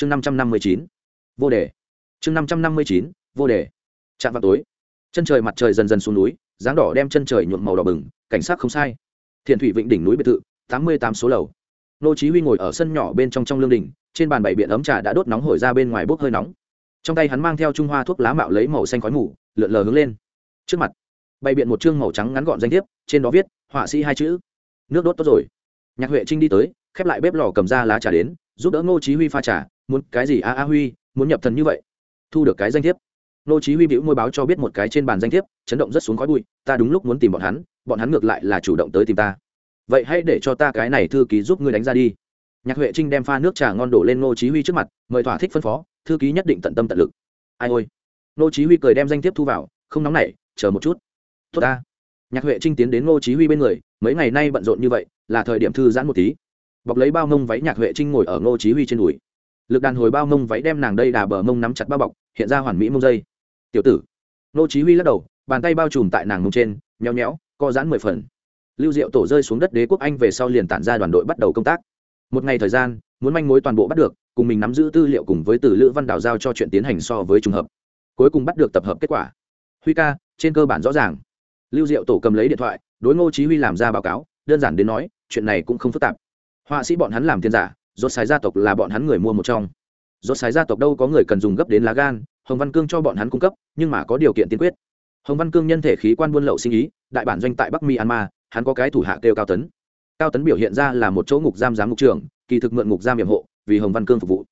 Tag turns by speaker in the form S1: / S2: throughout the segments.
S1: chương năm trăm năm mươi chín, vô đề. Chương năm trăm năm mươi chín, vô đề. Chạm vào tối, chân trời mặt trời dần dần xuống núi, dáng đỏ đem chân trời nhuộm màu đỏ bừng, cảnh sát không sai. Thiền thủy vịnh đỉnh núi biệt thự, tám mươi tám số lầu. Nô chí huy ngồi ở sân nhỏ bên trong trong lương đình, trên bàn bảy biện ấm trà đã đốt nóng hổi ra bên ngoài bốc hơi nóng. Trong tay hắn mang theo trung hoa thuốc lá mạo lấy màu xanh khói mù, lượn lờ hướng lên. Trước mặt, bày biện một chương màu trắng ngắn gọn danh thiếp, trên đó viết, họa sĩ hai chữ, nước đốt tốt rồi. Nhạc huệ trinh đi tới, khép lại bếp lò cầm ra lá trà đến, giúp đỡ ngô chí huy pha trà muốn cái gì a a huy, muốn nhập thần như vậy? Thu được cái danh thiếp. Ngô chí huy biểu môi báo cho biết một cái trên bàn danh thiếp, chấn động rất xuống khói bụi, ta đúng lúc muốn tìm bọn hắn bọn hắn ngược lại là chủ động tới tìm ta. Vậy hãy để cho ta cái này thư ký giúp ngươi đánh ra đi. Nhạc huệ trinh đem pha nước trà ngon đổ lên ngô chí huy trước mặt, mời thỏa thích phân phó, thư ký nhất định tận tâm tận lực. Ai ôi. Ngô chí huy cười đem danh thiếp thu vào, không nóng nảy, chờ một chút. Tốt ta. Nhạc huệ trinh tiến đến ngô chí huy bên người, mấy ngày nay bận rộn như vậy, là thời điểm thư giãn một tí. Bọc lấy bao mông váy nhạc huệ trinh ngồi ở ngô chí huy trên đùi lực đàn hồi bao mông váy đem nàng đây đà bờ mông nắm chặt bao bọc, hiện ra hoàn mỹ mông dây. Tiểu tử. Ngô chí huy lắc đầu, bàn tay bao trùm tại nàng mông trên nhéo nhéo co giãn mười phần. Lưu diệu tổ rơi xuống đất đế quốc anh về sau liền tản ra đoàn đội bắt đầu công tác. Một ngày thời gian, muốn manh mối toàn bộ bắt được, cùng mình nắm giữ tư liệu cùng với từ lữ văn đào giao cho chuyện tiến hành so với trùng hợp. Cuối cùng bắt được tập hợp kết quả. Huy ca, trên cơ bản rõ ràng. Lưu diệu tổ cầm lấy điện thoại, đối ngô chí huy làm ra báo cáo, đơn giản đến nói, chuyện này cũng không phức tạp. Họa sĩ bọn hắn làm tiền giả rốt xài gia tộc là bọn hắn người mua một trong. Rốt xài gia tộc đâu có người cần dùng gấp đến lá gan, hồng văn cương cho bọn hắn cung cấp, nhưng mà có điều kiện tiên quyết. Hồng văn cương nhân thể khí quan buôn lậu sinh ý, đại bản doanh tại bắc myanmar, hắn có cái thủ hạ kêu cao tấn. Cao tấn biểu hiện ra là một chỗ ngục giam giám ngục trưởng, kỳ thực mượn ngục giam hiểm hộ, vì hồng văn cương phục vụ.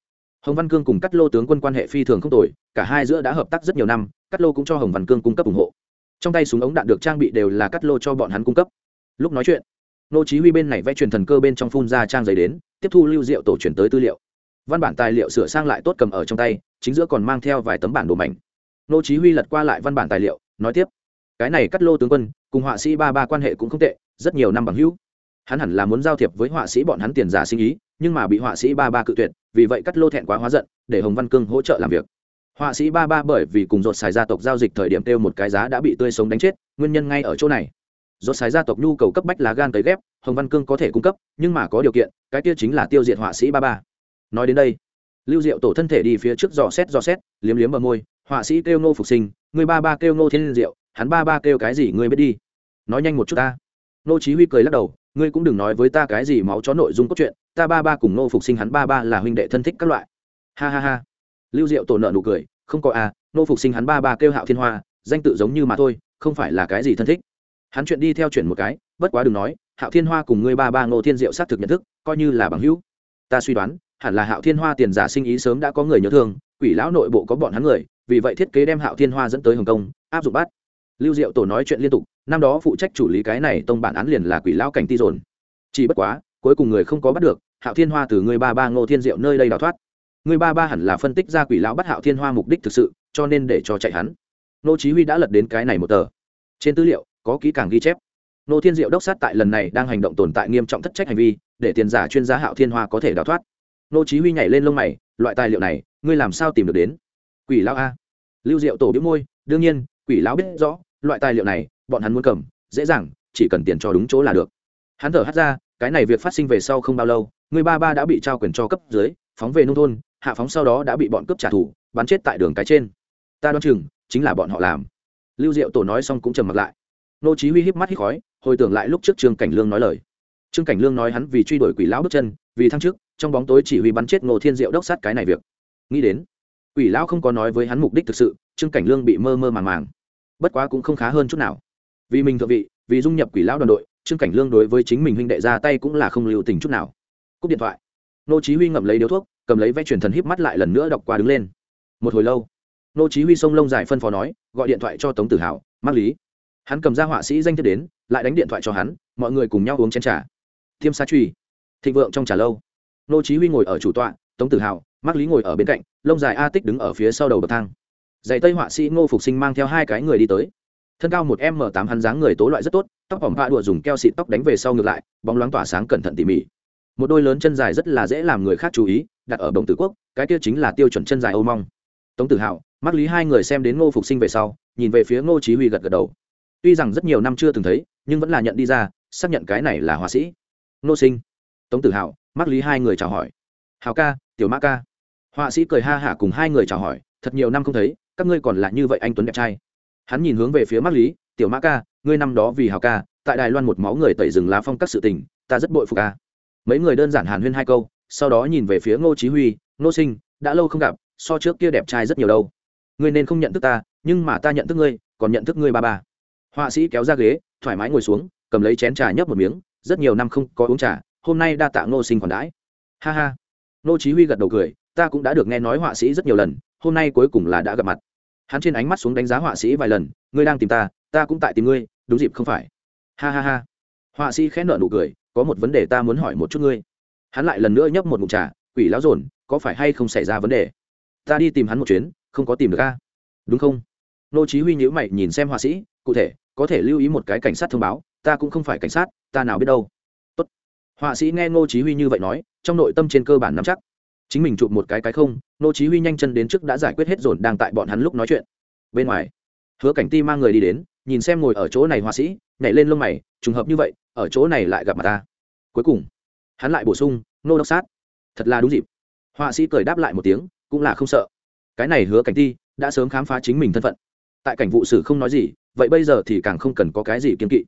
S1: Hồng văn cương cùng cắt lô tướng quân quan hệ phi thường không tồi, cả hai giữa đã hợp tác rất nhiều năm, cắt lô cũng cho hồng văn cương cung cấp ủng hộ. Trong tay súng ống đạn được trang bị đều là cắt lô cho bọn hắn cung cấp. Lúc nói chuyện nô chí huy bên này vẽ truyền thần cơ bên trong phun ra trang giấy đến, tiếp thu lưu diệu tổ truyền tới tư liệu. Văn bản tài liệu sửa sang lại tốt cầm ở trong tay, chính giữa còn mang theo vài tấm bản đồ mảnh. Nô chí huy lật qua lại văn bản tài liệu, nói tiếp. Cái này cắt lô tướng quân, cùng họa sĩ ba ba quan hệ cũng không tệ, rất nhiều năm bằng hữu. Hắn hẳn là muốn giao thiệp với họa sĩ bọn hắn tiền giả sinh ý, nhưng mà bị họa sĩ ba ba cự tuyệt, vì vậy cắt lô thẹn quá hóa giận, để hồng văn cương hỗ trợ làm việc. Họa sĩ ba ba bởi vì cùng dột xài gia tộc giao dịch thời điểm tiêu một cái giá đã bị tươi sống đánh chết, nguyên nhân ngay ở chỗ này do xài gia tộc nhu cầu cấp bách lá gan tới ghép, hồng văn cương có thể cung cấp, nhưng mà có điều kiện, cái kia chính là tiêu diệt họa sĩ ba ba. Nói đến đây, lưu diệu tổ thân thể đi phía trước dò xét dò xét, liếm liếm bờ môi, họa sĩ kêu ngô phục sinh, người ba ba kêu ngô thiên diệu, hắn ba ba kêu cái gì ngươi biết đi. Nói nhanh một chút ta. Nô chí huy cười lắc đầu, ngươi cũng đừng nói với ta cái gì máu chó nội dung cốt truyện, ta ba ba cùng nô phục sinh hắn ba ba là huynh đệ thân thích các loại. Ha ha ha. Lưu diệu tổ nợ nụ cười, không có à nô phục sinh hắn ba ba kêu hạo thiên hoa, danh tự giống như mà thôi, không phải là cái gì thân thích hắn chuyện đi theo chuyện một cái, bất quá đừng nói, hạo thiên hoa cùng ngươi ba ba ngô thiên diệu xác thực nhận thức, coi như là bằng hữu. Ta suy đoán, hẳn là hạo thiên hoa tiền giả sinh ý sớm đã có người nhớ thương, quỷ lão nội bộ có bọn hắn người, vì vậy thiết kế đem hạo thiên hoa dẫn tới hồng kông, áp dụng bắt. Lưu diệu tổ nói chuyện liên tục, năm đó phụ trách chủ lý cái này tông bản án liền là quỷ lão cảnh ti dồn. Chỉ bất quá, cuối cùng người không có bắt được, hạo thiên hoa từ người ba ba ngô thiên diệu nơi đây đào thoát. Người ba ba hẳn là phân tích ra quỷ lão bắt hạo thiên hoa mục đích thực sự, cho nên để cho chạy hắn. Nô chí huy đã lật đến cái này một tờ. Trên tư liệu có kỹ càng ghi chép. Nô thiên diệu đốc sát tại lần này đang hành động tồn tại nghiêm trọng thất trách hành vi, để tiền giả chuyên gia hạo thiên hoa có thể đào thoát. Nô chí huy nhảy lên lông mày, loại tài liệu này, ngươi làm sao tìm được đến? Quỷ lão a. Lưu diệu tổ biếu môi, đương nhiên, quỷ lão biết rõ, loại tài liệu này, bọn hắn muốn cầm, dễ dàng, chỉ cần tiền cho đúng chỗ là được. Hắn thở hắt ra, cái này việc phát sinh về sau không bao lâu, người ba ba đã bị trao quyền cho cấp dưới, phóng về nông thôn, hạ phóng sau đó đã bị bọn cướp trả thù, bắn chết tại đường cái trên. Ta đoán chừng, chính là bọn họ làm. Lưu diệu tổ nói xong cũng trầm mặt lại nô chí huy híp mắt hít khói, hồi tưởng lại lúc trước trương cảnh lương nói lời. Trương cảnh lương nói hắn vì truy đuổi quỷ lão bước chân, vì thăng trước trong bóng tối chỉ huy bắn chết ngô thiên diệu đốc sát cái này việc. Nghĩ đến, quỷ lão không có nói với hắn mục đích thực sự, trương cảnh lương bị mơ mơ màng màng. Bất quá cũng không khá hơn chút nào. Vì mình thượng vị, vì dung nhập quỷ lão đoàn đội, trương cảnh lương đối với chính mình huynh đệ ra tay cũng là không lưu tình chút nào. Cúp điện thoại. Nô chí huy ngậm lấy điếu thuốc, cầm lấy vẽ truyền thần híp mắt lại lần nữa đọc qua đứng lên. Một hồi lâu, nô chí huy sông lông dài phân phó nói, gọi điện thoại cho tống tử hảo mắc lý hắn cầm ra họa sĩ danh thiếp đến, lại đánh điện thoại cho hắn, mọi người cùng nhau uống chén trà. Thiêm sa truy thịnh vượng trong trà lâu. Nô chí huy ngồi ở chủ tọa, tống tử hào mắc lý ngồi ở bên cạnh, lông dài a tích đứng ở phía sau đầu bậc thang. Giày tây họa sĩ ngô phục sinh mang theo hai cái người đi tới. Thân cao một m tám, hắn dáng người tố loại rất tốt, tóc hỏng vạ đùa dùng keo xịt tóc đánh về sau ngược lại, bóng loáng tỏa sáng cẩn thận tỉ mỉ. Một đôi lớn chân dài rất là dễ làm người khác chú ý, đặt ở đồng tử quốc, cái kia chính là tiêu chuẩn chân dài âu mong. Tống tử hạo mắc lý hai người xem đến ngô phục sinh về sau, nhìn về phía ngô chí huy gật gật đầu tuy rằng rất nhiều năm chưa từng thấy, nhưng vẫn là nhận đi ra, xác nhận cái này là họa sĩ. Ngô sinh, tống tử hạo mắc lý hai người chào hỏi. Hào ca, tiểu mã ca. Họa sĩ cười ha hả cùng hai người chào hỏi, thật nhiều năm không thấy, các ngươi còn là như vậy anh tuấn đẹp trai. Hắn nhìn hướng về phía mắc lý, tiểu mã ca, ngươi năm đó vì hào ca, tại đài loan một máu người tẩy rừng lá phong các sự tình, ta rất bội phục ca mấy người đơn giản hàn huyên hai câu, sau đó nhìn về phía ngô chí huy ngô sinh, đã lâu không gặp, so trước kia đẹp trai rất nhiều đâu. Ngươi nên không nhận thức ta, nhưng mà ta nhận thức ngươi, còn nhận thức ngươi ba ba họa sĩ kéo ra ghế, thoải mái ngồi xuống, cầm lấy chén trà nhấp một miếng, rất nhiều năm không có uống trà, hôm nay đa tạ ngô sinh còn đãi. Ha ha. Ngô chí huy gật đầu cười, ta cũng đã được nghe nói họa sĩ rất nhiều lần, hôm nay cuối cùng là đã gặp mặt. Hắn trên ánh mắt xuống đánh giá họa sĩ vài lần, ngươi đang tìm ta ta cũng tại tìm ngươi, đúng dịp không phải. Ha ha ha. Họa sĩ khẽ nở nụ cười, có một vấn đề ta muốn hỏi một chút ngươi. Hắn lại lần nữa nhấp một ngụm trà, quỷ lão dồn, có phải hay không xảy ra vấn đề? Ta đi tìm hắn một chuyến, không có tìm được a. Đúng không? Nô chí huy nhíu mày nhìn xem họa sĩ, cụ thể có thể lưu ý một cái cảnh sát thông báo, ta cũng không phải cảnh sát, ta nào biết đâu. Tốt. Họa sĩ nghe Ngô chí huy như vậy nói, trong nội tâm trên cơ bản nắm chắc. Chính mình chụp một cái cái không, Ngô chí huy nhanh chân đến trước đã giải quyết hết dồn đang tại bọn hắn lúc nói chuyện. Bên ngoài, hứa cảnh ti mang người đi đến, nhìn xem ngồi ở chỗ này họa sĩ, nhảy lên lông mày, trùng hợp như vậy, ở chỗ này lại gặp mặt ta. Cuối cùng, hắn lại bổ sung nô đốc sát. Thật là đúng dịp. Họa sĩ cười đáp lại một tiếng, cũng là không sợ. Cái này hứa cảnh ti đã sớm khám phá chính mình thân phận tại cảnh vụ sử không nói gì, vậy bây giờ thì càng không cần có cái gì kiên kỵ.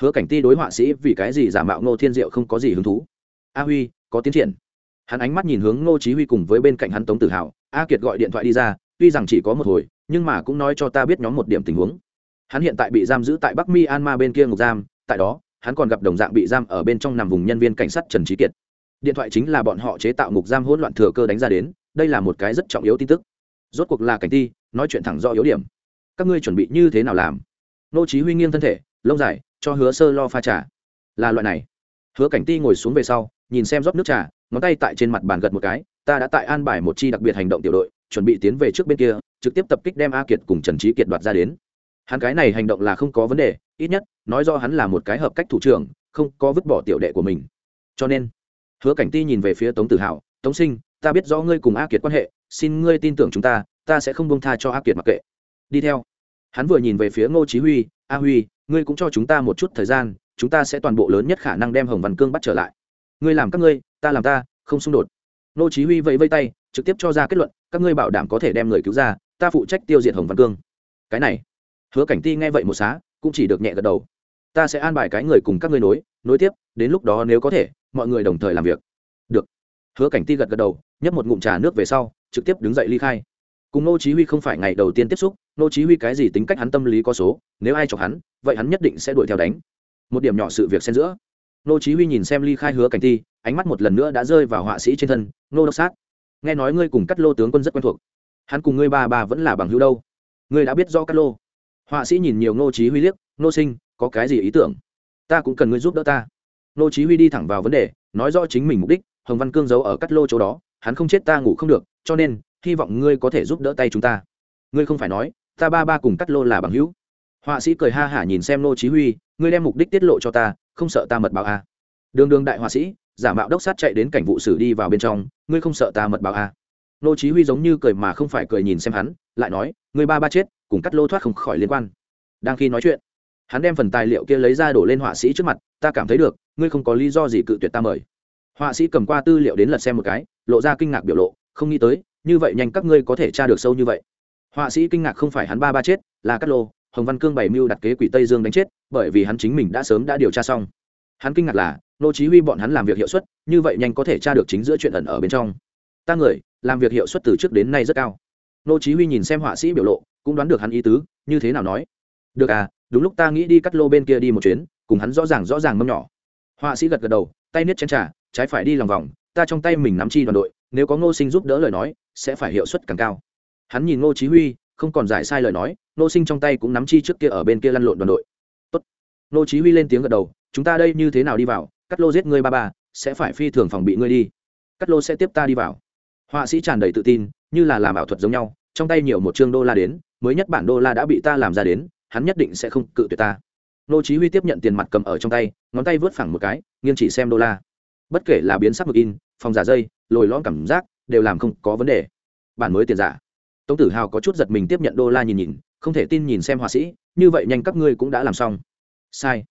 S1: Hứa cảnh ti đối họa sĩ vì cái gì giả mạo ngô thiên diệu không có gì hứng thú. A huy, có tiến triển. Hắn ánh mắt nhìn hướng ngô chí huy cùng với bên cạnh hắn tống tử hào a kiệt gọi điện thoại đi ra, tuy rằng chỉ có một hồi, nhưng mà cũng nói cho ta biết nhóm một điểm tình huống. Hắn hiện tại bị giam giữ tại bắc myanmar bên kia ngục giam, tại đó, hắn còn gặp đồng dạng bị giam ở bên trong nằm vùng nhân viên cảnh sát trần trí kiệt. Điện thoại chính là bọn họ chế tạo ngục giam hỗn loạn thừa cơ đánh ra đến, đây là một cái rất trọng yếu tin tức. Rốt cuộc là cảnh ti, nói chuyện thẳng do yếu điểm các ngươi chuẩn bị như thế nào làm? Nô chí huy nghiêng thân thể, lông dài, cho hứa sơ lo pha trà. Là loại này. Hứa cảnh ti ngồi xuống về sau, nhìn xem rót nước trà, ngón tay tại trên mặt bàn gật một cái, ta đã tại an bài một chi đặc biệt hành động tiểu đội, chuẩn bị tiến về trước bên kia, trực tiếp tập kích đem a kiệt cùng trần trí kiệt đoạt ra đến. Hắn cái này hành động là không có vấn đề, ít nhất, nói do hắn là một cái hợp cách thủ trưởng, không có vứt bỏ tiểu đệ của mình. Cho nên, hứa cảnh ti nhìn về phía tống tử hào tống sinh, ta biết rõ ngươi cùng a kiệt quan hệ, xin ngươi tin tưởng chúng ta ta sẽ không bông tha cho a kiệt mặc kệ đi theo. Hắn vừa nhìn về phía ngô chí huy, a huy, ngươi cũng cho chúng ta một chút thời gian, chúng ta sẽ toàn bộ lớn nhất khả năng đem hồng văn cương bắt trở lại. Ngươi làm các ngươi, ta làm ta, không xung đột. Ngô chí huy vẫy vẫy tay, trực tiếp cho ra kết luận, các ngươi bảo đảm có thể đem người cứu ra, ta phụ trách tiêu diệt hồng văn cương. Cái này, hứa cảnh ti nghe vậy một xá, cũng chỉ được nhẹ gật đầu. Ta sẽ an bài cái người cùng các ngươi nối nối tiếp, đến lúc đó nếu có thể, mọi người đồng thời làm việc. Được. Hứa cảnh ti gật gật đầu, nhấp một ngụm trà nước về sau, trực tiếp đứng dậy ly khai. Cùng Ngô chí huy không phải ngày đầu tiên tiếp xúc nô chí huy cái gì tính cách hắn tâm lý có số, nếu ai chọc hắn, vậy hắn nhất định sẽ đuổi theo đánh. Một điểm nhỏ sự việc xen giữa. Nô chí huy nhìn xem ly khai hứa cảnh ti, ánh mắt một lần nữa đã rơi vào họa sĩ trên thân, nô đốc sát, nghe nói ngươi cùng cắt lô tướng quân rất quen thuộc. Hắn cùng ngươi ba ba vẫn là bằng hữu đâu? Ngươi đã biết do cắt lô. Họa sĩ nhìn nhiều nô chí huy liếc, nô sinh, có cái gì ý tưởng? Ta cũng cần ngươi giúp đỡ ta. Nô chí huy đi thẳng vào vấn đề, nói rõ chính mình mục đích, hồng văn cương giấu ở cắt lô chỗ đó, hắn không chết ta ngủ không được, cho nên, hy vọng ngươi có thể giúp đỡ tay chúng ta. Ngươi không phải nói ta ba ba cùng cắt lô là bằng hữu họa sĩ cười ha hả nhìn xem nô chí huy, ngươi đem mục đích tiết lộ cho ta, không sợ ta mật báo à. đường đường đại họa sĩ, giả mạo đốc sát chạy đến cảnh vụ xử đi vào bên trong, ngươi không sợ ta mật báo à. nô chí huy giống như cười mà không phải cười nhìn xem hắn, lại nói, ngươi ba ba chết, cùng cắt lô thoát không khỏi liên quan đang khi nói chuyện, hắn đem phần tài liệu kia lấy ra đổ lên họa sĩ trước mặt, ta cảm thấy được, ngươi không có lý do gì cự tuyệt ta mời họa sĩ cầm qua tư liệu đến lật xem một cái, lộ ra kinh ngạc biểu lộ, không nghĩ tới, như vậy nhanh các ngươi có thể tra được sâu như vậy họa sĩ kinh ngạc không phải hắn ba ba chết, là cát lô, hồng văn cương bày mưu đặt kế quỷ tây dương đánh chết, bởi vì hắn chính mình đã sớm đã điều tra xong. Hắn kinh ngạc là, nô chí huy bọn hắn làm việc hiệu suất, như vậy nhanh có thể tra được chính giữa chuyện ẩn ở bên trong. Ta người, làm việc hiệu suất từ trước đến nay rất cao. Nô chí huy nhìn xem họa sĩ biểu lộ, cũng đoán được hắn ý tứ, như thế nào nói. Được à đúng lúc ta nghĩ đi cắt lô bên kia đi một chuyến, cùng hắn rõ ràng rõ ràng mâm nhỏ. Họa sĩ gật gật đầu, tay niết chén trà, trái phải đi lòng vòng, ta trong tay mình nắm chi đoàn đội, nếu có ngô sinh giúp đỡ lời nói, sẽ phải hiệu suất càng cao hắn nhìn ngô chí huy, không còn giải sai lời nói Nô sinh trong tay cũng nắm chi trước kia ở bên kia lăn lộn đoàn đội. Tốt. Nô chí huy lên tiếng gật đầu, chúng ta đây như thế nào đi vào? Cắt lô giết ngươi ba ba, sẽ phải phi thường phòng bị ngươi đi. Cắt lô sẽ tiếp ta đi vào. Họa sĩ tràn đầy tự tin, như là làm ảo thuật giống nhau, trong tay nhiều một trương đô la đến, mới nhất bản đô la đã bị ta làm ra đến, hắn nhất định sẽ không cự tuyệt ta. Nô chí huy tiếp nhận tiền mặt cầm ở trong tay, ngón tay vớt phẳng một cái, nghiêng chỉ xem đô la. Bất kể là biến sắc mực in, phòng giả dây, lồi lõm cảm giác, đều làm không có vấn đề. Bản mới tiền giả tống tử hào có chút giật mình tiếp nhận đô la nhìn nhìn, không thể tin nhìn xem họa sĩ, như vậy nhanh các ngươi cũng đã làm xong. Sai.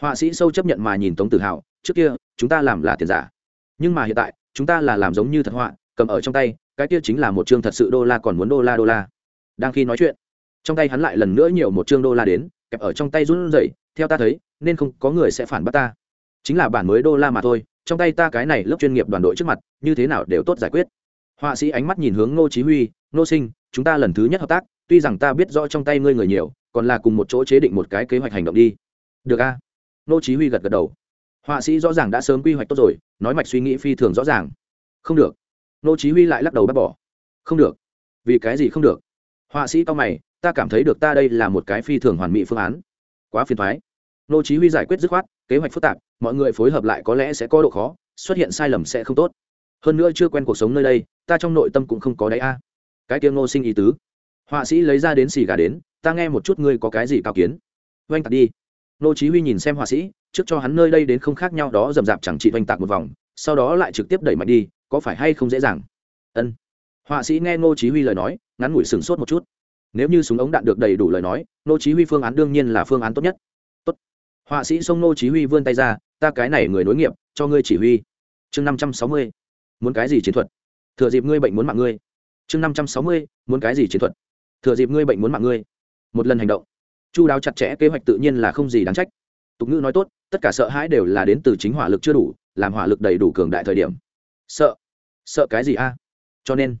S1: Họa sĩ sâu chấp nhận mà nhìn tống tử hào, trước kia, chúng ta làm là tiền giả. Nhưng mà hiện tại, chúng ta là làm giống như thật họa, cầm ở trong tay, cái kia chính là một chương thật sự đô la còn muốn đô la đô la. Đang khi nói chuyện, trong tay hắn lại lần nữa nhiều một chương đô la đến, kẹp ở trong tay run rẩy, theo ta thấy, nên không có người sẽ phản bác ta. Chính là bản mới đô la mà thôi, trong tay ta cái này lớp chuyên nghiệp đoàn đội trước mặt, như thế nào đều tốt giải quyết. Họa sĩ ánh mắt nhìn hướng ngô chí huy, ngô sinh chúng ta lần thứ nhất hợp tác, tuy rằng ta biết rõ trong tay ngươi người nhiều, còn là cùng một chỗ chế định một cái kế hoạch hành động đi. Được a. Nô chí huy gật gật đầu. Họa sĩ rõ ràng đã sớm quy hoạch tốt rồi, nói mạch suy nghĩ phi thường rõ ràng. Không được. Nô chí huy lại lắc đầu bác bỏ. Không được. Vì cái gì không được? Họa sĩ cao mày, ta cảm thấy được ta đây là một cái phi thường hoàn mỹ phương án. Quá phiền toái. Nô chí huy giải quyết dứt khoát, kế hoạch phức tạp, mọi người phối hợp lại có lẽ sẽ có độ khó, xuất hiện sai lầm sẽ không tốt. Hơn nữa chưa quen cuộc sống nơi đây, ta trong nội tâm cũng không có đấy a cái kia ngô sinh ý tứ. Họa sĩ lấy ra đến xì gà đến, ta nghe một chút ngươi có cái gì cao kiến. Oanh tạc đi. Nô chí huy nhìn xem họa sĩ, trước cho hắn nơi đây đến không khác nhau đó dầm dạp chẳng chỉ oanh tạc một vòng, sau đó lại trực tiếp đẩy mạnh đi, có phải hay không dễ dàng? Ân. Họa sĩ nghe nô chí huy lời nói, ngắn ngủi sừng sốt một chút. Nếu như súng ống đạn được đầy đủ lời nói nô chí huy phương án đương nhiên là phương án tốt nhất. Tốt. Họa sĩ xông nô chí huy vươn tay ra, ta cái này người nối nghiệp, cho ngươi chỉ huy. Chương 560 muốn cái gì chiến thuật? Thừa dịp ngươi bệnh muốn mạng ngươi chương 560 muốn cái gì chiến thuật? Thừa dịp ngươi bệnh muốn mạng ngươi. Một lần hành động. Chu đáo chặt chẽ kế hoạch tự nhiên là không gì đáng trách. Tục ngữ nói tốt, tất cả sợ hãi đều là đến từ chính hỏa lực chưa đủ, làm hỏa lực đầy đủ cường đại thời điểm. Sợ. Sợ cái gì a? Cho nên,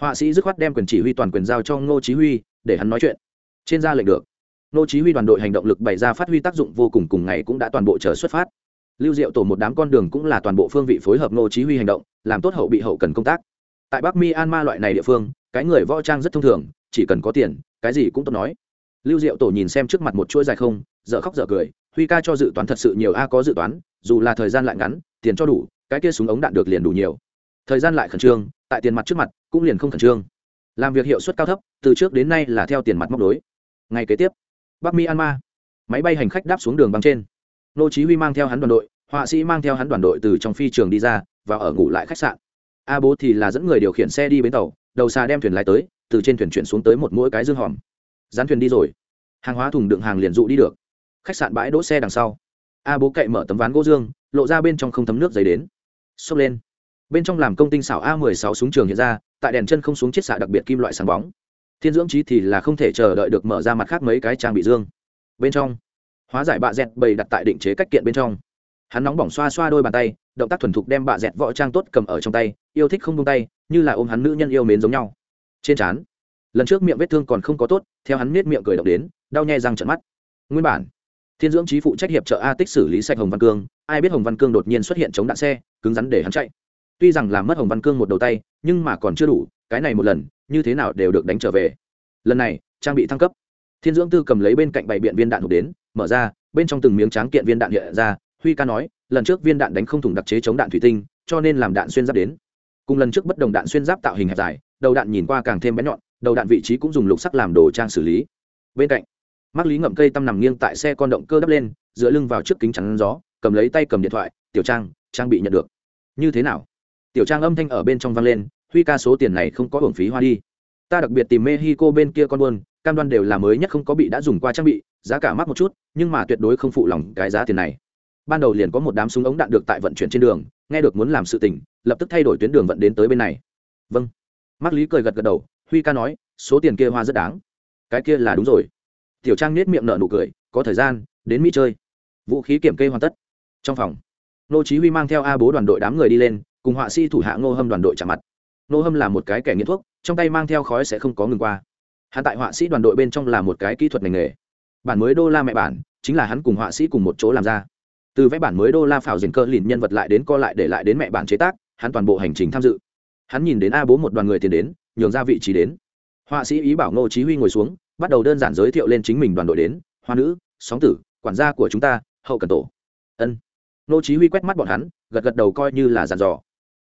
S1: họa sĩ dứt khoát đem quyền chỉ huy toàn quyền giao cho ngô chí huy, để hắn nói chuyện. Trên ra lệnh được. Ngô chí huy đoàn đội hành động lực bày ra phát huy tác dụng vô cùng cùng ngày cũng đã toàn bộ chờ xuất phát. Lưu diệu tổ một đám con đường cũng là toàn bộ phương vị phối hợp ngô chí huy hành động, làm tốt hậu bị hậu cần công tác tại bắc myanmar loại này địa phương, cái người võ trang rất thông thường, chỉ cần có tiền, cái gì cũng tốt nói. Lưu diệu tổ nhìn xem trước mặt một chuỗi dài không, dở khóc dở cười, huy ca cho dự toán thật sự nhiều a, có dự toán, dù là thời gian lại ngắn, tiền cho đủ, cái kia súng ống đạn được liền đủ nhiều. Thời gian lại khẩn trương, tại tiền mặt trước mặt, cũng liền không khẩn trương. Làm việc hiệu suất cao thấp, từ trước đến nay là theo tiền mặt móc đối ngày kế tiếp, bắc myanmar, máy bay hành khách đáp xuống đường băng trên. Nô chí huy mang theo hắn đoàn đội, họa sĩ mang theo hắn đoàn đội từ trong phi trường đi ra, và ở ngủ lại khách sạn a bố thì là dẫn người điều khiển xe đi bến tàu, đầu xa đem thuyền lái tới, từ trên thuyền chuyển xuống tới một mỗi cái dương hòm. Dán thuyền đi rồi. Hàng hóa thùng đựng hàng liền dụ đi được. Khách sạn bãi đỗ xe đằng sau. A bố cậy mở tấm ván gỗ dương, lộ ra bên trong không thấm nước giấy đến. Xốc lên. Bên trong làm công tinh xảo a 16 súng trường hiện ra, tại đèn chân không xuống chiết xạ đặc biệt kim loại sáng bóng. Thiên dưỡng trí thì là không thể chờ đợi được mở ra mặt khác mấy cái trang bị dương. Bên trong. Hóa giải bạ dẹt bày đặt tại định chế cách kiện bên trong hắn nóng bỏng xoa xoa đôi bàn tay, động tác thuần thục đem bạ dẹt võ trang tốt cầm ở trong tay, yêu thích không tung tay, như là ôm hắn nữ nhân yêu mến giống nhau. Trên trán, lần trước miệng vết thương còn không có tốt, theo hắn miết miệng cười động đến, đau nhai răng trận mắt. Nguyên bản, thiên dưỡng trí phụ trách hiệp trợ a tích xử lý sạch hồng văn cương, ai biết hồng văn cương đột nhiên xuất hiện chống đạn xe, cứng rắn để hắn chạy. Tuy rằng làm mất hồng văn cương một đầu tay, nhưng mà còn chưa đủ, cái này một lần, như thế nào đều được đánh trở về. Lần này, trang bị thăng cấp. Thiên dưỡng tư cầm lấy bên cạnh bảy biện viên đạn hộp đến, mở ra, bên trong từng miếng tráng kiện viên đạn hiện ra huy ca nói, lần trước viên đạn đánh không thủng đặc chế chống đạn thủy tinh, cho nên làm đạn xuyên giáp đến. Cùng lần trước bất đồng đạn xuyên giáp tạo hình hẹp dài, đầu đạn nhìn qua càng thêm bén nhọn, đầu đạn vị trí cũng dùng lục sắc làm đồ trang xử lý. Bên cạnh mắc lý ngậm cây tăm nằm nghiêng tại xe con động cơ đắp lên, dựa lưng vào trước kính chắn gió, cầm lấy tay cầm điện thoại, tiểu trang trang bị nhận được. Như thế nào? Tiểu trang âm thanh ở bên trong vang lên, huy ca, số tiền này không có hưởng phí hoa đi. Ta đặc biệt tìm mexico bên kia con buôn, cam đoan đều là mới nhất không có bị đã dùng qua trang bị, giá cả mắc một chút, nhưng mà tuyệt đối không phụ lòng cái giá tiền này ban đầu liền có một đám súng ống đạn được tại vận chuyển trên đường, nghe được muốn làm sự tình, lập tức thay đổi tuyến đường vận đến tới bên này. Vâng. Mắc lý cười gật gật đầu, huy ca nói, số tiền kia hoa rất đáng. Cái kia là đúng rồi. Tiểu trang nết miệng nợ nụ cười, có thời gian, đến mỹ chơi. Vũ khí kiểm kê hoàn tất. Trong phòng, nô chí huy mang theo a bố đoàn đội đám người đi lên, cùng họa sĩ thủ hạ ngô hâm đoàn đội chạm mặt. Ngô hâm là một cái kẻ nghiện thuốc, trong tay mang theo khói sẽ không có ngừng qua. Hắn tại họa sĩ đoàn đội bên trong là một cái kỹ thuật ngành nghề. Bản mới đô la mẹ bản, chính là hắn cùng họa sĩ cùng một chỗ làm ra từ vẽ bản mới đô la phảo dền cơ lìn nhân vật lại đến co lại để lại đến mẹ bản chế tác, hắn toàn bộ hành trình tham dự. Hắn nhìn đến a bố một đoàn người tiền đến, nhường ra vị trí đến. Họa sĩ ý bảo ngô chí huy ngồi xuống, bắt đầu đơn giản giới thiệu lên chính mình đoàn đội đến. Hoa nữ, sóng tử, quản gia của chúng ta, hậu cần tổ. Ân. Ngô chí huy quét mắt bọn hắn, gật gật đầu coi như là giàn dò.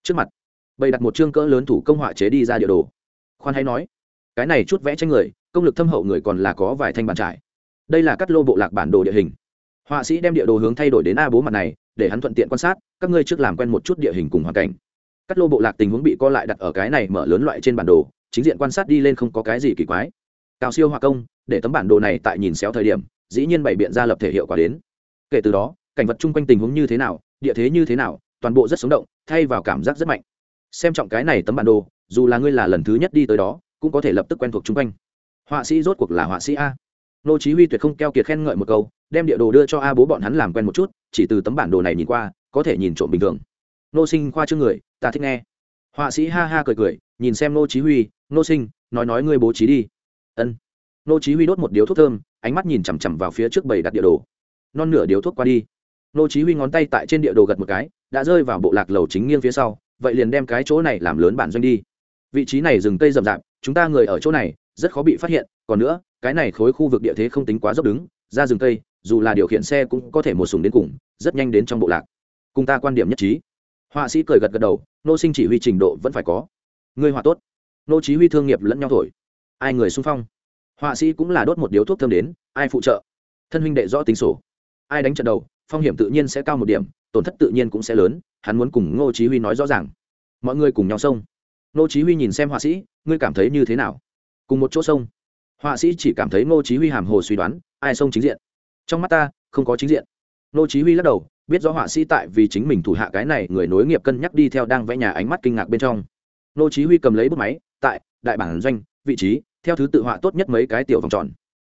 S1: Trước mặt, bày đặt một chương cỡ lớn thủ công họa chế đi ra địa đồ. Khoan hay nói, cái này chút vẽ tranh người, công lực thâm hậu người còn là có vài thanh bàn trải. Đây là cắt lô bộ lạc bản đồ địa hình họa sĩ đem địa đồ hướng thay đổi đến a bố mặt này, để hắn thuận tiện quan sát, các ngươi trước làm quen một chút địa hình cùng hoàn cảnh. Cắt lô bộ lạc tình huống bị co lại đặt ở cái này mở lớn loại trên bản đồ, chính diện quan sát đi lên không có cái gì kỳ quái. Cao siêu hòa công, để tấm bản đồ này tại nhìn xéo thời điểm, dĩ nhiên bày biện ra lập thể hiệu quả đến. Kể từ đó, cảnh vật chung quanh tình huống như thế nào, địa thế như thế nào, toàn bộ rất sống động, thay vào cảm giác rất mạnh. Xem trọng cái này tấm bản đồ, dù là ngươi là lần thứ nhất đi tới đó, cũng có thể lập tức quen thuộc chung quanh. Họa sĩ rốt cuộc là họa sĩ a. Nô chí huy tuyệt không keo kiệt khen ngợi một câu đem địa đồ đưa cho a bố bọn hắn làm quen một chút, chỉ từ tấm bản đồ này nhìn qua, có thể nhìn trộm bình thường. Nô sinh khoa chương người, ta thích nghe. Họa sĩ ha ha cười cười, nhìn xem nô chí huy, nô sinh, nói nói ngươi bố trí đi. Ân. Nô chí huy đốt một điếu thuốc thơm, ánh mắt nhìn chằm chằm vào phía trước bầy đặt địa đồ. Non nửa điếu thuốc qua đi. Nô chí huy ngón tay tại trên địa đồ gật một cái, đã rơi vào bộ lạc lầu chính nghiêng phía sau, vậy liền đem cái chỗ này làm lớn bản doanh đi. Vị trí này rừng cây rậm rạp, chúng ta người ở chỗ này, rất khó bị phát hiện, còn nữa, cái này khối khu vực địa thế không tính quá dốc đứng, ra rừng cây dù là điều khiển xe cũng có thể một sùng đến cùng, rất nhanh đến trong bộ lạc. Cùng ta quan điểm nhất trí. Họa sĩ cười gật gật đầu, nô sinh chỉ huy trình độ vẫn phải có. Ngươi họa tốt. Nô chí huy thương nghiệp lẫn nhau thổi. Ai người xung phong? Họa sĩ cũng là đốt một điếu thuốc thơm đến, ai phụ trợ? Thân huynh đệ rõ tính sổ. Ai đánh trận đầu, phong hiểm tự nhiên sẽ cao một điểm, tổn thất tự nhiên cũng sẽ lớn, hắn muốn cùng ngô chí huy nói rõ ràng. Mọi người cùng nhau xông. Ngô chí huy nhìn xem họa sĩ, ngươi cảm thấy như thế nào? Cùng một chỗ sông họa sĩ chỉ cảm thấy ngô chí huy hàm hồ suy đoán, ai xông chính diện? Trong mắt ta, không có chính diện. Nô chí huy lắc đầu, biết rõ họa sĩ tại vì chính mình thủ hạ cái này người nối nghiệp cân nhắc đi theo đang vẽ nhà ánh mắt kinh ngạc bên trong. Nô chí huy cầm lấy bút máy, tại đại bản doanh, vị trí, theo thứ tự họa tốt nhất mấy cái tiểu vòng tròn.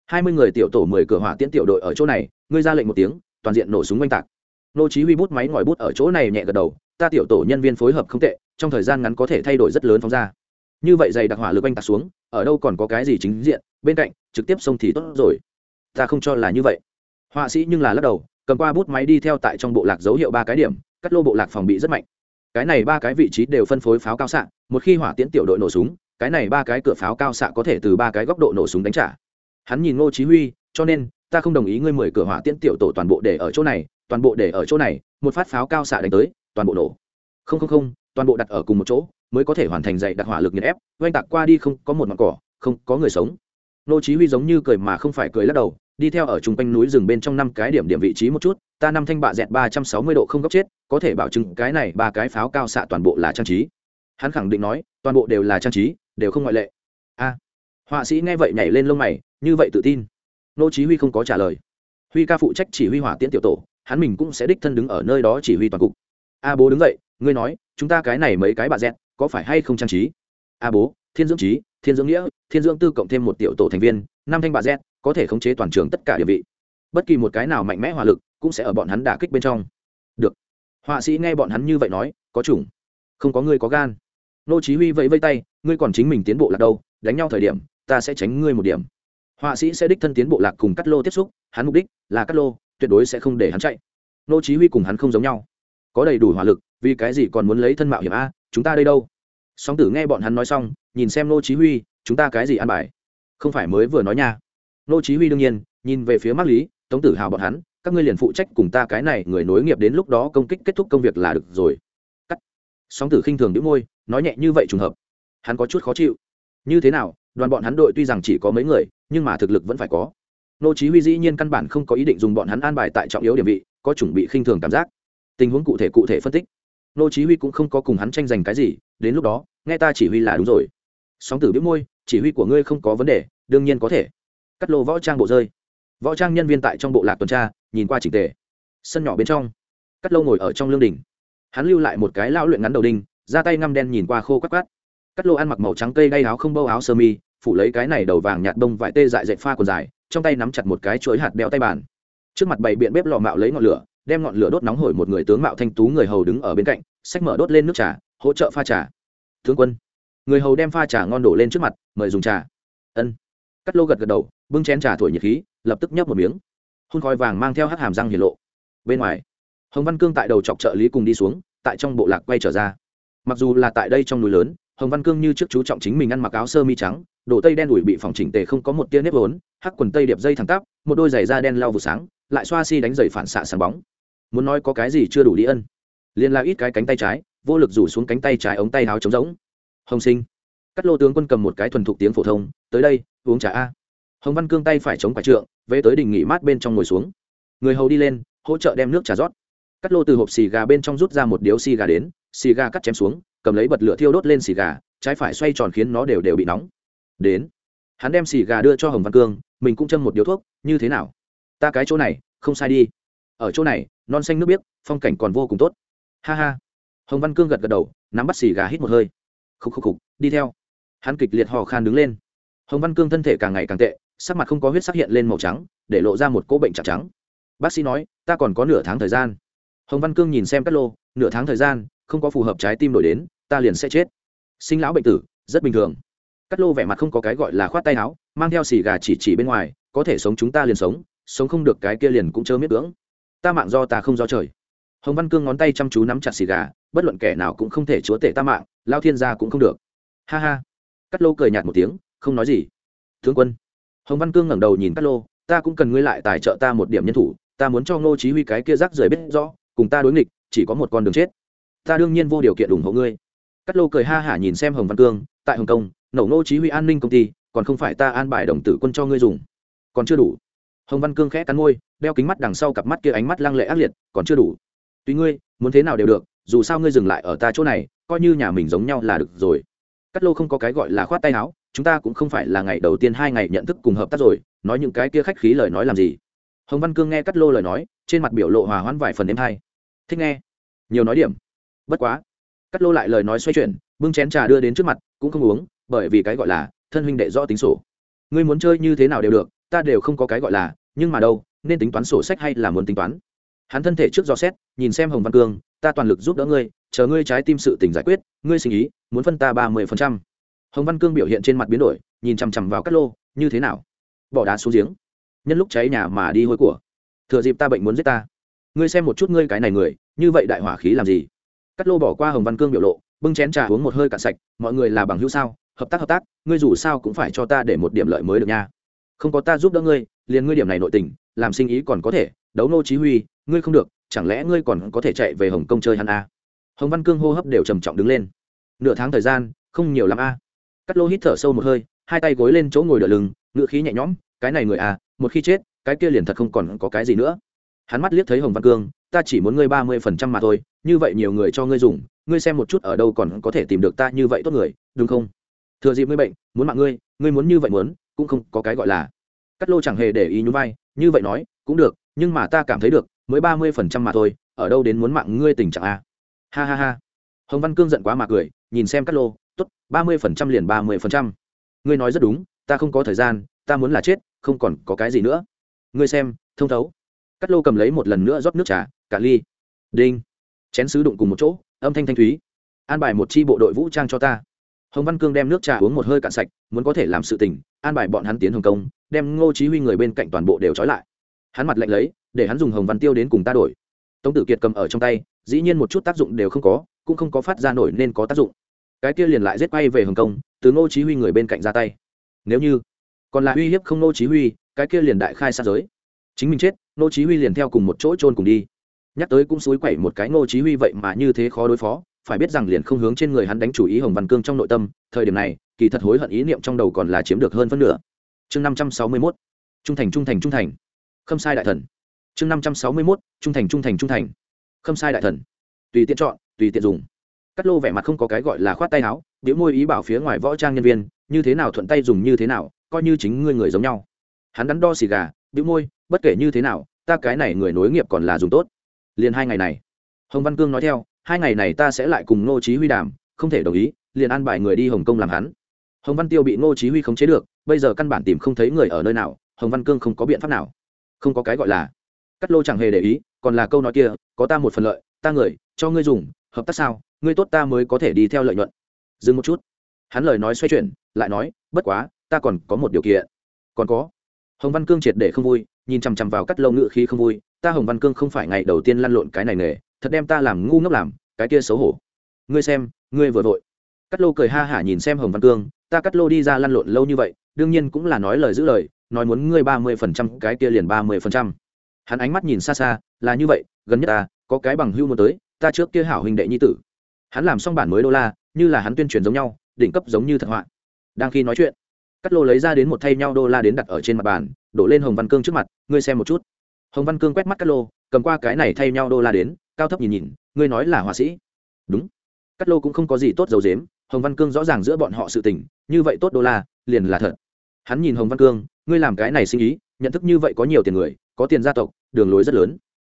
S1: Hai mươi người tiểu tổ mười cửa hỏa tiễn tiểu đội ở chỗ này, ngươi ra lệnh một tiếng, toàn diện nổ súng oanh tạc. Nô chí huy bút máy ngòi bút ở chỗ này nhẹ gật đầu, ta tiểu tổ nhân viên phối hợp không tệ, trong thời gian ngắn có thể thay đổi rất lớn phóng ra. Như vậy dày đặc hỏa lực oanh tạc xuống, ở đâu còn có cái gì chính diện, bên cạnh, trực tiếp xông thì tốt rồi. Ta không cho là như vậy họa sĩ nhưng là lắc đầu, cầm qua bút máy đi theo tại trong bộ lạc dấu hiệu ba cái điểm, cắt lô bộ lạc phòng bị rất mạnh. Cái này ba cái vị trí đều phân phối pháo cao xạ, một khi hỏa tiễn tiểu đội nổ súng, cái này ba cái cửa pháo cao xạ có thể từ ba cái góc độ nổ súng đánh trả. Hắn nhìn ngô chí huy, cho nên, ta không đồng ý ngươi mười cửa hỏa tiễn tiểu tổ toàn bộ để ở chỗ này, toàn bộ để ở chỗ này, một phát pháo cao xạ đánh tới, toàn bộ nổ. Không không không, toàn bộ đặt ở cùng một chỗ, mới có thể hoàn thành dạy đặc hỏa lực nghiền ép, oanh tạc qua đi không có một mặt cỏ, không có người sống. Nô chí huy giống như cười mà không phải cười lắc đầu, đi theo ở trung quanh núi rừng bên trong năm cái điểm điểm vị trí một chút, ta năm thanh bạ dẹt ba trăm sáu mươi độ không góc chết, có thể bảo chứng cái này ba cái pháo cao xạ toàn bộ là trang trí. Hắn khẳng định nói, toàn bộ đều là trang trí, đều không ngoại lệ. A. Họa sĩ nghe vậy nhảy lên lông mày, như vậy tự tin. Nô chí huy không có trả lời. Huy ca phụ trách chỉ huy hỏa tiễn tiểu tổ, hắn mình cũng sẽ đích thân đứng ở nơi đó chỉ huy toàn cục. A bố đứng dậy, ngươi nói, chúng ta cái này mấy cái bạ dẹt, có phải hay không trang trí? A bố thiên dưỡng trí, thiên dưỡng nghĩa, thiên dưỡng tư cộng thêm một tiểu tổ thành viên, năm thanh bà z, có thể khống chế toàn trường tất cả địa vị. Bất kỳ một cái nào mạnh mẽ hỏa lực cũng sẽ ở bọn hắn đả kích bên trong. Được. Họa sĩ nghe bọn hắn như vậy nói, có chủng. Không có ngươi có gan. Nô chí huy vẫy vẫy tay, ngươi còn chính mình tiến bộ là đâu, đánh nhau thời điểm, ta sẽ tránh ngươi một điểm. Họa sĩ sẽ đích thân tiến bộ lạc cùng cắt lô tiếp xúc, hắn mục đích là cắt lô, tuyệt đối sẽ không để hắn chạy. Nô chí huy cùng hắn không giống nhau. Có đầy đủ hỏa lực, vì cái gì còn muốn lấy thân mạo hiểm a, chúng ta đây đâu? Song tử nghe bọn hắn nói xong, nhìn xem nô chí huy, chúng ta cái gì ăn bài? Không phải mới vừa nói nha. Nô chí huy đương nhiên, nhìn về phía mắc lý, tống tử hào bọn hắn, các ngươi liền phụ trách cùng ta cái này người nối nghiệp đến lúc đó công kích kết thúc công việc là được rồi. Cắt. Song tử khinh thường nhíu môi, nói nhẹ như vậy trùng hợp. Hắn có chút khó chịu. Như thế nào, đoàn bọn hắn đội tuy rằng chỉ có mấy người, nhưng mà thực lực vẫn phải có. Nô chí huy dĩ nhiên căn bản không có ý định dùng bọn hắn an bài tại trọng yếu điểm vị, có chuẩn bị khinh thường cảm giác. Tình huống cụ thể cụ thể phân tích. Nô chí huy cũng không có cùng hắn tranh giành cái gì đến lúc đó nghe ta chỉ huy là đúng rồi. Sóng tử biết môi chỉ huy của ngươi không có vấn đề đương nhiên có thể. Cắt lô võ trang bộ rơi. Võ trang nhân viên tại trong bộ lạc tuần tra nhìn qua chỉnh tề. Sân nhỏ bên trong. Cắt lô ngồi ở trong lương đình, hắn lưu lại một cái lão luyện ngắn đầu đinh ra tay ngăm đen nhìn qua khô quắc quát cắt lô ăn mặc màu trắng cây đay áo không bâu áo sơ mi phủ lấy cái này đầu vàng nhạt đông vải tê dại dậy pha còn dài trong tay nắm chặt một cái chuỗi hạt đeo tay bàn. Trước mặt bày biện bếp lò mạo lấy ngọn lửa đem ngọn lửa đốt nóng hổi một người tướng mạo thanh tú người hầu đứng ở bên cạnh sách mở đốt lên nước trà hỗ trợ pha trà. Tướng quân, người hầu đem pha trà ngon đổ lên trước mặt, mời dùng trà. Ân. Cắt lô gật gật đầu, bưng chén trà thổi nhiệt khí, lập tức nhấp một miếng. Hun khói vàng mang theo hắc hàm răng hiển lộ. Bên ngoài, hồng văn cương tại đầu chọc trợ lý cùng đi xuống, tại trong bộ lạc quay trở ra. Mặc dù là tại đây trong núi lớn, hồng văn cương như trước chú trọng chính mình ăn mặc áo sơ mi trắng, đồ tây đen đùi bị phòng chỉnh tề không có một tia nếp vốn, hắc quần tây điệp dây thẳng tắp, một đôi giày da đen lau vụ sáng, lại xoa si đánh giày phản xạ sáng bóng. Muốn nói có cái gì chưa đủ đi ân. Liền là ít cái cánh tay trái vô lực rủ xuống cánh tay trái ống tay áo trống rỗng. Hồng sinh. Cắt lô tướng quân cầm một cái thuần thục tiếng phổ thông, tới đây, uống trà a. Hồng văn cương tay phải chống quả trượng về tới đỉnh nghỉ mát bên trong ngồi xuống. Người hầu đi lên, hỗ trợ đem nước trà rót. Cắt lô từ hộp xì gà bên trong rút ra một điếu xì gà đến, xì gà cắt chém xuống, cầm lấy bật lửa thiêu đốt lên xì gà, trái phải xoay tròn khiến nó đều đều bị nóng. Đến. Hắn đem xì gà đưa cho hồng văn cương, mình cũng châm một điếu thuốc, như thế nào? Ta cái chỗ này, không sai đi. Ở chỗ này, non xanh nước biếc, phong cảnh còn vô cùng tốt. Ha ha hồng văn cương gật gật đầu, nắm bắt xì gà hít một hơi. Khúc khúc khúc đi theo. Hắn kịch liệt hò khan đứng lên. Hồng văn cương thân thể càng ngày càng tệ, sắc mặt không có huyết sắc hiện lên màu trắng, để lộ ra một cỗ bệnh chặt trắng. Bác sĩ nói, ta còn có nửa tháng thời gian. Hồng văn cương nhìn xem cát lô, nửa tháng thời gian, không có phù hợp trái tim đổi đến, ta liền sẽ chết. Sinh lão bệnh tử, rất bình thường. Cát lô vẻ mặt không có cái gọi là khoát tay áo, mang theo xì gà chỉ chỉ bên ngoài, có thể sống chúng ta liền sống sống không được cái kia liền cũng chớ miết cưỡng. Ta mạng do ta không do trời. Hồng văn cương ngón tay chăm chú nắm chặt xì gà bất luận kẻ nào cũng không thể chúa tể ta mạng, lao thiên gia cũng không được. Ha ha. Cát lô cười nhạt một tiếng, không nói gì. Tướng quân. Hồng văn cương ngẩng đầu nhìn cát lô, ta cũng cần ngươi lại tài trợ ta một điểm nhân thủ, ta muốn cho ngô chí huy cái kia rác rưởi biết rõ, cùng ta đối nghịch, chỉ có một con đường chết. Ta đương nhiên vô điều kiện ủng hộ ngươi. Cát lô cười ha hả nhìn xem hồng văn cương, tại hồng kông, nổ ngô chí huy an ninh công ty, còn không phải ta an bài đồng tử quân cho ngươi dùng. Còn chưa đủ. Hồng văn cương khẽ cắn môi, đeo kính mắt đằng sau cặp mắt kia ánh mắt lăng lệ ác liệt, còn chưa đủ. Tùy ngươi, muốn thế nào đều được dù sao ngươi dừng lại ở ta chỗ này, coi như nhà mình giống nhau là được rồi. Cắt lô không có cái gọi là khoát tay áo, chúng ta cũng không phải là ngày đầu tiên hai ngày nhận thức cùng hợp tác rồi, nói những cái kia khách khí lời nói làm gì? Hồng văn cương nghe cắt lô lời nói, trên mặt biểu lộ hòa hoãn vài phần đêm hai thích nghe. Nhiều nói điểm. Bất quá. Cắt lô lại lời nói xoay chuyển, bưng chén trà đưa đến trước mặt, cũng không uống, bởi vì cái gọi là thân huynh đệ rõ tính sổ. Ngươi muốn chơi như thế nào đều được, ta đều không có cái gọi là, nhưng mà đâu, nên tính toán sổ sách hay là muốn tính toán? Hắn thân thể trước do xét, nhìn xem hồng văn cương, ta toàn lực giúp đỡ ngươi, chờ ngươi trái tim sự tình giải quyết, ngươi sinh ý, muốn phân ta ba mươi phần trăm. Hồng văn cương biểu hiện trên mặt biến đổi, nhìn chằm chằm vào cát lô, như thế nào? Bỏ đá xuống giếng. Nhân lúc cháy nhà mà đi hôi của. Thừa dịp ta bệnh muốn giết ta. Ngươi xem một chút ngươi cái này người, như vậy đại hỏa khí làm gì? Cát lô bỏ qua hồng văn cương biểu lộ, bưng chén trà uống một hơi cạn sạch, mọi người là bằng hữu sao? Hợp tác hợp tác, ngươi dù sao cũng phải cho ta để một điểm lợi mới được nha. Không có ta giúp đỡ ngươi, liền ngươi điểm này nội tình, làm sinh ý còn có thể, đấu nô chí huy ngươi không được, chẳng lẽ ngươi còn có thể chạy về hồng kông chơi hắn à? hồng văn cương hô hấp đều trầm trọng đứng lên nửa tháng thời gian, không nhiều lắm a à. cắt lô hít thở sâu một hơi, hai tay gối lên chỗ ngồi đỡ lưng ngựa khí nhẹ nhõm, cái này người à một khi chết, cái kia liền thật không còn có cái gì nữa hắn mắt liếc thấy hồng văn cương, ta chỉ muốn ngươi ba mươi phần trăm mà thôi, như vậy nhiều người cho ngươi dùng, ngươi xem một chút ở đâu còn có thể tìm được ta như vậy tốt người, đúng không thừa dịp ngươi bệnh, muốn mạng ngươi ngươi muốn như vậy muốn, cũng không có cái gọi là cắt lô chẳng hề để ý nhún vai, như vậy nói, cũng được, nhưng mà ta cảm thấy được mới ba mươi phần trăm mà thôi, ở đâu đến muốn mạng ngươi tình trạng a. Ha ha ha. Hồng văn cương giận quá mà cười, nhìn xem Cát lô t ố t ba mươi phần trăm liền ba mươi phần trăm. Ngươi nói rất đúng, ta không có thời gian, ta muốn là chết, không còn có cái gì nữa. Ngươi xem, thông thấu. Cát lô cầm lấy một lần nữa rót nước trà cả ly. Đinh. Chén sứ đụng cùng một chỗ, âm thanh thanh thúy. An bài một chi bộ đội vũ trang cho ta. Hồng văn cương đem nước trà uống một hơi cạn sạch, muốn có thể làm sự tình, an bài bọn hắn tiến hồng công đem ngô chí huy người bên cạnh toàn bộ đều trói lại. Hắn mặt lạnh lấy để hắn dùng hồng văn tiêu đến cùng ta đổi. Tống tử kiệt cầm ở trong tay, dĩ nhiên một chút tác dụng đều không có, cũng không có phát ra nổi nên có tác dụng. Cái kia liền lại giết quay về hồng kông từ ngô chí huy người bên cạnh ra tay. Nếu như còn là uy hiếp không ngô chí huy, cái kia liền đại khai sát giới. Chính mình chết, ngô chí huy liền theo cùng một chỗ trôn cùng đi. Nhắc tới cũng suối quẩy một cái ngô chí huy vậy mà như thế khó đối phó, phải biết rằng liền không hướng trên người hắn đánh chủ ý hồng văn cương trong nội tâm, thời điểm này, kỳ thật hối hận ý niệm trong đầu còn là chiếm được hơn phân nửa. Chương 561 trung thành trung thành trung thành. Không sai đại thần chương năm trăm sáu mươi mốt, trung thành trung thành trung thành. Khâm sai đại thần. Tùy tiện chọn, tùy tiện dùng. Cắt lô vẻ mặt không có cái gọi là khoát tay áo điếu môi ý bảo phía ngoài võ trang nhân viên, như thế nào thuận tay dùng như thế nào, coi như chính ngươi người giống nhau. Hắn đắn đo xì gà điếu môi, bất kể như thế nào, ta cái này người nối nghiệp còn là dùng tốt. Liền hai ngày này. Hồng văn cương nói theo, hai ngày này ta sẽ lại cùng ngô chí huy đàm, không thể đồng ý, liền an bài người đi hồng kông làm hắn. Hồng văn tiêu bị ngô chí huy khống chế được, bây giờ căn bản tìm không thấy người ở nơi nào, hồng văn cương không có biện pháp nào. Không có cái gọi là cắt lô chẳng hề để ý, còn là câu nói kia, có ta một phần lợi, ta người, cho ngươi dùng, hợp tác sao, ngươi tốt ta mới có thể đi theo lợi nhuận. Dừng một chút. Hắn lời nói xoay chuyển, lại nói, bất quá, ta còn có một điều kiện. Còn có? Hồng văn cương triệt để không vui, nhìn chằm chằm vào cắt lâu ngự khí không vui, ta hồng văn cương không phải ngày đầu tiên lăn lộn cái này nghề, thật đem ta làm ngu ngốc làm, cái kia xấu hổ. Ngươi xem, ngươi vừa vội. Cắt lô cười ha hả nhìn xem hồng văn cương, ta cắt lô đi ra lăn lộn lâu như vậy, đương nhiên cũng là nói lời giữ lời, nói muốn ngươi ba mươi phần trăm, cái kia liền ba mươi phần trăm hắn ánh mắt nhìn xa xa, là như vậy, gần nhất ta, có cái bằng hưu muốn tới, ta trước kia hảo huynh đệ nhi tử. Hắn làm xong bản mới đô la, như là hắn tuyên truyền giống nhau, đỉnh cấp giống như thật họa. Đang khi nói chuyện cắt lô lấy ra đến một thay nhau đô la đến đặt ở trên mặt bàn, đổ lên hồng văn cương trước mặt, ngươi xem một chút. Hồng văn cương quét mắt cắt lô, cầm qua cái này thay nhau đô la đến, cao thấp nhìn nhìn, ngươi nói là họa sĩ? Đúng. Cắt lô cũng không có gì tốt dầu dếm hồng văn cương rõ ràng giữa bọn họ sự tình, như vậy tốt đô la, liền là thật. Hắn nhìn hồng văn cương, ngươi làm cái này sinh ý, nhận thức như vậy có nhiều tiền người có tiền gia tộc, đường lối rất lớn.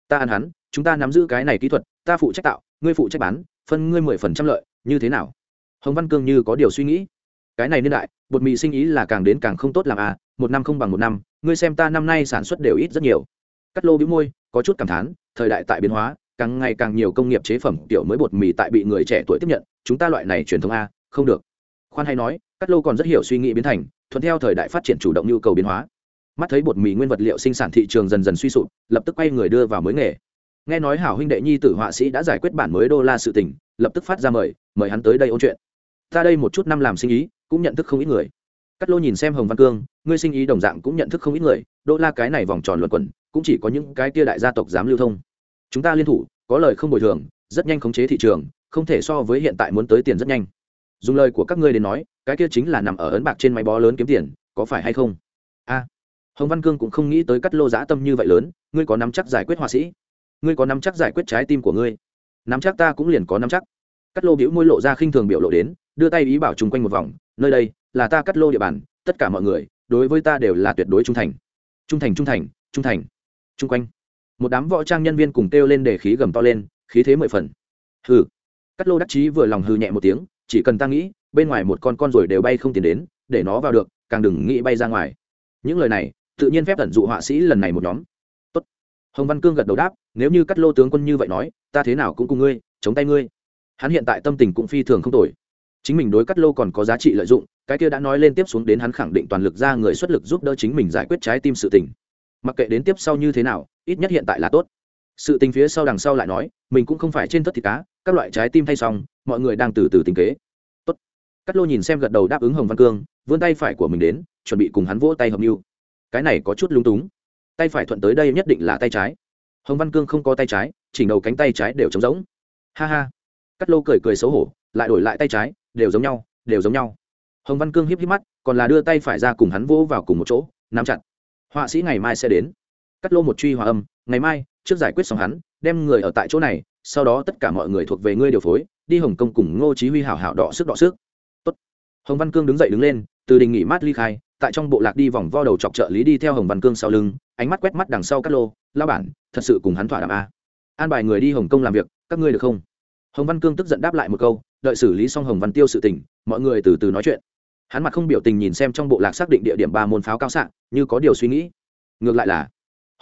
S1: Ta ăn hắn, chúng ta nắm giữ cái này kỹ thuật, ta phụ trách tạo, ngươi phụ trách bán, phân ngươi mười phần trăm lợi, như thế nào? Hồng văn cương như có điều suy nghĩ. Cái này niên đại, bột mì sinh ý là càng đến càng không tốt làm à một năm không bằng một năm, ngươi xem ta năm nay sản xuất đều ít rất nhiều. Cắt lô bĩu môi, có chút cảm thán, thời đại tại biến hóa, càng ngày càng nhiều công nghiệp chế phẩm tiểu mới bột mì tại bị người trẻ tuổi tiếp nhận, chúng ta loại này truyền thống a không được. Khoan hay nói, cắt lô còn rất hiểu suy nghĩ biến thành, thuận theo thời đại phát triển chủ động nhu cầu biến hóa mắt thấy bột mì nguyên vật liệu sinh sản thị trường dần dần suy sụp, lập tức quay người đưa vào mới nghề. Nghe nói hảo huynh đệ nhi tử họa sĩ đã giải quyết bản mới đô la sự tình, lập tức phát ra mời mời hắn tới đây ôn chuyện. Ta đây một chút năm làm sinh ý, cũng nhận thức không ít người. Cắt lô nhìn xem hồng văn cương, ngươi sinh ý đồng dạng cũng nhận thức không ít người, đô la cái này vòng tròn luẩn quẩn, cũng chỉ có những cái tia đại gia tộc dám lưu thông. Chúng ta liên thủ, có lời không bồi thường, rất nhanh khống chế thị trường, không thể so với hiện tại muốn tới tiền rất nhanh. Dùng lời của các ngươi đến nói, cái kia chính là nằm ở ấn bạc trên máy bó lớn kiếm tiền, có phải hay không? A hồng văn cương cũng không nghĩ tới cắt lô giã tâm như vậy lớn, ngươi có nắm chắc giải quyết họa sĩ? Ngươi có nắm chắc giải quyết trái tim của ngươi? Nắm chắc ta cũng liền có nắm chắc. Cắt lô biểu môi lộ ra khinh thường biểu lộ đến, đưa tay ý bảo chung quanh một vòng, nơi đây là ta cắt lô địa bàn, tất cả mọi người, đối với ta đều là tuyệt đối trung thành. Trung thành trung thành trung thành. Chung quanh, một đám võ trang nhân viên cùng kêu lên để khí gầm to lên, khí thế mười phần. Hừ. Cắt lô đắc chí vừa lòng hừ nhẹ một tiếng, chỉ cần ta nghĩ, bên ngoài một con con rồi đều bay không tiền đến, để nó vào được, càng đừng nghĩ bay ra ngoài. Những lời này tự nhiên phép tận dụ họa sĩ lần này một nhóm. Tốt. hồng văn cương gật đầu đáp, nếu như cắt lô tướng quân như vậy nói, ta thế nào cũng cùng ngươi, chống tay ngươi. Hắn hiện tại tâm tình cũng phi thường không tồi. Chính mình đối cắt lô còn có giá trị lợi dụng, cái kia đã nói lên tiếp xuống đến hắn khẳng định toàn lực ra người xuất lực giúp đỡ chính mình giải quyết trái tim sự tình. Mặc kệ đến tiếp sau như thế nào, ít nhất hiện tại là tốt. Sự tình phía sau đằng sau lại nói, mình cũng không phải trên tất thịt cá, các loại trái tim thay xong, mọi người đang từ từ tính kế. Tốt. Cắt lô nhìn xem gật đầu đáp ứng hồng văn cương, vươn tay phải của mình đến, chuẩn bị cùng hắn vỗ tay hợp mưu cái này có chút lung túng. Tay phải thuận tới đây nhất định là tay trái. Hồng văn cương không có tay trái, chỉnh đầu cánh tay trái đều trống rỗng. Ha ha. Cắt lô cười cười xấu hổ, lại đổi lại tay trái, đều giống nhau, đều giống nhau. Hồng văn cương hiếp hiếp mắt, còn là đưa tay phải ra cùng hắn vỗ vào cùng một chỗ, nắm chặt. Họa sĩ ngày mai sẽ đến. Cắt lô một truy hòa âm, ngày mai, trước giải quyết xong hắn, đem người ở tại chỗ này, sau đó tất cả mọi người thuộc về ngươi điều phối, đi hồng kông cùng ngô chí huy hảo hảo đọ sức đọ sức. Tốt. hồng văn cương đứng dậy đứng lên, từ đình nghỉ mát ly khai tại trong bộ lạc đi vòng vo đầu chọc trợ lý đi theo hồng văn cương sau lưng, ánh mắt quét mắt đằng sau các lô lao bản, thật sự cùng hắn thỏa đàm a. An bài người đi hồng kông làm việc, các ngươi được không? Hồng văn cương tức giận đáp lại một câu, đợi xử lý xong hồng văn tiêu sự tình, mọi người từ từ nói chuyện. Hắn mặt không biểu tình nhìn xem trong bộ lạc xác định địa điểm ba môn pháo cao xạ, như có điều suy nghĩ. Ngược lại là,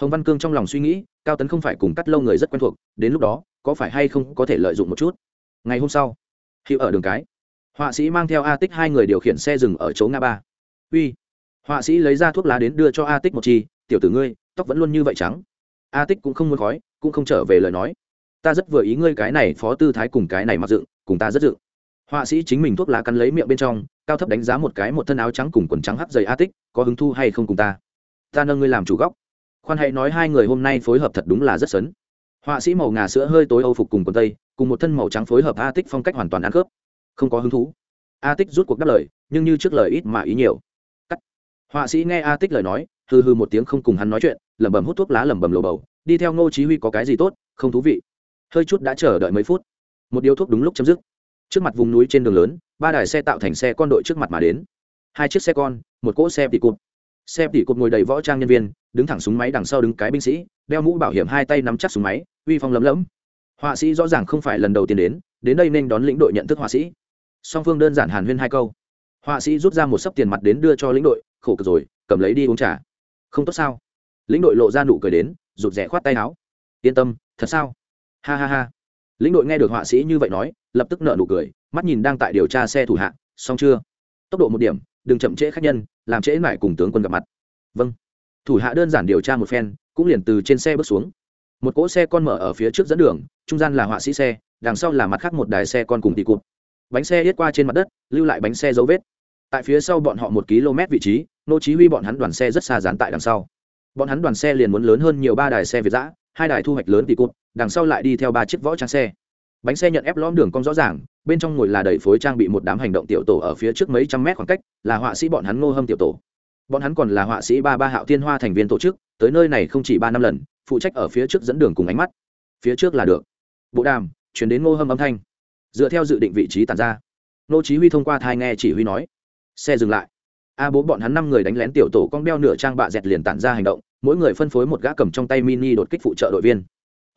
S1: hồng văn cương trong lòng suy nghĩ, cao tấn không phải cùng cắt lâu người rất quen thuộc, đến lúc đó, có phải hay không có thể lợi dụng một chút? Ngày hôm sau hiệu ở đường cái, họa sĩ mang theo a tích hai người điều khiển xe dừng ở chỗ ngã ba. Uy họa sĩ lấy ra thuốc lá đến đưa cho a tích một chi, tiểu tử ngươi, tóc vẫn luôn như vậy trắng. A tích cũng không muốn khói, cũng không trở về lời nói. Ta rất vừa ý ngươi cái này phó tư thái cùng cái này mặc dựng, cùng ta rất dựng. Họa sĩ chính mình thuốc lá cắn lấy miệng bên trong, cao thấp đánh giá một cái một thân áo trắng cùng quần trắng hấp dày a tích, có hứng thu hay không cùng ta? Ta nâng ngươi làm chủ góc. Khoan hãy nói hai người hôm nay phối hợp thật đúng là rất sấn. Họa sĩ màu ngà sữa hơi tối âu phục cùng quần tây, cùng một thân màu trắng phối hợp a tích phong cách hoàn toàn ăn khớp. Không có hứng thú. A tích rút cuộc đáp lời, nhưng như trước lời ít mà ý nhiều họa sĩ nghe a tích lời nói, hừ hừ một tiếng không cùng hắn nói chuyện, lẩm bẩm hút thuốc lá lẩm bẩm lồ bầu, đi theo ngô chí huy có cái gì tốt, không thú vị. Hơi chút đã chờ đợi mấy phút. Một điếu thuốc đúng lúc chấm dứt. Trước mặt vùng núi trên đường lớn, ba đài xe tạo thành xe con đội trước mặt mà đến. Hai chiếc xe con, một cỗ xe tỉ cụt. Xe tỉ cụt ngồi đầy võ trang nhân viên, đứng thẳng súng máy đằng sau đứng cái binh sĩ, đeo mũ bảo hiểm hai tay nắm chắc súng máy, uy phong lấm lấm. Họa sĩ rõ ràng không phải lần đầu tiên đến đến đây nên đón lĩnh đội nhận thức họa sĩ. Song phương đơn giản hàn huyên hai câu. Họa sĩ rút ra một sấp tiền mặt đến đưa cho lĩnh đội khổ cực rồi, cầm lấy đi uống trà. Không tốt sao? Lĩnh đội lộ ra nụ cười đến, rụt rẽ khoát tay áo. Yên tâm, thật sao? Ha ha ha. Lĩnh đội nghe được họa sĩ như vậy nói, lập tức nợ nụ cười, mắt nhìn đang tại điều tra xe thủ hạ, xong chưa? Tốc độ một điểm, đừng chậm trễ khách nhân, làm trễ lại cùng tướng quân gặp mặt. Vâng. Thủ hạ đơn giản điều tra một phen, cũng liền từ trên xe bước xuống. Một cỗ xe con mở ở phía trước dẫn đường, trung gian là họa sĩ xe, đằng sau là mặt khác một đài xe con cùng tì cụt bánh xe yết qua trên mặt đất, lưu lại bánh xe dấu vết. Tại phía sau bọn họ một km vị trí nô chí huy bọn hắn đoàn xe rất xa dán tại đằng sau. Bọn hắn đoàn xe liền muốn lớn hơn nhiều ba đài xe việt giã hai đài thu hoạch lớn tì cụt, đằng sau lại đi theo ba chiếc võ trang xe. Bánh xe nhận ép lõm đường cong rõ ràng, bên trong ngồi là đầy phối trang bị một đám hành động tiểu tổ ở phía trước mấy trăm mét khoảng cách, là họa sĩ bọn hắn ngô hâm tiểu tổ. Bọn hắn còn là họa sĩ ba ba hạo thiên hoa thành viên tổ chức, tới nơi này không chỉ ba năm lần, phụ trách ở phía trước dẫn đường cùng ánh mắt. Phía trước là được. Bộ đàm, chuyển đến ngô hâm âm thanh. Dựa theo dự định vị trí tàn ra. Nô chí huy thông qua thai nghe chỉ huy nói. Xe dừng lại a bố bọn hắn năm người đánh lén tiểu tổ con đeo nửa trang bạ dẹt liền tản ra hành động, mỗi người phân phối một gã cầm trong tay mini đột kích phụ trợ đội viên.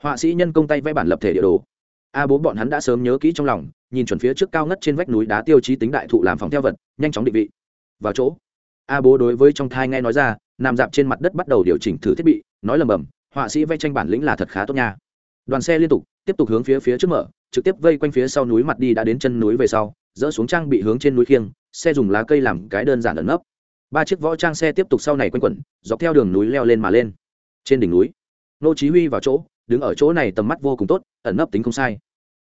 S1: Họa sĩ nhân công tay vẽ bản lập thể địa đồ. A bố bọn hắn đã sớm nhớ kỹ trong lòng, nhìn chuẩn phía trước cao ngất trên vách núi đá tiêu chí tính đại thụ làm phòng theo vật, nhanh chóng định vị. Vào chỗ, a bố đối với trong thai nghe nói ra, nằm dạp trên mặt đất bắt đầu điều chỉnh thử thiết bị, nói lầm bầm, họa sĩ vẽ tranh bản lĩnh là thật khá tốt nha. Đoàn xe liên tục, tiếp tục hướng phía phía trước mở, trực tiếp vây quanh phía sau núi mặt đi đã đến chân núi về sau, dỡ xuống trang bị hướng trên núi khiêng xe dùng lá cây làm cái đơn giản ẩn nấp. Ba chiếc võ trang xe tiếp tục sau này quanh quẩn, dọc theo đường núi leo lên mà lên. Trên đỉnh núi, nô chí huy vào chỗ, đứng ở chỗ này tầm mắt vô cùng tốt, ẩn nấp tính không sai.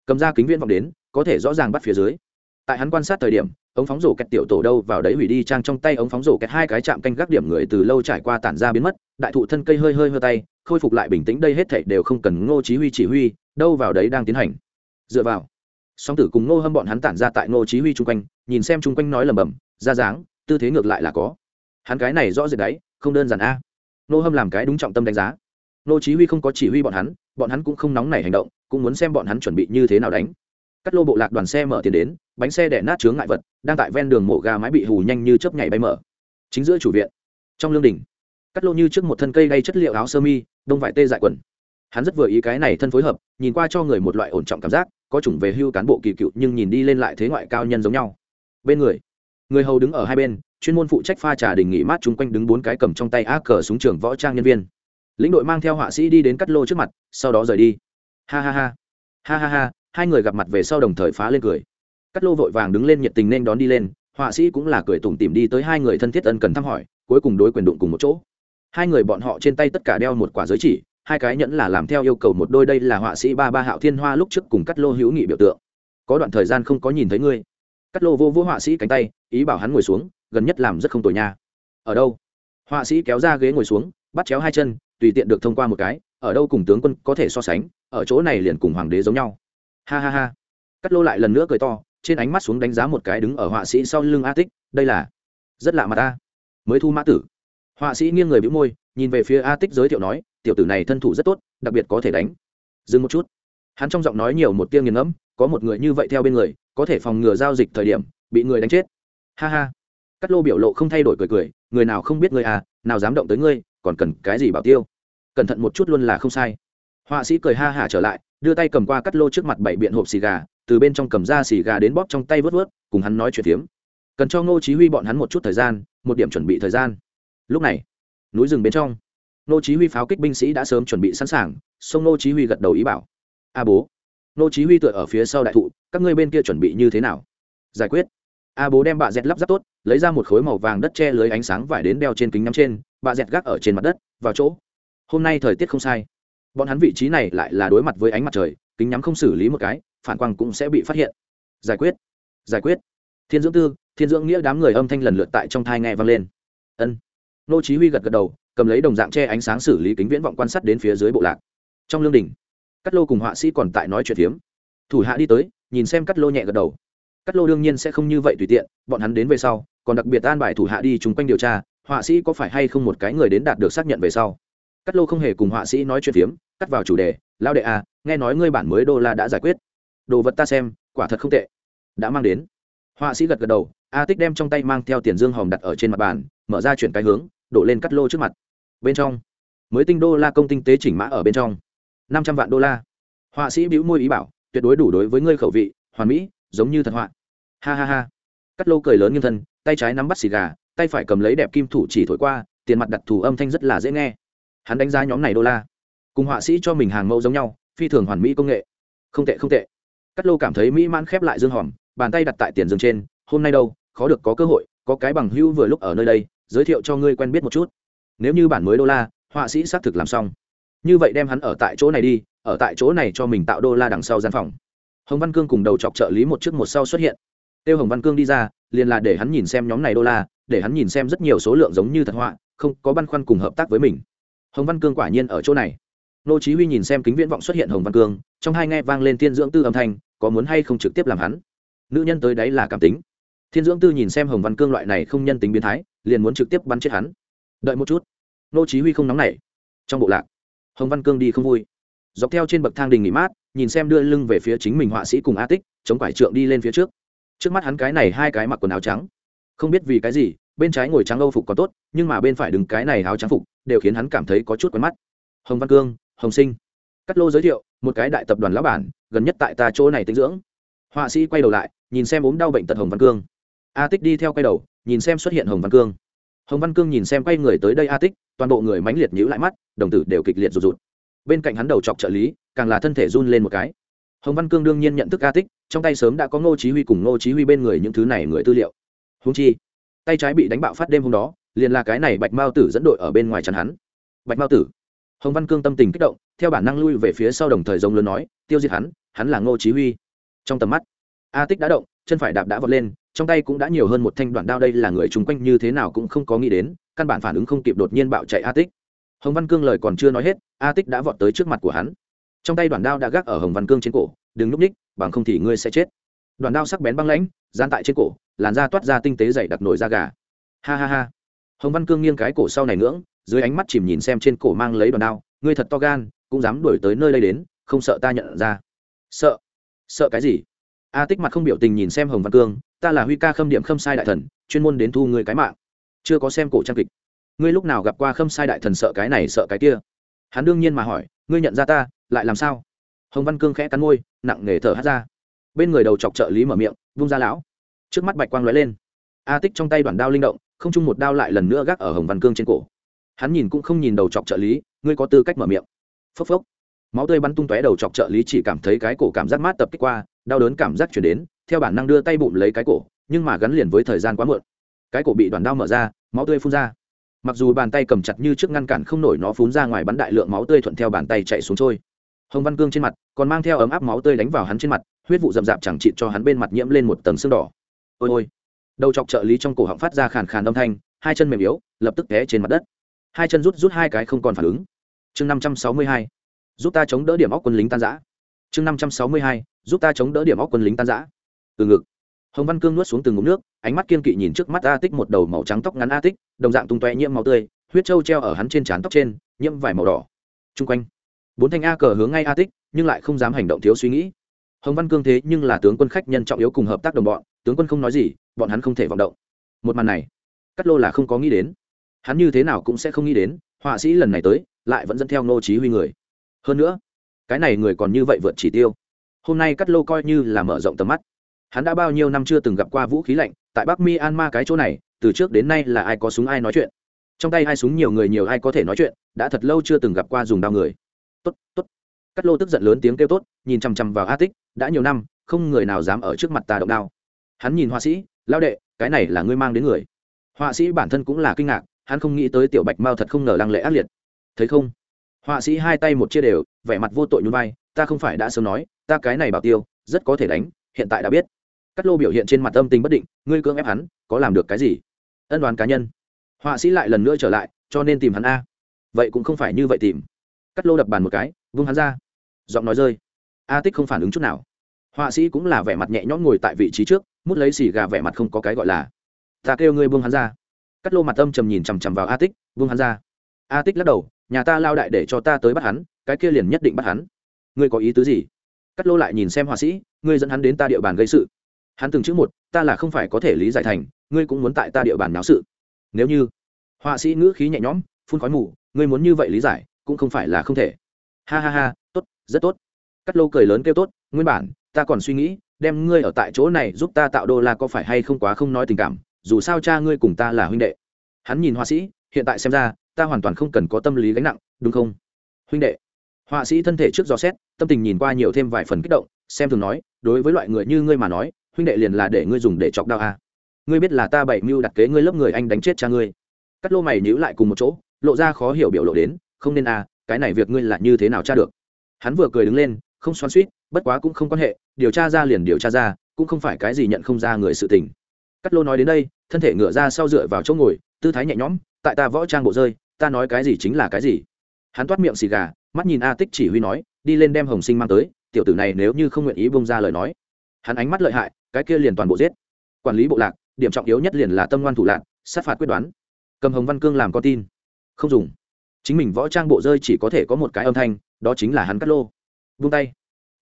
S1: Cầm ra kính viễn vọng đến, có thể rõ ràng bắt phía dưới. Tại hắn quan sát thời điểm, ống phóng rổ kẹt tiểu tổ đâu vào đấy hủy đi trang trong tay ống phóng rổ kẹt hai cái chạm canh gác điểm người từ lâu trải qua tản ra biến mất, đại thụ thân cây hơi hơi hơi tay, khôi phục lại bình tĩnh, đây hết thảy đều không cần ngô chí huy chỉ huy, đâu vào đấy đang tiến hành. Dựa vào song tử cùng ngô hâm bọn hắn tản ra tại ngô chí huy trung quanh, nhìn xem trung quanh nói lầm bầm ra dáng, tư thế ngược lại là có. Hắn cái này rõ rệt đấy, không đơn giản a. Ngô hâm làm cái đúng trọng tâm đánh giá. Ngô chí huy không có chỉ huy bọn hắn bọn hắn cũng không nóng nảy hành động, cũng muốn xem bọn hắn chuẩn bị như thế nào đánh. Cắt lô bộ lạc đoàn xe mở tiền đến, bánh xe đẻ nát chướng ngại vật, đang tại ven đường mổ gà mái bị hù nhanh như chớp nhảy bay mở. Chính giữa chủ viện, trong lương đỉnh, cắt lô như trước một thân cây gây chất liệu áo sơ mi, đông vải tê dại quần. Hắn rất vừa ý cái này thân phối hợp, nhìn qua cho người một loại ổn trọng cảm giác có chủng về hưu cán bộ kỳ cựu nhưng nhìn đi lên lại thế ngoại cao nhân giống nhau. Bên người người hầu đứng ở hai bên, chuyên môn phụ trách pha trà đình nghỉ mát chung quanh đứng bốn cái cầm trong tay ác cờ súng trường võ trang nhân viên. Lĩnh đội mang theo họa sĩ đi đến cắt lô trước mặt, sau đó rời đi. Ha ha ha ha ha ha, hai người gặp mặt về sau đồng thời phá lên cười. Cắt lô vội vàng đứng lên nhiệt tình nên đón đi lên, họa sĩ cũng là cười tủm tìm đi tới hai người thân thiết ân cần thăm hỏi, cuối cùng đối quyền đụng cùng một chỗ. Hai người bọn họ trên tay tất cả đeo một quả giới chỉ hai cái nhẫn là làm theo yêu cầu một đôi, đây là họa sĩ ba ba hạo thiên hoa lúc trước cùng cắt lô hữu nghị biểu tượng. Có đoạn thời gian không có nhìn thấy ngươi. Cắt lô vô vô họa sĩ cánh tay, ý bảo hắn ngồi xuống, gần nhất làm rất không tồi nha. Ở đâu? Họa sĩ kéo ra ghế ngồi xuống, bắt chéo hai chân, tùy tiện được thông qua một cái, ở đâu cùng tướng quân có thể so sánh, ở chỗ này liền cùng hoàng đế giống nhau. Ha ha ha. Cắt lô lại lần nữa cười to, trên ánh mắt xuống đánh giá một cái đứng ở họa sĩ sau lưng a tích, đây là rất lạ mặt ta mới thu mã tử. Họa sĩ nghiêng người bĩu môi, nhìn về phía a tích giới thiệu nói tiểu tử này thân thủ rất tốt, đặc biệt có thể đánh. Dừng một chút. Hắn trong giọng nói nhiều một tiếng nghiền ngẫm, có một người như vậy theo bên người, có thể phòng ngừa giao dịch thời điểm, bị người đánh chết. Ha ha. Cắt lô biểu lộ không thay đổi cười cười, người nào không biết ngươi à nào dám động tới ngươi, còn cần cái gì bảo tiêu? Cẩn thận một chút luôn là không sai. Họa sĩ cười ha hả trở lại, đưa tay cầm qua cắt lô trước mặt bảy biện hộp xì gà, từ bên trong cầm ra xì gà đến bóp trong tay vớt vớt, cùng hắn nói chuyện tiếm cần cho ngô chí huy bọn hắn một chút thời gian, một điểm chuẩn bị thời gian. Lúc này, núi rừng bên trong. Nô chí huy pháo kích binh sĩ đã sớm chuẩn bị sẵn sàng song nô chí huy gật đầu ý bảo. A bố, Nô chí huy tựa ở phía sau đại thụ, các ngươi bên kia chuẩn bị như thế nào? Giải quyết. A bố đem bạ dẹt lắp ráp tốt, lấy ra một khối màu vàng đất che lưới ánh sáng vải đến đeo trên kính nhắm trên, bạ dẹt gác ở trên mặt đất, vào chỗ. Hôm nay thời tiết không sai. Bọn hắn vị trí này lại là đối mặt với ánh mặt trời, kính nhắm không xử lý một cái, phản quang cũng sẽ bị phát hiện. Giải quyết giải quyết. Thiên dưỡng tư, thiên dưỡng nghĩa đám người âm thanh lần lượt tại trong thai nghe vang lên. Ân. Nô chí huy gật gật đầu cầm lấy đồng dạng che ánh sáng xử lý kính viễn vọng quan sát đến phía dưới bộ lạc. Trong lương đỉnh cắt lô cùng họa sĩ còn tại nói chuyện phiếm. Thủ hạ đi tới, nhìn xem cắt lô nhẹ gật đầu. Cắt lô đương nhiên sẽ không như vậy tùy tiện, bọn hắn đến về sau, còn đặc biệt an bài thủ hạ đi chung quanh điều tra, họa sĩ có phải hay không một cái người đến đạt được xác nhận về sau. Cắt lô không hề cùng họa sĩ nói chuyện phiếm, cắt vào chủ đề lao đệ à nghe nói ngươi bản mới đô la đã giải quyết. Đồ vật ta xem, quả thật không tệ. Đã mang đến. Họa sĩ gật gật đầu, a tích đem trong tay mang theo tiền dương hòm đặt ở trên mặt bàn, mở ra chuyển cái hướng, đổ lên cắt lô trước mặt bên trong. Mới tinh đô la công tinh tế chỉnh mã ở bên trong. Năm trăm vạn đô la. Họa sĩ bĩu môi ý bảo, tuyệt đối đủ đối với ngươi khẩu vị, hoàn mỹ, giống như thật họa. Ha ha ha. Cắt lô cười lớn nghiêm thân, tay trái nắm bắt xì gà, tay phải cầm lấy đẹp kim thủ chỉ thổi qua, tiền mặt đặt thủ âm thanh rất là dễ nghe. Hắn đánh giá nhóm này đô la. Cùng họa sĩ cho mình hàng mẫu giống nhau, phi thường hoàn mỹ công nghệ. Không tệ không tệ. Cắt lô cảm thấy mỹ mãn khép lại dương hòm, bàn tay đặt tại tiền dương trên, hôm nay đâu, khó được có cơ hội, có cái bằng hưu vừa lúc ở nơi đây, giới thiệu cho ngươi quen biết một chút nếu như bản mới đô la, họa sĩ xác thực làm xong. Như vậy đem hắn ở tại chỗ này đi, ở tại chỗ này cho mình tạo đô la đằng sau gian phòng. Hồng văn cương cùng đầu chọc trợ lý một trước một sau xuất hiện. Tiêu hồng văn cương đi ra, liền là để hắn nhìn xem nhóm này đô la, để hắn nhìn xem rất nhiều số lượng giống như thật họa, không có băn khoăn cùng hợp tác với mình. Hồng văn cương quả nhiên ở chỗ này. Nô chí huy nhìn xem kính viễn vọng xuất hiện hồng văn cương, trong hai nghe vang lên thiên dưỡng tư âm thanh, có muốn hay không trực tiếp làm hắn? Nữ nhân tới đấy là cảm tính. Thiên dưỡng tư nhìn xem hồng văn cương loại này không nhân tính biến thái, liền muốn trực tiếp bắn chết hắn. Đợi một chút nô chí huy không nóng nảy. Trong bộ lạc, hồng văn cương đi không vui. Dọc theo trên bậc thang đình nghỉ mát, nhìn xem đưa lưng về phía chính mình họa sĩ cùng a tích, chống quải trượng đi lên phía trước. Trước mắt hắn cái này hai cái mặc quần áo trắng. Không biết vì cái gì, bên trái ngồi trắng âu phục còn tốt, nhưng mà bên phải đứng cái này áo trắng phục, đều khiến hắn cảm thấy có chút quen mắt. Hồng văn cương, hồng sinh. Cắt lô giới thiệu, một cái đại tập đoàn lão bản, gần nhất tại ta chỗ này tinh dưỡng. Họa sĩ quay đầu lại, nhìn xem ốm đau bệnh tật hồng văn cương. A tích đi theo quay đầu, nhìn xem xuất hiện hồng văn cương. Hồng văn cương nhìn xem quay người tới đây a tích toàn bộ người mãnh liệt nhíu lại mắt, đồng tử đều kịch liệt rụt rụt. Bên cạnh hắn đầu chọc trợ lý, càng là thân thể run lên một cái. Hồng văn cương đương nhiên nhận thức a tích, trong tay sớm đã có ngô chí huy cùng ngô chí huy bên người những thứ này người tư liệu. Huống chi, tay trái bị đánh bạo phát đêm hôm đó, liền là cái này bạch mao tử dẫn đội ở bên ngoài chắn hắn. Bạch mao tử. Hồng văn cương tâm tình kích động, theo bản năng lui về phía sau đồng thời giống lớn nói, tiêu diệt hắn hắn là ngô chí huy. Trong tầm mắt, a tích đã động, chân phải đạp đã vọt lên, trong tay cũng đã nhiều hơn một thanh đoạn đao, đây là người chung quanh như thế nào cũng không có nghĩ đến căn bản phản ứng không kịp đột nhiên bạo chạy a tích. Hồng văn cương lời còn chưa nói hết, a tích đã vọt tới trước mặt của hắn. Trong tay đoàn đao đã gác ở hồng văn cương trên cổ, đừng núp ních, bằng không thì ngươi sẽ chết. Đoàn đao sắc bén băng lãnh gian tại trên cổ, làn da toát ra tinh tế dày đặc nổi da gà. Ha ha ha. Hồng văn cương nghiêng cái cổ sau này ngưỡng, dưới ánh mắt chìm nhìn xem trên cổ mang lấy đoàn đao, ngươi thật to gan, cũng dám đuổi tới nơi đây đến, không sợ ta nhận ra. Sợ? Sợ cái gì? A tích mặt không biểu tình nhìn xem hồng văn cương, ta là huy ca khâm điểm khâm sai đại thần, chuyên môn đến thu người cái mạng chưa có xem cổ trang kịch. Ngươi lúc nào gặp qua khâm sai đại thần sợ cái này sợ cái kia? Hắn đương nhiên mà hỏi, ngươi nhận ra ta, lại làm sao? Hồng văn cương khẽ cắn môi, nặng nề thở hát ra. Bên người đầu chọc trợ lý mở miệng, vung ra lão. Trước mắt bạch quang lóe lên. A tích trong tay đoàn đao linh động, không chung một đao lại lần nữa gác ở hồng văn cương trên cổ. Hắn nhìn cũng không nhìn đầu chọc trợ lý, ngươi có tư cách mở miệng. Phốc phốc. Máu tươi bắn tung tóe đầu chọc trợ lý chỉ cảm thấy cái cổ cảm giác mát tập kích qua, đau đớn cảm giác chuyển đến, theo bản năng đưa tay bụng lấy cái cổ, nhưng mà gắn liền với thời gian quá muộn cái cổ bị đoàn đao mở ra, máu tươi phun ra. Mặc dù bàn tay cầm chặt như trước ngăn cản không nổi nó phun ra ngoài bắn đại lượng máu tươi thuận theo bàn tay chạy xuống trôi. Hồng văn cương trên mặt còn mang theo ấm áp máu tươi đánh vào hắn trên mặt, huyết vụ rậm rạp chẳng chịt cho hắn bên mặt nhiễm lên một tầng xương đỏ. Ôi ôi. Đầu chọc trợ lý trong cổ họng phát ra khàn khàn âm thanh, hai chân mềm yếu, lập tức té trên mặt đất. Hai chân rút rút hai cái không còn phản ứng. Chương năm trăm sáu mươi hai. Giúp ta chống đỡ điểm óc quân lính tan giã chương năm trăm sáu mươi hai. Giúp ta chống đỡ điểm óc quân lính tan giã từ ngực hồng văn cương nuốt xuống từng ngụm nước, ánh mắt kiên kỵ nhìn trước mắt a tích một đầu màu trắng tóc ngắn a tích, đồng dạng tung toe nhiễm màu tươi, huyết trâu treo ở hắn trên trán tóc trên, nhiễm vải màu đỏ. Chung quanh, bốn thanh a cờ hướng ngay a tích, nhưng lại không dám hành động thiếu suy nghĩ. Hồng văn cương thế nhưng là tướng quân khách nhân trọng yếu cùng hợp tác đồng bọn, tướng quân không nói gì, bọn hắn không thể vọng động. Một màn này cắt lô là không có nghĩ đến. Hắn như thế nào cũng sẽ không nghĩ đến, họa sĩ lần này tới, lại vẫn dẫn theo nô chí huy người. Hơn nữa, cái này người còn như vậy vượt chỉ tiêu. Hôm nay cắt lô coi như là mở rộng tầm mắt hắn đã bao nhiêu năm chưa từng gặp qua vũ khí lạnh, tại bắc myanmar cái chỗ này, từ trước đến nay là ai có súng ai nói chuyện. Trong tay hai súng nhiều người nhiều ai có thể nói chuyện, đã thật lâu chưa từng gặp qua dùng đao người. Tốt tốt. Cắt lô tức giận lớn tiếng kêu tốt, nhìn chằm chằm vào a tích, đã nhiều năm, không người nào dám ở trước mặt ta động đao. Hắn nhìn họa sĩ lao đệ, cái này là ngươi mang đến người. Họa sĩ bản thân cũng là kinh ngạc, hắn không nghĩ tới tiểu bạch mao thật không ngờ lăng lệ ác liệt. Thấy không? Họa sĩ hai tay một chia đều, vẻ mặt vô tội nhún vai, ta không phải đã sớm nói, ta cái này bảo tiêu, rất có thể đánh, hiện tại đã biết cắt lô biểu hiện trên mặt âm tình bất định, ngươi cưỡng ép hắn, có làm được cái gì? Ân đoán cá nhân. Họa sĩ lại lần nữa trở lại, cho nên tìm hắn a. Vậy cũng không phải như vậy tìm. Cắt lô đập bàn một cái, vung hắn ra. Giọng nói rơi. A tích không phản ứng chút nào. Họa sĩ cũng là vẻ mặt nhẹ nhõm ngồi tại vị trí trước, mút lấy xì gà vẻ mặt không có cái gọi là. Ta kêu ngươi buông hắn ra. Cắt lô mặt âm trầm nhìn chằm chằm vào a tích, buông hắn ra. A tích lắc đầu, nhà ta lao đại để cho ta tới bắt hắn, cái kia liền nhất định bắt hắn. Ngươi có ý tứ gì? Cắt lô lại nhìn xem họa sĩ, ngươi dẫn hắn đến ta địa bàn gây sự hắn từng chữ một, ta là không phải có thể lý giải thành, ngươi cũng muốn tại ta địa bàn náo sự. Nếu như họa sĩ ngữ khí nhẹ nhõm, phun khói mù, ngươi muốn như vậy lý giải, cũng không phải là không thể. Ha ha ha, tốt, rất tốt. Cắt lô cười lớn kêu tốt, nguyên bản, ta còn suy nghĩ, đem ngươi ở tại chỗ này giúp ta tạo đô la có phải hay không quá không nói tình cảm, dù sao cha ngươi cùng ta là huynh đệ. Hắn nhìn họa sĩ, hiện tại xem ra, ta hoàn toàn không cần có tâm lý gánh nặng, đúng không? Huynh đệ. Họa sĩ thân thể trước gió xét tâm tình nhìn qua nhiều thêm vài phần kích động, xem thường nói, đối với loại người như ngươi mà nói huynh đệ liền là để ngươi dùng để chọc đau à. ngươi biết là ta bảy mưu đặt kế ngươi lớp người anh đánh chết cha ngươi. Cắt lô mày nhíu lại cùng một chỗ, lộ ra khó hiểu biểu lộ đến, không nên à cái này việc ngươi là như thế nào tra được. Hắn vừa cười đứng lên, không xoắn suýt bất quá cũng không quan hệ, điều tra ra liền điều tra ra, cũng không phải cái gì nhận không ra người sự tình. Cắt lô nói đến đây, thân thể ngựa ra sau dựa vào chỗ ngồi, tư thái nhẹ nhõm, tại ta võ trang bộ rơi, ta nói cái gì chính là cái gì. Hắn toát miệng xì gà, mắt nhìn a tích chỉ huy nói, đi lên đem hồng sinh mang tới, tiểu tử này nếu như không nguyện ý bông ra lời nói. Hắn ánh mắt lợi hại cái kia liền toàn bộ giết. Quản lý bộ lạc, điểm trọng yếu nhất liền là tâm ngoan thủ lạc, sát phạt quyết đoán. Cầm hồng văn cương làm con tin. Không dùng. Chính mình võ trang bộ rơi chỉ có thể có một cái âm thanh, đó chính là hắn cắt lô. Vung tay.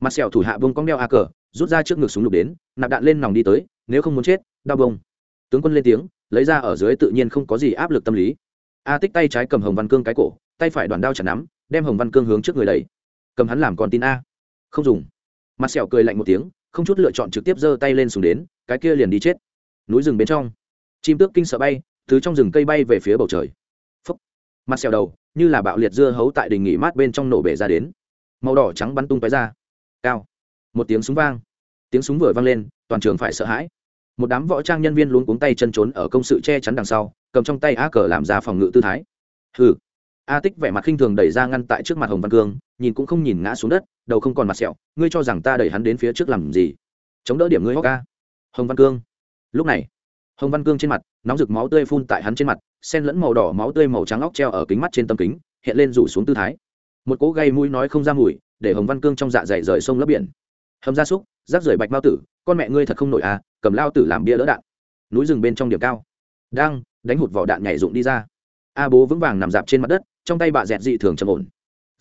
S1: Mặt sẹo thủ hạ bông cong đeo a cờ, rút ra trước ngực súng lục đến, nạp đạn lên nòng đi tới, nếu không muốn chết, đau bông. Tướng quân lên tiếng, lấy ra ở dưới tự nhiên không có gì áp lực tâm lý. A tích tay trái cầm hồng văn cương cái cổ, tay phải đoàn đao chặt nắm, đem hồng văn cương hướng trước người đầy cầm hắn làm con tin a. Không dùng. Mặt sẹo cười lạnh một tiếng không chút lựa chọn trực tiếp giơ tay lên xuống đến, cái kia liền đi chết. Núi rừng bên trong, chim tước kinh sợ bay thứ trong rừng cây bay về phía bầu trời. Phấp mặt xèo đầu, như là bạo liệt dưa hấu tại đình nghỉ mát bên trong nổ bể ra đến. Màu đỏ trắng bắn tung tói ra. Cao. Một tiếng súng vang. Tiếng súng vừa vang lên, toàn trường phải sợ hãi. Một đám võ trang nhân viên luống cuống tay chân trốn ở công sự che chắn đằng sau, cầm trong tay a cờ làm ra phòng ngự tư thái. Hừ. A tích vẻ mặt khinh thường đẩy ra ngăn tại trước mặt hồng văn cương nhìn cũng không nhìn ngã xuống đất, đầu không còn mặt sẹo, ngươi cho rằng ta đẩy hắn đến phía trước làm gì? Chống đỡ điểm ngươi hóc ca. Hồng văn cương. Lúc này, hồng văn cương trên mặt, nóng rực máu tươi phun tại hắn trên mặt, sen lẫn màu đỏ máu tươi màu trắng óc treo ở kính mắt trên tâm kính, hiện lên rủ xuống tư thái. Một cỗ gây mũi nói không ra mùi, để hồng văn cương trong dạ dày rời sông lấp biển. Hầm gia súc rác rời bạch mao tử, con mẹ ngươi thật không nổi à cầm lao tử làm bia đỡ đạn. Núi rừng bên trong điểm cao. Đang, đánh hụt vỏ đạn nhảy rụng đi ra. A bố vững vàng nằm dạp trên mặt đất, trong tay bà dẹt dị thường trầm ổn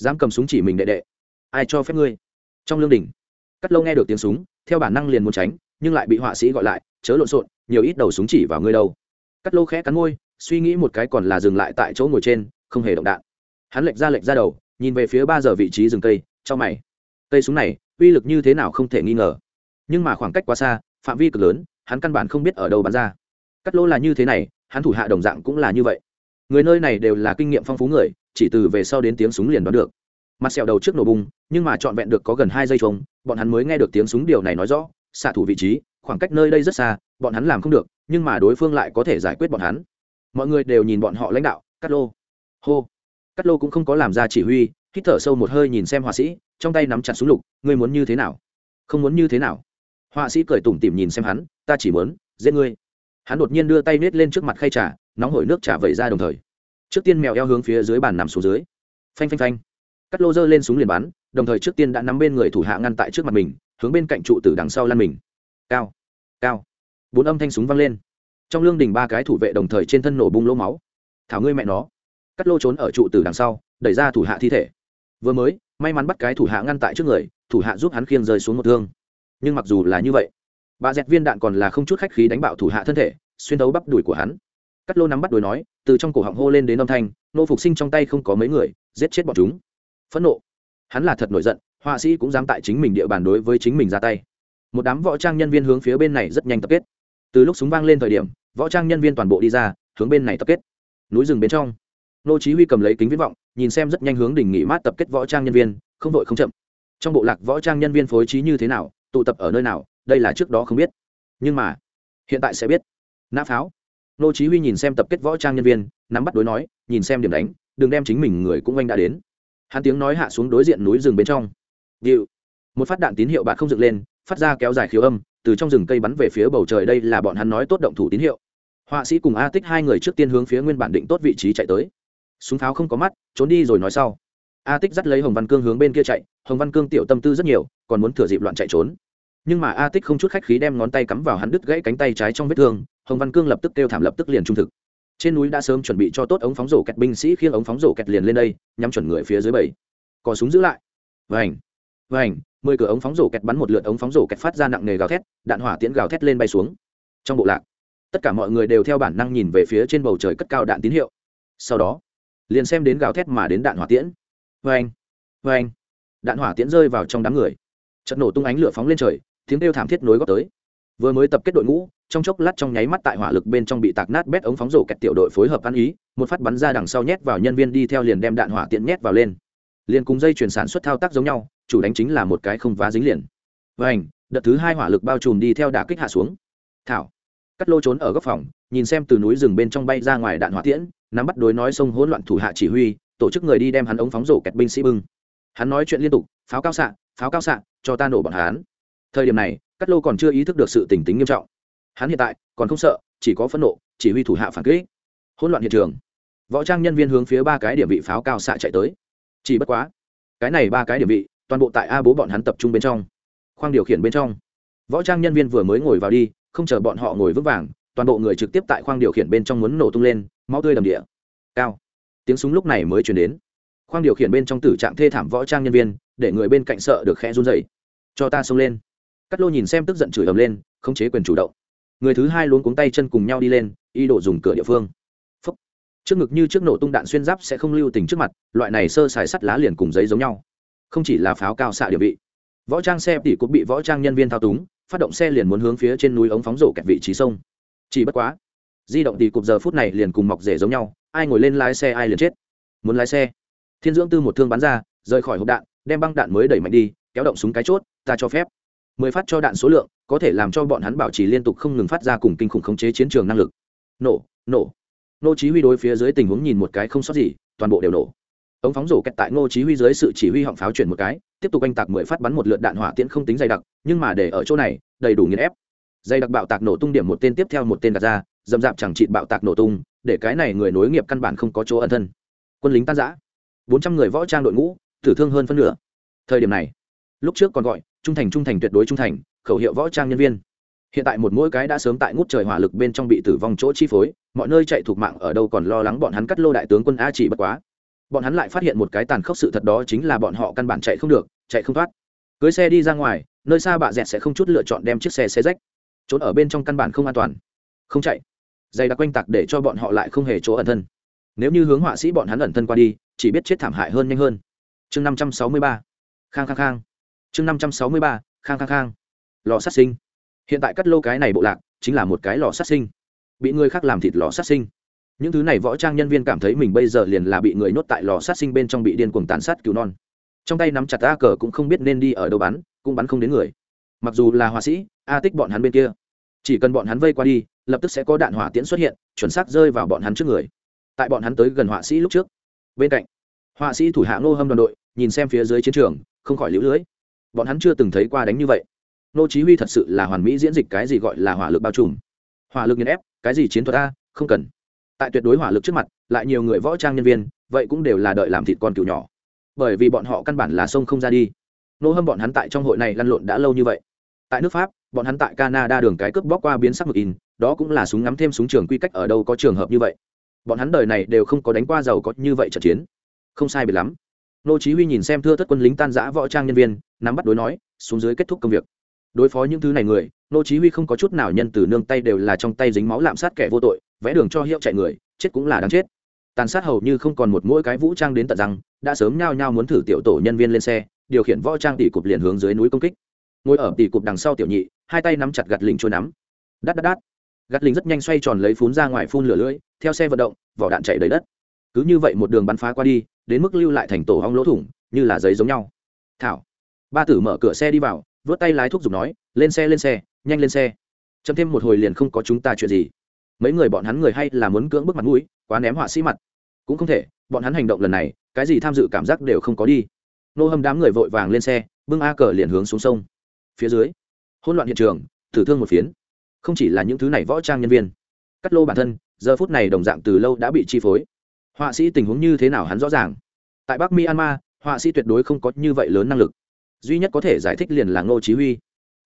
S1: dám cầm súng chỉ mình đệ đệ. Ai cho phép ngươi? Trong lương đình cắt lâu nghe được tiếng súng, theo bản năng liền muốn tránh, nhưng lại bị họa sĩ gọi lại, chớ lộn xộn, nhiều ít đầu súng chỉ vào ngươi đâu. Cắt lô khẽ cắn môi, suy nghĩ một cái còn là dừng lại tại chỗ ngồi trên, không hề động đạn. Hắn lệch ra lệch ra đầu, nhìn về phía ba giờ vị trí rừng cây trong mày. Cây súng này, uy lực như thế nào không thể nghi ngờ. Nhưng mà khoảng cách quá xa, phạm vi cực lớn, hắn căn bản không biết ở đâu bắn ra. Cắt lô là như thế này, hắn thủ hạ đồng dạng cũng là như vậy. Người nơi này đều là kinh nghiệm phong phú người chỉ từ về sau đến tiếng súng liền đoán được. Mặt sẹo đầu trước nổ bung nhưng mà trọn vẹn được có gần hai giây trống, bọn hắn mới nghe được tiếng súng điều này nói rõ, xạ thủ vị trí, khoảng cách nơi đây rất xa, bọn hắn làm không được, nhưng mà đối phương lại có thể giải quyết bọn hắn. Mọi người đều nhìn bọn họ lãnh đạo, cắt lô. Hô. Cắt lô cũng không có làm ra chỉ huy, hít thở sâu một hơi nhìn xem họa sĩ, trong tay nắm chặt súng lục, ngươi muốn như thế nào? Không muốn như thế nào. Họa sĩ cười tủm tỉm nhìn xem hắn, ta chỉ muốn giết ngươi. Hắn đột nhiên đưa tay nết lên trước mặt khay trà, nóng hổi nước trà vẩy ra đồng thời trước tiên mèo eo hướng phía dưới bàn nằm xuống dưới. Phanh phanh phanh. Cắt lô dơ lên súng liền bắn, đồng thời trước tiên đã nắm bên người thủ hạ ngăn tại trước mặt mình, hướng bên cạnh trụ tử đằng sau lăn mình. Cao cao. Bốn âm thanh súng vang lên. Trong lương đình ba cái thủ vệ đồng thời trên thân nổ bung lỗ máu. Thảo ngươi mẹ nó. Cắt lô trốn ở trụ tử đằng sau, đẩy ra thủ hạ thi thể. Vừa mới, may mắn bắt cái thủ hạ ngăn tại trước người, thủ hạ giúp hắn khiêng rơi xuống một thương. Nhưng mặc dù là như vậy bà dẹt viên đạn còn là không chút khách khí đánh bạo thủ hạ thân thể, xuyên đấu bắp đùi của hắn cắt lô nắm bắt đuổi nói, từ trong cổ họng hô lên đến âm thanh, nô phục sinh trong tay không có mấy người, giết chết bọn chúng. Phẫn nộ. Hắn là thật nổi giận, họa sĩ cũng dám tại chính mình địa bàn đối với chính mình ra tay. Một đám võ trang nhân viên hướng phía bên này rất nhanh tập kết. Từ lúc súng vang lên thời điểm, võ trang nhân viên toàn bộ đi ra, hướng bên này tập kết. Núi rừng bên trong, nô chí huy cầm lấy kính viễn vọng, nhìn xem rất nhanh hướng đỉnh nghỉ mát tập kết võ trang nhân viên, không đội không chậm. Trong bộ lạc võ trang nhân viên phối trí như thế nào, tụ tập ở nơi nào, đây là trước đó không biết. Nhưng mà, hiện tại sẽ biết. Nã pháo nô chí huy nhìn xem tập kết võ trang nhân viên, nắm bắt đối nói, nhìn xem điểm đánh, đừng đem chính mình người cũng anh đã đến. Hắn tiếng nói hạ xuống đối diện núi rừng bên trong. Diệu. một phát đạn tín hiệu bạn không dựng lên, phát ra kéo dài khiếu âm, từ trong rừng cây bắn về phía bầu trời đây là bọn hắn nói tốt động thủ tín hiệu. Họa sĩ cùng a tích hai người trước tiên hướng phía nguyên bản định tốt vị trí chạy tới. Súng pháo không có mắt, trốn đi rồi nói sau. A tích dắt lấy hồng văn cương hướng bên kia chạy, hồng văn cương tiểu tâm tư rất nhiều, còn muốn thừa dịp loạn chạy trốn. Nhưng mà a tích không chút khách khí đem ngón tay cắm vào hắn đứt gãy cánh tay trái trong vết thương hồng văn cương lập tức kêu thảm lập tức liền trung thực trên núi đã sớm chuẩn bị cho tốt ống phóng rổ kẹt binh sĩ khiêng ống phóng rổ kẹt liền lên đây nhắm chuẩn người phía dưới bảy cò súng giữ lại vành vành mười cửa ống phóng rổ kẹt bắn một lượt ống phóng rổ kẹt phát ra nặng nề gào thét đạn hỏa tiễn gào thét lên bay xuống trong bộ lạc tất cả mọi người đều theo bản năng nhìn về phía trên bầu trời cất cao đạn tín hiệu sau đó liền xem đến gào thét mà đến đạn hỏa tiễn vành vành đạn hỏa tiễn rơi vào trong đám người trận nổ tung ánh lửa phóng lên trời tiếng kêu thảm thiết nối góp tới vừa mới tập kết đội ngũ trong chốc lát trong nháy mắt tại hỏa lực bên trong bị tạc nát bét ống phóng rổ kẹt tiểu đội phối hợp ăn ý, một phát bắn ra đằng sau nhét vào nhân viên đi theo liền đem đạn hỏa tiện nhét vào lên. Liền cùng dây chuyển sản xuất thao tác giống nhau, chủ đánh chính là một cái không vá dính liền. Và ảnh đợt thứ hai hỏa lực bao trùm đi theo đà kích hạ xuống. Thảo, cắt lô trốn ở góc phòng, nhìn xem từ núi rừng bên trong bay ra ngoài đạn hỏa tiễn, nắm bắt đối nói xông hỗn loạn thủ hạ chỉ huy, tổ chức người đi đem hắn ống phóng rổ kẹt binh sĩ bưng. Hắn nói chuyện liên tục, pháo cao xạ, pháo cao xạ, cho ta nổ bọn hắn. Thời điểm này, cắt lô còn chưa ý thức được sự tình tính nghiêm trọng hắn hiện tại còn không sợ, chỉ có phẫn nộ, chỉ huy thủ hạ phản kích. Hỗn loạn hiện trường. Võ trang nhân viên hướng phía ba cái điểm vị pháo cao xạ chạy tới. Chỉ bất quá, cái này ba cái điểm vị, toàn bộ tại a bố bọn hắn tập trung bên trong, khoang điều khiển bên trong. Võ trang nhân viên vừa mới ngồi vào đi, không chờ bọn họ ngồi vững vàng, toàn bộ người trực tiếp tại khoang điều khiển bên trong muốn nổ tung lên, máu tươi đầm địa. Cao. Tiếng súng lúc này mới chuyển đến. Khoang điều khiển bên trong tử trạng thê thảm võ trang nhân viên, để người bên cạnh sợ được khẽ run dày cho ta xông lên. Cắt lô nhìn xem tức giận chửi ầm lên, khống chế quyền chủ động người thứ hai luống cuống tay chân cùng nhau đi lên y đổ dùng cửa địa phương. Phúc. trước ngực như trước nổ tung đạn xuyên giáp sẽ không lưu tình trước mặt, loại này sơ xài sắt lá liền cùng giấy giống nhau. Không chỉ là pháo cao xạ địa vị. Võ trang xe tỉ cũng bị võ trang nhân viên thao túng, phát động xe liền muốn hướng phía trên núi ống phóng rổ kẹt vị trí sông. Chỉ bất quá, di động tỉ cục giờ phút này liền cùng mọc rể giống nhau, ai ngồi lên lái xe ai liền chết. Muốn lái xe, thiên dưỡng tư một thương bắn ra, rời khỏi hộp đạn, đem băng đạn mới đẩy mạnh đi, kéo động súng cái chốt, ta cho phép. Mười phát cho đạn số lượng có thể làm cho bọn hắn bảo trì liên tục không ngừng phát ra cùng kinh khủng khống chế chiến trường năng lực. Nổ nổ. Nô chí huy đối phía dưới tình huống nhìn một cái không sót gì, toàn bộ đều nổ. Ống phóng rổ kẹt tại ngô chí huy dưới sự chỉ huy họng pháo chuyển một cái, tiếp tục anh tạc mười phát bắn một lượt đạn hỏa tiễn không tính dày đặc, nhưng mà để ở chỗ này, đầy đủ nghiền ép. Dày đặc bạo tạc nổ tung điểm một tên tiếp theo một tên đặt ra dầm dạp chẳng trị bạo tạc nổ tung, để cái này người nối nghiệp căn bản không có chỗ ẩn thân. Quân lính tan rã. 400 người võ trang đội ngũ, tử thương hơn phân nửa. Thời điểm này, lúc trước còn gọi, trung thành trung thành tuyệt đối trung thành khẩu hiệu võ trang nhân viên. Hiện tại một mỗi cái đã sớm tại ngút trời hỏa lực bên trong bị tử vong chỗ chi phối, mọi nơi chạy thuộc mạng ở đâu còn lo lắng bọn hắn cắt lô đại tướng quân a chỉ bất quá. Bọn hắn lại phát hiện một cái tàn khốc sự thật đó chính là bọn họ căn bản chạy không được, chạy không thoát. Cưới xe đi ra ngoài, nơi xa bạ dẹt sẽ không chút lựa chọn đem chiếc xe xe rách. Trốn ở bên trong căn bản không an toàn. Không chạy. Dày đặc quanh tặc để cho bọn họ lại không hề chỗ ẩn thân. Nếu như hướng họa sĩ bọn hắn ẩn thân qua đi, chỉ biết chết thảm hại hơn nhanh hơn. Chương năm trăm sáu mươi ba. Khang khang khang. Chương năm trăm sáu mươi ba. Khang khang khang lò sát sinh. Hiện tại cắt lô cái này bộ lạc chính là một cái lò sát sinh. Bị người khác làm thịt lò sát sinh. Những thứ này võ trang nhân viên cảm thấy mình bây giờ liền là bị người nhốt tại lò sát sinh bên trong bị điên cuồng tàn sát cứu non. Trong tay nắm chặt a cờ cũng không biết nên đi ở đâu bắn, cũng bắn không đến người. Mặc dù là họa sĩ, a tích bọn hắn bên kia. Chỉ cần bọn hắn vây qua đi, lập tức sẽ có đạn hỏa tiễn xuất hiện, chuẩn xác rơi vào bọn hắn trước người. Tại bọn hắn tới gần họa sĩ lúc trước. Bên cạnh, họa sĩ thủ hạ ngô hâm đoàn đội, nhìn xem phía dưới chiến trường, không khỏi lũ lưới. Bọn hắn chưa từng thấy qua đánh như vậy nô chí huy thật sự là hoàn mỹ diễn dịch cái gì gọi là hỏa lực bao trùm. Hỏa lực nghiền ép, cái gì chiến thuật a? Không cần. Tại tuyệt đối hỏa lực trước mặt, lại nhiều người võ trang nhân viên, vậy cũng đều là đợi làm thịt con cừu nhỏ. Bởi vì bọn họ căn bản là sông không ra đi. Nô hâm bọn hắn tại trong hội này lăn lộn đã lâu như vậy. Tại nước pháp, bọn hắn tại canada đường cái cướp bóc qua biến sắc mực in, đó cũng là súng ngắm thêm súng trường quy cách ở đâu có trường hợp như vậy. Bọn hắn đời này đều không có đánh qua giàu có như vậy trận chiến. Không sai biệt lắm. Nô chí huy nhìn xem thưa thất quân lính tan rã võ trang nhân viên, nắm bắt đối nói, xuống dưới kết thúc công việc đối phó những thứ này người, nô chí huy không có chút nào nhân từ, nương tay đều là trong tay dính máu lạm sát kẻ vô tội, vẽ đường cho hiệu chạy người, chết cũng là đáng chết. Tàn sát hầu như không còn một mũi cái vũ trang đến tận răng, đã sớm nhao nhao muốn thử tiểu tổ nhân viên lên xe, điều khiển võ trang tỷ cục liền hướng dưới núi công kích. Ngồi ở tỷ cục đằng sau tiểu nhị, hai tay nắm chặt gạt lình trôi nắm. Đắt đắt đắt. Gạt lình rất nhanh xoay tròn lấy phun ra ngoài phun lửa lưỡi, theo xe vận động, vỏ đạn chạy đầy đất. Cứ như vậy một đường bắn phá qua đi, đến mức lưu lại thành tổ hong lỗ thủng, như là giấy giống nhau. Thảo. Ba tử mở cửa xe đi vào vớt tay lái thuốc giục nói, lên xe lên xe, nhanh lên xe. Chấm thêm một hồi liền không có chúng ta chuyện gì. Mấy người bọn hắn người hay là muốn cưỡng bức mặt mũi, quá ném họa sĩ mặt. Cũng không thể, bọn hắn hành động lần này, cái gì tham dự cảm giác đều không có đi. Nô hâm đám người vội vàng lên xe, bưng a cờ liền hướng xuống sông. Phía dưới, hỗn loạn hiện trường, thử thương một phiến. Không chỉ là những thứ này võ trang nhân viên, cắt lô bản thân, giờ phút này đồng dạng từ lâu đã bị chi phối. Họa sĩ tình huống như thế nào hắn rõ ràng. Tại bắc myanmar, họa sĩ tuyệt đối không có như vậy lớn năng lực duy nhất có thể giải thích liền là ngô chí huy.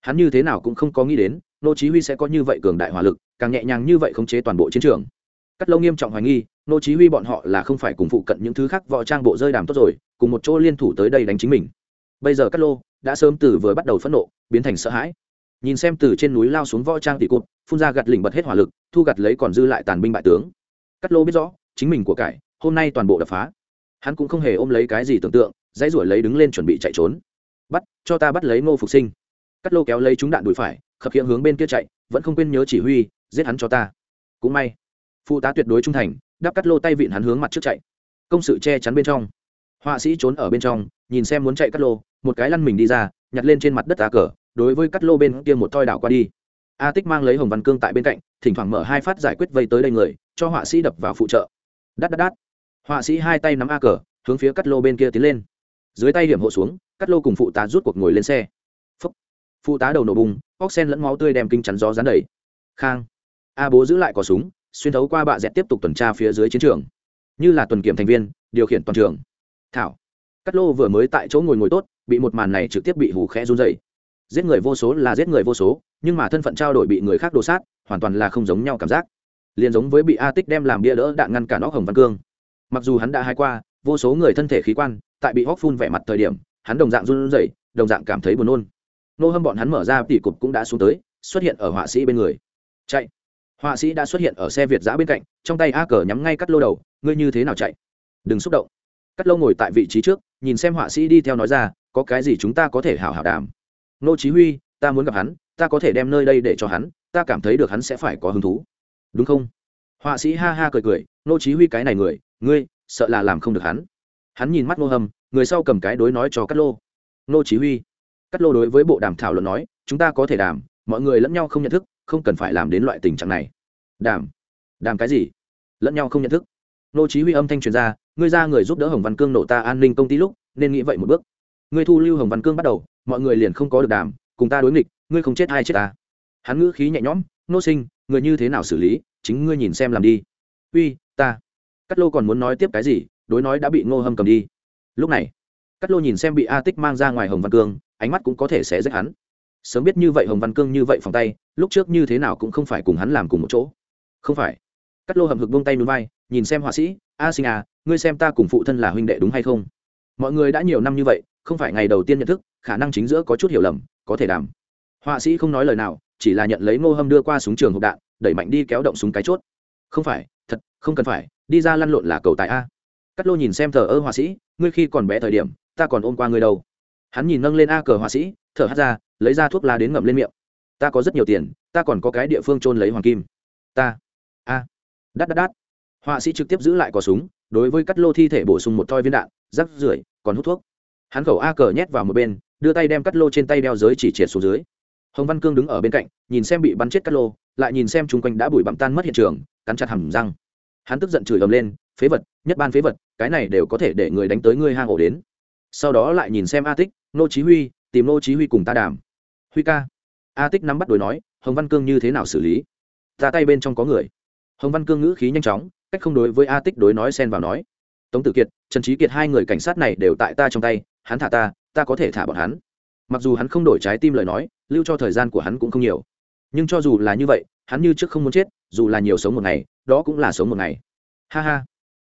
S1: Hắn như thế nào cũng không có nghĩ đến, ngô chí huy sẽ có như vậy cường đại hỏa lực, càng nhẹ nhàng như vậy khống chế toàn bộ chiến trường. Cắt lâu nghiêm trọng hoài nghi, ngô chí huy bọn họ là không phải cùng phụ cận những thứ khác võ trang bộ rơi đàm tốt rồi, cùng một chỗ liên thủ tới đây đánh chính mình. Bây giờ cắt lô đã sớm từ vừa bắt đầu phẫn nộ, biến thành sợ hãi. Nhìn xem từ trên núi lao xuống võ trang tỷ cụt, phun ra gạt lỉnh bật hết hỏa lực, thu gặt lấy còn dư lại tàn binh bại tướng. Cắt lô biết rõ, chính mình của cải, hôm nay toàn bộ đập phá. Hắn cũng không hề ôm lấy cái gì tưởng tượng, dãy ruổi lấy đứng lên chuẩn bị chạy trốn bắt, cho ta bắt lấy ngô phục sinh. Cắt lô kéo lấy chúng đạn đùi phải, khập hiện hướng bên kia chạy, vẫn không quên nhớ chỉ huy, giết hắn cho ta. Cũng may phụ tá tuyệt đối trung thành, đắp cắt lô tay vịn hắn hướng mặt trước chạy. Công sự che chắn bên trong. Họa sĩ trốn ở bên trong, nhìn xem muốn chạy cắt lô, một cái lăn mình đi ra, nhặt lên trên mặt đất á cờ, đối với cắt lô bên kia một thoi đảo qua đi. A tích mang lấy hồng văn cương tại bên cạnh, thỉnh thoảng mở hai phát giải quyết vây tới đây người, cho họa sĩ đập vào phụ trợ. Đắt đắt đắt họa sĩ hai tay nắm a cờ, hướng phía cắt lô bên kia tiến lên. Dưới tay điểm hộ xuống cắt lô cùng phụ tá rút cuộc ngồi lên xe. Phúc. phụ tá đầu nổ bùng óc sen lẫn máu tươi đem kinh chắn gió rán đầy. Khang. A bố giữ lại cò súng, xuyên thấu qua bạ dẹt tiếp tục tuần tra phía dưới chiến trường. Như là tuần kiểm thành viên, điều khiển toàn trường. Thảo. Cắt lô vừa mới tại chỗ ngồi ngồi tốt, bị một màn này trực tiếp bị hù khẽ run dày giết người vô số là giết người vô số, nhưng mà thân phận trao đổi bị người khác đổ sát, hoàn toàn là không giống nhau cảm giác. Liền giống với bị a tích đem làm bia đỡ đạn ngăn cản óc hồng văn cương. Mặc dù hắn đã hai qua, vô số người thân thể khí quan, tại bị hóc phun vẻ mặt thời điểm hắn đồng dạng run rẩy, đồng dạng cảm thấy buồn nôn. Nô hâm bọn hắn mở ra tỉ cục cũng đã xuống tới, xuất hiện ở họa sĩ bên người. Chạy. Họa sĩ đã xuất hiện ở xe việt giã bên cạnh, trong tay a cờ nhắm ngay cắt lô đầu, ngươi như thế nào chạy? Đừng xúc động. Cắt lô ngồi tại vị trí trước, nhìn xem họa sĩ đi theo nói ra, có cái gì chúng ta có thể hảo hảo đàm? Nô chí huy, ta muốn gặp hắn, ta có thể đem nơi đây để cho hắn, ta cảm thấy được hắn sẽ phải có hứng thú. Đúng không? Họa sĩ ha ha cười cười, nô chí huy cái này người, ngươi sợ là làm không được hắn hắn nhìn mắt nô hầm người sau cầm cái đối nói cho cát lô. Nô chỉ huy, cát lô đối với bộ đàm thảo luận nói, chúng ta có thể đàm, mọi người lẫn nhau không nhận thức, không cần phải làm đến loại tình trạng này. Đàm? Đàm cái gì? Lẫn nhau không nhận thức. Nô chỉ huy âm thanh truyền ra, ngươi ra người giúp đỡ hồng văn cương nổ ta an ninh công ty lúc, nên nghĩ vậy một bước. Ngươi thu lưu hồng văn cương bắt đầu, mọi người liền không có được đàm, cùng ta đối nghịch, ngươi không chết hay chết ta. Hắn ngữ khí nhẹ nhõm nô sinh, người như thế nào xử lý, chính ngươi nhìn xem làm đi. Uy, ta. Cát lô còn muốn nói tiếp cái gì đối nói đã bị ngô hâm cầm đi. Lúc này, cát lô nhìn xem bị a tích mang ra ngoài hồng văn cương, ánh mắt cũng có thể sẽ rách hắn. Sớm biết như vậy hồng văn cương như vậy phòng tay, lúc trước như thế nào cũng không phải cùng hắn làm cùng một chỗ. Không phải. Cát lô hầm hực buông tay núi vai, nhìn xem họa sĩ, a sinh à ngươi xem ta cùng phụ thân là huynh đệ đúng hay không? Mọi người đã nhiều năm như vậy, không phải ngày đầu tiên nhận thức, khả năng chính giữa có chút hiểu lầm, có thể đảm họa sĩ không nói lời nào, chỉ là nhận lấy ngô hâm đưa qua súng trường hộp đạn, đẩy mạnh đi kéo động súng cái chốt. Không phải, thật, không cần phải, đi ra lăn lộn là cầu tài a cắt lô nhìn xem thờ ơ họa sĩ, ngươi khi còn bé thời điểm, ta còn ôm qua ngươi đâu. Hắn nhìn nâng lên a cờ họa sĩ, thở hắt ra, lấy ra thuốc lá đến ngậm lên miệng. Ta có rất nhiều tiền, ta còn có cái địa phương trôn lấy hoàng kim. Ta, a, đắt đắt đắt. Họa sĩ trực tiếp giữ lại cò súng, đối với cắt lô thi thể bổ sung một thoi viên đạn, rắc rưởi, còn hút thuốc. Hắn khẩu a cờ nhét vào một bên, đưa tay đem cắt lô trên tay đeo giới chỉ triệt xuống dưới. Hồng văn cương đứng ở bên cạnh, nhìn xem bị bắn chết cắt lô, lại nhìn xem chung quanh đã bụi bặm tan mất hiện trường, cắn chặt hầm răng. Hắn tức giận chửi ầm lên, phế vật, nhất ban phế vật cái này đều có thể để người đánh tới ngươi hang ổ đến. Sau đó lại nhìn xem a tích, nô chí huy, tìm nô chí huy cùng ta đàm. Huy ca. A tích nắm bắt đuổi nói, hồng văn cương như thế nào xử lý? Ta tay bên trong có người. Hồng văn cương ngữ khí nhanh chóng, cách không đối với a tích đối nói xen vào nói. Tống tử kiệt, trần trí kiệt hai người cảnh sát này đều tại ta trong tay, hắn thả ta ta có thể thả bọn hắn. Mặc dù hắn không đổi trái tim lời nói, lưu cho thời gian của hắn cũng không nhiều. Nhưng cho dù là như vậy, hắn như trước không muốn chết, dù là nhiều sống một ngày, đó cũng là sống một ngày. Ha ha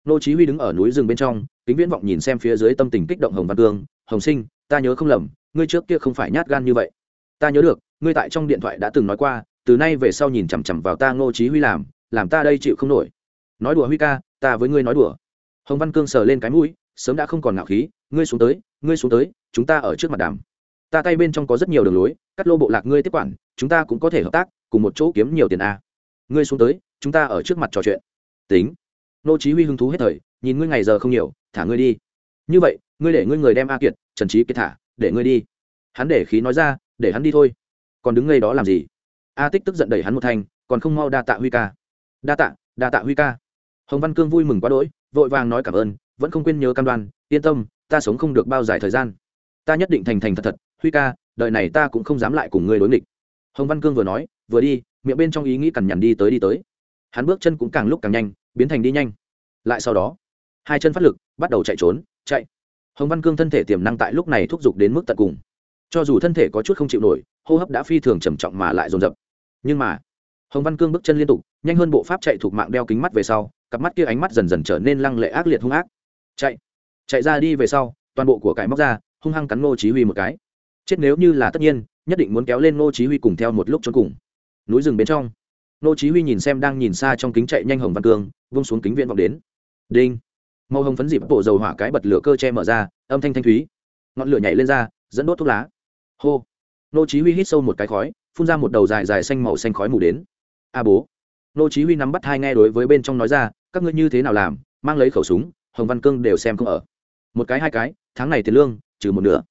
S1: nô chí huy đứng ở núi rừng bên trong, kính viễn vọng nhìn xem phía dưới tâm tình kích động hồng văn cương. Hồng sinh, ta nhớ không lầm, ngươi trước kia không phải nhát gan như vậy. Ta nhớ được, ngươi tại trong điện thoại đã từng nói qua, từ nay về sau nhìn chằm chằm vào ta nô chí huy làm làm ta đây chịu không nổi. Nói đùa huy ca, ta với ngươi nói đùa. Hồng văn cương sờ lên cái mũi, sớm đã không còn ngạo khí, ngươi xuống tới, ngươi xuống tới, chúng ta ở trước mặt đàm. Ta tay bên trong có rất nhiều đường lối, cắt lô bộ lạc ngươi tiếp quản, chúng ta cũng có thể hợp tác, cùng một chỗ kiếm nhiều tiền a. Ngươi xuống tới, chúng ta ở trước mặt trò chuyện. Tính nô chí huy hứng thú hết thời, nhìn ngươi ngày giờ không nhiều, thả ngươi đi. Như vậy, ngươi để ngươi người đem a kiệt, trần trí kiệt thả, để ngươi đi. Hắn để khí nói ra, để hắn đi thôi. Còn đứng ngay đó làm gì? A tích tức giận đẩy hắn một thanh, còn không mau đa tạ huy ca. Đa tạ đa tạ huy ca. Hồng văn cương vui mừng quá đỗi, vội vàng nói cảm ơn, vẫn không quên nhớ cam đoan, yên tâm, ta sống không được bao dài thời gian. Ta nhất định thành thành thật thật, huy ca, đời này ta cũng không dám lại cùng ngươi đối nghịch. Hồng văn cương vừa nói, vừa đi, miệng bên trong ý nghĩ cằn nhằn đi tới đi tới. Hắn bước chân cũng càng lúc càng nhanh biến thành đi nhanh. Lại sau đó, hai chân phát lực, bắt đầu chạy trốn, chạy. Hồng văn cương thân thể tiềm năng tại lúc này thúc giục đến mức tận cùng. Cho dù thân thể có chút không chịu nổi, hô hấp đã phi thường trầm trọng mà lại dồn dập. Nhưng mà, hồng văn cương bước chân liên tục, nhanh hơn bộ pháp chạy thuộc mạng đeo kính mắt về sau, cặp mắt kia ánh mắt dần dần trở nên lăng lệ ác liệt hung ác. Chạy chạy ra đi về sau, toàn bộ của cải móc ra, hung hăng cắn ngô chí huy một cái. Chết nếu như là tất nhiên, nhất định muốn kéo lên ngô chí huy cùng theo một lúc trốn cùng. Núi rừng bên trong Nô chí huy nhìn xem đang nhìn xa trong kính chạy nhanh hồng văn cương, vung xuống kính viễn vọng đến. Đinh. Màu hồng phấn dịp bộ dầu hỏa cái bật lửa cơ che mở ra, âm thanh thanh thúy. Ngọn lửa nhảy lên ra, dẫn đốt thuốc lá. Hô. Nô chí huy hít sâu một cái khói, phun ra một đầu dài dài xanh màu xanh khói mù đến. A bố. Nô chí huy nắm bắt hai nghe đối với bên trong nói ra, các ngươi như thế nào làm, mang lấy khẩu súng, hồng văn cương đều xem không ở. Một cái hai cái, tháng này tiền lương, trừ một nửa.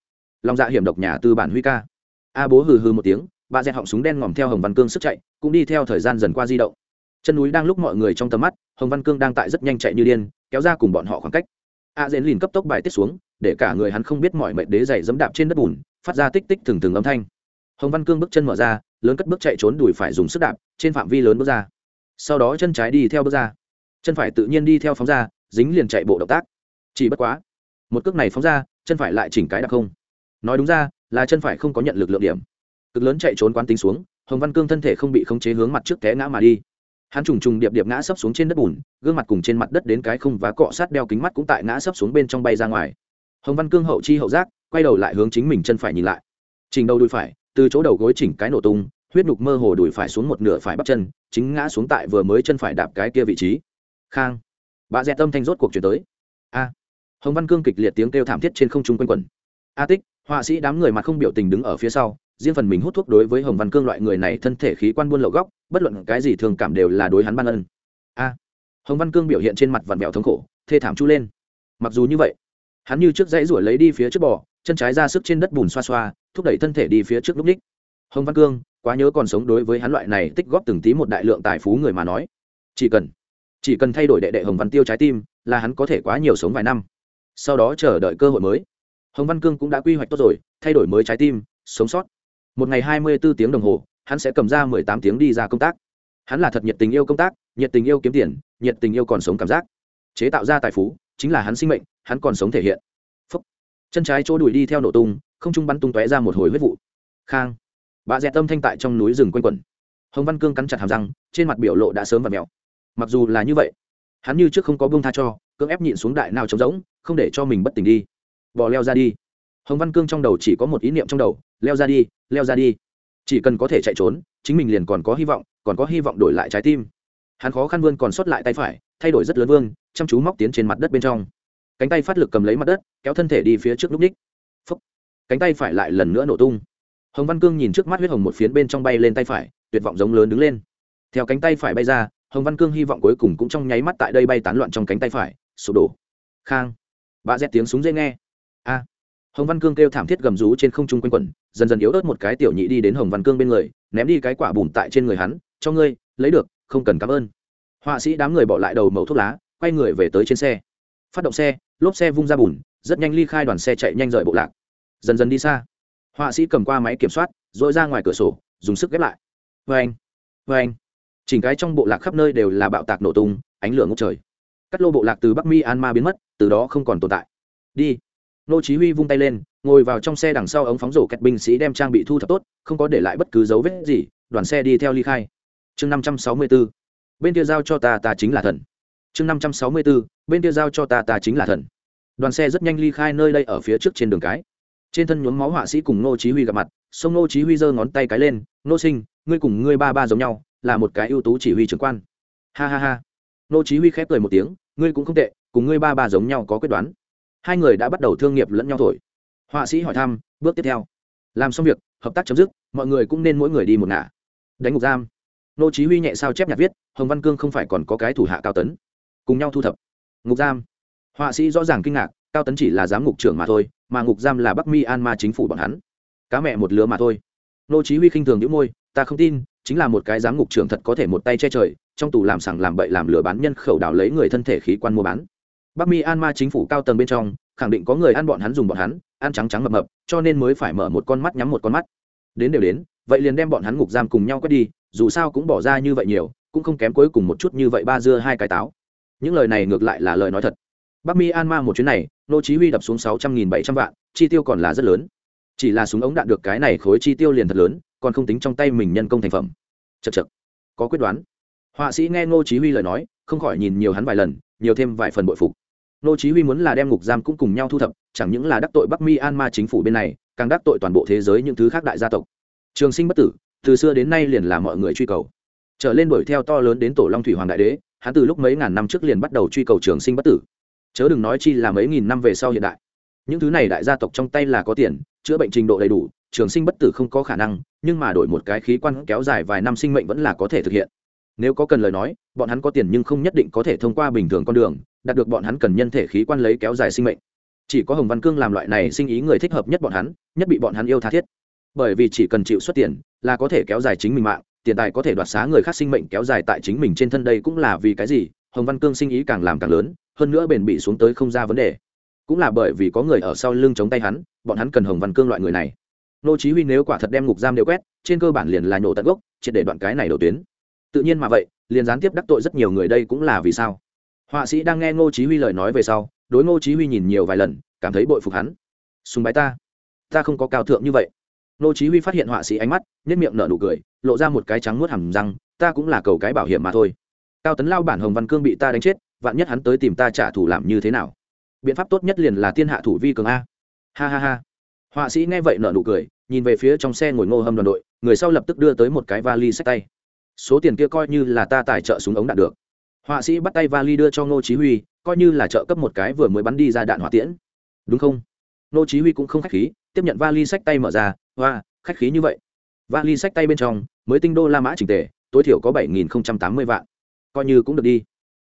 S1: Lòng dạ hiểm độc nhà tư bản huy ca. A bố hừ hừ một tiếng bà dẹt họng súng đen ngòm theo hồng văn cương sức chạy, cũng đi theo thời gian dần qua di động. Chân núi đang lúc mọi người trong tầm mắt, hồng văn cương đang tại rất nhanh chạy như điên, kéo ra cùng bọn họ khoảng cách. A dễn lìn cấp tốc bài tiết xuống, để cả người hắn không biết mọi mệnh đế dày dẫm đạp trên đất bùn, phát ra tích tích thường thường âm thanh. Hồng văn cương bước chân mở ra, lớn cất bước chạy trốn đùi phải dùng sức đạp, trên phạm vi lớn bước ra. Sau đó chân trái đi theo bước ra. Chân phải tự nhiên đi theo phóng ra, dính liền chạy bộ động tác. Chỉ bất quá, một cước này phóng ra, chân phải lại chỉnh cái đặc không. Nói đúng ra, là chân phải không có nhận lực lượng điểm cực lớn chạy trốn quán tính xuống, hồng văn cương thân thể không bị khống chế hướng mặt trước té ngã mà đi. Hắn trùng trùng điệp điệp ngã sấp xuống trên đất bùn, gương mặt cùng trên mặt đất đến cái không và cọ sát đeo kính mắt cũng tại ngã sấp xuống bên trong bay ra ngoài. Hồng văn cương hậu chi hậu giác, quay đầu lại hướng chính mình chân phải nhìn lại. Chỉnh đầu đùi phải, từ chỗ đầu gối chỉnh cái nổ tung, huyết nhục mơ hồ đùi phải xuống một nửa phải bắp chân, chính ngã xuống tại vừa mới chân phải đạp cái kia vị trí. Khang. Bà dẹt tâm thanh rốt cuộc chuyển tới. A. Hồng văn cương kịch liệt tiếng kêu thảm thiết trên không trung quanh quẩn. A tích, họa sĩ đám người mặt không biểu tình đứng ở phía sau riêng phần mình hút thuốc đối với hồng văn cương loại người này thân thể khí quan buôn lậu góc, bất luận cái gì thường cảm đều là đối hắn ban ân. A. Hồng văn cương biểu hiện trên mặt vặn vẹo thống khổ, thê thảm chu lên. Mặc dù như vậy, hắn như trước dãy ruổi lấy đi phía trước bò, chân trái ra sức trên đất bùn xoa xoa, thúc đẩy thân thể đi phía trước lúc ních. Hồng văn cương, quá nhớ còn sống đối với hắn loại này tích góp từng tí một đại lượng tài phú người mà nói. Chỉ cần chỉ cần thay đổi đệ đệ hồng văn tiêu trái tim, là hắn có thể quá nhiều sống vài năm. Sau đó chờ đợi cơ hội mới. Hồng văn cương cũng đã quy hoạch tốt rồi, thay đổi mới trái tim, sống sót một ngày hai mươi bốn tiếng đồng hồ, hắn sẽ cầm ra mười tám tiếng đi ra công tác. Hắn là thật nhiệt tình yêu công tác, nhiệt tình yêu kiếm tiền, nhiệt tình yêu còn sống cảm giác. Chế tạo ra tài phú, chính là hắn sinh mệnh, hắn còn sống thể hiện. Phúc. chân trái chỗ đuổi đi theo nổ tung, không trung bắn tung tóe ra một hồi huyết vụ. Khang. Bà dẹt tâm thanh tại trong núi rừng quanh quẩn. Hồng văn cương cắn chặt hàm răng, trên mặt biểu lộ đã sớm và mèo. Mặc dù là như vậy, hắn như trước không có bông tha cho, cưỡng ép nhịn xuống đại nào trống rỗng, không để cho mình bất tỉnh đi. Bò leo ra đi hồng văn cương trong đầu chỉ có một ý niệm trong đầu, leo ra đi, leo ra đi. Chỉ cần có thể chạy trốn, chính mình liền còn có hy vọng, còn có hy vọng đổi lại trái tim. Hắn khó khăn vươn còn sót lại tay phải, thay đổi rất lớn vương, chăm chú móc tiến trên mặt đất bên trong. Cánh tay phát lực cầm lấy mặt đất, kéo thân thể đi phía trước lúc ních. Phấp cánh tay phải lại lần nữa nổ tung. Hồng văn cương nhìn trước mắt huyết hồng một phiến bên trong bay lên tay phải, tuyệt vọng giống lớn đứng lên. Theo cánh tay phải bay ra, hồng văn cương hy vọng cuối cùng cũng trong nháy mắt tại đây bay tán loạn trong cánh tay phải, sụp đổ. Khang. Bà dẹt tiếng súng dễ nghe hồng văn cương kêu thảm thiết gầm rú trên không trung quanh quẩn, dần dần yếu ớt một cái tiểu nhị đi đến hồng văn cương bên người, ném đi cái quả bùn tại trên người hắn, cho ngươi, lấy được, không cần cảm ơn. Họa sĩ đám người bỏ lại đầu mẩu thuốc lá, quay người về tới trên xe. Phát động xe, lốp xe vung ra bùn, rất nhanh ly khai đoàn xe chạy nhanh rời bộ lạc. Dần dần đi xa. Họa sĩ cầm qua máy kiểm soát dội ra ngoài cửa sổ, dùng sức ghép lại. Vê anh vê anh chỉnh cái trong bộ lạc khắp nơi đều là bạo tạc nổ tung, ánh lửa ngốc trời. Cắt lô bộ lạc từ bắc mi an ma biến mất, từ đó không còn tồn tại. Đi nô chí huy vung tay lên, ngồi vào trong xe đằng sau ống phóng rổ kẹt binh sĩ đem trang bị thu thập tốt, không có để lại bất cứ dấu vết gì, đoàn xe đi theo ly khai. Chương 564 bên kia giao cho ta ta chính là thần. Chương 564 bên kia giao cho ta ta chính là thần. Đoàn xe rất nhanh ly khai nơi đây ở phía trước trên đường cái. Trên thân nhuốm máu họa sĩ cùng nô chí huy gặp mặt, sông nô chí huy giơ ngón tay cái lên, nô sinh, ngươi cùng ngươi ba ba giống nhau, là một cái ưu tú chỉ huy trưởng quan. Ha ha ha. Nô chí huy khép cười một tiếng, ngươi cũng không tệ, cùng ngươi ba ba giống nhau có quyết đoán hai người đã bắt đầu thương nghiệp lẫn nhau thổi. Họa sĩ hỏi thăm, bước tiếp theo. Làm xong việc, hợp tác chấm dứt, mọi người cũng nên mỗi người đi một ngả. Đánh ngục giam. Nô chí huy nhẹ sao chép nhạc viết, hồng văn cương không phải còn có cái thủ hạ cao tấn. Cùng nhau thu thập. Ngục giam. Họa sĩ rõ ràng kinh ngạc, cao tấn chỉ là giám ngục trưởng mà thôi, mà ngục giam là bắc mi an ma chính phủ bọn hắn. Cá mẹ một lứa mà thôi. Nô chí huy khinh thường nhíu môi, ta không tin, chính là một cái giám ngục trưởng thật có thể một tay che trời, trong tù làm sảng làm bậy làm lừa bán nhân khẩu đào lấy người thân thể khí quan mua bán bắc mi an ma chính phủ cao tầng bên trong, khẳng định có người ăn bọn hắn dùng bọn hắn, ăn trắng trắng mập mập, cho nên mới phải mở một con mắt nhắm một con mắt. Đến đều đến, vậy liền đem bọn hắn ngục giam cùng nhau quét đi, dù sao cũng bỏ ra như vậy nhiều, cũng không kém cuối cùng một chút như vậy ba dưa hai cái táo. Những lời này ngược lại là lời nói thật. Bắc mi an ma một chuyến này, nô chí huy đập xuống sáu trăm nghìn bảy trăm vạn, chi tiêu còn là rất lớn. Chỉ là súng ống đạn được cái này khối chi tiêu liền thật lớn, còn không tính trong tay mình nhân công thành phẩm. Chật chật có quyết đoán. Họa sĩ nghe ngô chí huy lời nói, không khỏi nhìn nhiều hắn vài lần, nhiều thêm vài phần bội phục. Nô chí huy muốn là đem ngục giam cũng cùng nhau thu thập, chẳng những là đắc tội bắc mi an ma chính phủ bên này, càng đắc tội toàn bộ thế giới những thứ khác đại gia tộc. Trường sinh bất tử, từ xưa đến nay liền là mọi người truy cầu. Trở lên đuổi theo to lớn đến tổ long thủy hoàng đại đế, hắn từ lúc mấy ngàn năm trước liền bắt đầu truy cầu trường sinh bất tử. Chớ đừng nói chi là mấy nghìn năm về sau hiện đại. Những thứ này đại gia tộc trong tay là có tiền, chữa bệnh trình độ đầy đủ, trường sinh bất tử không có khả năng, nhưng mà đổi một cái khí quan kéo dài vài năm sinh mệnh vẫn là có thể thực hiện nếu có cần lời nói, bọn hắn có tiền nhưng không nhất định có thể thông qua bình thường con đường, đạt được bọn hắn cần nhân thể khí quan lấy kéo dài sinh mệnh. Chỉ có hồng văn cương làm loại này sinh ý người thích hợp nhất bọn hắn, nhất bị bọn hắn yêu tha thiết. Bởi vì chỉ cần chịu xuất tiền, là có thể kéo dài chính mình mạng, tiền tài có thể đoạt xá người khác sinh mệnh kéo dài tại chính mình trên thân đây cũng là vì cái gì, hồng văn cương sinh ý càng làm càng lớn, hơn nữa bền bị xuống tới không ra vấn đề. Cũng là bởi vì có người ở sau lưng chống tay hắn, bọn hắn cần hồng văn cương loại người này. Nô chí huy nếu quả thật đem ngục giam đều quét, trên cơ bản liền là nhổ tận gốc, triệt để đoạn cái này đầu tuyến tự nhiên mà vậy, liền gián tiếp đắc tội rất nhiều người đây cũng là vì sao. Họa sĩ đang nghe ngô chí huy lời nói về sau, đối ngô chí huy nhìn nhiều vài lần, cảm thấy bội phục hắn. Sùng bái ta. Ta không có cao thượng như vậy. Ngô chí huy phát hiện họa sĩ ánh mắt nhất miệng nở nụ cười, lộ ra một cái trắng muốt hầm răng, ta cũng là cầu cái bảo hiểm mà thôi. Cao tấn lao bản hồng văn cương bị ta đánh chết, vạn nhất hắn tới tìm ta trả thù làm như thế nào? Biện pháp tốt nhất liền là tiên hạ thủ vi cường a. Ha ha ha. Họa sĩ nghe vậy nở nụ cười, nhìn về phía trong xe ngồi ngô hâm đoàn đội, người sau lập tức đưa tới một cái vali sách tay số tiền kia coi như là ta tài trợ súng ống đạn được. Họa sĩ bắt tay vali đưa cho ngô chí huy, coi như là trợ cấp một cái vừa mới bắn đi ra đạn hỏa tiễn. Đúng không? Ngô chí huy cũng không khách khí, tiếp nhận vali sách tay mở ra. Hoa, khách khí như vậy. Vali sách tay bên trong, mới tinh đô la mã trình tề, tối thiểu có bảy nghìn tám mươi vạn. Coi như cũng được đi.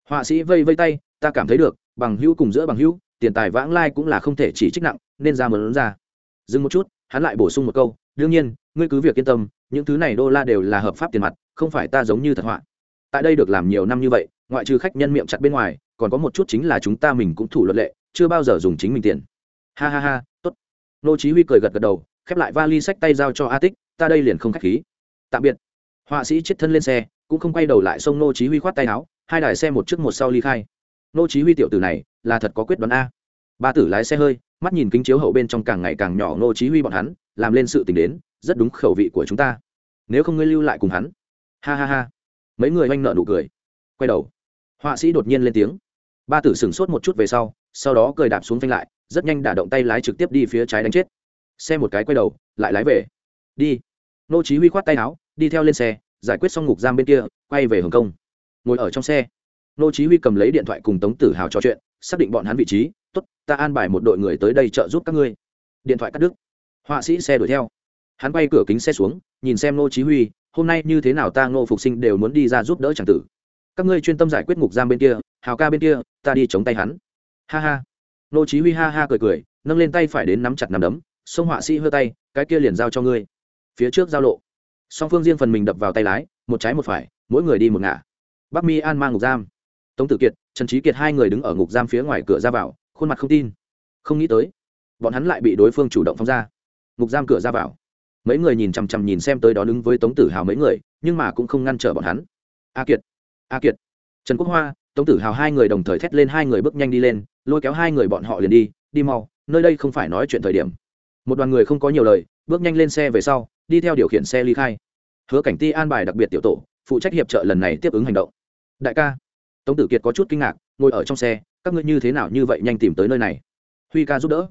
S1: Họa sĩ vây vây tay, ta cảm thấy được, bằng hữu cùng giữa bằng hữu, tiền tài vãng lai cũng là không thể chỉ trích nặng, nên ra mớn ra. Dừng một chút, hắn lại bổ sung một câu, đương nhiên, ngươi cứ việc yên tâm những thứ này đô la đều là hợp pháp tiền mặt, không phải ta giống như thật họa. Tại đây được làm nhiều năm như vậy, ngoại trừ khách nhân miệng chặt bên ngoài, còn có một chút chính là chúng ta mình cũng thủ luật lệ, chưa bao giờ dùng chính mình tiền. Ha ha ha, tốt. Nô chí huy cười gật gật đầu, khép lại vali sách tay giao cho a tích, ta đây liền không khách khí. Tạm biệt. Họa sĩ chết thân lên xe, cũng không quay đầu lại xông nô chí huy khoát tay áo, hai đài xe một trước một sau ly khai. Nô chí huy tiểu tử này, là thật có quyết đoán a. Ba tử lái xe hơi, mắt nhìn kính chiếu hậu bên trong càng ngày càng nhỏ nô chí huy bọn hắn, làm lên sự tình đến rất đúng khẩu vị của chúng ta. Nếu không ngươi lưu lại cùng hắn. Ha ha ha. Mấy người oanh nợ nụ cười. Quay đầu. Họa sĩ đột nhiên lên tiếng. Ba tử sửng sốt một chút về sau sau đó cười đạp xuống phanh lại, rất nhanh đả động tay lái trực tiếp đi phía trái đánh chết. Xe một cái quay đầu, lại lái về. Đi. Nô chí huy khoát tay áo, đi theo lên xe, giải quyết xong ngục giam bên kia, quay về hồng kông. Ngồi ở trong xe. Nô chí huy cầm lấy điện thoại cùng tống tử hào trò chuyện, xác định bọn hắn vị trí. Tốt, ta an bài một đội người tới đây trợ giúp các ngươi. Điện thoại cắt đứt. Họa sĩ xe đuổi theo hắn quay cửa kính xe xuống, nhìn xem Ngô chí huy, hôm nay như thế nào ta ngô phục sinh đều muốn đi ra giúp đỡ chẳng tử. Các ngươi chuyên tâm giải quyết ngục giam bên kia, hào ca bên kia, ta đi chống tay hắn. Ha ha. Ngô chí huy ha ha cười cười, nâng lên tay phải đến nắm chặt nắm đấm, sông họa sĩ hơ tay, cái kia liền giao cho ngươi. Phía trước giao lộ. Song phương riêng phần mình đập vào tay lái, một trái một phải, mỗi người đi một ngả. Bắc mi an mang ngục giam. Tống tử kiệt, trần trí kiệt hai người đứng ở ngục giam phía ngoài cửa ra vào, khuôn mặt không tin. Không nghĩ tới, bọn hắn lại bị đối phương chủ động phóng ra. Ngục giam cửa ra vào mấy người nhìn chằm chằm nhìn xem tới đó đứng với tống tử hào mấy người, nhưng mà cũng không ngăn trở bọn hắn. A kiệt a kiệt. Trần quốc hoa, tống tử hào hai người đồng thời thét lên hai người bước nhanh đi lên, lôi kéo hai người bọn họ liền đi đi mau, nơi đây không phải nói chuyện thời điểm. Một đoàn người không có nhiều lời, bước nhanh lên xe về sau, đi theo điều khiển xe ly khai. Hứa cảnh ti an bài đặc biệt tiểu tổ, phụ trách hiệp trợ lần này tiếp ứng hành động. Đại ca. Tống tử kiệt có chút kinh ngạc, ngồi ở trong xe, các ngươi như thế nào như vậy nhanh tìm tới nơi này? Huy ca giúp đỡ.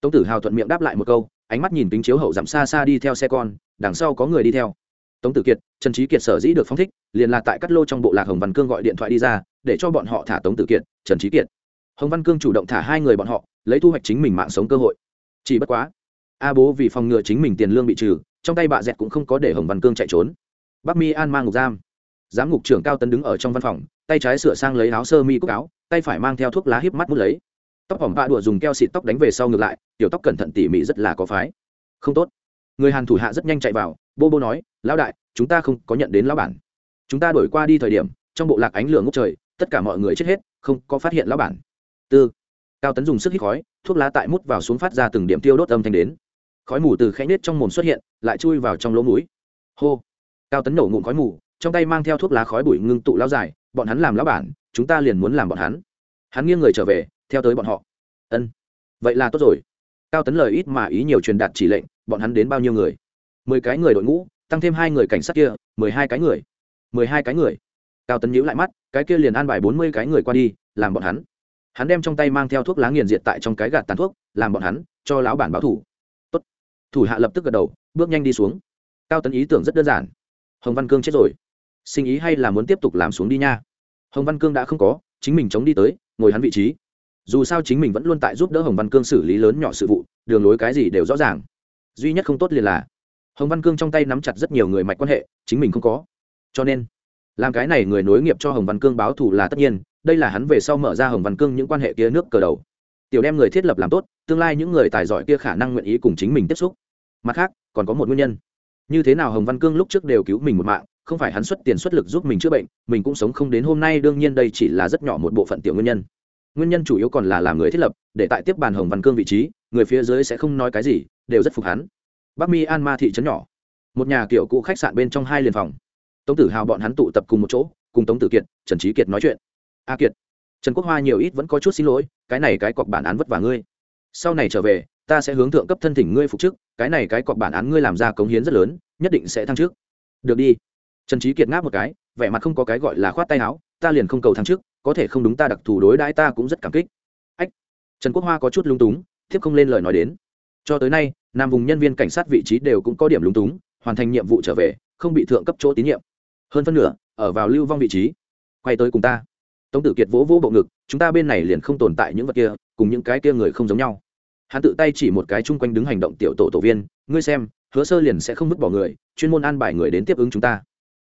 S1: Tống tử hào thuận miệng đáp lại một câu ánh mắt nhìn kính chiếu hậu giảm xa xa đi theo xe con, đằng sau có người đi theo. Tống tử kiệt, trần trí kiệt sở dĩ được phong thích, liền là tại cắt lô trong bộ lạc hồng văn cương gọi điện thoại đi ra, để cho bọn họ thả tống tử kiệt, trần trí kiệt. Hồng văn cương chủ động thả hai người bọn họ, lấy thu hoạch chính mình mạng sống cơ hội. Chỉ bất quá, a bố vì phòng ngừa chính mình tiền lương bị trừ, trong tay bà dẹt cũng không có để hồng văn cương chạy trốn. Bắc mi an mang ngục giam. Giám ngục trưởng cao tấn đứng ở trong văn phòng, tay trái sửa sang lấy áo sơ mi cúc áo, tay phải mang theo thuốc lá hiếp mắt mút lấy tóc hỏng bạ đùa dùng keo xịt tóc đánh về sau ngược lại, tiểu tóc cẩn thận tỉ mỉ rất là có phái. Không tốt. Người hàn thủ hạ rất nhanh chạy vào, bô bô nói, lão đại, chúng ta không có nhận đến lão bản. Chúng ta đổi qua đi thời điểm, trong bộ lạc ánh lửa ngốc trời, tất cả mọi người chết hết, không có phát hiện lão bản. Tư. Cao tấn dùng sức hít khói, thuốc lá tại mút vào xuống phát ra từng điểm tiêu đốt âm thanh đến. Khói mù từ khẽ nết trong mồm xuất hiện, lại chui vào trong lỗ mũi. Hô. Cao tấn nổ ngụm khói mù, trong tay mang theo thuốc lá khói bụi ngưng tụ lao dài, bọn hắn làm lão bản, chúng ta liền muốn làm bọn hắn. Hắn nghiêng người trở về theo tới bọn họ. Ân, vậy là tốt rồi. Cao tấn lời ít mà ý nhiều truyền đạt chỉ lệnh, bọn hắn đến bao nhiêu người? Mười cái người đội ngũ, tăng thêm hai người cảnh sát kia, mười hai cái người. Mười hai cái người. Cao tấn nhíu lại mắt, cái kia liền an bài bốn mươi cái người qua đi, làm bọn hắn. Hắn đem trong tay mang theo thuốc lá nghiền diệt tại trong cái gạt tàn thuốc, làm bọn hắn, cho lão bản báo thủ. Tốt. thủ hạ lập tức gật đầu, bước nhanh đi xuống. Cao tấn ý tưởng rất đơn giản. Hồng văn cương chết rồi. Sinh ý hay là muốn tiếp tục làm xuống đi nha. Hồng văn cương đã không có, chính mình chống đi tới, ngồi hắn vị trí dù sao chính mình vẫn luôn tại giúp đỡ hồng văn cương xử lý lớn nhỏ sự vụ, đường lối cái gì đều rõ ràng. Duy nhất không tốt liền là, hồng văn cương trong tay nắm chặt rất nhiều người mạch quan hệ, chính mình không có. Cho nên, làm cái này người nối nghiệp cho hồng văn cương báo thù là tất nhiên, đây là hắn về sau mở ra hồng văn cương những quan hệ kia nước cờ đầu. Tiểu đem người thiết lập làm tốt, tương lai những người tài giỏi kia khả năng nguyện ý cùng chính mình tiếp xúc. Mặt khác, còn có một nguyên nhân. Như thế nào hồng văn cương lúc trước đều cứu mình một mạng, không phải hắn xuất tiền xuất lực giúp mình chữa bệnh, mình cũng sống không đến hôm nay, đương nhiên đây chỉ là rất nhỏ một bộ phận tiểu nguyên nhân nguyên nhân chủ yếu còn là làm người thiết lập, để tại tiếp bàn hồng văn cương vị trí, người phía dưới sẽ không nói cái gì, đều rất phục hắn. Bắc mi an ma thị trấn nhỏ, một nhà kiểu cũ khách sạn bên trong hai liền phòng. Tống tử hào bọn hắn tụ tập cùng một chỗ, cùng tống tử kiệt, trần trí kiệt nói chuyện. A kiệt, trần quốc hoa nhiều ít vẫn có chút xin lỗi, cái này cái cọc bản án vất vả ngươi. Sau này trở về, ta sẽ hướng thượng cấp thân thỉnh ngươi phục chức, cái này cái cọc bản án ngươi làm ra cống hiến rất lớn, nhất định sẽ thăng trước được đi. Trần trí kiệt ngáp một cái, vẻ mặt không có cái gọi là khoát tay áo, ta liền không cầu thăng trước có thể không đúng ta đặc thù đối đãi ta cũng rất cảm kích. Ách, trần quốc hoa có chút lung túng, thiếp không lên lời nói đến. Cho tới nay, nam vùng nhân viên cảnh sát vị trí đều cũng có điểm lung túng, hoàn thành nhiệm vụ trở về, không bị thượng cấp chỗ tín nhiệm. Hơn phân nửa, ở vào lưu vong vị trí. Quay tới cùng ta. Tống tử kiệt vỗ vỗ bộ ngực, chúng ta bên này liền không tồn tại những vật kia, cùng những cái kia người không giống nhau. Hắn tự tay chỉ một cái chung quanh đứng hành động tiểu tổ tổ viên, ngươi xem, hứa sơ liền sẽ không vứt bỏ người, chuyên môn an bài người đến tiếp ứng chúng ta.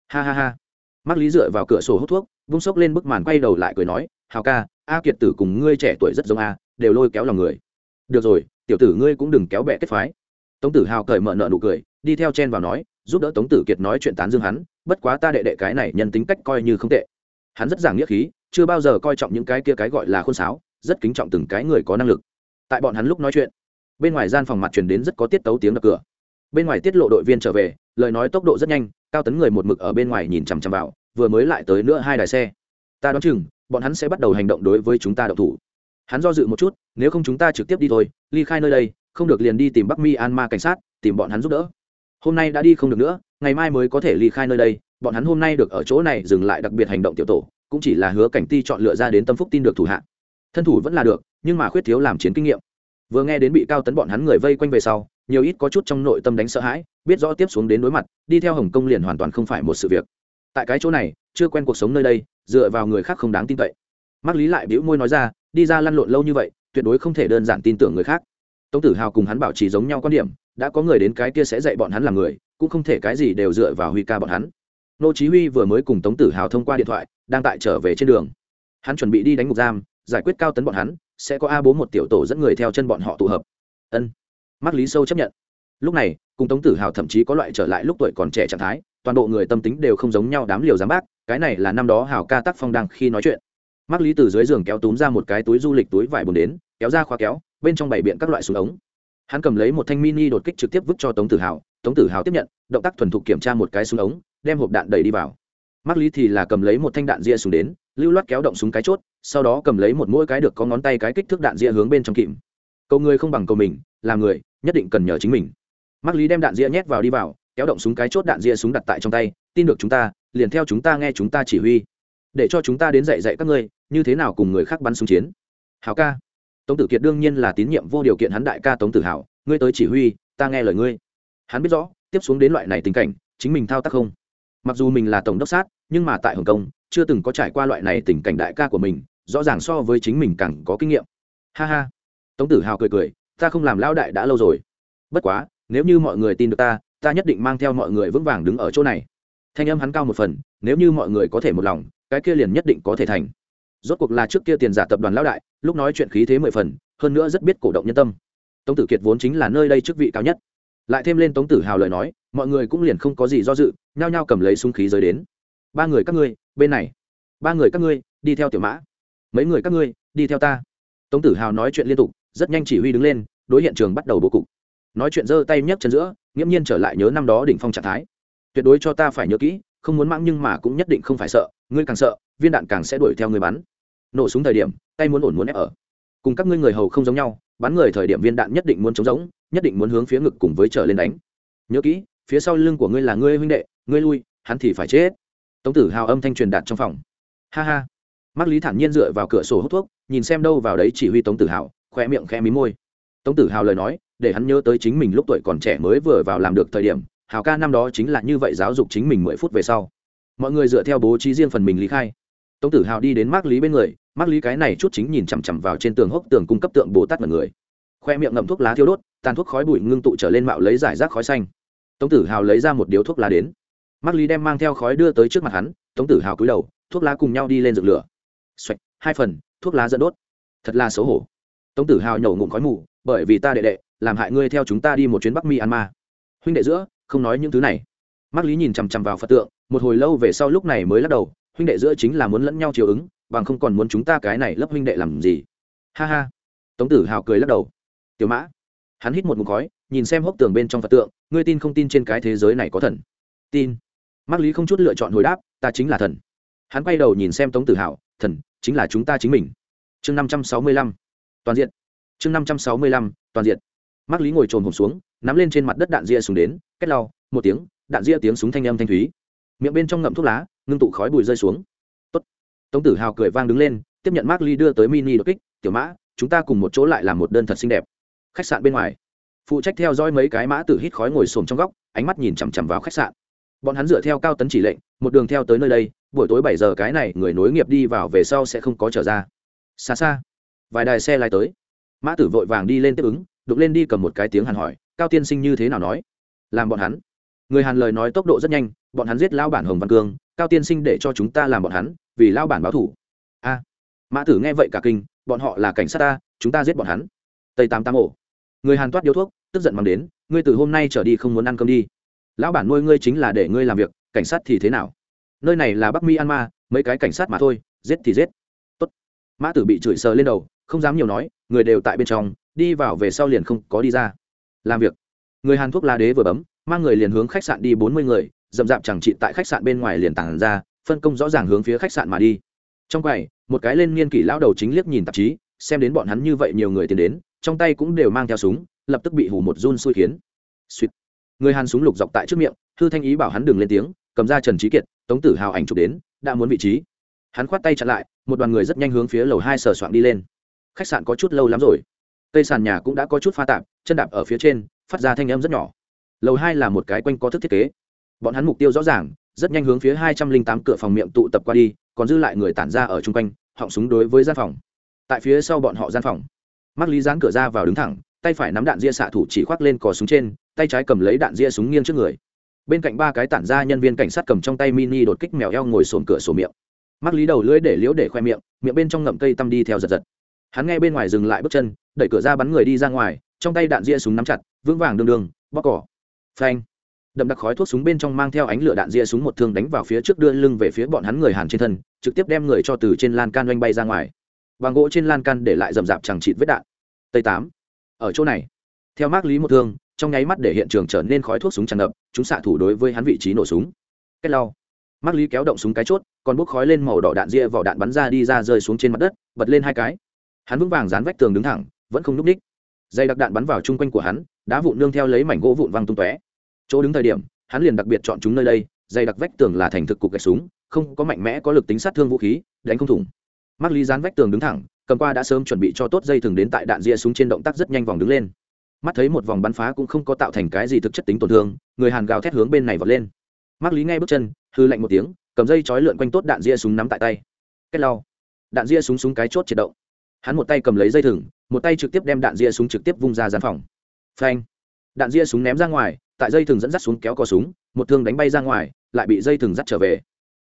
S1: Ha ha ha. Mắc lý dựa vào cửa sổ hút thuốc vung sốc lên bức màn quay đầu lại cười nói, hào ca, a kiệt tử cùng ngươi trẻ tuổi rất giống a, đều lôi kéo lòng người. Được rồi, tiểu tử ngươi cũng đừng kéo bẹ kết phái. Tống tử hào cởi mở nợ nụ cười, đi theo chen vào nói, giúp đỡ tống tử kiệt nói chuyện tán dương hắn, bất quá ta đệ đệ cái này nhân tính cách coi như không tệ. Hắn rất giảng nghĩa khí, chưa bao giờ coi trọng những cái kia cái gọi là khôn sáo, rất kính trọng từng cái người có năng lực. Tại bọn hắn lúc nói chuyện, bên ngoài gian phòng mặt truyền đến rất có tiết tấu tiếng đập cửa. Bên ngoài tiết lộ đội viên trở về, lời nói tốc độ rất nhanh, cao tấn người một mực ở bên ngoài nhìn chằm chằm vào vừa mới lại tới nữa hai đài xe. Ta đoán chừng, bọn hắn sẽ bắt đầu hành động đối với chúng ta đậu thủ. Hắn do dự một chút, nếu không chúng ta trực tiếp đi thôi, ly khai nơi đây, không được liền đi tìm bắc mi an ma cảnh sát, tìm bọn hắn giúp đỡ. Hôm nay đã đi không được nữa, ngày mai mới có thể ly khai nơi đây, bọn hắn hôm nay được ở chỗ này dừng lại đặc biệt hành động tiểu tổ, cũng chỉ là hứa cảnh ti chọn lựa ra đến tâm phúc tin được thủ hạ. Thân thủ vẫn là được, nhưng mà khuyết thiếu làm chiến kinh nghiệm. Vừa nghe đến bị cao tấn bọn hắn người vây quanh về sau, nhiều ít có chút trong nội tâm đánh sợ hãi, biết rõ tiếp xuống đến đối mặt, đi theo hồng kông liền hoàn toàn không phải một sự việc tại cái chỗ này, chưa quen cuộc sống nơi đây, dựa vào người khác không đáng tin cậy. Mắc lý lại bĩu môi nói ra, đi ra lăn lộn lâu như vậy, tuyệt đối không thể đơn giản tin tưởng người khác. Tống tử hào cùng hắn bảo trì giống nhau quan điểm, đã có người đến cái kia sẽ dạy bọn hắn làm người, cũng không thể cái gì đều dựa vào huy ca bọn hắn. Nô chí huy vừa mới cùng tống tử hào thông qua điện thoại, đang tại trở về trên đường. Hắn chuẩn bị đi đánh ngục giam, giải quyết cao tấn bọn hắn, sẽ có a bố một tiểu tổ dẫn người theo chân bọn họ tụ hợp. Ân. Mắc lý sâu chấp nhận. Lúc này, cùng tống tử hào thậm chí có loại trở lại lúc tuổi còn trẻ trạng thái toàn bộ người tâm tính đều không giống nhau đám liều giám bác, cái này là năm đó hào ca tác phong đang khi nói chuyện. Mắc lý từ dưới giường kéo túm ra một cái túi du lịch túi vải bùn đến, kéo ra khóa kéo, bên trong bảy biện các loại súng ống. Hắn cầm lấy một thanh mini đột kích trực tiếp vứt cho tống tử hào, tống tử hào tiếp nhận, động tác thuần thục kiểm tra một cái súng ống, đem hộp đạn đẩy đi vào. Mắc lý thì là cầm lấy một thanh đạn ria súng đến, lưu loát kéo động súng cái chốt, sau đó cầm lấy một mỗi cái được có ngón tay cái kích thước đạn ria hướng bên trong kìm. Cầu người không bằng cầu mình làm người, nhất định cần nhờ chính mình. Mắc lý đem đạn ria nhét vào đi vào kéo động súng cái chốt đạn ria súng đặt tại trong tay, tin được chúng ta, liền theo chúng ta nghe chúng ta chỉ huy. Để cho chúng ta đến dạy dạy các ngươi, như thế nào cùng người khác bắn súng chiến. Hảo ca. Tống tử kiệt đương nhiên là tín nhiệm vô điều kiện hắn đại ca tống tử hảo, ngươi tới chỉ huy, ta nghe lời ngươi. Hắn biết rõ, tiếp xuống đến loại này tình cảnh, chính mình thao tác không. Mặc dù mình là tổng đốc sát, nhưng mà tại hồng kông, chưa từng có trải qua loại này tình cảnh đại ca của mình, rõ ràng so với chính mình càng có kinh nghiệm. Ha ha. Tống tử hào cười cười, ta không làm lão đại đã lâu rồi. Bất quá, nếu như mọi người tin được ta ta nhất định mang theo mọi người vững vàng đứng ở chỗ này. Thanh âm hắn cao một phần, nếu như mọi người có thể một lòng, cái kia liền nhất định có thể thành. Rốt cuộc là trước kia tiền giả tập đoàn lão đại, lúc nói chuyện khí thế mười phần, hơn nữa rất biết cổ động nhân tâm. Tống tử kiệt vốn chính là nơi đây chức vị cao nhất. Lại thêm lên tống tử hào lời nói, mọi người cũng liền không có gì do dự, nhao nhao cầm lấy súng khí rời đến. Ba người các ngươi, bên này. Ba người các ngươi, đi theo tiểu mã. Mấy người các ngươi, đi theo ta. Tống tử hào nói chuyện liên tục, rất nhanh chỉ huy đứng lên, đối hiện trường bắt đầu bố cục. Nói chuyện giơ tay nhấc chân giữa nghiễm nhiên trở lại nhớ năm đó đỉnh phong trạng thái. Tuyệt đối cho ta phải nhớ kỹ, không muốn mãng nhưng mà cũng nhất định không phải sợ, ngươi càng sợ, viên đạn càng sẽ đuổi theo người bắn. Nổ súng thời điểm, tay muốn ổn muốn ép ở. Cùng các ngươi người hầu không giống nhau, bắn người thời điểm viên đạn nhất định muốn chống giống nhất định muốn hướng phía ngực cùng với trở lên đánh. Nhớ kỹ, phía sau lưng của ngươi là ngươi huynh đệ, ngươi lui, hắn thì phải chết. Tống tử hào âm thanh truyền đạt trong phòng. Ha ha. Mắt lý thản nhiên dựa vào cửa sổ hút thuốc, nhìn xem đâu vào đấy chỉ huy tống tử hào khoe miệng khẽ mí môi. Tống tử hào lời nói để hắn nhớ tới chính mình lúc tuổi còn trẻ mới vừa vào làm được thời điểm, hào ca năm đó chính là như vậy giáo dục chính mình mười phút về sau. Mọi người dựa theo bố trí riêng phần mình lý khai. Tống tử hào đi đến mác lý bên người mác lý cái này chút chính nhìn chằm chằm vào trên tường hốc tường cung cấp tượng bồ tát mật người. Khoe miệng ngậm thuốc lá thiêu đốt, tàn thuốc khói bụi ngưng tụ trở lên mạo lấy giải rác khói xanh. Tống tử hào lấy ra một điếu thuốc lá đến. Mác lý đem mang theo khói đưa tới trước mặt hắn, tống tử hào cúi đầu, thuốc lá cùng nhau đi lên rực lửa. Xoạch, hai phần, thuốc lá dẫn đốt. Thật là xấu hổ. Tống tử hào nhổ ngụm khói mù bởi vì ta đệ đệ, làm hại ngươi theo chúng ta đi một chuyến bắc mi an ma huynh đệ giữa, không nói những thứ này. Mắc lý nhìn chằm chằm vào phật tượng, một hồi lâu về sau lúc này mới lắc đầu, huynh đệ giữa chính là muốn lẫn nhau chiều ứng, bằng không còn muốn chúng ta cái này lấp huynh đệ làm gì. Ha ha. Tống tử hào cười lắc đầu. Tiểu mã, hắn hít một mục khói, nhìn xem hốc tường bên trong phật tượng, ngươi tin không tin trên cái thế giới này có thần? Tin. Mắc lý không chút lựa chọn hồi đáp, ta chính là thần. Hắn quay đầu nhìn xem tống tử hào, thần, chính là chúng ta chính mình. Chương năm trăm sáu mươi lăm. Toàn diện chương năm trăm sáu mươi lăm, toàn diện. Mắc lý ngồi trồn hồn xuống, nắm lên trên mặt đất đạn ria xuống đến cách lau, một tiếng, đạn ria tiếng súng thanh âm thanh thúy. Miệng bên trong ngậm thuốc lá, ngưng tụ khói bụi rơi xuống. Tốt. tống tử hào cười vang đứng lên, tiếp nhận mark ly đưa tới mini đột kích, tiểu mã, chúng ta cùng một chỗ lại làm một đơn thật xinh đẹp. Khách sạn bên ngoài. Phụ trách theo dõi mấy cái mã tử hít khói ngồi xổm trong góc, ánh mắt nhìn chằm chằm vào khách sạn. Bọn hắn dựa theo cao tấn chỉ lệnh, một đường theo tới nơi đây, buổi tối bảy giờ cái này người nối nghiệp đi vào về sau sẽ không có trở ra. Xa xa. Vài đài xe lái tới mã tử vội vàng đi lên tiếp ứng đục lên đi cầm một cái tiếng hàn hỏi cao tiên sinh như thế nào nói? Làm bọn hắn. Người hàn lời nói tốc độ rất nhanh bọn hắn giết lao bản hồng văn cương cao tiên sinh để cho chúng ta làm bọn hắn vì lao bản báo thủ. A. Mã tử nghe vậy cả kinh bọn họ là cảnh sát ta chúng ta giết bọn hắn. Tây tám tám ổ. Người hàn toát điếu thuốc tức giận mang đến ngươi từ hôm nay trở đi không muốn ăn cơm đi. Lão bản nuôi ngươi chính là để ngươi làm việc cảnh sát thì thế nào? Nơi này là bắc Mi An Ma, mấy cái cảnh sát mà thôi giết thì giết. Tốt. mã tử bị chửi sờ lên đầu không dám nhiều nói người đều tại bên trong, đi vào về sau liền không có đi ra. Làm việc. Người hàn thuốc lá đế vừa bấm, mang người liền hướng khách sạn đi bốn mươi người, dậm dạp chẳng trị tại khách sạn bên ngoài liền tản ra, phân công rõ ràng hướng phía khách sạn mà đi. Trong quầy, một cái lên niên kỷ lão đầu chính liếc nhìn tạp chí, xem đến bọn hắn như vậy nhiều người tiến đến, trong tay cũng đều mang theo súng, lập tức bị hù một run xui khiến. Suýt. Người hàn súng lục dọc tại trước miệng, thư thanh ý bảo hắn đừng lên tiếng, cầm ra trần trí kiệt, tống tử hào ảnh chụp đến, đã muốn vị trí. Hắn khoát tay chặn lại, một đoàn người rất nhanh hướng phía lầu hai sờ soạn đi lên khách sạn có chút lâu lắm rồi. Cây sàn nhà cũng đã có chút pha tạp, chân đạp ở phía trên, phát ra thanh âm rất nhỏ. Lầu hai là một cái quanh có thức thiết kế. Bọn hắn mục tiêu rõ ràng, rất nhanh hướng phía hai trăm linh tám cửa phòng miệng tụ tập qua đi, còn dư lại người tản ra ở chung quanh, họng súng đối với gian phòng. Tại phía sau bọn họ gian phòng mắc lý dán cửa ra vào đứng thẳng, tay phải nắm đạn ria xạ thủ chỉ khoác lên cò súng trên, tay trái cầm lấy đạn ria súng nghiêng trước người. Bên cạnh ba cái tản ra nhân viên cảnh sát cầm trong tay mini đột kích mèo eo ngồi sồn cửa sổ miệng. Mắc lý đầu lưỡi để liễu để khoe miệng miệng bên trong ngậm cây tăm đi theo giật giật hắn nghe bên ngoài dừng lại bước chân, đẩy cửa ra bắn người đi ra ngoài, trong tay đạn ria súng nắm chặt, vững vàng đường đường bóc cỏ. Phanh. Đậm đặc khói thuốc súng bên trong mang theo ánh lửa đạn ria súng một thương đánh vào phía trước đưa lưng về phía bọn hắn người hàn trên thân, trực tiếp đem người cho từ trên lan can oanh bay ra ngoài. Bằng gỗ trên lan can để lại rầm rạp chẳng chịt vết đạn. Tây tám. Ở chỗ này. Theo mác lý một thương, trong nháy mắt để hiện trường trở nên khói thuốc súng tràn ngập, chúng xạ thủ đối với hắn vị trí nổ súng. Cách lau. Mác lý kéo động súng cái chốt còn bốc khói lên màu đỏ đạn ria vỏ đạn bắn ra đi ra rơi xuống trên mặt đất, bật lên hai cái hắn vững vàng dán vách tường đứng thẳng, vẫn không n ú c ních dây đặc đạn bắn vào chung quanh của hắn, đá vụn nương theo lấy mảnh gỗ vụn văng tung tóe. Chỗ đứng thời điểm, hắn liền đặc biệt chọn chúng nơi đây, dây đặc vách tường là thành thực cục gạch súng, không có mạnh mẽ có lực tính sát thương vũ khí, đánh không thủng. Mắc lý dán vách tường đứng thẳng, cầm qua đã sớm chuẩn bị cho tốt dây thừng đến tại đạn ria súng trên động tác rất nhanh vòng đứng lên. Mắt thấy một vòng bắn phá cũng không có tạo thành cái gì thực chất tính tổn thương, người hàn gào thét hướng bên này vọt lên. Mắc lý ngay bước chân, hư lạnh một tiếng, cầm dây chói lượn quanh tốt đạn ria súng nắm tại tay. Cách lau. Đạn ria súng súng cái chốt triệt động hắn một tay cầm lấy dây thừng, một tay trực tiếp đem đạn ria súng trực tiếp vung ra gian phòng. Phanh! Đạn ria súng ném ra ngoài, tại dây thừng dẫn dắt xuống kéo cò súng, một thương đánh bay ra ngoài, lại bị dây thừng dắt trở về.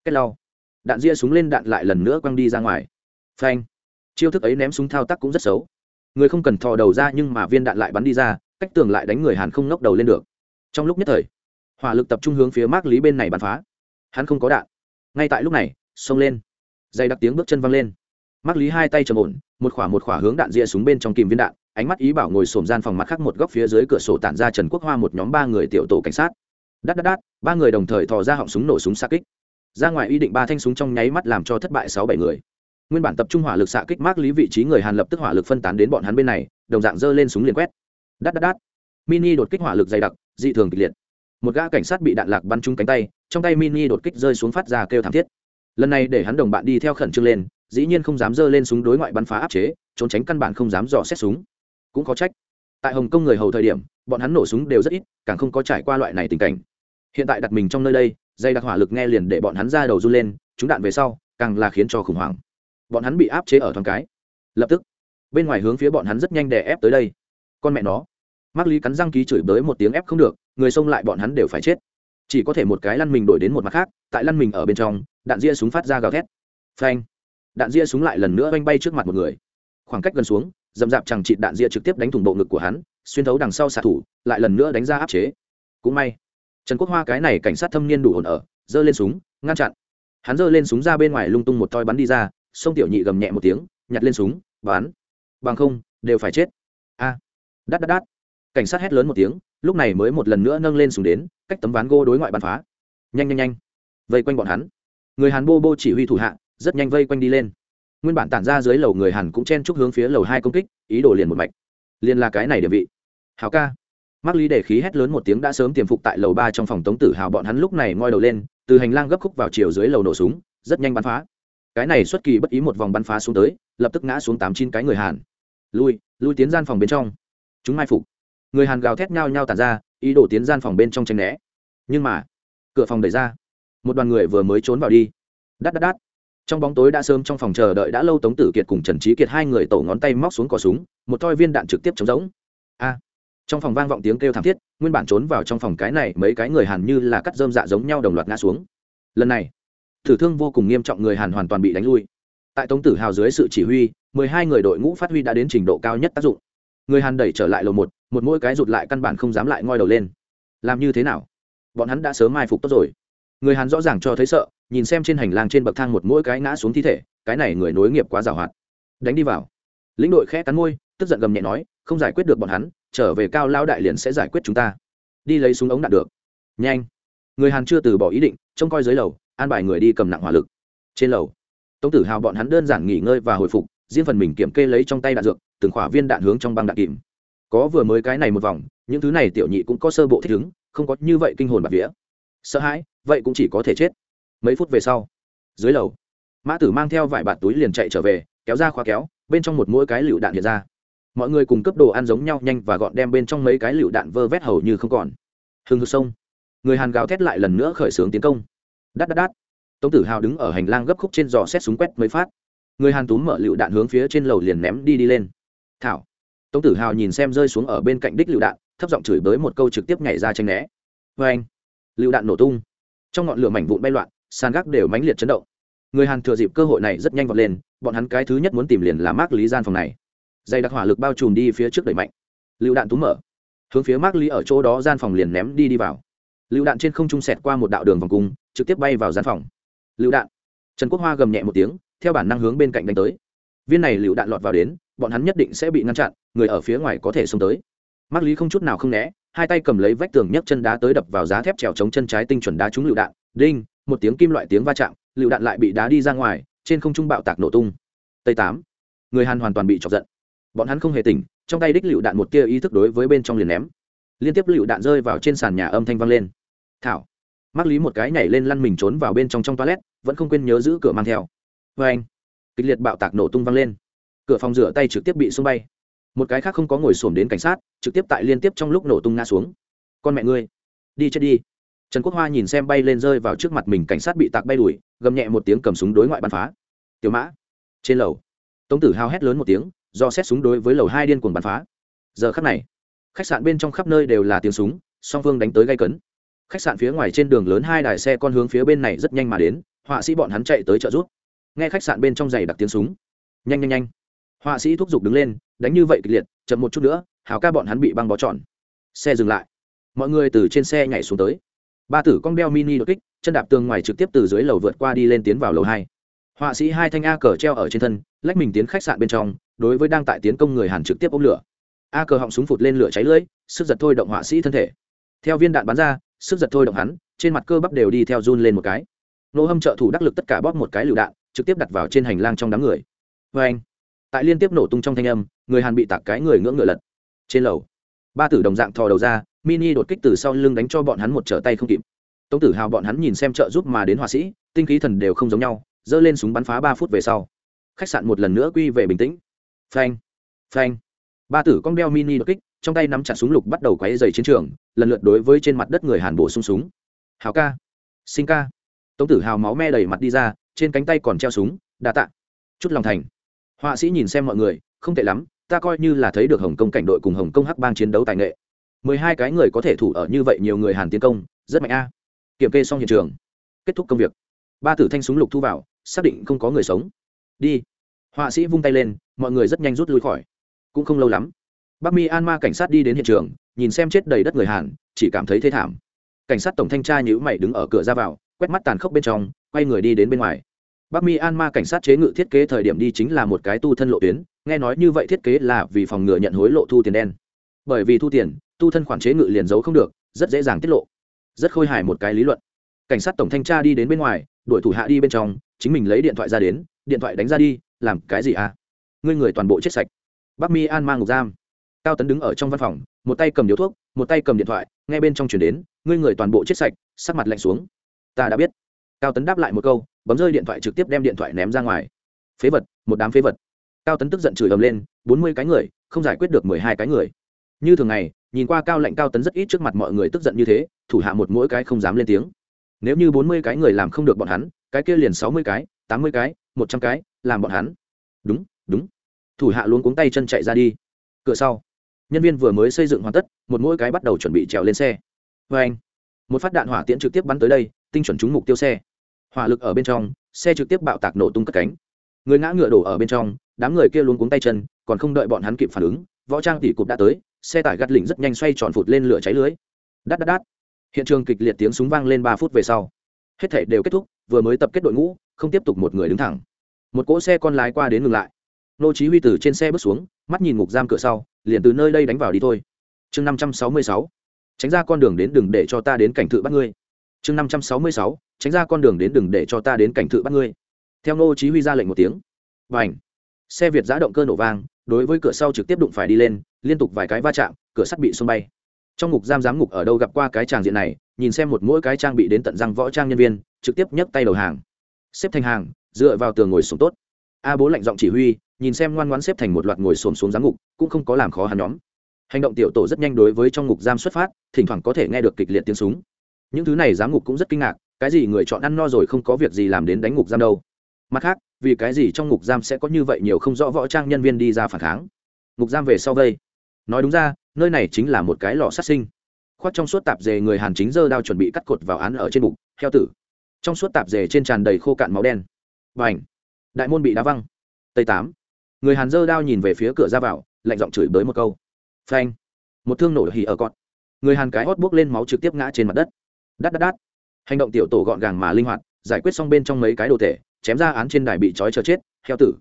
S1: Cách lau! Đạn ria súng lên đạn lại lần nữa quăng đi ra ngoài. Phanh! Chiêu thức ấy ném súng thao tác cũng rất xấu. Người không cần thò đầu ra nhưng mà viên đạn lại bắn đi ra, cách tường lại đánh người hàn không ngóc đầu lên được. Trong lúc nhất thời, hỏa lực tập trung hướng phía mác lý bên này bắn phá. Hắn không có đạn. Ngay tại lúc này, xông lên. Dây đặc tiếng bước chân văng lên mắc lý hai tay trầm ổn, một khỏa một khỏa hướng đạn ria súng bên trong kìm viên đạn, ánh mắt ý bảo ngồi xổm gian phòng mặt khác một góc phía dưới cửa sổ tản ra trần quốc hoa một nhóm ba người tiểu tổ cảnh sát. Đắt đắt đắt ba người đồng thời thò ra họng súng nổ súng xa kích. Ra ngoài ý định ba thanh súng trong nháy mắt làm cho thất bại sáu bảy người. Nguyên bản tập trung hỏa lực xạ kích mác lý vị trí người hàn lập tức hỏa lực phân tán đến bọn hắn bên này, đồng dạng giơ lên súng liền quét. Đắt đắt đắt mini đột kích hỏa lực dày đặc, dị thường kịch liệt. Một gã cảnh sát bị đạn lạc bắn trúng cánh tay, trong tay mini đột kích rơi xuống phát ra kêu thảm thiết. Lần này để hắn đồng bạn đi theo khẩn trương lên dĩ nhiên không dám dơ lên súng đối ngoại bắn phá áp chế, trốn tránh căn bản không dám dò xét súng. Cũng có trách. Tại hồng kông người hầu thời điểm, bọn hắn nổ súng đều rất ít, càng không có trải qua loại này tình cảnh. Hiện tại đặt mình trong nơi đây, dây đặc hỏa lực nghe liền để bọn hắn ra đầu run lên, trúng đạn về sau, càng là khiến cho khủng hoảng. Bọn hắn bị áp chế ở thoáng cái. Lập tức, bên ngoài hướng phía bọn hắn rất nhanh đè ép tới đây. Con mẹ nó. Mắc lý cắn răng ký chửi bới một tiếng ép không được, người xông lại bọn hắn đều phải chết. Chỉ có thể một cái lăn mình đổi đến một mặt khác, tại lăn mình ở bên trong, đạn ria súng phát ra gào thét. Phanh đạn ria súng lại lần nữa oanh bay trước mặt một người. Khoảng cách gần xuống dầm dạp chẳng chịt đạn ria trực tiếp đánh thủng bộ ngực của hắn, xuyên thấu đằng sau xạ thủ, lại lần nữa đánh ra áp chế. Cũng may, trần quốc hoa cái này cảnh sát thâm niên đủ ổn ở, giơ lên súng, ngăn chặn. Hắn giơ lên súng ra bên ngoài lung tung một toi bắn đi ra, sông tiểu nhị gầm nhẹ một tiếng, nhặt lên súng, bắn. Bằng không, đều phải chết. A. Đắt đắt đắt cảnh sát hét lớn một tiếng, lúc này mới một lần nữa nâng lên súng đến, cách tấm ván gô đối ngoại bắn phá. Nhanh nhanh nhanh. Vây quanh bọn hắn. Người hàn bô bô chỉ huy thủ hạ rất nhanh vây quanh đi lên. Nguyên bản tản ra dưới lầu người hàn cũng chen chúc hướng phía lầu hai công kích, ý đồ liền một mạch. Liền là cái này địa vị. Hào ca. Mắc lý để khí hét lớn một tiếng đã sớm tiềm phục tại lầu ba trong phòng tống tử hào, bọn hắn lúc này ngoi đầu lên, từ hành lang gấp khúc vào chiều dưới lầu nổ súng, rất nhanh bắn phá. Cái này xuất kỳ bất ý một vòng bắn phá xuống tới, lập tức ngã xuống tám chín cái người hàn. Lui lui tiến gian phòng bên trong. Chúng mai phục. Người hàn gào thét nhau nhau tàn ra, ý đồ tiến gian phòng bên trong tranh né. Nhưng mà, cửa phòng đẩy ra. Một đoàn người vừa mới trốn vào đi. Đắt đắt đắt trong bóng tối đã sớm trong phòng chờ đợi đã lâu tống tử kiệt cùng trần trí kiệt hai người tổ ngón tay móc xuống cỏ súng, một toi viên đạn trực tiếp chống giống a! Trong phòng vang vọng tiếng kêu thảm thiết, nguyên bản trốn vào trong phòng cái này mấy cái người hàn như là cắt dơm dạ giống nhau đồng loạt ngã xuống. Lần này, thử thương vô cùng nghiêm trọng người hàn hoàn toàn bị đánh lui. Tại tống tử hào dưới sự chỉ huy, mười hai người đội ngũ phát huy đã đến trình độ cao nhất tác dụng. Người hàn đẩy trở lại lầu một một mỗi cái rụt lại căn bản không dám lại ngoi đầu lên. Làm như thế nào? Bọn hắn đã sớm mai phục tốt rồi. Người hàn rõ ràng cho thấy sợ nhìn xem trên hành lang trên bậc thang một mỗi cái ngã xuống thi thể, cái này người nối nghiệp quá giàu hoạt đánh đi vào. Lĩnh đội khẽ cắn môi, tức giận gầm nhẹ nói, không giải quyết được bọn hắn, trở về cao lao đại liền sẽ giải quyết chúng ta. Đi lấy súng ống đạn được. Nhanh. Người hàn chưa từ bỏ ý định, trông coi dưới lầu, an bài người đi cầm nặng hỏa lực. Trên lầu, tống tử hào bọn hắn đơn giản nghỉ ngơi và hồi phục, riêng phần mình kiểm kê lấy trong tay đạn dược, từng khỏa viên đạn hướng trong băng đạn kìm. Có vừa mới cái này một vòng, những thứ này tiểu nhị cũng có sơ bộ thích ứng, không có như vậy kinh hồn bạc vía. Sợ hãi, vậy cũng chỉ có thể chết mấy phút về sau, dưới lầu, mã tử mang theo vài bạt túi liền chạy trở về, kéo ra khóa kéo, bên trong một mỗi cái lựu đạn hiện ra. Mọi người cùng cấp đồ ăn giống nhau nhanh và gọn đem bên trong mấy cái lựu đạn vơ vét hầu như không còn. Hừng hực sông. Người hàn gào thét lại lần nữa khởi xướng tiến công. Đắt đắt đắt tống tử hào đứng ở hành lang gấp khúc trên giò xét súng quét mấy phát. Người hàn túm mở lựu đạn hướng phía trên lầu liền ném đi đi lên. Thảo. Tống tử hào nhìn xem rơi xuống ở bên cạnh đích lựu đạn, thấp giọng chửi bới một câu trực tiếp nhảy ra tranh né. Vê anh lựu đạn nổ tung. Trong ngọn lửa mảnh vụn bay loạn sàn gác đều mãnh liệt chấn động. Người hàn thừa dịp cơ hội này rất nhanh vọt lên, bọn hắn cái thứ nhất muốn tìm liền là mác lý gian phòng này. Dây đặc hỏa lực bao trùm đi phía trước đẩy mạnh. Lựu đạn túm mở. Hướng phía mác lý ở chỗ đó gian phòng liền ném đi đi vào. Lựu đạn trên không trung sẹt qua một đạo đường vòng cung, trực tiếp bay vào gian phòng. Lựu đạn. Trần quốc hoa gầm nhẹ một tiếng, theo bản năng hướng bên cạnh đánh tới. Viên này lựu đạn lọt vào đến, bọn hắn nhất định sẽ bị ngăn chặn, người ở phía ngoài có thể xông tới. Mắc lý không chút nào không né, hai tay cầm lấy vách tường nhấc chân đá tới đập vào giá thép trèo chống chân trái tinh chuẩn đá trúng lựu đạn. Đinh một tiếng kim loại tiếng va chạm, lựu đạn lại bị đá đi ra ngoài, trên không trung bạo tạc nổ tung. Tây tám, người hàn hoàn toàn bị chọc giận. Bọn hắn không hề tỉnh, trong tay đích lựu đạn một tia ý thức đối với bên trong liền ném. Liên tiếp lựu đạn rơi vào trên sàn nhà âm thanh vang lên. Thảo mắc lý một cái nhảy lên lăn mình trốn vào bên trong trong toilet, vẫn không quên nhớ giữ cửa mang theo. Vê anh, kịch liệt bạo tạc nổ tung vang lên. Cửa phòng rửa tay trực tiếp bị xung bay. Một cái khác không có ngồi xổm đến cảnh sát, trực tiếp tại liên tiếp trong lúc nổ tung ngã xuống. Con mẹ ngươi, đi chết đi trần quốc hoa nhìn xem bay lên rơi vào trước mặt mình cảnh sát bị tạc bay đuổi, gầm nhẹ một tiếng cầm súng đối ngoại bắn phá. Tiểu mã! Trên lầu, tống tử hao hét lớn một tiếng, do xét súng đối với lầu hai điên cuồng bắn phá. Giờ khắc này, khách sạn bên trong khắp nơi đều là tiếng súng, song phương đánh tới gây cấn. Khách sạn phía ngoài trên đường lớn hai đài xe con hướng phía bên này rất nhanh mà đến, họa sĩ bọn hắn chạy tới trợ giúp. Nghe khách sạn bên trong giày đặc tiếng súng. Nhanh nhanh nhanh! Họa sĩ thúc giục đứng lên, đánh như vậy kịch liệt, chậm một chút nữa, hào ca bọn hắn bị băng bó tròn xe dừng lại. Mọi người từ trên xe nhảy xuống tới ba tử con beo mini đột kích, chân đạp tường ngoài trực tiếp từ dưới lầu vượt qua đi lên tiến vào lầu hai. Họa sĩ hai thanh a cờ treo ở trên thân, lách mình tiến khách sạn bên trong, đối với đang tại tiến công người hàn trực tiếp ôm lửa. A cờ họng súng phụt lên lửa cháy lưỡi, sức giật thôi động họa sĩ thân thể. Theo viên đạn bắn ra, sức giật thôi động hắn, trên mặt cơ bắp đều đi theo run lên một cái. Nô hâm trợ thủ đắc lực tất cả bóp một cái lựu đạn, trực tiếp đặt vào trên hành lang trong đám người. Vê anh, tại liên tiếp nổ tung trong thanh âm, người hàn bị tạc cái người ngưỡng ngựa lật. Trên lầu, ba tử đồng dạng thò đầu ra mini đột kích từ sau lưng đánh cho bọn hắn một trở tay không kịp. Tống tử hào bọn hắn nhìn xem trợ giúp mà đến họa sĩ, tinh khí thần đều không giống nhau, giơ lên súng bắn phá ba phút về sau. Khách sạn một lần nữa quy về bình tĩnh. Phanh phanh. Ba tử con đeo mini đột kích, trong tay nắm chặt súng lục bắt đầu quáy dày chiến trường, lần lượt đối với trên mặt đất người hàn bổ sung súng. Hào ca, sinh ca. Tống tử hào máu me đầy mặt đi ra, trên cánh tay còn treo súng, đa tạ. Chút lòng thành. Họa sĩ nhìn xem mọi người, không tệ lắm, ta coi như là thấy được hồng kông cảnh đội cùng hồng kông hắc bang chiến đấu tài nghệ mười hai cái người có thể thủ ở như vậy nhiều người hàn tiến công, rất mạnh a. Kiểm kê xong hiện trường, kết thúc công việc. Ba tử thanh súng lục thu vào, xác định không có người sống. Đi. Họa sĩ vung tay lên, mọi người rất nhanh rút lui khỏi. Cũng không lâu lắm, bắc mi an ma cảnh sát đi đến hiện trường, nhìn xem chết đầy đất người hàn, chỉ cảm thấy thế thảm. Cảnh sát tổng thanh tra nhữ mày đứng ở cửa ra vào, quét mắt tàn khốc bên trong, quay người đi đến bên ngoài. Bắc mi an ma cảnh sát chế ngự thiết kế thời điểm đi chính là một cái tu thân lộ tuyến, nghe nói như vậy thiết kế là vì phòng ngừa nhận hối lộ thu tiền đen. Bởi vì thu tiền tu thân khoản chế ngự liền giấu không được, rất dễ dàng tiết lộ. Rất khôi hài một cái lý luận. Cảnh sát tổng thanh tra đi đến bên ngoài, đuổi thủ hạ đi bên trong, chính mình lấy điện thoại ra đến, điện thoại đánh ra đi, làm cái gì à? Ngươi người toàn bộ chết sạch. Bắc mi an mang ngục giam. Cao tấn đứng ở trong văn phòng, một tay cầm điếu thuốc, một tay cầm điện thoại, nghe bên trong chuyển đến, ngươi người toàn bộ chết sạch, sắc mặt lạnh xuống. Ta đã biết. Cao tấn đáp lại một câu, bấm rơi điện thoại trực tiếp đem điện thoại ném ra ngoài. Phế vật, một đám phế vật. Cao tấn tức giận chửi ầm lên, bốn mươi cái người, không giải quyết được mười hai cái người. Như thường ngày nhìn qua cao lệnh cao tấn rất ít trước mặt mọi người tức giận như thế, thủ hạ một mỗi cái không dám lên tiếng. Nếu như bốn mươi cái người làm không được bọn hắn, cái kia liền sáu mươi cái, tám mươi cái, một trăm cái, làm bọn hắn. Đúng đúng. Thủ hạ luôn cuống tay chân chạy ra đi. Cửa sau, nhân viên vừa mới xây dựng hoàn tất, một mỗi cái bắt đầu chuẩn bị trèo lên xe. Vê anh, một phát đạn hỏa tiễn trực tiếp bắn tới đây, tinh chuẩn trúng mục tiêu xe. Hỏa lực ở bên trong, xe trực tiếp bạo tạc nổ tung cất cánh. Người ngã ngựa đổ ở bên trong, đám người kia luôn cuống tay chân, còn không đợi bọn hắn kịp phản ứng, võ trang tỷ cục đã tới xe tải gắt lỉnh rất nhanh xoay tròn phụt lên lửa cháy lưới. Đắt đắt đắt hiện trường kịch liệt tiếng súng vang lên ba phút về sau. Hết thể đều kết thúc, vừa mới tập kết đội ngũ, không tiếp tục một người đứng thẳng. Một cỗ xe con lái qua đến ngừng lại. Nô chí huy từ trên xe bước xuống, mắt nhìn ngục giam cửa sau, liền từ nơi đây đánh vào đi thôi. Chương 566 tránh ra con đường đến đừng để cho ta đến cảnh thự bắt ngươi. Chương 566 tránh ra con đường đến đừng để cho ta đến cảnh thự bắt ngươi. Theo nô chí huy ra lệnh một tiếng. Vành xe việt giã động cơ nổ vang đối với cửa sau trực tiếp đụng phải đi lên, liên tục vài cái va chạm, cửa sắt bị xông bay. Trong ngục giam giám ngục ở đâu gặp qua cái tràng diện này, nhìn xem một mỗi cái trang bị đến tận răng võ trang nhân viên, trực tiếp nhấc tay đầu hàng. Xếp thành hàng, dựa vào tường ngồi xuống tốt. A bố lạnh giọng chỉ huy, nhìn xem ngoan ngoãn xếp thành một loạt ngồi xổm xuống giám ngục, cũng không có làm khó hắn nhóm. Hành động tiểu tổ rất nhanh đối với trong ngục giam xuất phát, thỉnh thoảng có thể nghe được kịch liệt tiếng súng. Những thứ này giám ngục cũng rất kinh ngạc, cái gì người chọn ăn no rồi không có việc gì làm đến đánh ngục giam đâu mặt khác, vì cái gì trong ngục giam sẽ có như vậy nhiều không rõ võ trang nhân viên đi ra phản kháng? Ngục giam về sau vây nói đúng ra, nơi này chính là một cái lò sát sinh. Khoác trong suốt tạp dề người hàn chính dơ đao chuẩn bị cắt cột vào án ở trên bụng heo tử. Trong suốt tạp dề trên tràn đầy khô cạn máu đen. Và ảnh đại môn bị đá văng. Tây tám. Người hàn dơ đao nhìn về phía cửa ra vào, lạnh giọng chửi bới một câu. Phanh! Một thương nổ hì ở cọt. Người hàn cái hót buốc lên máu trực tiếp ngã trên mặt đất. Đắt đắt đắt hành động tiểu tổ gọn gàng mà linh hoạt, giải quyết xong bên trong mấy cái đồ tể chém ra án trên đài bị trói chờ chết, heo tử.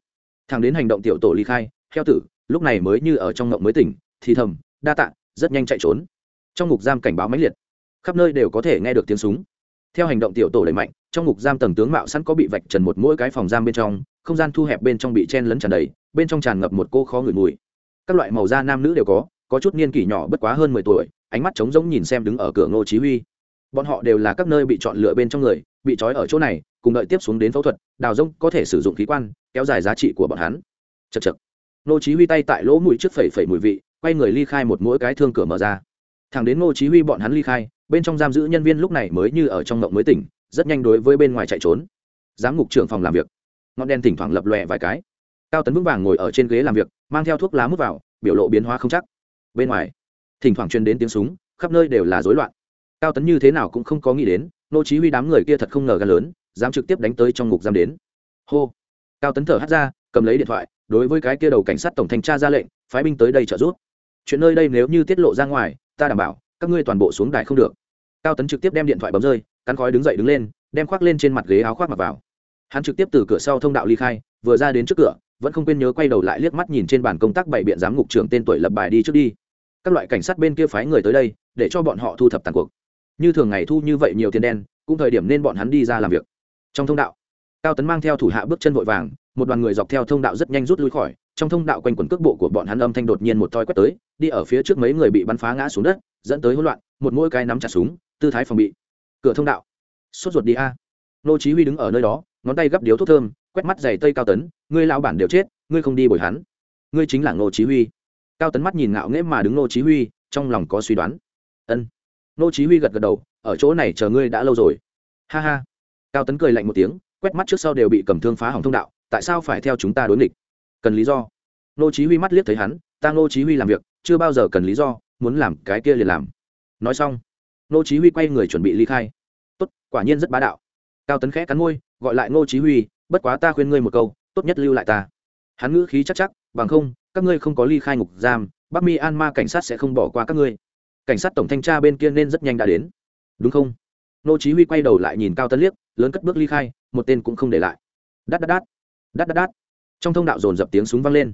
S1: Thằng đến hành động tiểu tổ ly khai, heo tử, lúc này mới như ở trong ngộng mới tỉnh, thì thầm, đa tạ, rất nhanh chạy trốn. Trong ngục giam cảnh báo mãnh liệt. Khắp nơi đều có thể nghe được tiếng súng. Theo hành động tiểu tổ đẩy mạnh, trong ngục giam tầng tướng mạo sẵn có bị vạch trần một mỗi cái phòng giam bên trong, không gian thu hẹp bên trong bị chen lấn tràn đầy, bên trong tràn ngập một cô khó ngửi mùi. Các loại màu da nam nữ đều có có chút niên kỷ nhỏ bất quá hơn mười tuổi, ánh mắt trống rỗng nhìn xem đứng ở cửa ngô chí huy. Bọn họ đều là các nơi bị chọn lựa bên trong người bị trói ở chỗ này, cùng đợi tiếp xuống đến phẫu thuật, đào rông có thể sử dụng khí quan, kéo dài giá trị của bọn hắn. Chật chật ngô chí huy tay tại lỗ mũi trước phẩy phẩy mùi vị, quay người ly khai một mỗi cái thương cửa mở ra. Thẳng đến ngô chí huy bọn hắn ly khai, bên trong giam giữ nhân viên lúc này mới như ở trong ngộng mới tỉnh, rất nhanh đối với bên ngoài chạy trốn. Giám ngục trưởng phòng làm việc. Ngọn đèn thỉnh thoảng lập lòe vài cái. Cao tấn vững vàng ngồi ở trên ghế làm việc, mang theo thuốc lá mút vào, biểu lộ biến hóa không chắc. Bên ngoài, thỉnh thoảng truyền đến tiếng súng, khắp nơi đều là rối loạn. Cao tấn như thế nào cũng không có nghĩ đến nô chí huy đám người kia thật không ngờ gan lớn, dám trực tiếp đánh tới trong ngục giam đến. Hô. Cao tấn thở hắt ra, cầm lấy điện thoại, đối với cái kia đầu cảnh sát tổng thanh tra ra lệnh, phái binh tới đây trợ giúp. Chuyện nơi đây nếu như tiết lộ ra ngoài, ta đảm bảo, các ngươi toàn bộ xuống đài không được. Cao tấn trực tiếp đem điện thoại bấm rơi, cắn khói đứng dậy đứng lên, đem khoác lên trên mặt ghế áo khoác mặc vào. Hắn trực tiếp từ cửa sau thông đạo ly khai, vừa ra đến trước cửa, vẫn không quên nhớ quay đầu lại liếc mắt nhìn trên bàn công tác bảy biện giám ngục trưởng tên tuổi lập bài đi trước đi. Các loại cảnh sát bên kia phái người tới đây, để cho bọn họ thu thập tàn cuộc như thường ngày thu như vậy nhiều tiền đen, cũng thời điểm nên bọn hắn đi ra làm việc. Trong thông đạo, cao tấn mang theo thủ hạ bước chân vội vàng, một đoàn người dọc theo thông đạo rất nhanh rút lui khỏi. Trong thông đạo quanh quẩn cước bộ của bọn hắn âm thanh đột nhiên một toi quét tới, đi ở phía trước mấy người bị bắn phá ngã xuống đất, dẫn tới hỗn loạn, một mỗi cái nắm chặt súng, tư thái phòng bị. Cửa thông đạo. Sốt ruột đi a. Nô chí huy đứng ở nơi đó, ngón tay gấp điếu thuốc thơm, quét mắt giày tây cao tấn, ngươi lão bản đều chết, ngươi không đi bồi hắn. Ngươi chính là nô chí huy. Cao tấn mắt nhìn ngạo nghễ mà đứng nô chí huy, trong lòng có suy đoán. Ân nô chí huy gật gật đầu, ở chỗ này chờ ngươi đã lâu rồi. Ha ha. Cao tấn cười lạnh một tiếng, quét mắt trước sau đều bị cầm thương phá hỏng thông đạo, tại sao phải theo chúng ta đối nghịch? Cần lý do. Nô chí huy mắt liếc thấy hắn, ta nô chí huy làm việc, chưa bao giờ cần lý do, muốn làm cái kia liền làm. Nói xong, nô chí huy quay người chuẩn bị ly khai. Tốt, quả nhiên rất bá đạo. Cao tấn khẽ cắn môi, gọi lại nô chí huy, bất quá ta khuyên ngươi một câu, tốt nhất lưu lại ta. Hắn ngữ khí chắc chắc, bằng không, các ngươi không có ly khai ngục giam, bắc mi an ma cảnh sát sẽ không bỏ qua các ngươi cảnh sát tổng thanh tra bên kia nên rất nhanh đã đến. Đúng không? Nô chí huy quay đầu lại nhìn cao tấn liếc, lớn cất bước ly khai, một tên cũng không để lại. Đát đát đát đát đát đát. Trong thông đạo dồn dập tiếng súng vang lên.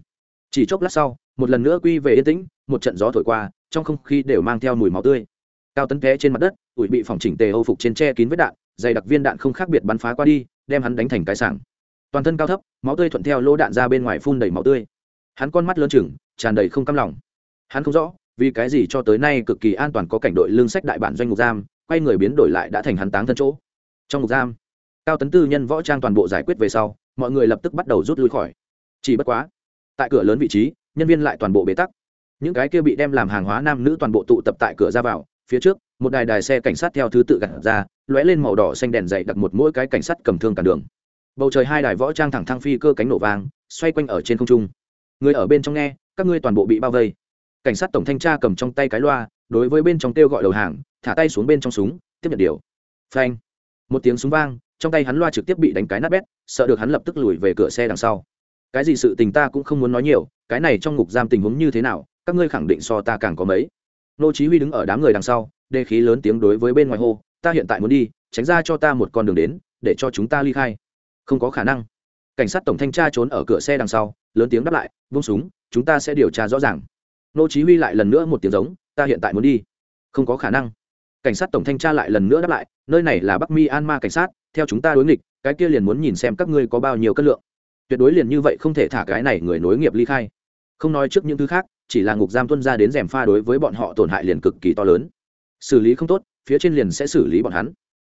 S1: Chỉ chốc lát sau, một lần nữa quy về yên tĩnh, một trận gió thổi qua, trong không khí đều mang theo mùi máu tươi. Cao tấn té trên mặt đất, ủi bị phòng chỉnh tề âu phục trên che kín vết đạn, dày đặc viên đạn không khác biệt bắn phá qua đi, đem hắn đánh thành cái sảng. Toàn thân cao thấp, máu tươi thuận theo lỗ đạn ra bên ngoài phun đầy máu tươi. Hắn con mắt lớn chừng, tràn đầy không cam lòng. Hắn không rõ vì cái gì cho tới nay cực kỳ an toàn có cảnh đội lương sách đại bản doanh ngục giam, quay người biến đổi lại đã thành hắn táng thân chỗ. Trong ngục giam, cao tấn tư nhân võ trang toàn bộ giải quyết về sau, mọi người lập tức bắt đầu rút lui khỏi. Chỉ bất quá, tại cửa lớn vị trí, nhân viên lại toàn bộ bế tắc. Những cái kia bị đem làm hàng hóa nam nữ toàn bộ tụ tập tại cửa ra vào, phía trước, một đài đài xe cảnh sát theo thứ tự gặt ra, lóe lên màu đỏ xanh đèn dày đặt một mỗi cái cảnh sát cầm thương cả đường. Bầu trời hai đài võ trang thẳng thăng phi cơ cánh nổ vàng xoay quanh ở trên không trung. Người ở bên trong nghe, các ngươi toàn bộ bị bao vây cảnh sát tổng thanh tra cầm trong tay cái loa, đối với bên trong kêu gọi đầu hàng, thả tay xuống bên trong súng, tiếp nhận điều. Phanh. Một tiếng súng vang, trong tay hắn loa trực tiếp bị đánh cái nát bét, sợ được hắn lập tức lùi về cửa xe đằng sau. Cái gì sự tình ta cũng không muốn nói nhiều, cái này trong ngục giam tình huống như thế nào, các ngươi khẳng định so ta càng có mấy. Nô chí huy đứng ở đám người đằng sau, đề khí lớn tiếng đối với bên ngoài hô, ta hiện tại muốn đi, tránh ra cho ta một con đường đến, để cho chúng ta ly khai. Không có khả năng. Cảnh sát tổng thanh tra trốn ở cửa xe đằng sau, lớn tiếng đáp lại vung súng, chúng ta sẽ điều tra rõ ràng nô chí huy lại lần nữa một tiếng giống, ta hiện tại muốn đi. Không có khả năng. Cảnh sát tổng thanh tra lại lần nữa đáp lại, nơi này là bắc mi an ma cảnh sát, theo chúng ta đối nghịch, cái kia liền muốn nhìn xem các ngươi có bao nhiêu cân lượng. Tuyệt đối liền như vậy không thể thả cái này người nối nghiệp ly khai. Không nói trước những thứ khác, chỉ là ngục giam tuân ra đến rèm pha đối với bọn họ tổn hại liền cực kỳ to lớn. Xử lý không tốt, phía trên liền sẽ xử lý bọn hắn.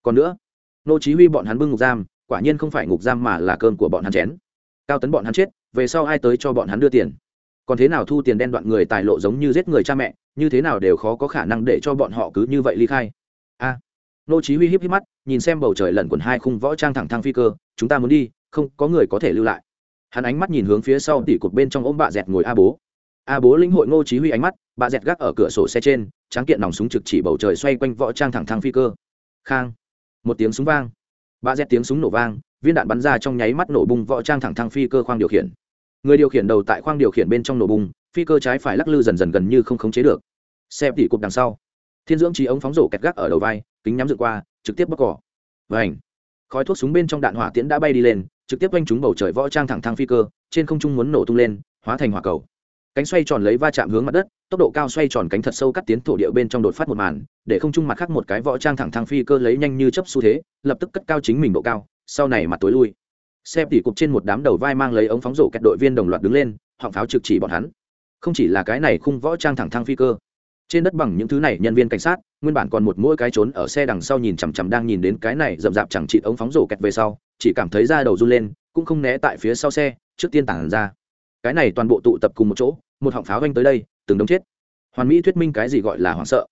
S1: Còn nữa, nô chí huy bọn hắn bưng ngục giam, quả nhiên không phải ngục giam mà là cơn của bọn hắn chén. Cao tấn bọn hắn chết, về sau ai tới cho bọn hắn đưa tiền? Còn thế nào thu tiền đen đoạn người tài lộ giống như giết người cha mẹ, như thế nào đều khó có khả năng để cho bọn họ cứ như vậy ly khai. A. Nô chí huy híp híp mắt, nhìn xem bầu trời lẩn quẩn hai khung võ trang thẳng thăng phi cơ, chúng ta muốn đi, không, có người có thể lưu lại. Hắn ánh mắt nhìn hướng phía sau tỉ cột bên trong ôm bà dẹt ngồi a bố. A bố linh hội ngô chí huy ánh mắt bà dẹt gác ở cửa sổ xe trên, tráng kiện nòng súng trực chỉ bầu trời xoay quanh võ trang thẳng thăng phi cơ. Khang. Một tiếng súng vang. Bà dẹt tiếng súng nổ vang, viên đạn bắn ra trong nháy mắt nổ bung võ trang thẳng thăng phi cơ khoang điều khiển người điều khiển đầu tại khoang điều khiển bên trong nổ bùng, phi cơ trái phải lắc lư dần dần gần như không khống chế được. Xe tỉ cục đằng sau. Thiên dưỡng trí ống phóng rổ kẹt gác ở đầu vai kính nhắm dựng qua trực tiếp bóc cỏ. Vảnh khói thuốc súng bên trong đạn hỏa tiễn đã bay đi lên trực tiếp quanh trúng bầu trời võ trang thẳng thang phi cơ trên không trung muốn nổ tung lên hóa thành hỏa cầu. Cánh xoay tròn lấy va chạm hướng mặt đất tốc độ cao xoay tròn cánh thật sâu cắt tiến thổ địa bên trong đột phát một màn để không trung mặt khác một cái võ trang thẳng thang phi cơ lấy nhanh như chấp xu thế lập tức cất cao chính mình độ cao sau này mặt tối lui xe tỉ cục trên một đám đầu vai mang lấy ống phóng rổ kẹt đội viên đồng loạt đứng lên, họng pháo trực chỉ bọn hắn. Không chỉ là cái này khung võ trang thẳng thang phi cơ. Trên đất bằng những thứ này, nhân viên cảnh sát, nguyên bản còn một mỗi cái trốn ở xe đằng sau nhìn chằm chằm đang nhìn đến cái này rậm rạp chẳng chịt ống phóng rổ kẹt về sau, chỉ cảm thấy da đầu run lên, cũng không né tại phía sau xe, trước tiên tản ra. Cái này toàn bộ tụ tập cùng một chỗ, một họng pháo ganh tới đây, từng đống chết. Hoàn mỹ thuyết minh cái gì gọi là hoảng sợ.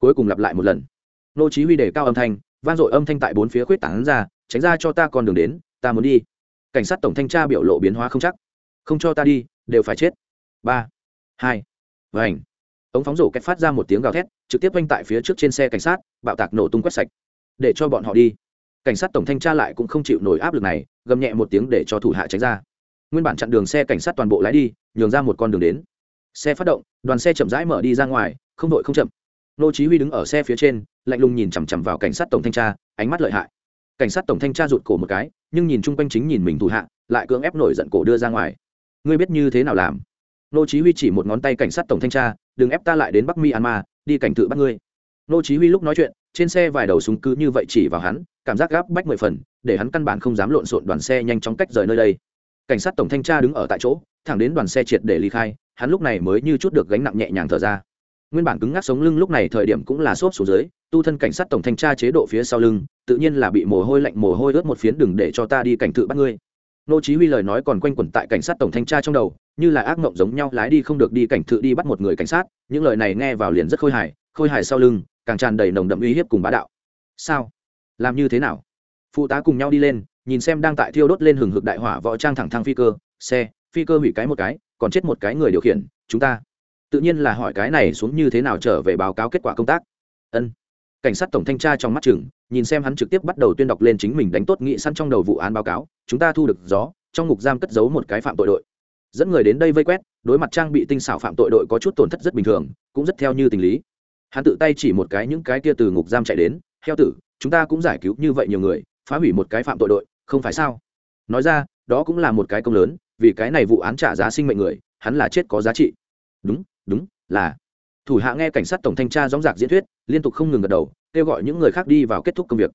S1: Cuối cùng lặp lại một lần. Nô chí huy đề cao âm thanh, vang dội âm thanh tại bốn phía khuyết tán ra, tránh ra cho ta con đường đến, ta muốn đi cảnh sát tổng thanh tra biểu lộ biến hóa không chắc. Không cho ta đi, đều phải chết. Ba, hai, vành. Ống phóng rổ cách phát ra một tiếng gào thét, trực tiếp quanh tại phía trước trên xe cảnh sát, bạo tạc nổ tung quét sạch. Để cho bọn họ đi. Cảnh sát tổng thanh tra lại cũng không chịu nổi áp lực này, gầm nhẹ một tiếng để cho thủ hạ tránh ra. Nguyên bản chặn đường xe cảnh sát toàn bộ lái đi, nhường ra một con đường đến. Xe phát động, đoàn xe chậm rãi mở đi ra ngoài, không đội không chậm. Nô chí huy đứng ở xe phía trên, lạnh lùng nhìn chằm chằm vào cảnh sát tổng thanh tra, ánh mắt lợi hại cảnh sát tổng thanh tra rụt cổ một cái, nhưng nhìn chung quanh chính nhìn mình thủ hạ, lại cưỡng ép nổi giận cổ đưa ra ngoài. Ngươi biết như thế nào làm? Nô chí huy chỉ một ngón tay cảnh sát tổng thanh tra, đừng ép ta lại đến bắc myanmar, đi cảnh tự bắt ngươi. Nô chí huy lúc nói chuyện, trên xe vài đầu súng cứ như vậy chỉ vào hắn, cảm giác gáp bách mười phần, để hắn căn bản không dám lộn xộn đoàn xe nhanh chóng cách rời nơi đây. Cảnh sát tổng thanh tra đứng ở tại chỗ, thẳng đến đoàn xe triệt để ly khai, hắn lúc này mới như chút được gánh nặng nhẹ nhàng thở ra nguyên bản cứng ngắc sống lưng lúc này thời điểm cũng là xốp xuống dưới, tu thân cảnh sát tổng thanh tra chế độ phía sau lưng, tự nhiên là bị mồ hôi lạnh, mồ hôi ướt một phiến đừng để cho ta đi cảnh tự bắt ngươi. Nô chí huy lời nói còn quanh quẩn tại cảnh sát tổng thanh tra trong đầu, như là ác mộng giống nhau lái đi không được đi cảnh tự đi bắt một người cảnh sát, những lời này nghe vào liền rất khôi hài khôi hài sau lưng, càng tràn đầy nồng đậm uy hiếp cùng bá đạo. Sao? Làm như thế nào? Phụ tá cùng nhau đi lên, nhìn xem đang tại thiêu đốt lên hừng hực đại hỏa võ trang thẳng thang phi cơ, xe, phi cơ hủy cái một cái, còn chết một cái người điều khiển, chúng ta tự nhiên là hỏi cái này xuống như thế nào trở về báo cáo kết quả công tác. Ân. Cảnh sát tổng thanh tra trong mắt chừng, nhìn xem hắn trực tiếp bắt đầu tuyên đọc lên chính mình đánh tốt nghị săn trong đầu vụ án báo cáo, chúng ta thu được gió, trong ngục giam cất giấu một cái phạm tội đội. Dẫn người đến đây vây quét, đối mặt trang bị tinh xảo phạm tội đội có chút tổn thất rất bình thường, cũng rất theo như tình lý. Hắn tự tay chỉ một cái những cái kia từ ngục giam chạy đến, heo tử, chúng ta cũng giải cứu như vậy nhiều người, phá hủy một cái phạm tội đội, không phải sao? Nói ra, đó cũng là một cái công lớn, vì cái này vụ án trả giá sinh mệnh người, hắn là chết có giá trị. Đúng đúng, là. Thủ hạ nghe cảnh sát tổng thanh tra dóng dạc diễn thuyết, liên tục không ngừng gật đầu, kêu gọi những người khác đi vào kết thúc công việc.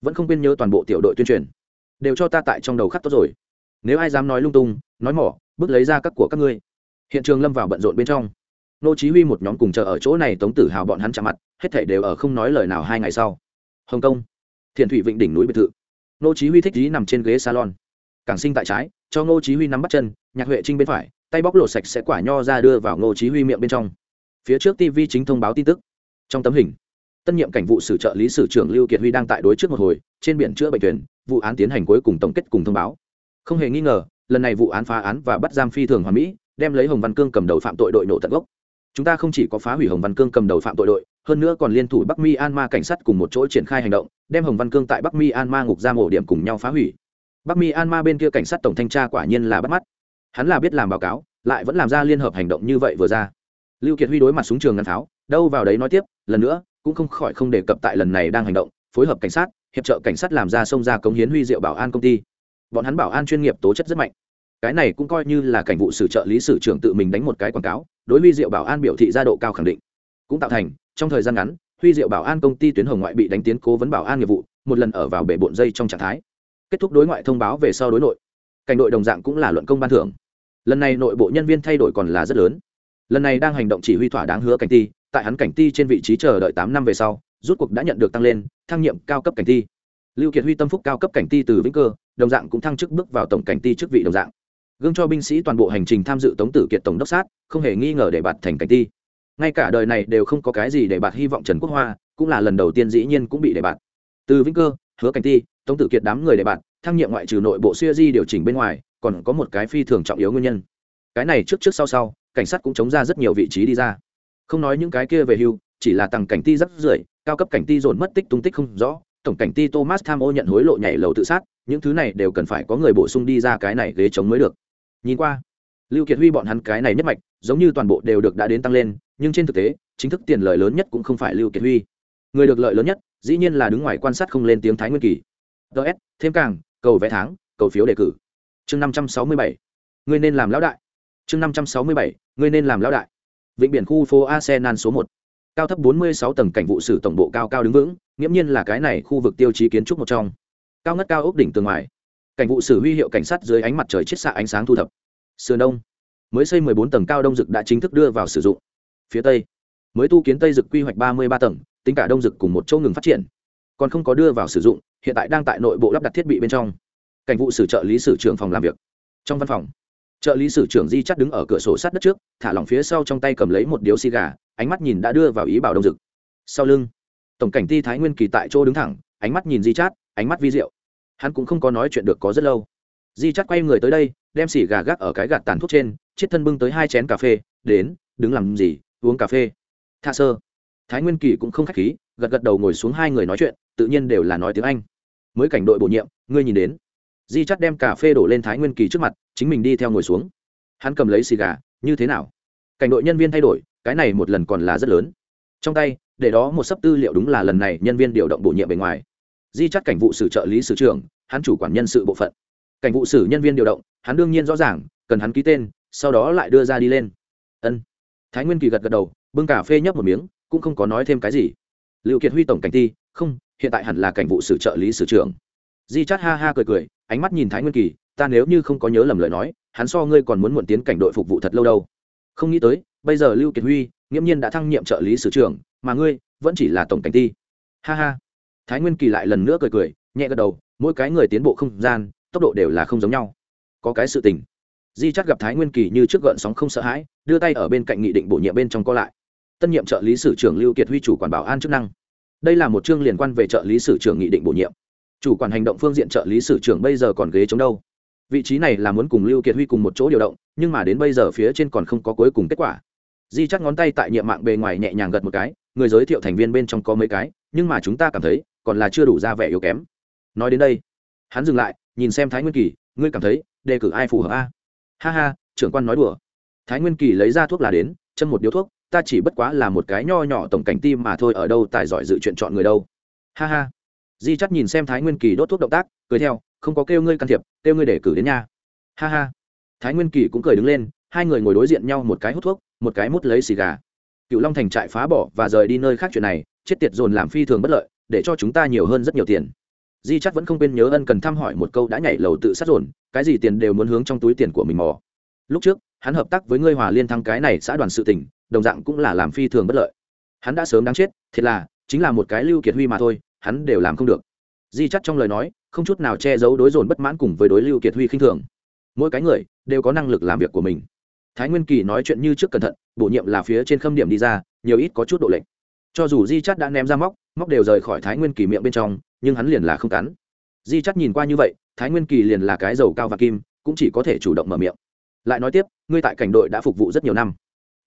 S1: Vẫn không quên nhớ toàn bộ tiểu đội tuyên truyền. Đều cho ta tại trong đầu khắc tốt rồi. Nếu ai dám nói lung tung, nói mỏ, bước lấy ra các của các ngươi. Hiện trường lâm vào bận rộn bên trong. Nô chí huy một nhóm cùng chờ ở chỗ này tống tử hào bọn hắn chạm mặt, hết thảy đều ở không nói lời nào hai ngày sau. Hồng kông thiền thủy vịnh đỉnh núi biệt thự. Nô chí huy thích dí nằm trên ghế salon. Cảng sinh tại trái, cho nô chí huy nắm bắt chân, nhạc huệ trinh bên phải tay bóc lột sạch sẽ quả nho ra đưa vào nô chí huy miệng bên trong. Phía trước tv chính thông báo tin tức. Trong tấm hình, tân nhiệm cảnh vụ sử trợ lý sử trưởng lưu kiệt huy đang tại đối trước một hồi, trên biển chữa bệnh thuyền, vụ án tiến hành cuối cùng tổng kết cùng thông báo. Không hề nghi ngờ, lần này vụ án phá án và bắt giam phi thường hoàn mỹ, đem lấy hồng văn cương cầm đầu phạm tội đội nổ tận gốc. Chúng ta không chỉ có phá hủy hồng văn cương cầm đầu phạm tội đội, hơn nữa còn liên thủ bắc mi an ma cảnh sát cùng một chỗ triển khai hành động, đem hồng văn cương tại bắc mi an ma ngục ra mổ điểm cùng nhau phá hủy. Bắc mi an ma bên kia cảnh sát tổng thanh tra quả nhiên là bắt mắt hắn là biết làm báo cáo lại vẫn làm ra liên hợp hành động như vậy vừa ra. Lưu kiệt huy đối mặt súng trường ngắn tháo, đâu vào đấy nói tiếp lần nữa cũng không khỏi không đề cập tại lần này đang hành động phối hợp cảnh sát hiệp trợ cảnh sát làm ra xông ra cống hiến huy diệu bảo an công ty. Bọn hắn bảo an chuyên nghiệp tố chất rất mạnh. Cái này cũng coi như là cảnh vụ sử trợ lý sử trưởng tự mình đánh một cái quảng cáo đối huy diệu bảo an biểu thị ra độ cao khẳng định. Cũng tạo thành trong thời gian ngắn huy diệu bảo an công ty tuyến hồng ngoại bị đánh tiến cố vấn bảo an nghiệp vụ một lần ở vào bể bộn dây trong trạng thái. Kết thúc đối ngoại thông báo về sau đối nội cảnh đội đồng dạng cũng là luận công ban thưởng. Lần này nội bộ nhân viên thay đổi còn là rất lớn. Lần này đang hành động chỉ huy thỏa đáng hứa cảnh ti, tại hắn cảnh ti trên vị trí chờ đợi tám năm về sau, rút cuộc đã nhận được tăng lên, thăng nhiệm cao cấp cảnh ti. Lưu kiệt huy tâm phúc cao cấp cảnh ti từ vĩnh cơ, đồng dạng cũng thăng chức bước vào tổng cảnh ti chức vị đồng dạng. Gương cho binh sĩ toàn bộ hành trình tham dự tống tử kiệt tổng đốc sát, không hề nghi ngờ để bạt thành cảnh ti. Ngay cả đời này đều không có cái gì để bạt hy vọng trần quốc hoa, cũng là lần đầu tiên dĩ nhiên cũng bị để bạt. Từ vĩnh cơ, hứa cảnh ti, tống tử kiệt đám người để bạt thăng nhiệm ngoại trừ nội bộ siêu di điều chỉnh bên ngoài, còn có một cái phi thường trọng yếu nguyên nhân. Cái này trước trước sau sau, cảnh sát cũng chống ra rất nhiều vị trí đi ra. Không nói những cái kia về hưu, chỉ là tầng cảnh ti rất rưởi cao cấp cảnh ti dồn mất tích tung tích không rõ, tổng cảnh ti thomas tham ô nhận hối lộ nhảy lầu tự sát, những thứ này đều cần phải có người bổ sung đi ra cái này ghế chống mới được. Nhìn qua, lưu kiệt huy bọn hắn cái này nhất mạch, giống như toàn bộ đều được đã đến tăng lên, nhưng trên thực tế, chính thức tiền lợi lớn nhất cũng không phải lưu kiệt huy. Người được lợi lớn nhất, dĩ nhiên là đứng ngoài quan sát không lên tiếng thái nguyên kỳ. Ts thêm càng cầu vé tháng, cầu phiếu đề cử. Chương năm trăm sáu mươi bảy. Ngươi nên làm lão đại. Chương năm trăm sáu mươi bảy, ngươi nên làm lão đại. Vịnh biển khu phố arsenal số một. Cao thấp bốn mươi sáu tầng cảnh vụ sử tổng bộ cao cao đứng vững, nghiễm nhiên là cái này khu vực tiêu chí kiến trúc một trong. Cao ngất cao ốc đỉnh tường ngoài. Cảnh vụ sử huy hiệu cảnh sát dưới ánh mặt trời chiết xạ ánh sáng thu thập. Sườn đông. Mới xây 14 tầng cao đông dực đã chính thức đưa vào sử dụng. Phía tây. Mới tu kiến tây dực quy hoạch 33 tầng, tính cả đông dực cùng một chỗ ngừng phát triển còn không có đưa vào sử dụng, hiện tại đang tại nội bộ lắp đặt thiết bị bên trong. Cảnh vụ sử trợ lý sử trưởng phòng làm việc. Trong văn phòng, trợ lý sử trưởng di chắt đứng ở cửa sổ sát đất trước, thả lỏng phía sau trong tay cầm lấy một điếu xì gà, ánh mắt nhìn đã đưa vào ý bảo đông dực. Sau lưng, tổng cảnh ti thái nguyên kỳ tại chỗ đứng thẳng, ánh mắt nhìn di chát, ánh mắt vi diệu. Hắn cũng không có nói chuyện được có rất lâu. Di chắt quay người tới đây, đem xì gà gác ở cái gạt tàn thuốc trên, chiết thân bưng tới hai chén cà phê, đến, đứng làm gì? Uống cà phê. Tha sơ. Thái nguyên kỳ cũng không k h á c h khí gật gật đầu ngồi xuống hai người nói chuyện, tự nhiên đều là nói tiếng anh. Mới cảnh đội bổ nhiệm, ngươi nhìn đến. Di chắt đem cà phê đổ lên thái nguyên kỳ trước mặt, chính mình đi theo ngồi xuống. Hắn cầm lấy xì gà, như thế nào? Cảnh đội nhân viên thay đổi, cái này một lần còn là rất lớn. Trong tay, để đó một sấp tư liệu đúng là lần này nhân viên điều động bổ nhiệm bề ngoài. Di chắt cảnh vụ sử trợ lý sử trưởng, hắn chủ quản nhân sự bộ phận. Cảnh vụ sử nhân viên điều động, hắn đương nhiên rõ ràng, cần hắn ký tên, sau đó lại đưa ra đi lên. Ân. Thái nguyên kỳ gật gật đầu, bưng cà phê nhấp một miếng, cũng không có nói thêm cái gì liệu kiệt huy tổng cảnh ti không, hiện tại hẳn là cảnh vụ sử trợ lý sử trưởng. Di chát ha ha cười cười, ánh mắt nhìn thái nguyên kỳ, ta nếu như không có nhớ lầm lời nói, hắn so ngươi còn muốn muộn tiến cảnh đội phục vụ thật lâu đâu. Không nghĩ tới, bây giờ lưu kiệt huy, nghiễm nhiên đã thăng nhiệm trợ lý sử trưởng, mà ngươi, vẫn chỉ là tổng cảnh ti ha ha. Thái nguyên kỳ lại lần nữa cười cười, nhẹ gật đầu, mỗi cái người tiến bộ không gian, tốc độ đều là không giống nhau. Có cái sự tình. Di Chát gặp thái nguyên kỳ như trước gợn sóng không sợ hãi, đưa tay ở bên cạnh nghị định bổ nhiệm bên trong co lại tân nhiệm trợ lý sử trưởng lưu kiệt huy chủ quản bảo an chức năng. Đây là một chương liên quan về trợ lý sử trưởng nghị định bổ nhiệm. Chủ quản hành động phương diện trợ lý sử trưởng bây giờ còn ghế chống đâu? Vị trí này là muốn cùng lưu kiệt huy cùng một chỗ điều động, nhưng mà đến bây giờ phía trên còn không có cuối cùng kết quả. Di chắc ngón tay tại nhiệm mạng bề ngoài nhẹ nhàng gật một cái, người giới thiệu thành viên bên trong có mấy cái, nhưng mà chúng ta cảm thấy, còn là chưa đủ ra vẻ yếu kém. Nói đến đây, hắn dừng lại, nhìn xem thái nguyên kỳ, ngươi cảm thấy, đề cử ai phù hợp a? Ha ha, trưởng quan nói đùa. Thái nguyên kỳ lấy ra thuốc là đến, châm một điếu thuốc ta chỉ bất quá là một cái nho nhỏ tổng cảnh tim mà thôi, ở đâu tài giỏi dự chuyện chọn người đâu. Ha ha. Di chắt nhìn xem thái nguyên kỳ đốt thuốc động tác, cười theo, không có kêu ngươi can thiệp, kêu ngươi để cử đến nhà ha ha. Thái nguyên kỳ cũng cười đứng lên, hai người ngồi đối diện nhau một cái hút thuốc, một cái mút lấy xì gà. Cựu long thành trại phá bỏ và rời đi nơi khác chuyện này, chết tiệt dồn làm phi thường bất lợi, để cho chúng ta nhiều hơn rất nhiều tiền. Di chắc vẫn không quên nhớ ân cần thăm hỏi một câu đã nhảy lầu tự sát dồn, cái gì tiền đều muốn hướng trong túi tiền của mình mò. Lúc trước, hắn hợp tác với ngươi hòa liên thăng cái này xã đoàn sự tỉnh đồng dạng cũng là làm phi thường bất lợi. Hắn đã sớm đáng chết, thiệt là, chính là một cái lưu kiệt huy mà thôi, hắn đều làm không được. Di chắc trong lời nói, không chút nào che giấu đối dồn bất mãn cùng với đối lưu kiệt huy khinh thường. Mỗi cái người, đều có năng lực làm việc của mình. Thái nguyên kỳ nói chuyện như trước cẩn thận, bổ nhiệm là phía trên khâm điểm đi ra, nhiều ít có chút độ lệnh cho dù di chắt đã ném ra móc móc đều rời khỏi thái nguyên kỳ miệng bên trong, nhưng hắn liền là không cắn. Di chắt nhìn qua như vậy, thái nguyên kỳ liền là cái dầu cao và kim, cũng chỉ có thể chủ động mở miệng. Lại nói tiếp, ngươi tại cảnh đội đã phục vụ rất nhiều năm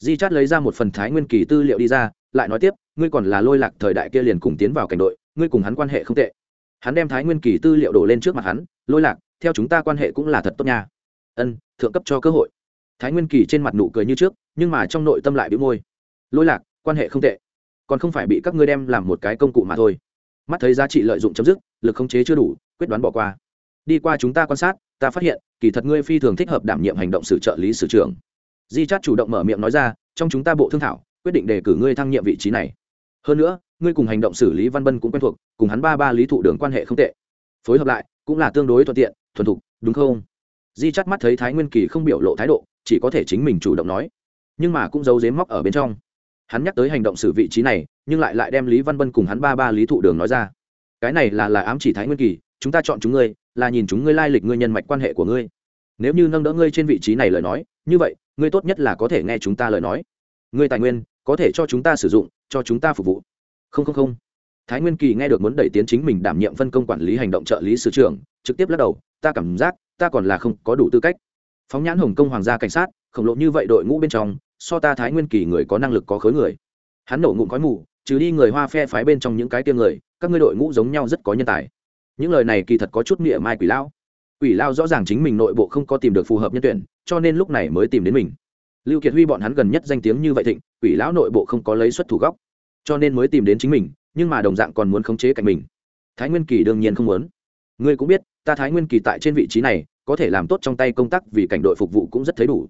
S1: di chát lấy ra một phần thái nguyên kỳ tư liệu đi ra, lại nói tiếp, ngươi còn là lôi lạc thời đại kia liền cùng tiến vào cảnh đội, ngươi cùng hắn quan hệ không tệ. Hắn đem thái nguyên kỳ tư liệu đổ lên trước mặt hắn, lôi lạc, theo chúng ta quan hệ cũng là thật tốt nha. Ân, thượng cấp cho cơ hội. Thái nguyên kỳ trên mặt nụ cười như trước, nhưng mà trong nội tâm lại bị môi. Lôi lạc, quan hệ không tệ, còn không phải bị các ngươi đem làm một cái công cụ mà thôi. Mắt thấy giá trị lợi dụng chấm dứt, lực khống chế chưa đủ, quyết đoán bỏ qua. Đi qua chúng ta quan sát, ta phát hiện, kỳ thật ngươi phi thường thích hợp đảm nhiệm hành động sự trợ lý sử trưởng di chát chủ động mở miệng nói ra, trong chúng ta bộ thương thảo, quyết định đề cử ngươi thăng nhiệm vị trí này. Hơn nữa, ngươi cùng hành động xử lý văn bân cũng quen thuộc, cùng hắn ba ba lý thụ đường quan hệ không tệ. Phối hợp lại, cũng là tương đối thuận tiện, thuần thục, đúng không? Di chắt mắt thấy thái nguyên kỳ không biểu lộ thái độ, chỉ có thể chính mình chủ động nói. Nhưng mà cũng giấu dếm móc ở bên trong. Hắn nhắc tới hành động xử vị trí này, nhưng lại lại đem lý văn bân cùng hắn ba ba lý thụ đường nói ra. Cái này là là ám chỉ thái nguyên kỳ, chúng ta chọn chúng ngươi, là nhìn chúng ngươi lai lịch ngươi nhân mạch quan hệ của ngươi. Nếu như nâng đỡ ngươi trên vị trí này lời nói, như vậy ngươi tốt nhất là có thể nghe chúng ta lời nói. Ngươi tài nguyên, có thể cho chúng ta sử dụng, cho chúng ta phục vụ. Không không không. Thái nguyên kỳ nghe được muốn đẩy tiến chính mình đảm nhiệm phân công quản lý hành động trợ lý sư trưởng, trực tiếp lắc đầu, ta cảm giác, ta còn là không có đủ tư cách. Phóng nhãn hồng công hoàng gia cảnh sát, khổng lồ như vậy đội ngũ bên trong, so ta thái nguyên kỳ người có năng lực có khối người. Hắn nổ ngụm khói mù, trừ đi người hoa phe phái bên trong những cái tiêm người, các ngươi đội ngũ giống nhau rất có nhân tài. Những lời này kỳ thật có chút nghĩa mai quỷ lao quỷ lao rõ ràng chính mình nội bộ không có tìm được phù hợp nhân tuyển, cho nên lúc này mới tìm đến mình. Lưu kiệt huy bọn hắn gần nhất danh tiếng như vậy thịnh, quỷ lão nội bộ không có lấy xuất thủ góc. Cho nên mới tìm đến chính mình, nhưng mà đồng dạng còn muốn khống chế cạnh mình. Thái nguyên kỳ đương nhiên không muốn. Ngươi cũng biết, ta thái nguyên kỳ tại trên vị trí này, có thể làm tốt trong tay công tác vì cảnh đội phục vụ cũng rất thấy đủ.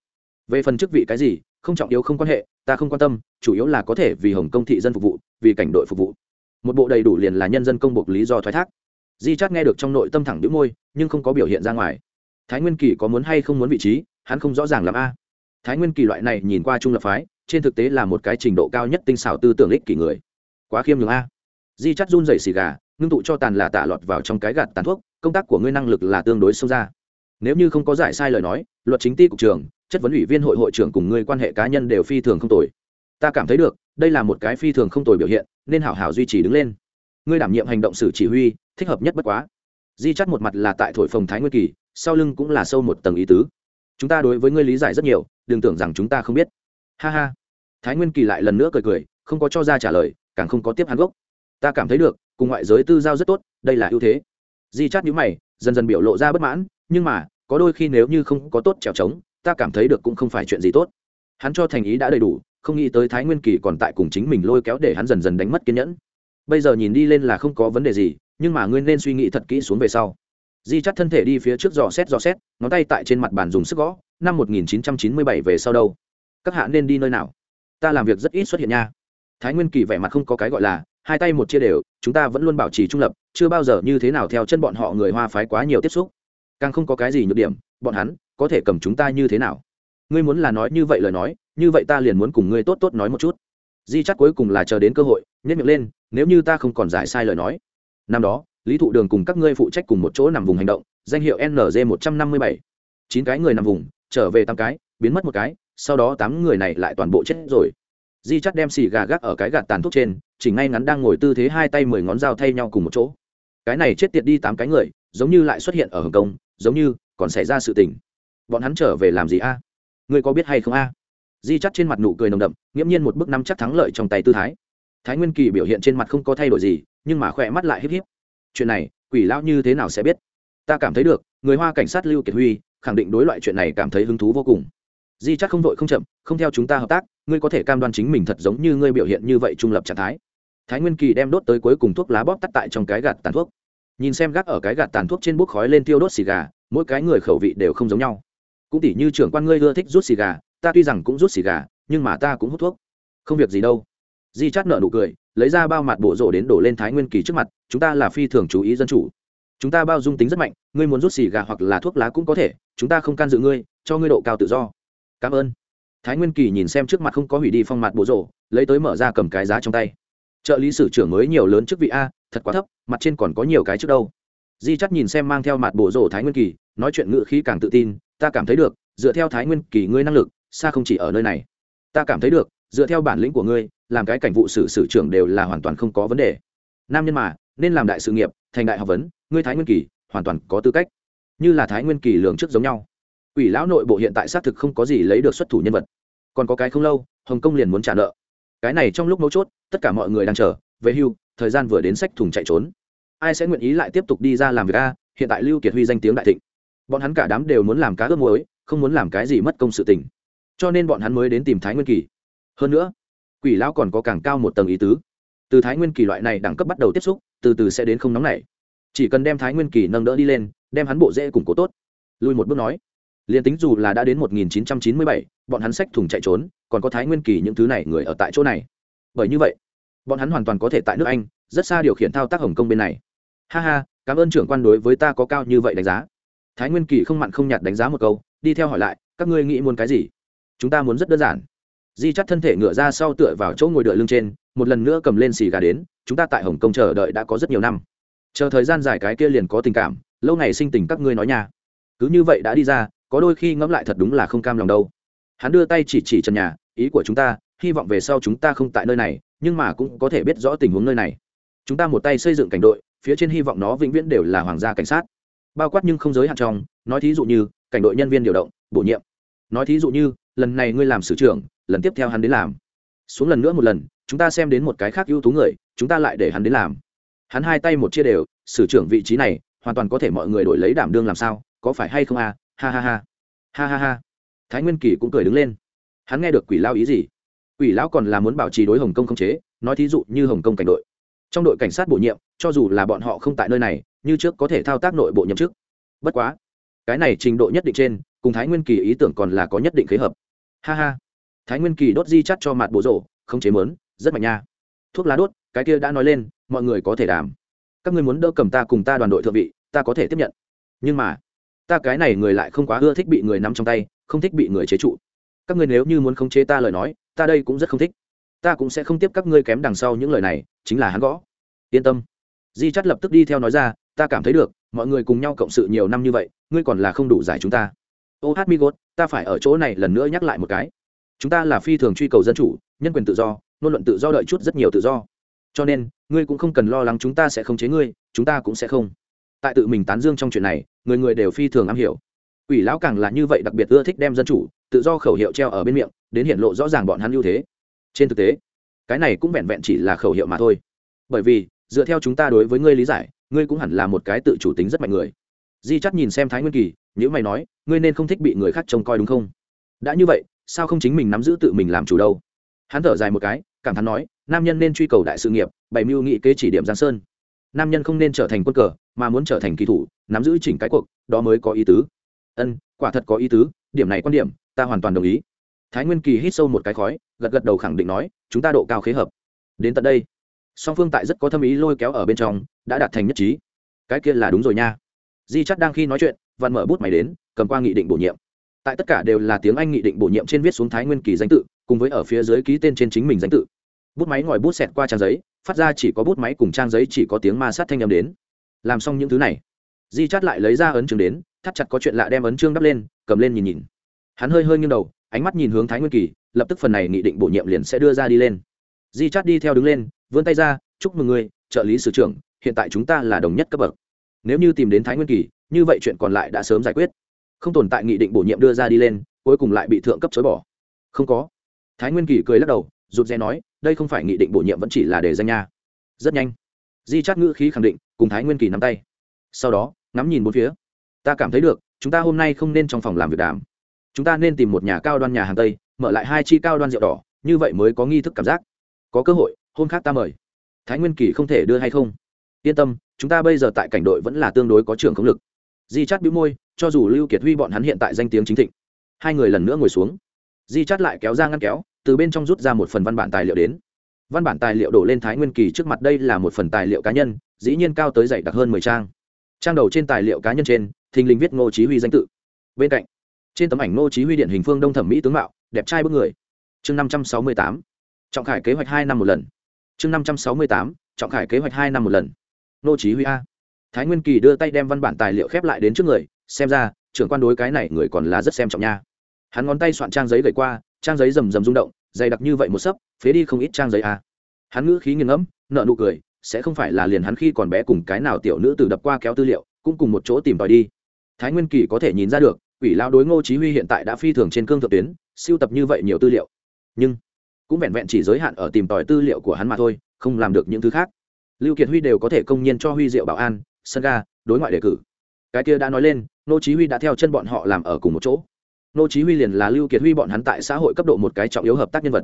S1: Về phần chức vị cái gì, không trọng yếu không quan hệ, ta không quan tâm, chủ yếu là có thể vì hồng công thị dân phục vụ, vì cảnh đội phục vụ. Một bộ đầy đủ liền là nhân dân công buộc lý do thoái thác di chát nghe được trong nội tâm thẳng đĩu môi, nhưng không có biểu hiện ra ngoài. Thái nguyên kỳ có muốn hay không muốn vị trí, hắn không rõ ràng làm a. À. Thái nguyên kỳ loại này nhìn qua trung lập phái, trên thực tế là một cái trình độ cao nhất tinh xảo tư tưởng ích kỷ người. Quá khiêm nhường a. À. Di chắt run dày xì gà, ngưng tụ cho tàn là tạ lọt vào trong cái gạt tàn thuốc, công tác của ngươi năng lực là tương đối sâu ra. Nếu như không có giải sai lời nói, luật chính ty cục trường chất vấn ủy viên hội hội trưởng cùng ngươi quan hệ cá nhân đều phi thường không tồi. Ta cảm thấy được, đây là một cái phi thường không tồi biểu hiện, nên hảo hảo duy trì đứng lên ngươi đảm nhiệm hành động sử chỉ huy, thích hợp nhất bất quá. Di chắt một mặt là tại thổi phồng thái nguyên kỳ, sau lưng cũng là sâu một tầng ý tứ. Chúng ta đối với ngươi lý giải rất nhiều, đừng tưởng rằng chúng ta không biết. Ha ha. Thái nguyên kỳ lại lần nữa cười cười, không có cho ra trả lời, càng không có tiếp hắn gốc. Ta cảm thấy được, cùng ngoại giới tư giao rất tốt, đây là ưu thế. Di chắt nhữ mày, dần dần biểu lộ ra bất mãn, nhưng mà, có đôi khi nếu như không có tốt trèo trống ta cảm thấy được cũng không phải chuyện gì tốt. Hắn cho thành ý đã đầy đủ, không nghĩ tới thái nguyên kỳ còn tại cùng chính mình lôi kéo để hắn dần dần đánh mất kiên nhẫn bây giờ nhìn đi lên là không có vấn đề gì, nhưng mà ngươi nên suy nghĩ thật kỹ xuống về sau. Di chắt thân thể đi phía trước dò xét dò xét, ngón tay tại trên mặt bàn dùng sức gõ, năm 1997 về sau đâu? Các hạ nên đi nơi nào? Ta làm việc rất ít xuất hiện nha. Thái nguyên kỳ vẻ mặt không có cái gọi là, hai tay một chia đều, chúng ta vẫn luôn bảo trì trung lập, chưa bao giờ như thế nào theo chân bọn họ người hoa phái quá nhiều tiếp xúc. Càng không có cái gì nhược điểm, bọn hắn có thể cầm chúng ta như thế nào? Ngươi muốn là nói như vậy lời nói, như vậy ta liền muốn cùng ngươi tốt tốt nói một chút di chắc cuối cùng là chờ đến cơ hội nhất miệng lên, nếu như ta không còn giải sai lời nói, năm đó, lý thụ đường cùng các ngươi phụ trách cùng một chỗ nằm vùng hành động, danh hiệu nlg một trăm năm mươi bảy. Chín cái người nằm vùng, trở về tám cái, biến mất một cái, sau đó tám người này lại toàn bộ chết rồi. Di chắc đem xì gà gác ở cái gạt tàn thuốc trên, chỉ ngay ngắn đang ngồi tư thế hai tay mười ngón dao thay nhau cùng một chỗ. Cái này chết tiệt đi tám cái người, giống như lại xuất hiện ở hồng kông, giống như còn xảy ra sự tình. Bọn hắn trở về làm gì a? Ngươi có biết hay không a? Di chắt trên mặt nụ cười nồng đậm, nghiễm nhiên một bức năm chắc thắng lợi trong tay tư thái. Thái nguyên kỳ biểu hiện trên mặt không có thay đổi gì, nhưng mà khỏe mắt lại híp híp. Chuyện này, quỷ lão như thế nào sẽ biết? Ta cảm thấy được, người hoa cảnh sát lưu kiệt huy, khẳng định đối loại chuyện này cảm thấy hứng thú vô cùng. Di chắc không vội không chậm, không theo chúng ta hợp tác, ngươi có thể cam đoan chính mình thật giống như ngươi biểu hiện như vậy trung lập trạng thái. Thái nguyên kỳ đem đốt tới cuối cùng thuốc lá bóp tắt tại trong cái gạt tàn thuốc. Nhìn xem gác ở cái gạt tàn thuốc trên bút khói lên tiêu đốt xì gà, mỗi cái người khẩu vị đều không giống nhau. Cũng tỉ như trưởng quan ngươi ưa thích rút xì gà ta tuy rằng cũng rút xì gà, nhưng mà ta cũng hút thuốc. Không việc gì đâu. Di chát nợ nụ cười, lấy ra bao mặt bộ rộ đến đổ lên thái nguyên kỳ trước mặt, chúng ta là phi thường chú ý dân chủ. Chúng ta bao dung tính rất mạnh, ngươi muốn rút xì gà hoặc là thuốc lá cũng có thể, chúng ta không can dự ngươi, cho ngươi độ cao tự do. Cảm ơn. Thái nguyên kỳ nhìn xem trước mặt không có hủy đi phong mặt bộ rộ lấy tới mở ra cầm cái giá trong tay. Trợ lý sử trưởng mới nhiều lớn chức vị a, thật quá thấp, mặt trên còn có nhiều cái trước đâu. Di chắc nhìn xem mang theo mặt bộ rộ thái nguyên kỳ, nói chuyện ngự khí càng tự tin, ta cảm thấy được, dựa theo thái nguyên kỳ ngươi năng lực xa không chỉ ở nơi này. Ta cảm thấy được dựa theo bản lĩnh của ngươi làm cái cảnh vụ sử sử trưởng đều là hoàn toàn không có vấn đề. Nam nhân mà nên làm đại sự nghiệp thành đại học vấn ngươi thái nguyên kỳ hoàn toàn có tư cách. Như là thái nguyên kỳ lường trước giống nhau. Quỷ lão nội bộ hiện tại xác thực không có gì lấy được xuất thủ nhân vật. Còn có cái không lâu, hồng kông liền muốn trả nợ. Cái này trong lúc mấu chốt tất cả mọi người đang chờ về hưu thời gian vừa đến sách thùng chạy trốn. Ai sẽ nguyện ý lại tiếp tục đi ra làm việc a hiện tại lưu kiệt huy danh tiếng đại thịnh. Bọn hắn cả đám đều muốn làm cá ướp muối không muốn làm cái gì mất công sự tình cho nên bọn hắn mới đến tìm thái nguyên kỳ. Hơn nữa quỷ lão còn có càng cao một tầng ý tứ. Từ thái nguyên kỳ loại này đẳng cấp bắt đầu tiếp xúc từ từ sẽ đến không nóng này chỉ cần đem thái nguyên kỳ nâng đỡ đi lên đem hắn bộ dễ củng cố tốt. Lui một bước nói liền tính dù là đã đến 1997, bọn hắn sách thùng chạy trốn còn có thái nguyên kỳ những thứ này người ở tại chỗ này. Bởi như vậy bọn hắn hoàn toàn có thể tại nước anh rất xa điều khiển thao tác hồng kông bên này. Ha ha cảm ơn trưởng quan đối với ta có cao như vậy đánh giá. Thái nguyên kỳ không mặn không nhạt đánh giá một câu đi theo hỏi lại các ngươi nghĩ muốn cái gì? Chúng ta muốn rất đơn giản. Di chắt thân thể ngựa ra sau tựa vào chỗ ngồi đợi lưng trên, một lần nữa cầm lên xì gà đến, chúng ta tại hồng kông chờ đợi đã có rất nhiều năm. Chờ thời gian dài cái kia liền có tình cảm, lâu ngày sinh tình các ngươi nói nha. Cứ như vậy đã đi ra, có đôi khi ngẫm lại thật đúng là không cam lòng đâu. Hắn đưa tay chỉ chỉ trần nhà, ý của chúng ta, hy vọng về sau chúng ta không tại nơi này, nhưng mà cũng có thể biết rõ tình huống nơi này. Chúng ta một tay xây dựng cảnh đội, phía trên hy vọng nó vĩnh viễn đều là hoàng gia cảnh sát. Bao quát nhưng không giới hạn trong, nói thí dụ như, cảnh đội nhân viên điều động, bổ nhiệm. Nói thí dụ như lần này ngươi làm sử trưởng, lần tiếp theo hắn đến làm. Xuống lần nữa một lần, chúng ta xem đến một cái khác ưu tú người, chúng ta lại để hắn đến làm. Hắn hai tay một chia đều, sử trưởng vị trí này, hoàn toàn có thể mọi người đổi lấy đảm đương làm sao, có phải hay không à? Ha ha ha. Ha ha ha. Thái nguyên kỳ cũng cười đứng lên. Hắn nghe được quỷ lao ý gì? Quỷ lão còn là muốn bảo trì đối hồng kông không chế, nói thí dụ như hồng kông cảnh đội. Trong đội cảnh sát bổ nhiệm, cho dù là bọn họ không tại nơi này, như trước có thể thao tác nội bộ nhậm chức. Bất quá, cái này trình độ nhất định trên, cùng thái nguyên kỳ ý tưởng còn là có nhất định khế hợp ha ha. Thái nguyên kỳ đốt di chắt cho mặt bộ rổ, không chế mớn, rất mạnh nha. Thuốc lá đốt, cái kia đã nói lên, mọi người có thể đảm. Các ngươi muốn đỡ cầm ta cùng ta đoàn đội thượng vị, ta có thể tiếp nhận. Nhưng mà, ta cái này người lại không quá ưa thích bị người nắm trong tay, không thích bị người chế trụ. Các ngươi nếu như muốn khống chế ta lời nói, ta đây cũng rất không thích. Ta cũng sẽ không tiếp các ngươi kém đằng sau những lời này, chính là hắn gõ. Yên tâm. Di chắt lập tức đi theo nói ra, ta cảm thấy được, mọi người cùng nhau cộng sự nhiều năm như vậy, ngươi còn là không đủ giải chúng ta ô hát mi gốt, ta phải ở chỗ này lần nữa nhắc lại một cái. Chúng ta là phi thường truy cầu dân chủ, nhân quyền tự do, ngôn luận tự do đợi chút rất nhiều tự do. Cho nên, ngươi cũng không cần lo lắng chúng ta sẽ không chế ngươi, chúng ta cũng sẽ không. Tại tự mình tán dương trong chuyện này, người người đều phi thường am hiểu. Ủy lão càng là như vậy đặc biệt ưa thích đem dân chủ, tự do khẩu hiệu treo ở bên miệng, đến hiện lộ rõ ràng bọn hắn ưu thế. Trên thực tế, cái này cũng vẹn vẹn chỉ là khẩu hiệu mà thôi. Bởi vì, dựa theo chúng ta đối với ngươi lý giải, ngươi cũng hẳn là một cái tự chủ tính rất mạnh người. Di chắt nhìn xem thái nguyên kỳ nếu mày nói, ngươi nên không thích bị người khác trông coi đúng không? Đã như vậy, sao không chính mình nắm giữ tự mình làm chủ đâu? Hắn thở dài một cái, cảm thán nói, nam nhân nên truy cầu đại sự nghiệp, bày mưu nghị kế chỉ điểm giang sơn. Nam nhân không nên trở thành quân cờ, mà muốn trở thành kỳ thủ, nắm giữ chỉnh cái cuộc, đó mới có ý tứ. Ân, quả thật có ý tứ, điểm này quan điểm, ta hoàn toàn đồng ý. Thái nguyên kỳ hít sâu một cái khói, gật gật đầu khẳng định nói, chúng ta độ cao khế hợp. Đến tận đây. Song phương tại rất có thâm ý lôi kéo ở bên trong, đã đạt thành nhất trí. Cái kia là đúng rồi nha di chắt đang khi nói chuyện văn mở bút máy đến, cầm qua nghị định bổ nhiệm. Tại tất cả đều là tiếng anh nghị định bổ nhiệm trên viết xuống thái nguyên kỳ danh tự, cùng với ở phía dưới ký tên trên chính mình danh tự. Bút máy ngòi bút xẹt qua trang giấy, phát ra chỉ có bút máy cùng trang giấy chỉ có tiếng ma sát thanh â m đến. Làm xong những thứ này, di chắt lại lấy ra ấn chương đến, thắt chặt có chuyện lạ đem ấn chương đắp lên, cầm lên nhìn nhìn. Hắn hơi hơi nghiêng đầu, ánh mắt nhìn hướng thái nguyên kỳ, lập tức phần này nghị định bổ nhiệm liền sẽ đưa ra đi lên. Di chắt đi theo đứng lên, vươn tay ra, chúc mừng người trợ lý sử trưởng, hiện tại chúng ta là đồng nhất cấp bậc nếu như tìm đến thái nguyên kỳ, như vậy chuyện còn lại đã sớm giải quyết. Không tồn tại nghị định bổ nhiệm đưa ra đi lên, cuối cùng lại bị thượng cấp chối bỏ. Không có. Thái nguyên kỳ cười lắc đầu, rụt rè nói, đây không phải nghị định bổ nhiệm vẫn chỉ là để danh nha. Rất nhanh. Di chát ngữ khí khẳng định, cùng thái nguyên kỳ nắm tay. Sau đó, ngắm nhìn bốn phía. Ta cảm thấy được, chúng ta hôm nay không nên trong phòng làm việc đàm. Chúng ta nên tìm một nhà cao đoan nhà hàng tây, mở lại hai chi cao đoan rượu đỏ, như vậy mới có nghi thức cảm giác. Có cơ hội, hôm khác ta mời. Thái nguyên kỳ không thể đưa hay không? Yên tâm, chúng ta bây giờ tại cảnh đội vẫn là tương đối có trường không lực. Di chát bĩu môi, cho dù lưu kiệt huy bọn hắn hiện tại danh tiếng chính thịnh. Hai người lần nữa ngồi xuống. Di chát lại kéo ra ngăn kéo, từ bên trong rút ra một phần văn bản tài liệu đến. Văn bản tài liệu đổ lên thái nguyên kỳ trước mặt đây là một phần tài liệu cá nhân, dĩ nhiên cao tới dày đặc hơn mười trang. Trang đầu trên tài liệu cá nhân trên, thình lình viết ngô chí huy danh tự. Bên cạnh, trên tấm ảnh ngô chí huy điện hình phương đông thẩm mỹ tướng mạo, đẹp trai bức người. Chương năm trăm sáu mươi tám, trọng khải kế hoạch hai năm một lần. Chương năm trăm sáu mươi tám, trọng khải kế hoạch hai năm một lần. Nô chí huy a. Thái nguyên kỳ đưa tay đem văn bản tài liệu khép lại đến trước người, xem ra, trưởng quan đối cái này người còn là rất xem trọng nha. Hắn ngón tay soạn trang giấy gửi qua, trang giấy rầm rầm rung động, dày đặc như vậy một sấp, phế đi không ít trang giấy a. Hắn ngữ khí nghiêng ngẫm nợ nụ cười, sẽ không phải là liền hắn khi còn bé cùng cái nào tiểu nữ từ đập qua kéo tư liệu, cũng cùng một chỗ tìm tòi đi. Thái nguyên kỳ có thể nhìn ra được quỷ lao đối ngô chí huy hiện tại đã phi thường trên cương thượng tuyến, siêu tập như vậy nhiều tư liệu. Nhưng, cũng vẹn vẹn chỉ giới hạn ở tìm tòi tư liệu của hắn mà thôi, không làm được những thứ khác lưu kiệt huy đều có thể công nhiên cho huy diệu bảo an, sân ga, đối ngoại đề cử. Cái kia đã nói lên, nô chí huy đã theo chân bọn họ làm ở cùng một chỗ. Nô chí huy liền là lưu kiệt huy bọn hắn tại xã hội cấp độ một cái trọng yếu hợp tác nhân vật.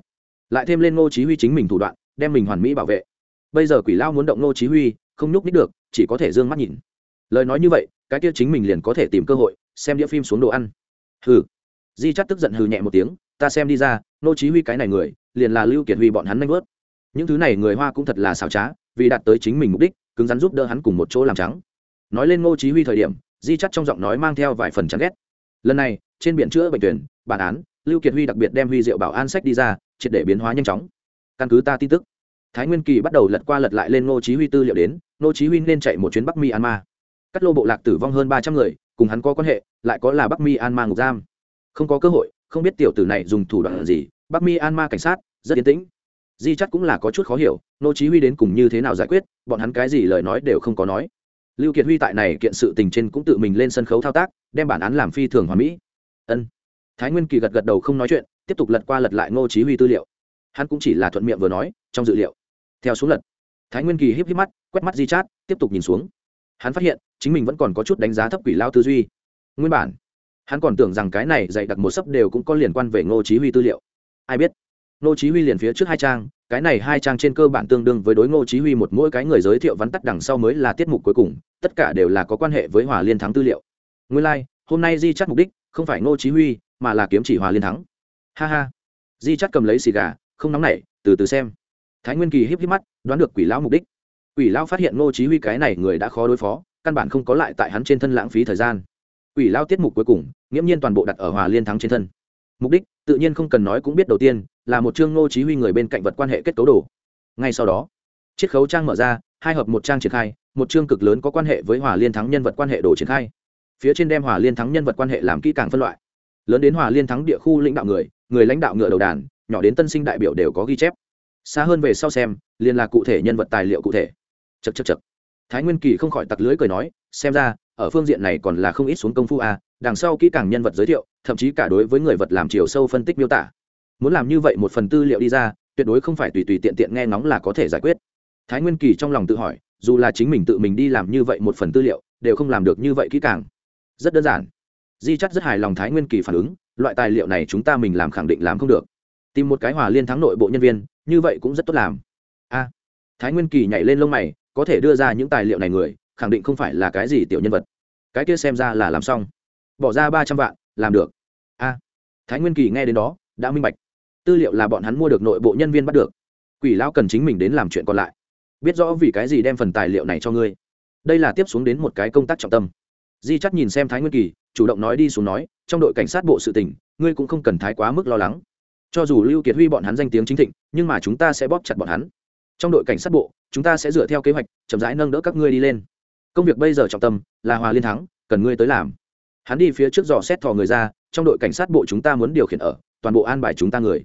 S1: Lại thêm lên nô chí huy chính mình thủ đoạn, đem mình hoàn mỹ bảo vệ. Bây giờ quỷ lao muốn động nô chí huy, không nhúc nít được, chỉ có thể dương mắt nhìn. Lời nói như vậy, cái kia chính mình liền có thể tìm cơ hội, xem đĩa phim xuống đồ ăn. Hừ. Di chắc tức giận hừ nhẹ một tiếng, ta xem đi ra, nô chí huy cái này người, liền là lưu kiệt huy bọn hắn nhanh vớt những thứ này người hoa cũng thật là xảo trá vì đạt tới chính mình mục đích, cứng rắn giúp đỡ hắn cùng một chỗ làm trắng. Nói lên ngô chí huy thời điểm, di chắt trong giọng nói mang theo vài phần chán ghét. Lần này, trên biển chữa bệnh tuyển, bản án, lưu kiệt huy đặc biệt đem huy diệu bảo an sách đi ra, triệt để biến hóa nhanh chóng. Căn cứ ta tin tức, thái nguyên kỳ bắt đầu lật qua lật lại lên ngô chí huy tư liệu đến, ngô chí huy nên chạy một chuyến bắc myanmar. Cắt lô bộ lạc tử vong hơn 300 người, cùng hắn có quan hệ, lại có là bắc myanmar ngục giam. Không có cơ hội, không biết tiểu tử này dùng thủ đoạn gì, bắc myanmar cảnh sát, rất yên tĩnh di chắc cũng là có chút khó hiểu, nô chí huy đến cùng như thế nào giải quyết, bọn hắn cái gì lời nói đều không có nói. Lưu kiệt huy tại này kiện sự tình trên cũng tự mình lên sân khấu thao tác, đem bản án làm phi thường hoàn mỹ. Ân. Thái nguyên kỳ gật gật đầu không nói chuyện, tiếp tục lật qua lật lại ngô chí huy tư liệu. Hắn cũng chỉ là thuận miệng vừa nói, trong dự liệu. Theo xuống lật, thái nguyên kỳ híp híp mắt, quét mắt di chát, tiếp tục nhìn xuống. Hắn phát hiện, chính mình vẫn còn có chút đánh giá thấp quỷ lao tư duy. Nguyên bản, hắn còn tưởng rằng cái này dạy đặt một sấp đều cũng có liên quan về ngô chí huy tư liệu. Ai biết? Ngô chí huy liền phía trước hai trang cái này hai trang trên cơ bản tương đương với đối ngô chí huy một mỗi cái người giới thiệu vắn tắt đằng sau mới là tiết mục cuối cùng tất cả đều là có quan hệ với hòa liên thắng tư liệu. Nguyên lai like, hôm nay di chắt mục đích không phải ngô chí huy mà là kiếm chỉ hòa liên thắng. Ha ha. Di chắt cầm lấy xì gà không nóng nảy từ từ xem. Thái nguyên kỳ híp híp mắt đoán được quỷ lão mục đích. Quỷ lão phát hiện ngô chí huy cái này người đã khó đối phó căn bản không có lại tại hắn trên thân lãng phí thời gian. Quỷ lão tiết mục cuối cùng nghiễm nhiên toàn bộ đặt ở hòa liên thắng trên thân. Mục đích tự nhiên không cần nói cũng biết đầu tiên là một chương ngô chí huy người bên cạnh vật quan hệ kết cấu đồ. Ngay sau đó chiết khấu trang mở ra hai hợp một trang triển khai một chương cực lớn có quan hệ với hòa liên thắng nhân vật quan hệ đồ triển khai. Phía trên đem hòa liên thắng nhân vật quan hệ làm kỹ càng phân loại. Lớn đến hòa liên thắng địa khu lãnh đạo người người lãnh đạo ngựa đầu đàn nhỏ đến tân sinh đại biểu đều có ghi chép. Xa hơn về sau xem liên là cụ thể nhân vật tài liệu cụ thể. Chật chật chật thái nguyên kỳ không khỏi tặc lưới cười nói xem ra ở phương diện này còn là không ít xuống công phu a à, đằng sau kỹ càng nhân vật giới thiệu thậm chí cả đối với người vật làm chiều sâu phân tích miêu tả muốn làm như vậy một phần tư liệu đi ra, tuyệt đối không phải tùy tùy tiện tiện nghe ngóng là có thể giải quyết. Thái nguyên kỳ trong lòng tự hỏi, dù là chính mình tự mình đi làm như vậy một phần tư liệu, đều không làm được như vậy kỹ càng. Rất đơn giản. Di chắc rất hài lòng thái nguyên kỳ phản ứng, loại tài liệu này chúng ta mình làm khẳng định làm không được. Tìm một cái hòa liên thắng nội bộ nhân viên, như vậy cũng rất tốt làm. A. Thái nguyên kỳ nhảy lên lông mày, có thể đưa ra những tài liệu này người, khẳng định không phải là cái gì tiểu nhân vật. Cái kia xem ra là làm xong. Bỏ ra ba trăm vạn, làm được. A. Thái nguyên kỳ nghe đến đó, đã minh bạch tư liệu là bọn hắn mua được nội bộ nhân viên bắt được. Quỷ lão cần chính mình đến làm chuyện còn lại. Biết rõ vì cái gì đem phần tài liệu này cho ngươi. Đây là tiếp xuống đến một cái công tác trọng tâm. Di chắc nhìn xem thái nguyên kỳ, chủ động nói đi xuống nói, trong đội cảnh sát bộ sự tỉnh ngươi cũng không cần thái quá mức lo lắng. Cho dù lưu kiệt huy bọn hắn danh tiếng chính thịnh, nhưng mà chúng ta sẽ bóp chặt bọn hắn. Trong đội cảnh sát bộ, chúng ta sẽ dựa theo kế hoạch, chậm rãi nâng đỡ các ngươi đi lên. Công việc bây giờ trọng tâm là hòa liên thắng, cần ngươi tới làm. Hắn đi phía trước dò xét thò người ra, trong đội cảnh sát bộ chúng ta muốn điều khiển ở toàn bộ an bài chúng ta người.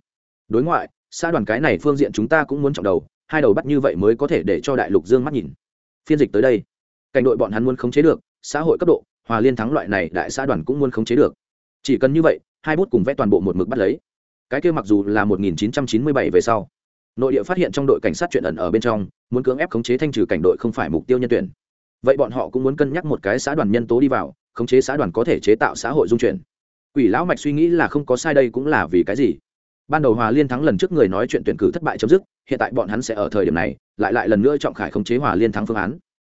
S1: Đối ngoại, xã đoàn cái này phương diện chúng ta cũng muốn trọng đầu, hai đầu bắt như vậy mới có thể để cho đại lục dương mắt nhìn. Phiên dịch tới đây. Cảnh đội bọn hắn muốn khống chế được, xã hội cấp độ, hòa liên thắng loại này đại xã đoàn cũng muốn khống chế được. Chỉ cần như vậy, hai bút cùng vẽ toàn bộ một mực bắt lấy. Cái kia mặc dù là 1997 về sau, nội địa phát hiện trong đội cảnh sát chuyện ẩn ở bên trong, muốn cưỡng ép khống chế thanh trừ cảnh đội không phải mục tiêu nhân tuyển. Vậy bọn họ cũng muốn cân nhắc một cái xã đoàn nhân tố đi vào, khống chế xã đoàn có thể chế tạo xã hội dung chuyển quỷ lão mạch suy nghĩ là không có sai đây cũng là vì cái gì? Ban đầu hòa liên thắng lần trước người nói chuyện tuyển cử thất bại chấm dứt, hiện tại bọn hắn sẽ ở thời điểm này, lại lại lần nữa trọng khải khống chế hòa liên thắng phương án.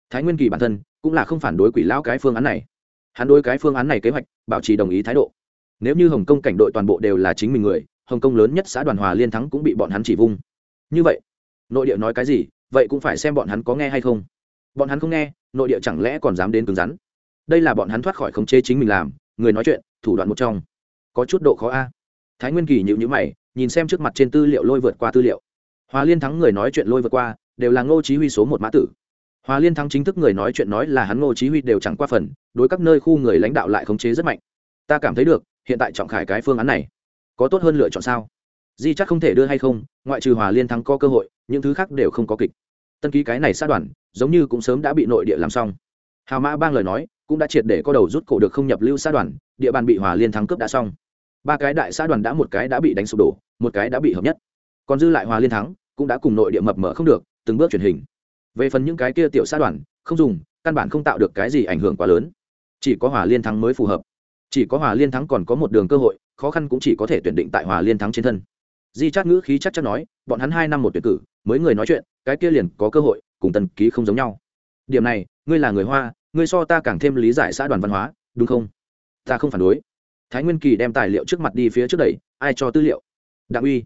S1: Thái nguyên kỳ bản thân cũng là không phản đối quỷ lão cái phương án này. Hắn đối cái phương án này kế hoạch, bảo trì đồng ý thái độ. Nếu như hồng kông cảnh đội toàn bộ đều là chính mình người, hồng kông lớn nhất xã đoàn hòa liên thắng cũng bị bọn hắn chỉ vung. Như vậy, nội địa nói cái gì, vậy cũng phải xem bọn hắn có nghe hay không. Bọn hắn không nghe, nội địa chẳng lẽ còn dám đến cứng rắn? Đây là bọn hắn thoát khỏi khống chế chính mình làm người nói chuyện, thủ đoạn một trong. Có chút độ khó a. Thái nguyên kỳ nhịu nhữ mày, nhìn xem trước mặt trên tư liệu lôi vượt qua tư liệu. Hòa liên thắng người nói chuyện lôi vượt qua, đều là ngô chí huy số một mã tử. Hòa liên thắng chính thức người nói chuyện nói là hắn ngô chí huy đều chẳng qua phần, đối các nơi khu người lãnh đạo lại khống chế rất mạnh. Ta cảm thấy được, hiện tại trọng khải cái phương án này, có tốt hơn lựa chọn sao? Di chắc không thể đưa hay không, ngoại trừ hòa liên thắng có cơ hội, những thứ khác đều không có kịch. Tân ký cái này sát đoàn, giống như cũng sớm đã bị nội địa làm xong hào mã bang lời nói cũng đã triệt để có đầu rút cổ được không nhập lưu xã đoàn, địa bàn bị hòa liên thắng cướp đã xong. Ba cái đại xã đoàn đã một cái đã bị đánh sụp đổ, một cái đã bị hợp nhất. Còn dư lại hòa liên thắng cũng đã cùng nội địa mập mở không được, từng bước truyền hình. Về phần những cái kia tiểu xã đoàn, không dùng, căn bản không tạo được cái gì ảnh hưởng quá lớn. Chỉ có hòa liên thắng mới phù hợp. Chỉ có hòa liên thắng còn có một đường cơ hội, khó khăn cũng chỉ có thể tuyển định tại hòa liên thắng trên thân. Di chát ngữ khí chắc chắn nói, bọn hắn hai năm một tuyển cử mới người nói chuyện, cái kia liền có cơ hội, cùng tần ký không giống nhau. Điểm này ngươi là người hoa, ngươi so ta càng thêm lý giải xã đoàn văn hóa, đúng không? Ta không phản đối. Thái nguyên kỳ đem tài liệu trước mặt đi phía trước đẩy, ai cho tư liệu? Đặng uy.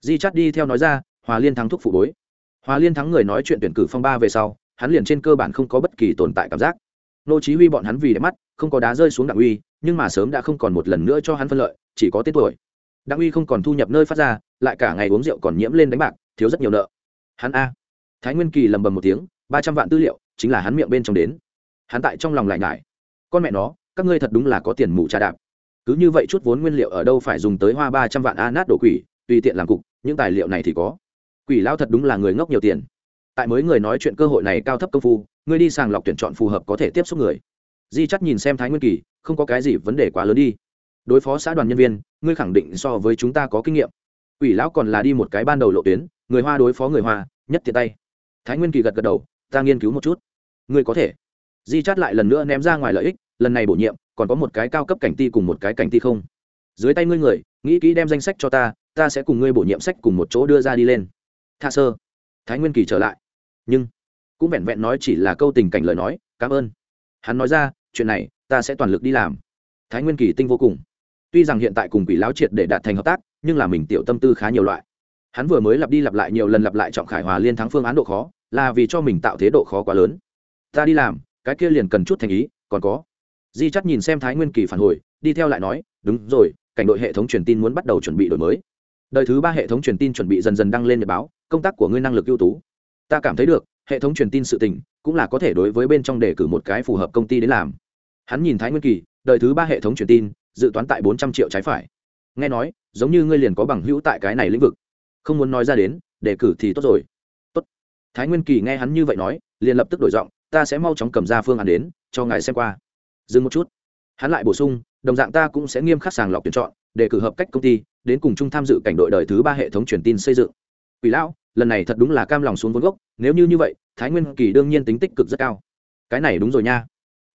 S1: Di chắt đi theo nói ra, hòa liên thắng thúc phụ bối. Hòa liên thắng người nói chuyện tuyển cử phong ba về sau, hắn liền trên cơ bản không có bất kỳ tồn tại cảm giác. Nô chí huy bọn hắn vì đẹp mắt, không có đá rơi xuống đặng uy, nhưng mà sớm đã không còn một lần nữa cho hắn phân lợi, chỉ có tên tuổi. Đặng uy không còn thu nhập nơi phát ra, lại cả ngày uống rượu còn nhiễm lên đánh bạc, thiếu rất nhiều nợ. Hắn a. Thái nguyên kỳ lầm bầm một tiếng, ba trăm vạn tư liệu chính là hắn miệng bên trong đến. Hắn tại trong lòng lại ngại con mẹ nó, các ngươi thật đúng là có tiền mù trà đạp. Cứ như vậy chút vốn nguyên liệu ở đâu phải dùng tới hoa ba trăm vạn a nát đổ quỷ, tùy tiện làm cục, những tài liệu này thì có. Quỷ lao thật đúng là người ngốc nhiều tiền. Tại mới người nói chuyện cơ hội này cao thấp công phu, ngươi đi sàng lọc tuyển chọn phù hợp có thể tiếp xúc người. Di chắc nhìn xem thái nguyên kỳ, không có cái gì vấn đề quá lớn đi. Đối phó xã đoàn nhân viên, ngươi khẳng định so với chúng ta có kinh nghiệm. Quỷ lão còn là đi một cái ban đầu lộ tuyến, người hoa đối phó người hoa, nhất tiện tay. Thái nguyên kỳ gật gật đầu ta nghiên cứu một chút. Ngươi có thể. Di chát lại lần nữa ném ra ngoài lợi ích, lần này bổ nhiệm, còn có một cái cao cấp cảnh ti cùng một cái cảnh ti không? Dưới tay ngươi người, nghĩ kỹ đem danh sách cho ta ta sẽ cùng ngươi bổ nhiệm sách cùng một chỗ đưa ra đi lên. Tha sơ. Thái nguyên kỳ trở lại. Nhưng, cũng vẹn vẹn nói chỉ là câu tình cảnh lời nói, cảm ơn. Hắn nói ra, chuyện này, ta sẽ toàn lực đi làm. Thái nguyên kỳ tinh vô cùng. Tuy rằng hiện tại cùng quỷ láo triệt để đạt thành hợp tác, nhưng là mình tiểu tâm tư khá nhiều loại hắn vừa mới lặp đi lặp lại nhiều lần lặp lại trọng khải hòa liên thắng phương án độ khó, là vì cho mình tạo thế độ khó quá lớn. Ta đi làm, cái kia liền cần chút thành ý, còn có. Di chắt nhìn xem thái nguyên kỳ phản hồi, đi theo lại nói, đúng rồi, cảnh đội hệ thống truyền tin muốn bắt đầu chuẩn bị đổi mới. Đời thứ ba hệ thống truyền tin chuẩn bị dần dần đăng lên nhật báo, công tác của ngươi năng lực ưu tú. Ta cảm thấy được, hệ thống truyền tin sự tình cũng là có thể đối với bên trong đề cử một cái phù hợp công ty đến làm. Hắn nhìn thái nguyên kỳ, đời thứ ba hệ thống truyền tin, dự toán tại bốn trăm triệu trái phải. Nghe nói, giống như ngươi liền có bằng hữu tại cái này lĩnh vực không muốn nói ra đến, đề cử thì tốt rồi. Tốt. Thái nguyên kỳ nghe hắn như vậy nói, liền lập tức đổi giọng, ta sẽ mau chóng cầm ra phương án đến, cho ngài xem qua. Dừng một chút. Hắn lại bổ sung, đồng dạng ta cũng sẽ nghiêm khắc sàng lọc tuyển chọn để cử hợp cách công ty, đến cùng chung tham dự cảnh đội đời thứ ba hệ thống truyền tin xây dựng. Quỷ lão, lần này thật đúng là cam lòng xuống vốn gốc, nếu như như vậy, thái nguyên kỳ đương nhiên tính tích cực rất cao. Cái này đúng rồi nha.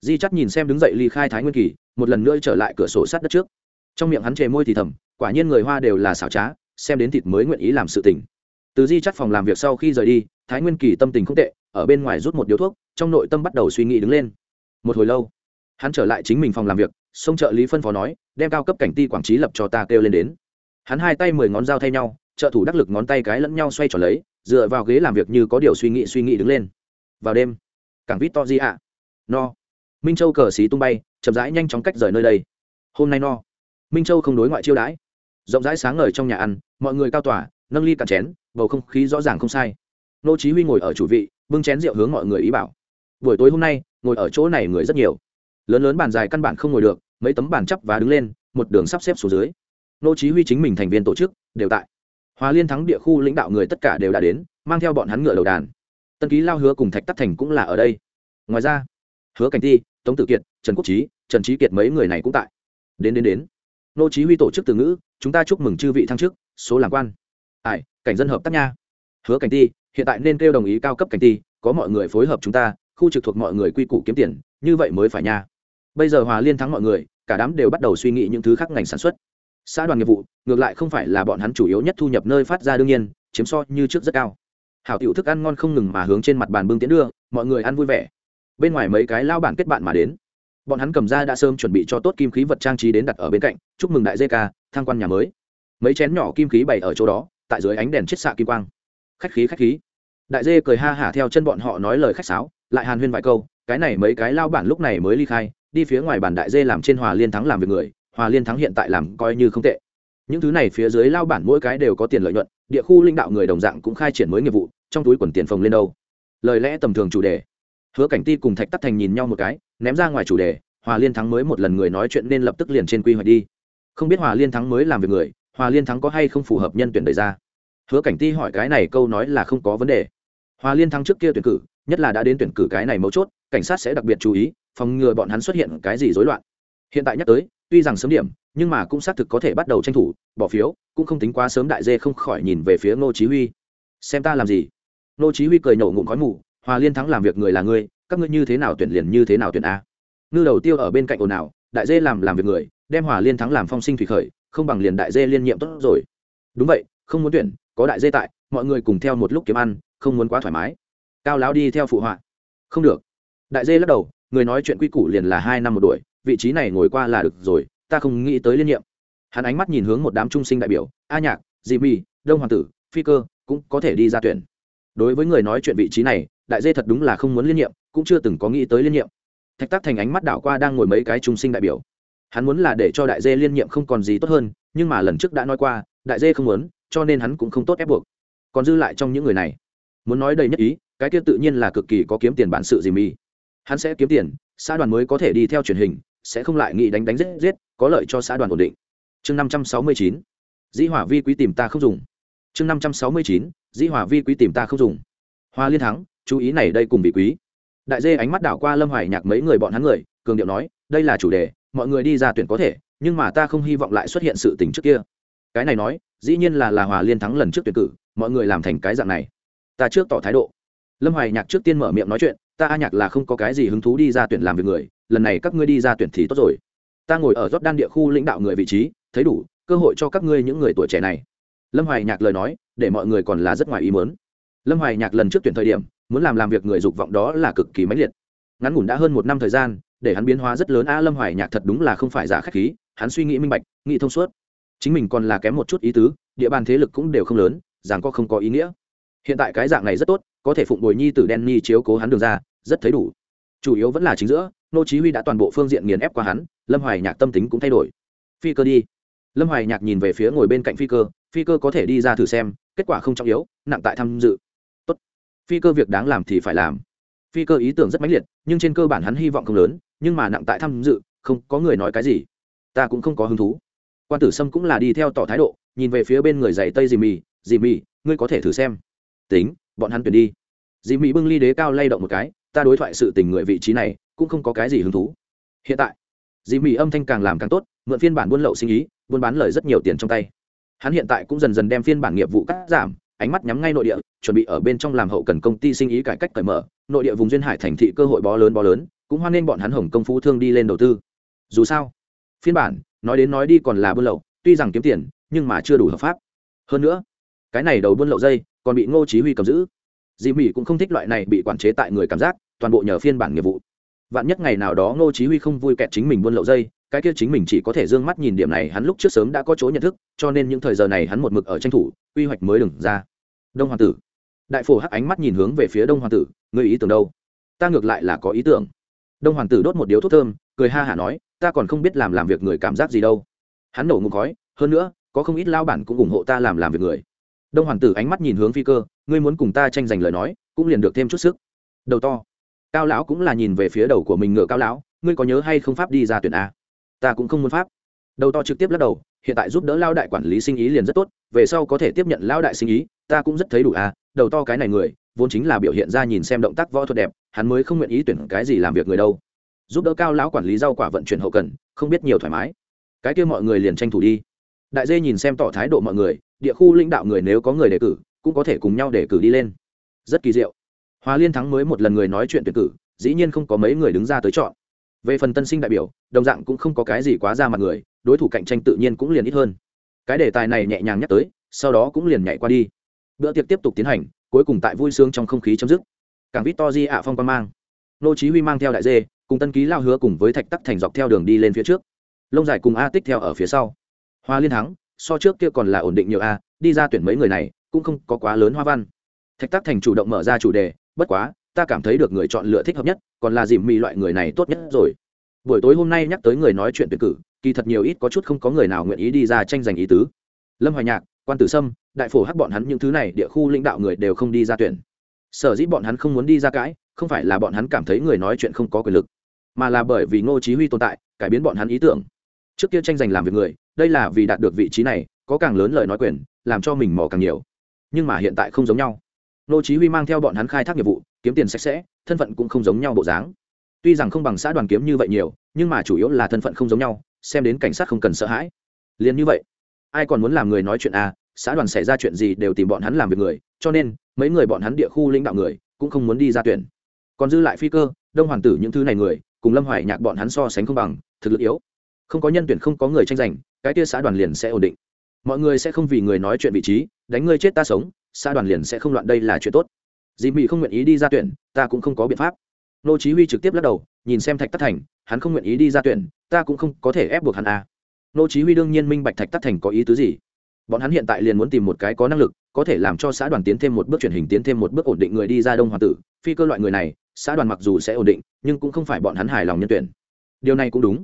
S1: Di chắc nhìn xem đứng dậy ly khai thái nguyên kỳ, một lần nữa trở lại cửa sổ sát đất trước. Trong miệng hắn chề môi thì thầm, quả nhiên người hoa đều là xảo trá xem đến thịt mới nguyện ý làm sự tình. Từ di chắc phòng làm việc sau khi rời đi, thái nguyên kỳ tâm tình không tệ, ở bên ngoài rút một điếu thuốc, trong nội tâm bắt đầu suy nghĩ đứng lên. Một hồi lâu, hắn trở lại chính mình phòng làm việc, xông trợ lý phân phó nói, đem cao cấp cảnh ti quảng trí lập cho ta kêu lên đến. Hắn hai tay mười ngón dao thay nhau, trợ thủ đắc lực ngón tay cái lẫn nhau xoay tròn lấy, dựa vào ghế làm việc như có điều suy nghĩ suy nghĩ đứng lên. Vào đêm, cảng vít to di ạ no. Minh châu cờ xí tung bay, chậm rãi nhanh chóng cách rời nơi đây. Hôm nay no. Minh châu không đối ngoại chiêu đãi. Rộng rãi sáng ngời trong nhà ăn mọi người cao tỏa nâng ly cạn chén, bầu không khí rõ ràng không sai. Nô chí huy ngồi ở chủ vị, bưng chén rượu hướng mọi người ý bảo. Buổi tối hôm nay, ngồi ở chỗ này người rất nhiều. Lớn lớn bàn dài căn bản không ngồi được, mấy tấm bàn chắp và đứng lên, một đường sắp xếp xuống dưới. Nô chí huy chính mình thành viên tổ chức, đều tại. Hòa liên thắng địa khu lãnh đạo người tất cả đều đã đến, mang theo bọn hắn ngựa đầu đàn. Tân ký lao hứa cùng thạch tắc thành cũng là ở đây. Ngoài ra, hứa cảnh ti, tống tử kiệt, trần quốc trí trần trí kiệt mấy người này cũng tại. Đến đến đến nô chí huy tổ chức từ ngữ, chúng ta chúc mừng chư vị thăng chức, số làm quan. Ải cảnh dân hợp tác nha. Hứa cảnh ti, hiện tại nên kêu đồng ý cao cấp cảnh ti, có mọi người phối hợp chúng ta, khu trực thuộc mọi người quy củ kiếm tiền, như vậy mới phải nha. Bây giờ hòa liên thắng mọi người, cả đám đều bắt đầu suy nghĩ những thứ khác ngành sản xuất. Xã đoàn nghiệp vụ, ngược lại không phải là bọn hắn chủ yếu nhất thu nhập nơi phát ra đương nhiên, chiếm so như trước rất cao. Hảo tiểu thức ăn ngon không ngừng mà hướng trên mặt bàn bưng tiến đưa, mọi người ăn vui vẻ. Bên ngoài mấy cái lao bản kết bạn mà đến bọn hắn cầm ra đã sớm chuẩn bị cho tốt kim khí vật trang trí đến đặt ở bên cạnh, chúc mừng đại dê ca thăng quan nhà mới. Mấy chén nhỏ kim khí bày ở chỗ đó, tại dưới ánh đèn chiết xạ kim quang. Khách khí khách khí. Đại dê cười ha hả theo chân bọn họ nói lời khách sáo, lại hàn huyên vài câu, cái này mấy cái lao bản lúc này mới ly khai, đi phía ngoài bản đại dê làm trên hòa liên thắng làm việc người, hòa liên thắng hiện tại làm coi như không tệ. Những thứ này phía dưới lao bản mỗi cái đều có tiền lợi nhuận, địa khu lãnh đạo người đồng dạng cũng khai triển mới nghiệp vụ, trong túi quần tiền phồng lên đâu. Lời lẽ tầm thường chủ đề hứa cảnh ti cùng thạch tắc thành nhìn nhau một cái, ném ra ngoài chủ đề, hòa liên thắng mới một lần người nói chuyện nên lập tức liền trên quy hoạch đi. Không biết hòa liên thắng mới làm việc người, hòa liên thắng có hay không phù hợp nhân tuyển đề ra? Hứa cảnh ti hỏi cái này câu nói là không có vấn đề. Hòa liên thắng trước kia tuyển cử, nhất là đã đến tuyển cử cái này mấu chốt, cảnh sát sẽ đặc biệt chú ý, phòng ngừa bọn hắn xuất hiện cái gì rối loạn. Hiện tại nhắc tới, tuy rằng sớm điểm, nhưng mà cũng xác thực có thể bắt đầu tranh thủ, bỏ phiếu, cũng không tính quá sớm đại dê không khỏi nhìn về phía ngô chí huy. Xem ta làm gì? Ngô chí huy cười nổ ngụm khói mù hòa liên thắng làm việc người là ngươi, các ngươi như thế nào tuyển liền như thế nào tuyển a. Ngư đầu tiêu ở bên cạnh ồn ào, đại dê làm làm việc người, đem hòa liên thắng làm phong sinh thủy khởi, không bằng liền đại dê liên nhiệm tốt rồi. Đúng vậy, không muốn tuyển, có đại dê tại, mọi người cùng theo một lúc kiếm ăn, không muốn quá thoải mái. Cao lão đi theo phụ họa. Không được. Đại dê lắc đầu, người nói chuyện quy củ liền là hai năm một đuổi, vị trí này ngồi qua là được rồi, ta không nghĩ tới liên nhiệm. Hắn ánh mắt nhìn hướng một đám trung sinh đại biểu, a nhạc dị mi, đông hoàng tử, phi cơ, cũng có thể đi ra tuyển. Đối với người nói chuyện vị trí này đại dê thật đúng là không muốn liên nhiệm, cũng chưa từng có nghĩ tới liên nhiệm. Thạch tác thành ánh mắt đảo qua đang ngồi mấy cái trung sinh đại biểu. Hắn muốn là để cho đại dê liên nhiệm không còn gì tốt hơn, nhưng mà lần trước đã nói qua, đại dê không muốn, cho nên hắn cũng không tốt ép buộc. Còn dư lại trong những người này. Muốn nói đầy nhất ý, cái kia tự nhiên là cực kỳ có kiếm tiền bản sự gì mi hắn sẽ kiếm tiền, xã đoàn mới có thể đi theo truyền hình, sẽ không lại nghĩ đánh đánh giết giết, có lợi cho xã đoàn ổn định. Chương năm trăm sáu mươi chín. Dĩ hỏa vi quý tìm ta không dùng. Chương năm trăm sáu mươi chín. Dĩ hỏa vi quý tìm ta không dùng. Hoa liên thắng chú ý này đây cùng vị quý. Đại dê ánh mắt đảo qua lâm hoài nhạc mấy người bọn hắn người, cường điệu nói, đây là chủ đề, mọi người đi ra tuyển có thể, nhưng mà ta không hy vọng lại xuất hiện sự tình trước kia. Cái này nói, dĩ nhiên là là hòa liên thắng lần trước tuyển cử, mọi người làm thành cái dạng này. Ta trước tỏ thái độ. Lâm hoài nhạc trước tiên mở miệng nói chuyện, ta a nhạc là không có cái gì hứng thú đi ra tuyển làm việc người, lần này các ngươi đi ra tuyển thì tốt rồi. Ta ngồi ở rót đan địa khu lãnh đạo người vị trí, thấy đủ, cơ hội cho các ngươi những người tuổi trẻ này. Lâm hoài nhạc lời nói, để mọi người còn là rất ngoài ý muốn lâm hoài nhạc lần trước tuyển thời điểm, muốn làm làm việc người dục vọng đó là cực kỳ mãnh liệt. Ngắn ngủn đã hơn một năm thời gian, để hắn biến hóa rất lớn. A, lâm hoài nhạc thật đúng là không phải giả khách khí, hắn suy nghĩ minh bạch, nghĩ thông suốt. Chính mình còn là kém một chút ý tứ, địa bàn thế lực cũng đều không lớn rằng có không có ý nghĩa. Hiện tại cái dạng này rất tốt, có thể phụng bồi nhi tử đen ni chiếu cố hắn đường ra, rất thấy đủ. Chủ yếu vẫn là chính giữa, nô chí huy đã toàn bộ phương diện nghiền ép qua hắn, lâm hoài nhạc tâm tính cũng thay đổi. Phi cơ đi. Lâm hoài nhạc nhìn về phía ngồi bên cạnh phi cơ phi cơ có thể đi ra thử xem, kết quả không trọng yếu, nặng tại tham dự phi cơ việc đáng làm thì phải làm. Phi cơ ý tưởng rất mãnh liệt, nhưng trên cơ bản hắn hy vọng không lớn, nhưng mà nặng tại tham dự, không có người nói cái gì. Ta cũng không có hứng thú. Quan tử sâm cũng là đi theo tỏ thái độ, nhìn về phía bên người giày tây dì mì dì mì ngươi có thể thử xem. Tính, bọn hắn tuyển đi. Dì mì bưng ly đế cao lay động một cái, ta đối thoại sự tình người vị trí này, cũng không có cái gì hứng thú. Hiện tại dì mì âm thanh càng làm càng tốt, mượn phiên bản buôn lậu sinh ý, buôn bán lời rất nhiều tiền trong tay. Hắn hiện tại cũng dần dần đem phiên bản nghiệp vụ cắt giảm ánh mắt nhắm ngay nội địa, chuẩn bị ở bên trong làm hậu cần công ty sinh ý cải cách cởi mở. Nội địa vùng duyên hải thành thị cơ hội bó lớn bó lớn, cũng hoan nghênh bọn hắn hồng công phú thương đi lên đầu tư. Dù sao, phiên bản, nói đến nói đi còn là buôn lậu, tuy rằng kiếm tiền, nhưng mà chưa đủ hợp pháp. Hơn nữa, cái này đầu buôn lậu dây còn bị ngô chí huy cầm giữ. Dì mỹ cũng không thích loại này bị quản chế tại người cảm giác, toàn bộ nhờ phiên bản nghiệp vụ. Vạn nhất ngày nào đó ngô chí huy không vui kẹt chính mình buôn lậu dây cái kia chính mình chỉ có thể d ư ơ n g mắt nhìn điểm này, hắn lúc trước sớm đã có chỗ nhận thức, cho nên những thời giờ này hắn một mực ở tranh thủ, quy hoạch mới đừng ra. Đông hoàng tử. Đại phổ hắc ánh mắt nhìn hướng về phía đông hoàng tử, ngươi ý tưởng đâu? Ta ngược lại là có ý tưởng. Đông hoàng tử đốt một điếu thuốc thơm, cười ha hả nói, ta còn không biết làm làm việc người cảm giác gì đâu. Hắn nổ ngụm khói, hơn nữa, có không ít lao bản cũng ủng hộ ta làm làm việc người. Đông hoàng tử ánh mắt nhìn hướng phi cơ, ngươi muốn cùng ta tranh giành lời nói, cũng liền được thêm chút sức. Đầu to. Cao lão cũng là nhìn về phía đầu của mình ngựa cao lão, ngươi có nhớ hay không pháp đi ra tuyển a? Ta cũng không muốn pháp. Đầu to trực tiếp lắc đầu, hiện tại giúp đỡ lao đại quản lý sinh ý liền rất tốt, về sau có thể tiếp nhận lao đại sinh ý, ta cũng rất thấy đủ à đầu to cái này người, vốn chính là biểu hiện ra nhìn xem động tác võ thuật đẹp, hắn mới không nguyện ý tuyển cái gì làm việc người đâu. Giúp đỡ cao lão quản lý rau quả vận chuyển hậu cần, không biết nhiều thoải mái. Cái kia mọi người liền tranh thủ đi. Đại dê nhìn xem tỏ thái độ mọi người, địa khu lãnh đạo người nếu có người đề cử, cũng có thể cùng nhau đề cử đi lên. Rất kỳ diệu. Hòa liên thắng mới một lần người nói chuyện tuyển cử, dĩ nhiên không có mấy người đứng ra tới chọn về phần tân sinh đại biểu, đồng dạng cũng không có cái gì quá ra mặt người, đối thủ cạnh tranh tự nhiên cũng liền ít hơn. Cái đề tài này nhẹ nhàng nhắc tới, sau đó cũng liền nhảy qua đi. Bữa tiệc tiếp tục tiến hành, cuối cùng tại vui sướng trong không khí chấm dứt. Cảng vít to di ạ phong quan mang. Nô chí huy mang theo đại dê, cùng tân ký lao hứa cùng với thạch tắc thành dọc theo đường đi lên phía trước. Lông dài cùng a tích theo ở phía sau. Hoa liên thắng, so trước kia còn là ổn định nhiều a, đi ra tuyển mấy người này, cũng không có quá lớn hoa văn. Thạch tắc thành chủ động mở ra chủ đề, bất quá ta cảm thấy được người chọn lựa thích hợp nhất, còn là dìm mì loại người này tốt nhất rồi. Buổi tối hôm nay nhắc tới người nói chuyện tuyển cử, kỳ thật nhiều ít có chút không có người nào nguyện ý đi ra tranh giành ý tứ. Lâm hoài nhạc, quan tử sâm, đại phổ hắc bọn hắn những thứ này địa khu lãnh đạo người đều không đi ra tuyển. Sở dĩ bọn hắn không muốn đi ra cãi, không phải là bọn hắn cảm thấy người nói chuyện không có quyền lực, mà là bởi vì ngô chí huy tồn tại, cải biến bọn hắn ý tưởng. Trước kia tranh giành làm việc người, đây là vì đạt được vị trí này, có càng lớn lời nói quyền, làm cho mình mò càng nhiều. Nhưng mà hiện tại không giống nhau. Ngô chí huy mang theo bọn hắn khai thác nghiệp vụ kiếm tiền sạch sẽ, thân phận cũng không giống nhau bộ dáng. Tuy rằng không bằng xã đoàn kiếm như vậy nhiều, nhưng mà chủ yếu là thân phận không giống nhau, xem đến cảnh sát không cần sợ hãi. Liền như vậy, ai còn muốn làm người nói chuyện à xã đoàn xảy ra chuyện gì đều tìm bọn hắn làm việc người, cho nên mấy người bọn hắn địa khu lãnh đạo người cũng không muốn đi ra tuyển. Còn dư lại phi cơ, đông hoàng tử những thứ này người, cùng lâm hoài nhạc bọn hắn so sánh không bằng, thực lực yếu. Không có nhân tuyển không có người tranh giành, cái kia xã đoàn liền sẽ ổn định. Mọi người sẽ không vì người nói chuyện vị trí, đánh người chết ta sống, xã đoàn liền sẽ không loạn, đây là chuyện tốt dì mị không nguyện ý đi ra tuyển, ta cũng không có biện pháp. Nô chí huy trực tiếp lắc đầu, nhìn xem thạch tắc thành, hắn không nguyện ý đi ra tuyển, ta cũng không có thể ép buộc hắn à. nô chí huy đương nhiên minh bạch thạch tắc thành có ý tứ gì. Bọn hắn hiện tại liền muốn tìm một cái có năng lực, có thể làm cho xã đoàn tiến thêm một bước chuyển hình, tiến thêm một bước ổn định người đi ra đông hoàng tử. Phi cơ loại người này, xã đoàn mặc dù sẽ ổn định, nhưng cũng không phải bọn hắn hài lòng nhân tuyển. Điều này cũng đúng.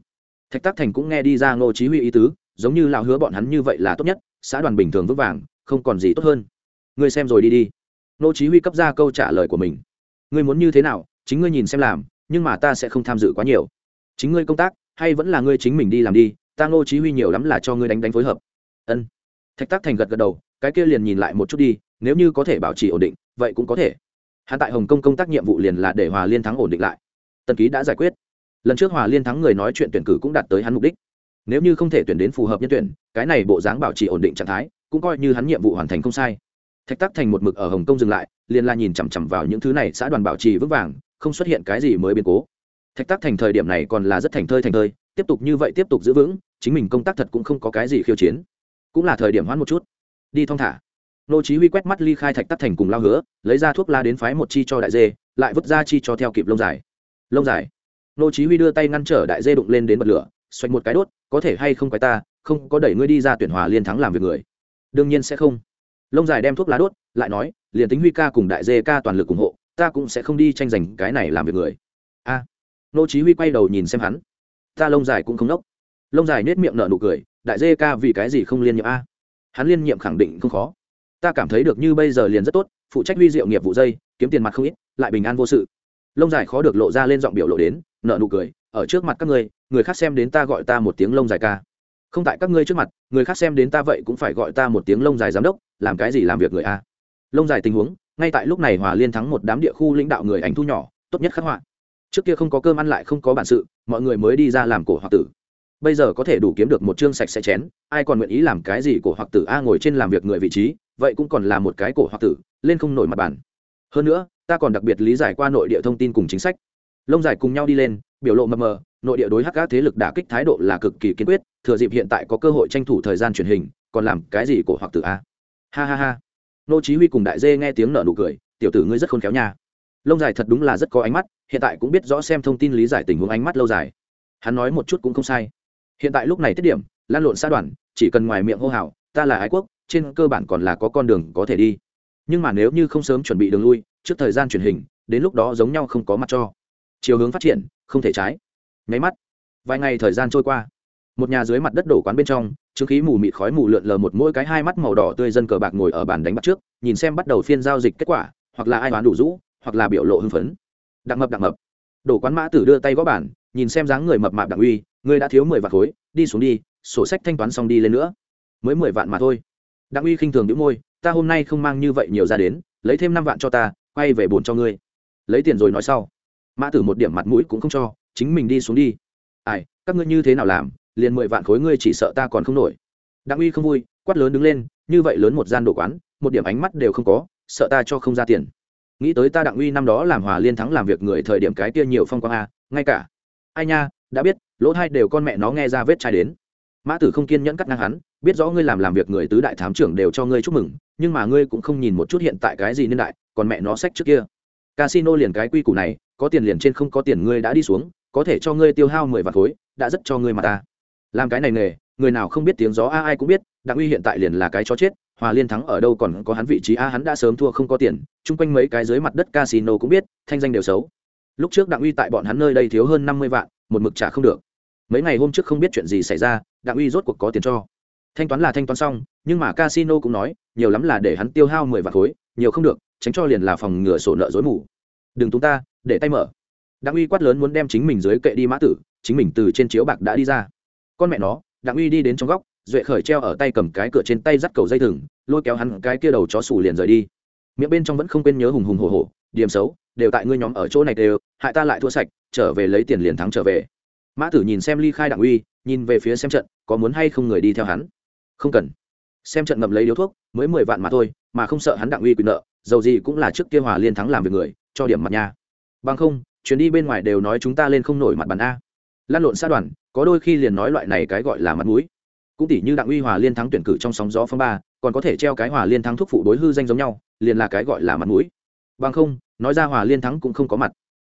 S1: Thạch tắc thành cũng nghe đi ra ngô chí huy ý tứ, giống như lão hứa bọn hắn như vậy là tốt nhất, xã đoàn bình thường vững vàng, không còn gì tốt hơn. Ngươi xem rồi đi đi. Nô chí huy cấp ra câu trả lời của mình. Ngươi muốn như thế nào, chính ngươi nhìn xem làm, nhưng mà ta sẽ không tham dự quá nhiều. Chính ngươi công tác, hay vẫn là ngươi chính mình đi làm đi, ta nô chí huy nhiều lắm là cho ngươi đánh đánh phối hợp. Ân. Thạch tắc thành gật gật đầu, cái kia liền nhìn lại một chút đi, nếu như có thể bảo trì ổn định, vậy cũng có thể. Hắn tại hồng kông công tác nhiệm vụ liền là để hòa liên thắng ổn định lại. Tần ký đã giải quyết. Lần trước hòa liên thắng người nói chuyện tuyển cử cũng đạt tới hắn mục đích. Nếu như không thể tuyển đến phù hợp nhân tuyển, cái này bộ dáng bảo trì ổn định trạng thái, cũng coi như hắn nhiệm vụ hoàn thành không sai thạch tắc thành một mực ở hồng kông dừng lại, liền la nhìn chằm chằm vào những thứ này, xã đoàn bảo trì vững vàng, không xuất hiện cái gì mới biến cố. Thạch tắc thành thời điểm này còn là rất thành thơi thành thơi, tiếp tục như vậy tiếp tục giữ vững, chính mình công tác thật cũng không có cái gì khiêu chiến. Cũng là thời điểm hoãn một chút. Đi thong thả. Nô chí huy quét mắt ly khai thạch tắc thành cùng lao hứa, lấy ra thuốc la đến phái một chi cho đại dê, lại vứt ra chi cho theo kịp lông dài. Lông dài. Nô chí huy đưa tay ngăn trở đại dê đụng lên đến bật lửa, xoạch một cái đốt, có thể hay không quái ta, không có đẩy ngươi đi ra tuyển hòa liên thắng làm việc người. Đương nhiên sẽ không lông dài đem thuốc lá đốt lại nói liền tính huy ca cùng đại dê ca toàn lực ủng hộ ta cũng sẽ không đi tranh giành cái này làm việc người. A. Nô chí huy quay đầu nhìn xem hắn. Ta lông dài cũng không nốc lông dài nết miệng nở nụ cười đại dê ca vì cái gì không liên nhiệm a? Hắn liên nhiệm khẳng định không khó. Ta cảm thấy được như bây giờ liền rất tốt phụ trách huy diệu nghiệp vụ dây kiếm tiền mặt không ít lại bình an vô sự. Lông dài khó được lộ ra lên giọng biểu lộ đến nở nụ cười ở trước mặt các người, người khác xem đến ta gọi ta một tiếng lông dài ca không tại các ngươi trước mặt, người khác xem đến ta vậy cũng phải gọi ta một tiếng lông dài giám đốc, làm cái gì làm việc người a? Lông dài tình huống, ngay tại lúc này hòa liên thắng một đám địa khu lãnh đạo người ảnh thu nhỏ, tốt nhất khắc họa. Trước kia không có cơm ăn lại không có bản sự, mọi người mới đi ra làm cổ hoặc tử. Bây giờ có thể đủ kiếm được một chương sạch sẽ chén, ai còn nguyện ý làm cái gì cổ hoặc tử a ngồi trên làm việc người vị trí, vậy cũng còn là một cái cổ hoặc tử, lên không nổi mặt bàn. Hơn nữa, ta còn đặc biệt lý giải qua nội địa thông tin cùng chính sách. Lông dài cùng nhau đi lên, biểu lộ mờ mờ nội địa đối hắc các thế lực đả kích thái độ là cực kỳ kiên quyết, thừa dịp hiện tại có cơ hội tranh thủ thời gian truyền hình, còn làm cái gì của hoặc tử a? Ha ha ha. Nô chí huy cùng đại dê nghe tiếng nở nụ cười, tiểu tử ngươi rất khôn khéo nha. Lông dài thật đúng là rất có ánh mắt, hiện tại cũng biết rõ xem thông tin lý giải tình huống ánh mắt lâu dài. Hắn nói một chút cũng không sai. Hiện tại lúc này tiết điểm, lan lộn xa đoàn, chỉ cần ngoài miệng hô hào, ta là ái quốc, trên cơ bản còn là có con đường có thể đi. Nhưng mà nếu như không sớm chuẩn bị đường lui, trước thời gian truyền hình, đến lúc đó giống nhau không có mặt cho. Chiều hướng phát triển, không thể trái nháy mắt. Vài ngày thời gian trôi qua, một nhà dưới mặt đất đổ quán bên trong chứng khí mù mịt khói mù lượn lờ một mỗi cái hai mắt màu đỏ tươi dân cờ bạc ngồi ở bàn đánh bắt trước, nhìn xem bắt đầu phiên giao dịch kết quả, hoặc là ai đoán đủ rũ, hoặc là biểu lộ hưng phấn. Đặng mập đặng mập. Đổ quán mã tử đưa tay gõ bản nhìn xem dáng người mập mạp đặng uy ngươi đã thiếu mười vạn khối, đi xuống đi, sổ sách thanh toán xong đi lên nữa. Mới mười vạn mà thôi. Đặng uy khinh thường đĩu môi, ta hôm nay không mang như vậy nhiều ra đến, lấy thêm năm vạn cho ta, quay về bồn cho ngươi. Lấy tiền rồi nói sau. Mã tử một điểm mặt mũi cũng không cho chính mình đi xuống đi. Ai, các ngươi như thế nào làm, liền mười vạn khối ngươi chỉ sợ ta còn không nổi. Đặng uy không vui, quát lớn đứng lên, như vậy lớn một gian đồ quán, một điểm ánh mắt đều không có, sợ ta cho không ra tiền. Nghĩ tới ta đặng uy năm đó làm hòa liên thắng làm việc người thời điểm cái kia nhiều phong quang a, ngay cả. Ai nha, đã biết, lỗ hai đều con mẹ nó nghe ra vết chai đến. Mã tử không kiên nhẫn cắt ngang hắn, biết rõ ngươi làm làm việc người tứ đại thám trưởng đều cho ngươi chúc mừng, nhưng mà ngươi cũng không nhìn một chút hiện tại cái gì niên đại, còn mẹ nó sách trước kia. Casino liền cái quy củ này, có tiền liền trên không có tiền ngươi đã đi xuống có thể cho ngươi tiêu hao mười vạn khối, đã rất cho ngươi mà ta. Làm cái này nghề, người nào không biết tiếng gió a ai cũng biết, đặng uy hiện tại liền là cái chó chết, hòa liên thắng ở đâu còn có hắn vị trí a, hắn đã sớm thua không có tiền, chung quanh mấy cái dưới mặt đất casino cũng biết, thanh danh đều xấu. Lúc trước đặng uy tại bọn hắn nơi đây thiếu hơn năm mươi vạn, một mực trả không được. Mấy ngày hôm trước không biết chuyện gì xảy ra, đặng uy rốt cuộc có tiền cho. Thanh toán là thanh toán xong, nhưng mà casino cũng nói, nhiều lắm là để hắn tiêu hao mười vạn khối, nhiều không được, tránh cho liền là phòng ngừa sổ nợ dối mù. Đừng túng ta, để tay mở đặng uy quát lớn muốn đem chính mình dưới kệ đi mã tử, chính mình từ trên chiếu bạc đã đi ra. Con mẹ nó, đặng uy đi đến trong góc, duệ khởi treo ở tay cầm cái cửa trên tay dắt cầu dây thừng, lôi kéo hắn cái kia đầu chó sủ liền rời đi. Miệng bên trong vẫn không quên nhớ hùng hùng hồ hồ điểm xấu, đều tại ngươi nhóm ở chỗ này đều, hại ta lại thua sạch, trở về lấy tiền liền thắng trở về. Mã tử nhìn xem ly khai đặng uy, nhìn về phía xem trận, có muốn hay không người đi theo hắn? Không cần. Xem trận ngậm lấy điếu thuốc, mới mười vạn mà thôi, mà không sợ hắn đặng uy quyền nợ, dầu gì cũng là trước kia hòa liên thắng làm việc người, cho điểm mặt nha. Bằng không chuyến đi bên ngoài đều nói chúng ta lên không nổi mặt bàn a. Lan lộn xa đoàn, có đôi khi liền nói loại này cái gọi là mặt mũi. Cũng tỷ như đặng uy hòa liên thắng tuyển cử trong sóng gió phong ba, còn có thể treo cái hòa liên thắng thuốc phụ đối hư danh giống nhau, liền là cái gọi là mặt mũi. Bằng không, nói ra hòa liên thắng cũng không có mặt.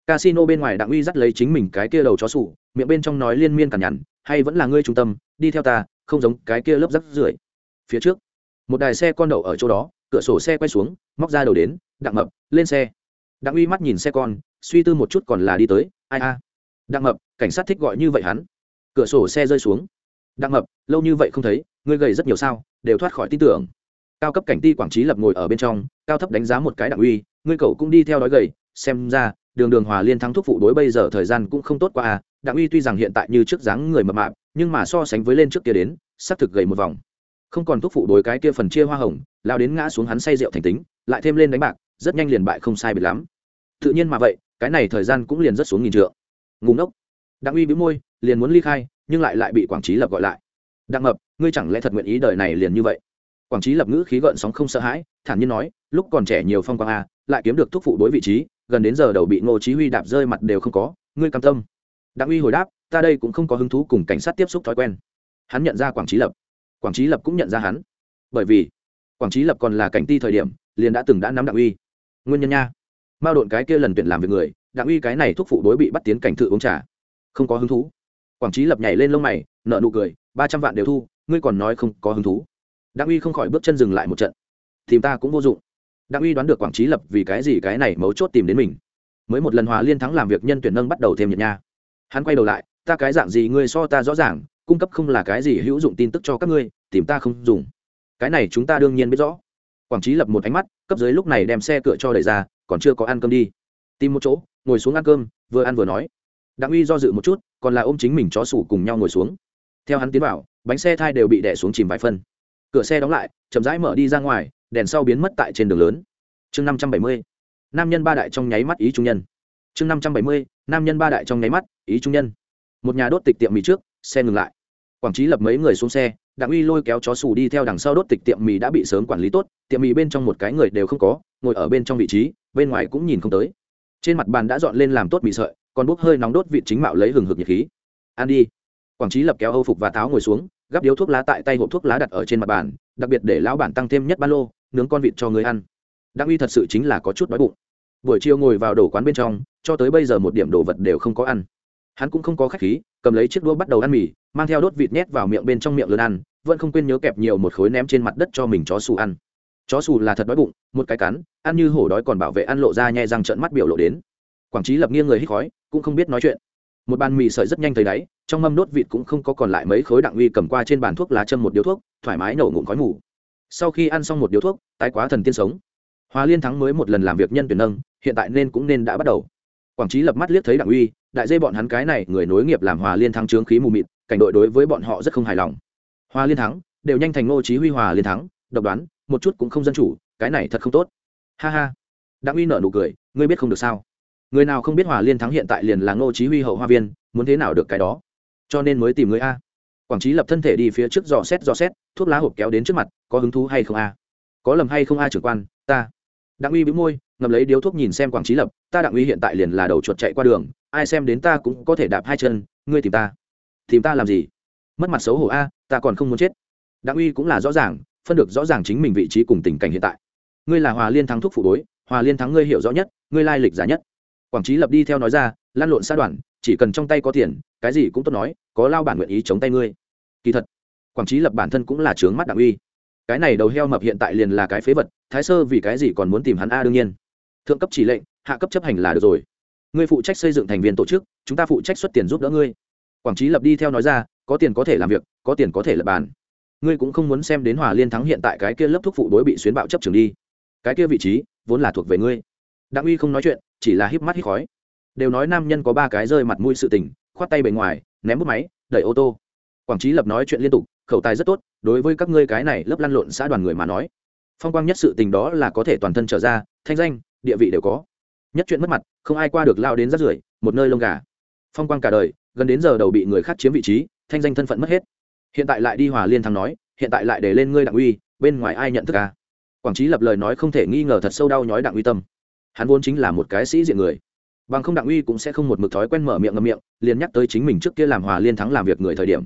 S1: Casino bên ngoài đặng uy dắt lấy chính mình cái kia đầu chó sủ, miệng bên trong nói liên miên cằn nhằn, hay vẫn là ngươi trung tâm, đi theo ta, không giống cái kia lớp rắc rưởi. Phía trước, một đài xe con đậu ở chỗ đó, cửa sổ xe quay xuống, móc ra đầu đến, đặng mập, lên xe. Đặng uy mắt nhìn xe con suy tư một chút còn là đi tới. Ai a? Đặng mập, cảnh sát thích gọi như vậy hắn. Cửa sổ xe rơi xuống. Đặng mập, lâu như vậy không thấy, ngươi gầy rất nhiều sao, đều thoát khỏi tin tưởng. Cao cấp cảnh ti quảng trí lập ngồi ở bên trong, cao thấp đánh giá một cái đặng uy, ngươi cậu cũng đi theo đói gầy, xem ra, đường đường hòa liên thắng thuốc phụ đối bây giờ thời gian cũng không tốt qua à. Đặng uy tuy rằng hiện tại như trước dáng người mập mạp, nhưng mà so sánh với lên trước kia đến xác thực gầy một vòng. Không còn thuốc phụ đối cái kia phần chia hoa hồng, lao đến ngã xuống hắn say rượu thành tính, lại thêm lên đánh bạc, rất nhanh liền bại không sai biệt lắm. Tự nhiên mà vậy cái này thời gian cũng liền rất xuống nghìn trượng. Ngùng ốc đặng uy bĩu môi, liền muốn ly khai, nhưng lại lại bị quảng trí lập gọi lại. Đặng mập, ngươi chẳng lẽ thật nguyện ý đời này liền như vậy? Quảng trí lập ngữ khí gợn sóng không sợ hãi, thản nhiên nói, lúc còn trẻ nhiều phong quang a lại kiếm được thúc phụ đối vị trí, gần đến giờ đầu bị ngô chí huy đạp rơi mặt đều không có, ngươi cam tâm. Đặng uy hồi đáp, ta đây cũng không có hứng thú cùng cảnh sát tiếp xúc thói quen. Hắn nhận ra quảng trí lập. Quảng trí lập cũng nhận ra hắn. Bởi vì, quảng trí lập còn là cảnh ti thời điểm, liền đã từng đã nắm đặng uy. Nguyên nhân nha mao độn cái kia lần tuyển làm việc người, đặng uy cái này thúc phụ đối bị bắt tiến cảnh thự uống trà. Không có hứng thú. Quảng trí lập nhảy lên lông mày nợ nụ cười, ba trăm vạn đều thu, ngươi còn nói không có hứng thú. Đặng uy không khỏi bước chân dừng lại một trận. Tìm ta cũng vô dụng. Đặng uy đoán được quảng trí lập vì cái gì cái này mấu chốt tìm đến mình. Mới một lần hòa liên thắng làm việc nhân tuyển nâng bắt đầu thêm nhiệt nha. Hắn quay đầu lại, ta cái dạng gì ngươi so ta rõ ràng, cung cấp không là cái gì hữu dụng tin tức cho các ngươi, tìm ta không dùng. Cái này chúng ta đương nhiên biết rõ. Quảng trí lập một ánh mắt, cấp dưới lúc này đem xe cửa cho đẩy ra còn chưa có ăn cơm đi. Tìm một chỗ, ngồi xuống ăn cơm, vừa ăn vừa nói. Đặng uy do dự một chút, còn là ôm chính mình chó sủ cùng nhau ngồi xuống. Theo hắn tiến vào, bánh xe thai đều bị đẻ xuống chìm vài phân. Cửa xe đóng lại, chậm rãi mở đi ra ngoài, đèn sau biến mất tại trên đường lớn. Chương năm trăm bảy mươi, nam nhân ba đại trong nháy mắt ý trung nhân. Chương năm trăm bảy mươi, nam nhân ba đại trong nháy mắt ý trung nhân. Một nhà đốt tịch tiệm mì trước, xe ngừng lại. Quảng trí lập mấy người xuống xe, đặng uy lôi kéo chó sủ đi theo đằng sau đốt tịch tiệm mì đã bị sớm quản lý tốt, tiệm mì bên trong một cái người đều không có, ngồi ở bên trong vị trí bên ngoài cũng nhìn không tới. Trên mặt bàn đã dọn lên làm tốt mì sợi, còn bốc hơi nóng đốt vị chính mạo lấy hừng hực nhiệt khí. Ăn đi. Quảng trí lập kéo âu phục và táo ngồi xuống, gắp điếu thuốc lá tại tay hộp thuốc lá đặt ở trên mặt bàn, đặc biệt để lão bản tăng thêm nhất ba lô, nướng con vịt cho người ăn. Đặng uy thật sự chính là có chút đói bụng. Buổi chiều ngồi vào đổ quán bên trong, cho tới bây giờ một điểm đồ vật đều không có ăn. Hắn cũng không có khách khí, cầm lấy chiếc đũa bắt đầu ăn mì, mang theo đốt vịt nhét vào miệng bên trong miệng lớn ăn, vẫn không quên nhớ kẹp nhiều một khối ném trên mặt đất cho mình chó xù ăn chó xù là thật đói bụng, một cái cắn, ăn như hổ đói còn bảo vệ ăn lộ ra nhẹ răng trợn mắt biểu lộ đến. Quảng trí lập nghiêng người hít khói, cũng không biết nói chuyện. Một bàn mì sợi rất nhanh thấy đáy, trong mâm đốt vịt cũng không có còn lại mấy khối đặng uy cầm qua trên bàn thuốc lá châm một điếu thuốc, thoải mái nổ ngụm khói ngủ sau khi ăn xong một điếu thuốc, tái quá thần tiên sống. Hòa liên thắng mới một lần làm việc nhân tuyển nâng, hiện tại nên cũng nên đã bắt đầu. Quảng trí lập mắt liếc thấy đặng uy, đại dây bọn hắn cái này người nối nghiệp làm hòa liên thắng trướng khí mù mịt, cảnh đội đối với bọn họ rất không hài lòng. Hòa liên thắng, đều nhanh thành ngô chí huy hòa liên thắng, độc đoán một chút cũng không dân chủ, cái này thật không tốt. Ha ha. Đặng uy nở nụ cười, ngươi biết không được sao? Người nào không biết hòa liên thắng hiện tại liền là ngô chí huy hậu hoa viên, muốn thế nào được cái đó? Cho nên mới tìm người a. Quảng trí lập thân thể đi phía trước dò xét dò xét, thuốc lá hộp kéo đến trước mặt, có hứng thú hay không a? Có lầm hay không a trưởng quan, ta. Đặng uy bĩu môi, ngậm lấy điếu thuốc nhìn xem quảng trí lập, ta đặng uy hiện tại liền là đầu chuột chạy qua đường, ai xem đến ta cũng có thể đạp hai chân, ngươi tìm ta. Tìm ta làm gì? Mất mặt xấu hổ a, ta còn không muốn chết. Đặng uy cũng là rõ ràng phân được rõ ràng chính mình vị trí cùng tình cảnh hiện tại. Ngươi là hòa liên thắng thuốc phụ đối hòa liên thắng ngươi hiểu rõ nhất, ngươi lai lịch giả nhất. Quảng trí lập đi theo nói ra lan lộn xa đoàn chỉ cần trong tay có tiền, cái gì cũng tốt nói, có lao bản nguyện ý chống tay ngươi. Kỳ thật, quảng trí lập bản thân cũng là trướng mắt đặng uy. Cái này đầu heo mập hiện tại liền là cái phế vật, thái sơ vì cái gì còn muốn tìm hắn a đương nhiên. Thượng cấp chỉ lệnh, hạ cấp chấp hành là được rồi. Ngươi phụ trách xây dựng thành viên tổ chức, chúng ta phụ trách xuất tiền giúp đỡ ngươi. Quảng trí lập đi theo nói ra, có tiền có thể làm việc, có tiền có thể lập bàn ngươi cũng không muốn xem đến hòa liên thắng hiện tại cái kia lớp thuốc phụ đối bị xuyến bạo chấp trường đi. Cái kia vị trí, vốn là thuộc về ngươi. Đặng uy không nói chuyện, chỉ là híp mắt hít khói. Đều nói nam nhân có ba cái rơi mặt mũi sự tình, khoát tay bề ngoài, ném bút máy, đẩy ô tô. Quảng trí lập nói chuyện liên tục, khẩu tài rất tốt, đối với các ngươi cái này lớp lăn lộn xã đoàn người mà nói. Phong quang nhất sự tình đó là có thể toàn thân trở ra, thanh danh, địa vị đều có. Nhất chuyện mất mặt, không ai qua được lao đến rắt rưởi, một nơi lông gà. Phong quang cả đời, gần đến giờ đầu bị người khác chiếm vị trí, thanh danh thân phận mất hết hiện tại lại đi hòa liên thắng nói, hiện tại lại để lên ngươi đặng uy, bên ngoài ai nhận thức à? quảng trí lập lời nói không thể nghi ngờ thật sâu đau nhói đặng uy tâm. Hắn vốn chính là một cái sĩ diện người. Bằng không đặng uy cũng sẽ không một mực thói quen mở miệng ngậm miệng, liền nhắc tới chính mình trước kia làm hòa liên thắng làm việc người thời điểm.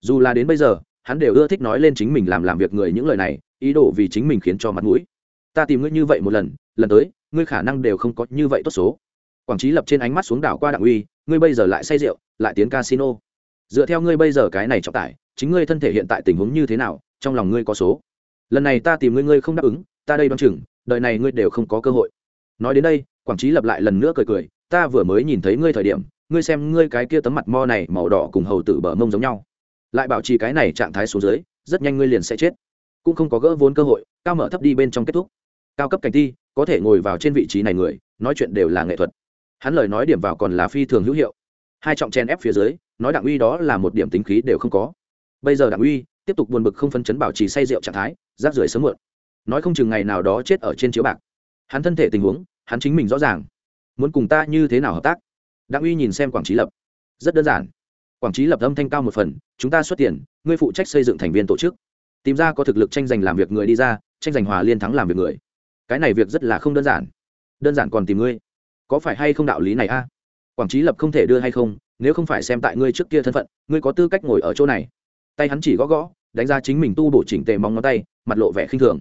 S1: Dù là đến bây giờ, hắn đều ưa thích nói lên chính mình làm làm việc người những lời này, ý đồ vì chính mình khiến cho mặt mũi. Ta tìm ngươi như vậy một lần lần tới, ngươi khả năng đều không có như vậy tốt số. Quảng trí lập trên ánh mắt xuống đảo qua đặng uy, ngươi bây giờ lại say rượu, lại tiến casino. Dựa theo ngươi bây giờ cái này trọng tải chính ngươi thân thể hiện tại tình huống như thế nào, trong lòng ngươi có số. Lần này ta tìm ngươi ngươi không đáp ứng, ta đây đoán chừng đợi này ngươi đều không có cơ hội. Nói đến đây, quảng trí lập lại lần nữa cười cười, ta vừa mới nhìn thấy ngươi thời điểm, ngươi xem ngươi cái kia tấm mặt mo này màu đỏ cùng hầu tử bờ mông giống nhau. Lại bảo trì cái này trạng thái xuống dưới, rất nhanh ngươi liền sẽ chết. Cũng không có gỡ vốn cơ hội, cao mở thấp đi bên trong kết thúc. Cao cấp cảnh ti có thể ngồi vào trên vị trí này người, nói chuyện đều là nghệ thuật. Hắn lời nói điểm vào còn là phi thường hữu hiệu. Hai trọng chen ép phía dưới, nói đặng uy đó là một điểm tính khí đều không có bây giờ đặng uy tiếp tục buồn bực không phân chấn bảo trì say rượu trạng thái, rác rưởi sớm muộn. Nói không chừng ngày nào đó chết ở trên chiếu bạc. Hắn thân thể tình huống, hắn chính mình rõ ràng. Muốn cùng ta như thế nào hợp tác? Đặng uy nhìn xem quảng trí lập. Rất đơn giản. Quảng trí lập âm thanh cao một phần, chúng ta xuất tiền, ngươi phụ trách xây dựng thành viên tổ chức. Tìm ra có thực lực tranh giành làm việc người đi ra, tranh giành hòa liên thắng làm việc người. Cái này việc rất là không đơn giản. Đơn giản còn tìm ngươi. Có phải hay không đạo lý này a? Quảng trí lập không thể đưa hay không, nếu không phải xem tại ngươi trước kia thân phận, ngươi có tư cách ngồi ở chỗ này tay hắn chỉ gõ gõ, đánh ra chính mình tu bổ chỉnh tề mong ngón tay, mặt lộ vẻ khinh thường.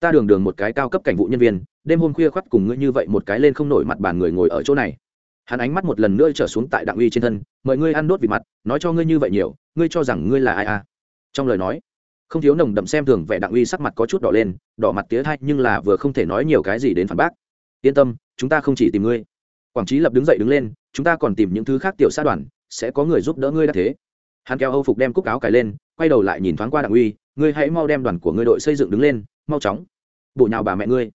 S1: Ta đường đường một cái cao cấp cảnh vụ nhân viên, đêm hôm khuya khoắt cùng ngươi như vậy một cái lên không nổi mặt bàn người ngồi ở chỗ này. Hắn ánh mắt một lần nữa trở xuống tại đặng uy trên thân, mời ngươi ăn đốt vịt mặt, nói cho ngươi như vậy nhiều, ngươi cho rằng ngươi là ai à? Trong lời nói, không thiếu nồng đậm xem thường vẻ đặng uy sắc mặt có chút đỏ lên, đỏ mặt tía thay nhưng là vừa không thể nói nhiều cái gì đến phản bác. Yên tâm, chúng ta không chỉ tìm ngươi. Quảng trí lập đứng dậy đứng lên, chúng ta còn tìm những thứ khác tiểu sát đoàn, sẽ có người giúp đỡ ngươi đã thế hắn kéo âu phục đem cúc áo cài lên, quay đầu lại nhìn thoáng qua đặng uy, ngươi hãy mau đem đoàn của ngươi đội xây dựng đứng lên, mau chóng. Bộ nhào bà mẹ ngươi.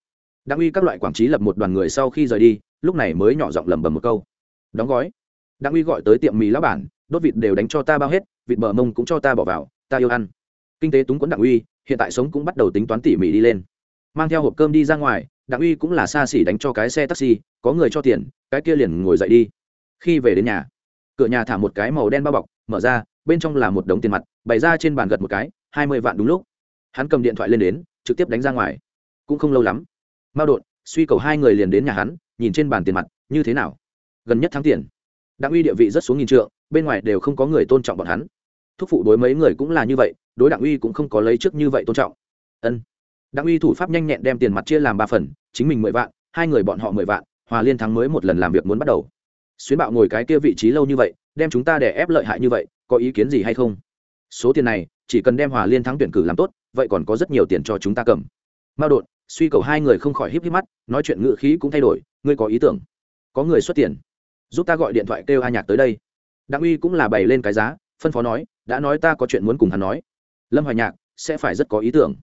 S1: Đặng uy các loại quảng trí lập một đoàn người sau khi rời đi, lúc này mới nhỏ giọng lẩm bẩm một câu. Đóng gói. Đặng uy gọi tới tiệm mì lão bản, đốt vịt đều đánh cho ta bao hết, vịt bờ mông cũng cho ta bỏ vào, ta yêu ăn. Kinh tế túng quẫn đặng uy, hiện tại sống cũng bắt đầu tính toán tỉ mỉ đi lên. Mang theo hộp cơm đi ra ngoài, đặng uy cũng là xa xỉ đánh cho cái xe taxi, có người cho tiền, cái kia liền ngồi dậy đi. Khi về đến nhà, cửa nhà thả một cái màu đen bao bọc, mở ra bên trong là một đống tiền mặt, bày ra trên bàn gật một cái, hai mươi vạn đúng lúc. Hắn cầm điện thoại lên đến, trực tiếp đánh ra ngoài. Cũng không lâu lắm, mao đột, suy cầu hai người liền đến nhà hắn, nhìn trên bàn tiền mặt, như thế nào? Gần nhất thắng tiền. Đặng uy địa vị rất xuống nghìn trượng, bên ngoài đều không có người tôn trọng bọn hắn. Thúc phụ đối mấy người cũng là như vậy, đối đặng uy cũng không có lấy trước như vậy tôn trọng. Ân. Đặng uy thủ pháp nhanh nhẹn đem tiền mặt chia làm ba phần, chính mình mười vạn, hai người bọn họ mười vạn, hòa liên thắng mới một lần làm việc muốn bắt đầu. Xuyến bạo ngồi cái kia vị trí lâu như vậy, đem chúng ta để ép lợi hại như vậy có ý kiến gì hay không? Số tiền này, chỉ cần đem hòa liên thắng tuyển cử làm tốt, vậy còn có rất nhiều tiền cho chúng ta cầm. Mao đột, suy cầu hai người không khỏi híp híp mắt, nói chuyện ngự khí cũng thay đổi, ngươi có ý tưởng? Có người xuất tiền. Giúp ta gọi điện thoại kêu a nhạc tới đây. Đặng uy cũng là bày lên cái giá, phân phó nói, đã nói ta có chuyện muốn cùng hắn nói. Lâm hoài nhạc, sẽ phải rất có ý tưởng.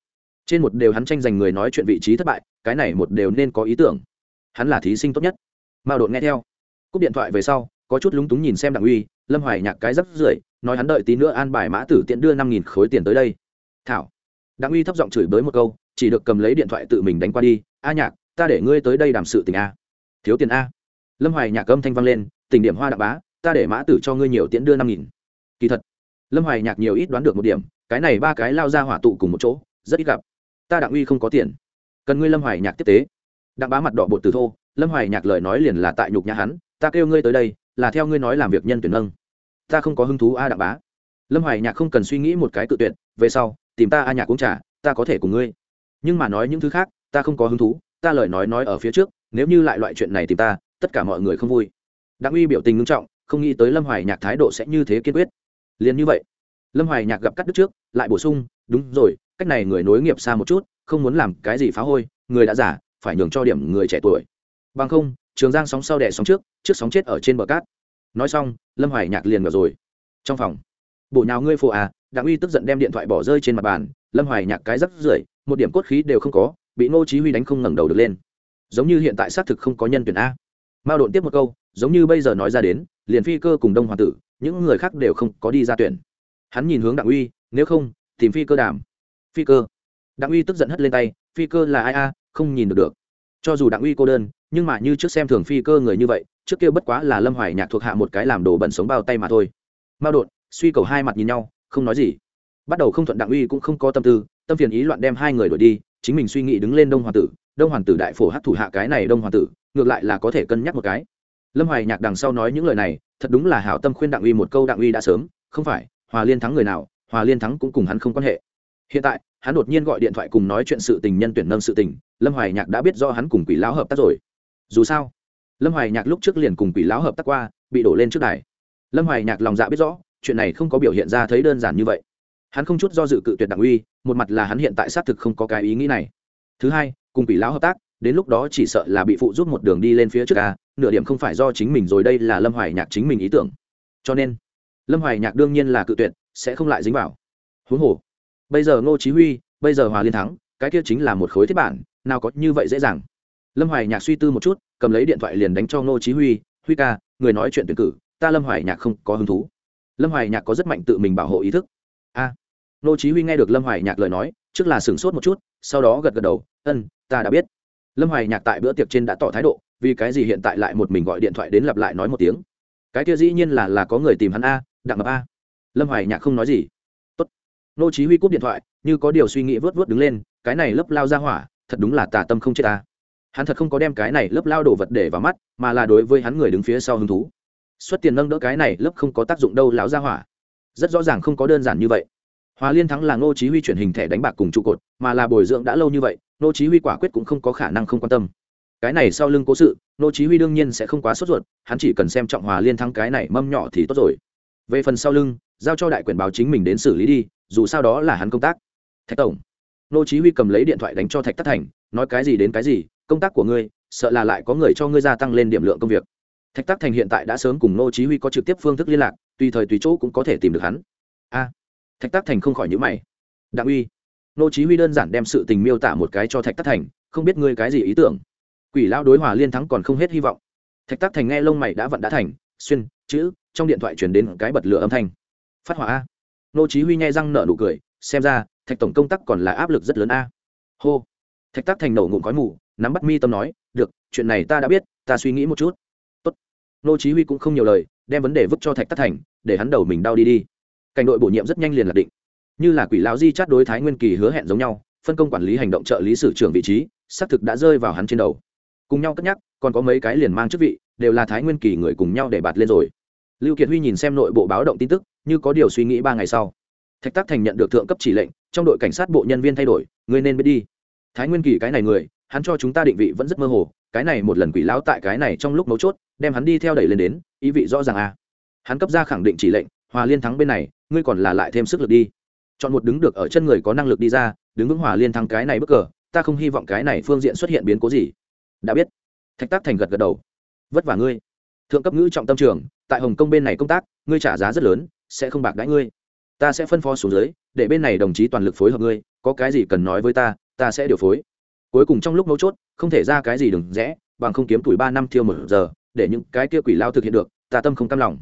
S1: Trên một đều hắn tranh giành người nói chuyện vị trí thất bại, cái này một đều nên có ý tưởng. Hắn là thí sinh tốt nhất. Mao đột nghe theo. Cúp điện thoại về sau, có chút lúng túng nhìn xem đặng uy, lâm hoài nhạc cái rất rưởi nói hắn đợi tí nữa an bài mã tử tiện đưa năm nghìn khối tiền tới đây. Thảo. Đặng uy thấp giọng chửi bới một câu, chỉ được cầm lấy điện thoại tự mình đánh qua đi. A nhạc, ta để ngươi tới đây đàm sự tình a. Thiếu tiền a. Lâm hoài nhạc âm thanh vang lên, tình điểm hoa đặng bá, ta để mã tử cho ngươi nhiều tiễn đưa năm nghìn. Kỳ thật, lâm hoài nhạc nhiều ít đoán được một điểm, cái này ba cái lao ra hỏa tụ cùng một chỗ, rất ít gặp. Ta đặng uy không có tiền. Cần ngươi lâm hoài nhạc tiếp tế. Đặng bá mặt đỏ bột từ thô, lâm hoài nhạc lời nói liền là tại nhục nhà hắn, ta kêu ngươi tới đây, là theo ngươi nói làm việc nhân tuyển nâng ta không có hứng thú a đặng bá. Lâm hoài nhạc không cần suy nghĩ một cái tự tuyệt, về sau, tìm ta a nhạc cũng trả ta có thể cùng ngươi. Nhưng mà nói những thứ khác, ta không có hứng thú, ta lời nói nói ở phía trước, nếu như lại loại chuyện này tìm ta, tất cả mọi người không vui. Đặng uy biểu tình nghiêm trọng, không nghĩ tới lâm hoài nhạc thái độ sẽ như thế kiên quyết. Liền như vậy, lâm hoài nhạc gặp cắt đứt trước, lại bổ sung, đúng rồi, cách này người nối nghiệp xa một chút, không muốn làm cái gì phá hôi, người đã giả phải nhường cho điểm người trẻ tuổi. Bằng không, trường giang sóng sau đẻ sóng trước trước sóng chết ở trên bờ cát nói xong, lâm hoài nhạc liền vào rồi. Trong phòng, bộ nhào ngươi phụ à đặng uy tức giận đem điện thoại bỏ rơi trên mặt bàn, lâm hoài nhạc cái rắc rưởi, một điểm cốt khí đều không có, bị ngô chí huy đánh không ngẩng đầu được lên. Giống như hiện tại xác thực không có nhân tuyển a. Mao đột tiếp một câu, giống như bây giờ nói ra đến, liền phi cơ cùng đông hoàng tử, những người khác đều không có đi ra tuyển. Hắn nhìn hướng đặng uy, nếu không, tìm phi cơ đàm. Phi cơ. Đặng uy tức giận hất lên tay, phi cơ là ai a, không nhìn được được cho dù đặng uy cô đơn, nhưng mà như trước xem thường phi cơ người như vậy, trước kia bất quá là lâm hoài nhạc thuộc hạ một cái làm đồ bẩn sống bao tay mà thôi. Mao đột, suy cầu hai mặt nhìn nhau, không nói gì. Bắt đầu không thuận đặng uy cũng không có tâm tư, tâm phiền ý loạn đem hai người đổi đi, chính mình suy nghĩ đứng lên đông hoàng tử, đông hoàng tử đại phổ hát thủ hạ cái này đông hoàng tử, ngược lại là có thể cân nhắc một cái. Lâm hoài nhạc đằng sau nói những lời này, thật đúng là hảo tâm khuyên đặng uy một câu đặng uy đã sớm, không phải, hòa liên thắng người nào, hòa liên thắng cũng cùng hắn không quan hệ. Hiện tại, hắn đột nhiên gọi điện thoại cùng nói chuyện sự tình, nhân tuyển nâng sự tình lâm hoài nhạc đã biết do hắn cùng quỷ lão hợp tác rồi. Dù sao, lâm hoài nhạc lúc trước liền cùng quỷ lão hợp tác qua, bị đổ lên trước đài. Lâm hoài nhạc lòng dạ biết rõ, chuyện này không có biểu hiện ra thấy đơn giản như vậy. Hắn không chút do dự cự tuyệt đảng uy, một mặt là hắn hiện tại xác thực không có cái ý nghĩ này. Thứ hai, cùng quỷ lão hợp tác, đến lúc đó chỉ sợ là bị phụ giúp một đường đi lên phía trước a nửa điểm không phải do chính mình rồi đây là lâm hoài nhạc chính mình ý tưởng. Cho nên, lâm hoài nhạc đương nhiên là cự tuyệt, sẽ không lại dính vào. Huống hồ, bây giờ ngô chí huy, bây giờ hòa liên thắng cái kia chính là một khối thiết bản, nào có như vậy dễ dàng. Lâm hoài nhạc suy tư một chút, cầm lấy điện thoại liền đánh cho ngô chí huy huy ca, người nói chuyện tuyển cử, ta lâm hoài nhạc không có hứng thú. Lâm hoài nhạc có rất mạnh tự mình bảo hộ ý thức. A. Ngô chí huy nghe được lâm hoài nhạc lời nói, trước là sửng sốt một chút, sau đó gật gật đầu, ân, ta đã biết. Lâm hoài nhạc tại bữa tiệc trên đã tỏ thái độ, vì cái gì hiện tại lại một mình gọi điện thoại đến lặp lại nói một tiếng. Cái kia dĩ nhiên là là có người tìm hắn a, đặng ngập a. Lâm hoài nhạc không nói gì. Tốt. Nô chí huy cúp điện thoại, như có điều suy nghĩ vớt vớt đứng lên cái này lấp lao ra hỏa, thật đúng là tà tâm không chết ta. Hắn thật không có đem cái này lấp lao đồ vật để vào mắt, mà là đối với hắn người đứng phía sau hứng thú. Xuất tiền nâng đỡ cái này lấp không có tác dụng đâu lão ra hỏa. Rất rõ ràng không có đơn giản như vậy. Hòa liên thắng là ngô chí huy chuyển hình thẻ đánh bạc cùng trụ cột, mà là bồi dưỡng đã lâu như vậy, ngô chí huy quả quyết cũng không có khả năng không quan tâm. Cái này sau lưng cố sự, ngô chí huy đương nhiên sẽ không quá sốt ruột, hắn chỉ cần xem trọng hòa liên thắng cái này mâm nhỏ thì tốt rồi. Về phần sau lưng, giao cho đại quyền báo chính mình đến xử lý đi, dù sao đó là hắn công tác. Thạch tổng. Nô chí huy cầm lấy điện thoại đánh cho thạch tắc thành, nói cái gì đến cái gì, công tác của ngươi, sợ là lại có người cho ngươi gia tăng lên điểm lượng công việc. Thạch tắc thành hiện tại đã sớm cùng Nô chí huy có trực tiếp phương thức liên lạc, tùy thời tùy chỗ cũng có thể tìm được hắn. A! Thạch Tắc thành không khỏi nhíu mày. Đặng uy, nô chí huy đơn giản đem sự tình miêu tả một cái cho thạch Tắc thành, không biết ngươi cái gì ý tưởng. Quỷ lão đối hòa liên thắng còn không hết hy vọng. Thạch Tắc thành nghe lông mày đã vận đã thành, xuyên, chữ, trong điện thoại truyền đến cái bật lửa âm thanh. Phát hỏa a! Nô chí huy nhai răng nở nụ cười, xem ra thạch tổng công tác còn là áp lực rất lớn a. Hô. Thạch tác thành nổ ngụm khói mù, nắm bắt mi tâm nói, được, chuyện này ta đã biết, ta suy nghĩ một chút. Tốt. Nô chí huy cũng không nhiều lời, đem vấn đề vứt cho thạch tác thành, để hắn đầu mình đau đi đi. Cảnh đội bổ nhiệm rất nhanh liền lạc định. Như là quỷ lão di chát đối thái nguyên kỳ hứa hẹn giống nhau, phân công quản lý hành động trợ lý sử trưởng vị trí, xác thực đã rơi vào hắn trên đầu. Cùng nhau cất nhắc, còn có mấy cái liền mang chức vị, đều là thái nguyên kỳ người cùng nhau để bạt lên rồi. Lưu kiệt huy nhìn xem nội bộ báo động tin tức, như có điều suy nghĩ ba ngày sau thạch tác thành nhận được thượng cấp chỉ lệnh, trong đội cảnh sát bộ nhân viên thay đổi, ngươi nên biết đi. Thái nguyên kỳ cái này người, hắn cho chúng ta định vị vẫn rất mơ hồ, cái này một lần quỷ lão tại cái này trong lúc mấu chốt, đem hắn đi theo đẩy lên đến, ý vị rõ ràng à. Hắn cấp ra khẳng định chỉ lệnh, hòa liên thắng bên này, ngươi còn là lại thêm sức lực đi. Chọn một đứng được ở chân người có năng lực đi ra, đứng vững hòa liên thắng cái này bất cờ ta không hy vọng cái này phương diện xuất hiện biến cố gì. Đã biết. Thạch tác thành gật gật đầu. Vất vả ngươi. Thượng cấp ngữ trọng tâm trường, tại hồng kông bên này công tác, ngươi trả giá rất lớn, sẽ không bạc đãi ngươi ta sẽ phân phó xuống dưới, để bên này đồng chí toàn lực phối hợp ngươi, có cái gì cần nói với ta ta sẽ điều phối. Cuối cùng trong lúc mấu chốt, không thể ra cái gì đừng rẽ, bằng không kiếm tuổi ba năm thiêu một giờ, để những cái kia quỷ lao thực hiện được, ta tâm không cam lòng.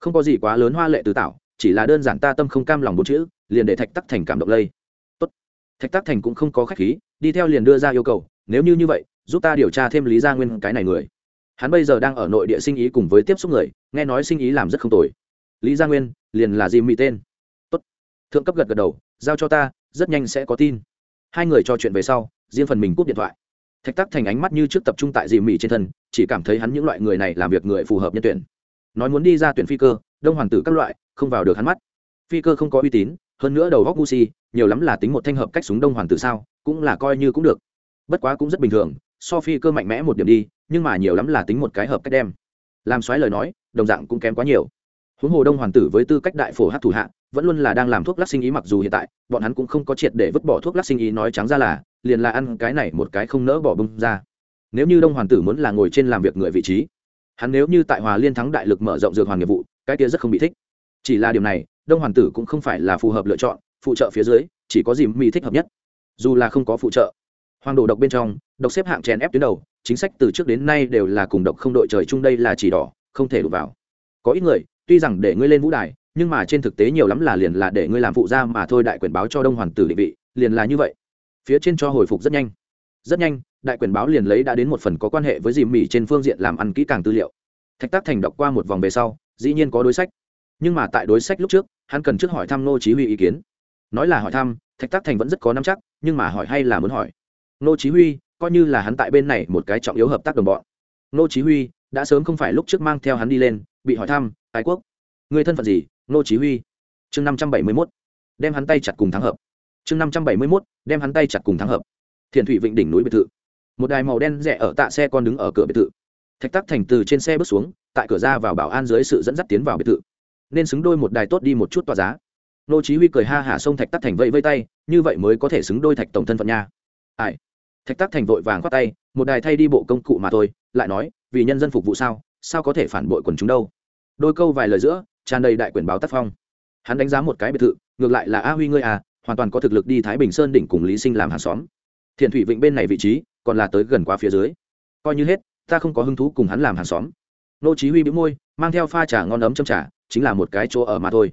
S1: Không có gì quá lớn hoa lệ tứ tạo chỉ là đơn giản ta tâm không cam lòng bốn chữ, liền để thạch tắc thành cảm động lây. Tốt. thạch tắc thành cũng không có khách khí, đi theo liền đưa ra yêu cầu, nếu như như vậy, giúp ta điều tra thêm lý gia nguyên cái này người. Hắn bây giờ đang ở nội địa sinh ý cùng với tiếp xúc người, nghe nói sinh ý làm rất không tồi. Lý gia nguyên, liền là gì mỹ tên thượng cấp gật gật đầu, giao cho ta, rất nhanh sẽ có tin. Hai người trò chuyện về sau, riêng phần mình cúp điện thoại. Thạch tắc thành ánh mắt như trước tập trung tại dì mỹ trên thân, chỉ cảm thấy hắn những loại người này làm việc người phù hợp nhân tuyển. Nói muốn đi ra tuyển phi cơ, đông hoàng tử các loại, không vào được hắn mắt. Phi cơ không có uy tín, hơn nữa đầu góc gu nhiều lắm là tính một thanh hợp cách súng đông hoàng tử sao, cũng là coi như cũng được. Bất quá cũng rất bình thường, so phi cơ mạnh mẽ một điểm đi, nhưng mà nhiều lắm là tính một cái hợp cách đem. Làm xoáy lời nói, đồng dạng cũng kém quá nhiều. Huống hồ đông hoàng tử với tư cách đại phổ hát thủ hạ vẫn luôn là đang làm thuốc lắc sinh ý mặc dù hiện tại, bọn hắn cũng không có triệt để vứt bỏ thuốc lắc sinh ý nói trắng ra là, liền là ăn cái này một cái không nỡ bỏ bông ra. Nếu như đông hoàng tử muốn là ngồi trên làm việc người vị trí, hắn nếu như tại hòa liên thắng đại lực mở rộng dược hoàng nghiệp vụ, cái kia rất không bị thích. Chỉ là điều này, đông hoàng tử cũng không phải là phù hợp lựa chọn, phụ trợ phía dưới, chỉ có dìm mỹ thích hợp nhất. Dù là không có phụ trợ hoàng đồ độc bên trong, độc xếp hạng chèn ép tuyến đầu, chính sách từ trước đến nay đều là cùng độc không đội trời chung đây là chỉ đỏ, không thể đụng vào. Có ít người, tuy rằng để ngươi lên vũ đài nhưng mà trên thực tế nhiều lắm là liền là để ngươi làm phụ gia mà thôi, đại quyền báo cho đông hoàng tử định vị, liền là như vậy. Phía trên cho hồi phục rất nhanh. Rất nhanh, đại quyền báo liền lấy đã đến một phần có quan hệ với dìm mỹ trên phương diện làm ăn kỹ càng tư liệu. Thạch tác thành đọc qua một vòng về sau, dĩ nhiên có đối sách. Nhưng mà tại đối sách lúc trước, hắn cần trước hỏi thăm nô chí huy ý kiến. Nói là hỏi thăm, thạch tác thành vẫn rất có nắm chắc, nhưng mà hỏi hay là muốn hỏi. Nô chí huy, coi như là hắn tại bên này một cái trọng yếu hợp tác đồng bọn. Nô chí huy, đã sớm không phải lúc trước mang theo hắn đi lên, bị hỏi thăm, ái quốc người thân phận gì? Nô chí huy. Chương 571 đem hắn tay chặt cùng thắng hợp. Chương 571 đem hắn tay chặt cùng thắng hợp. Thiền thủy vịnh đỉnh núi biệt thự. Một đài màu đen rẻ ở tạ xe con đứng ở cửa biệt thự. Thạch tắc thành từ trên xe bước xuống, tại cửa ra vào bảo an dưới sự dẫn dắt tiến vào biệt thự. Nên xứng đôi một đài tốt đi một chút tòa giá. Nô chí huy cười ha hả xông thạch tắc thành vẫy vây tay, như vậy mới có thể xứng đôi thạch tổng thân phận nha. Ai? Thạch tắc thành vội vàng quát tay, một đài thay đi bộ công cụ mà thôi, lại nói, vì nhân dân phục vụ sao? Sao có thể phản bội quần chúng đâu? Đôi câu vài lời giữa tràn đầy đại quyền báo tác phong. Hắn đánh giá một cái biệt thự, ngược lại là a huy ngươi à hoàn toàn có thực lực đi thái bình sơn đỉnh cùng lý sinh làm hàng xóm. Thiện thủy vịnh bên này vị trí, còn là tới gần quá phía dưới. Coi như hết, ta không có hứng thú cùng hắn làm hàng xóm. Nô chí huy bĩu môi, mang theo pha trà ngon ấm châm trà, chính là một cái chỗ ở mà thôi.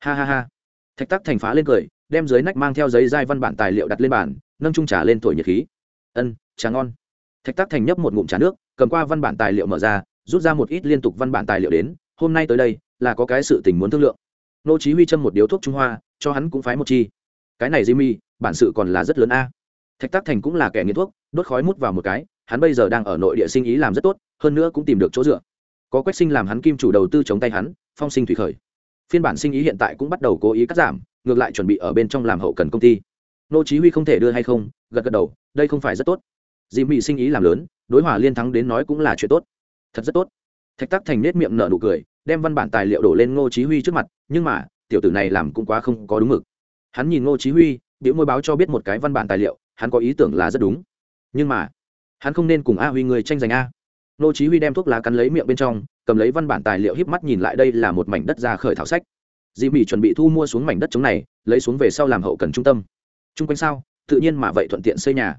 S1: Ha ha ha. Thạch tắc thành phá lên cười, đem dưới nách mang theo giấy dai văn bản tài liệu đặt lên bàn, nâng chung trà lên thổi nhiệt khí. Ân, trà ngon. Thạch tắc thành nhấp một ngụm trà nước, cầm qua văn bản tài liệu mở ra, rút ra một ít liên tục văn bản tài liệu đến, hôm nay tới đây là có cái sự tình muốn thương lượng. Nô chí huy châm một điếu thuốc trung hoa, cho hắn cũng phái một chi. Cái này jimmy, bản sự còn là rất lớn a. Thạch tắc thành cũng là kẻ nghiện thuốc, đốt khói mút vào một cái, hắn bây giờ đang ở nội địa sinh ý làm rất tốt, hơn nữa cũng tìm được chỗ dựa. Có quách sinh làm hắn kim chủ đầu tư chống tay hắn, phong sinh thủy khởi. Phiên bản sinh ý hiện tại cũng bắt đầu cố ý cắt giảm, ngược lại chuẩn bị ở bên trong làm hậu cần công ty. Nô chí huy không thể đưa hay không, gật gật đầu, đây không phải rất tốt. Dì mị sinh ý làm lớn, đối hòa liên thắng đến nói cũng là chuyện tốt. Thật rất tốt. Thạch tắc thành nết miệng nở nụ cười đem văn bản tài liệu đổ lên ngô chí huy trước mặt, nhưng mà, tiểu tử này làm cũng quá không có đúng mực. Hắn nhìn ngô chí huy, biểu môi báo cho biết một cái văn bản tài liệu, hắn có ý tưởng là rất đúng. Nhưng mà, hắn không nên cùng a huy người tranh giành a. Ngô chí huy đem thuốc lá cắn lấy miệng bên trong, cầm lấy văn bản tài liệu híp mắt nhìn lại đây là một mảnh đất ra khởi thảo sách. Dì mỹ chuẩn bị thu mua xuống mảnh đất trống này, lấy xuống về sau làm hậu cần trung tâm. Trung quanh sao? Tự nhiên mà vậy thuận tiện xây nhà.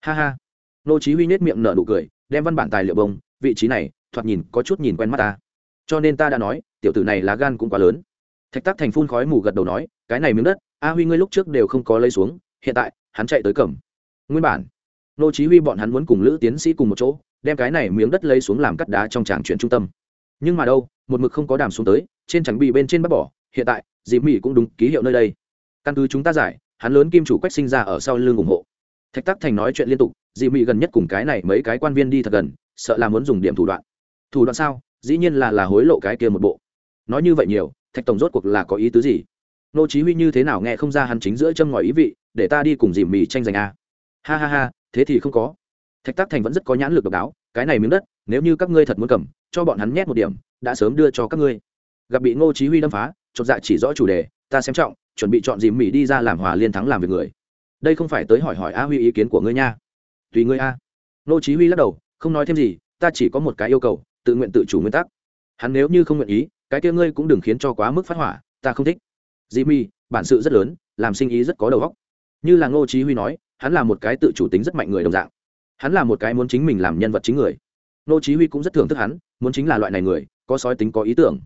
S1: Ha ha. Nô chí huy nét miệng nở nụ cười, đem văn bản tài liệu bông, vị trí này, thoạt nhìn có chút nhìn quen mắt ta cho nên ta đã nói, tiểu tử này lá gan cũng quá lớn. Thạch tắc thành phun khói mù gật đầu nói, cái này miếng đất, a huy ngươi lúc trước đều không có lấy xuống, hiện tại, hắn chạy tới cẩm nguyên bản, nô chí huy bọn hắn muốn cùng lữ tiến sĩ cùng một chỗ, đem cái này miếng đất lấy xuống làm cắt đá trong tràng chuyển trung tâm. Nhưng mà đâu, một mực không có đàm xuống tới, trên chẳng bị bên trên bắt bỏ, hiện tại, dì mỹ cũng đúng ký hiệu nơi đây. Căn cứ chúng ta giải, hắn lớn kim chủ quách sinh ra ở sau lưng ủng hộ. Thạch tắc thành nói chuyện liên tục, dì mỹ gần nhất cùng cái này mấy cái quan viên đi thật gần, sợ là muốn dùng điểm thủ đoạn. Thủ đoạn sao? Dĩ nhiên là là hối lộ cái kia một bộ. Nói như vậy nhiều, thạch tổng rốt cuộc là có ý tứ gì? Nô chí huy như thế nào nghe không ra hắn chính giữa châm ngòi ý vị, để ta đi cùng dì mì tranh giành a. Ha ha ha, thế thì không có. Thạch tắc thành vẫn rất có nhãn lực độc đáo, cái này miếng đất, nếu như các ngươi thật muốn cầm, cho bọn hắn nhét một điểm, đã sớm đưa cho các ngươi. Gặp bị ngô chí huy đâm phá, chột dạ chỉ rõ chủ đề, ta xem trọng, chuẩn bị chọn dìm mì đi ra làm hòa liên thắng làm việc người. Đây không phải tới hỏi hỏi a huy ý kiến của ngươi nha. Tùy ngươi a. Ngô chí huy lắc đầu, không nói thêm gì, ta chỉ có một cái yêu cầu tự nguyện tự chủ nguyên tắc. Hắn nếu như không nguyện ý, cái kia ngươi cũng đừng khiến cho quá mức phát hỏa, ta không thích. Jimmy, bản sự rất lớn, làm sinh ý rất có đầu óc. Như là ngô chí huy nói, hắn là một cái tự chủ tính rất mạnh người đồng dạng. Hắn là một cái muốn chính mình làm nhân vật chính người. Ngô chí huy cũng rất thưởng thức hắn, muốn chính là loại này người, có sói tính có ý tưởng.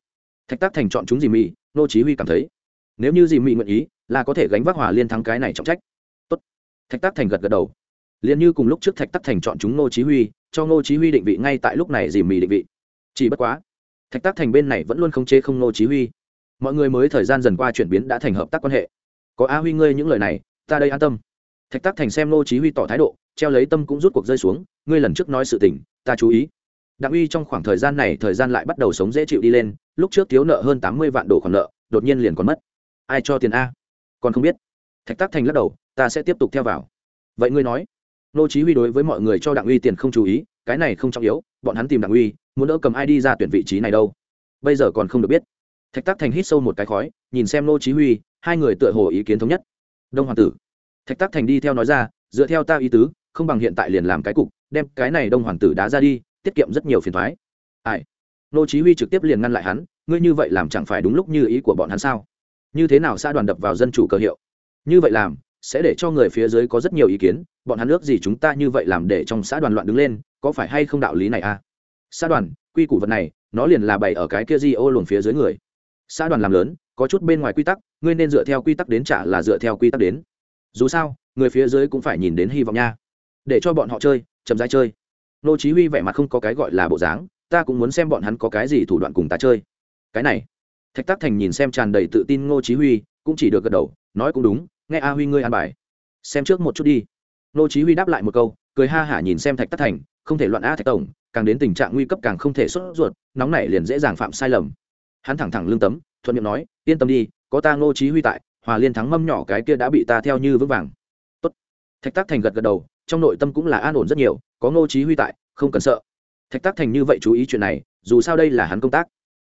S1: Thạch tác thành chọn chúng jimmy mị chí huy cảm thấy, nếu như jimmy mị nguyện ý, là có thể gánh vác hòa liên thắng cái này trọng trách. Tốt. Thạch tác thành gật gật đầu. Liền như cùng lúc trước thạch tác thành chọn chúng ngô chí huy, cho ngô chí huy định vị ngay tại lúc này dì mị định vị chỉ bất quá, thạch tác thành bên này vẫn luôn khống chế không nô chí huy. Mọi người mới thời gian dần qua chuyển biến đã thành hợp tác quan hệ. Có a huy ngươi những lời này, ta đây an tâm. Thạch tác thành xem nô chí huy tỏ thái độ, treo lấy tâm cũng rút cuộc rơi xuống, ngươi lần trước nói sự tình, ta chú ý. Đặng uy trong khoảng thời gian này, thời gian lại bắt đầu sống dễ chịu đi lên, lúc trước thiếu nợ hơn tám mươi vạn đồ khoản nợ, đột nhiên liền còn mất. Ai cho tiền a? Còn không biết. Thạch tác thành lắc đầu, ta sẽ tiếp tục theo vào. Vậy ngươi nói. Nô chí huy đối với mọi người cho đặng uy tiền không chú ý cái này không trọng yếu, bọn hắn tìm đặng uy, muốn đỡ cầm ai đi ra tuyển vị trí này đâu. Bây giờ còn không được biết. Thạch Tắc thành hít sâu một cái khói, nhìn xem nô chí huy, hai người tựa hồ ý kiến thống nhất. Đông hoàng tử. Thạch Tắc thành đi theo nói ra, dựa theo ta ý tứ, không bằng hiện tại liền làm cái cục, đem cái này đông hoàng tử đá ra đi, tiết kiệm rất nhiều phiền toái. ai? Nô chí huy trực tiếp liền ngăn lại hắn, ngươi như vậy làm chẳng phải đúng lúc như ý của bọn hắn sao? Như thế nào xã đoàn đập vào dân chủ cơ hiệu? Như vậy làm, sẽ để cho người phía dưới có rất nhiều ý kiến bọn hắn ước gì chúng ta như vậy làm để trong xã đoàn loạn đứng lên, có phải hay không đạo lý này à? Xã đoàn, quy củ vật này, nó liền là bày ở cái kia di ô luồng phía dưới người. Xã đoàn làm lớn, có chút bên ngoài quy tắc, ngươi nên dựa theo quy tắc đến trả là dựa theo quy tắc đến. Dù sao, người phía dưới cũng phải nhìn đến hy vọng nha. Để cho bọn họ chơi, chậm rãi chơi. Nô chí huy vẻ mặt không có cái gọi là bộ dáng, ta cũng muốn xem bọn hắn có cái gì thủ đoạn cùng ta chơi. Cái này, thạch tác thành nhìn xem tràn đầy tự tin ngô chí huy, cũng chỉ được gật đầu, nói cũng đúng, nghe a huy ngươi an bài. Xem trước một chút đi. Nô chí huy đáp lại một câu, cười ha hả nhìn xem thạch Tắc thành, không thể loạn a thạch tổng, càng đến tình trạng nguy cấp càng không thể xuất ruột, nóng nảy liền dễ dàng phạm sai lầm. Hắn thẳng thẳng lưng tấm, thuận miệng nói, yên tâm đi, có ta Nô chí huy tại, hòa liên thắng mâm nhỏ cái kia đã bị ta theo như vững vàng. Tốt. Thạch tác thành gật gật đầu, trong nội tâm cũng là an ổn rất nhiều, có Nô chí huy tại, không cần sợ. Thạch tác thành như vậy chú ý chuyện này, dù sao đây là hắn công tác.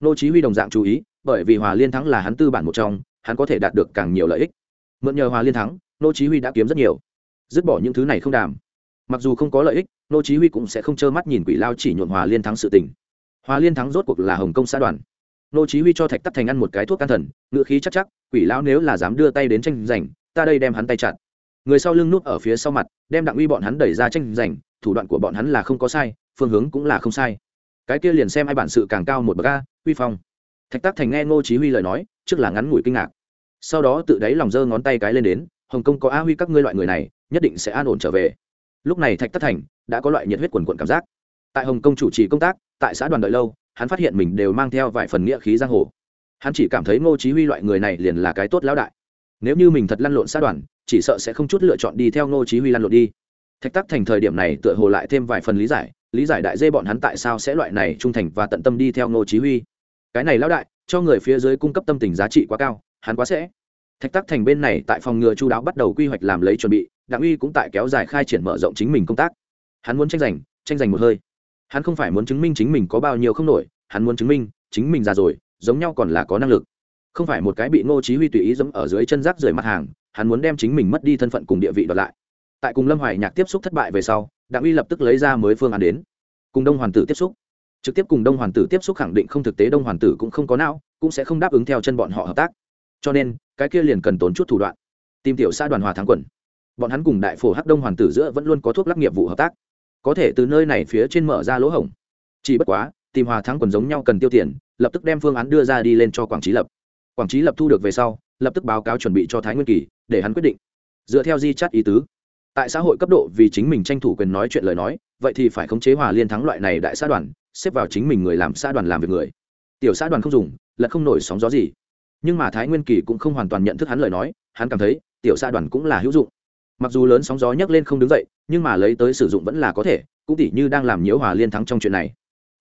S1: Nô chí huy đồng dạng chú ý, bởi vì hòa liên thắng là hắn tư bản một trong, hắn có thể đạt được càng nhiều lợi ích. Mượn nhờ hòa liên thắng, Nô chí huy đã kiếm rất nhiều dứt bỏ những thứ này không đàm. Mặc dù không có lợi ích, nô chí huy cũng sẽ không trơ mắt nhìn quỷ lao chỉ nhuộm hòa liên thắng sự tình. Hòa liên thắng rốt cuộc là hồng công xã đoàn. Nô chí huy cho thạch tắc thành ăn một cái thuốc can thần ngựa khí chắc chắc, quỷ lao nếu là dám đưa tay đến tranh giành, ta đây đem hắn tay chặt. Người sau lưng núp ở phía sau mặt, đem đặng uy bọn hắn đẩy ra tranh giành, thủ đoạn của bọn hắn là không có sai, phương hướng cũng là không sai. Cái kia liền xem ai bản sự càng cao một bậc a huy phong. Thạch tắc thành nghe ngô chí huy lời nói, trước là ngắn ngủi kinh ngạc. Sau đó tự đáy lòng giơ ngón tay cái lên đến hồng kông có a huy các ngươi loại người này, nhất định sẽ an ổn trở về. Lúc này thạch tắc thành đã có loại nhiệt huyết quần quận cảm giác. Tại hồng kông chủ trì công tác, tại xã đoàn đợi lâu, hắn phát hiện mình đều mang theo vài phần nghĩa khí giang hồ. Hắn chỉ cảm thấy ngô chí huy loại người này liền là cái tốt lão đại. Nếu như mình thật lăn lộn xã đoàn, chỉ sợ sẽ không chút lựa chọn đi theo ngô chí huy lăn lộn đi. Thạch tắc thành thời điểm này tựa hồ lại thêm vài phần lý giải lý giải đại dê bọn hắn tại sao sẽ loại này trung thành và tận tâm đi theo ngô chí huy. Cái này lão đại, cho người phía dưới cung cấp tâm tình giá trị quá cao, hắn quá sẽ thạch tắc thành bên này tại phòng ngừa chú đáo bắt đầu quy hoạch làm lấy chuẩn bị, đặng uy cũng tại kéo dài khai triển mở rộng chính mình công tác. Hắn muốn tranh giành tranh giành một hơi. Hắn không phải muốn chứng minh chính mình có bao nhiêu không nổi, hắn muốn chứng minh, chính mình già rồi, giống nhau còn là có năng lực. Không phải một cái bị ngô chí huy tùy ý dẫm ở dưới chân rác rời mặt hàng, hắn muốn đem chính mình mất đi thân phận cùng địa vị đoạt lại. Tại cùng lâm hoài nhạc tiếp xúc thất bại về sau, đặng uy lập tức lấy ra mới phương án đến. Cùng đông hoàn tử tiếp xúc. Trực tiếp cùng đông hoàn tử tiếp xúc khẳng định không thực tế, đông hoàn tử cũng không có não, cũng sẽ không đáp ứng theo chân bọn họ hợp tác cho nên, cái kia liền cần tốn chút thủ đoạn. Tìm tiểu xã đoàn hòa thắng quần. Bọn hắn cùng đại phổ hắc đông hoàn tử giữa vẫn luôn có thuốc lắc nghiệp vụ hợp tác. Có thể từ nơi này phía trên mở ra lỗ hổng. Chỉ bất quá, tìm hòa thắng quần giống nhau cần tiêu tiền, lập tức đem phương án đưa ra đi lên cho quảng trí lập. Quảng trí lập thu được về sau, lập tức báo cáo chuẩn bị cho thái nguyên kỳ, để hắn quyết định. Dựa theo di chắt ý tứ, tại xã hội cấp độ vì chính mình tranh thủ quyền nói chuyện lời nói, vậy thì phải khống chế hòa liên thắng loại này đại xã đoàn, xếp vào chính mình người làm xã đoàn làm việc người. Tiểu xã đoàn không dùng lật không nổi sóng gió gì nhưng mà thái nguyên kỳ cũng không hoàn toàn nhận thức hắn lời nói, hắn cảm thấy, tiểu xã đoàn cũng là hữu dụng. Mặc dù lớn sóng gió nhấc lên không đứng dậy, nhưng mà lấy tới sử dụng vẫn là có thể, cũng tỉ như đang làm nhiễu hòa liên thắng trong chuyện này.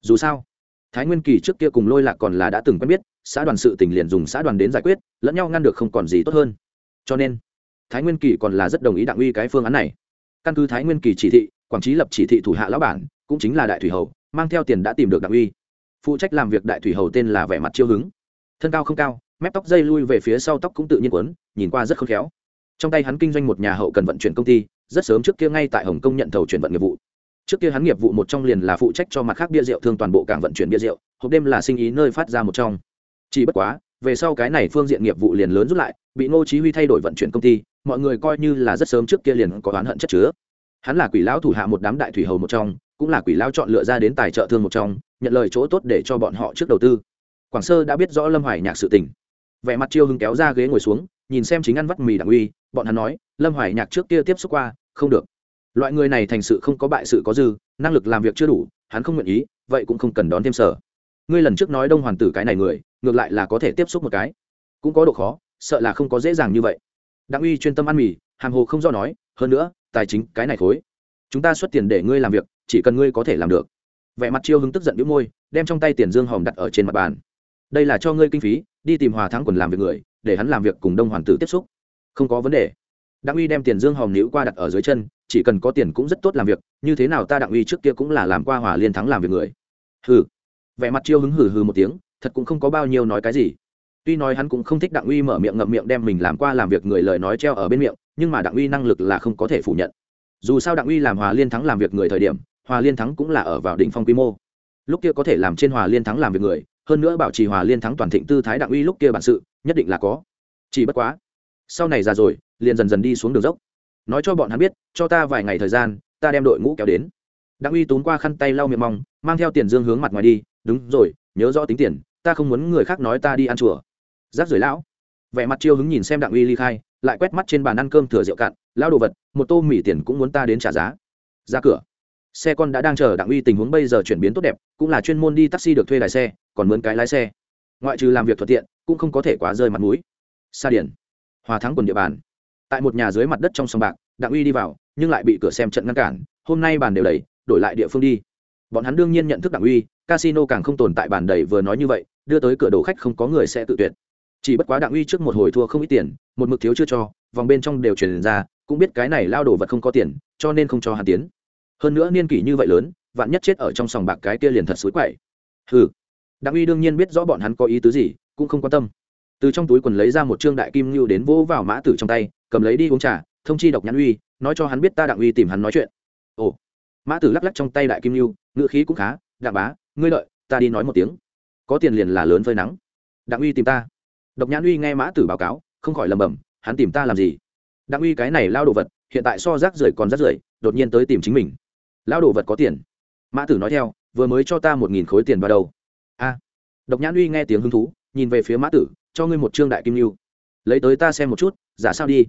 S1: Dù sao, thái nguyên kỳ trước kia cùng lôi lạc còn là đã từng quen biết, xã đoàn sự tỉnh liền dùng xã đoàn đến giải quyết, lẫn nhau ngăn được không còn gì tốt hơn. Cho nên, thái nguyên kỳ còn là rất đồng ý đặng uy cái phương án này. Căn cứ thái nguyên kỳ chỉ thị, quảng trí lập chỉ thị thủ hạ lão bản, cũng chính là đại thủy hầu, mang theo tiền đã tìm được đặng uy. Phụ trách làm việc đại thủy hầu tên là vẻ mặt chiêu hứng. Thân cao không cao mép tóc dây lui về phía sau tóc cũng tự nhiên quấn nhìn qua rất khôn khéo. Trong tay hắn kinh doanh một nhà hậu cần vận chuyển công ty, rất sớm trước kia ngay tại hồng kông nhận thầu chuyển vận nghiệp vụ. Trước kia hắn nghiệp vụ một trong liền là phụ trách cho mặt khác bia rượu thương toàn bộ cảng vận chuyển bia rượu, hộp đêm là sinh ý nơi phát ra một trong. Chỉ bất quá, về sau cái này phương diện nghiệp vụ liền lớn rút lại, bị ngô chí huy thay đổi vận chuyển công ty, mọi người coi như là rất sớm trước kia liền có oán hận chất chứa. Hắn là quỷ lão thủ hạ một đám đại thủy hầu một trong, cũng là quỷ lão chọn lựa ra đến tài trợ thương một trong, nhận lời chỗ tốt để cho bọn họ trước đầu tư. Quảng sơ đã biết rõ lâm hoài nhạc sự tình vẻ mặt chiêu hưng kéo ra ghế ngồi xuống, nhìn xem chính ăn vắt mì đặng uy, bọn hắn nói, lâm hoài nhạc trước kia tiếp xúc qua, không được. Loại người này thành sự không có bại sự có dư, năng lực làm việc chưa đủ, hắn không nguyện ý, vậy cũng không cần đón thêm sở. Ngươi lần trước nói đông hoàn tử cái này người, ngược lại là có thể tiếp xúc một cái. Cũng có độ khó, sợ là không có dễ dàng như vậy. Đặng uy chuyên tâm ăn mì, hàm hồ không do nói, hơn nữa, tài chính cái này khối. Chúng ta xuất tiền để ngươi làm việc, chỉ cần ngươi có thể làm được. Vẻ mặt chiêu hứng tức giận đĩu môi, đem trong tay tiền dương hòm đặt ở trên mặt bàn. Đây là cho ngươi kinh phí đi tìm hòa thắng quần làm việc người, để hắn làm việc cùng đông hoàn tử tiếp xúc. Không có vấn đề. Đặng uy đem tiền dương hòm nữ qua đặt ở dưới chân, chỉ cần có tiền cũng rất tốt làm việc, như thế nào ta đặng uy trước kia cũng là làm qua hòa liên thắng làm việc người. Hừ. Vẻ mặt chiêu hứng hừ hừ một tiếng, thật cũng không có bao nhiêu nói cái gì. Tuy nói hắn cũng không thích đặng uy mở miệng ngậm miệng đem mình làm qua làm việc người lời nói treo ở bên miệng, nhưng mà đặng uy năng lực là không có thể phủ nhận. Dù sao đặng uy làm hòa liên thắng làm việc người thời điểm, hòa liên thắng cũng là ở vào đỉnh phong quy mô. Lúc kia có thể làm trên hòa liên thắng làm việc người hơn nữa bảo trì hòa liên thắng toàn thịnh tư thái đặng uy lúc kia bản sự, nhất định là có. Chỉ bất quá, sau này già rồi, liền dần dần đi xuống đường dốc. Nói cho bọn hắn biết, cho ta vài ngày thời gian, ta đem đội ngũ kéo đến. Đặng uy tốn qua khăn tay lau miệng mong mang theo tiền dương hướng mặt ngoài đi, đúng rồi, nhớ rõ tính tiền, ta không muốn người khác nói ta đi ăn chùa. Giáp rời lão. Vẻ mặt chiêu hứng nhìn xem đặng uy ly khai, lại quét mắt trên bàn ăn cơm thừa rượu cạn, lão đồ vật, một tô mì tiền cũng muốn ta đến trả giá. Ra cửa xe con đã đang chờ đặng uy tình huống bây giờ chuyển biến tốt đẹp, cũng là chuyên môn đi taxi được thuê lái xe, còn mướn cái lái xe. Ngoại trừ làm việc thuận tiện, cũng không có thể quá rơi mặt mũi. Sa điển hòa thắng quần địa bàn. Tại một nhà dưới mặt đất trong sông bạc, đặng uy đi vào, nhưng lại bị cửa xem trận ngăn cản, hôm nay bàn đều đầy, đổi lại địa phương đi. Bọn hắn đương nhiên nhận thức đặng uy, casino càng không tồn tại bàn đầy vừa nói như vậy, đưa tới cửa đồ khách không có người sẽ tự tuyệt. Chỉ bất quá đặng uy trước một hồi thua không ít tiền, một mực thiếu chưa cho, vòng bên trong đều truyền ra, cũng biết cái này lao đồ vật không có tiền, cho nên không cho hắn tiến hơn nữa niên kỷ như vậy lớn, vạn nhất chết ở trong sòng bạc cái kia liền thật suối quậy. Hừ. Đặng uy đương nhiên biết rõ bọn hắn có ý tứ gì, cũng không quan tâm. Từ trong túi quần lấy ra một trương đại kim lưu đến vỗ vào mã tử trong tay, cầm lấy đi uống trà, thông chi độc nhãn uy, nói cho hắn biết ta đặng uy tìm hắn nói chuyện. Ồ. Mã tử lắc lắc trong tay đại kim lưu ngữ khí cũng khá, đặng bá, ngươi lợi, ta đi nói một tiếng. Có tiền liền là lớn phơi nắng. Đặng uy tìm ta. Độc nhãn uy nghe mã tử báo cáo, không khỏi lầm bầm hắn tìm ta làm gì? Đặng uy cái này lao đồ vật, hiện tại so rác rưởi còn rác rưởi, đột nhiên tới tìm chính mình lao đồ vật có tiền. Mã tử nói theo, vừa mới cho ta một nghìn khối tiền vào đầu. A. Độc nhãn uy nghe tiếng hứng thú, nhìn về phía mã tử, cho ngươi một trương đại kim lưu. Lấy tới ta xem một chút, giả sao đi.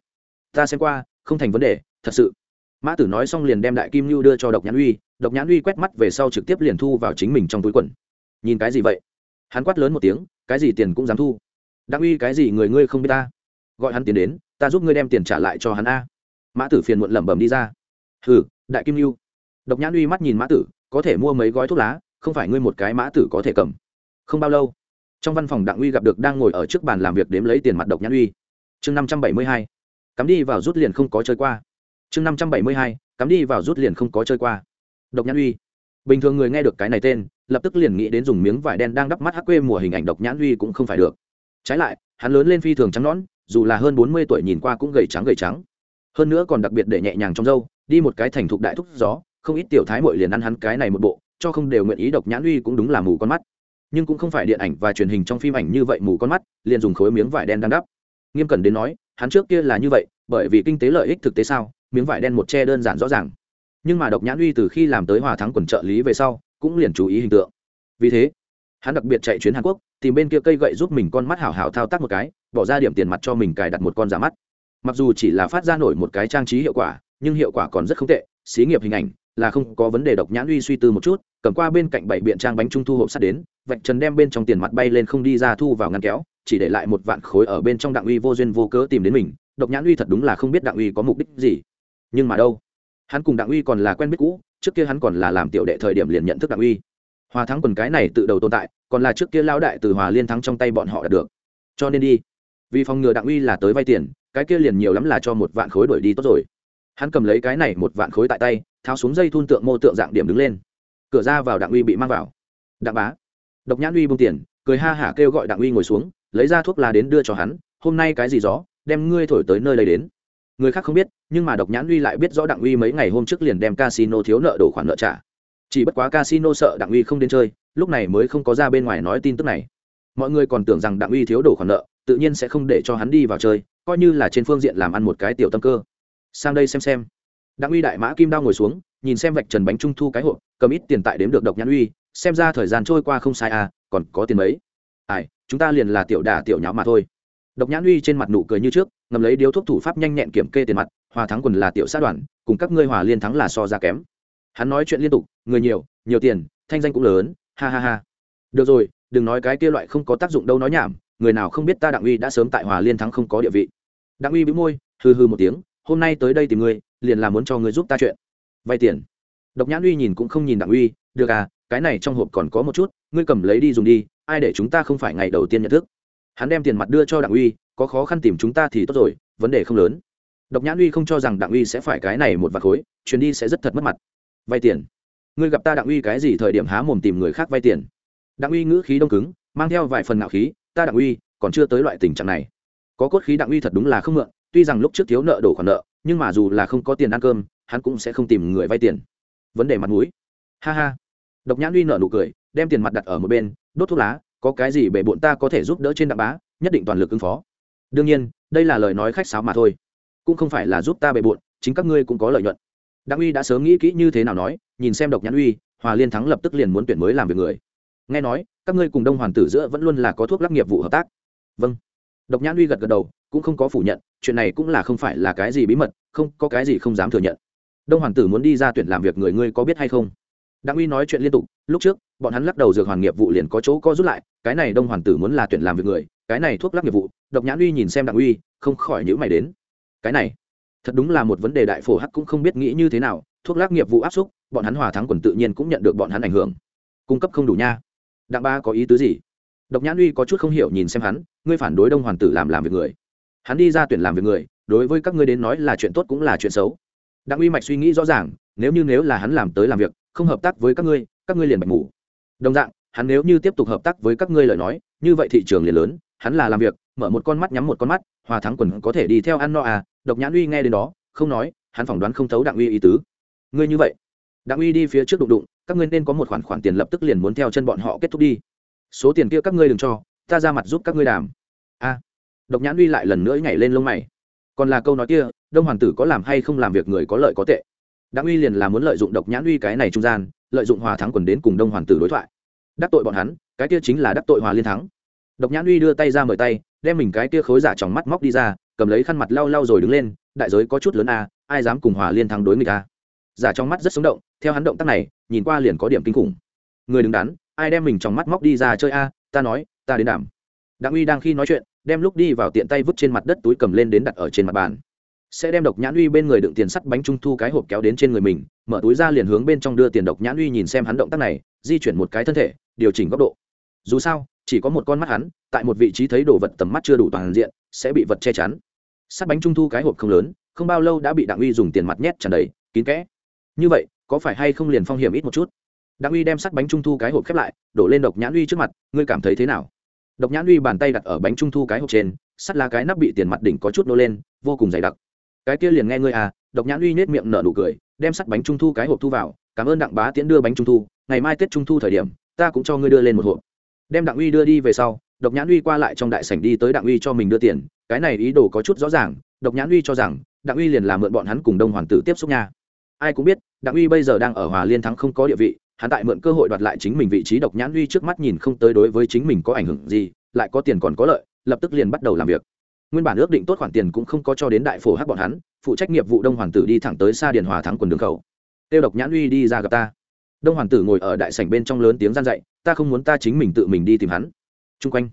S1: Ta xem qua, không thành vấn đề, thật sự. Mã tử nói xong liền đem đại kim lưu đưa cho độc nhãn uy. Độc nhãn uy quét mắt về sau trực tiếp liền thu vào chính mình trong túi quần. Nhìn cái gì vậy? Hắn quát lớn một tiếng, cái gì tiền cũng dám thu. Đặng uy, cái gì người ngươi không biết ta? Gọi hắn tiền đến, ta giúp ngươi đem tiền trả lại cho hắn a. Mã tử phiền muộn lẩm bẩm đi ra. Hừ, đại kim lưu độc nhãn uy mắt nhìn mã tử, có thể mua mấy gói thuốc lá, không phải ngươi một cái mã tử có thể cầm. Không bao lâu, trong văn phòng đặng uy gặp được đang ngồi ở trước bàn làm việc đếm lấy tiền mặt độc nhãn uy. Chương năm trăm bảy mươi hai, cắm đi vào rút liền không có chơi qua. Chương năm trăm bảy mươi hai, cắm đi vào rút liền không có chơi qua. Độc nhãn uy. Bình thường người nghe được cái này tên, lập tức liền nghĩ đến dùng miếng vải đen đang đắp mắt hắc quê mùa hình ảnh độc nhãn uy cũng không phải được. Trái lại, hắn lớn lên phi thường trắng nõn, dù là hơn bốn mươi tuổi nhìn qua cũng gầy trắng gầy trắng. Hơn nữa còn đặc biệt để nhẹ nhàng trong dâu đi một cái thành thục đại thúc gió không ít tiểu thái mội liền ăn hắn cái này một bộ, cho không đều nguyện ý độc nhãn uy cũng đúng là mù con mắt. Nhưng cũng không phải điện ảnh và truyền hình trong phim ảnh như vậy mù con mắt, liền dùng khối miếng vải đen đan đắp. Nghiêm cẩn đến nói, hắn trước kia là như vậy, bởi vì kinh tế lợi ích thực tế sao, miếng vải đen một che đơn giản rõ ràng. Nhưng mà độc nhãn uy từ khi làm tới hòa thắng quần trợ lý về sau, cũng liền chú ý hình tượng. Vì thế, hắn đặc biệt chạy chuyến hàn quốc, tìm bên kia cây gậy giúp mình con mắt hảo hảo thao tác một cái, bỏ ra điểm tiền mặt cho mình cài đặt một con giả mắt. Mặc dù chỉ là phát ra nổi một cái trang trí hiệu quả, nhưng hiệu quả còn rất không tệ, xí nghiệp hình ảnh là không có vấn đề độc nhãn uy suy tư một chút, cầm qua bên cạnh bảy biện trang bánh trung thu hộp sắt đến, vạch trần đem bên trong tiền mặt bay lên không đi ra thu vào ngăn kéo, chỉ để lại một vạn khối ở bên trong đặng uy vô duyên vô cớ tìm đến mình, độc nhãn uy thật đúng là không biết đặng uy có mục đích gì. Nhưng mà đâu? Hắn cùng đặng uy còn là quen biết cũ, trước kia hắn còn là làm tiểu đệ thời điểm liền nhận thức đặng uy. Hòa thắng quần cái này tự đầu tồn tại, còn là trước kia lão đại từ hòa liên thắng trong tay bọn họ đạt được. Cho nên đi. Vì phòng ngừa đặng uy là tới vay tiền, cái kia liền nhiều lắm là cho một vạn khối đổi đi tốt rồi. Hắn cầm lấy cái này một vạn khối tại tay tháo xuống dây thun tượng mô tượng dạng điểm đứng lên. Cửa ra vào đặng uy bị mang vào. Đặng bá. Độc nhãn uy bông tiền, cười ha hả kêu gọi đặng uy ngồi xuống, lấy ra thuốc lá đến đưa cho hắn, hôm nay cái gì gió, đem ngươi thổi tới nơi lấy đến. Người khác không biết, nhưng mà độc nhãn uy lại biết rõ đặng uy mấy ngày hôm trước liền đem casino thiếu nợ đổ khoản nợ trả. Chỉ bất quá casino sợ đặng uy không đến chơi, lúc này mới không có ra bên ngoài nói tin tức này. Mọi người còn tưởng rằng đặng uy thiếu đổ khoản nợ, tự nhiên sẽ không để cho hắn đi vào chơi, coi như là trên phương diện làm ăn một cái tiểu tâm cơ. Sang đây xem xem đặng uy đại mã kim đao ngồi xuống, nhìn xem vạch trần bánh trung thu cái hộp, cầm ít tiền tại đếm được độc nhãn uy, xem ra thời gian trôi qua không sai à còn có tiền mấy? Ai, chúng ta liền là tiểu đà tiểu nháo mà thôi. Độc nhãn uy trên mặt nụ cười như trước, ngầm lấy điếu thuốc thủ pháp nhanh nhẹn kiểm kê tiền mặt, hòa thắng quần là tiểu sát đoàn, cùng các ngươi hòa liên thắng là so ra kém. Hắn nói chuyện liên tục, người nhiều nhiều tiền, thanh danh cũng lớn, ha ha ha. Được rồi, đừng nói cái kia loại không có tác dụng đâu nói nhảm, người nào không biết ta đặng uy đã sớm tại hòa liên thắng không có địa vị. Đặng uy bĩu môi, hừ hừ một tiếng hôm nay tới đây tìm ngươi, liền là muốn cho ngươi giúp ta chuyện. Vay tiền. Độc nhãn uy nhìn cũng không nhìn đặng uy, được à cái này trong hộp còn có một chút, ngươi cầm lấy đi dùng đi, ai để chúng ta không phải ngày đầu tiên nhận thức. Hắn đem tiền mặt đưa cho đặng uy, có khó khăn tìm chúng ta thì tốt rồi, vấn đề không lớn. Độc nhãn uy không cho rằng đặng uy sẽ phải cái này một vạt khối, chuyến đi sẽ rất thật mất mặt. Vay tiền? Ngươi gặp ta đặng uy cái gì thời điểm há mồm tìm người khác vay tiền? Đặng uy ngữ khí đông cứng, mang theo vài phần ngạo khí, ta đặng uy, còn chưa tới loại tình trạng này. Có cốt khí đặng uy thật đúng là không mượn tuy rằng lúc trước thiếu nợ đổ khoản nợ, nhưng mà dù là không có tiền ăn cơm, hắn cũng sẽ không tìm người vay tiền. Vấn đề mặt mũi. Ha ha. Độc nhãn uy nợ nụ cười, đem tiền mặt đặt ở một bên, đốt thuốc lá, có cái gì bể bộn ta có thể giúp đỡ trên đặng bá, nhất định toàn lực ứng phó. Đương nhiên, đây là lời nói khách sáo mà thôi. Cũng không phải là giúp ta bề bộn, chính các ngươi cũng có lợi nhuận. Đặng uy đã sớm nghĩ kỹ như thế nào nói, nhìn xem độc nhãn uy, hòa liên thắng lập tức liền muốn tuyển mới làm việc người. Nghe nói, các ngươi cùng đông hoàn tử giữa vẫn luôn là có thuốc lắc nghiệp vụ hợp tác. Vâng. Độc nhãn uy gật gật đầu cũng không có phủ nhận, chuyện này cũng là không phải là cái gì bí mật, không, có cái gì không dám thừa nhận. Đông hoàn tử muốn đi ra tuyển làm việc người ngươi có biết hay không? Đặng uy nói chuyện liên tục, lúc trước, bọn hắn lắc đầu dược hoàn nghiệp vụ liền có chỗ co rút lại, cái này đông hoàn tử muốn là tuyển làm việc người, cái này thuốc lắc nghiệp vụ, độc nhãn uy nhìn xem đặng uy, không khỏi nhữ mày đến. Cái này, thật đúng là một vấn đề đại phổ hắc cũng không biết nghĩ như thế nào, thuốc lắc nghiệp vụ áp xúc, bọn hắn hòa thắng quần tự nhiên cũng nhận được bọn hắn ảnh hưởng. Cung cấp không đủ nha. Đặng ba có ý tứ gì? Độc nhãn uy có chút không hiểu nhìn xem hắn, ngươi phản đối đông hoàn tử làm làm việc người hắn đi ra tuyển làm việc người, đối với các ngươi đến nói là chuyện tốt cũng là chuyện xấu. Đặng uy mạch suy nghĩ rõ ràng, nếu như nếu là hắn làm tới làm việc, không hợp tác với các ngươi các ngươi liền bạch ngủ đồng dạng, hắn nếu như tiếp tục hợp tác với các ngươi lời nói, như vậy thị trường liền lớn, hắn là làm việc, mở một con mắt nhắm một con mắt, hòa thắng quần có thể đi theo ăn no à độc nhãn uy nghe đến đó, không nói, hắn phỏng đoán không thấu đặng uy ý tứ. Ngươi như vậy, đặng uy đi phía trước đụng đụng, các ngươi nên có một khoản khoản tiền lập tức liền muốn theo chân bọn họ kết thúc đi. Số tiền kia các ngươi đừng cho, ta ra mặt giúp các ngươi đàm. A độc nhãn uy lại lần nữa nhảy lên lông mày. Còn là câu nói kia, đông hoàng tử có làm hay không làm việc người có lợi có tệ. Đặng uy liền là muốn lợi dụng độc nhãn uy cái này trung gian, lợi dụng hòa thắng quần đến cùng đông hoàng tử đối thoại. Đắc tội bọn hắn, cái kia chính là đắc tội hòa liên thắng. Độc nhãn uy đưa tay ra mời tay, đem mình cái kia khối giả tròng mắt móc đi ra, cầm lấy khăn mặt lau lau rồi đứng lên, đại giới có chút lớn a ai dám cùng hòa liên thắng đối người ta à? giả trong mắt rất sống động, theo hắn động tác này, nhìn qua liền có điểm kinh khủng. Người đứng đắn, ai đem mình trong mắt móc đi ra chơi a ta nói, ta đến đảm. Đặng uy đang khi nói chuyện đem lúc đi vào tiện tay vứt trên mặt đất túi cầm lên đến đặt ở trên mặt bàn. Sẽ đem độc nhãn uy bên người đựng tiền sắt bánh trung thu cái hộp kéo đến trên người mình, mở túi ra liền hướng bên trong đưa tiền độc nhãn uy nhìn xem hắn động tác này, di chuyển một cái thân thể, điều chỉnh góc độ. Dù sao, chỉ có một con mắt hắn, tại một vị trí thấy đồ vật tầm mắt chưa đủ toàn diện, sẽ bị vật che chắn. Sắt bánh trung thu cái hộp không lớn, không bao lâu đã bị đặng uy dùng tiền mặt nhét tràn đầy, kín kẽ. Như vậy, có phải hay không liền phong hiểm ít một chút? Đặng uy đem sắt bánh trung thu cái hộp khép lại, đổ lên độc nhãn uy trước mặt, ngươi cảm thấy thế nào? Độc nhãn uy bàn tay đặt ở bánh trung thu cái hộp trên, sắt lá cái nắp bị tiền mặt đỉnh có chút nô lên, vô cùng dày đặc. Cái kia liền nghe ngươi à độc nhãn uy nết miệng nở nụ cười, đem sắt bánh trung thu cái hộp thu vào, cảm ơn đặng bá tiễn đưa bánh trung thu, ngày mai tết trung thu thời điểm, ta cũng cho ngươi đưa lên một hộp. Đem đặng uy đưa đi về sau, độc nhãn uy qua lại trong đại sảnh đi tới đặng uy cho mình đưa tiền, cái này ý đồ có chút rõ ràng, độc nhãn uy cho rằng, đặng uy liền làm mượn bọn hắn cùng đông hoàng tử tiếp xúc nha. Ai cũng biết, đặng uy bây giờ đang ở hòa liên thắng không có địa vị hắn tại mượn cơ hội đoạt lại chính mình vị trí độc nhãn uy trước mắt nhìn không tới đối với chính mình có ảnh hưởng gì, lại có tiền còn có lợi, lập tức liền bắt đầu làm việc. Nguyên bản ước định tốt khoản tiền cũng không có cho đến đại phổ hát bọn hắn, phụ trách nghiệp vụ đông hoàng tử đi thẳng tới xa điền hòa thắng quần đường khẩu. Tiêu độc nhãn uy đi ra gặp ta. Đông hoàng tử ngồi ở đại sảnh bên trong lớn tiếng gian dạy, ta không muốn ta chính mình tự mình đi tìm hắn. Chung quanh,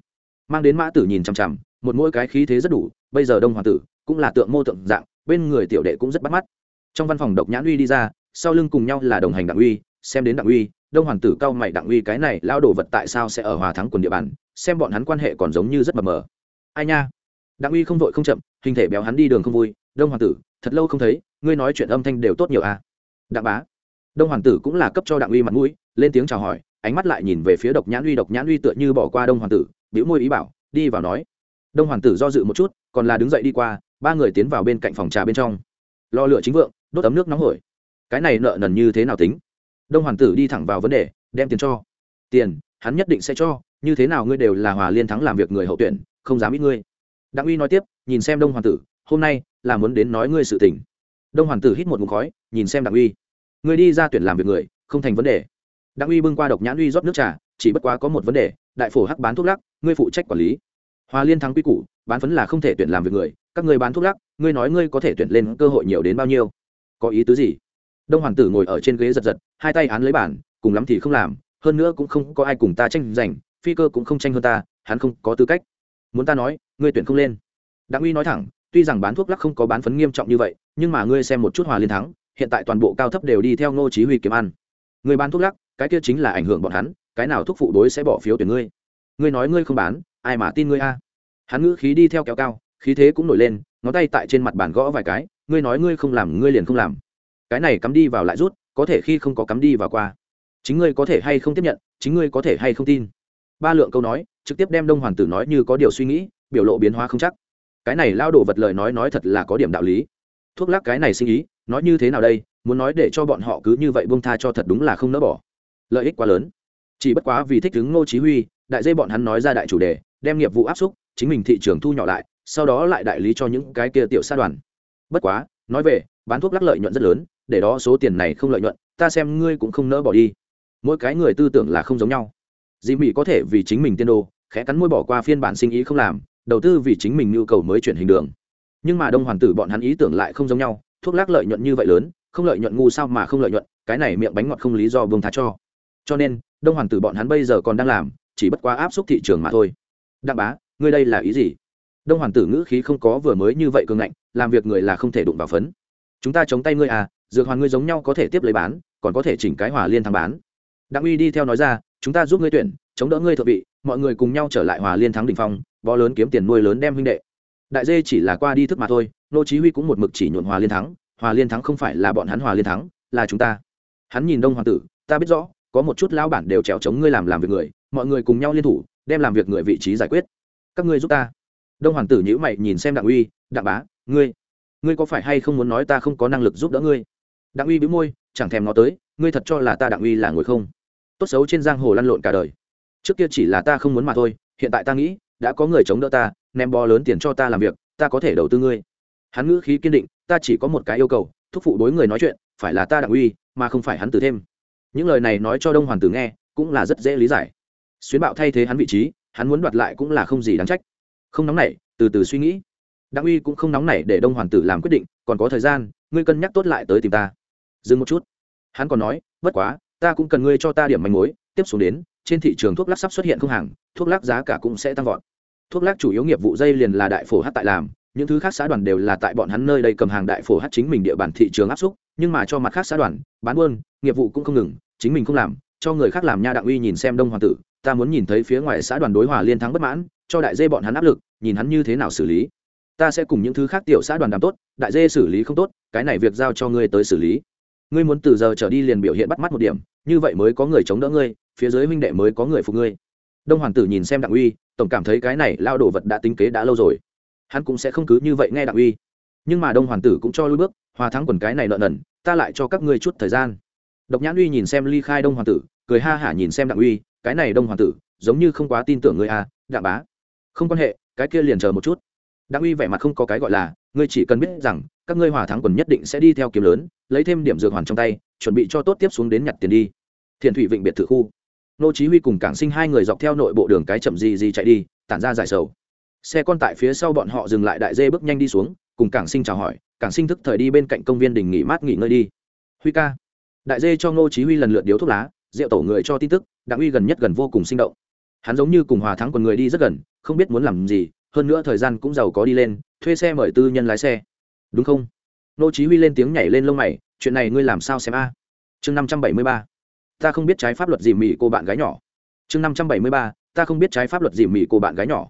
S1: mang đến mã tử nhìn chằm chằm, một mỗi cái khí thế rất đủ, bây giờ đông hoàng tử cũng là tượng mô tượng dạng, bên người tiểu đệ cũng rất bắt mắt. Trong văn phòng độc nhãn uy đi ra, sau lưng cùng nhau là đồng hành đặng uy xem đến đặng uy, đông hoàng tử cao mày đặng uy cái này lao đồ vật tại sao sẽ ở hòa thắng quần địa bàn, xem bọn hắn quan hệ còn giống như rất mờ mờ. Ai nha? Đặng uy không vội không chậm, hình thể béo hắn đi đường không vui, đông hoàng tử, thật lâu không thấy, ngươi nói chuyện âm thanh đều tốt nhiều à? Đặng bá. Đông hoàng tử cũng là cấp cho đặng uy mặt mũi, lên tiếng chào hỏi, ánh mắt lại nhìn về phía độc nhãn uy, độc nhãn uy tựa như bỏ qua đông hoàng tử biểu môi ý bảo, đi vào nói. Đông hoàng tử do dự một chút, còn là đứng dậy đi qua, ba người tiến vào bên cạnh phòng trà bên trong. Lò lửa chính vượng, đốt ấm nước nóng hổi. Cái này nợ nần như thế nào tính? Đông hoàng tử đi thẳng vào vấn đề, đem tiền cho. Tiền, hắn nhất định sẽ cho, như thế nào ngươi đều là hòa liên thắng làm việc người hậu tuyển, không dám ít ngươi. Đặng uy nói tiếp, nhìn xem đông hoàng tử, hôm nay là muốn đến nói ngươi sự tình. Đông hoàng tử hít một mục khói, nhìn xem đặng uy. Ngươi đi ra tuyển làm việc người, không thành vấn đề. Đặng uy bưng qua độc nhãn uy rót nước trà, chỉ bất quá có một vấn đề, đại phổ hắc bán thuốc lắc, ngươi phụ trách quản lý. Hòa liên thắng quy củ, bán phấn là không thể tuyển làm việc người, các người bán thuốc lắc, ngươi nói ngươi có thể tuyển lên cơ hội nhiều đến bao nhiêu? Có ý tứ gì? Đông hoàng tử ngồi ở trên ghế giật giật, hai tay án lấy bản, cùng lắm thì không làm, hơn nữa cũng không có ai cùng ta tranh giành, phi cơ cũng không tranh hơn ta, hắn không có tư cách. Muốn ta nói, ngươi tuyển không lên. Đặng uy nói thẳng, tuy rằng bán thuốc lắc không có bán phấn nghiêm trọng như vậy, nhưng mà ngươi xem một chút hòa liên thắng, hiện tại toàn bộ cao thấp đều đi theo ngô chí huy kiếm ăn. Người bán thuốc lắc, cái kia chính là ảnh hưởng bọn hắn, cái nào thuốc phụ đối sẽ bỏ phiếu tuyển ngươi. Ngươi nói ngươi không bán, ai mà tin ngươi a? Hắn ngữ khí đi theo kéo cao, khí thế cũng nổi lên, ngón tay tại trên mặt bàn gõ vài cái, ngươi nói ngươi không làm, ngươi liền không làm cái này cắm đi vào lại rút, có thể khi không có cắm đi vào qua. Chính ngươi có thể hay không tiếp nhận, chính ngươi có thể hay không tin. Ba lượng câu nói, trực tiếp đem đông hoàng tử nói như có điều suy nghĩ, biểu lộ biến hóa không chắc. Cái này lao đổ vật lời nói nói thật là có điểm đạo lý. Thuốc lắc cái này sinh ý, nói như thế nào đây, muốn nói để cho bọn họ cứ như vậy bông tha cho thật đúng là không nỡ bỏ. Lợi ích quá lớn. Chỉ bất quá vì thích ứng ngô chí huy, đại dây bọn hắn nói ra đại chủ đề, đem nghiệp vụ áp xúc, chính mình thị trường thu nhỏ lại, sau đó lại đại lý cho những cái kia tiểu sa đoàn. Bất quá nói về, bán thuốc lắc lợi nhuận rất lớn, để đó số tiền này không lợi nhuận, ta xem ngươi cũng không nỡ bỏ đi. Mỗi cái người tư tưởng là không giống nhau. Dì mỹ có thể vì chính mình tiên đồ, khẽ cắn môi bỏ qua phiên bản sinh ý không làm, đầu tư vì chính mình nhu cầu mới chuyển hình đường. Nhưng mà đông hoàn tử bọn hắn ý tưởng lại không giống nhau, thuốc lắc lợi nhuận như vậy lớn, không lợi nhuận ngu sao mà không lợi nhuận, cái này miệng bánh ngọt không lý do vương thá cho. Cho nên, đông hoàn tử bọn hắn bây giờ còn đang làm, chỉ bất quá áp suất thị trường mà thôi. Đặng bá, ngươi đây là ý gì? Đông hoàn tử ngữ khí không có vừa mới như vậy cường ngạnh làm việc người là không thể đụng vào phấn. Chúng ta chống tay ngươi à dược hoàn ngươi giống nhau có thể tiếp lấy bán, còn có thể chỉnh cái hòa liên thắng bán. Đặng uy đi theo nói ra, chúng ta giúp ngươi tuyển, chống đỡ ngươi thợ vị, mọi người cùng nhau trở lại hòa liên thắng đ ỉ n h phong, bó lớn kiếm tiền nuôi lớn đem huynh đệ. Đại dê chỉ là qua đi thức mà thôi, nô chí huy cũng một mực chỉ nhuộn hòa liên thắng hòa liên thắng không phải là bọn hắn hòa liên thắng, là chúng ta. Hắn nhìn đông hoàng tử, ta biết rõ, có một chút lão bản đều trèo chống ngươi làm làm việc người, mọi người cùng nhau liên thủ, đem làm việc người vị trí giải quyết. Các ngươi giúp ta. Đông hoàng tử nhữ mày nhìn xem đặng uy, đặng bá ngươi ngươi có phải hay không muốn nói ta không có năng lực giúp đỡ ngươi? Đặng uy bĩu môi, chẳng thèm nó tới, ngươi thật cho là ta đặng uy là ngồi không? Tốt xấu trên giang hồ lăn lộn cả đời. Trước kia chỉ là ta không muốn mà thôi, hiện tại ta nghĩ, đã có người chống đỡ ta, ném bò lớn tiền cho ta làm việc, ta có thể đầu tư ngươi. Hắn ngữ khí kiên định, ta chỉ có một cái yêu cầu, thúc phụ đối người nói chuyện, phải là ta đặng uy, mà không phải hắn từ thêm. Những lời này nói cho đông hoàn tử nghe, cũng là rất dễ lý giải. Xuyến bạo thay thế hắn vị trí, hắn muốn đoạt lại cũng là không gì đáng trách. Không nóng nảy, từ từ suy nghĩ đặng uy cũng không nóng nảy để đông hoàn tử làm quyết định, còn có thời gian, ngươi cân nhắc tốt lại tới tìm ta. Dừng một chút. Hắn còn nói, bất quá, ta cũng cần ngươi cho ta điểm manh mối, tiếp xuống đến, trên thị trường thuốc lắc sắp xuất hiện không hàng, thuốc lắc giá cả cũng sẽ tăng vọt. Thuốc lắc chủ yếu nghiệp vụ dây liền là đại phổ hát tại làm, những thứ khác xã đoàn đều là tại bọn hắn nơi đây cầm hàng đại phổ hát chính mình địa bàn thị trường áp xúc, nhưng mà cho mặt khác xã đoàn, bán buôn, nghiệp vụ cũng không ngừng, chính mình không làm, cho người khác làm nha đặng uy nhìn xem đông hoàng tử, ta muốn nhìn thấy phía ngoài xã đoàn đối hòa liên thắng bất mãn, cho đại dê bọn hắn áp lực, nhìn hắn như thế nào xử lý ta sẽ cùng những thứ khác tiểu xã đoàn đàm tốt, đại dê xử lý không tốt, cái này việc giao cho ngươi tới xử lý. Ngươi muốn từ giờ trở đi liền biểu hiện bắt mắt một điểm, như vậy mới có người chống đỡ ngươi, phía dưới huynh đệ mới có người phục ngươi. Đông hoàng tử nhìn xem đặng uy, tổng cảm thấy cái này lao đồ vật đã tính kế đã lâu rồi. Hắn cũng sẽ không cứ như vậy nghe đặng uy. Nhưng mà đông hoàng tử cũng cho lui bước, hòa thắng quần cái này nợ nần, ta lại cho các ngươi chút thời gian. Độc nhãn uy nhìn xem ly khai đông hoàng tử, cười ha hả nhìn xem đặng uy, cái này đông hoàng tử, giống như không quá tin tưởng ngươi à đặng bá. Không quan hệ, cái kia liền chờ một chút đặng uy vẻ mặt không có cái gọi là, ngươi chỉ cần biết rằng, các ngươi hòa thắng quần nhất định sẽ đi theo kiếm lớn, lấy thêm điểm dược hoàn trong tay, chuẩn bị cho tốt tiếp xuống đến nhặt tiền đi. Thiền thủy vịnh biệt thự khu. Nô chí huy cùng cảng sinh hai người dọc theo nội bộ đường cái chậm gì gì chạy đi, tản ra giải sầu. Xe con tại phía sau bọn họ dừng lại đại dê bước nhanh đi xuống, cùng cảng sinh chào hỏi, cảng sinh thức thời đi bên cạnh công viên đình nghỉ mát nghỉ ngơi đi. Huy ca. Đại dê cho nô chí huy lần lượt điếu thuốc lá, rượu tổ người cho tin tức, đặng uy gần nhất gần vô cùng sinh động. Hắn giống như cùng hòa thắng quần người đi rất gần, không biết muốn làm gì hơn nữa thời gian cũng giàu có đi lên, thuê xe mời tư nhân lái xe. Đúng không? Nô chí huy lên tiếng nhảy lên lông mày, chuyện này ngươi làm sao xem a? Chương 573 ta không biết trái pháp luật gì mỉ cô bạn gái nhỏ. Chương 573 ta không biết trái pháp luật gì mỉ cô bạn gái nhỏ.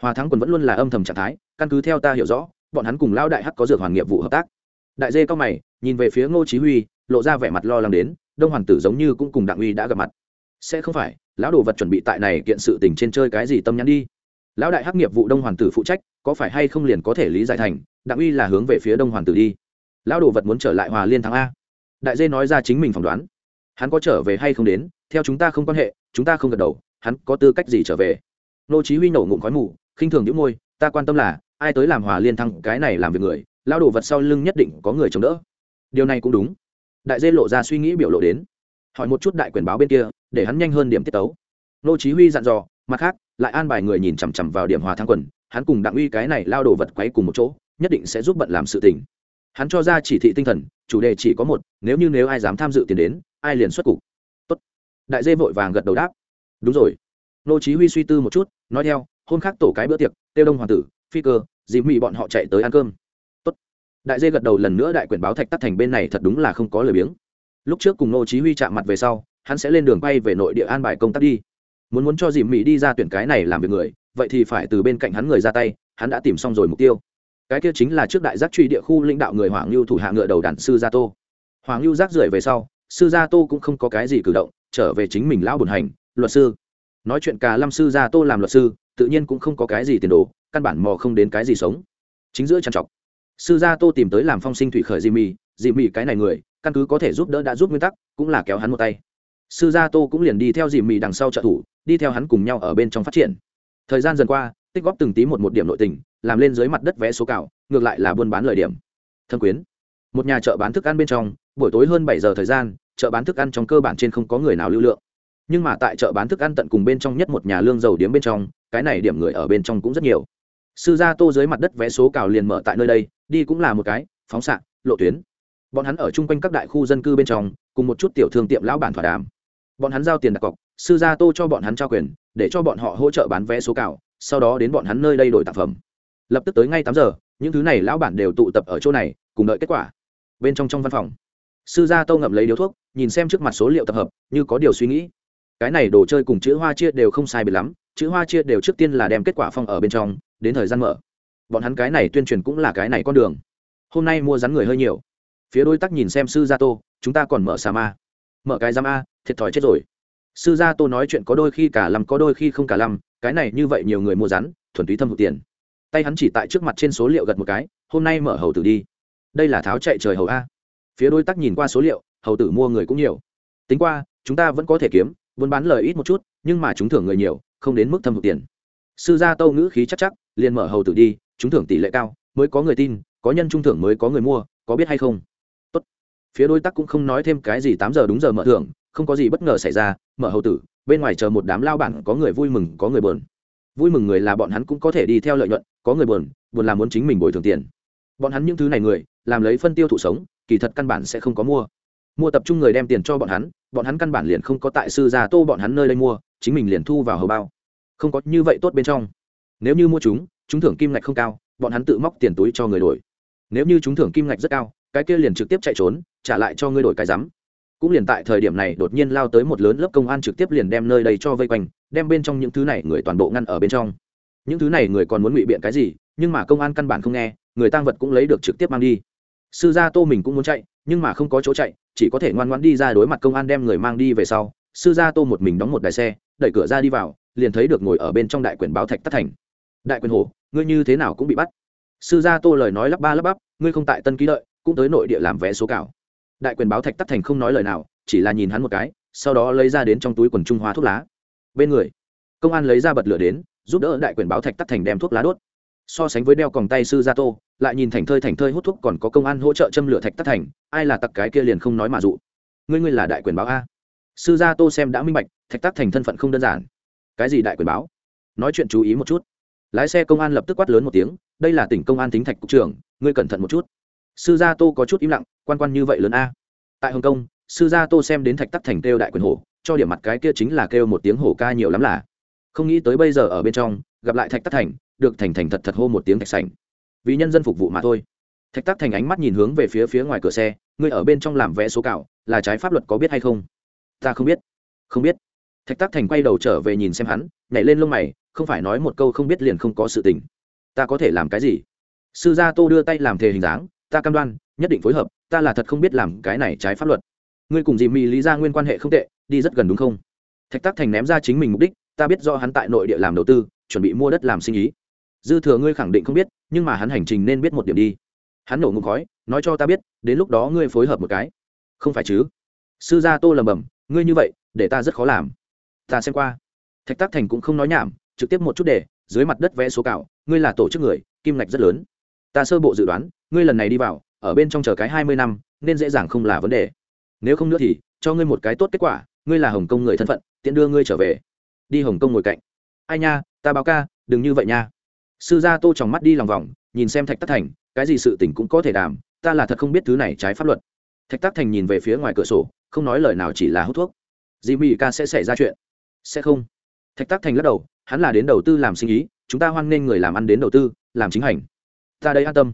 S1: Hòa thắng quân vẫn luôn là âm thầm trạng thái, căn cứ theo ta hiểu rõ, bọn hắn cùng lao đại hắc có dược hoàn nghiệp vụ hợp tác. Đại dê cao mày, nhìn về phía ngô chí huy, lộ ra vẻ mặt lo lắng đến, đông hoàng tử giống như cũng cùng đặng uy đã gặp mặt. Sẽ không phải, lão đồ vật chuẩn bị tại này kiện sự tình trên chơi cái gì tâm nhắn đi lão đại hắc nghiệp vụ đông Hoàn tử phụ trách, có phải hay không liền có thể lý giải thành, đặng uy là hướng về phía đông Hoàn tử đi. Lão đồ vật muốn trở lại hòa liên thắng a. Đại dê nói ra chính mình phỏng đoán. Hắn có trở về hay không đến, theo chúng ta không quan hệ, chúng ta không gật đầu, hắn có tư cách gì trở về? Nô chí huy nổ ngụm khói mù, khinh thường nhíu môi, ta quan tâm là, ai tới làm hòa liên thắng, cái này làm việc người, lão đồ vật sau lưng nhất định có người chống đỡ. Điều này cũng đúng. Đại dê lộ ra suy nghĩ biểu lộ đến, hỏi một chút đại quyền báo bên kia, để hắn nhanh hơn điểm tiết tấu. Nô chí huy dặn dò mặt khác, lại an bài người nhìn chằm chằm vào điểm hòa thắng quần, hắn cùng đặng uy cái này lao đồ vật quấy cùng một chỗ, nhất định sẽ giúp bận làm sự tình. Hắn cho ra chỉ thị tinh thần, chủ đề chỉ có một, nếu như nếu ai dám tham dự tiền đến, ai liền xuất cục. Tốt. Đại dê vội vàng gật đầu đáp. Đúng rồi. Nô chí huy suy tư một chút, nói theo, hôm khác tổ cái bữa tiệc, tiêu đông hoàng tử, phi cơ dìm mị bọn họ chạy tới ăn cơm. Tốt. Đại dê gật đầu lần nữa đại quyền báo thạch tắt thành bên này thật đúng là không có lời biếng. Lúc trước cùng nô chí huy chạm mặt về sau, hắn sẽ lên đường bay về nội địa an bài công tác đi muốn muốn cho dìm mỹ đi ra tuyển cái này làm việc người, vậy thì phải từ bên cạnh hắn người ra tay, hắn đã tìm xong rồi mục tiêu. Cái kia chính là trước đại giác truy địa khu lãnh đạo người hoàng lưu thủ hạ ngựa đầu đàn sư gia tô. Hoàng lưu giác rưởi về sau, sư gia tô cũng không có cái gì cử động, trở về chính mình lão bổn hành, luật sư. Nói chuyện cả lâm sư gia tô làm luật sư, tự nhiên cũng không có cái gì tiền đồ, căn bản mò không đến cái gì sống. Chính giữa trằn trọc, sư gia tô tìm tới làm phong sinh thủy khởi Dìm mì Dìm mì cái này người, căn cứ có thể giúp đỡ đã giúp nguyên tắc, cũng là kéo hắn một tay. Sư gia tô cũng liền đi theo Dìm mì đằng sau trợ thủ đi theo hắn cùng nhau ở bên trong phát triển. Thời gian dần qua tích góp từng tí một một điểm nội tình làm lên dưới mặt đất vé số cào, ngược lại là buôn bán lợi điểm. Thân quyến. Một nhà chợ bán thức ăn bên trong buổi tối hơn bảy giờ thời gian chợ bán thức ăn trong cơ bản trên không có người nào lưu lượng. Nhưng mà tại chợ bán thức ăn tận cùng bên trong nhất một nhà lương dầu điếm bên trong cái này điểm người ở bên trong cũng rất nhiều. Sư gia tô dưới mặt đất vé số cào liền mở tại nơi đây đi cũng là một cái phóng xạ lộ tuyến. Bọn hắn ở chung quanh các đại khu dân cư bên trong cùng một chút tiểu thương tiệm lão bản thỏa đàm. Bọn hắn giao tiền đặt cọc sư gia tô cho bọn hắn trao quyền để cho bọn họ hỗ trợ bán vé số cào, sau đó đến bọn hắn nơi đây đổi tạp phẩm. Lập tức tới ngay tám giờ những thứ này lão bản đều tụ tập ở chỗ này cùng đợi kết quả. Bên trong trong văn phòng sư gia tô ngậm lấy điếu thuốc nhìn xem trước mặt số liệu tập hợp như có điều suy nghĩ. Cái này đồ chơi cùng chữ hoa chia đều không sai biệt lắm chữ hoa chia đều trước tiên là đem kết quả phong ở bên trong đến thời gian mở. Bọn hắn cái này tuyên truyền cũng là cái này con đường. Hôm nay mua rắn người hơi nhiều. Phía đối tác nhìn xem sư gia tô chúng ta còn mở xà ma. Mở cái giam a thiệt thòi chết rồi sư gia tô nói chuyện có đôi khi cả lầm có đôi khi không cả lầm cái này như vậy nhiều người mua rắn, thuần túy thâm hụt tiền. Tay hắn chỉ tại trước mặt trên số liệu gật một cái, hôm nay mở hầu tử đi. Đây là tháo chạy trời hầu a. Phía đối tác nhìn qua số liệu, hầu tử mua người cũng nhiều. Tính qua, chúng ta vẫn có thể kiếm, buôn bán lời ít một chút, nhưng mà chúng thưởng người nhiều, không đến mức thâm hụt tiền. Sư gia tâu ngữ khí chắc chắc, liền mở hầu tử đi, chúng thưởng tỷ lệ cao, mới có người tin, có nhân trung thưởng mới có người mua, có biết hay không? Tốt. phía đối tác cũng không nói thêm cái gì tám giờ đúng giờ mở thưởng không có gì bất ngờ xảy ra, mở hầu tử, bên ngoài chờ một đám lao bản có người vui mừng, có người buồn. Vui mừng người là bọn hắn cũng có thể đi theo lợi nhuận, có người buồn buồn là muốn chính mình bồi thường tiền. Bọn hắn những thứ này người, làm lấy phân tiêu thụ sống, kỳ thật căn bản sẽ không có mua. Mua tập trung người đem tiền cho bọn hắn bọn hắn căn bản liền không có tại sư gia tô bọn hắn nơi đây mua, chính mình liền thu vào hầu bao. Không có như vậy tốt bên trong. Nếu như mua chúng chúng thưởng kim ngạch không cao, bọn hắn tự móc tiền túi cho người đổi. Nếu như chúng thưởng kim ngạch rất cao, cái kia liền trực tiếp chạy trốn, trả lại cho ngươi đổi cái rắm cũng liền tại thời điểm này đột nhiên lao tới một lớn lớp công an trực tiếp liền đem nơi đây cho vây quanh, đem bên trong những thứ này người toàn bộ ngăn ở bên trong. Những thứ này người còn muốn ngụy biện cái gì, nhưng mà công an căn bản không nghe, người tăng vật cũng lấy được trực tiếp mang đi. Sư gia tô mình cũng muốn chạy, nhưng mà không có chỗ chạy, chỉ có thể ngoan ngoãn đi ra đối mặt công an đem người mang đi về sau, sư gia tô một mình đóng một đài xe, đẩy cửa ra đi vào, liền thấy được ngồi ở bên trong đại quyền báo thạch tất thành. Đại quyền hồ ngươi như thế nào cũng bị bắt? Sư gia tô lời nói lắp ba lắp bắp, ngươi không tại tân ký đợi, cũng tới nội địa làm vé số cào đại quyền báo thạch tắc thành không nói lời nào, chỉ là nhìn hắn một cái, sau đó lấy ra đến trong túi quần trung hoa thuốc lá. Bên người, công an lấy ra bật lửa đến, giúp đỡ đại quyền báo thạch tắc thành đem thuốc lá đốt. So sánh với đeo còng tay sư gia tô, lại nhìn thành thơi thành thơi hút thuốc còn có công an hỗ trợ châm lửa thạch tắc thành, ai là tặc cái kia liền không nói mà dụ. Ngươi ngươi là đại quyền báo a. Sư gia tô xem đã minh bạch, thạch tắc thành thân phận không đơn giản. Cái gì đại quyền báo? Nói chuyện chú ý một chút. Lái xe công an lập tức quát lớn một tiếng, đây là tỉnh công an tính thạch cục trưởng, ngươi cẩn thận một chút sư gia tô có chút im lặng, quan quan như vậy lớn a. Tại hồng kông, sư gia tô xem đến thạch tắc thành kêu đại quyền hổ, cho điểm mặt cái kia chính là kêu một tiếng hổ ca nhiều lắm là. Không nghĩ tới bây giờ ở bên trong, gặp lại thạch tắc thành, được thành thành thật thật hô một tiếng thạch sành vì nhân dân phục vụ mà thôi. Thạch tắc thành ánh mắt nhìn hướng về phía phía ngoài cửa xe, ngươi ở bên trong làm vẽ số cạo, là trái pháp luật có biết hay không? Ta không biết. Không biết. Thạch tắc thành quay đầu trở về nhìn xem hắn, nhảy lên lông mày, không phải nói một câu không biết liền không có sự tình. Ta có thể làm cái gì? Sư gia tô đưa tay làm thề hình dáng ta cam đoan, nhất định phối hợp, ta là thật không biết làm cái này trái pháp luật. Ngươi cùng dì mì lý ra nguyên quan hệ không tệ, đi rất gần đúng không? Thạch tắc thành ném ra chính mình mục đích, ta biết do hắn tại nội địa làm đầu tư, chuẩn bị mua đất làm sinh ý. Dư thừa ngươi khẳng định không biết, nhưng mà hắn hành trình nên biết một điểm đi. Hắn nổ ngụm khói, nói cho ta biết, đến lúc đó ngươi phối hợp một cái. Không phải chứ? Sư gia tô lầm bầm ngươi như vậy, để ta rất khó làm. Ta xem qua. Thạch tắc thành cũng không nói nhảm, trực tiếp một chút để, dưới mặt đất vẽ số cạo, ngươi là tổ chức người, kim ngạch rất lớn. Ta sơ bộ dự đoán ngươi lần này đi vào, ở bên trong chờ cái hai mươi năm, nên dễ dàng không là vấn đề. Nếu không nữa thì, cho ngươi một cái tốt kết quả, ngươi là hồng kông người thân phận, tiện đưa ngươi trở về. Đi hồng kông ngồi cạnh. Ai nha, ta báo ca, đừng như vậy nha. Sư gia tô tròng mắt đi lòng vòng, nhìn xem thạch tắc thành, cái gì sự tình cũng có thể đàm, ta là thật không biết thứ này trái pháp luật. Thạch tắc thành nhìn về phía ngoài cửa sổ, không nói lời nào chỉ là hút thuốc. Dì mỹ ca sẽ xảy ra chuyện. Sẽ không. Thạch tắc thành lắc đầu, hắn là đến đầu tư làm sinh ý, chúng ta hoan nghênh người làm ăn đến đầu tư, làm chính hành. Ta đây an tâm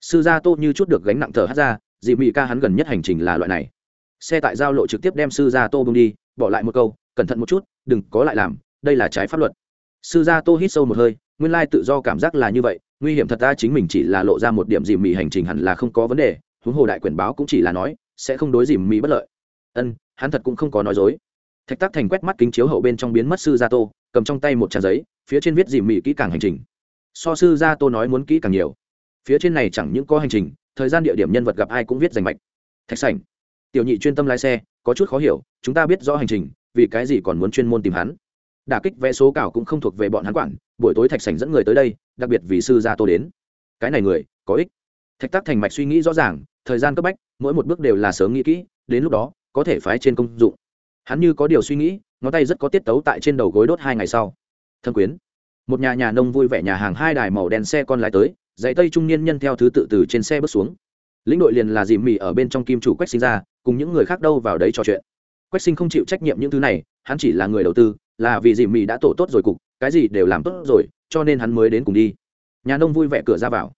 S1: sư gia tô như chút được gánh nặng thở hát ra dị mị ca hắn gần nhất hành trình là loại này. Xe tại giao lộ trực tiếp đem sư gia tô bông đi, bỏ lại một câu, cẩn thận một chút, đừng có lại làm, đây là trái pháp luật. Sư gia tô hít sâu một hơi, nguyên lai tự do cảm giác là như vậy, nguy hiểm thật ra chính mình chỉ là lộ ra một điểm dìm mị hành trình hẳn là không có vấn đề, huống hồ đại quyền báo cũng chỉ là nói, sẽ không đối dìm mị bất lợi. Ân, hắn thật cũng không có nói dối. Thạch tác thành quét mắt kính chiếu hậu bên trong biến mất sư gia tô, cầm trong tay một trang giấy, phía trên viết dìm mị kỹ càng hành trình. So sư gia tô nói muốn kỹ càng nhiều phía trên này chẳng những có hành trình, thời gian địa điểm nhân vật gặp ai cũng viết danh mạch. Thạch sảnh. Tiểu nhị chuyên tâm lái xe, có chút khó hiểu, chúng ta biết rõ hành trình, vì cái gì còn muốn chuyên môn tìm hắn. Đả kích vẽ số cảo cũng không thuộc về bọn hắn quản, buổi tối thạch sảnh dẫn người tới đây, đặc biệt vì sư gia tô đến. Cái này người, có ích. Thạch tắc thành mạch suy nghĩ rõ ràng, thời gian cấp bách, mỗi một bước đều là sớm nghĩ kỹ, đến lúc đó, có thể phái trên công dụng. Hắn như có điều suy nghĩ, ngón tay rất có tiết tấu tại trên đầu gối đốt hai ngày sau. Thâm quyến. Một nhà nhà nông vui vẻ nhà hàng hai đài màu đen xe con lái tới dãy tây trung niên nhân theo thứ tự từ trên xe bước xuống. Lĩnh đội liền là dì mì ở bên trong kim chủ quách sinh ra, cùng những người khác đâu vào đấy trò chuyện. Quách sinh không chịu trách nhiệm những thứ này, hắn chỉ là người đầu tư, là vì dì mì đã tổ tốt rồi cục, cái gì đều làm tốt rồi, cho nên hắn mới đến cùng đi. Nhà nông vui vẻ cửa ra vào.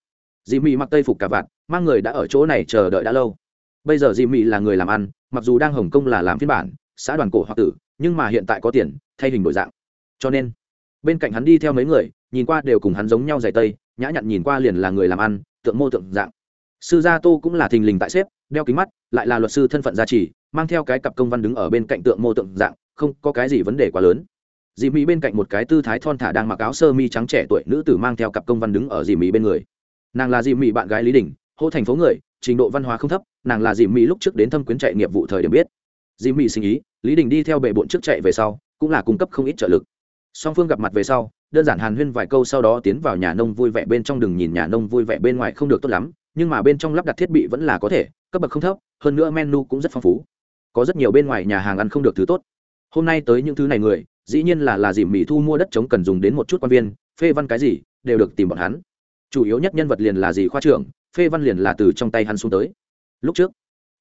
S1: Dì mì mặc tây phục cả vạt, mang người đã ở chỗ này chờ đợi đã lâu. Bây giờ dì mì là người làm ăn, mặc dù đang hồng kông là làm phiên bản, xã đoàn cổ hoặc tử, nhưng mà hiện tại có tiền, thay hình đổi dạng. Cho nên, bên cạnh hắn đi theo mấy người, nhìn qua đều cùng hắn giống nhau dày tây nhã nhặn nhìn qua liền là người làm ăn, tượng mô tượng dạng. Sư gia tô cũng là thình lình tại xếp, đeo kính mắt, lại là luật sư thân phận gia trì, mang theo cái cặp công văn đứng ở bên cạnh tượng mô tượng dạng, không có cái gì vấn đề quá lớn. Dì mỹ bên cạnh một cái tư thái thon thả đang mặc áo sơ mi trắng trẻ tuổi nữ tử mang theo cặp công văn đứng ở dì mỹ bên người. Nàng là dì mỹ bạn gái lý đình, hô thành phố người, trình độ văn hóa không thấp, nàng là dì mỹ lúc trước đến thâm quyến chạy nghiệp vụ thời điểm biết. Dì mỹ sinh ý, lý đình đi theo bệ bộn trước chạy về sau, cũng là cung cấp không ít trợ lực. Song phương gặp mặt về sau đơn giản hàn huyên vài câu sau đó tiến vào nhà nông vui vẻ bên trong đừng nhìn nhà nông vui vẻ bên ngoài không được tốt lắm, nhưng mà bên trong lắp đặt thiết bị vẫn là có thể, cấp bậc không thấp, hơn nữa menu cũng rất phong phú. Có rất nhiều bên ngoài nhà hàng ăn không được thứ tốt. Hôm nay tới những thứ này người, dĩ nhiên là là dìm mỹ thu mua đất chống cần dùng đến một chút quan viên, phê văn cái gì, đều được tìm bọn hắn. Chủ yếu nhất nhân vật liền là gì khoa trưởng, phê văn liền là từ trong tay hắn xuống tới. Lúc trước,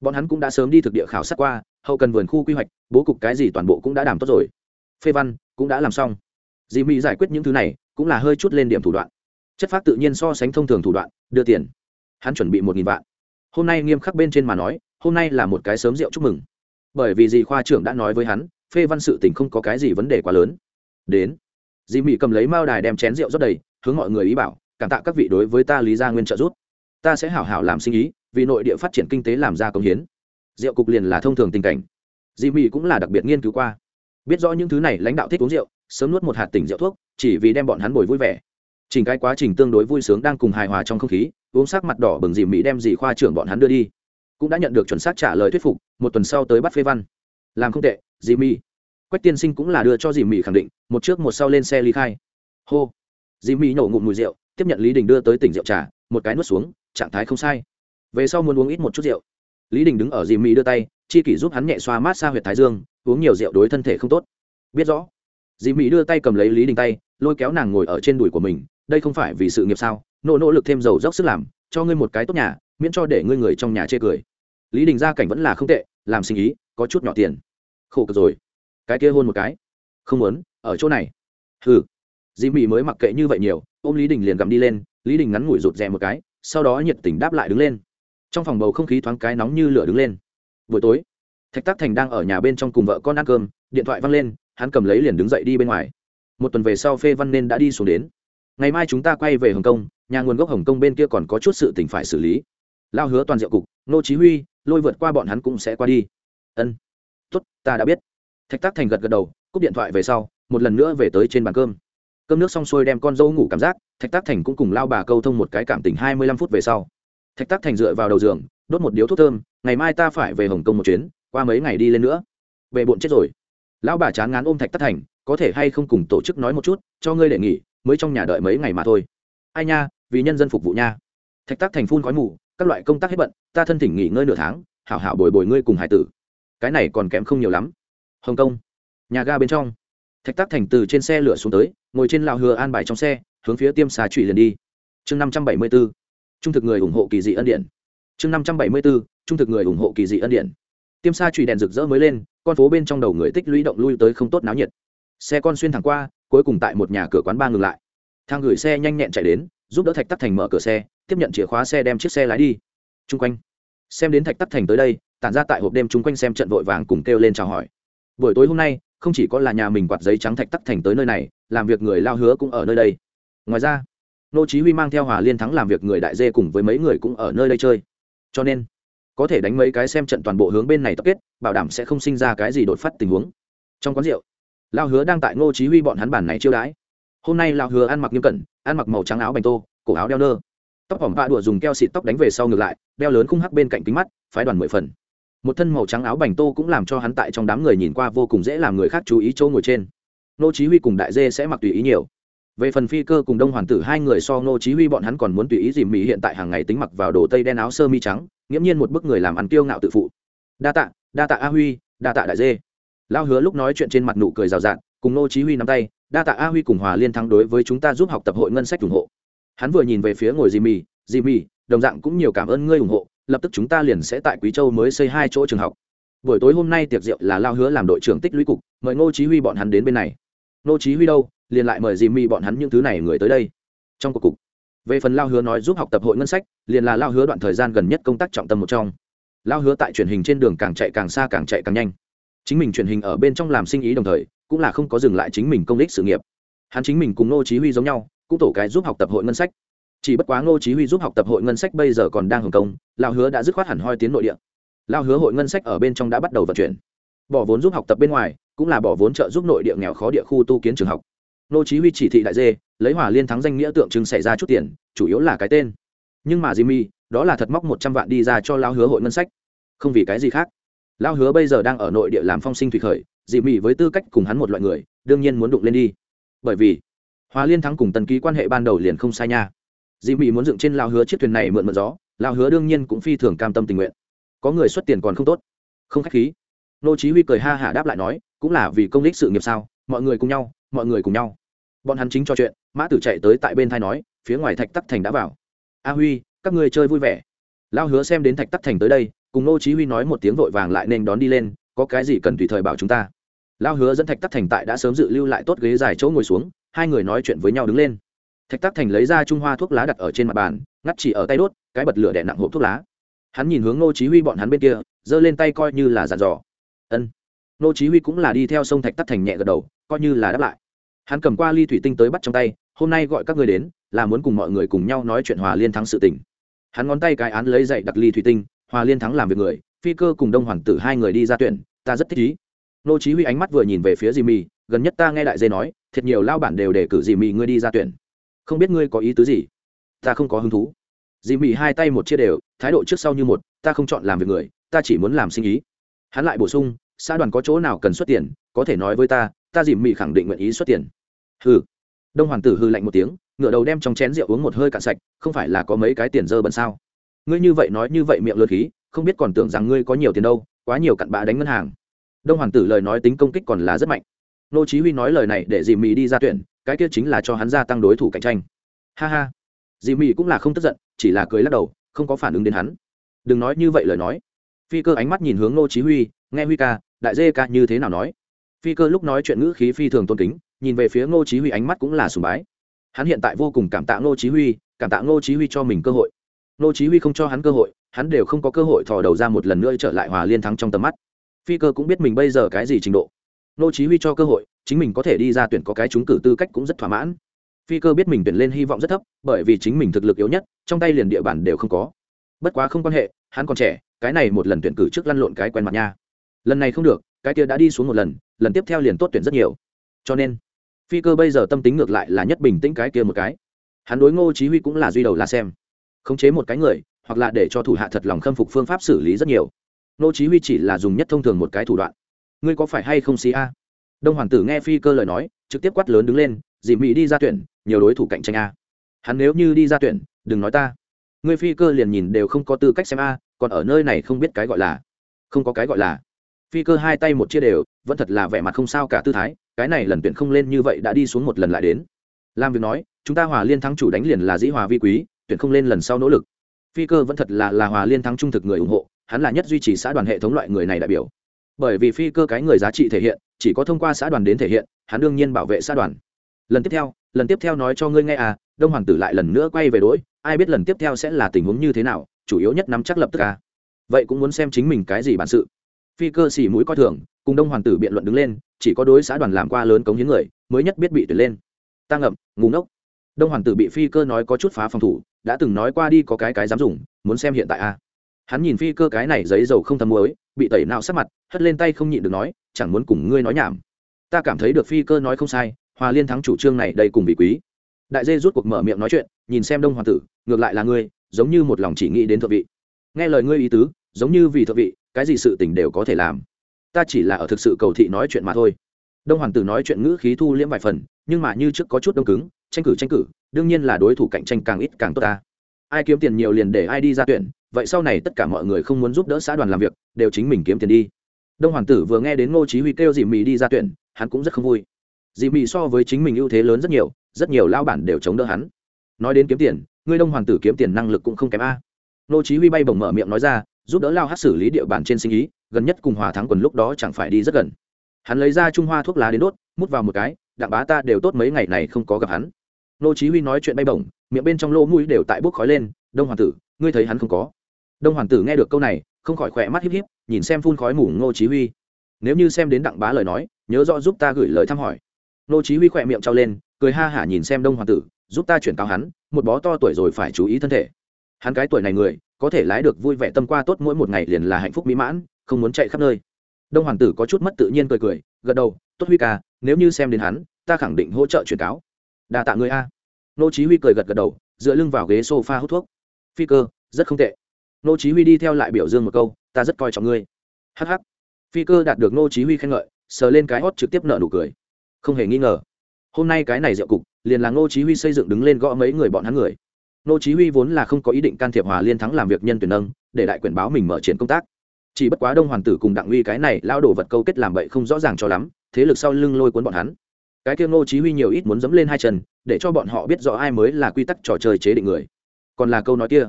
S1: bọn hắn cũng đã sớm đi thực địa khảo sát qua, hậu cần vườn khu quy hoạch, bố cục cái gì toàn bộ cũng đã đảm tốt rồi. Phê văn cũng đã làm xong dì mỹ giải quyết những thứ này cũng là hơi chút lên điểm thủ đoạn. Chất phát tự nhiên so sánh thông thường thủ đoạn, đưa tiền. Hắn chuẩn bị một nghìn vạn. Hôm nay nghiêm khắc bên trên mà nói, hôm nay là một cái sớm rượu chúc mừng. Bởi vì dì khoa trưởng đã nói với hắn, phê văn sự tình không có cái gì vấn đề quá lớn. Đến. Dì mỹ cầm lấy mao đài đem chén rượu rót đầy, hướng mọi người ý bảo, cảm tạ các vị đối với ta lý gia nguyên trợ giúp. Ta sẽ hảo hảo làm sinh ý, vì nội địa phát triển kinh tế làm ra công hiến. Rượu cục liền là thông thường tình cảnh. Dì mỹ cũng là đặc biệt nghiên cứu qua. Biết rõ những thứ này lãnh đạo thích uống rượu sớm nuốt một hạt tỉnh rượu thuốc, chỉ vì đem bọn hắn bồi vui vẻ. Chỉnh cái quá trình tương đối vui sướng đang cùng hài hòa trong không khí, uống sắc mặt đỏ bừng dì mỹ đem dì khoa trưởng bọn hắn đưa đi. Cũng đã nhận được chuẩn xác trả lời thuyết phục, một tuần sau tới bắt phê văn. Làm không tệ, dì mỹ. Quách tiên sinh cũng là đưa cho dì mỹ khẳng định, một trước một sau lên xe ly khai. Hô. Dì mỹ nổ ngụm mùi rượu, tiếp nhận lý đình đưa tới tỉnh rượu trà, một cái nuốt xuống, trạng thái không sai. Về sau muốn uống ít một chút rượu. Lý đình đứng ở dì mỹ đưa tay, chi kỷ giúp hắn nhẹ xoa mát xa huyệt thái dương, uống nhiều rượu đối thân thể không tốt. Biết rõ dì mỹ đưa tay cầm lấy lý đình tay, lôi kéo nàng ngồi ở trên đùi của mình, đây không phải vì sự nghiệp sao? Nỗ nỗ lực thêm dầu dốc sức làm, cho ngươi một cái tốt nhà, miễn cho để ngươi người trong nhà chê cười. Lý đình gia cảnh vẫn là không tệ, làm sinh ý, có chút nhỏ tiền. Khổ cực rồi. Cái kia hôn một cái. Không muốn, ở chỗ này. Hừ. Dì mỹ mới mặc kệ như vậy nhiều, ôm lý đình liền gặm đi lên, lý đình ngắn ngủi rụt rè một cái, sau đó nhiệt tình đáp lại đứng lên. Trong phòng bầu không khí thoáng cái nóng như lửa đứng lên. Buổi tối, thạch tác thành đang ở nhà bên trong cùng vợ con ăn cơm, điện thoại văng lên hắn cầm lấy liền đứng dậy đi bên ngoài. Một tuần về sau phê văn nên đã đi xuống đến. Ngày mai chúng ta quay về hồng kông, nhà nguồn gốc hồng kông bên kia còn có chút sự t ì n h phải xử lý. Lao hứa toàn diệu cục, nô chí huy, lôi vượt qua bọn hắn cũng sẽ qua đi. Ân. Tốt, ta đã biết. Thạch tác thành gật gật đầu, cúp điện thoại về sau, một lần nữa về tới trên bàn cơm. Cơm nước xong xuôi đem con dâu ngủ cảm giác, thạch tác thành cũng cùng lao bà câu thông một cái cảm tình hai mươi lăm phút về sau. Thạch tác thành dựa vào đầu giường, đốt một điếu thuốc thơm, ngày mai ta phải về hồng kông một chuyến, qua mấy ngày đi lên nữa. Về bộn chết rồi lão bà chán ngán ôm thạch tác thành, có thể hay không cùng tổ chức nói một chút, cho ngươi để nghỉ, mới trong nhà đợi mấy ngày mà thôi. Ai nha, vì nhân dân phục vụ nha. Thạch tác thành phun khói mù, các loại công tác hết bận, ta thân thỉnh nghỉ ngơi nửa tháng, hảo hảo bồi bồi ngươi cùng hải tử. Cái này còn kém không nhiều lắm. Hồng kông, nhà ga bên trong. Thạch tác thành từ trên xe lửa xuống tới, ngồi trên lào hừa an bài trong xe, hướng phía tiêm xà trụy liền đi. Chương năm trăm bảy mươi b ố trung thực người ủng hộ kỳ dị ân điện chương năm trăm bảy mươi b ố trung thực người ủng hộ kỳ dị ân điện tiêm xa trụy đèn rực rỡ mới lên, con phố bên trong đầu người tích lũy động lui tới không tốt náo nhiệt. Xe con xuyên thẳng qua, cuối cùng tại một nhà cửa quán ba ngừng lại. Thang gửi xe nhanh nhẹn chạy đến, giúp đỡ thạch tắc thành mở cửa xe, tiếp nhận chìa khóa xe đem chiếc xe lái đi. Chung quanh. Xem đến thạch tắc thành tới đây, tản ra tại hộp đêm chung quanh xem trận vội vàng cùng kêu lên chào hỏi. Buổi tối hôm nay, không chỉ có là nhà mình quạt giấy trắng thạch tắc thành tới nơi này, làm việc người lao hứa cũng ở nơi đây. Ngoài ra, nô chí huy mang theo hòa liên thắng làm việc người đại dê cùng với mấy người cũng ở nơi đây chơi. Cho nên có thể đánh mấy cái xem trận toàn bộ hướng bên này tập kết, bảo đảm sẽ không sinh ra cái gì đột phát tình huống. Trong quán rượu lao hứa đang tại ngô chí huy bọn hắn bản này chiêu đãi. Hôm nay lao hứa ăn mặc nghiêm cẩn, ăn mặc màu trắng áo bành tô, cổ áo đeo nơ. Tóc hỏng vạ đùa dùng keo xịt tóc đánh về sau ngược lại, đeo lớn khung hắc bên cạnh kính mắt, phái đoàn mười phần. Một thân màu trắng áo bành tô cũng làm cho hắn tại trong đám người nhìn qua vô cùng dễ làm người khác chú ý chỗ ngồi trên. Nô chí huy cùng đại dê sẽ mặc tùy ý nhiều. Về phần phi cơ cùng đông hoàn tử, hai người so nô chí huy bọn hắn còn muốn tùy ý dìm mỹ hiện tại hàng ngày tính mặc vào đồ tây đen áo sơ mi trắng nghiễm nhiên một bức người làm ăn kiêu ngạo tự phụ. Đa tạ đa tạ a huy đa tạ đại dê. Lao hứa lúc nói chuyện trên mặt nụ cười rào rạt cùng nô chí huy nắm tay đa tạ a huy cùng hòa liên thắng đối với chúng ta giúp học tập hội ngân sách ủng hộ. Hắn vừa nhìn về phía ngồi jimmy, jimmy đồng dạng cũng nhiều cảm ơn ngươi ủng hộ lập tức chúng ta liền sẽ tại quý châu mới xây hai chỗ trường học. Buổi tối hôm nay tiệc rượu là lao hứa làm đội trưởng tích lũy cục mời ngô chí huy bọn hắn đến bên này. Ngô chí huy đâu? Liền lại mời jimmy bọn hắn những thứ này người tới đây. Trong cuộc cục về phần lao hứa nói giúp học tập hội ngân sách, liền là lao hứa đoạn thời gian gần nhất công tác trọng tâm một trong. Lao hứa tại truyền hình trên đường càng chạy càng xa càng chạy càng nhanh. Chính mình truyền hình ở bên trong làm sinh ý đồng thời, cũng là không có dừng lại chính mình công đích sự nghiệp. Hắn chính mình cùng ngô chí huy giống nhau, cũng tổ cái giúp học tập hội ngân sách. Chỉ bất quá ngô chí huy giúp học tập hội ngân sách bây giờ còn đang hưởng công, lao hứa đã dứt khoát hẳn hoi tiến nội địa. Lao hứa hội ngân sách ở bên trong đã bắt đầu vận chuyển. Bỏ vốn giúp học tập bên ngoài, cũng là bỏ vốn trợ giúp nội địa nghèo khó địa khu tu kiến trường học. Ngô chí huy chỉ thị đại dê lấy hòa liên thắng danh nghĩa tượng trưng xảy ra chút tiền, chủ yếu là cái tên. Nhưng mà jimmy, đó là thật móc một trăm vạn đi ra cho lao hứa hội ngân sách. Không vì cái gì khác. Lao hứa bây giờ đang ở nội địa làm phong sinh thủy khởi, jimmy với tư cách cùng hắn một loại người, đương nhiên muốn đụng lên đi. Bởi vì hòa liên thắng cùng tần ký quan hệ ban đầu liền không sai nha. Jimmy muốn dựng trên lao hứa chiếc thuyền này mượn mượn gió lao hứa đương nhiên cũng phi thường cam tâm tình nguyện. Có người xuất tiền còn không tốt. Không khách khí. Nô chí huy cười ha hả đáp lại nói, cũng là vì công đích sự nghiệp sao, mọi người cùng nhau, mọi người cùng nhau bọn hắn chính cho chuyện, mã tử chạy tới tại bên thai nói, phía ngoài thạch tắc thành đã vào. A huy, các ngươi chơi vui vẻ. Lao hứa xem đến thạch tắc thành tới đây, cùng nô chí huy nói một tiếng vội vàng lại nên đón đi lên, có cái gì cần tùy thời bảo chúng ta. Lao hứa dẫn thạch tắc thành tại đã sớm dự lưu lại tốt ghế dài chỗ ngồi xuống, hai người nói chuyện với nhau đứng lên. Thạch tắc thành lấy ra trung hoa thuốc lá đặt ở trên mặt bàn, ngắt chỉ ở tay đốt, cái bật lửa đè nặng hộp thuốc lá. Hắn nhìn hướng nô chí huy bọn hắn bên kia, giơ lên tay coi như là giàn dò. Ân. Nô chí huy cũng là đi theo sông thạch tắc thành nhẹ gật đầu, coi như là đáp lại hắn cầm qua ly thủy tinh tới bắt trong tay, hôm nay gọi các người đến, là muốn cùng mọi người cùng nhau nói chuyện hòa liên thắng sự tình. Hắn ngón tay cái án lấy dậy đặt ly thủy tinh, hòa liên thắng làm việc người, phi cơ cùng đông hoàng tử hai người đi ra tuyển, ta rất thích ý. Nô chí huy ánh mắt vừa nhìn về phía dì mì, gần nhất ta nghe đại dê nói, thiệt nhiều lao bản đều để cử dì mì ngươi đi ra tuyển. Không biết ngươi có ý tứ gì? Ta không có hứng thú. Dì mì hai tay một chia đều, thái độ trước sau như một, ta không chọn làm việc người, ta chỉ muốn làm sinh ý. Hắn lại bổ sung, xã đoàn có chỗ nào cần xuất tiền, có thể nói với ta ta dì mì khẳng định nguyện ý xuất tiền hừ. Đông hoàng tử hư lạnh một tiếng ngựa đầu đem trong chén rượu uống một hơi cạn sạch, không phải là có mấy cái tiền dơ bẩn sao? Ngươi như vậy nói như vậy miệng lượt khí, không biết còn tưởng rằng ngươi có nhiều tiền đâu, quá nhiều cặn bã đánh ngân hàng. Đông hoàng tử lời nói tính công kích còn là rất mạnh. Nô chí huy nói lời này để dì mì đi ra tuyển, cái kia chính là cho hắn gia tăng đối thủ cạnh tranh. Ha ha. Dì mì cũng là không tức giận, chỉ là cười lắc đầu, không có phản ứng đến hắn. Đừng nói như vậy lời nói. Phi cơ ánh mắt nhìn hướng nô chí huy, nghe huy ca, đại dê ca như thế nào nói? Phi cơ lúc nói chuyện ngữ khí phi thường tôn kính nhìn về phía ngô chí huy ánh mắt cũng là sùng bái. Hắn hiện tại vô cùng cảm tạ ngô chí huy, cảm tạ ngô chí huy cho mình cơ hội. Ngô chí huy không cho hắn cơ hội, hắn đều không có cơ hội thò đầu ra một lần nữa trở lại hòa liên thắng trong tầm mắt. Phi cơ cũng biết mình bây giờ cái gì trình độ. Ngô chí huy cho cơ hội, chính mình có thể đi ra tuyển có cái trúng cử tư cách cũng rất thỏa mãn. Phi cơ biết mình tuyển lên hy vọng rất thấp, bởi vì chính mình thực lực yếu nhất, trong tay liền địa bàn đều không có. Bất quá không quan hệ, hắn còn trẻ, cái này một lần tuyển cử trước lăn lộn cái quen mặt nha. Lần này không được, cái kia đã đi xuống một lần lần tiếp theo liền tốt tuyển rất nhiều. Cho nên phi cơ bây giờ tâm tính ngược lại là nhất bình tĩnh cái kia một cái. Hắn đối ngô chí huy cũng là duy đầu là xem. Khống chế một cái người, hoặc là để cho thủ hạ thật lòng khâm phục phương pháp xử lý rất nhiều. Ngô chí huy chỉ là dùng nhất thông thường một cái thủ đoạn. Ngươi có phải hay không xí a? Đông hoàng tử nghe phi cơ lời nói, trực tiếp quát lớn đứng lên, dì mỹ đi ra tuyển, nhiều đối thủ cạnh tranh a. Hắn nếu như đi ra tuyển, đừng nói ta. Ngươi phi cơ liền nhìn đều không có tư cách xem a, còn ở nơi này không biết cái gọi là. Không có cái gọi là. Phi cơ hai tay một chia đều, vẫn thật là vẻ mặt không sao cả tư thái cái này lần tuyển không lên như vậy đã đi xuống một lần lại đến. Làm việc nói, chúng ta hòa liên thắng chủ đánh liền là dĩ hòa vi quý, tuyển không lên lần sau nỗ lực. Phi cơ vẫn thật là là hòa liên thắng trung thực người ủng hộ, hắn là nhất duy trì xã đoàn hệ thống loại người này đại biểu. Bởi vì phi cơ cái người giá trị thể hiện, chỉ có thông qua xã đoàn đến thể hiện, hắn đương nhiên bảo vệ xã đoàn. Lần tiếp theo, lần tiếp theo nói cho ngươi nghe à đông hoàng tử lại lần nữa quay về đỗi ai biết lần tiếp theo sẽ là tình huống như thế nào, chủ yếu nhất nắm chắc lập tức à. Vậy cũng muốn xem chính mình cái gì bản sự phi cơ xỉ mũi coi thường, cùng đông hoàng tử biện luận đứng lên, chỉ có đối xã đoàn làm qua lớn cống hiến người, mới nhất biết bị tuyển lên. Ta ngậm ngủ ngốc. Đông hoàng tử bị phi cơ nói có chút phá phòng thủ, đã từng nói qua đi có cái cái dám dùng, muốn xem hiện tại a. Hắn nhìn phi cơ cái này giấy dầu không thấm muối, bị tẩy nào sắc mặt, hất lên tay không nhịn được nói, chẳng muốn cùng ngươi nói nhảm. Ta cảm thấy được phi cơ nói không sai, hòa liên thắng chủ trương này đây cùng bị quý. Đại dê rút cuộc mở miệng nói chuyện, nhìn xem đông hoàng tử, ngược lại là ngươi, giống như một lòng chỉ nghĩ đến thượng vị. Nghe lời ngươi ý tứ giống như vì thượng vị, cái gì sự tình đều có thể làm. Ta chỉ là ở thực sự cầu thị nói chuyện mà thôi. Đông hoàng tử nói chuyện ngữ khí thu liễm vài phần, nhưng mà như trước có chút đông cứng, tranh cử tranh cử, đương nhiên là đối thủ cạnh tranh càng ít càng tốt ta. Ai kiếm tiền nhiều liền để ai đi ra tuyển, vậy sau này tất cả mọi người không muốn giúp đỡ xã đoàn làm việc, đều chính mình kiếm tiền đi. Đông hoàng tử vừa nghe đến ngô chí huy kêu dì mì đi ra tuyển, hắn cũng rất không vui. Dì mì so với chính mình ưu thế lớn rất nhiều rất nhiều lao bản đều chống đỡ hắn. Nói đến kiếm tiền ngươi đông hoàng tử kiếm tiền năng lực cũng không kém a. Ngô chí huy bay bổng mở miệng nói ra giúp đỡ lao hát xử lý địa bàn trên sinh ý, gần nhất cùng hòa thắng quần lúc đó chẳng phải đi rất gần. Hắn lấy ra trung hoa thuốc lá đến đốt, mút vào một cái, đặng bá ta đều tốt mấy ngày này không có gặp hắn. Nô chí huy nói chuyện bay bổng, miệng bên trong lỗ mũi đều tại bốc khói lên, đông hoàng tử, ngươi thấy hắn không có? Đông hoàng tử nghe được câu này, không khỏi khỏe mắt híp híp, nhìn xem phun khói mù ngô chí huy. Nếu như xem đến đặng bá lời nói, nhớ rõ giúp ta gửi lời thăm hỏi. Nô chí huy khỏe miệng trao lên, cười ha hả nhìn xem đông hoàng tử, giúp ta chuyển cáo hắn, một bó to tuổi rồi phải chú ý thân thể. Hắn cái tuổi này người có thể lái được vui vẻ tâm qua tốt mỗi một ngày liền là hạnh phúc mỹ mãn, không muốn chạy khắp nơi. Đông hoàng tử có chút mất tự nhiên cười cười, gật đầu, tốt huy ca, nếu như xem đến hắn, ta khẳng định hỗ trợ truyền cáo. Đà tạ người a. Nô chí huy cười gật gật đầu, dựa lưng vào ghế sofa hút thuốc. Phi cơ, rất không tệ. Nô chí huy đi theo lại biểu dương một câu, ta rất coi trọng ngươi. Hắc hắc. Phi cơ đạt được nô chí huy khen ngợi, sờ lên cái hót trực tiếp nở nụ cười. Không hề nghi ngờ. Hôm nay cái này rượu cục, liền là nô chí huy xây dựng đứng lên gõ mấy người bọn hắn người nô chí huy vốn là không có ý định can thiệp hòa liên thắng làm việc nhân tuyển nâng, để đại quyền báo mình mở triển công tác. Chỉ bất quá đông hoàng tử cùng đặng uy cái này lao đổ vật câu kết làm bậy không rõ ràng cho lắm, thế lực sau lưng lôi cuốn bọn hắn. Cái kia nô chí huy nhiều ít muốn dẫm lên hai chân, để cho bọn họ biết rõ ai mới là quy tắc trò chơi chế định người. Còn là câu nói kia,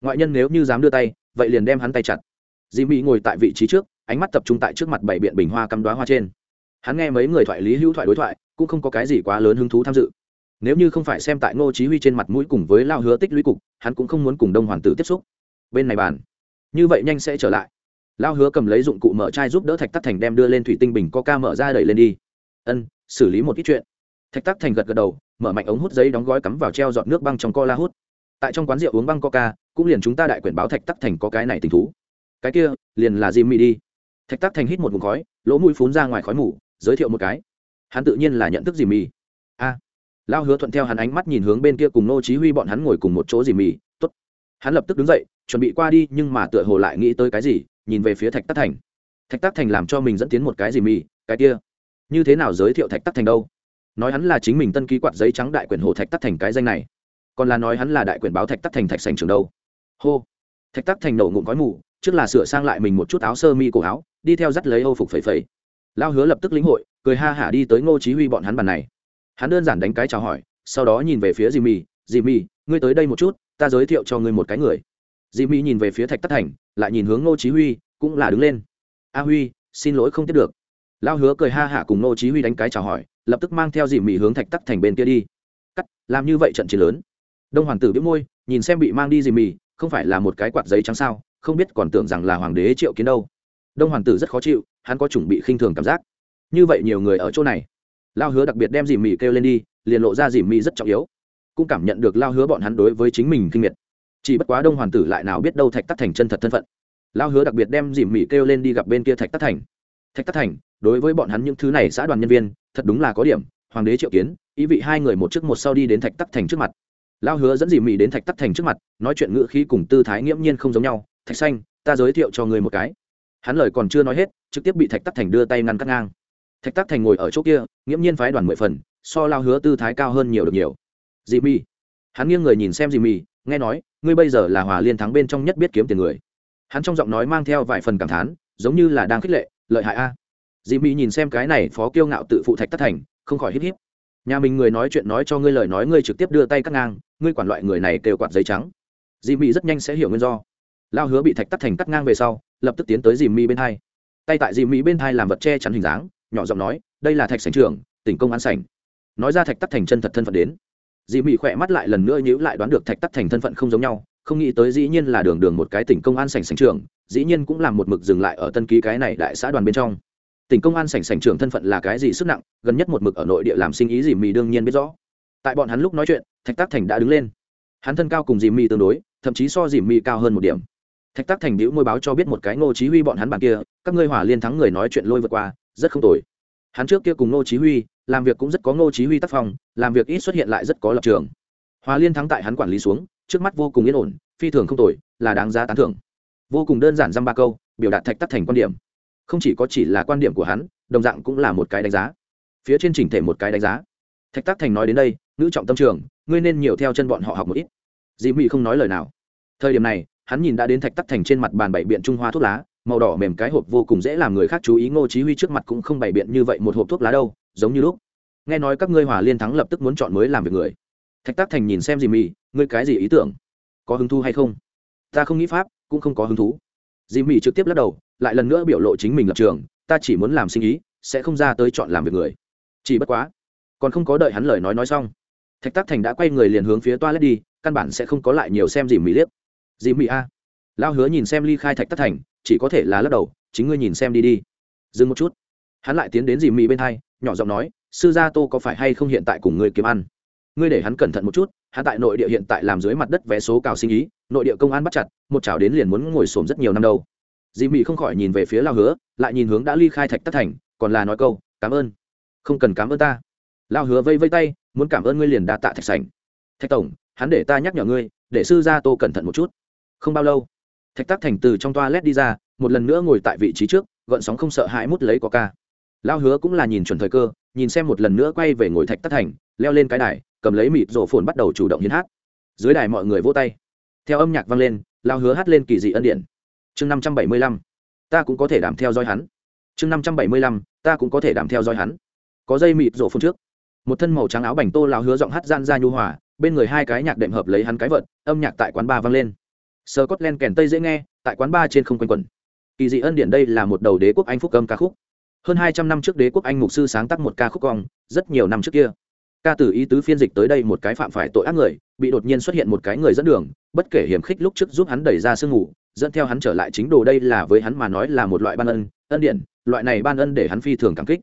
S1: ngoại nhân nếu như dám đưa tay, vậy liền đem hắn tay chặt. Di mỹ ngồi tại vị trí trước, ánh mắt tập trung tại trước mặt bảy biện bình hoa cắm đoá hoa trên. Hắn nghe mấy người thoại lý hữu thoại đối thoại, cũng không có cái gì quá lớn hứng thú tham dự nếu như không phải xem tại ngô chí huy trên mặt mũi cùng với lao hứa tích lũy cục, hắn cũng không muốn cùng đông hoàng tử tiếp xúc. Bên này bàn. Như vậy nhanh sẽ trở lại. Lao hứa cầm lấy dụng cụ mở chai giúp đỡ thạch tắc thành đem đưa lên thủy tinh bình coca mở ra đẩy lên đi. Ân, xử lý một ít chuyện. Thạch tắc thành gật gật đầu, mở mạnh ống hút giấy đóng gói cắm vào treo giọt nước băng trong co la hút. Tại trong quán rượu uống băng coca, cũng liền chúng ta đại quyển báo thạch tắc thành có cái này tình thú. Cái kia, liền là jimmy đi. Thạch tắc thành hít một vùng khói, lỗ mũi phun ra ngoài khói mù, giới thiệu một cái. Hắn tự nhiên là nhận thức jimmy lao hứa thuận theo hắn ánh mắt nhìn hướng bên kia cùng nô chí huy bọn hắn ngồi cùng một chỗ dì mì. tốt. Hắn lập tức đứng dậy chuẩn bị qua đi nhưng mà tựa hồ lại nghĩ tới cái gì nhìn về phía thạch tắc thành. Thạch tắc thành làm cho mình dẫn tiến một cái dì mì, cái kia như thế nào giới thiệu thạch tắc thành đâu? Nói hắn là chính mình tân ký quạt giấy trắng đại quyển hồ thạch tắc thành cái danh này còn là nói hắn là đại quyển báo thạch tắc thành thạch sành trường đâu. Hô. Thạch tắc thành nổ ngụm khói mù trước là sửa sang lại mình một chút áo sơ mi cổ áo đi theo dắt lấy âu phục phẩy phẩy. Lao hứa lập tức lĩnh hội cười ha hả đi tới ngô chí huy bọn hắn bàn này hắn đơn giản đánh cái chào hỏi, sau đó nhìn về phía dì mì dì mì ngươi tới đây một chút, ta giới thiệu cho ngươi một cái người. Dì mì nhìn về phía thạch tắc thành, lại nhìn hướng ngô chí huy, cũng là đứng lên. A huy, xin lỗi không tiếp được. Lao hứa cười ha hả cùng ngô chí huy đánh cái chào hỏi, lập tức mang theo dì mì hướng thạch tắc thành bên kia đi. Cắt, làm như vậy trận chiến lớn. Đông hoàng tử biết môi, nhìn xem bị mang đi dì mì không phải là một cái quạt giấy trắng sao, không biết còn tưởng rằng là hoàng đế triệu kiến đâu. Đông hoàng tử rất khó chịu, hắn có chuẩn bị khinh thường cảm giác. Như vậy nhiều người ở chỗ này lao hứa đặc biệt đem dì mì kêu lên đi, liền lộ ra dì mì rất trọng yếu. Cũng cảm nhận được lao hứa bọn hắn đối với chính mình kinh miệt. Chỉ bất quá đông hoàng tử lại nào biết đâu thạch tắc thành chân thật thân phận. Lao hứa đặc biệt đem dì mì kêu lên đi gặp bên kia thạch tắc thành. Thạch tắc thành, đối với bọn hắn những thứ này xã đoàn nhân viên, thật đúng là có điểm, hoàng đế triệu kiến, ý vị hai người một trước một sau đi đến thạch tắc thành trước mặt. Lao hứa dẫn dì mì đến thạch tắc thành trước mặt, nói chuyện ngữ khí cùng tư thái nghiễm nhiên không giống nhau. Thạch xanh, ta giới thiệu cho người một cái. Hắn lời còn chưa nói hết, trực tiếp bị thạch tắc thành đưa tay ngăn cắt ngang thạch tắc thành ngồi ở chỗ kia nghiễm nhiên phái đoàn mười phần so lao hứa tư thái cao hơn nhiều được nhiều. Dì Mi, hắn nghiêng người nhìn xem dì Mi, nghe nói ngươi bây giờ là hòa liên thắng bên trong nhất biết kiếm tiền người. Hắn trong giọng nói mang theo vài phần cảm thán giống như là đang khích lệ lợi hại a. Dì Mi nhìn xem cái này phó kiêu ngạo tự phụ thạch tắc thành không khỏi hít hít nhà mình người nói chuyện nói cho ngươi lời nói ngươi trực tiếp đưa tay cắt ngang ngươi quản loại người này kêu quạt giấy trắng. Dì Mi rất nhanh sẽ hiểu nguyên do. Lao hứa bị thạch tắc thành cắt ngang về sau lập tức tiến tới dì Mi bên hai. Tay tại dì Mi bên hai làm vật che chắn hình dáng nhỏ giọng nói, đây là thạch sảnh trưởng tỉnh công an sảnh. Nói ra thạch tắc thành chân thật thân phận đến. Dì mị khỏe mắt lại lần nữa nhữ lại đoán được thạch tắc thành thân phận không giống nhau, không nghĩ tới dĩ nhiên là đường đường một cái tỉnh công an sảnh sảnh trưởng dĩ nhiên cũng làm một mực dừng lại ở tân ký cái này đại xã đoàn bên trong. Tỉnh công an sảnh sảnh trưởng thân phận là cái gì sức nặng, gần nhất một mực ở nội địa làm sinh ý dì mị đương nhiên biết rõ. Tại bọn hắn lúc nói chuyện, thạch tắc thành đã đứng lên. Hắn thân cao cùng dì mị tương đối, thậm chí so dì mị cao hơn một điểm. Thạch tắc thành đĩu môi báo cho biết một cái ngô chí huy bọn hắn bạn kia, các ngươi hỏa liên thắng người nói chuyện lôi vượt qua rất không tồi. Hắn trước kia cùng ngô chí huy, làm việc cũng rất có ngô chí huy tác phong, làm việc ít xuất hiện lại rất có lập trường. Hòa liên thắng tại hắn quản lý xuống, trước mắt vô cùng yên ổn, phi thường không tồi, là đáng giá tán thưởng. Vô cùng đơn giản dăm ba câu, biểu đạt thạch tắc thành quan điểm. Không chỉ có chỉ là quan điểm của hắn, đồng dạng cũng là một cái đánh giá. Phía trên chỉnh thể một cái đánh giá. Thạch tắc thành nói đến đây nữ trọng tâm trường, ngươi nên nhiều theo chân bọn họ học một ít. Dị mỹ không nói lời nào. Thời điểm này, hắn nhìn đã đến thạch tắc thành trên mặt bàn bảy biện trung hoa thuốc lá màu đỏ mềm cái hộp vô cùng dễ làm người khác chú ý, ngô chí huy trước mặt cũng không bày biện như vậy một hộp thuốc lá đâu, giống như lúc. Nghe nói các ngươi hòa liên thắng lập tức muốn chọn mới làm việc người. Thạch tác thành nhìn xem gì mì, ngươi cái gì ý tưởng? Có hứng thú hay không? Ta không nghĩ pháp, cũng không có hứng thú. Dì mì trực tiếp lắc đầu, lại lần nữa biểu lộ chính mình lập trường, ta chỉ muốn làm sinh ý, sẽ không ra tới chọn làm việc người. Chỉ bất quá, còn không có đợi hắn lời nói nói xong, thạch tác thành đã quay người liền hướng phía toa led đi, căn bản sẽ không có lại nhiều xem dì mì liếc. Dì mì a. Lao hứa nhìn xem ly khai thạch tác thành chỉ có thể là lắc đầu, chính ngươi nhìn xem đi đi. Dừng một chút. Hắn lại tiến đến dì Mị bên hai, nhỏ giọng nói, sư gia tô có phải hay không hiện tại cùng ngươi kiếm ăn? Ngươi để hắn cẩn thận một chút, hắn tại nội địa hiện tại làm dưới mặt đất vé số cào sinh ý, nội địa công an bắt chặt, một chảo đến liền muốn ngồi xổm rất nhiều năm đâu. Dì Mị không khỏi nhìn về phía lao hứa, lại nhìn hướng đã ly khai thạch tất thành, còn là nói câu, cảm ơn. Không cần cảm ơn ta. Lao hứa vây vây tay, muốn cảm ơn ngươi liền đa tạ thạch sảnh. Thạch tổng, hắn để ta nhắc nhở ngươi, để sư gia tô cẩn thận một chút. Không bao lâu thạch tắc thành từ trong toa led đi ra, một lần nữa ngồi tại vị trí trước, gợn sóng không sợ hãi mút lấy có ca. Lao hứa cũng là nhìn chuẩn thời cơ, nhìn xem một lần nữa quay về ngồi thạch tắc thành, leo lên cái đài, cầm lấy mịt rổ phồn bắt đầu chủ động hiến hát. Dưới đài mọi người vỗ tay. Theo âm nhạc vang lên lao hứa hát lên kỳ dị ân điển. Chương năm trăm bảy mươi lăm, ta cũng có thể đảm theo dõi hắn. Chương năm trăm bảy mươi lăm, ta cũng có thể đảm theo dõi hắn. Có dây mịt rổ phồn trước. Một thân màu trắng áo bành tô lao hứa giọng hát gian ra nhu hòa, bên người hai cái nhạc đệm hợp lấy hắn cái vợt, âm nhạc tại quán bar vang lên sơ cốt len kèn tây dễ nghe, tại quán bar trên không quanh quẩn. Kỳ dị ân điển đây là một đầu đế quốc anh phúc âm ca khúc. Hơn hai trăm năm trước đế quốc anh mục sư sáng tác một ca khúc cong, rất nhiều năm trước kia. Ca tử ý tứ phiên dịch tới đây một cái phạm phải tội ác người, bị đột nhiên xuất hiện một cái người dẫn đường, bất kể hiểm khích lúc trước giúp hắn đẩy ra sương ngủ, dẫn theo hắn trở lại chính đồ đây là với hắn mà nói là một loại ban ân ân điện loại này ban ân để hắn phi thường cảm kích.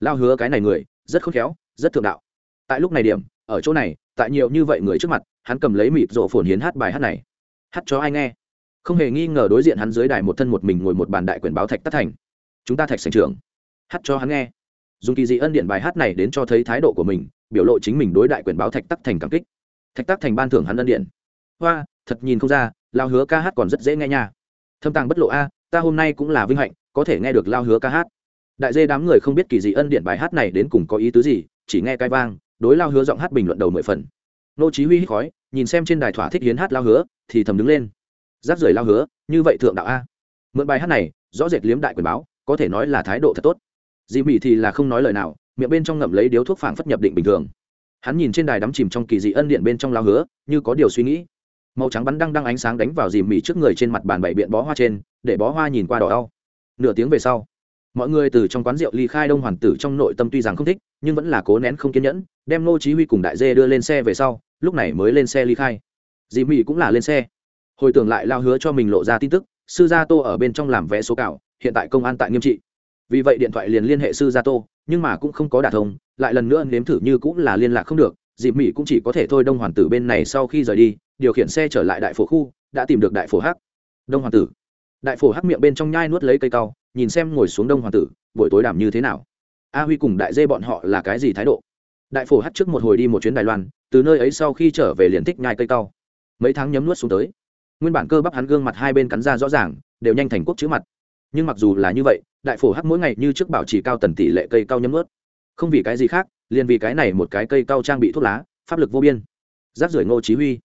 S1: Lao hứa cái này người, rất khôn khéo, rất thượng đạo. Tại lúc này điểm, ở chỗ này, tại nhiều như vậy người trước mặt, hắn cầm lấy mịt rộ phồn hiến hát bài hát này hát cho ai nghe. Không hề nghi ngờ đối diện hắn dưới đài một thân một mình ngồi một bàn đại quyền báo thạch tất thành. Chúng ta thạch sành trưởng. Hát cho hắn nghe. Dùng kỳ dị ân điện bài hát này đến cho thấy thái độ của mình, biểu lộ chính mình đối đại quyền báo thạch tắc thành cảm kích. Thạch tắc thành ban thưởng hắn ân điện. Hoa, thật nhìn không ra, lao hứa ca hát còn rất dễ nghe nha. Thâm tàng bất lộ a, ta hôm nay cũng là vinh hạnh, có thể nghe được lao hứa ca hát. Đại dê đám người không biết kỳ dị ân điện bài hát này đến cùng có ý tứ gì, chỉ nghe cái vang, đối lao hứa giọng hát bình luận đầu mười phần nô chí huy hít khói, nhìn xem trên đài thỏa thích hiến hát lao hứa, thì thầm đứng lên. Giáp rời lao hứa, như vậy thượng đạo a. Mượn bài hát này, rõ rệt liếm đại quyền báo, có thể nói là thái độ thật tốt. Dị mỹ thì là không nói lời nào, miệng bên trong ngậm lấy điếu thuốc phảng phất nhập định bình thường. Hắn nhìn trên đài đắm chìm trong kỳ dị ân điện bên trong lao hứa, như có điều suy nghĩ. Màu trắng bắn đăng đăng ánh sáng đánh vào dì mỹ trước người trên mặt bàn bảy biện bó hoa trên, để bó hoa nhìn qua đỏ đau. Nửa tiếng về sau mọi người từ trong quán rượu ly khai đông hoàn tử trong nội tâm tuy rằng không thích, nhưng vẫn là cố nén không kiên nhẫn, đem nô chí huy cùng đại dê đưa lên xe về sau, lúc này mới lên xe ly khai. Dì mị cũng là lên xe. Hồi tưởng lại lao hứa cho mình lộ ra tin tức, sư gia tô ở bên trong làm vé số cảo, hiện tại công an tại nghiêm trị. Vì vậy điện thoại liền liên hệ sư gia tô, nhưng mà cũng không có đả thông, lại lần nữa nếm thử như cũng là liên lạc không được dịp mỹ cũng chỉ có thể thôi đông hoàn tử bên này sau khi rời đi, điều khiển xe trở lại đại phổ khu, đã tìm được đại phổ hắc. Đông hoàn tử. Đại phổ hắc miệng bên trong nhai nuốt lấy cây cao nhìn xem ngồi xuống đông Hoàng tử, buổi tối đảm như thế nào? A huy cùng đại dê bọn họ là cái gì thái độ? Đại phổ hắt trước một hồi đi một chuyến đài loan, từ nơi ấy sau khi trở về liền thích nhai cây cao mấy tháng nhấm nuốt xuống tới. Nguyên bản cơ bắp hắn gương mặt hai bên cắn ra rõ ràng, đều nhanh thành quốc chữ mặt. Nhưng mặc dù là như vậy, đại phổ hắc mỗi ngày như trước bảo trì cao tần tỷ lệ cây cao nhấm ướt không vì cái gì khác, liền vì cái này một cái cây cao trang bị thuốc lá, pháp lực vô biên. Giáp rưỡi ngô chí huy.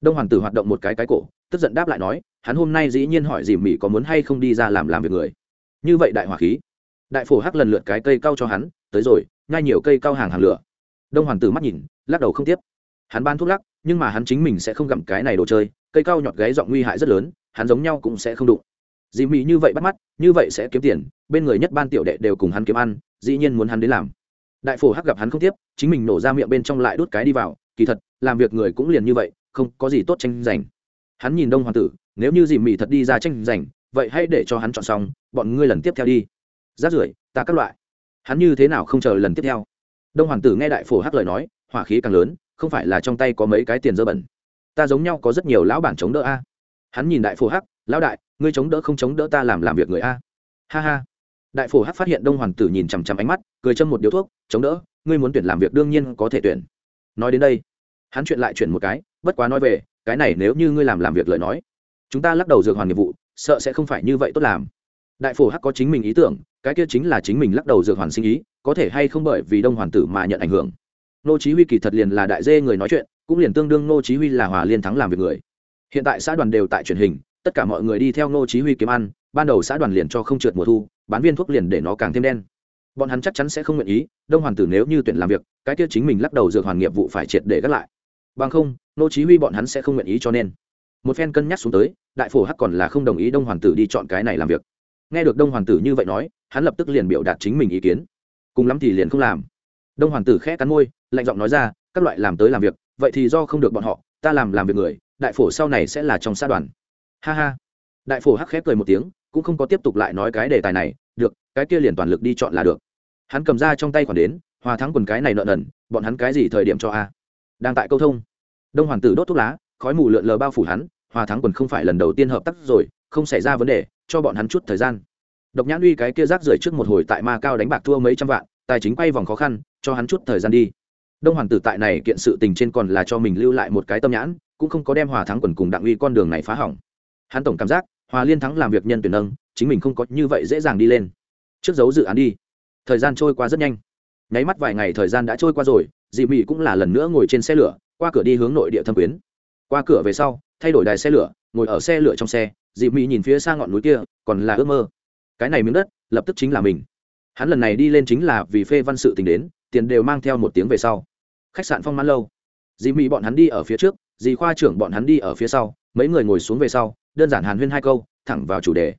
S1: Đông hoàng tử hoạt động một cái cái cổ, tức giận đáp lại nói, hắn hôm nay dĩ nhiên hỏi Dì mỹ có muốn hay không đi ra làm làm việc người như vậy đại hỏa khí. Đại phổ hắc lần lượt cái cây cao cho hắn, tới rồi, ngay nhiều cây cao hàng hàng lửa. Đông hoàng tử mắt nhìn, lắc đầu không tiếp. Hắn ban thuốc lắc, nhưng mà hắn chính mình sẽ không gặm cái này đồ chơi, cây cao nhọt gáy giọng nguy hại rất lớn, hắn giống nhau cũng sẽ không đụng. Dì mị như vậy bắt mắt, như vậy sẽ kiếm tiền, bên người nhất ban tiểu đệ đều cùng hắn kiếm ăn, dĩ nhiên muốn hắn đến làm. Đại phổ hắc gặp hắn không tiếp, chính mình nổ ra miệng bên trong lại đút cái đi vào, kỳ thật, làm việc người cũng liền như vậy, không có gì tốt tranh giành. Hắn nhìn đông hoàng tử, nếu như dì mị thật đi ra tranh giành vậy hãy để cho hắn chọn xong, bọn ngươi lần tiếp theo đi. Rát rưởi, ta các loại. Hắn như thế nào không chờ lần tiếp theo? Đông hoàng tử nghe đại phổ hắc lời nói, hỏa khí càng lớn, không phải là trong tay có mấy cái tiền dơ bẩn. Ta giống nhau có rất nhiều lão bản chống đỡ a. Hắn nhìn đại phổ hắc, lão đại, ngươi chống đỡ không chống đỡ ta làm làm việc người a. Ha ha. Đại phổ hắc phát hiện đông hoàng tử nhìn chằm chằm ánh mắt, cười châm một điếu thuốc, chống đỡ, ngươi muốn tuyển làm việc đương nhiên có thể tuyển. Nói đến đây, hắn chuyện lại chuyển một cái, bất quá nói về, cái này nếu như ngươi làm làm việc lời nói, chúng ta lắc đầu dược hoàn nghiệp vụ sợ sẽ không phải như vậy tốt làm. Đại phổ hắc có chính mình ý tưởng, cái kia chính là chính mình lắc đầu dược hoàn sinh ý, có thể hay không bởi vì đông Hoàn tử mà nhận ảnh hưởng. Nô chí huy kỳ thật liền là đại dê người nói chuyện, cũng liền tương đương nô chí huy là hòa liên thắng làm việc người. Hiện tại xã đoàn đều tại truyền hình, tất cả mọi người đi theo nô chí huy kiếm ăn, ban đầu xã đoàn liền cho không trượt mùa thu, bán viên thuốc liền để nó càng thêm đen. Bọn hắn chắc chắn sẽ không nguyện ý, đông hoàn tử nếu như tuyển làm việc, cái kia chính mình lắc đầu dược hoàn nghiệp vụ phải triệt để gác lại. Bằng không, nô chí huy bọn hắn sẽ không nguyện ý cho nên một phen cân nhắc xuống tới, đại phổ hắc còn là không đồng ý đông hoàn tử đi chọn cái này làm việc. Nghe được đông hoàn tử như vậy nói, hắn lập tức liền biểu đạt chính mình ý kiến. Cùng lắm thì liền không làm. Đông hoàn tử khẽ cắn môi, lạnh giọng nói ra, các loại làm tới làm việc, vậy thì do không được bọn họ, ta làm làm việc người, đại phổ sau này sẽ là trong xã đoàn. Ha ha. Đại phổ hắc khép cười một tiếng, cũng không có tiếp tục lại nói cái đề tài này, được, cái kia liền toàn lực đi chọn là được. Hắn cầm ra trong tay khoản đến, hòa thắng quần cái này nợ nần, bọn hắn cái gì thời điểm cho a? Đang tại câu thông. Đông hoàng tử đốt thuốc lá khói mù lượn lờ bao phủ hắn, hòa thắng quần không phải lần đầu tiên hợp tác rồi, không xảy ra vấn đề, cho bọn hắn chút thời gian. Độc nhãn uy cái kia rác rưởi trước một hồi tại ma cao đánh bạc thua mấy trăm vạn, tài chính quay vòng khó khăn, cho hắn chút thời gian đi. Đông hoàng tử tại này kiện sự tình trên còn là cho mình lưu lại một cái tâm nhãn, cũng không có đem hòa thắng quần cùng đặng uy con đường này phá hỏng. Hắn tổng cảm giác, hòa liên thắng làm việc nhân tuyển nâng, chính mình không có như vậy dễ dàng đi lên. Trước dấu dự án đi. Thời gian trôi qua rất nhanh. Nháy mắt vài ngày thời gian đã trôi qua rồi, dị mị cũng là lần nữa ngồi trên xe lửa, qua cửa đi hướng nội địa thâm quyến qua cửa về sau, thay đổi đài xe lửa, ngồi ở xe lửa trong xe dị Mỹ nhìn phía xa ngọn núi kia, còn là ước mơ. Cái này miếng đất, lập tức chính là mình. Hắn lần này đi lên chính là vì phê văn sự tình đến, tiền đều mang theo một tiếng về sau. Khách sạn phong mãn lâu. Dị Mỹ bọn hắn đi ở phía trước, dì khoa trưởng bọn hắn đi ở phía sau, mấy người ngồi xuống về sau, đơn giản hàn huyên hai câu, thẳng vào chủ đề.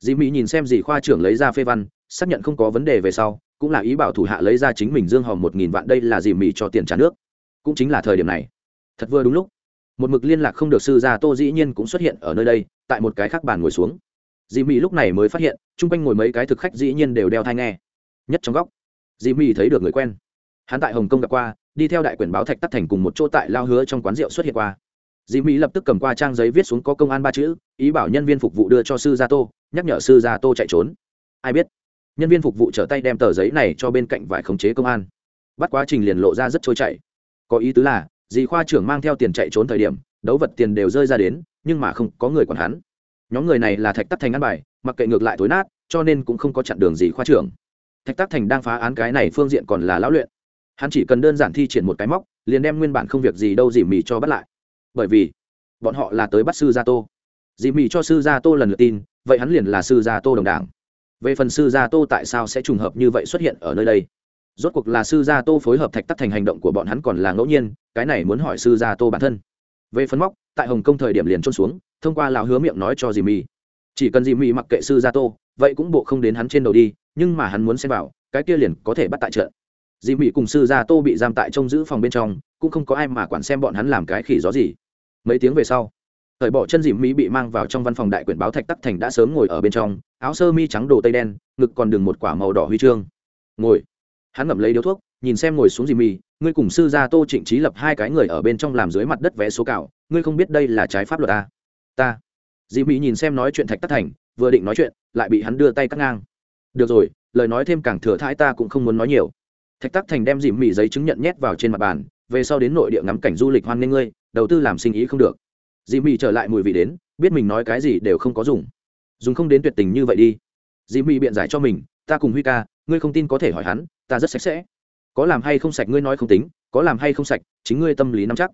S1: Dì mỹ nhìn xem dì khoa trưởng lấy ra phê văn, xác nhận không có vấn đề về sau, cũng là ý bảo thủ hạ lấy ra chính mình dương hòm một nghìn vạn đây là dì mỹ cho tiền trả nước. Cũng chính là thời điểm này. Thật vừa đúng lúc một mực liên lạc không được sư gia tô dĩ nhiên cũng xuất hiện ở nơi đây, tại một cái khác bàn ngồi xuống. Dì mỹ lúc này mới phát hiện, chung quanh ngồi mấy cái thực khách dĩ nhiên đều đeo thai nghe. Nhất trong góc dì mỹ thấy được người quen. Hắn tại hồng kông gặp qua, đi theo đại quyển báo thạch tắt thành cùng một chỗ tại lao hứa trong quán rượu xuất hiện qua. Dì mỹ lập tức cầm qua trang giấy viết xuống có công an ba chữ, ý bảo nhân viên phục vụ đưa cho sư gia tô, nhắc nhở sư gia tô chạy trốn. Ai biết, nhân viên phục vụ trở tay đem tờ giấy này cho bên cạnh vải khống chế công an. Bắt quá trình liền lộ ra rất trôi chảy. Có ý tứ là dì khoa trưởng mang theo tiền chạy trốn thời điểm, đấu vật tiền đều rơi ra đến, nhưng mà không có người còn hắn. Nhóm người này là thạch tắc thành ăn bài, mặc kệ ngược lại tối nát, cho nên cũng không có chặn đường gì khoa trưởng. Thạch tắc thành đang phá án cái này phương diện còn là lão luyện. Hắn chỉ cần đơn giản thi triển một cái móc, liền đem nguyên bản không việc gì đâu dì mì cho bắt lại. Bởi vì, bọn họ là tới bắt sư gia tô. Dì mì cho sư gia tô lần lượt tin, vậy hắn liền là sư gia tô đồng đảng. Về phần sư gia tô tại sao sẽ trùng hợp như vậy xuất hiện ở nơi đây? Rốt cuộc là sư gia tô phối hợp thạch tắc thành hành động của bọn hắn còn là ngẫu nhiên, cái này muốn hỏi sư gia tô bản thân. Về phấn móc, tại hồng kông thời điểm liền trôn xuống, thông qua lão hứa miệng nói cho dì mì chỉ cần dì mì mặc kệ sư gia tô, vậy cũng bộ không đến hắn trên đầu đi, nhưng mà hắn muốn xem vào, cái kia liền có thể bắt tại trận. Dì mì cùng sư gia tô bị giam tại trông giữ phòng bên trong, cũng không có ai mà quản xem bọn hắn làm cái khỉ gió gì. Mấy tiếng về sau, thời bỏ chân dì mỹ bị mang vào trong văn phòng đại quyển báo thạch tắc thành đã sớm ngồi ở bên trong, áo sơ mi trắng đồ tây đen, ngực còn đường một quả màu đỏ huy chương. Ngồi hắn ngậm lấy điếu thuốc, nhìn xem ngồi xuống dì mì, ngươi cùng sư gia tô trịnh trí lập hai cái người ở bên trong làm dưới mặt đất vé số cạo, ngươi không biết đây là trái pháp luật à? ta. Dì mì nhìn xem nói chuyện thạch tắc thành, vừa định nói chuyện, lại bị hắn đưa tay cắt ngang. Được rồi, lời nói thêm càng thừa thãi ta cũng không muốn nói nhiều. Thạch tắc thành đem dì mì giấy chứng nhận nhét vào trên mặt bàn, về sau đến nội địa ngắm cảnh du lịch hoan nghênh ngươi, đầu tư làm sinh ý không được. Dì mì trở lại mùi vị đến, biết mình nói cái gì đều không có dùng. Dùng không đến tuyệt tình như vậy đi. Dì mì biện giải cho mình, ta cùng huy ca, ngươi không tin có thể hỏi hắn ta rất sạch sẽ. Có làm hay không sạch ngươi nói không tính, có làm hay không sạch, chính ngươi tâm lý nắm chắc.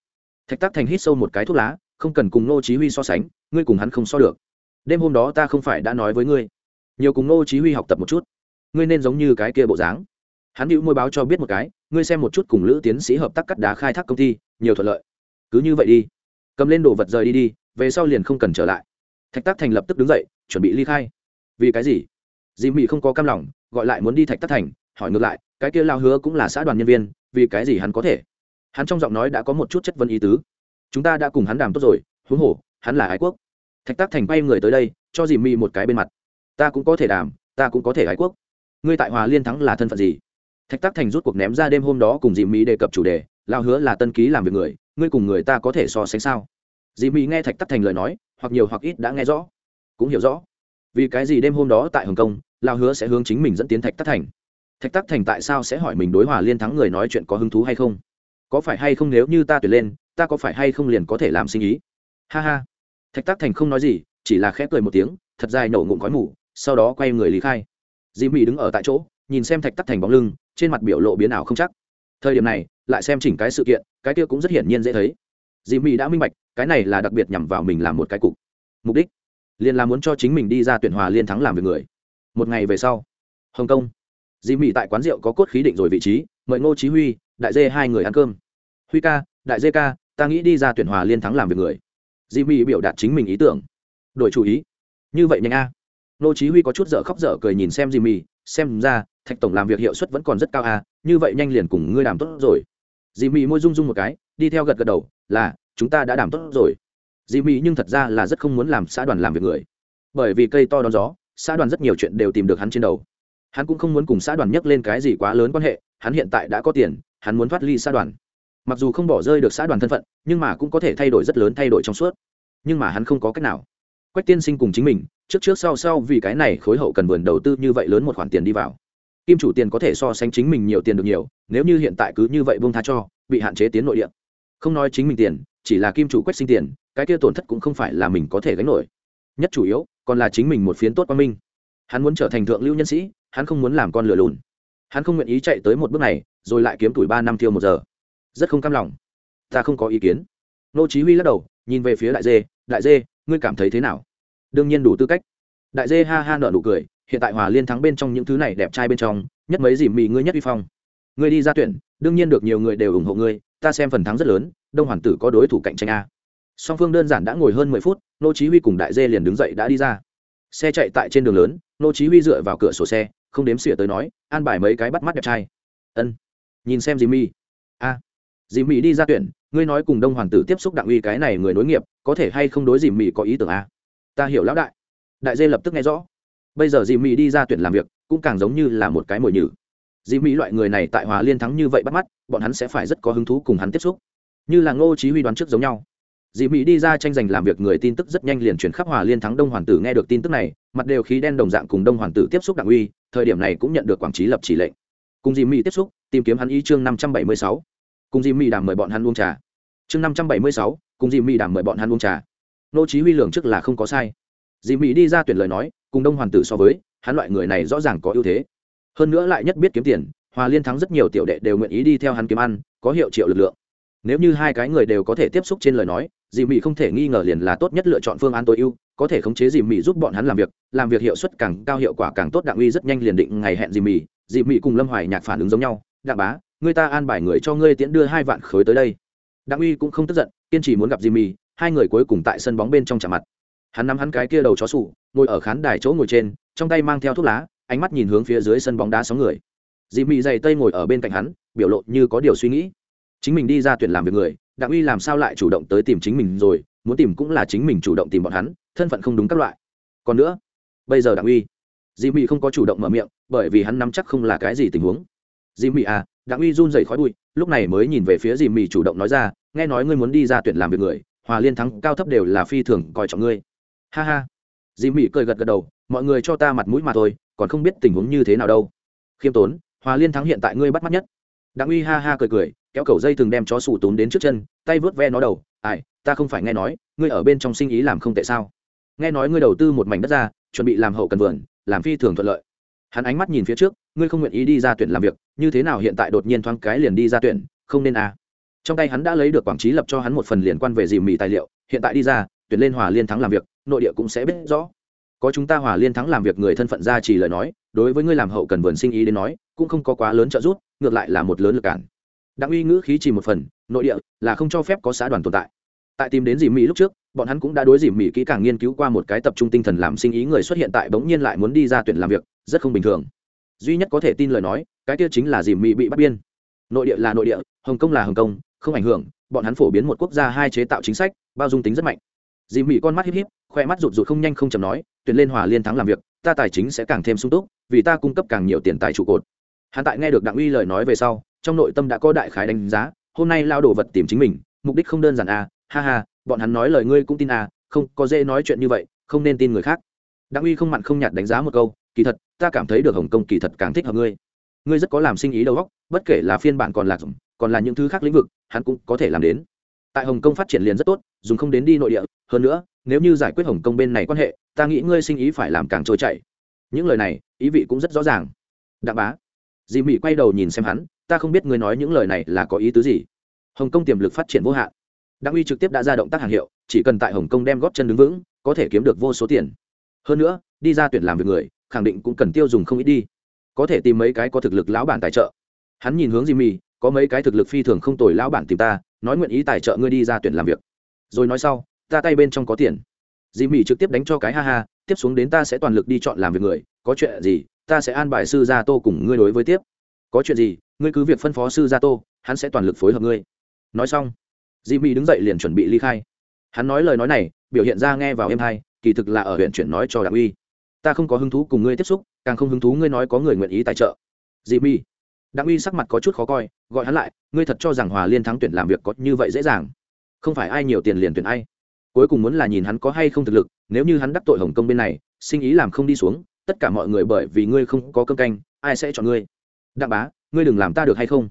S1: Thạch tắc thành hít sâu một cái thuốc lá, không cần cùng nô chí huy so sánh, ngươi cùng hắn không so được. Đêm hôm đó ta không phải đã nói với ngươi. Nhiều cùng nô chí huy học tập một chút. Ngươi nên giống như cái kia bộ dáng. Hắn hữu môi báo cho biết một cái, ngươi xem một chút cùng lữ tiến sĩ hợp tác cắt đá khai thác công ty, nhiều thuận lợi. Cứ như vậy đi. Cầm lên đồ vật rời đi đi, về sau liền không cần trở lại. Thạch tác thành lập tức đứng dậy, chuẩn bị ly khai. Vì cái gì? Dì mị không có cam lòng, gọi lại muốn đi thạch tác thành hỏi ngược lại, cái kia lao hứa cũng là xã đoàn nhân viên, vì cái gì hắn có thể? Hắn trong giọng nói đã có một chút chất vấn ý tứ. Chúng ta đã cùng hắn đàm tốt rồi, huống hồ, hắn là ái quốc. Thạch tác thành bay người tới đây, cho dì mi một cái bên mặt. Ta cũng có thể đàm, ta cũng có thể ái quốc. Ngươi tại hòa liên thắng là thân phận gì? Thạch tác thành rút cuộc ném ra đêm hôm đó cùng dì mỹ đề cập chủ đề, lao hứa là tân ký làm việc người, ngươi cùng người ta có thể so sánh sao? Dì mỹ nghe thạch tác thành lời nói, hoặc nhiều hoặc ít đã nghe rõ. Cũng hiểu rõ. Vì cái gì đêm hôm đó tại hồng kông, lao hứa sẽ hướng chính mình dẫn tiến thạch tác thành? Thạch Tắc thành tại sao sẽ hỏi mình đối hòa liên thắng người nói chuyện có hứng thú hay không? Có phải hay không nếu như ta tuyệt lên, ta có phải hay không liền có thể làm sinh ý? Ha ha. Thạch Tắc thành không nói gì, chỉ là khẽ cười một tiếng, thật dài nổ ngụm khói mù, sau đó quay người lý khai. Dì mỹ đứng ở tại chỗ, nhìn xem thạch tắc thành bóng lưng, trên mặt biểu lộ biến ảo không chắc. Thời điểm này, lại xem chỉnh cái sự kiện, cái kia cũng rất hiển nhiên dễ thấy. Dì mỹ đã minh bạch, cái này là đặc biệt nhằm vào mình làm một cái cục. Mục đích, liền là muốn cho chính mình đi ra tuyển hòa liên thắng làm việc người. Một ngày về sau, hồng kông dì Mị tại quán rượu có cốt khí định rồi vị trí mời ngô chí huy đại dê hai người ăn cơm. Huy ca đại dê ca ta nghĩ đi ra tuyển hòa liên thắng làm việc người. Dì Mị biểu đạt chính mình ý tưởng. Đổi chủ ý. Như vậy nhanh a. Ngô chí huy có chút dở khóc dở cười nhìn xem dì Mị, xem ra thạch tổng làm việc hiệu suất vẫn còn rất cao a như vậy nhanh liền cùng ngươi làm tốt rồi. Dì Mị môi rung rung một cái đi theo gật gật đầu là chúng ta đã đảm tốt rồi. Dì Mị nhưng thật ra là rất không muốn làm xã đoàn làm việc người. Bởi vì cây to đón gió xã đoàn rất nhiều chuyện đều tìm được hắn trên đầu hắn cũng không muốn cùng xã đoàn nhắc lên cái gì quá lớn quan hệ, hắn hiện tại đã có tiền, hắn muốn thoát ly xã đoàn. Mặc dù không bỏ rơi được xã đoàn thân phận, nhưng mà cũng có thể thay đổi rất lớn thay đổi trong suốt. Nhưng mà hắn không có cách nào. Quách tiên sinh cùng chính mình, trước trước sau sau vì cái này khối hậu cần vườn đầu tư như vậy lớn một khoản tiền đi vào. Kim chủ tiền có thể so sánh chính mình nhiều tiền được nhiều, nếu như hiện tại cứ như vậy buông tha cho, bị hạn chế tiến nội địa. Không nói chính mình tiền, chỉ là kim chủ quách sinh tiền, cái kia tổn thất cũng không phải là mình có thể gánh nổi. Nhất chủ yếu, còn là chính mình một phiến tốt quan minh. Hắn muốn trở thành thượng lưu nhân sĩ hắn không muốn làm con lửa lùn. Hắn không nguyện ý chạy tới một bước này, rồi lại kiếm tuổi ba năm tiêu một giờ. Rất không cam lòng. Ta không có ý kiến. Nô chí huy lắc đầu, nhìn về phía đại dê đại dê, ngươi cảm thấy thế nào? Đương nhiên đủ tư cách. Đại dê ha ha nở nụ cười, hiện tại hòa liên thắng bên trong những thứ này đẹp trai bên trong, nhất mấy gì mì ngươi nhất uy phong. Ngươi đi ra tuyển, đương nhiên được nhiều người đều ủng hộ ngươi, ta xem phần thắng rất lớn, đông hoàn tử có đối thủ cạnh tranh a. Song phương đơn giản đã ngồi hơn mười phút, nô chí huy cùng đại dê liền đứng dậy đã đi ra. Xe chạy tại trên đường lớn, nô chí huy dựa vào cửa sổ xe không đếm xỉa tới nói, an bài mấy cái bắt mắt đẹp trai. Ân, nhìn xem dì mi a dì mỹ đi ra tuyển, ngươi nói cùng đông hoàng tử tiếp xúc đặng uy cái này người nối nghiệp, có thể hay không đối dì mỹ có ý tưởng a? Ta hiểu lão đại. Đại dê lập tức nghe rõ. Bây giờ dì mỹ đi ra tuyển làm việc, cũng càng giống như là một cái mồi nhử. Dì mỹ loại người này tại hòa liên thắng như vậy bắt mắt, bọn hắn sẽ phải rất có hứng thú cùng hắn tiếp xúc. Như là ngô chí huy đoán trước giống nhau. Dì mỹ đi ra tranh giành làm việc người tin tức rất nhanh liền chuyển khắp hòa liên thắng đông hoàng tử nghe được tin tức này, mặt đều khí đen đồng dạng cùng đông hoàng tử tiếp xúc đặng uy thời điểm này cũng nhận được quảng trí lập chỉ lệnh. Cùng dì mỹ tiếp xúc, tìm kiếm hắn ý chương năm trăm bảy mươi sáu. Cùng dì mỹ đàm mời bọn hắn uống trà. Chương năm trăm bảy mươi sáu, cùng dì mỹ đàm mời bọn hắn uống trà. Nô chí huy lường trước là không có sai. Dì mỹ đi ra tuyển lời nói, cùng đông hoàng tử so với, hắn loại người này rõ ràng có ưu thế. Hơn nữa lại nhất biết kiếm tiền, hòa liên thắng rất nhiều tiểu đệ đều nguyện ý đi theo hắn kiếm ăn, có hiệu triệu lực lượng nếu như hai cái người đều có thể tiếp xúc trên lời nói, dì mỹ không thể nghi ngờ liền là tốt nhất lựa chọn phương án tối ưu, có thể khống chế dì mỹ giúp bọn hắn làm việc làm việc hiệu suất càng cao hiệu quả càng tốt đặng uy rất nhanh liền định ngày hẹn dì mỹ dì mỹ cùng lâm hoài nhạc phản ứng giống nhau, đặng bá, người ta an bài người cho ngươi tiễn đưa hai vạn khối tới đây. Đặng uy cũng không tức giận, kiên trì muốn gặp dì mỹ hai người cuối cùng tại sân bóng bên trong trả mặt. Hắn nắm hắn cái kia đầu chó sủ, ngồi ở khán đài chỗ ngồi trên, trong tay mang theo thuốc lá, ánh mắt nhìn hướng phía dưới sân bóng đá sóng người. Dì mỹ dày tây ngồi ở bên cạnh hắn, biểu lộ như có điều suy nghĩ chính mình đi ra tuyển làm việc người, đặng uy làm sao lại chủ động tới tìm chính mình rồi, muốn tìm cũng là chính mình chủ động tìm bọn hắn, thân phận không đúng các loại. Còn nữa, bây giờ đặng uy dì mỹ không có chủ động mở miệng, bởi vì hắn nắm chắc không là cái gì tình huống. Dì mỹ à đặng uy run dày khói bụi, lúc này mới nhìn về phía dì mỹ chủ động nói ra, nghe nói ngươi muốn đi ra tuyển làm việc người, hòa liên thắng cao thấp đều là phi thường coi trọng ngươi. Ha ha. Dì mỹ cười gật gật đầu, mọi người cho ta mặt mũi mà thôi, còn không biết tình huống như thế nào đâu. Khiêm tốn, hòa liên thắng hiện tại ngươi bắt mắt nhất. Đặng uy ha ha cười cười kéo cầu dây thường đem chó sủ tốn đến trước chân, tay vớt ve nó đầu, ai, ta không phải nghe nói, ngươi ở bên trong sinh ý làm không tệ sao? Nghe nói ngươi đầu tư một mảnh đất ra, chuẩn bị làm hậu cần vườn, làm phi thường thuận lợi. Hắn ánh mắt nhìn phía trước, ngươi không nguyện ý đi ra tuyển làm việc, như thế nào hiện tại đột nhiên thoáng cái liền đi ra tuyển, không nên à. trong tay hắn đã lấy được quảng trí lập cho hắn một phần liên quan về dìm mì tài liệu, hiện tại đi ra, tuyển lên hòa liên thắng làm việc, nội địa cũng sẽ biết rõ. Có chúng ta hòa liên thắng làm việc người thân phận ra chỉ lời nói, đối với ngươi làm hậu cần vườn sinh ý đến nói, cũng không có quá lớn trợ giúp, ngược lại là một lớn lực cản đặng uy ngữ khí chỉ một phần, nội địa là không cho phép có xã đoàn tồn tại. Tại tìm đến Dì mỹ lúc trước, bọn hắn cũng đã đối Dì mỹ kỹ càng nghiên cứu qua một cái tập trung tinh thần làm sinh ý người xuất hiện tại bỗng nhiên lại muốn đi ra tuyển làm việc, rất không bình thường. Duy nhất có thể tin lời nói, cái kia chính là Dì mỹ bị bắt biên. Nội địa là nội địa, hồng kông là hồng kông, không ảnh hưởng, bọn hắn phổ biến một quốc gia hai chế tạo chính sách, bao dung tính rất mạnh. Dì mỹ con mắt híp híp, khoe mắt rụt rụt không nhanh không chầm nói, tuyển lên hòa liên thắng làm việc, ta tài chính sẽ càng thêm sung túc, vì ta cung cấp càng nhiều tiền tài trụ cột. Hắn tại nghe được đặng uy lời nói về sau trong nội tâm đã có đại khái đánh giá, hôm nay lao đồ vật tìm chính mình, mục đích không đơn giản à ha ha, bọn hắn nói lời ngươi cũng tin à không, có dễ nói chuyện như vậy, không nên tin người khác. Đặng uy không mặn không nhạt đánh giá một câu, kỳ thật, ta cảm thấy được hồng kông kỳ thật càng thích hợp ngươi. Ngươi rất có làm sinh ý đầu óc, bất kể là phiên bản còn là còn là những thứ khác lĩnh vực, hắn cũng có thể làm đến. Tại hồng kông phát triển liền rất tốt, dùng không đến đi nội địa. Hơn nữa, nếu như giải quyết hồng kông bên này quan hệ, ta nghĩ ngươi sinh ý phải làm càng trôi chảy. Những lời này, ý vị cũng rất rõ ràng. Đặng bá dì mỹ quay đầu nhìn xem hắn ta không biết ngươi nói những lời này là có ý tứ gì. Hồng kông tiềm lực phát triển vô hạn. Đặng uy trực tiếp đã ra động tác hàng hiệu chỉ cần tại hồng kông đem góp chân đứng vững có thể kiếm được vô số tiền. Hơn nữa đi ra tuyển làm việc người khẳng định cũng cần tiêu dùng không ít đi. Có thể tìm mấy cái có thực lực lão bản tài trợ. Hắn nhìn hướng dì Mị, có mấy cái thực lực phi thường không tồi lão bản tìm ta nói nguyện ý tài trợ ngươi đi ra tuyển làm việc. Rồi nói sau ta tay bên trong có tiền. Dì mỹ trực tiếp đánh cho cái ha ha tiếp xuống đến ta sẽ toàn lực đi chọn làm việc người có chuyện gì ta sẽ an bài sư gia tô cùng ngươi đối với tiếp. Có chuyện gì, ngươi cứ việc phân phó sư gia tô, hắn sẽ toàn lực phối hợp ngươi. Nói xong di mỹ đứng dậy liền chuẩn bị ly khai. Hắn nói lời nói này, biểu hiện ra nghe vào em hai kỳ thực là ở huyện chuyển nói cho đặng uy. Ta không có hứng thú cùng ngươi tiếp xúc, càng không hứng thú ngươi nói có người nguyện ý tài trợ. Di mỹ đặng uy sắc mặt có chút khó coi, gọi hắn lại, ngươi thật cho rằng hòa liên thắng tuyển làm việc có như vậy dễ dàng. Không phải ai nhiều tiền liền tuyển ai. Cuối cùng muốn là nhìn hắn có hay không thực lực, nếu như hắn đắc tội hồng kông bên này, sinh ý làm không đi xuống tất cả mọi người bởi vì ngươi không có cơm canh, ai sẽ chọn ngươi? Đặng bá, ngươi đừng làm ta được hay không?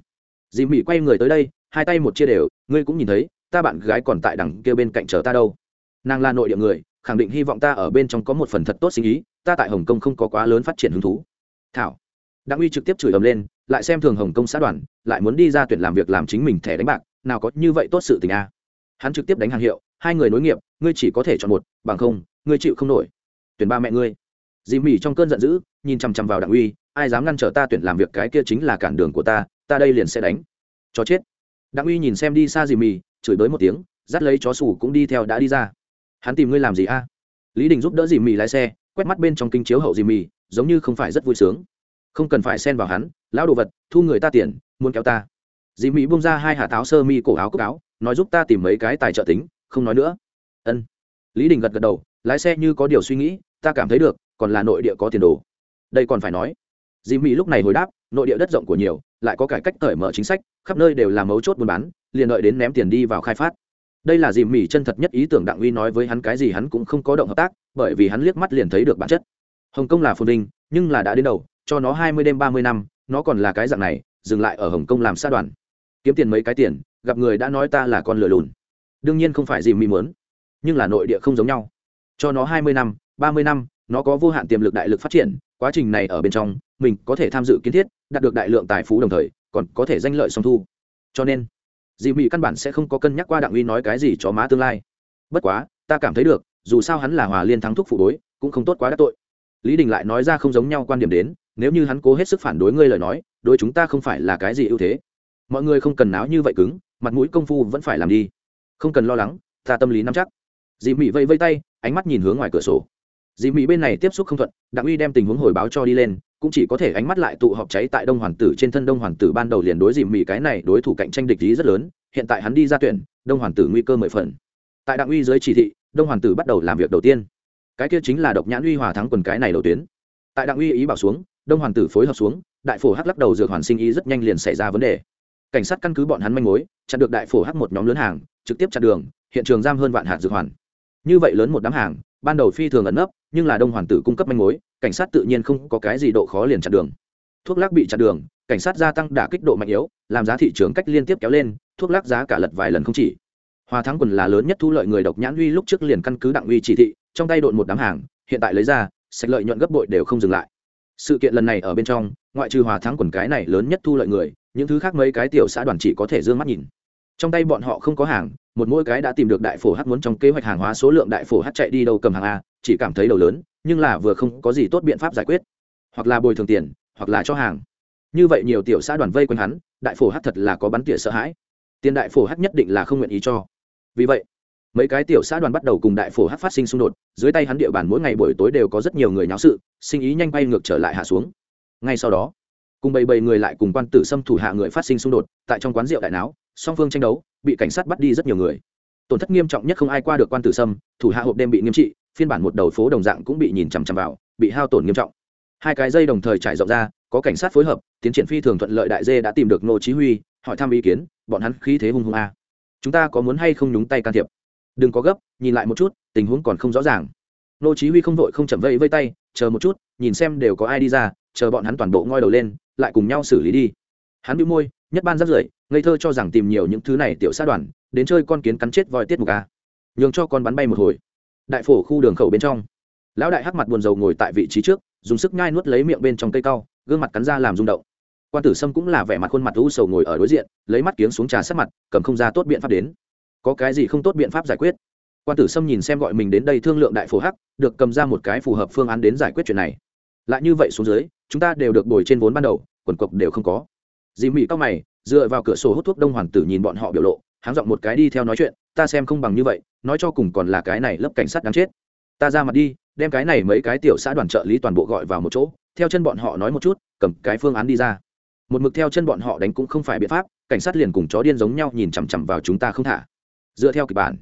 S1: Dì mỹ quay người tới đây, hai tay một chia đều, ngươi cũng nhìn thấy, ta bạn gái còn tại đằng kia bên cạnh chờ ta đâu. Nàng là nội địa người, khẳng định hy vọng ta ở bên trong có một phần thật tốt sinh ý, ta tại hồng kông không có quá lớn phát triển hứng thú. Thảo. Đặng uy trực tiếp chửi ầm lên, lại xem thường hồng kông xã đoàn, lại muốn đi ra tuyển làm việc làm chính mình thẻ đánh bạc, nào có như vậy tốt sự tình a. Hắn trực tiếp đánh hàng hiệu, hai người nối nghiệp, ngươi chỉ có thể chọn một, bằng không, ngươi chịu không nổi. Tuyển ba mẹ ngươi dì mỉ trong cơn giận dữ, nhìn chằm chằm vào đặng uy, ai dám ngăn trở ta tuyển làm việc cái kia chính là cản đường của ta ta đây liền sẽ đánh. Cho chết. Đặng uy nhìn xem đi xa dì mỉ chửi bới một tiếng, dắt lấy chó sủ cũng đi theo đã đi ra. Hắn tìm ngươi làm gì a? Lý đình giúp đỡ dì mỉ lái xe, quét mắt bên trong kinh chiếu hậu dì mỉ giống như không phải rất vui sướng. Không cần phải xen vào hắn, lão đồ vật, thu người ta tiền, muốn kéo ta. Dì mỉ bung ra hai hạ táo sơ mi cổ áo cốc áo, nói giúp ta tìm mấy cái tài trợ tính, không nói nữa. Ân. Lý đình gật gật đầu, lái xe như có điều suy nghĩ, ta cảm thấy được còn là nội địa có tiền đồ. Đây còn phải nói. Dì mỹ lúc này hồi đáp, nội địa đất rộng của nhiều, lại có cải cách cởi mở chính sách, khắp nơi đều là mấu chốt buôn bán, liền đợi đến ném tiền đi vào khai phát. Đây là dì mỹ chân thật nhất ý tưởng đặng uy nói với hắn cái gì hắn cũng không có động hợp tác, bởi vì hắn liếc mắt liền thấy được bản chất. Hồng kông là phồn vinh, nhưng là đã đến đầu, cho nó hai mươi đêm ba mươi năm, nó còn là cái dạng này, dừng lại ở hồng kông làm xa đoàn. Kiếm tiền mấy cái tiền, gặp người đã nói ta là con lừa lùn. Đương nhiên không phải gì mỹ muốn, nhưng là nội địa không giống nhau. Cho nó hai mươi năm, ba mươi năm nó có vô hạn tiềm lực đại lực phát triển, quá trình này ở bên trong, mình có thể tham dự kiến thiết, đạt được đại lượng tài phú đồng thời, còn có thể danh lợi song thu. Cho nên dị mỹ căn bản sẽ không có cân nhắc qua đặng uy nói cái gì cho má tương lai. Bất quá, ta cảm thấy được, dù sao hắn là hòa liên thắng thúc phụ đối, cũng không tốt quá đắc tội. Lý đình lại nói ra không giống nhau quan điểm đến, nếu như hắn cố hết sức phản đối ngươi lời nói, đối chúng ta không phải là cái gì ưu thế. Mọi người không cần náo như vậy cứng, mặt mũi công phu vẫn phải làm đi. Không cần lo lắng, ta tâm lý nắm chắc. Dì mỹ vây vây tay, ánh mắt nhìn hướng ngoài cửa sổ dì mỹ bên này tiếp xúc không thuận, đặng uy đem tình huống hồi báo cho đi lên, cũng chỉ có thể ánh mắt lại tụ họp cháy tại đông hoàn tử trên thân đông hoàn tử ban đầu liền đối dì mỹ cái này đối thủ cạnh tranh địch lý rất lớn, hiện tại hắn đi ra tuyển, đông hoàn tử nguy cơ mười phần. Tại đặng uy dưới chỉ thị, đông hoàn tử bắt đầu làm việc đầu tiên. Cái kia chính là độc nhãn uy hòa thắng quần cái này đầu tuyến. Tại đặng uy ý bảo xuống, đông hoàn tử phối hợp xuống, đại phổ hắc lắc đầu dược hoàn sinh ý rất nhanh liền xảy ra vấn đề. Cảnh sát căn cứ bọn hắn manh mối, chặn được đại phổ hắc một nhóm lớn hàng, trực tiếp chặn đường, hiện trường giam hơn vạn hạt dược hoàn. Như vậy lớn một đám hàng ban đầu phi thường ẩn nấp, nhưng là đông hoàn tử cung cấp manh mối, cảnh sát tự nhiên không có cái gì độ khó liền chặn đường. Thuốc lắc bị chặn đường, cảnh sát gia tăng đả kích độ mạnh yếu, làm giá thị trường cách liên tiếp kéo lên, thuốc lắc giá cả lật vài lần không chỉ. Hòa thắng quần là lớn nhất thu lợi người độc nhãn uy lúc trước liền căn cứ đặng uy chỉ thị, trong tay đội một đám hàng, hiện tại lấy ra, sạch lợi nhuận gấp bội đều không dừng lại. Sự kiện lần này ở bên trong, ngoại trừ hòa thắng quần cái này lớn nhất thu lợi người, những thứ khác mấy cái tiểu xã đoàn chỉ có thể d ư ơ n g mắt nhìn. Trong tay bọn họ không có hàng một mỗi cái đã tìm được đại phổ hát muốn trong kế hoạch hàng hóa số lượng đại phổ hát chạy đi đâu cầm hàng a, chỉ cảm thấy đầu lớn, nhưng là vừa không có gì tốt biện pháp giải quyết. Hoặc là bồi thường tiền, hoặc là cho hàng. Như vậy nhiều tiểu xã đoàn vây quanh hắn, đại phổ hát thật là có bắn tỉa sợ hãi. Tiền đại phổ hát nhất định là không nguyện ý cho. Vì vậy, mấy cái tiểu xã đoàn bắt đầu cùng đại phổ hát phát sinh xung đột, dưới tay hắn địa bàn mỗi ngày buổi tối đều có rất nhiều người nháo sự, sinh ý nhanh bay ngược trở lại hạ xuống. Ngay sau đó, cùng bầy bầy người lại cùng quan tử xâm thủ hạ người phát sinh xung đột, tại trong quán rượu đại náo, song phương tranh đấu bị cảnh sát bắt đi rất nhiều người. Tổn thất nghiêm trọng nhất không ai qua được quan tử sâm, thủ hạ hộp đêm bị nghiêm trị, phiên bản một đầu phố đồng dạng cũng bị nhìn chằm chằm vào, bị hao tổn nghiêm trọng. Hai cái dây đồng thời trải rộng ra, có cảnh sát phối hợp, tiến triển phi thường thuận lợi đại dê đã tìm được nô chí huy, hỏi thăm ý kiến, bọn hắn khí thế hung hung a. Chúng ta có muốn hay không nhúng tay can thiệp? Đừng có gấp, nhìn lại một chút, tình huống còn không rõ ràng. Nô chí huy không vội không chậm vây vây tay, chờ một chút, nhìn xem đều có ai đi ra, chờ bọn hắn toàn bộ ngoi đầu lên, lại cùng nhau xử lý đi. Hắn bĩu môi nhất ban rất rưởi ngây thơ cho rằng tìm nhiều những thứ này tiểu sát đoàn, đến chơi con kiến cắn chết voi tiết mục a. Nhường cho con bắn bay một hồi. Đại phổ khu đường khẩu bên trong. Lão đại hắc mặt buồn rầu ngồi tại vị trí trước, dùng sức nhai nuốt lấy miệng bên trong cây cau gương mặt cắn ra làm rung động. Quan tử sâm cũng là vẻ mặt khuôn mặt u sầu ngồi ở đối diện, lấy mắt kiếng xuống trà sát mặt, cầm không ra tốt biện pháp đến. Có cái gì không tốt biện pháp giải quyết? Quan tử sâm nhìn xem gọi mình đến đây thương lượng đại phổ hắc, được cầm ra một cái phù hợp phương án đến giải quyết chuyện này. Lại như vậy xuống dưới, chúng ta đều được bồi trên vốn ban đầu, quần cộc đều không có dì mỹ cao mày, dựa vào cửa sổ hút thuốc đông hoàn tử nhìn bọn họ biểu lộ, háng giọng một cái đi theo nói chuyện, ta xem không bằng như vậy, nói cho cùng còn là cái này lớp cảnh sát đáng chết. Ta ra mặt đi, đem cái này mấy cái tiểu xã đoàn trợ lý toàn bộ gọi vào một chỗ, theo chân bọn họ nói một chút, cầm cái phương án đi ra. Một mực theo chân bọn họ đánh cũng không phải biện pháp, cảnh sát liền cùng chó điên giống nhau nhìn chằm chằm vào chúng ta không thả. Dựa theo kịch bản,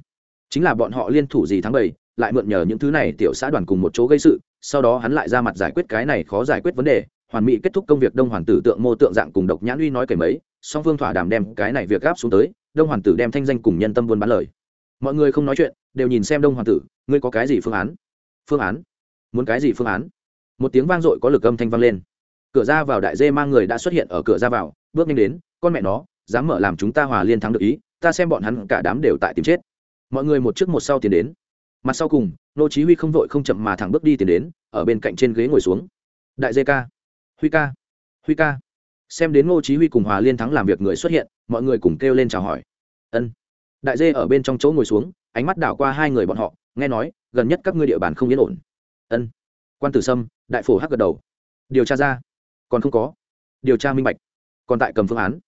S1: chính là bọn họ liên thủ gì tháng bảy lại mượn nhờ những thứ này tiểu xã đoàn cùng một chỗ gây sự, sau đó hắn lại ra mặt giải quyết cái này khó giải quyết vấn đề hoàn mỹ kết thúc công việc đông hoàn tử tượng mô tượng dạng cùng độc nhãn uy nói kể mấy, song phương thỏa đàm đem cái này việc gáp xuống tới, đông hoàn tử đem thanh danh cùng nhân tâm buôn bán lời. Mọi người không nói chuyện, đều nhìn xem đông hoàn tử, ngươi có cái gì phương án? Phương án? Muốn cái gì phương án? Một tiếng vang dội có lực âm thanh vang lên. Cửa ra vào đại dê mang người đã xuất hiện ở cửa ra vào, bước nhanh đến, con mẹ nó, dám mở làm chúng ta hòa liên thắng được ý, ta xem bọn hắn cả đám đều tại tìm chết. Mọi người một trước một sau tiến đến. Mặt sau cùng, nô chí huy không vội không chậm mà thẳng bước đi tiến đến, ở bên cạnh trên ghế ngồi xuống. Đại dê ca huy ca. Huy ca. Xem đến ngô chí huy cùng hòa liên thắng làm việc người xuất hiện, mọi người cùng kêu lên chào hỏi. Ân. Đại dê ở bên trong chỗ ngồi xuống, ánh mắt đảo qua hai người bọn họ, nghe nói, gần nhất các ngươi địa bàn không yên ổn. Ân. Quan tử sâm, đại phổ hắc gật đầu. Điều tra ra. Còn không có. Điều tra minh bạch. Còn tại cầm phương án.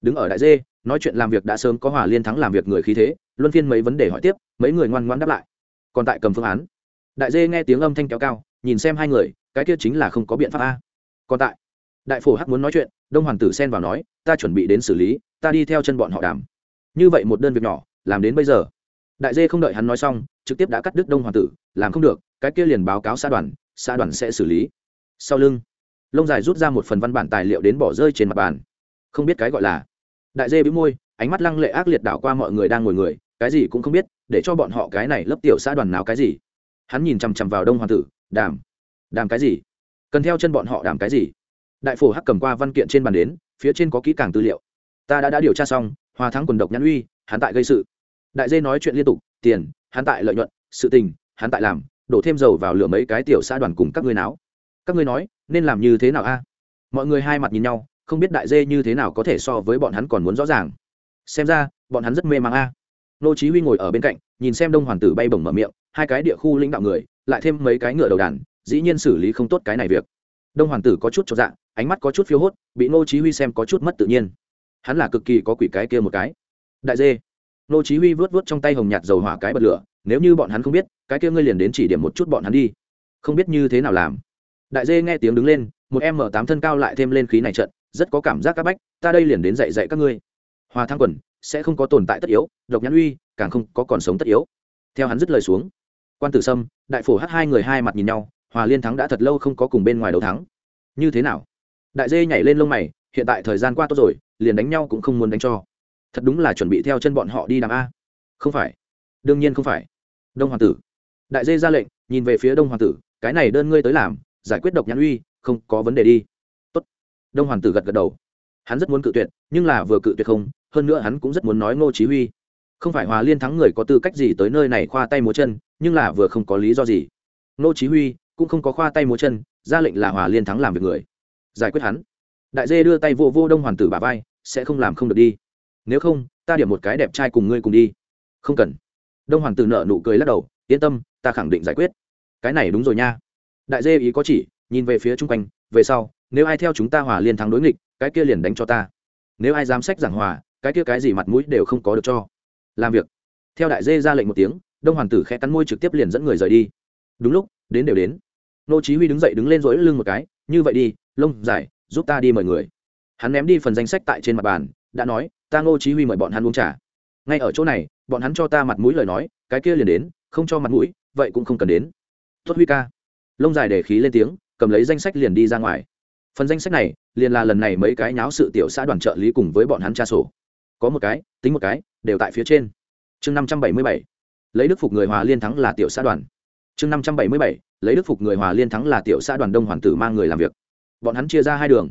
S1: Đứng ở đại dê, nói chuyện làm việc đã sớm có hòa liên thắng làm việc người khí thế, luân phiên mấy vấn đề hỏi tiếp, mấy người ngoan ngoãn đáp lại. Còn tại cầm phương án. Đại dê nghe tiếng âm thanh kéo cao, nhìn xem hai người, cái kia chính là không có biện pháp a còn tại. Đại phổ hắc muốn nói chuyện, đông hoàng tử xen vào nói, ta chuẩn bị đến xử lý, ta đi theo chân bọn họ đàm. Như vậy một đơn việc nhỏ, làm đến bây giờ. Đại dê không đợi hắn nói xong, trực tiếp đã cắt đứt đông hoàng tử, làm không được, cái kia liền báo cáo xã đoàn xã đoàn sẽ xử lý. Sau lưng, lông dài rút ra một phần văn bản tài liệu đến bỏ rơi trên mặt bàn. Không biết cái gọi là. Đại dê bĩu môi, ánh mắt lăng lệ ác liệt đảo qua mọi người đang ngồi người, cái gì cũng không biết, để cho bọn họ cái này lấp tiểu xã đoàn nào cái gì. Hắn nhìn chằm chằm vào đông hoàng tử, đàm đàm cái gì? Cần theo chân bọn họ đảm cái gì? Đại phổ hắc cầm qua văn kiện trên bàn đến, phía trên có kỹ càng tư liệu. Ta đã đã điều tra xong, hòa thắng quần độc nhãn uy, hắn tại gây sự. Đại dê nói chuyện liên tục, tiền, hắn tại lợi nhuận, sự tình, hắn tại làm, đổ thêm dầu vào lửa mấy cái tiểu xã đoàn cùng các ngươi náo. Các ngươi nói, nên làm như thế nào a? Mọi người hai mặt nhìn nhau, không biết đại dê như thế nào có thể so với bọn hắn còn muốn rõ ràng. Xem ra, bọn hắn rất mê mang a. Nô chí huy ngồi ở bên cạnh, nhìn xem đông hoàng tử bay bổng mở miệng, hai cái địa khu lãnh đạo người, lại thêm mấy cái ngựa đầu đàn dĩ nhiên xử lý không tốt cái này việc. Đông hoàng tử có chút cho dạng ánh mắt có chút phiêu hốt, bị Ngô chí huy xem có chút mất tự nhiên. Hắn là cực kỳ có quỷ cái kia một cái. Đại dê. Ngô chí huy vớt vớt trong tay hồng nhạt dầu hỏa cái bật lửa, nếu như bọn hắn không biết, cái kia ngươi liền đến chỉ điểm một chút bọn hắn đi. Không biết như thế nào làm. Đại dê nghe tiếng đứng lên, một em m tám thân cao lại thêm lên khí này trận, rất có cảm giác các bách, ta đây liền đến dạy dạy các ngươi. Hòa thăng quần, sẽ không có tồn tại tất yếu, độc nhãn uy, càng không có còn sống tất yếu. Theo hắn dứt lời xuống, quan tử sâm, đại phổ h hai người hai mặt nhìn nhau hòa liên thắng đã thật lâu không có cùng bên ngoài đấu thắng. Như thế nào? Đại dê nhảy lên lông mày, hiện tại thời gian qua tốt rồi, liền đánh nhau cũng không muốn đánh cho. Thật đúng là chuẩn bị theo chân bọn họ đi đàm a. Không phải. Đương nhiên không phải. Đông hoàng tử. Đại dê ra lệnh, nhìn về phía đông hoàng tử, cái này đơn ngươi tới làm, giải quyết độc nhãn uy, không có vấn đề đi. Tốt. đông hoàng tử gật gật đầu. Hắn rất muốn cự tuyệt, nhưng là vừa cự tuyệt không, hơn nữa hắn cũng rất muốn nói ngô chí huy. Không phải hòa liên thắng người có tư cách gì tới nơi này khoa tay múa chân, nhưng là vừa không có lý do gì. Ngô chí huy cũng không có khoa tay múa chân, ra lệnh là hòa liên thắng làm việc người. Giải quyết hắn. Đại dê đưa tay vô vô đông hoàng tử bà vai, sẽ không làm không được đi. Nếu không, ta điểm một cái đẹp trai cùng ngươi cùng đi. Không cần. Đông hoàng tử nợ nụ cười lắc đầu, yên tâm, ta khẳng định giải quyết. Cái này đúng rồi nha. Đại dê ý có chỉ, nhìn về phía chung quanh, về sau, nếu ai theo chúng ta hòa liên thắng đối nghịch, cái kia liền đánh cho ta. Nếu ai dám sách giảng hòa, cái kia cái gì mặt mũi đều không có được cho. Làm việc. Theo đại dê ra lệnh một tiếng, đông hoàng tử khẽ cắn môi trực tiếp liền dẫn người rời đi. Đúng lúc, đến đều đến nô chí huy đứng dậy đứng lên rỗi lưng một cái, như vậy đi, lông dài, giúp ta đi mời người. Hắn ném đi phần danh sách tại trên mặt bàn, đã nói, ta nô chí huy mời bọn hắn uống trà. Ngay ở chỗ này, bọn hắn cho ta mặt mũi lời nói, cái kia liền đến, không cho mặt mũi, vậy cũng không cần đến. Tuất huy ca. Lông dài để khí lên tiếng, cầm lấy danh sách liền đi ra ngoài. Phần danh sách này, liền là lần này mấy cái nháo sự tiểu xã đoàn trợ lý cùng với bọn hắn tra sổ. Có một cái, tính một cái, đều tại phía trên. Chương năm trăm bảy mươi bảy. Lấy đức phục người hòa liên thắng là tiểu xã đoàn. Chương năm trăm bảy mươi bảy lấy đức phục người hòa liên thắng là tiểu xã đoàn đông hoàn tử mang người làm việc. Bọn hắn chia ra hai đường.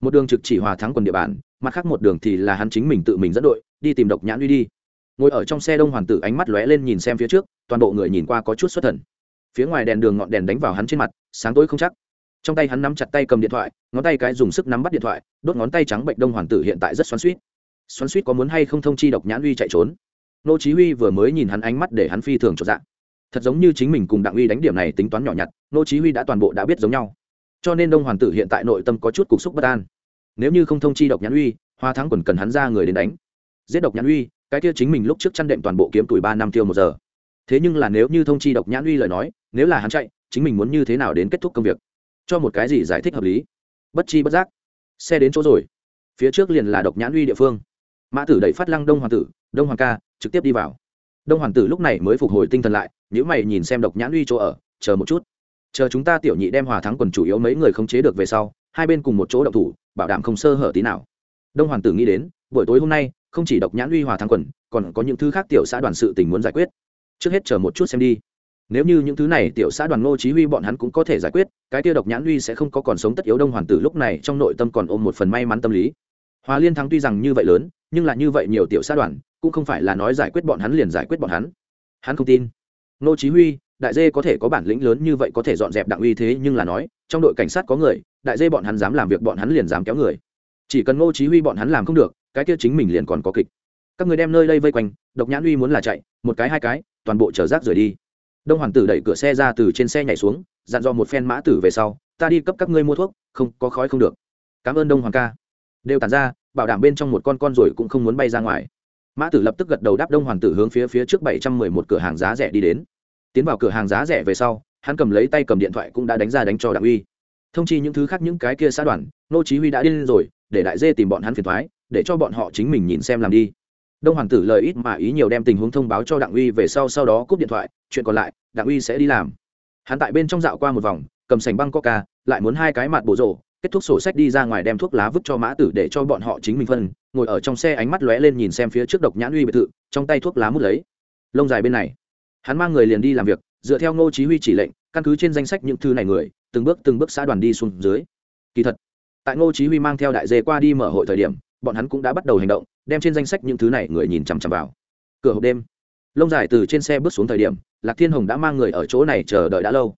S1: Một đường trực chỉ hòa thắng quần địa bàn, mặt khác một đường thì là hắn chính mình tự mình dẫn đội, đi tìm độc nhãn uy đi. Ngồi ở trong xe đông hoàn tử ánh mắt lóe lên nhìn xem phía trước, toàn bộ người nhìn qua có chút xuất thần. Phía ngoài đèn đường ngọn đèn đánh vào hắn trên mặt, sáng tối không chắc. Trong tay hắn nắm chặt tay cầm điện thoại, ngón tay cái dùng sức nắm bắt điện thoại, đốt ngón tay trắng bệnh đông hoàn tử hiện tại rất xoắn suýt xoắn suýt có muốn hay không thông chi độc nhãn uy chạy trốn. Nô chí huy vừa mới nhìn hắn ánh mắt để hắn phi thường trộn dạng thật giống như chính mình cùng đặng uy đánh điểm này tính toán nhỏ nhặt, nô chí huy đã toàn bộ đã biết giống nhau. Cho nên đông hoàn tử hiện tại nội tâm có chút cục xúc bất an. Nếu như không thông chi độc nhãn uy, hoa thắng quần cần hắn ra người đến đánh. Giết độc nhãn uy, cái kia chính mình lúc trước chăn đệm toàn bộ kiếm tuổi ba năm tiêu một giờ. Thế nhưng là nếu như thông chi độc nhãn uy lời nói, nếu là hắn chạy, chính mình muốn như thế nào đến kết thúc công việc? Cho một cái gì giải thích hợp lý? Bất chi bất giác. Xe đến chỗ rồi. Phía trước liền là độc nhãn uy địa phương. Mã tử đẩy phát lăng đông hoàng tử, đông hoàng ca, trực tiếp đi vào. Đông hoàng tử lúc này mới phục hồi tinh thần lại nếu mày nhìn xem độc nhãn uy chỗ ở, chờ một chút. Chờ chúng ta tiểu nhị đem hòa thắng quần chủ yếu mấy người không chế được về sau, hai bên cùng một chỗ động thủ, bảo đảm không sơ hở tí nào. Đông hoàng tử nghĩ đến, buổi tối hôm nay, không chỉ độc nhãn uy hòa thắng quần, còn có những thứ khác tiểu xã đoàn sự tình muốn giải quyết. Trước hết chờ một chút xem đi. Nếu như những thứ này tiểu xã đoàn ngô chí huy bọn hắn cũng có thể giải quyết, cái tiêu độc nhãn uy sẽ không có còn sống tất yếu đông hoàng tử lúc này trong nội tâm còn ôm một phần may mắn tâm lý. Hòa liên thắng tuy rằng như vậy lớn, nhưng là như vậy nhiều tiểu xã đoàn, cũng không phải là nói giải quyết bọn hắn liền giải quyết bọn hắn. Hắn không tin. Nô chí huy, đại dê có thể có bản lĩnh lớn như vậy có thể dọn dẹp đặng uy thế nhưng là nói, trong đội cảnh sát có người, đại dê bọn hắn dám làm việc bọn hắn liền dám kéo người. Chỉ cần ngô chí huy bọn hắn làm không được, cái kia chính mình liền còn có kịch. Các người đem nơi đây vây quanh, độc nhãn uy muốn là chạy, một cái hai cái, toàn bộ chở rác rời đi. Đông hoàng tử đẩy cửa xe ra từ trên xe nhảy xuống, dặn dò một phen mã tử về sau, ta đi cấp các ngươi mua thuốc, không, có khói không được. Cảm ơn đông hoàng ca. Đều tàn ra, bảo đảm bên trong một con con rồi cũng không muốn bay ra ngoài mã tử lập tức gật đầu đáp đông hoàng tử hướng phía phía trước bảy trăm mười một cửa hàng giá rẻ đi đến. Tiến vào cửa hàng giá rẻ về sau, hắn cầm lấy tay cầm điện thoại cũng đã đánh ra đánh cho đặng uy. Thông chi những thứ khác những cái kia xã đoàn, nô chí huy đã điên rồi, để đại dê tìm bọn hắn phiền toái, để cho bọn họ chính mình nhìn xem làm đi. Đông hoàng tử lời ít mà ý nhiều đem tình huống thông báo cho đặng uy về sau sau đó cúp điện thoại, chuyện còn lại, đặng uy sẽ đi làm. Hắn tại bên trong dạo qua một vòng, cầm sành băng coca, lại muốn hai cái mặt bộ rổ kết thúc sổ sách đi ra ngoài đem thuốc lá vứt cho mã tử để cho bọn họ chính mình phân, ngồi ở trong xe ánh mắt lóe lên nhìn xem phía trước độc nhãn uy biệt thự, trong tay thuốc lá mút lấy. Lông dài bên này, hắn mang người liền đi làm việc, dựa theo ngô chí huy chỉ lệnh, căn cứ trên danh sách những thư này người, từng bước từng bước xã đoàn đi xuống dưới. Kỳ thật, tại ngô chí huy mang theo đại dê qua đi mở hội thời điểm, bọn hắn cũng đã bắt đầu hành động, đem trên danh sách những thứ này người nhìn chằm chằm vào. Cửa hộp đêm, lông dài từ trên xe bước xuống thời điểm, lạc thiên hồng đã mang người ở chỗ này chờ đợi đã lâu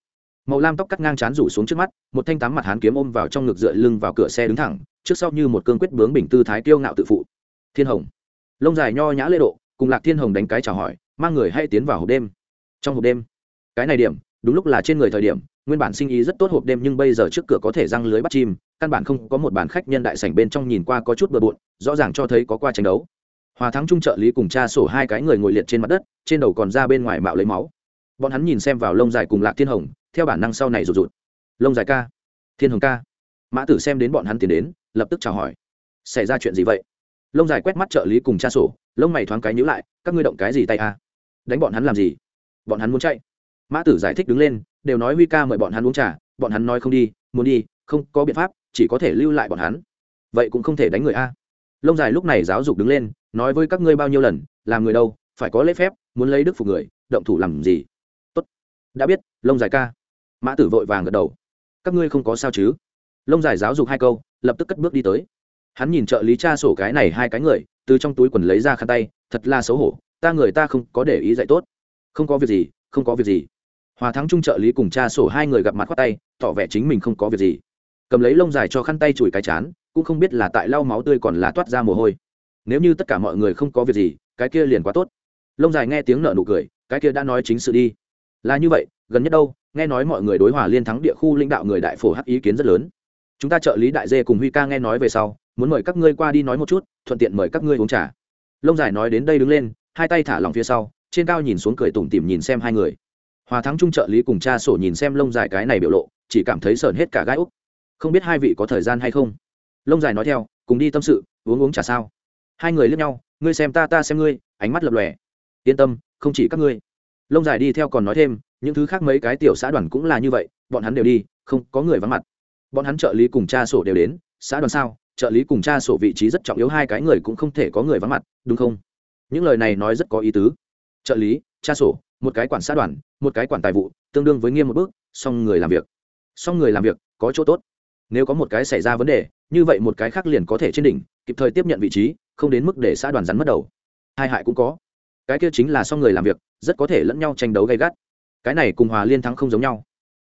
S1: màu lam tóc cắt ngang chán rủ xuống trước mắt, một thanh tám mặt hán kiếm ôm vào trong ngực dựa lưng vào cửa xe đứng thẳng, trước sau như một cương quyết bướng bình tư thái kiêu ngạo tự phụ. Thiên hồng. Lông dài nho nhã lê độ, cùng lạc thiên hồng đánh cái chào hỏi, mang người hay tiến vào hộp đêm. Trong hộp đêm, cái này điểm, đúng lúc là trên người thời điểm, nguyên bản sinh ý rất tốt hộp đêm nhưng bây giờ trước cửa có thể răng lưới bắt chim, căn bản không có một bản khách nhân đại sảnh bên trong nhìn qua có chút bừa bộn, rõ ràng cho thấy có qua tranh đấu. Hòa thắng trung trợ lý cùng cha sổ hai cái người ngồi liệt trên mặt đất, trên đầu còn ra bên ngoài mạo lấy máu. Bọn hắn nhìn xem vào lông dài cùng lạc thiên hồng theo bản năng sau này rụt rụt. Lông dài ca. Thiên hồng ca. Mã tử xem đến bọn hắn tiến đến, lập tức chào hỏi. Xảy ra chuyện gì vậy? Lông dài quét mắt trợ lý cùng cha sổ, lông mày thoáng cái nhữ lại, các ngươi động cái gì tay a? Đánh bọn hắn làm gì? Bọn hắn muốn chạy. Mã tử giải thích đứng lên, đều nói huy ca mời bọn hắn uống trà, bọn hắn nói không đi, muốn đi, không có biện pháp, chỉ có thể lưu lại bọn hắn. Vậy cũng không thể đánh người a. Lông dài lúc này giáo dục đứng lên, nói với các ngươi bao nhiêu lần, làm người đâu, phải có lễ phép, muốn lấy đức phục người, động thủ làm gì? Tốt. Đã biết, lông dài ca mã tử vội vàng gật đầu. Các ngươi không có sao chứ? Lông dài giáo dục hai câu, lập tức cất bước đi tới. Hắn nhìn trợ lý cha sổ cái này hai cái người, từ trong túi quần lấy ra khăn tay, thật là xấu hổ, ta người ta không có để ý dạy tốt. Không có việc gì, không có việc gì. Hòa thắng trung trợ lý cùng cha sổ hai người gặp mặt khoác tay, tỏ vẻ chính mình không có việc gì. Cầm lấy lông dài cho khăn tay chùi cái chán, cũng không biết là tại lau máu tươi còn là toát ra mồ hôi. Nếu như tất cả mọi người không có việc gì, cái kia liền quá tốt. Lông dài nghe tiếng nợ nụ cười, cái kia đã nói chính sự đi. Là như vậy, gần nhất đâu nghe nói mọi người đối hòa liên thắng địa khu lãnh đạo người đại phổ hắc ý kiến rất lớn. Chúng ta trợ lý đại dê cùng huy ca nghe nói về sau, muốn mời các ngươi qua đi nói một chút, thuận tiện mời các ngươi uống trà. Lông dài nói đến đây đứng lên, hai tay thả lòng phía sau, trên cao nhìn xuống cười tủm tỉm nhìn xem hai người. Hòa thắng trung trợ lý cùng cha sổ nhìn xem lông dài cái này biểu lộ, chỉ cảm thấy sờn hết cả gai úc. Không biết hai vị có thời gian hay không? Lông dài nói theo, cùng đi tâm sự, uống uống trà sao? Hai người lướt nhau, ngươi xem ta ta xem ngươi, ánh mắt lập lòe. Yên tâm, không chỉ các ngươi lông dài đi theo còn nói thêm, những thứ khác mấy cái tiểu xã đoàn cũng là như vậy, bọn hắn đều đi, không có người vắng mặt. Bọn hắn trợ lý cùng cha sổ đều đến, xã đoàn sao, trợ lý cùng cha sổ vị trí rất trọng yếu, hai cái người cũng không thể có người vắng mặt, đúng không? Những lời này nói rất có ý tứ. Trợ lý, cha sổ, một cái quản xã đoàn, một cái quản tài vụ, tương đương với nghiêm một bước song người làm việc. Song người làm việc, có chỗ tốt. Nếu có một cái xảy ra vấn đề, như vậy một cái khác liền có thể trên đỉnh, kịp thời tiếp nhận vị trí, không đến mức để xã đoàn rắn mất đầu. Hai hại cũng có cái kia chính là xong người làm việc, rất có thể lẫn nhau tranh đấu gay gắt. Cái này cùng hòa liên thắng không giống nhau.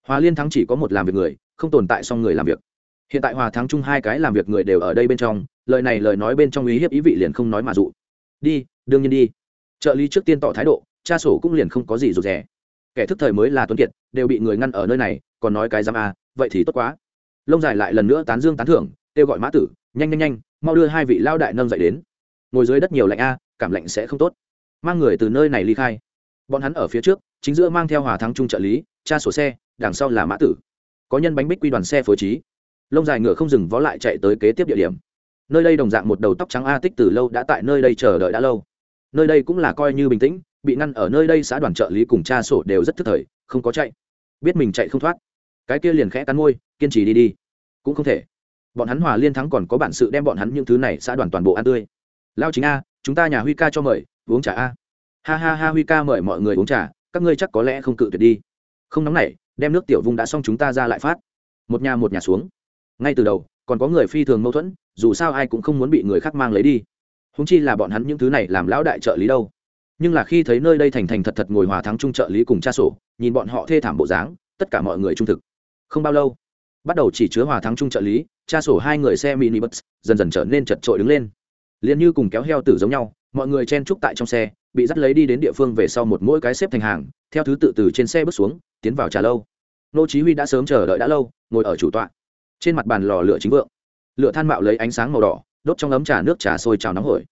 S1: Hòa liên thắng chỉ có một làm việc người, không tồn tại xong người làm việc. Hiện tại hòa thắng chung hai cái làm việc người đều ở đây bên trong, lời này lời nói bên trong ý hiếp ý vị liền không nói mà dụ. Đi, đương nhiên đi. Trợ lý trước tiên tỏ thái độ, cha sổ cũng liền không có gì rụt rè. Kẻ thức thời mới là tuấn kiệt, đều bị người ngăn ở nơi này, còn nói cái dám à vậy thì tốt quá. Lông dài lại lần nữa tán dương tán thưởng, kêu gọi mã tử, nhanh nhanh nhanh, mau đưa hai vị lao đại nâng dậy đến. Ngồi dưới đất nhiều lạnh a, cảm lạnh sẽ không tốt mang người từ nơi này ly khai. Bọn hắn ở phía trước, chính giữa mang theo hòa thắng trung trợ lý, cha sổ xe, đằng sau là mã tử. Có nhân bánh bích quy đoàn xe phối trí. Lông dài ngựa không dừng vó lại chạy tới kế tiếp địa điểm. Nơi đây đồng dạng một đầu tóc trắng a tích từ lâu đã tại nơi đây chờ đợi đã lâu. Nơi đây cũng là coi như bình tĩnh, bị ngăn ở nơi đây xã đoàn trợ lý cùng cha sổ đều rất thức thời, không có chạy. Biết mình chạy không thoát. Cái kia liền khẽ cắn môi, kiên trì đi đi. Cũng không thể. Bọn hắn hòa liên thắng còn có bản sự đem bọn hắn những thứ này xã đoàn toàn bộ ăn tươi. Lao chính a, chúng ta nhà huy ca cho mời uống trà a. Ha ha ha huy ca mời mọi người uống trà các ngươi chắc có lẽ không cự tuyệt đi. Không nóng này, đem nước tiểu vung đã xong chúng ta ra lại phát. Một nhà một nhà xuống. Ngay từ đầu còn có người phi thường mâu thuẫn dù sao ai cũng không muốn bị người khác mang lấy đi. Húng chi là bọn hắn những thứ này làm lão đại trợ lý đâu. Nhưng là khi thấy nơi đây thành thành thật thật ngồi hòa thắng trung trợ lý cùng cha sổ nhìn bọn họ thê thảm bộ dáng tất cả mọi người trung thực. Không bao lâu bắt đầu chỉ chứa hòa thắng trung trợ lý cha sổ hai người xe mini bus dần dần trở nên chật trội đứng lên. Liền như cùng kéo heo tử giống nhau mọi người chen trúc tại trong xe, bị dắt lấy đi đến địa phương về sau một mỗi cái xếp thành hàng, theo thứ tự từ trên xe bước xuống, tiến vào trà lâu. Nô chí huy đã sớm chờ đợi đã lâu, ngồi ở chủ tọa. Trên mặt bàn lò lửa chính vượng. Lửa than mạo lấy ánh sáng màu đỏ, đốt trong ấm trà nước trà sôi trào nóng hổi.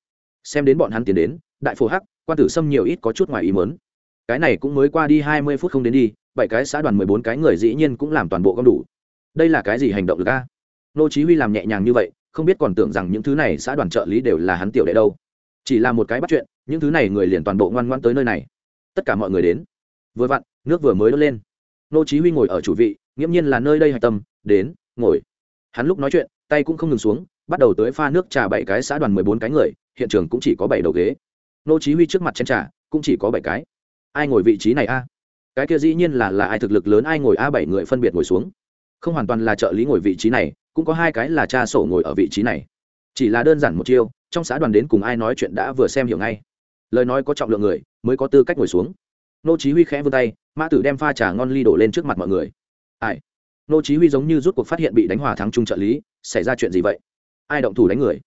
S1: Xem đến bọn hắn tiến đến, đại phổ hắc, quan tử sâm nhiều ít có chút ngoài ý muốn. Cái này cũng mới qua đi hai mươi phút không đến đi, bảy cái xã đoàn mười bốn cái người dĩ nhiên cũng làm toàn bộ gom đủ. Đây là cái gì hành động được a? Nô chí huy làm nhẹ nhàng như vậy, không biết còn tưởng rằng những thứ này xã đoàn trợ lý đều là hắn tiểu đệ đâu chỉ là một cái bắt chuyện, những thứ này người liền toàn bộ ngoan ngoan tới nơi này. Tất cả mọi người đến. Vừa vặn, nước vừa mới đốt lên. Nô chí huy ngồi ở chủ vị, nghiễm nhiên là nơi đây hạch tâm, đến, ngồi. Hắn lúc nói chuyện, tay cũng không ngừng xuống, bắt đầu tới pha nước trà bảy cái xã đoàn mười bốn cái người, hiện trường cũng chỉ có bảy đầu ghế. Nô chí huy trước mặt chén trà, cũng chỉ có bảy cái. Ai ngồi vị trí này a? Cái kia dĩ nhiên là là ai thực lực lớn, ai ngồi a bảy người phân biệt ngồi xuống. Không hoàn toàn là trợ lý ngồi vị trí này, cũng có hai cái là cha sổ ngồi ở vị trí này chỉ là đơn giản một chiêu, trong xã đoàn đến cùng ai nói chuyện đã vừa xem hiểu ngay. Lời nói có trọng lượng người, mới có tư cách ngồi xuống. Nô chí huy khẽ vươn tay, mã tử đem pha trà ngon ly đổ lên trước mặt mọi người. Ai? Nô chí huy giống như rút cuộc phát hiện bị đánh hòa thắng trung trợ lý, xảy ra chuyện gì vậy? Ai động thủ đánh người?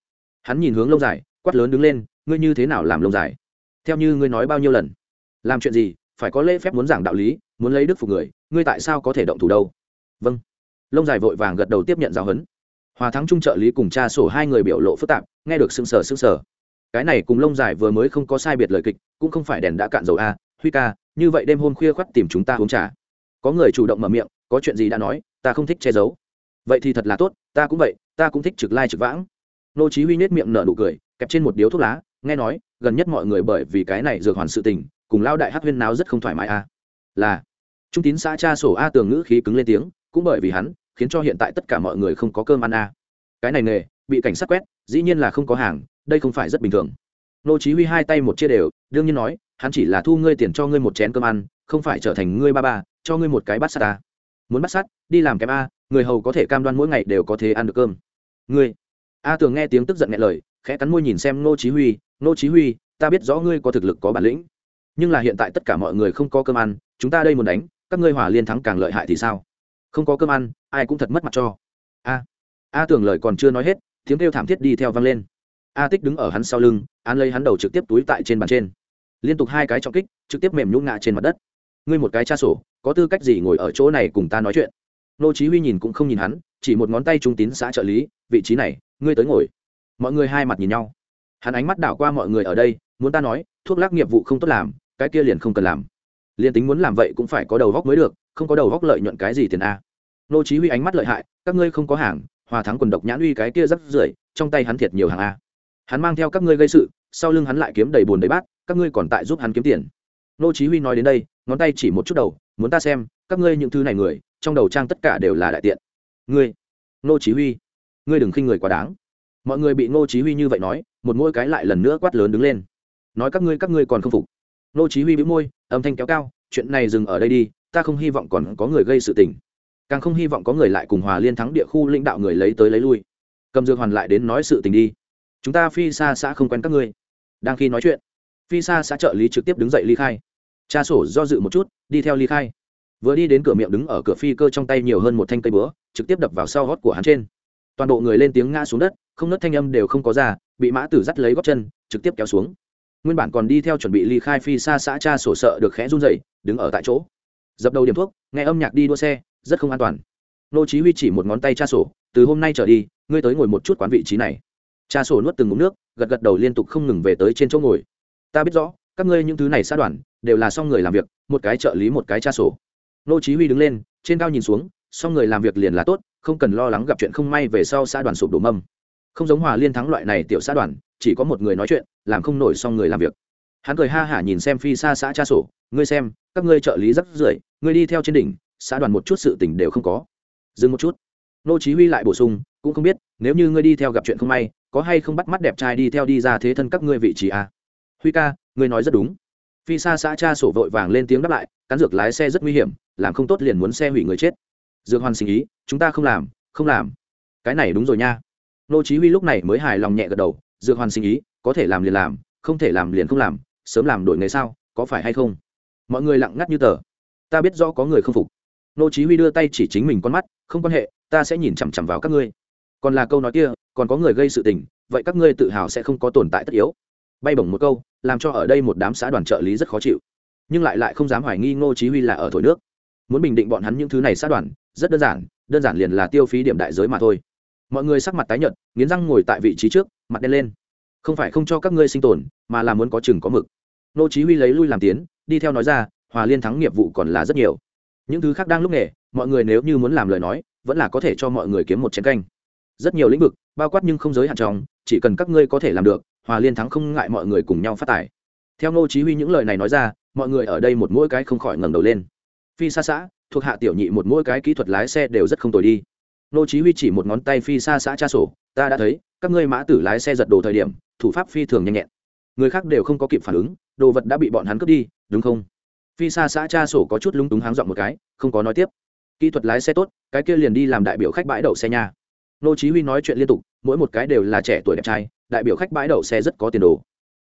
S1: Hắn nhìn hướng lông dài, quát lớn đứng lên, ngươi như thế nào làm lông dài? Theo như ngươi nói bao nhiêu lần? Làm chuyện gì? Phải có lễ phép muốn giảng đạo lý, muốn lấy đức phục người, ngươi tại sao có thể động thủ đâu? Vâng. Lông dài vội vàng gật đầu tiếp nhận giáo huấn hòa thắng trung trợ lý cùng cha sổ hai người biểu lộ phức tạp, nghe được sưng sờ sưng sờ. Cái này cùng lông dài vừa mới không có sai biệt lời kịch, cũng không phải đèn đã cạn dầu a. Huy ca, như vậy đêm hôm khuya khoắt tìm chúng ta uống trà. Có người chủ động mở miệng, có chuyện gì đã nói, ta không thích che giấu. Vậy thì thật là tốt, ta cũng vậy, ta cũng thích trực lai trực vãng. Nô chí huy nết miệng nở nụ cười, kẹp trên một điếu thuốc lá, nghe nói, gần nhất mọi người bởi vì cái này dược hoàn sự tình, cùng lao đại hát huyên náo rất không thoải mái a. Là, trung tín xã cha sổ a tường ngữ khí cứng lên tiếng, cũng bởi vì hắn khiến cho hiện tại tất cả mọi người không có cơm ăn a cái này nghề, bị cảnh sát quét, dĩ nhiên là không có hàng, đây không phải rất bình thường. Nô chí huy hai tay một chia đều, đương nhiên nói, hắn chỉ là thu ngươi tiền cho ngươi một chén cơm ăn, không phải trở thành ngươi ba ba, cho ngươi một cái bát sắt a muốn bắt sắt, đi làm kém a, người hầu có thể cam đoan mỗi ngày đều có thể ăn được cơm. Ngươi. A tường nghe tiếng tức giận nhẹ lời, khẽ cắn môi nhìn xem nô chí huy, nô chí huy, ta biết rõ ngươi có thực lực có bản lĩnh, nhưng là hiện tại tất cả mọi người không có cơm ăn, chúng ta đây muốn đánh, các ngươi hòa liên thắng càng lợi hại thì sao? Không có cơm ăn, ai cũng thật mất mặt cho. A a tưởng lời còn chưa nói hết, tiếng kêu thảm thiết đi theo vang lên. A tích đứng ở hắn sau lưng an lấy hắn đầu trực tiếp túi tại trên bàn trên. Liên tục hai cái trọng kích, trực tiếp mềm nhũn ngã trên mặt đất. Ngươi một cái cha sổ, có tư cách gì ngồi ở chỗ này cùng ta nói chuyện? Nô chí huy nhìn cũng không nhìn hắn, chỉ một ngón tay trung tín xã trợ lý, vị trí này, ngươi tới ngồi. Mọi người hai mặt nhìn nhau. Hắn ánh mắt đảo qua mọi người ở đây, muốn ta nói, thuốc lắc nghiệp vụ không tốt làm, cái kia liền không cần làm. Liền tính muốn làm vậy cũng phải có đầu góc mới được không có đầu góc lợi nhuận cái gì tiền a. Nô chí huy ánh mắt lợi hại, các ngươi không có hàng, hòa thắng quần độc nhãn uy cái kia rất rưởi, trong tay hắn thiệt nhiều hàng a. Hắn mang theo các ngươi gây sự, sau lưng hắn lại kiếm đầy buồn đầy bát, các ngươi còn tại giúp hắn kiếm tiền. Nô chí huy nói đến đây, ngón tay chỉ một chút đầu, muốn ta xem, các ngươi những thứ này người, trong đầu trang tất cả đều là đại tiện. Ngươi, nô chí huy, ngươi đừng khinh người quá đáng. Mọi người bị nô chí huy như vậy nói, một mỗi cái lại lần nữa quát lớn đứng lên. Nói các ngươi các ngươi còn không phục. Nô chí huy bĩu môi, âm thanh kéo cao, chuyện này dừng ở đây đi ta không hy vọng còn có người gây sự tình. Càng không hy vọng có người lại cùng hòa liên thắng địa khu lãnh đạo người lấy tới lấy lui. Cầm dược hoàn lại đến nói sự tình đi. Chúng ta phi xa xã không quen các ngươi. Đang khi nói chuyện, phi xa xã trợ lý trực tiếp đứng dậy ly khai. Cha sổ do dự một chút, đi theo ly khai. Vừa đi đến cửa miệng đứng ở cửa phi cơ trong tay nhiều hơn một thanh cây búa, trực tiếp đập vào sau gót của hắn trên. Toàn bộ người lên tiếng ngã xuống đất, không nớt thanh âm đều không có ra, bị mã tử dắt lấy gót chân, trực tiếp kéo xuống. Nguyên bản còn đi theo chuẩn bị ly khai phi xa xã, cha sổ sợ được khẽ run dậy đứng ở tại chỗ dập đầu điểm thuốc, nghe âm nhạc đi đua xe, rất không an toàn. Nô chí huy chỉ một ngón tay tra sổ, từ hôm nay trở đi, ngươi tới ngồi một chút quán vị trí này. Cha sổ nuốt từng ngụm nước, gật gật đầu liên tục không ngừng về tới trên chỗ ngồi. Ta biết rõ, các ngươi những thứ này xa đoàn, đều là song người làm việc, một cái trợ lý một cái tra sổ. Nô chí huy đứng lên, trên cao nhìn xuống, song người làm việc liền là tốt, không cần lo lắng gặp chuyện không may về sau xã đoàn sụp đổ mâm. Không giống hòa liên thắng loại này tiểu xã đoàn, chỉ có một người nói chuyện, làm không nổi song người làm việc. Hắn cười ha hả nhìn xem phi xa xã tra sổ, ngươi xem các ngươi trợ lý rất rưởi, ngươi đi theo trên đỉnh, xã đoàn một chút sự tình đều không có. Dừng một chút. Nô chí huy lại bổ sung, cũng không biết, nếu như ngươi đi theo gặp chuyện không may, có hay không bắt mắt đẹp trai đi theo đi ra thế thân các ngươi vị trí à? huy ca, ngươi nói rất đúng. Phi xa xã cha sổ vội vàng lên tiếng đáp lại cán dược lái xe rất nguy hiểm, làm không tốt liền muốn xe hủy người chết. Dược hoàn sinh ý, chúng ta không làm không làm. Cái này đúng rồi nha. Nô chí huy lúc này mới hài lòng nhẹ gật đầu, dược hoàn sinh ý, có thể làm liền làm, không thể làm liền không làm, sớm làm đổi nghề sao, có phải hay không? Mọi người lặng ngắt như tờ. Ta biết rõ có người không phục. Nô chí huy đưa tay chỉ chính mình con mắt, không quan hệ, ta sẽ nhìn chằm chằm vào các ngươi. Còn là câu nói kia, còn có người gây sự tình, vậy các ngươi tự hào sẽ không có tồn tại tất yếu. Bay bổng một câu, làm cho ở đây một đám xã đoàn trợ lý rất khó chịu. Nhưng lại lại không dám hoài nghi ngô chí huy là ở thổi nước. Muốn bình định bọn hắn những thứ này xã đoàn, rất đơn giản đơn giản liền là tiêu phí điểm đại giới mà thôi. Mọi người sắc mặt tái nhợt, nghiến răng ngồi tại vị trí trước, mặt đen lên. Không phải không cho các ngươi sinh tồn, mà là muốn có chừng có mực. Ngô chí huy lấy lui làm tiến đi theo nói ra, hòa liên thắng nghiệp vụ còn là rất nhiều. Những thứ khác đang lúc nghề, mọi người nếu như muốn làm lời nói, vẫn là có thể cho mọi người kiếm một chén canh. Rất nhiều lĩnh vực, bao quát nhưng không giới hạn trong, chỉ cần các ngươi có thể làm được, hòa liên thắng không ngại mọi người cùng nhau phát tài. Theo ngô chí huy những lời này nói ra, mọi người ở đây một mỗi cái không khỏi ngẩng đầu lên. Phi xa xã thuộc hạ tiểu nhị một mỗi cái kỹ thuật lái xe đều rất không tồi đi. Ngô chí huy chỉ một ngón tay phi xa xã tra sổ, ta đã thấy, các ngươi mã tử lái xe giật đồ thời điểm, thủ pháp phi thường nhanh nhẹn. Người khác đều không có kịp phản ứng đồ vật đã bị bọn hắn cướp đi, đúng không? Phi xa xã tra sổ có chút lung túng háng dọn một cái, không có nói tiếp. Kỹ thuật lái xe tốt, cái kia liền đi làm đại biểu khách bãi đậu xe nhà nô chí huy nói chuyện liên tục, mỗi một cái đều là trẻ tuổi đẹp trai, đại biểu khách bãi đậu xe rất có tiền đồ.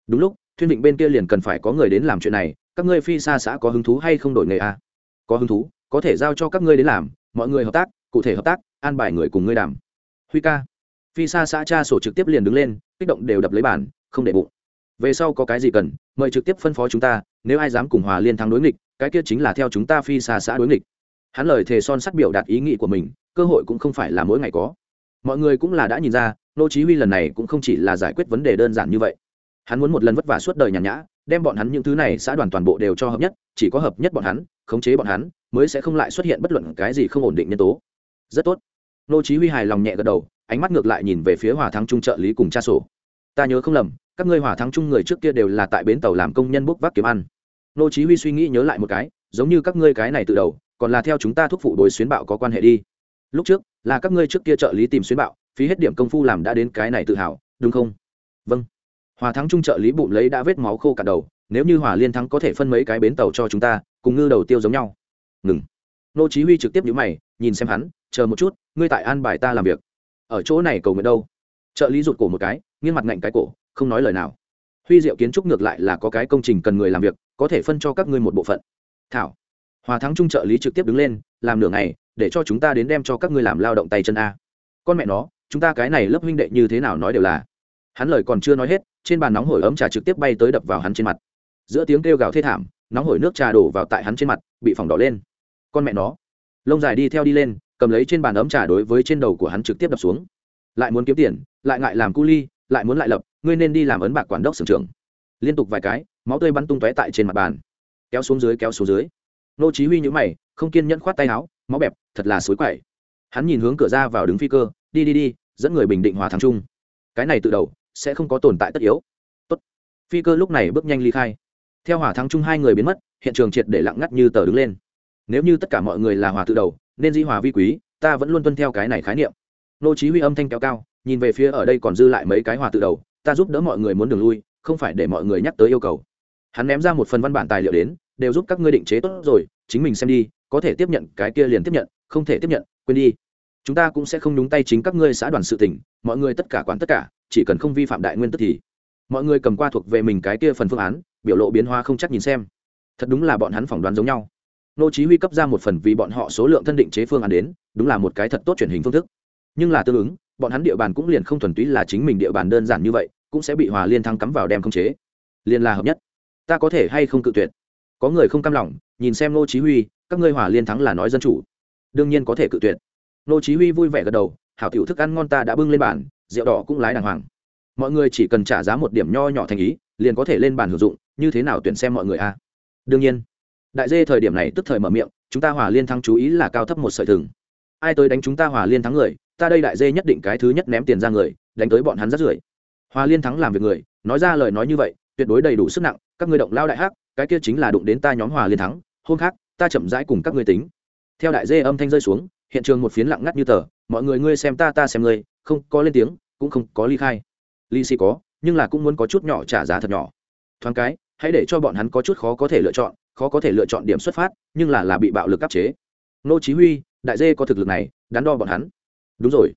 S1: Đúng lúc thuyên định bên kia liền cần phải có người đến làm chuyện này, các ngươi phi xa xã có hứng thú hay không đổi nghề à? có hứng thú, có thể giao cho các ngươi đến làm, mọi người hợp tác, cụ thể hợp tác, an bài người cùng ngươi đảm huy ca. Phi xa xã cha sổ trực tiếp liền đứng lên, kích động đều đập lấy bàn, không để bụng về sau có cái gì cần, mời trực tiếp phân phó chúng ta, nếu ai dám cùng hòa liên thắng đối nghịch, cái kia chính là theo chúng ta phi xa xã đối nghịch. Hắn lời thề son sắt biểu đạt ý nghĩ của mình, cơ hội cũng không phải là mỗi ngày có. Mọi người cũng là đã nhìn ra nô chí huy lần này cũng không chỉ là giải quyết vấn đề đơn giản như vậy. Hắn muốn một lần vất vả suốt đời nhàn nhã, đem bọn hắn những thứ này xã đoàn toàn bộ đều cho hợp nhất, chỉ có hợp nhất bọn hắn, khống chế bọn hắn, mới sẽ không lại xuất hiện bất luận cái gì không ổn định nhân tố. Rất tốt. Nô chí huy hài lòng nhẹ gật đầu, ánh mắt ngược lại nhìn về phía hòa thắng trung trợ lý cùng cha sổ. Ta nhớ không lầm các ngươi hòa thắng trung người trước kia đều là tại bến tàu làm công nhân bốc vác kiếm ăn. Nô chí huy suy nghĩ nhớ lại một cái, giống như các ngươi cái này từ đầu, còn là theo chúng ta thúc phụ đối xuyến bạo có quan hệ đi. Lúc trước, là các ngươi trước kia trợ lý tìm xuyến bạo, phí hết điểm công phu làm đã đến cái này tự hào, đúng không? Vâng. Hòa thắng trung trợ lý bụng lấy đã vết máu khô cả đầu, nếu như hòa liên thắng có thể phân mấy cái bến tàu cho chúng ta, cùng ngư đầu tiêu giống nhau. Ngừng. Nô chí huy trực tiếp nhíu mày, nhìn xem hắn, chờ một chút, ngươi tại an bài ta làm việc. Ở chỗ này cầu nguyện đâu? Trợ lý rụt cổ một cái, nghiêng mặt ngạnh cái cổ không nói lời nào. Huy diệu kiến trúc ngược lại là có cái công trình cần người làm việc, có thể phân cho các ngươi một bộ phận. Thảo, hòa thắng trung trợ lý trực tiếp đứng lên, làm nửa ngày, để cho chúng ta đến đem cho các ngươi làm lao động tay chân a. Con mẹ nó, chúng ta cái này lớp huynh đệ như thế nào nói đều là. Hắn lời còn chưa nói hết, trên bàn nóng hổi ấm trà trực tiếp bay tới đập vào hắn trên mặt. Giữa tiếng kêu gào thê thảm, nóng hổi nước trà đổ vào tại hắn trên mặt, bị phỏng đỏ lên. Con mẹ nó, lông dài đi theo đi lên, cầm lấy trên bàn ấm trà đối với trên đầu của hắn trực tiếp đập xuống. Lại muốn kiếm tiền, lại ngại làm cu ly, lại muốn lại lập ngươi nên đi làm ấn bạc quản đốc sưởng trưởng. liên tục vài cái, máu tươi bắn tung tóe tại trên mặt bàn. Kéo xuống dưới, kéo xuống dưới. Nô chí huy nhíu mày, không kiên nhẫn khoát tay áo, máu bẹp, thật là suối quậy. Hắn nhìn hướng cửa ra vào đứng phi cơ, đi đi đi, dẫn người bình định hòa thắng chung. Cái này tự đầu, sẽ không có tồn tại tất yếu. Tốt. phi cơ lúc này bước nhanh ly khai. Theo hòa thắng chung hai người biến mất, hiện trường triệt để lặng ngắt như tờ đứng lên. Nếu như tất cả mọi người là hòa tự đầu, nên di hòa vi quý, ta vẫn luôn tuân theo cái này khái niệm. Nô chí huy âm thanh kéo cao, nhìn về phía ở đây còn dư lại mấy cái hòa tự đầu ta giúp đỡ mọi người muốn đường lui, không phải để mọi người nhắc tới yêu cầu. Hắn ném ra một phần văn bản tài liệu đến, đều giúp các ngươi định chế tốt rồi, chính mình xem đi, có thể tiếp nhận cái kia liền tiếp nhận, không thể tiếp nhận, quên đi. Chúng ta cũng sẽ không nhúng tay chính các ngươi xã đoàn sự tỉnh mọi người tất cả quản tất cả, chỉ cần không vi phạm đại nguyên tức thì. Mọi người cầm qua thuộc về mình cái kia phần phương án, biểu lộ biến hóa không chắc nhìn xem. Thật đúng là bọn hắn phỏng đoán giống nhau. Nô chí huy cấp ra một phần vì bọn họ số lượng thân định chế phương án đến, đúng là một cái thật tốt truyền hình phương thức. Nhưng là tương ứng, bọn hắn địa bàn cũng liền không thuần túy là chính mình địa bàn đơn giản như vậy cũng sẽ bị hòa liên thắng cắm vào đem không chế. Liên là hợp nhất. Ta có thể hay không cự tuyệt? Có người không cam lòng, nhìn xem nô chí huy, các ngươi hòa liên thắng là nói dân chủ. Đương nhiên có thể cự tuyệt. Nô chí huy vui vẻ gật đầu, hảo tiểu thức ăn ngon ta đã bưng lên bàn, rượu đỏ cũng lái đàng hoàng. Mọi người chỉ cần trả giá một điểm nho nhỏ thành ý, liền có thể lên bàn hưởng dụng, như thế nào tuyển xem mọi người a? Đương nhiên. Đại dê thời điểm này tức thời mở miệng, chúng ta hòa liên thắng chú ý là cao thấp một sợi thừng. Ai tới đánh chúng ta hòa liên thắng người, ta đây đại dê nhất định cái thứ nhất ném tiền ra người, đánh tới bọn hắn rất rưởi hoa liên thắng làm việc người, nói ra lời nói như vậy, tuyệt đối đầy đủ sức nặng, các ngươi động lao đại hắc, cái kia chính là đụng đến ta nhóm hòa liên thắng, hôm khác, ta chậm rãi cùng các ngươi tính. Theo đại dê âm thanh rơi xuống, hiện trường một phiến lặng ngắt như tờ, mọi người ngươi xem ta ta xem ngươi, không có lên tiếng, cũng không có ly khai. Ly xì có, nhưng là cũng muốn có chút nhỏ trả giá thật nhỏ. Thoáng cái, hãy để cho bọn hắn có chút khó có thể lựa chọn, khó có thể lựa chọn điểm xuất phát, nhưng là là bị bạo lực áp chế. Nô chí huy, đại dê có thực lực này, đắn đo bọn hắn. Đúng rồi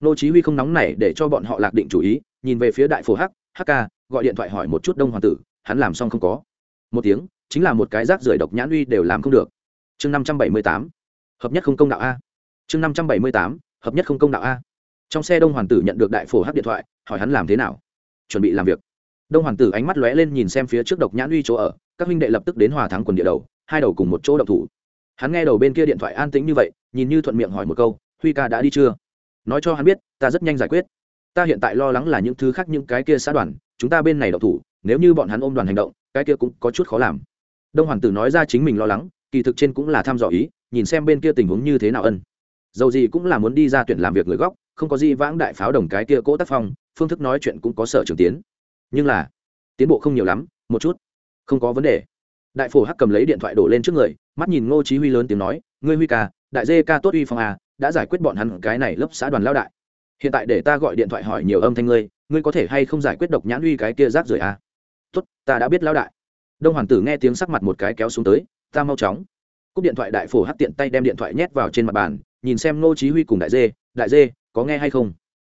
S1: nô chí huy không nóng nảy để cho bọn họ lạc định chủ ý, nhìn về phía đại phổ hắc hk gọi điện thoại hỏi một chút đông hoàng tử, hắn làm xong không có. Một tiếng, chính là một cái rác rưởi độc nhãn uy đều làm không được. Chương 578 hợp nhất không công đạo a. Chương 578 hợp nhất không công đạo a. Trong xe đông hoàng tử nhận được đại phổ hắc điện thoại, hỏi hắn làm thế nào? Chuẩn bị làm việc. Đông hoàng tử ánh mắt lóe lên nhìn xem phía trước độc nhãn uy chỗ ở, các huynh đệ lập tức đến hòa thắng quần địa đầu, hai đầu cùng một chỗ độc thủ. Hắn nghe đầu bên kia điện thoại an tĩnh như vậy, nhìn như thuận miệng hỏi một câu, huy ca đã đi chưa? Nói cho hắn biết, ta rất nhanh giải quyết. Ta hiện tại lo lắng là những thứ khác, những cái kia xã đoàn, chúng ta bên này đậu thủ, nếu như bọn hắn ôm đoàn hành động, cái kia cũng có chút khó làm. Đông hoàng tử nói ra chính mình lo lắng, kỳ thực trên cũng là thăm dò ý, nhìn xem bên kia tình huống như thế nào ân. Dầu gì cũng là muốn đi ra tuyển làm việc người góc không có gì vãng đại pháo đồng cái kia cỗ tác phong, phương thức nói chuyện cũng có sở trường tiến. Nhưng là, tiến bộ không nhiều lắm, một chút, không có vấn đề. Đại phổ hắc cầm lấy điện thoại đổ lên trước người, mắt nhìn ngô chí huy lớn tiếng nói, ngươi huy ca, đại dê ca tốt uy phong à đã giải quyết bọn hắn cái này lớp xã đoàn lao đại. Hiện tại để ta gọi điện thoại hỏi nhiều âm thanh ngươi ngươi có thể hay không giải quyết độc nhãn uy cái kia rác rưởi à? Tốt, ta đã biết lao đại. Đông hoàng tử nghe tiếng sắc mặt một cái kéo xuống tới, ta mau chóng. Cúp điện thoại đại phổ hắc tiện tay đem điện thoại nhét vào trên mặt bàn, nhìn xem ngô chí huy cùng đại dê đại dê, có nghe hay không?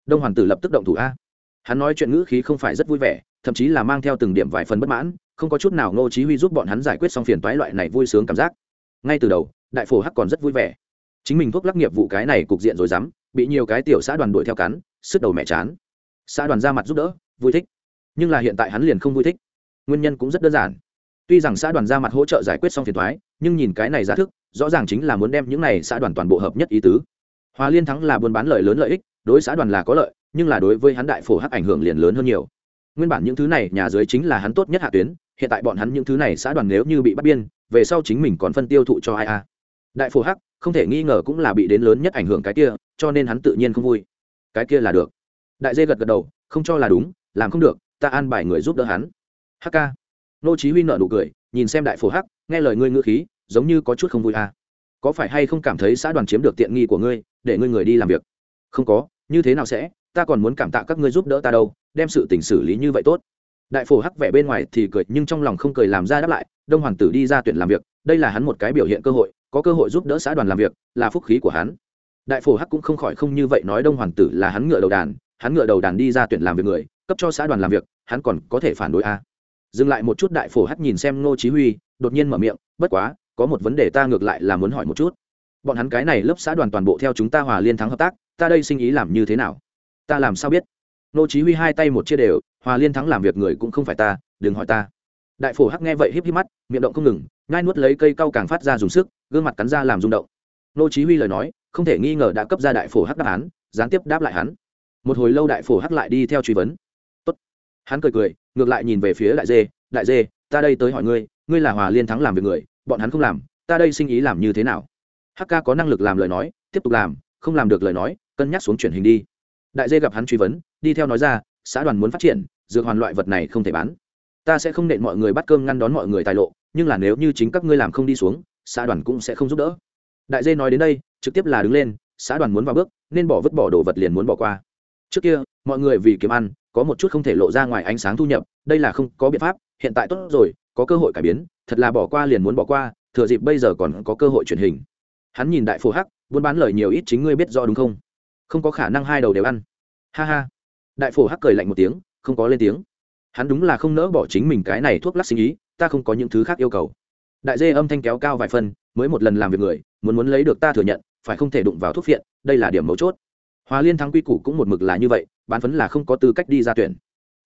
S1: Đông hoàng tử lập tức động thủ a. Hắn nói chuyện ngữ khí không phải rất vui vẻ, thậm chí là mang theo từng điểm vài phần bất mãn, không có chút nào ngô chí huy giúp bọn hắn giải quyết xong phiền toái loại này vui sướng cảm giác. Ngay từ đầu, đại phổ hắc còn rất vui vẻ chính mình thuốc lắc nghiệp vụ cái này cục diện rồi dám, bị nhiều cái tiểu xã đoàn đuổi theo cắn sức đầu mẹ chán. Xã đoàn ra mặt giúp đỡ, vui thích. Nhưng là hiện tại hắn liền không vui thích. Nguyên nhân cũng rất đơn giản. Tuy rằng xã đoàn ra mặt hỗ trợ giải quyết xong phiền toái, nhưng nhìn cái này giá thức, rõ ràng chính là muốn đem những này xã đoàn toàn bộ hợp nhất ý tứ. Hòa liên thắng là buôn bán lợi lớn lợi ích, đối xã đoàn là có lợi, nhưng là đối với hắn đại phổ hắc ảnh hưởng liền lớn hơn nhiều. Nguyên bản những thứ này nhà dưới chính là hắn tốt nhất hạ tuyến, hiện tại bọn hắn những thứ này xã đoàn nếu như bị bắt biên, về sau chính mình còn phân tiêu thụ cho ai a đại phổ hắc không thể nghi ngờ cũng là bị đến lớn nhất ảnh hưởng cái kia, cho nên hắn tự nhiên không vui. Cái kia là được. Đại dê gật gật đầu, không cho là đúng, làm không được, ta an bài người giúp đỡ hắn. Hk nô chí huy nở nụ cười, nhìn xem đại phổ hắc, nghe lời ngươi ngữ khí, giống như có chút không vui à? có phải hay không cảm thấy xã đoàn chiếm được tiện nghi của ngươi, để ngươi người đi làm việc? Không có, như thế nào sẽ, ta còn muốn cảm tạ các ngươi giúp đỡ ta đâu, đem sự tình xử lý như vậy tốt. Đại phổ hắc vẻ bên ngoài thì cười, nhưng trong lòng không cười làm ra đáp lại, đông hoàng tử đi ra tuyển làm việc, đây là hắn một cái biểu hiện cơ hội có cơ hội giúp đỡ xã đoàn làm việc, là phúc khí của hắn. Đại phổ hắc cũng không khỏi không như vậy nói đông hoàng tử là hắn ngựa đầu đàn, hắn ngựa đầu đàn đi ra tuyển làm việc người, cấp cho xã đoàn làm việc, hắn còn có thể phản đối a dừng lại một chút, đại phổ hắc nhìn xem ngô chí huy, đột nhiên mở miệng, bất quá, có một vấn đề ta ngược lại là muốn hỏi một chút. Bọn hắn cái này lớp xã đoàn toàn bộ theo chúng ta hòa liên thắng hợp tác, ta đây sinh ý làm như thế nào? Ta làm sao biết? Ngô chí huy hai tay một chia đều, hòa liên thắng làm việc người cũng không phải ta, đừng hỏi ta đại phổ hắc nghe vậy híp híp mắt, miệng động không ngừng ngay nuốt lấy cây cao càng phát ra dùng sức, gương mặt cắn ra làm rung động. Nô chí huy lời nói, không thể nghi ngờ đã cấp ra đại phổ hắc đáp án, gián tiếp đáp lại hắn. Một hồi lâu đại phổ hắc lại đi theo truy vấn. Tốt. Hắn cười cười, ngược lại nhìn về phía đại dê đại dê, ta đây tới hỏi ngươi ngươi là hòa liên thắng làm việc người, bọn hắn không làm, ta đây sinh ý làm như thế nào? Hắc ca có năng lực làm lời nói, tiếp tục làm, không làm được lời nói, cân nhắc xuống chuyển hình đi. Đại dê gặp hắn truy vấn, đi theo nói ra, xã đoàn muốn phát triển, dược hoàn loại vật này không thể bán ta sẽ không nện mọi người bắt cơm ngăn đón mọi người tài lộ, nhưng là nếu như chính các ngươi làm không đi xuống, xã đoàn cũng sẽ không giúp đỡ. Đại dê nói đến đây, trực tiếp là đứng lên, xã đoàn muốn vào bước, nên bỏ vứt bỏ đồ vật liền muốn bỏ qua. Trước kia, mọi người vì kiếm ăn, có một chút không thể lộ ra ngoài ánh sáng thu nhập, đây là không có biện pháp, hiện tại tốt rồi, có cơ hội cải biến, thật là bỏ qua liền muốn bỏ qua, thừa dịp bây giờ còn có cơ hội truyền hình. Hắn nhìn đại phổ hắc, buôn bán lời nhiều ít chính ngươi biết rõ đúng không? Không có khả năng hai đầu đều ăn. Ha ha. Đại phổ hắc cười lạnh một tiếng, không có lên tiếng hắn đúng là không nỡ bỏ chính mình cái này thuốc lắc sinh ý, ta không có những thứ khác yêu cầu. Đại dê âm thanh kéo cao vài phân mới một lần làm việc người, muốn muốn lấy được ta thừa nhận, phải không thể đụng vào thuốc phiện, đây là điểm mấu chốt. Hòa liên thắng quy củ cũng một mực là như vậy, bán phấn là không có tư cách đi ra tuyển.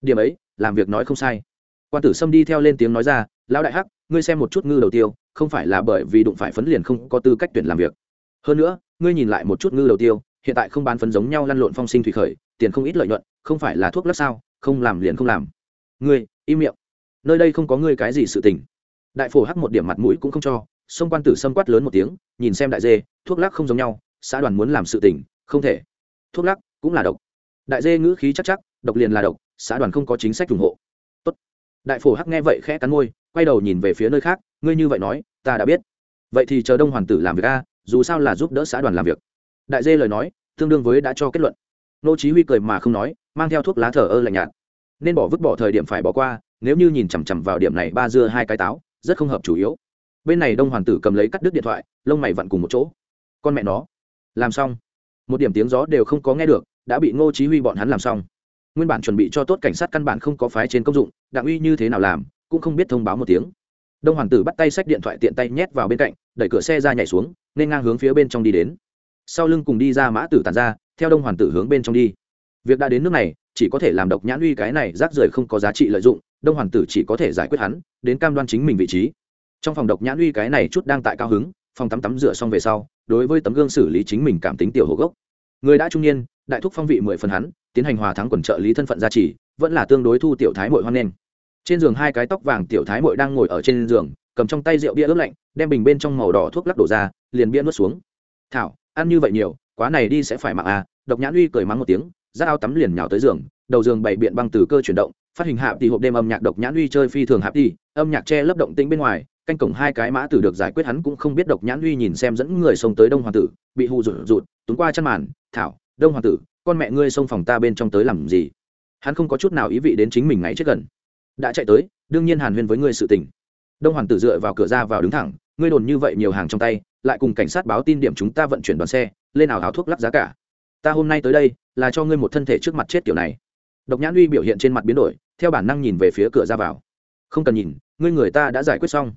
S1: Điểm ấy, làm việc nói không sai. Quan tử sâm đi theo lên tiếng nói ra, lão đại hắc, ngươi xem một chút ngư đầu tiêu, không phải là bởi vì đụng phải phấn liền không có tư cách tuyển làm việc. Hơn nữa, ngươi nhìn lại một chút ngư đầu tiêu, hiện tại không bán phấn giống nhau lăn lộn phong sinh thủy khởi, tiền không ít lợi nhuận, không phải là thuốc lắc sao, không làm liền không làm ngươi, im miệng. Nơi đây không có ngươi cái gì sự tình. Đại phổ hắc một điểm mặt mũi cũng không cho xông quan tử xâm quát lớn một tiếng, nhìn xem đại dê, thuốc lắc không giống nhau, xã đoàn muốn làm sự tình, không thể. Thuốc lắc cũng là độc. Đại dê ngữ khí chắc chắc, độc liền là độc, xã đoàn không có chính sách ủng hộ. Tốt. đại phổ hắc nghe vậy khẽ cắn môi, quay đầu nhìn về phía nơi khác, ngươi như vậy nói, ta đã biết. Vậy thì chờ đông hoàn tử làm việc a, dù sao là giúp đỡ xã đoàn làm việc. Đại dê lời nói, tương đương với đã cho kết luận. Nô chí huy cười mà không nói, mang theo thuốc lá thở ơ lạnh nhạt nên bỏ vứt bỏ thời điểm phải bỏ qua, nếu như nhìn chằm chằm vào điểm này ba dưa hai cái táo, rất không hợp chủ yếu. Bên này đông hoàn tử cầm lấy cắt đứt điện thoại, lông mày vặn cùng một chỗ. Con mẹ nó, làm xong. Một điểm tiếng gió đều không có nghe được, đã bị ngô chí huy bọn hắn làm xong. Nguyên bản chuẩn bị cho tốt cảnh sát căn bản không có phái trên công dụng, đặng uy như thế nào làm, cũng không biết thông báo một tiếng. Đông hoàn tử bắt tay sách điện thoại tiện tay nhét vào bên cạnh, đẩy cửa xe ra nhảy xuống, nên ngang hướng phía bên trong đi đến. Sau lưng cùng đi ra mã tử tàn ra, theo đông hoàn tử hướng bên trong đi việc đã đến nước này, chỉ có thể làm độc nhãn uy cái này rác rưởi không có giá trị lợi dụng, đông hoàn tử chỉ có thể giải quyết hắn, đến cam đoan chính mình vị trí. Trong phòng độc nhãn uy cái này chút đang tại cao hứng, phòng tắm tắm rửa xong về sau, đối với tấm gương xử lý chính mình cảm tính tiểu hồ gốc. Người đã trung niên, đại thúc phong vị mười phần hắn, tiến hành hòa thắng quần trợ lý thân phận gia trì, vẫn là tương đối thu tiểu thái mội hoan nghênh. Trên giường hai cái tóc vàng tiểu thái mội đang ngồi ở trên giường, cầm trong tay rượu bia ướp lạnh, đem bình bên trong màu đỏ thuốc lắc đổ ra, liền bia nuốt xuống. Thảo, ăn như vậy nhiều, quá này đi sẽ phải mặc à? Độc nhãn uy cười mắng một tiếng rát áo tắm liền nhào tới giường, đầu giường bày biện băng từ cơ chuyển động, phát hình hạp thì hộp đêm âm nhạc độc nhãn uy chơi phi thường hạp đi âm nhạc che lấp động tĩnh bên ngoài, canh cổng hai cái mã tử được giải quyết hắn cũng không biết độc nhãn uy nhìn xem dẫn người xông tới đông hoàng tử, bị hù rụt rụt túng qua chân màn, thảo, đông hoàng tử, con mẹ ngươi xông phòng ta bên trong tới làm gì? Hắn không có chút nào ý vị đến chính mình ngày trước gần. Đã chạy tới, đương nhiên hàn huyên với ngươi sự tình. Đông hoàng tử dựa vào cửa ra vào đứng thẳng, ngươi đồn như vậy nhiều hàng trong tay, lại cùng cảnh sát báo tin điểm chúng ta vận chuyển đoàn xe, lên nào áo thuốc lắc giá cả ta hôm nay tới đây là cho ngươi một thân thể trước mặt chết kiểu này. Độc nhãn uy biểu hiện trên mặt biến đổi, theo bản năng nhìn về phía cửa ra vào. Không cần nhìn, ngươi người ta đã giải quyết xong.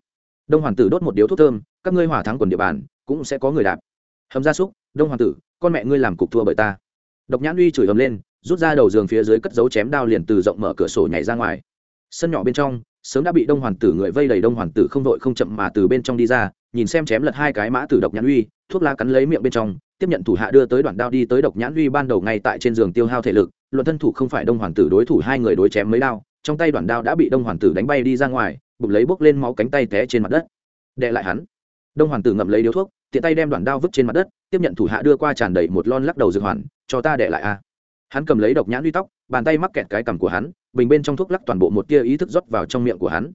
S1: Đông hoàng tử đốt một điếu thuốc thơm, các ngươi hỏa thắng quần địa bàn, cũng sẽ có người đạp. Hầm gia súc, đông hoàng tử, con mẹ ngươi làm cục thua bởi ta. Độc nhãn uy chửi hầm lên, rút ra đầu giường phía dưới cất dấu chém đao liền từ rộng mở cửa sổ nhảy ra ngoài. Sân nhỏ bên trong, sớm đã bị đông hoàng tử người vây đầy đông hoàng tử không đội không chậm mà từ bên trong đi ra, nhìn xem chém lật hai cái mã tử độc nhãn uy, thuốc lá cắn lấy miệng bên trong tiếp nhận thủ hạ đưa tới đoạn đao đi tới độc nhãn uy ban đầu ngay tại trên giường tiêu hao thể lực, luận thân thủ không phải đông hoàng tử đối thủ hai người đối chém mấy đao, trong tay đoạn đao đã bị đông hoàng tử đánh bay đi ra ngoài, bụng lấy bốc lên máu cánh tay té trên mặt đất. Đệ lại hắn. Đông hoàng tử ngậm lấy điếu thuốc, tiện tay đem đoạn đao vứt trên mặt đất, tiếp nhận thủ hạ đưa qua tràn đầy một lon lắc đầu dược hoàn, cho ta đệ lại a. Hắn cầm lấy độc nhãn uy tóc, bàn tay mắc kẹt cái cằm của hắn, bình bên trong thuốc lắc toàn bộ một tia ý thức rót vào trong miệng của hắn.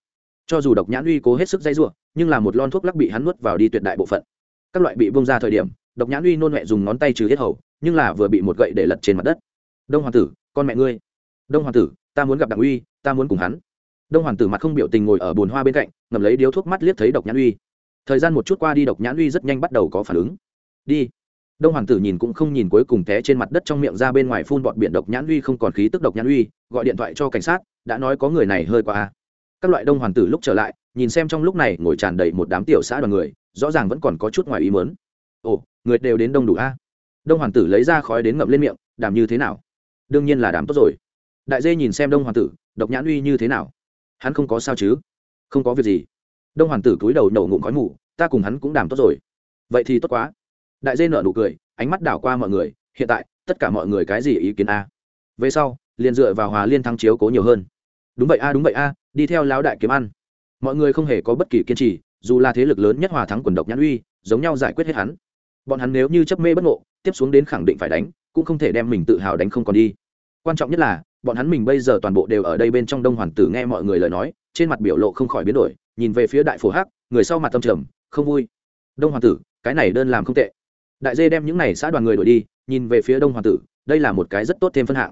S1: Cho dù độc nhãn uy cố hết sức dây ruộng nhưng là một lon thuốc lắc bị hắn nuốt vào đi tuyệt đại bộ phận. Các loại bị bông ra thời điểm độc nhãn uy nôn mẹ dùng ngón tay trừ hết hầu, nhưng là vừa bị một gậy để lật trên mặt đất. Đông hoàng tử, con mẹ ngươi. Đông hoàng tử, ta muốn gặp đặng uy, ta muốn cùng hắn. Đông hoàng tử mặt không biểu tình ngồi ở bồn hoa bên cạnh ngầm lấy điếu thuốc mắt liếc thấy độc nhãn uy. Thời gian một chút qua đi, độc nhãn uy rất nhanh bắt đầu có phản ứng. Đi. Đông hoàng tử nhìn cũng không nhìn cuối cùng té trên mặt đất trong miệng ra bên ngoài phun bọt biển độc nhãn uy, không còn khí tức độc nhãn uy, gọi điện thoại cho cảnh sát, đã nói có người này hơi qua à. các loại đông hoàng tử lúc trở lại, nhìn xem trong lúc này ngồi tràn đầy một đám tiểu xã đoàn người, rõ ràng vẫn còn có chút ngoài ý mớn ồ người đều đến đông đủ a. Đông hoàng tử lấy ra khói đến ngậm lên miệng đàm như thế nào? Đương nhiên là đàm tốt rồi. Đại dê nhìn xem đông hoàng tử, độc nhãn uy như thế nào? Hắn không có sao chứ? Không có việc gì. Đông hoàng tử cúi đầu nổ ngụm khói mù, ta cùng hắn cũng đàm tốt rồi. Vậy thì tốt quá. Đại dê nở nụ cười, ánh mắt đảo qua mọi người, hiện tại, tất cả mọi người cái gì ý kiến a? Về sau, liền dựa vào hòa liên thắng chiếu cố nhiều hơn. Đúng vậy a, đúng vậy a, đi theo lão đại kiếm ăn. Mọi người không hề có bất kỳ kiên trì, dù là thế lực lớn nhất hòa thắng quần độc nhãn uy, giống nhau giải quyết hết hắn bọn hắn nếu như chấp mê bất ngộ, tiếp xuống đến khẳng định phải đánh, cũng không thể đem mình tự hào đánh không còn đi. Quan trọng nhất là, bọn hắn mình bây giờ toàn bộ đều ở đây bên trong đông hoàn tử nghe mọi người lời nói, trên mặt biểu lộ không khỏi biến đổi, nhìn về phía đại phổ hắc, người sau mặt tâm trầm, không vui. Đông hoàn tử, cái này đơn làm không tệ. Đại dê đem những này xã đoàn người đổi đi, nhìn về phía đông hoàn tử, đây là một cái rất tốt thêm phân hạng.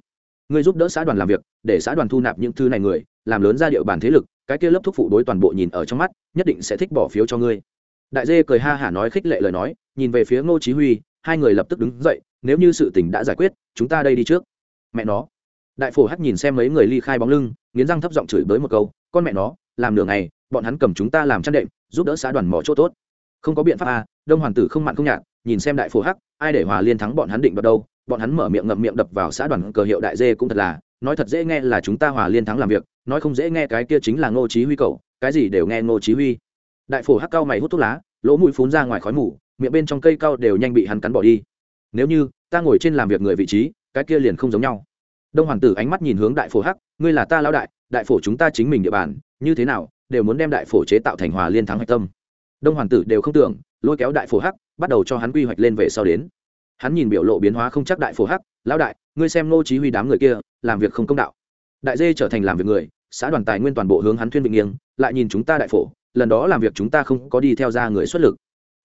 S1: Người giúp đỡ xã đoàn làm việc, để xã đoàn thu nạp những thứ này người, làm lớn ra địa bàn thế lực, cái kia lớp thuốc phụ đối toàn bộ nhìn ở trong mắt, nhất định sẽ thích bỏ phiếu cho ngươi đại dê cười ha hả nói khích lệ lời nói, nhìn về phía ngô chí huy, hai người lập tức đứng dậy, nếu như sự tình đã giải quyết, chúng ta đây đi trước. Mẹ nó. Đại phổ hắt nhìn xem mấy người ly khai bóng lưng, nghiến răng thấp giọng chửi bới một câu, con mẹ nó, làm nửa ngày, bọn hắn cầm chúng ta làm chăn đệm, giúp đỡ xã đoàn mỏ chỗ tốt. Không có biện pháp à đông hoàng tử không mặn không nhạt, nhìn xem đại phổ hắc, ai để hòa liên thắng bọn hắn định đoạt đâu, bọn hắn mở miệng ngậm miệng đập vào xã đoàn cờ hiệu đại dê cũng thật là, nói thật dễ nghe là chúng ta hòa liên thắng làm việc, nói không dễ nghe cái kia chính là ngô chí huy cậu, cái gì đều nghe ngô chí huy đại phổ hắc cao mày hút thuốc lá, lỗ mũi phun ra ngoài khói mù, miệng bên trong cây cao đều nhanh bị hắn cắn bỏ đi. Nếu như, ta ngồi trên làm việc người vị trí, cái kia liền không giống nhau. Đông hoàng tử ánh mắt nhìn hướng đại phổ hắc, ngươi là ta lão đại đại phổ chúng ta chính mình địa bàn, như thế nào, đều muốn đem đại phổ chế tạo thành hòa liên thắng hạch tâm. Đông hoàng tử đều không tưởng, lôi kéo đại phổ hắc, bắt đầu cho hắn quy hoạch lên về sau đến. Hắn nhìn biểu lộ biến hóa không chắc đại phổ hắc, lão đại, ngươi xem nô chí huy đám người kia, làm việc không công đạo. Đại dê trở thành làm việc người, xã đoàn tài nguyên toàn bộ hướng hắn thuyên vịnh nghiêng, lại nhìn chúng ta đại phổ lần đó làm việc chúng ta không có đi theo ra người xuất lực.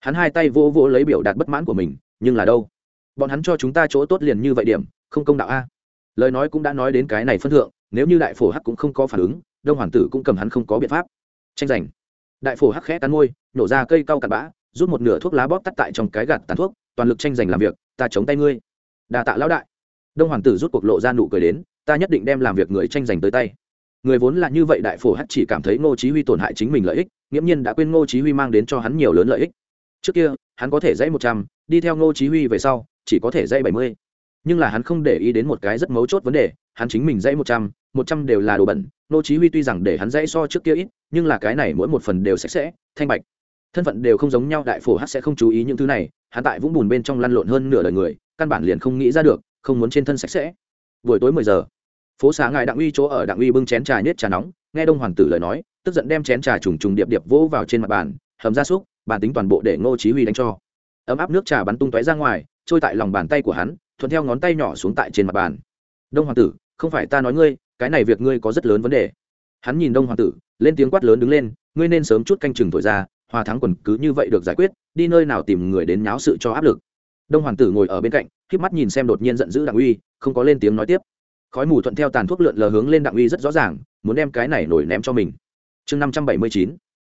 S1: Hắn hai tay vỗ vỗ lấy biểu đạt bất mãn của mình, nhưng là đâu? Bọn hắn cho chúng ta chỗ tốt liền như vậy điểm, không công đạo a. Lời nói cũng đã nói đến cái này phân thượng, nếu như đại phổ hắc cũng không có phản ứng, đông hoàng tử cũng cầm hắn không có biện pháp. Tranh giành. Đại phổ hắc khẽ cắn môi, nổ ra cây cau cặn bã, rút một nửa thuốc lá bóp tắt tại trong cái gạt tàn thuốc, toàn lực tranh giành làm việc, ta chống tay ngươi. Đà tạ lão đại. Đông hoàng tử rút cuộc lộ ra nụ cười đến, ta nhất định đem làm việc người tranh giành tới tay. Người vốn là như vậy đại phổ hắc chỉ cảm thấy ngô chí huy tổn hại chính mình lợi ích nghiễm nhiên đã quên ngô chí huy mang đến cho hắn nhiều lớn lợi ích. Trước kia, hắn có thể dãy một trăm, đi theo ngô chí huy về sau, chỉ có thể dãy bảy mươi. Nhưng là hắn không để ý đến một cái rất mấu chốt vấn đề, hắn chính mình dãy một trăm một trăm đều là đồ bẩn. Ngô chí huy tuy rằng để hắn dãy so trước kia ít, nhưng là cái này mỗi một phần đều sạch sẽ, thanh bạch. Thân phận đều không giống nhau, đại phổ hắc sẽ không chú ý những thứ này, hắn tại vũng bùn bên trong lăn lộn hơn nửa đời người, căn bản liền không nghĩ ra được, không muốn trên thân sạch sẽ. Buổi tối mười giờ, phố xá ngài đặng uy chỗ ở đặng uy bưng chén trà nhét trà nóng, nghe đông hoàng tử lời nói tức giận đem chén trà trùng trùng điệp điệp vỗ vào trên mặt bàn, hầm ra súc, bàn tính toàn bộ để ngô chí huy đánh cho. Ấm áp nước trà bắn tung tóe ra ngoài, trôi tại lòng bàn tay của hắn, thuận theo ngón tay nhỏ xuống tại trên mặt bàn. Đông hoàng tử, không phải ta nói ngươi, cái này việc ngươi có rất lớn vấn đề. Hắn nhìn đông hoàng tử, lên tiếng quát lớn đứng lên, ngươi nên sớm chút canh chừng thổi ra, hòa thắng quần cứ như vậy được giải quyết, đi nơi nào tìm người đến nháo sự cho áp lực. Đông hoàng tử ngồi ở bên cạnh k mắt nhìn xem đột nhiên giận dữ đặng uy, không có lên tiếng nói tiếp. Khói mù thuận theo tàn thuốc lượn lờ hướng lên đặng uy rất rõ ràng, muốn đem cái này nổi ném cho mình chương năm trăm bảy mươi chín,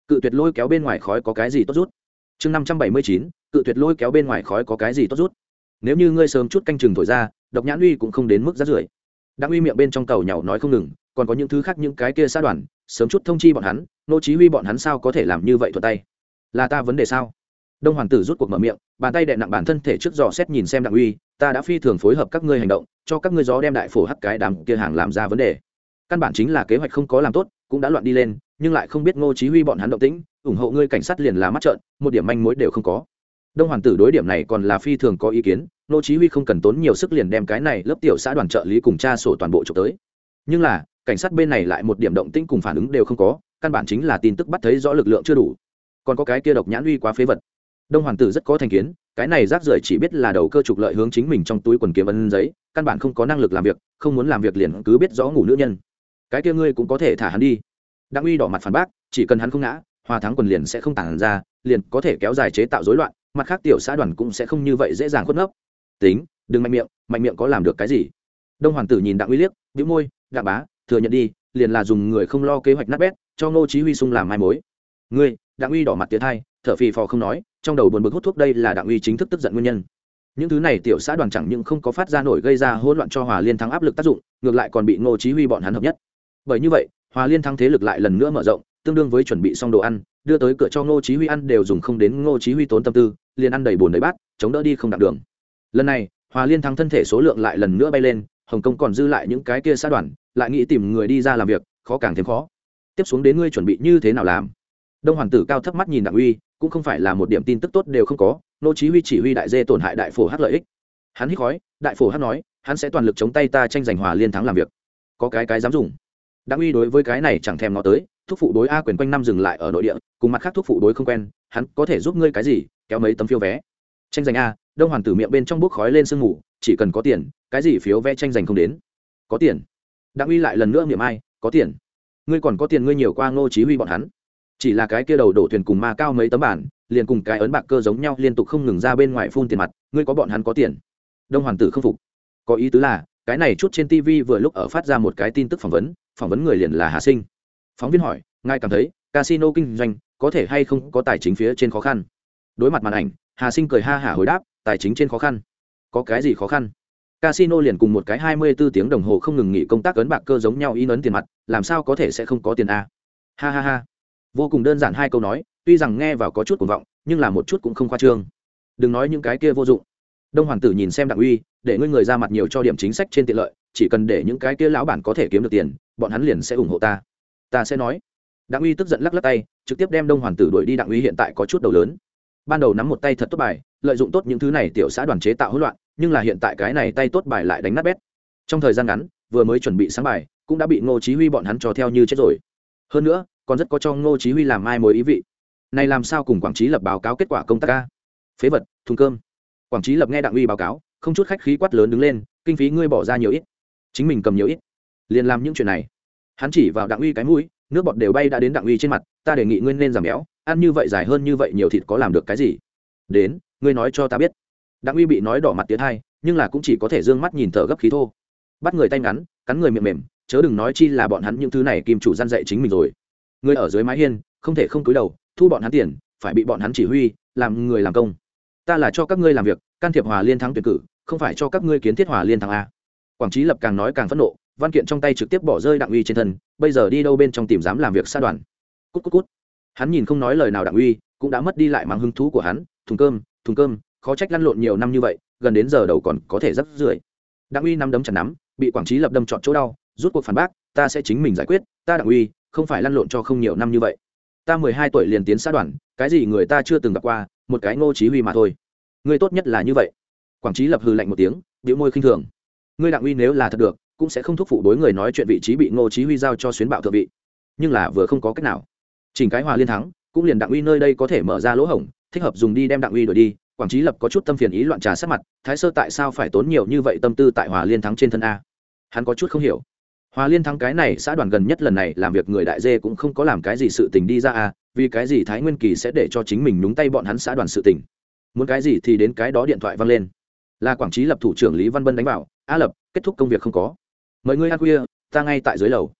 S1: cự tuyệt lôi kéo bên ngoài khói có cái gì tốt rút? chương năm trăm bảy mươi chín, cự tuyệt lôi kéo bên ngoài khói có cái gì tốt rút? nếu như ngươi sớm chút canh chừng thổi ra, độc nhãn uy cũng không đến mức rát rưởi. đặng uy miệng bên trong cầu nhàu nói không ngừng, còn có những thứ khác những cái kia xa đoàn, sớm chút thông chi bọn hắn, nô chí huy bọn hắn sao có thể làm như vậy thuận tay? là ta vấn đề sao? đông hoàng tử rút cuộc mở miệng, bàn tay đè nặng bản thân thể trước dò xét nhìn xem đặng uy, ta đã phi thường phối hợp các ngươi hành động, cho các ngươi gió đem đại phổ hắc cái đám kia hàng làm ra vấn đề. căn bản chính là kế hoạch không có làm tốt cũng đã loạn đi lên, nhưng lại không biết ngô chí huy bọn hắn động tĩnh, ủng hộ ngươi cảnh sát liền là mắt trợn, một điểm manh mối đều không có. Đông hoàng tử đối điểm này còn là phi thường có ý kiến, ngô chí huy không cần tốn nhiều sức liền đem cái này lớp tiểu xã đoàn trợ lý cùng cha sổ toàn bộ chụp tới. Nhưng là, cảnh sát bên này lại một điểm động tĩnh cùng phản ứng đều không có, căn bản chính là tin tức bắt thấy rõ lực lượng chưa đủ. Còn có cái kia độc nhãn uy quá phế vật. Đông hoàng tử rất có thành kiến, cái này rác rưởi chỉ biết là đầu cơ trục lợi hướng chính mình trong túi quần kiếm ân giấy, căn bản không có năng lực làm việc, không muốn làm việc liền cứ biết rõ ngủ nữ nhân cái kia ngươi cũng có thể thả hắn đi. Đặng uy đỏ mặt phản bác chỉ cần hắn không ngã hòa thắng quần liền sẽ không tản ra liền có thể kéo dài chế tạo rối loạn mặt khác tiểu xã đoàn cũng sẽ không như vậy dễ dàng khuất ngốc tính đừng mạnh miệng mạnh miệng có làm được cái gì? Đông hoàng tử nhìn đặng uy liếc bĩu môi đặng bá thừa nhận đi liền là dùng người không lo kế hoạch nát bét cho ngô chí huy sung làm mai mối. Ngươi đặng uy đỏ mặt tiến thay, thở phì phò không nói trong đầu buồn bực hút thuốc đây là đặng uy chính thức tức giận nguyên nhân. Những thứ này tiểu xã đoàn chẳng những không có phát ra nổi gây ra hỗn loạn cho hòa liên thắng áp lực tác dụng ngược lại còn bị ngô chí huy bọn hắn hợp nhất bởi như vậy, hòa liên thắng thế lực lại lần nữa mở rộng, tương đương với chuẩn bị xong đồ ăn, đưa tới cửa cho ngô chí huy ăn đều dùng không đến ngô chí huy tốn tâm tư, liền ăn đầy bùn đầy bát, chống đỡ đi không đạt đường. Lần này, hòa liên thắng thân thể số lượng lại lần nữa bay lên, hồng kông còn dư lại những cái kia xã đoàn, lại nghĩ tìm người đi ra làm việc, khó càng thêm khó. Tiếp xuống đến ngươi chuẩn bị như thế nào làm? Đông hoàng tử cao thấp mắt nhìn đặng uy, cũng không phải là một điểm tin tức tốt đều không có, Ngô chí huy chỉ huy đại dê tổn hại đại phổ hắc lợi ích. Hắn hít khói, đại phổ hắc nói, hắn sẽ toàn lực chống tay ta tranh giành hòa liên thắng làm việc. Có cái cái dám dùng đặng uy đối với cái này chẳng thèm nó tới, thúc phụ đối a quyền quanh năm dừng lại ở nội địa, cùng mặt khác thúc phụ đối không quen, hắn có thể giúp ngươi cái gì, kéo mấy tấm phiếu vé. Tranh giành a, đông hoàng tử miệng bên trong bốc khói lên sương ngủ chỉ cần có tiền, cái gì phiếu vé tranh giành không đến. Có tiền. Đặng uy lại lần nữa miệng ai, có tiền. Ngươi còn có tiền ngươi nhiều qua ngô chí huy bọn hắn. Chỉ là cái kia đầu đổ thuyền cùng ma cao mấy tấm bản, liền cùng cái ấn bạc cơ giống nhau, liên tục không ngừng ra bên ngoài phun tiền mặt, ngươi có bọn hắn có tiền. Đông hoàng tử không phục. Có ý tứ là cái này chút trên tv vừa lúc ở phát ra một cái tin tức phỏng vấn phỏng vấn người liền là hà sinh. Phóng viên hỏi, ngài cảm thấy casino kinh doanh có thể hay không có tài chính phía trên khó khăn? Đối mặt màn ảnh, hà sinh cười ha hả hồi đáp, tài chính trên khó khăn. Có cái gì khó khăn? Casino liền cùng một cái hai mươi 24 tiếng đồng hồ không ngừng nghỉ công tác ấn bạc cơ giống nhau in ấn tiền mặt, làm sao có thể sẽ không có tiền a? Ha ha ha. Vô cùng đơn giản hai câu nói, tuy rằng nghe vào có chút cuồng vọng, nhưng là một chút cũng không khoa trương. Đừng nói những cái kia vô dụng đông hoàng tử nhìn xem đặng uy, để ngươi người ra mặt nhiều cho điểm chính sách trên tiện lợi, chỉ cần để những cái kia lão bản có thể kiếm được tiền, bọn hắn liền sẽ ủng hộ ta. Ta sẽ nói. Đặng uy tức giận lắc lắc tay, trực tiếp đem đông hoàng tử đuổi đi. Đặng uy hiện tại có chút đầu lớn. Ban đầu nắm một tay thật tốt bài, lợi dụng tốt những thứ này tiểu xã đoàn chế tạo hỗn loạn, nhưng là hiện tại cái này tay tốt bài lại đánh nát bét. Trong thời gian ngắn, vừa mới chuẩn bị sáng bài, cũng đã bị ngô chí huy bọn hắn cho theo như chết rồi. Hơn nữa, còn rất có cho ngô chí huy làm mai mối ý vị. Này làm sao cùng quảng trí lập báo cáo kết quả công tác ca phế vật, thùng cơm quảng trí lập nghe đặng uy báo cáo, không chút khách khí quát lớn đứng lên, kinh phí ngươi bỏ ra nhiều ít. Chính mình cầm nhiều ít. Liền làm những chuyện này. Hắn chỉ vào đặng uy cái mũi, nước bọt đều bay đã đến đặng uy trên mặt, ta đề nghị ngươi nên giảm béo, ăn như vậy dài hơn như vậy nhiều thịt có làm được cái gì? Đến, ngươi nói cho ta biết. Đặng uy bị nói đỏ mặt tiến hai, nhưng là cũng chỉ có thể d ư ơ n g mắt nhìn thở gấp khí thô. Bắt người tay ngắn, cắn người miệng mềm, chớ đừng nói chi là bọn hắn những thứ này kim chủ gian dạy chính mình rồi. Người ở dưới mái hiên, không thể không cúi đầu, thu bọn hắn tiền, phải bị bọn hắn chỉ huy, làm người làm công ta là cho các ngươi làm việc, can thiệp hòa liên thắng tuyển cử, không phải cho các ngươi kiến thiết hòa liên thắng a. Quảng trí lập càng nói càng phẫn nộ, văn kiện trong tay trực tiếp bỏ rơi đặng uy trên thân, bây giờ đi đâu bên trong tìm dám làm việc xa đoàn? Cút cút cút. Hắn nhìn không nói lời nào đặng uy, cũng đã mất đi lại mắng hứng thú của hắn, thùng cơm thùng cơm, khó trách lăn lộn nhiều năm như vậy, gần đến giờ đầu còn có thể rất rưởi. Đặng uy nắm đấm chặt nắm, bị quảng trí lập đâm chọn chỗ đau, rút cuộc phản bác, ta sẽ chính mình giải quyết, ta đặng uy, không phải lăn lộn cho không nhiều năm như vậy. Ta mười hai tuổi liền tiến xã đoàn, cái gì người ta chưa từng gặp qua một cái ngô chí huy mà thôi. Ngươi tốt nhất là như vậy. Quảng trí lập hừ lạnh một tiếng, bĩu môi khinh thường. Ngươi đặng uy nếu là thật được, cũng sẽ không thúc phụ đối người nói chuyện vị trí bị ngô chí huy giao cho xuyến bạo thượng vị. Nhưng là vừa không có cách nào. Chỉnh cái hòa liên thắng, cũng liền đặng uy nơi đây có thể mở ra lỗ hổng, thích hợp dùng đi đem đặng uy đổi đi. Quảng trí lập có chút tâm phiền ý loạn trà sát mặt, thái sơ tại sao phải tốn nhiều như vậy tâm tư tại hòa liên thắng trên thân a? Hắn có chút không hiểu hòa liên thắng cái này xã đoàn gần nhất lần này, làm việc người đại dê cũng không có làm cái gì sự tình đi ra à? vì cái gì thái nguyên kỳ sẽ để cho chính mình nhúng tay bọn hắn xã đoàn sự tình? Muốn cái gì thì đến cái đó điện thoại văng lên. Là quảng trí lập thủ trưởng lý văn bân đánh vào, a lập, kết thúc công việc không có. Mời ngươi ăn khuya, ta ngay tại dưới lầu.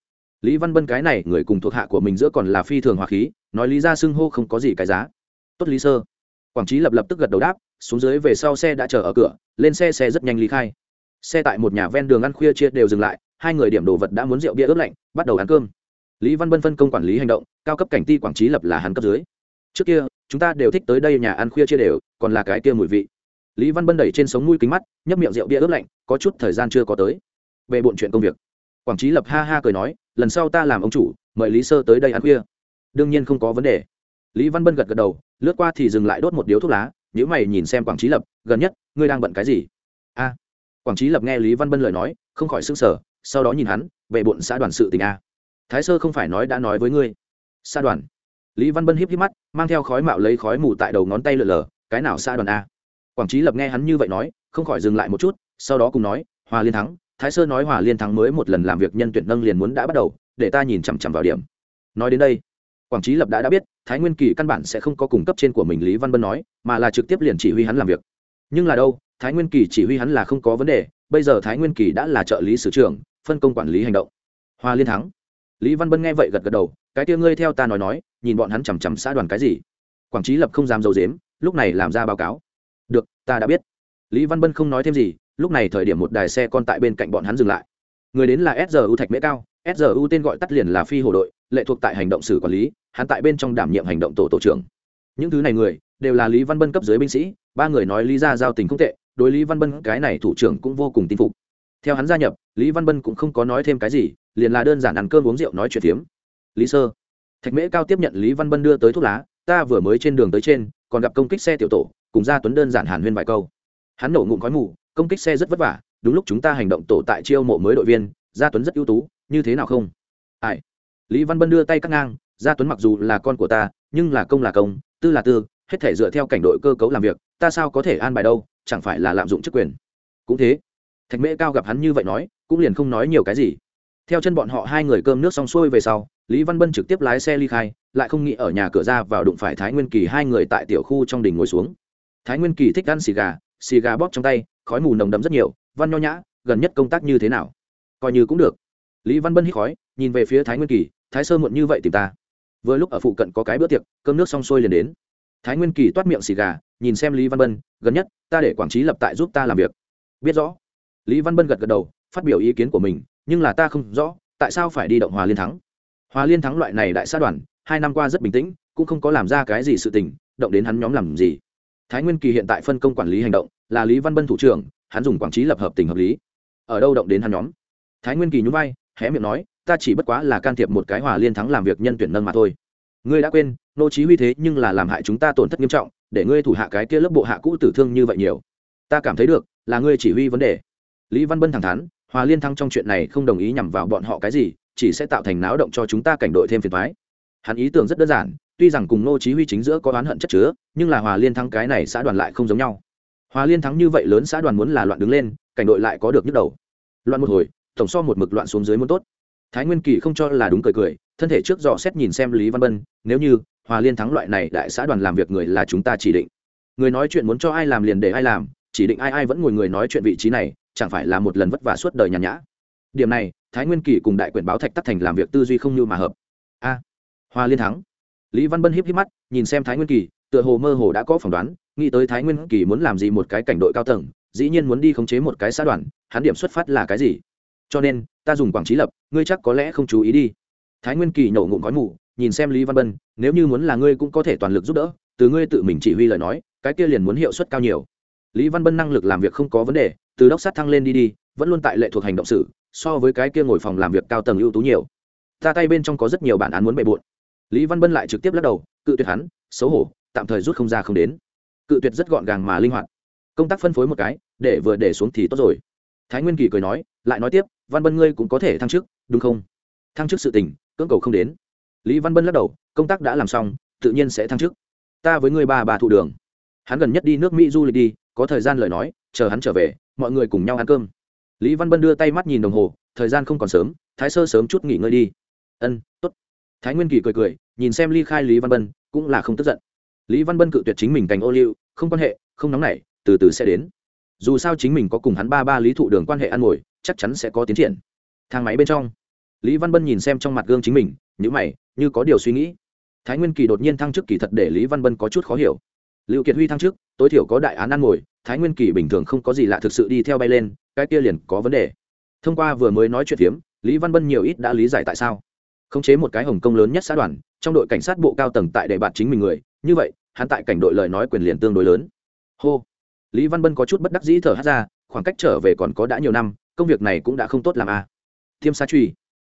S1: Lý văn bân cái này, người cùng thuộc hạ của mình giữa còn là phi thường hòa khí, nói lý ra xưng hô không có gì cái giá. Tốt lý sơ. Quảng trí lập lập tức gật đầu đáp, xuống dưới về sau xe đã chờ ở cửa, lên xe xe rất nhanh lý khai. Xe tại một nhà ven đường ăn khuya chia đều dừng lại hai người điểm đồ vật đã muốn rượu bia ướp lạnh, bắt đầu ăn cơm. Lý văn bân phân công quản lý hành động, cao cấp cảnh ti quảng trí lập là hắn cấp dưới. Trước kia, chúng ta đều thích tới đây nhà ăn khuya chia đều, còn là cái kia mùi vị. Lý văn bân đẩy trên sống mũi kính mắt, nhấp miệng rượu bia ướp lạnh, có chút thời gian chưa có tới. Về bộn chuyện công việc. Quảng trí lập ha ha cười nói, lần sau ta làm ông chủ, mời lý sơ tới đây ăn khuya. Đương nhiên không có vấn đề. Lý văn bân gật gật đầu, lướt qua thì dừng lại đốt một điếu thuốc lá nhữ mày nhìn xem quảng trí lập, gần nhất, ngươi đang bận cái gì? A. Quảng trí lập nghe lý văn bân lời nói, không khỏi s ư n g sở sau đó nhìn hắn về bộn xã đoàn sự tình a. Thái sơ không phải nói đã nói với ngươi. Xã đoàn. Lý văn bân híp híp mắt, mang theo khói mạo lấy khói mù tại đầu ngón tay lượn lờ, cái nào xã đoàn a? Quảng trí lập nghe hắn như vậy nói, không khỏi dừng lại một chút, sau đó cùng nói, hòa liên thắng, thái sơ nói hòa liên thắng mới một lần làm việc nhân tuyển nâng liền muốn đã bắt đầu, để ta nhìn chằm chằm vào điểm. Nói đến đây, quảng trí lập đã đã biết, thái nguyên kỳ căn bản sẽ không có cung cấp trên của mình lý văn bân nói, mà là trực tiếp liền chỉ huy hắn làm việc. Nhưng là đâu, thái nguyên kỳ chỉ huy hắn là không có vấn đề, bây giờ thái nguyên kỳ đã là trợ lý sử trưởng phân công quản lý hành động. Hoa liên thắng. Lý văn bân nghe vậy gật gật đầu, cái tia ngươi theo ta nói nói, nhìn bọn hắn chằm chằm xã đoàn cái gì? Quảng trí lập không dám dầu dếm lúc này làm ra báo cáo. Được, ta đã biết. Lý văn bân không nói thêm gì, lúc này thời điểm một đài xe con tại bên cạnh bọn hắn dừng lại. Người đến là sru thạch mễ cao sru tên gọi tắt liền là phi hồ đội, lệ thuộc tại hành động sử quản lý, hắn tại bên trong đảm nhiệm hành động tổ tổ trưởng. Những thứ này người, đều là lý văn bân cấp dưới binh sĩ, ba người nói lý ra giao tình không tệ, đối lý văn bân cái này thủ trưởng cũng vô cùng tin phục theo hắn gia nhập, lý văn bân cũng không có nói thêm cái gì, liền là đơn giản ăn cơm uống rượu nói chuyện tiếm lý sơ. Thạch mễ cao tiếp nhận lý văn bân đưa tới thuốc lá, ta vừa mới trên đường tới trên, còn gặp công kích xe tiểu tổ, cùng gia tuấn đơn giản hàn huyên vài câu. Hắn nổ ngụm khói mù, công kích xe rất vất vả, đúng lúc chúng ta hành động tổ tại chiêu mộ mới đội viên, gia tuấn rất ưu tú, như thế nào không? Ai? Lý văn bân đưa tay cắt ngang, gia tuấn mặc dù là con của ta, nhưng là công là công, tư là tư, hết thể dựa theo cảnh đội cơ cấu làm việc, ta sao có thể an bài đâu, chẳng phải là lạm dụng chức quyền. Cũng thế thạch mễ cao gặp hắn như vậy nói, cũng liền không nói nhiều cái gì. Theo chân bọn họ hai người cơm nước xong xuôi về sau, lý văn bân trực tiếp lái xe ly khai, lại không nghĩ ở nhà cửa ra vào đụng phải thái nguyên kỳ hai người tại tiểu khu trong đình ngồi xuống. Thái nguyên kỳ thích ăn xì gà xì gà bóp trong tay, khói mù nồng đậm rất nhiều, văn nho nhã, gần nhất công tác như thế nào? Coi như cũng được. Lý văn bân hít khói, nhìn về phía thái nguyên kỳ, thái sơ muộn như vậy tìm ta. Vừa lúc ở phụ cận có cái bữa tiệc, cơm nước xong xuôi liền đến. Thái nguyên kỳ toát miệng xì gà, nhìn xem lý văn bân, gần nhất, ta để quảng trí lập tại giúp ta làm việc. Biết rõ lý văn bân gật gật đầu, phát biểu ý kiến của mình, nhưng là ta không rõ, tại sao phải đi động hòa liên thắng? Hòa liên thắng loại này đại sát đoàn, hai năm qua rất bình tĩnh, cũng không có làm ra cái gì sự tình, động đến hắn nhóm làm gì? Thái nguyên kỳ hiện tại phân công quản lý hành động, là lý văn bân thủ trưởng, hắn dùng quảng trí lập hợp tình hợp lý. Ở đâu động đến hắn nhóm? Thái nguyên kỳ nhún vai, hé miệng nói, ta chỉ bất quá là can thiệp một cái hòa liên thắng làm việc nhân tuyển nâng mà thôi. Ngươi đã quên, nô chí huy thế nhưng là làm hại chúng ta tổn thất nghiêm trọng, để ngươi thủ hạ cái kia lớp bộ hạ cũ tử thương như vậy nhiều. Ta cảm thấy được, là ngươi chỉ huy vấn đề lý văn bân thẳng thắn, hòa liên thắng trong chuyện này không đồng ý nhằm vào bọn họ cái gì, chỉ sẽ tạo thành náo động cho chúng ta cảnh đội thêm phiền thoái hắn ý tưởng rất đơn giản, tuy rằng cùng nô chí huy chính giữa có oán hận chất chứa, nhưng là hòa liên thắng cái này xã đoàn lại không giống nhau. Hòa liên thắng như vậy lớn xã đoàn muốn là loạn đứng lên, cảnh đội lại có được nhức đầu. Loạn một hồi, tổng so một mực loạn xuống dưới muốn tốt. Thái nguyên kỳ không cho là đúng cười cười, thân thể trước dò xét nhìn xem lý văn bân, nếu như hòa liên thắng loại này đại xã đoàn làm việc người là chúng ta chỉ định. Người nói chuyện muốn cho ai làm liền để ai làm chỉ định ai ai vẫn ngồi người nói chuyện vị trí này, chẳng phải là một lần vất vả suốt đời nhàn nhã. Điểm này, thái nguyên kỳ cùng đại quyển báo thạch tắc thành làm việc tư duy không như mà hợp. A, hoa liên thắng. Lý văn bân hiếp hiếp mắt, nhìn xem thái nguyên kỳ, tựa hồ mơ hồ đã có phỏng đoán, nghĩ tới thái nguyên kỳ muốn làm gì một cái cảnh đội cao tầng, dĩ nhiên muốn đi khống chế một cái xã đoàn, hắn điểm xuất phát là cái gì? Cho nên, ta dùng quảng trí lập, ngươi chắc có lẽ không chú ý đi. Thái nguyên kỳ nổ ngụm khói mù, nhìn xem lý văn bân, nếu như muốn là ngươi cũng có thể toàn lực giúp đỡ, từ ngươi tự mình chỉ huy lời nói, cái kia liền muốn hiệu suất cao nhiều lý văn bân năng lực làm việc không có vấn đề, từ đốc sát thăng lên đi đi, vẫn luôn tại lệ thuộc hành động sự so với cái kia ngồi phòng làm việc cao tầng ưu tú nhiều. Ta tay bên trong có rất nhiều bản án muốn bề bộn. Lý văn bân lại trực tiếp lắc đầu, cự tuyệt hắn, xấu hổ, tạm thời rút không ra không đến. Cự tuyệt rất gọn gàng mà linh hoạt. Công tác phân phối một cái, để vừa để xuống thì tốt rồi. Thái nguyên kỳ cười nói, lại nói tiếp, văn bân ngươi cũng có thể thăng chức, đúng không? Thăng chức sự tình, cưỡng cầu không đến. Lý văn bân lắc đầu, công tác đã làm xong, tự nhiên sẽ thăng chức. Ta với ngươi ba bà thụ đường hắn gần nhất đi nước mỹ du lịch đi, có thời gian lời nói, chờ hắn trở về, mọi người cùng nhau ăn cơm. Lý văn bân đưa tay mắt nhìn đồng hồ, thời gian không còn sớm, thái sơ sớm chút nghỉ ngơi đi. Ân t ố t thái nguyên kỳ cười cười, nhìn xem ly khai lý văn bân, cũng là không tức giận. Lý văn bân cự tuyệt chính mình cành ô liu, không quan hệ, không nóng nảy, từ từ sẽ đến. Dù sao chính mình có cùng hắn ba ba lý thụ đường quan hệ ăn ngồi, chắc chắn sẽ có tiến triển. Thang máy bên trong, lý văn bân nhìn xem trong mặt gương chính mình nhữ mày, như có điều suy nghĩ. Thái nguyên kỳ đột nhiên thăng chức kỳ thật để lý văn bân có chút khó hiểu liệu kiệt huy thăng chức, tối thiểu có đại án ăn ngồi, thái nguyên kỳ bình thường không có gì lạ thực sự đi theo bay lên, cái kia liền có vấn đề. Thông qua vừa mới nói chuyện phiếm, lý văn bân nhiều ít đã lý giải tại sao. Khống chế một cái hồng công lớn nhất xã đoàn, trong đội cảnh sát bộ cao tầng tại đề bạt chính mình người, như vậy, hắn tại cảnh đội lời nói quyền liền tương đối lớn. Hô. Lý văn bân có chút bất đắc dĩ thở hát ra, khoảng cách trở về còn có đã nhiều năm, công việc này cũng đã không tốt làm a à. thiêm sa truy.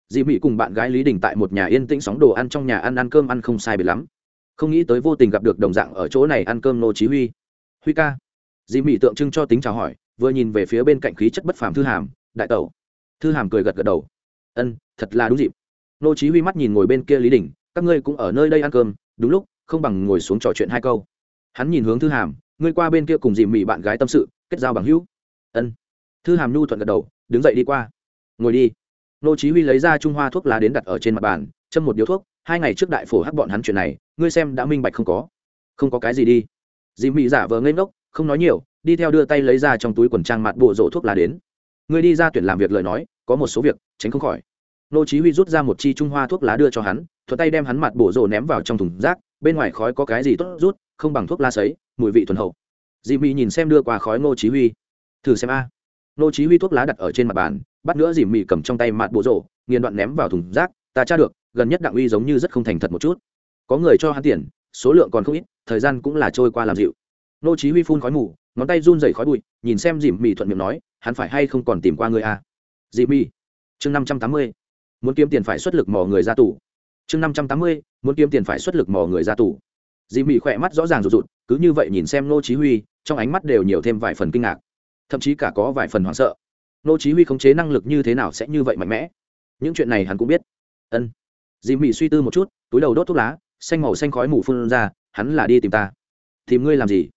S1: Dì mỹ cùng bạn gái lý đình tại một nhà yên tĩnh sóng đồ ăn trong nhà ăn ăn cơm ăn không sai biệt lắm không nghĩ tới vô tình gặp được đồng dạng ở chỗ này ăn cơm nô chí huy. Huy ca. Dì mỹ tượng trưng cho tính chào hỏi, vừa nhìn về phía bên cạnh khí chất bất phàm thư hàm, đại tẩu. Thư hàm cười gật gật đầu. Ân, thật là đúng dịp. Nô chí huy mắt nhìn ngồi bên kia lý đình, các ngươi cũng ở nơi đây ăn cơm, đúng lúc, không bằng ngồi xuống trò chuyện hai câu. Hắn nhìn hướng thư hàm, ngươi qua bên kia cùng dì mỹ bạn gái tâm sự, kết giao bằng hữu. Ân. Thư hàm nhu thuận gật đầu, đứng dậy đi qua. Ngồi đi. Nô chí huy lấy ra trung hoa thuốc lá đến đặt ở trên mặt bàn, châm một điếu thuốc hai ngày trước đại phổ hắc bọn hắn chuyện này, ngươi xem đã minh bạch không có. Không có cái gì đi. Dì Mị giả vờ ngây ngốc, không nói nhiều, đi theo đưa tay lấy ra trong túi quần trang mặt bộ rộ thuốc lá đến. Ngươi đi ra tuyển làm việc lời nói, có một số việc, tránh không khỏi. Nô chí huy rút ra một chi trung hoa thuốc lá đưa cho hắn, thuận tay đem hắn mặt bộ rộ ném vào trong thùng rác, bên ngoài khói có cái gì tốt rút, không bằng thuốc lá sấy, mùi vị thuần hậu. Dì Mị nhìn xem đưa qua khói nô chí huy. Thử xem a. Nô chí huy thuốc lá đặt ở trên mặt bàn, bắt nữa dì Mị cầm trong tay mặt bộ rộ nghiền đoạn ném vào thùng rác, ta tra được gần nhất đặng uy giống như rất không thành thật một chút. Có người cho hắn tiền, số lượng còn không ít, thời gian cũng là trôi qua làm dịu. Nô chí huy phun khói mù, ngón tay run rẩy khói bụi, nhìn xem dìm mỹ thuận miệng nói, hắn phải hay không còn tìm qua người à? Dìm mỹ chương 580 muốn kiếm tiền phải xuất lực mò người ra tù. Chương 580 muốn kiếm tiền phải xuất lực mò người ra tù. Dìm mỹ khoe mắt rõ ràng rụt rụt, cứ như vậy nhìn xem nô chí huy, trong ánh mắt đều nhiều thêm vài phần kinh ngạc. Thậm chí cả có vài phần hoảng sợ. Nô chí huy khống chế năng lực như thế nào sẽ như vậy mạnh mẽ? Những chuyện này hắn cũng biết. Ân dì mỹ suy tư một chút, túi đầu đốt thuốc lá, xanh màu xanh khói mù phun ra, hắn là đi tìm ta. Tìm ngươi làm gì?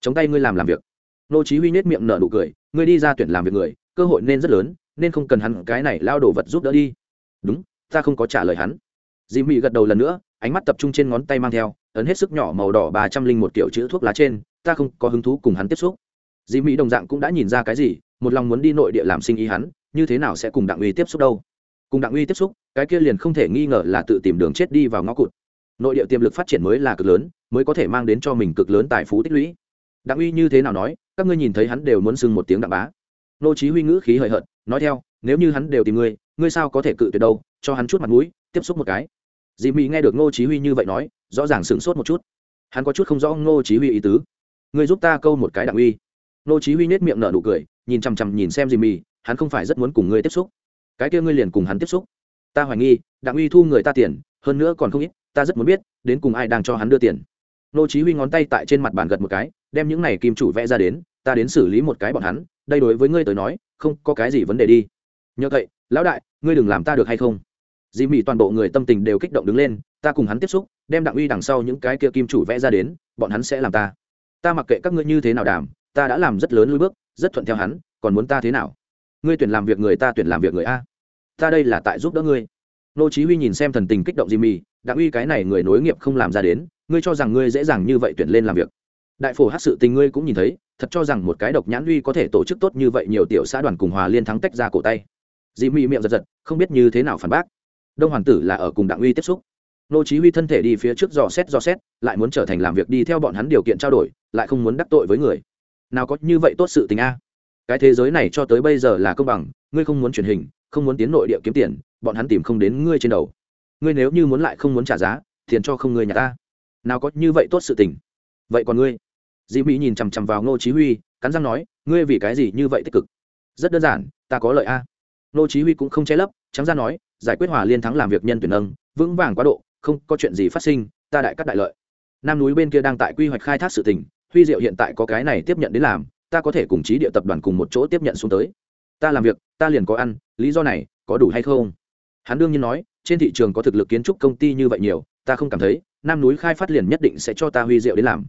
S1: Chống tay ngươi làm làm việc. Nô chí huy nết miệng nở nụ cười, ngươi đi ra tuyển làm việc người, cơ hội nên rất lớn, nên không cần hắn cái này lao đổ vật giúp đỡ đi. Đúng, ta không có trả lời hắn. Dì mỹ gật đầu lần nữa, ánh mắt tập trung trên ngón tay mang theo, ấn hết sức nhỏ màu đỏ ba trăm linh một kiểu chữ thuốc lá trên, ta không có hứng thú cùng hắn tiếp xúc. Dì mỹ đồng dạng cũng đã nhìn ra cái gì, một lòng muốn đi nội địa làm sinh ý hắn, như thế nào sẽ cùng đặng uy tiếp xúc đâu? Cùng đặng uy tiếp xúc cái kia liền không thể nghi ngờ là tự tìm đường chết đi vào ngõ cụt. Nội địa tiềm lực phát triển mới là cực lớn, mới có thể mang đến cho mình cực lớn tài phú tích lũy. Đặng uy như thế nào nói, các ngươi nhìn thấy hắn đều muốn sưng một tiếng đặng bá. Nô chí huy ngữ khí hời hợt, nói theo, nếu như hắn đều tìm ngươi ngươi sao có thể cự tuyệt đâu, cho hắn chút mặt mũi, tiếp xúc một cái. Dì mỹ nghe được ngô chí huy như vậy nói, rõ ràng sửng sốt một chút. Hắn có chút không rõ ngô chí huy ý tứ. Ngươi giúp ta câu một cái đặng uy. Ngô chí huy nét miệng nở nụ cười, nhìn chăm chăm nhìn xem dì mỹ hắn không phải rất muốn cùng ngươi tiếp xúc. Cái kia ngươi liền cùng hắn tiếp xúc ta hoài nghi, đặng uy thu người ta tiền, hơn nữa còn không ít, ta rất muốn biết, đến cùng ai đang cho hắn đưa tiền. Nô chí huy ngón tay tại trên mặt bàn gật một cái, đem những này kim chủ vẽ ra đến, ta đến xử lý một cái bọn hắn, đây đối với ngươi tới nói, không có cái gì vấn đề đi. Nhờ vậy, lão đại, ngươi đừng làm ta được hay không? Dì Mỹ toàn bộ người tâm tình đều kích động đứng lên, ta cùng hắn tiếp xúc, đem đặng uy đằng sau những cái kia kim chủ vẽ ra đến, bọn hắn sẽ làm ta. Ta mặc kệ các ngươi như thế nào đảm, ta đã làm rất lớn lui bước, rất thuận theo hắn, còn muốn ta thế nào? Ngươi tuyển làm việc người ta tuyển làm việc người a ta đây là tại giúp đỡ ngươi. Nô chí huy nhìn xem thần tình kích động Jimmy, đặng uy cái này người nối nghiệp không làm ra đến ngươi cho rằng ngươi dễ dàng như vậy tuyển lên làm việc. Đại phổ hát sự tình ngươi cũng nhìn thấy thật cho rằng một cái độc nhãn uy có thể tổ chức tốt như vậy nhiều tiểu xã đoàn cùng hòa liên thắng tách ra cổ tay. Jimmy miệng giật giật không biết như thế nào phản bác. Đông hoàng tử là ở cùng đặng uy tiếp xúc. Nô chí huy thân thể đi phía trước dò xét dò xét lại muốn trở thành làm việc đi theo bọn hắn điều kiện trao đổi lại không muốn đắc tội với người. Nào có như vậy tốt sự tình a? Cái thế giới này cho tới bây giờ là công bằng ngươi không muốn truyền hình không muốn tiến nội địa kiếm tiền, bọn hắn tìm không đến ngươi trên đầu. Ngươi nếu như muốn lại không muốn trả giá, tiền cho không ngươi nhà ta. Nào có như vậy tốt sự tình. Vậy còn ngươi? Dì mỹ nhìn chằm chằm vào ngô chí huy, cắn răng nói, ngươi vì cái gì như vậy tích cực? Rất đơn giản, ta có lợi a. Ngô chí huy cũng không che lấp, trắng ra nói, giải quyết hòa liên thắng làm việc nhân tuyển nâng, vững vàng quá độ, không có chuyện gì phát sinh, ta đại cắt đại lợi. Nam núi bên kia đang tại quy hoạch khai thác sự tình, huy diệu hiện tại có cái này tiếp nhận đến làm, ta có thể cùng trí địa tập đoàn cùng một chỗ tiếp nhận xuống tới ta làm việc, ta liền có ăn, lý do này có đủ hay không? Hắn đương nhiên nói, trên thị trường có thực lực kiến trúc công ty như vậy nhiều, ta không cảm thấy, nam núi khai phát liền nhất định sẽ cho ta huy diệu đến làm.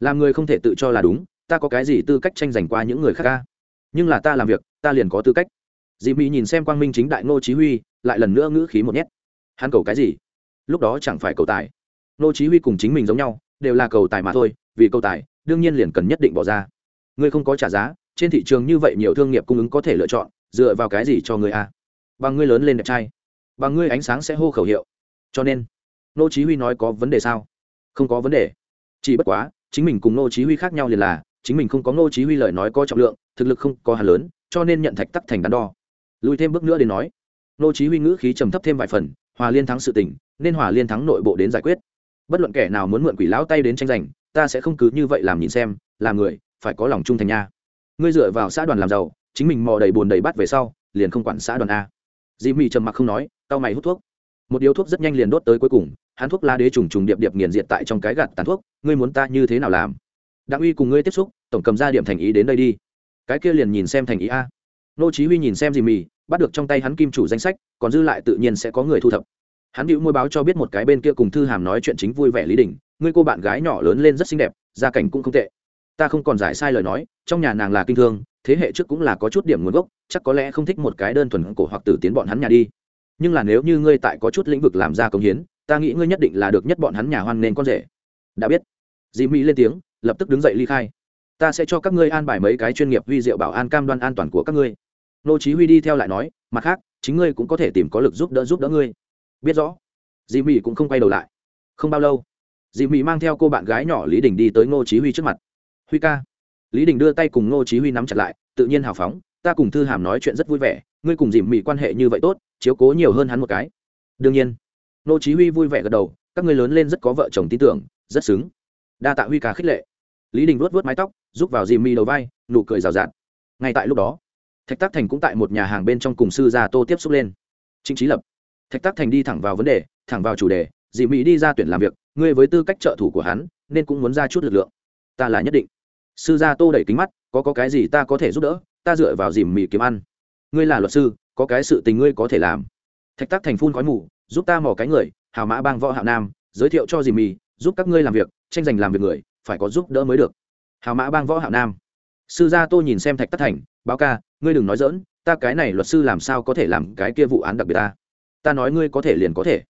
S1: Làm người không thể tự cho là đúng, ta có cái gì tư cách tranh giành qua những người khác ca? Nhưng là ta làm việc, ta liền có tư cách. Dì mỹ nhìn xem quang minh chính đại ngô chí huy, lại lần nữa ngữ khí một nhét. Hắn cầu cái gì? Lúc đó chẳng phải cầu tài. Ngô chí huy cùng chính mình giống nhau, đều là cầu tài mà thôi, vì cầu tài, đương nhiên liền cần nhất định bỏ ra. Ngươi không có trả giá trên thị trường như vậy nhiều thương nghiệp cung ứng có thể lựa chọn, dựa vào cái gì cho ngươi a? Bằng ngươi lớn lên đẹp trai, bằng ngươi ánh sáng sẽ hô khẩu hiệu. Cho nên, nô chí huy nói có vấn đề sao? Không có vấn đề. Chỉ bất quá, chính mình cùng nô chí huy khác nhau liền là, chính mình không có nô chí huy lời nói có trọng lượng, thực lực không có hà lớn, cho nên nhận thạch tắc thành đắn đo. Lùi thêm bước nữa để nói, nô chí huy ngữ khí trầm thấp thêm vài phần, hòa liên thắng sự tình, nên hòa liên thắng nội bộ đến giải quyết. Bất luận kẻ nào muốn mượn quỷ lão tay đến tranh giành, ta sẽ không cứ như vậy làm nhìn xem, làm người, phải có lòng trung thành nha ngươi dựa vào xã đoàn làm giàu chính mình mò đầy bùn đầy bắt về sau liền không quản xã đoàn a. Dì mì trầm mặc không nói tao mày hút thuốc. Một điếu thuốc rất nhanh liền đốt tới cuối cùng hắn thuốc la đế trùng trùng điệp điệp nghiền diệt tại trong cái gạt tàn thuốc ngươi muốn ta như thế nào làm? Đặng uy cùng ngươi tiếp xúc tổng cầm ra điểm thành ý đến đây đi. Cái kia liền nhìn xem thành ý a. Nô chí huy nhìn xem dì mì, bắt được trong tay hắn kim chủ danh sách còn dư lại tự nhiên sẽ có người thu thập. Hắn liễu môi báo cho biết một cái bên kia cùng thư hàm nói chuyện chính vui vẻ lý đình ngươi cô bạn gái nhỏ lớn lên rất xinh đẹp gia cảnh cũng không tệ ta không còn giải sai lời nói, trong nhà nàng là kinh thương, thế hệ trước cũng là có chút điểm nguồn gốc, chắc có lẽ không thích một cái đơn thuần cổ hoặc tử tiến bọn hắn nhà đi. Nhưng là nếu như ngươi tại có chút lĩnh vực làm ra công hiến, ta nghĩ ngươi nhất định là được nhất bọn hắn nhà hoan nên con rể. Đã biết. Dì mỹ lên tiếng, lập tức đứng dậy ly khai. Ta sẽ cho các ngươi an bài mấy cái chuyên nghiệp huy diệu bảo an cam đoan an toàn của các ngươi. Nô chí huy đi theo lại nói, mặt khác, chính ngươi cũng có thể tìm có lực giúp đỡ giúp đỡ ngươi. Biết rõ. Dì mỹ cũng không quay đầu lại. Không bao lâu dì mỹ mang theo cô bạn gái nhỏ lý đình đi tới ngô chí huy trước mặt huy ca. Lý đình đưa tay cùng ngô chí huy nắm chặt lại, tự nhiên hào phóng, ta cùng thư hàm nói chuyện rất vui vẻ, ngươi cùng dì mỹ quan hệ như vậy tốt, chiếu cố nhiều hơn hắn một cái. Đương nhiên. Ngô chí huy vui vẻ gật đầu, các ngươi lớn lên rất có vợ chồng tin tưởng, rất xứng. Đa tạ huy ca khích lệ. Lý đình vuốt vuốt mái tóc giúp vào dì mỹ đầu vai, nụ cười rào rạt. Ngay tại lúc đó, thạch tác thành cũng tại một nhà hàng bên trong cùng sư gia tô tiếp xúc lên. Trịnh trí lập. Thạch tác thành đi thẳng vào vấn đề, thẳng vào chủ đề dì mỹ đi ra tuyển làm việc, ngươi với tư cách trợ thủ của hắn, nên cũng muốn ra chút lực lượng. Ta là nhất định sư gia tô đẩy kính mắt, có có cái gì ta có thể giúp đỡ, ta dựa vào dìm mì kiếm ăn. Ngươi là luật sư, có cái sự tình ngươi có thể làm. Thạch tắc thành phun khói mù, giúp ta mò cái người, hào mã bang võ hạo nam, giới thiệu cho dìm mì, giúp các ngươi làm việc, tranh giành làm việc người, phải có giúp đỡ mới được. Hào mã bang võ hạo nam. Sư gia tô nhìn xem thạch tắc thành, báo ca, ngươi đừng nói dỡn ta cái này luật sư làm sao có thể làm cái kia vụ án đặc biệt ta? Ta nói ngươi có thể liền có thể.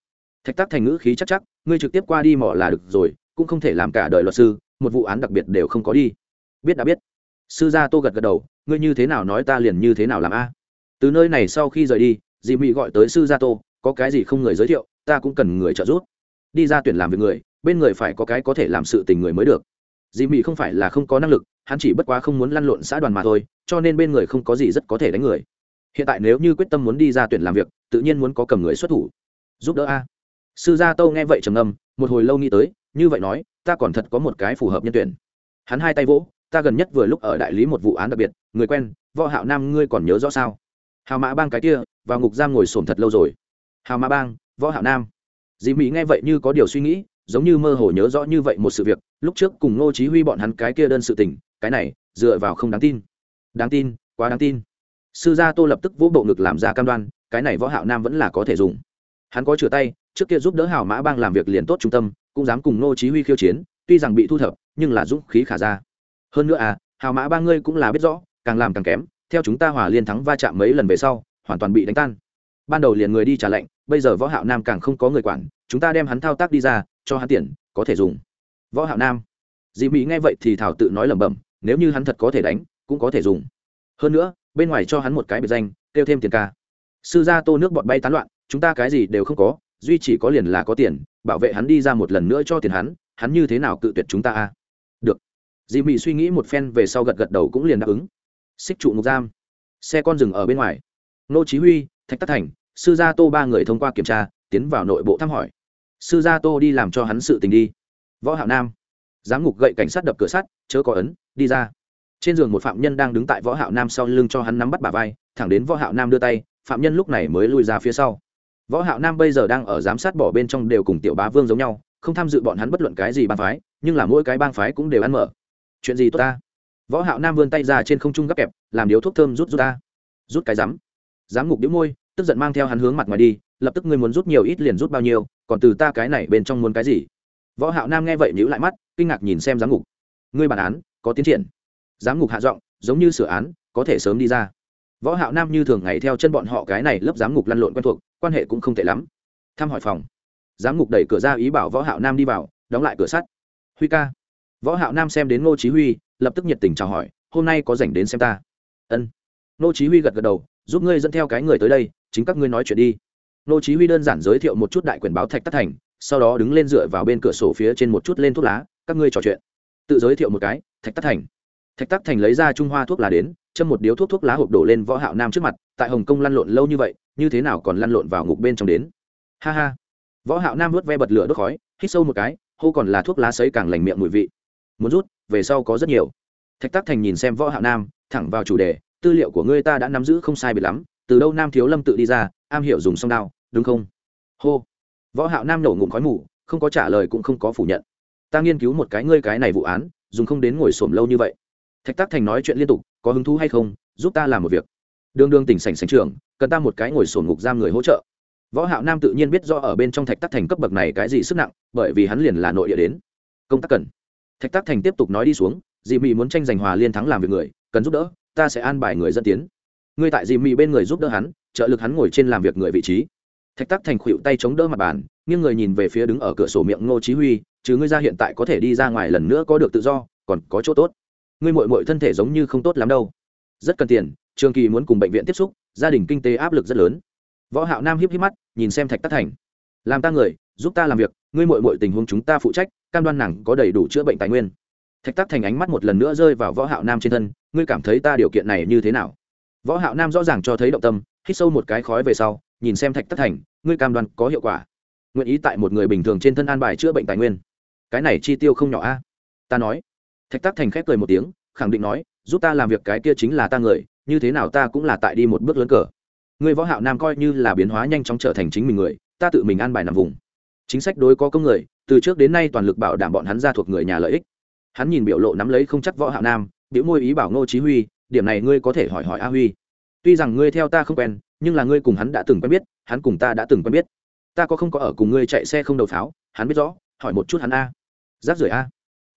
S1: Thạch tắc thành ngữ khí chắc chắc, ngươi trực tiếp qua đi mỏ là được rồi, cũng không thể làm cả đời luật sư, một vụ án đặc biệt đều không có đi biết đã biết. Sư gia tô gật gật đầu, ngươi như thế nào nói ta liền như thế nào làm a? Từ nơi này sau khi rời đi, dì mị gọi tới sư gia tô, có cái gì không người giới thiệu, ta cũng cần người trợ giúp. Đi ra tuyển làm việc người, bên người phải có cái có thể làm sự tình người mới được. Dì mị không phải là không có năng lực, hắn chỉ bất quá không muốn lăn lộn xã đoàn mà thôi, cho nên bên người không có gì rất có thể đánh người. Hiện tại nếu như quyết tâm muốn đi ra tuyển làm việc, tự nhiên muốn có cầm người xuất thủ. Giúp đỡ a. Sư gia tô nghe vậy trầm ngâm, một hồi lâu nghĩ tới, như vậy nói, ta còn thật có một cái phù hợp nhân tuyển. Hắn hai tay vỗ ta gần nhất vừa lúc ở đại lý một vụ án đặc biệt, người quen, võ hạo nam, ngươi còn nhớ rõ sao? Hào mã bang cái kia, vào ngục giam ngồi sồn thật lâu rồi. Hào mã bang, võ hạo nam. Dì mỹ nghe vậy như có điều suy nghĩ, giống như mơ hồ nhớ rõ như vậy một sự việc, lúc trước cùng ngô chí huy bọn hắn cái kia đơn sự tình, cái này, dựa vào không đáng tin. Đáng tin, quá đáng tin. Sư gia tô lập tức vỗ bộ ngực làm ra cam đoan, cái này võ hạo nam vẫn là có thể dùng. Hắn có chừa tay, trước kia giúp đỡ hào mã bang làm việc liền tốt trung tâm, cũng dám cùng ngô chí huy khiêu chiến, tuy rằng bị thu thập, nhưng là dũng khí khả ra hơn nữa à hào mã ba ngươi cũng là biết rõ, càng làm càng kém, theo chúng ta hòa liên thắng va chạm mấy lần về sau, hoàn toàn bị đánh tan. Ban đầu liền người đi trả lệnh, bây giờ võ hạo nam càng không có người quản, chúng ta đem hắn thao tác đi ra, cho hắn tiền, có thể dùng. Võ hạo nam. Dì mỹ nghe vậy thì thảo tự nói lẩm bẩm, nếu như hắn thật có thể đánh, cũng có thể dùng. Hơn nữa, bên ngoài cho hắn một cái biệt danh tiêu thêm tiền ca. Sư gia tô nước bọt bay tán loạn, chúng ta cái gì đều không có, duy chỉ có liền là có tiền, bảo vệ hắn đi ra một lần nữa cho tiền hắn hắn như thế nào cự tuyệt chúng ta a? Dì mị suy nghĩ một phen về sau gật gật đầu cũng liền đáp ứng. Xích trụ ngục giam. Xe con dừng ở bên ngoài. Nô chí huy, thạch tắc thành, sư gia tô ba người thông qua kiểm tra, tiến vào nội bộ thăm hỏi. Sư gia tô đi làm cho hắn sự tình đi. Võ hạo nam. Giám ngục gậy cảnh sát đập cửa sắt, chớ có ấn, đi ra. Trên giường một phạm nhân đang đứng tại võ hạo nam sau lưng cho hắn nắm bắt bả vai, thẳng đến võ hạo nam đưa tay, phạm nhân lúc này mới lui ra phía sau. Võ hạo nam bây giờ đang ở giám sát bỏ bên trong đều cùng tiểu bá vương giống nhau, không tham dự bọn hắn bất luận cái gì bang phái, nhưng là mỗi cái bang phái cũng đều ăn mở chuyện gì tốt ta? Võ hạo nam vươn tay ra trên không trung gấp kẹp, làm điếu thuốc thơm rút rút ta. Rút cái rắm. Giám ngục điếu môi, tức giận mang theo hắn hướng mặt ngoài đi, lập tức ngươi muốn rút nhiều ít liền rút bao nhiêu, còn từ ta cái này bên trong muốn cái gì? Võ hạo nam nghe vậy nhíu lại mắt, kinh ngạc nhìn xem giám ngục. Ngươi bản án, có tiến triển. Giám ngục hạ giọng, giống như sửa án, có thể sớm đi ra. Võ hạo nam như thường ngày theo chân bọn họ cái này lớp giám ngục lăn lộn quen thuộc, quan hệ cũng không tệ lắm. Thăm hỏi phòng. Giám ngục đẩy cửa ra ý bảo võ hạo nam đi vào, đóng lại cửa sắt. Huy ca võ hạo nam xem đến ngô chí huy, lập tức nhiệt tình chào hỏi, hôm nay có rảnh đến xem ta? Ân. Ngô chí huy gật gật đầu, giúp ngươi dẫn theo cái người tới đây, chính các ngươi nói chuyện đi. Ngô chí huy đơn giản giới thiệu một chút đại quyền báo thạch tất thành, sau đó đứng lên dựa vào bên cửa sổ phía trên một chút lên thuốc lá, các ngươi trò chuyện. Tự giới thiệu một cái, thạch tất thành. Thạch tắc thành lấy ra trung hoa thuốc lá đến, châm một điếu thuốc thuốc lá hộp đổ lên võ hạo nam trước mặt, tại hồng kông lăn lộn lâu như vậy, như thế nào còn lăn lộn vào ngục bên trong đến? Ha ha. Võ hạo nam vớt ve bật lửa đốt khói, hít sâu một cái, hô còn là thuốc lá sấy càng lành miệng mùi vị muốn rút, về sau có rất nhiều. Thạch tắc thành nhìn xem võ hạo nam, thẳng vào chủ đề, tư liệu của ngươi ta đã nắm giữ không sai biệt lắm, từ đâu nam thiếu lâm tự đi ra, am hiểu dùng song đao, đúng không? Hô. Võ hạo nam nổ ngụm khói mù, không có trả lời cũng không có phủ nhận. Ta nghiên cứu một cái ngươi cái này vụ án, dùng không đến ngồi xổm lâu như vậy. Thạch tác thành nói chuyện liên tục, có hứng thú hay không, giúp ta làm một việc. Đương đương tỉnh sảnh sảnh trưởng cần ta một cái ngồi sổn ngục giam người hỗ trợ. Võ hạo nam tự nhiên biết do ở bên trong thạch tắc thành cấp bậc này cái gì sức nặng, bởi vì hắn liền là nội địa đến. Công tác cần thạch tác thành tiếp tục nói đi xuống dì mị muốn tranh giành hòa liên thắng làm việc người, cần giúp đỡ, ta sẽ an bài người dẫn tiến. Ngươi tại dì mị bên người giúp đỡ hắn, trợ lực hắn ngồi trên làm việc người vị trí. Thạch tác thành khuỵu tay chống đỡ mặt bàn, nghiêng người nhìn về phía đứng ở cửa sổ miệng ngô chí huy chứ ngươi ra hiện tại có thể đi ra ngoài lần nữa có được tự do, còn có chỗ tốt. Ngươi mội mội thân thể giống như không tốt lắm đâu. Rất cần tiền, trường kỳ muốn cùng bệnh viện tiếp xúc, gia đình kinh tế áp lực rất lớn. Võ hạo nam hiếp hiếp mắt, nhìn xem thạch tắc thành. Làm ta người, giúp ta làm việc, ngươi mội mội tình huống chúng ta phụ trách cam đoan nàng có đầy đủ chữa bệnh tài nguyên. Thạch tắc thành ánh mắt một lần nữa rơi vào võ hạo nam trên thân, ngươi cảm thấy ta điều kiện này như thế nào? Võ hạo nam rõ ràng cho thấy động tâm, hít sâu một cái khói về sau, nhìn xem thạch tắc thành, ngươi cam đoan có hiệu quả. Nguyện ý tại một người bình thường trên thân an bài chữa bệnh tài nguyên. Cái này chi tiêu không nhỏ a. Ta nói. Thạch Tắc thành khép cười một tiếng, khẳng định nói, giúp ta làm việc cái kia chính là ta người, như thế nào ta cũng là tại đi một bước lớn cờ. Ngươi võ hạo nam coi như là biến hóa nhanh chóng trở thành chính mình người, ta tự mình an bài nằm vùng chính sách đối có công người, từ trước đến nay toàn lực bảo đảm bọn hắn ra thuộc người nhà lợi ích. Hắn nhìn biểu lộ nắm lấy không chắc võ hạo nam, biểu môi ý bảo ngô chí huy, điểm này ngươi có thể hỏi hỏi a huy. Tuy rằng ngươi theo ta không quen, nhưng là ngươi cùng hắn đã từng quen biết, hắn cùng ta đã từng quen biết. Ta có không có ở cùng ngươi chạy xe không đầu pháo, hắn biết rõ, hỏi một chút hắn a. Giáp rưởi a.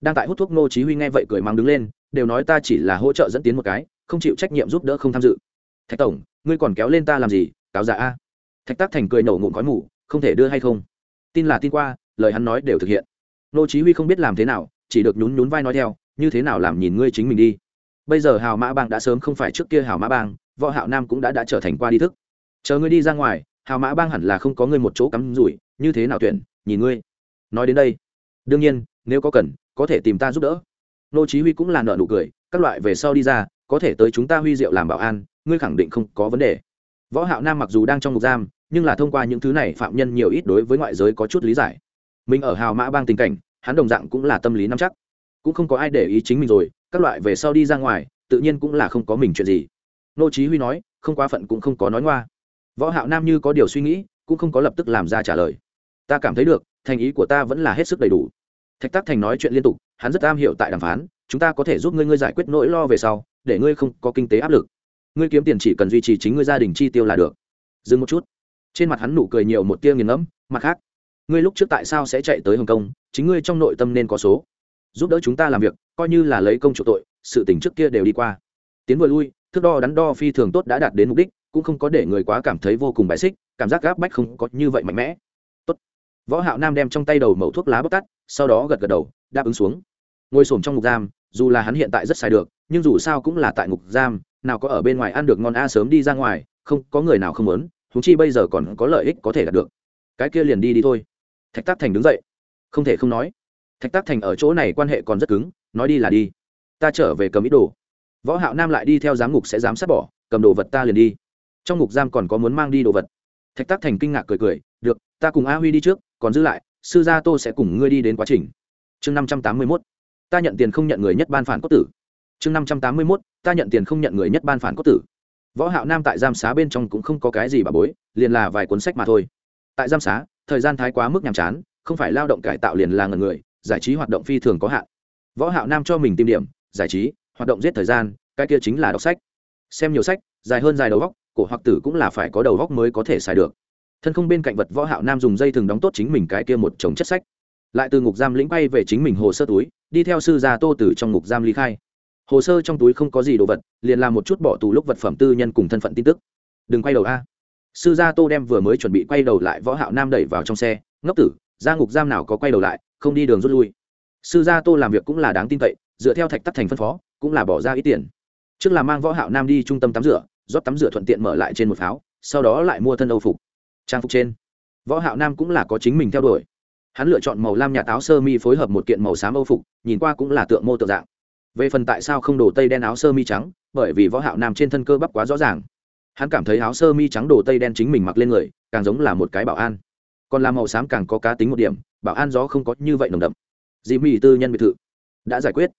S1: Đang tại hút thuốc Ngô chí huy nghe vậy cười mang đứng lên, đều nói ta chỉ là hỗ trợ dẫn tiến một cái, không chịu trách nhiệm giúp đỡ không tham dự. Thạch tổng, ngươi còn kéo lên ta làm gì? Cáo giả a. Thạch tác thành cười nổ ngụm khói mù, không thể đưa hay không? Tin là tin qua, lời hắn nói đều thực hiện. Nô chí huy không biết làm thế nào, chỉ được nhún nhún vai nói theo, như thế nào làm nhìn ngươi chính mình đi. Bây giờ hào mã bang đã sớm không phải trước kia hào mã bang, võ hạo nam cũng đã đã trở thành qua đi thức. Chờ ngươi đi ra ngoài, hào mã bang hẳn là không có ngươi một chỗ cắm rủi, như thế nào tuyển, nhìn ngươi. Nói đến đây, đương nhiên, nếu có cần, có thể tìm ta giúp đỡ. Nô chí huy cũng là nợ nụ cười, các loại về sau đi ra, có thể tới chúng ta huy diệu làm bảo an, ngươi khẳng định không có vấn đề. Võ hạo nam mặc dù đang trong ngục giam nhưng là thông qua những thứ này phạm nhân nhiều ít đối với ngoại giới có chút lý giải. Mình ở hào mã bang tình cảnh, hắn đồng dạng cũng là tâm lý nắm chắc. Cũng không có ai để ý chính mình rồi, các loại về sau đi ra ngoài, tự nhiên cũng là không có mình chuyện gì. Nô chí huy nói, không quá phận cũng không có nói ngoa. Võ hạo nam như có điều suy nghĩ, cũng không có lập tức làm ra trả lời. Ta cảm thấy được, thành ý của ta vẫn là hết sức đầy đủ. Thạch tác thành nói chuyện liên tục, hắn rất am hiểu tại đàm phán, chúng ta có thể giúp ngươi ngươi giải quyết nỗi lo về sau, để ngươi không có kinh tế áp lực. Ngươi kiếm tiền chỉ cần duy trì chính ngươi gia đình chi tiêu là được. Dừng một chút trên mặt hắn nụ cười nhiều một tia nghiền ngẫm, mặt khác, ngươi lúc trước tại sao sẽ chạy tới hồng kông? Chính ngươi trong nội tâm nên có số. Giúp đỡ chúng ta làm việc, coi như là lấy công chủ tội, sự tỉnh trước kia đều đi qua. Tiến vừa lui, thước đo đắn đo phi thường tốt đã đạt đến mục đích, cũng không có để người quá cảm thấy vô cùng bài xích, cảm giác gáp bách không có như vậy mạnh mẽ. Tốt. võ hạo nam đem trong tay đầu mẩu thuốc lá bóc tắt, sau đó gật gật đầu, đáp ứng xuống. Ngồi xổm trong ngục giam, dù là hắn hiện tại rất sai được, nhưng dù sao cũng là tại ngục giam, nào có ở bên ngoài ăn được ngon a sớm đi ra ngoài, không, có người nào không muốn chúng chi bây giờ còn có lợi ích có thể đạt được. Cái kia liền đi đi thôi. Thạch tác thành đứng dậy. Không thể không nói. Thạch tác thành ở chỗ này quan hệ còn rất cứng, nói đi là đi. Ta trở về cầm ít đồ. Võ hạo nam lại đi theo giám ngục sẽ dám sát bỏ, cầm đồ vật ta liền đi. Trong ngục giam còn có muốn mang đi đồ vật. Thạch tác thành kinh ngạc cười cười, được, ta cùng a huy đi trước, còn giữ lại, sư gia tô sẽ cùng ngươi đi đến quá trình. Chương năm trăm tám mươi mốt. Ta nhận tiền không nhận người nhất ban phản cốt tử. Chương năm trăm tám mươi mốt. Ta nhận tiền không nhận người nhất ban phản cốt tử võ hạo nam tại giam xá bên trong cũng không có cái gì bà bối, liền là vài cuốn sách mà thôi. Tại giam xá, thời gian thái quá mức nhàm chán, không phải lao động cải tạo liền là ngần người, giải trí hoạt động phi thường có hạn. Võ hạo nam cho mình tìm điểm, giải trí, hoạt động giết thời gian, cái kia chính là đọc sách. Xem nhiều sách, dài hơn dài đầu góc cổ hoặc tử cũng là phải có đầu góc mới có thể xài được. Thân không bên cạnh vật võ hạo nam dùng dây thừng đóng tốt chính mình cái kia một chồng chất sách. Lại từ ngục giam lĩnh bay về chính mình hồ sơ túi, đi theo sư gia tô tử trong ngục giam ly khai hồ sơ trong túi không có gì đồ vật, liền làm một chút bỏ tù lúc vật phẩm tư nhân cùng thân phận tin tức. Đừng quay đầu a. Sư gia tô đem vừa mới chuẩn bị quay đầu lại võ hạo nam đẩy vào trong xe, ngốc tử, ra ngục giam nào có quay đầu lại, không đi đường rút lui. Sư gia tô làm việc cũng là đáng tin cậy, dựa theo thạch tắc thành phân phó, cũng là bỏ ra ít tiền. Trước là mang võ hạo nam đi trung tâm tắm rửa, rót tắm rửa thuận tiện mở lại trên một pháo, sau đó lại mua thân âu phục. Trang phục trên. Võ hạo nam cũng là có chính mình theo đuổi. Hắn lựa chọn màu lam nhà táo sơ mi phối hợp một kiện màu xám âu phục, nhìn qua cũng là tượng mô tượng dạng về phần tại sao không đổ tây đen áo sơ mi trắng, bởi vì võ hạo nam trên thân cơ bắp quá rõ ràng. Hắn cảm thấy áo sơ mi trắng đổ tây đen chính mình mặc lên người, càng giống là một cái bảo an. Còn là màu xám càng có cá tính một điểm, bảo an gió không có như vậy nồng đậm. Dì mì tư nhân biệt thự. Đã giải quyết.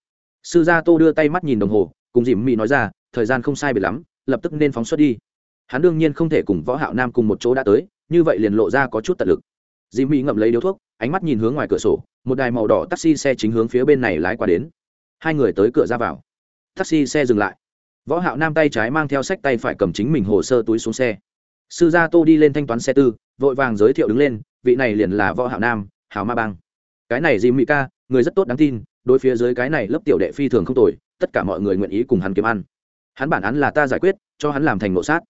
S1: Sư gia tô đưa tay mắt nhìn đồng hồ, cùng dì mì nói ra, thời gian không sai biệt lắm, lập tức nên phóng xuất đi. Hắn đương nhiên không thể cùng võ hạo nam cùng một chỗ đã tới, như vậy liền lộ ra có chút tận lực. Dì mì ngậm lấy điếu thuốc, ánh mắt nhìn hướng ngoài cửa sổ, một đài màu đỏ taxi xe chính hướng phía bên này lái qua đến hai người tới cửa ra vào. Taxi xe dừng lại. Võ hạo nam tay trái mang theo sách tay phải cầm chính mình hồ sơ túi xuống xe. Sư gia tô đi lên thanh toán xe tư, vội vàng giới thiệu đứng lên, vị này liền là võ hạo nam hào ma bang. Cái này dì mỹ ca, người rất tốt đáng tin, đối phía dưới cái này lớp tiểu đệ phi thường không tồi, tất cả mọi người nguyện ý cùng hắn kiếm ăn. Hắn bản án là ta giải quyết, cho hắn làm thành nộ sát.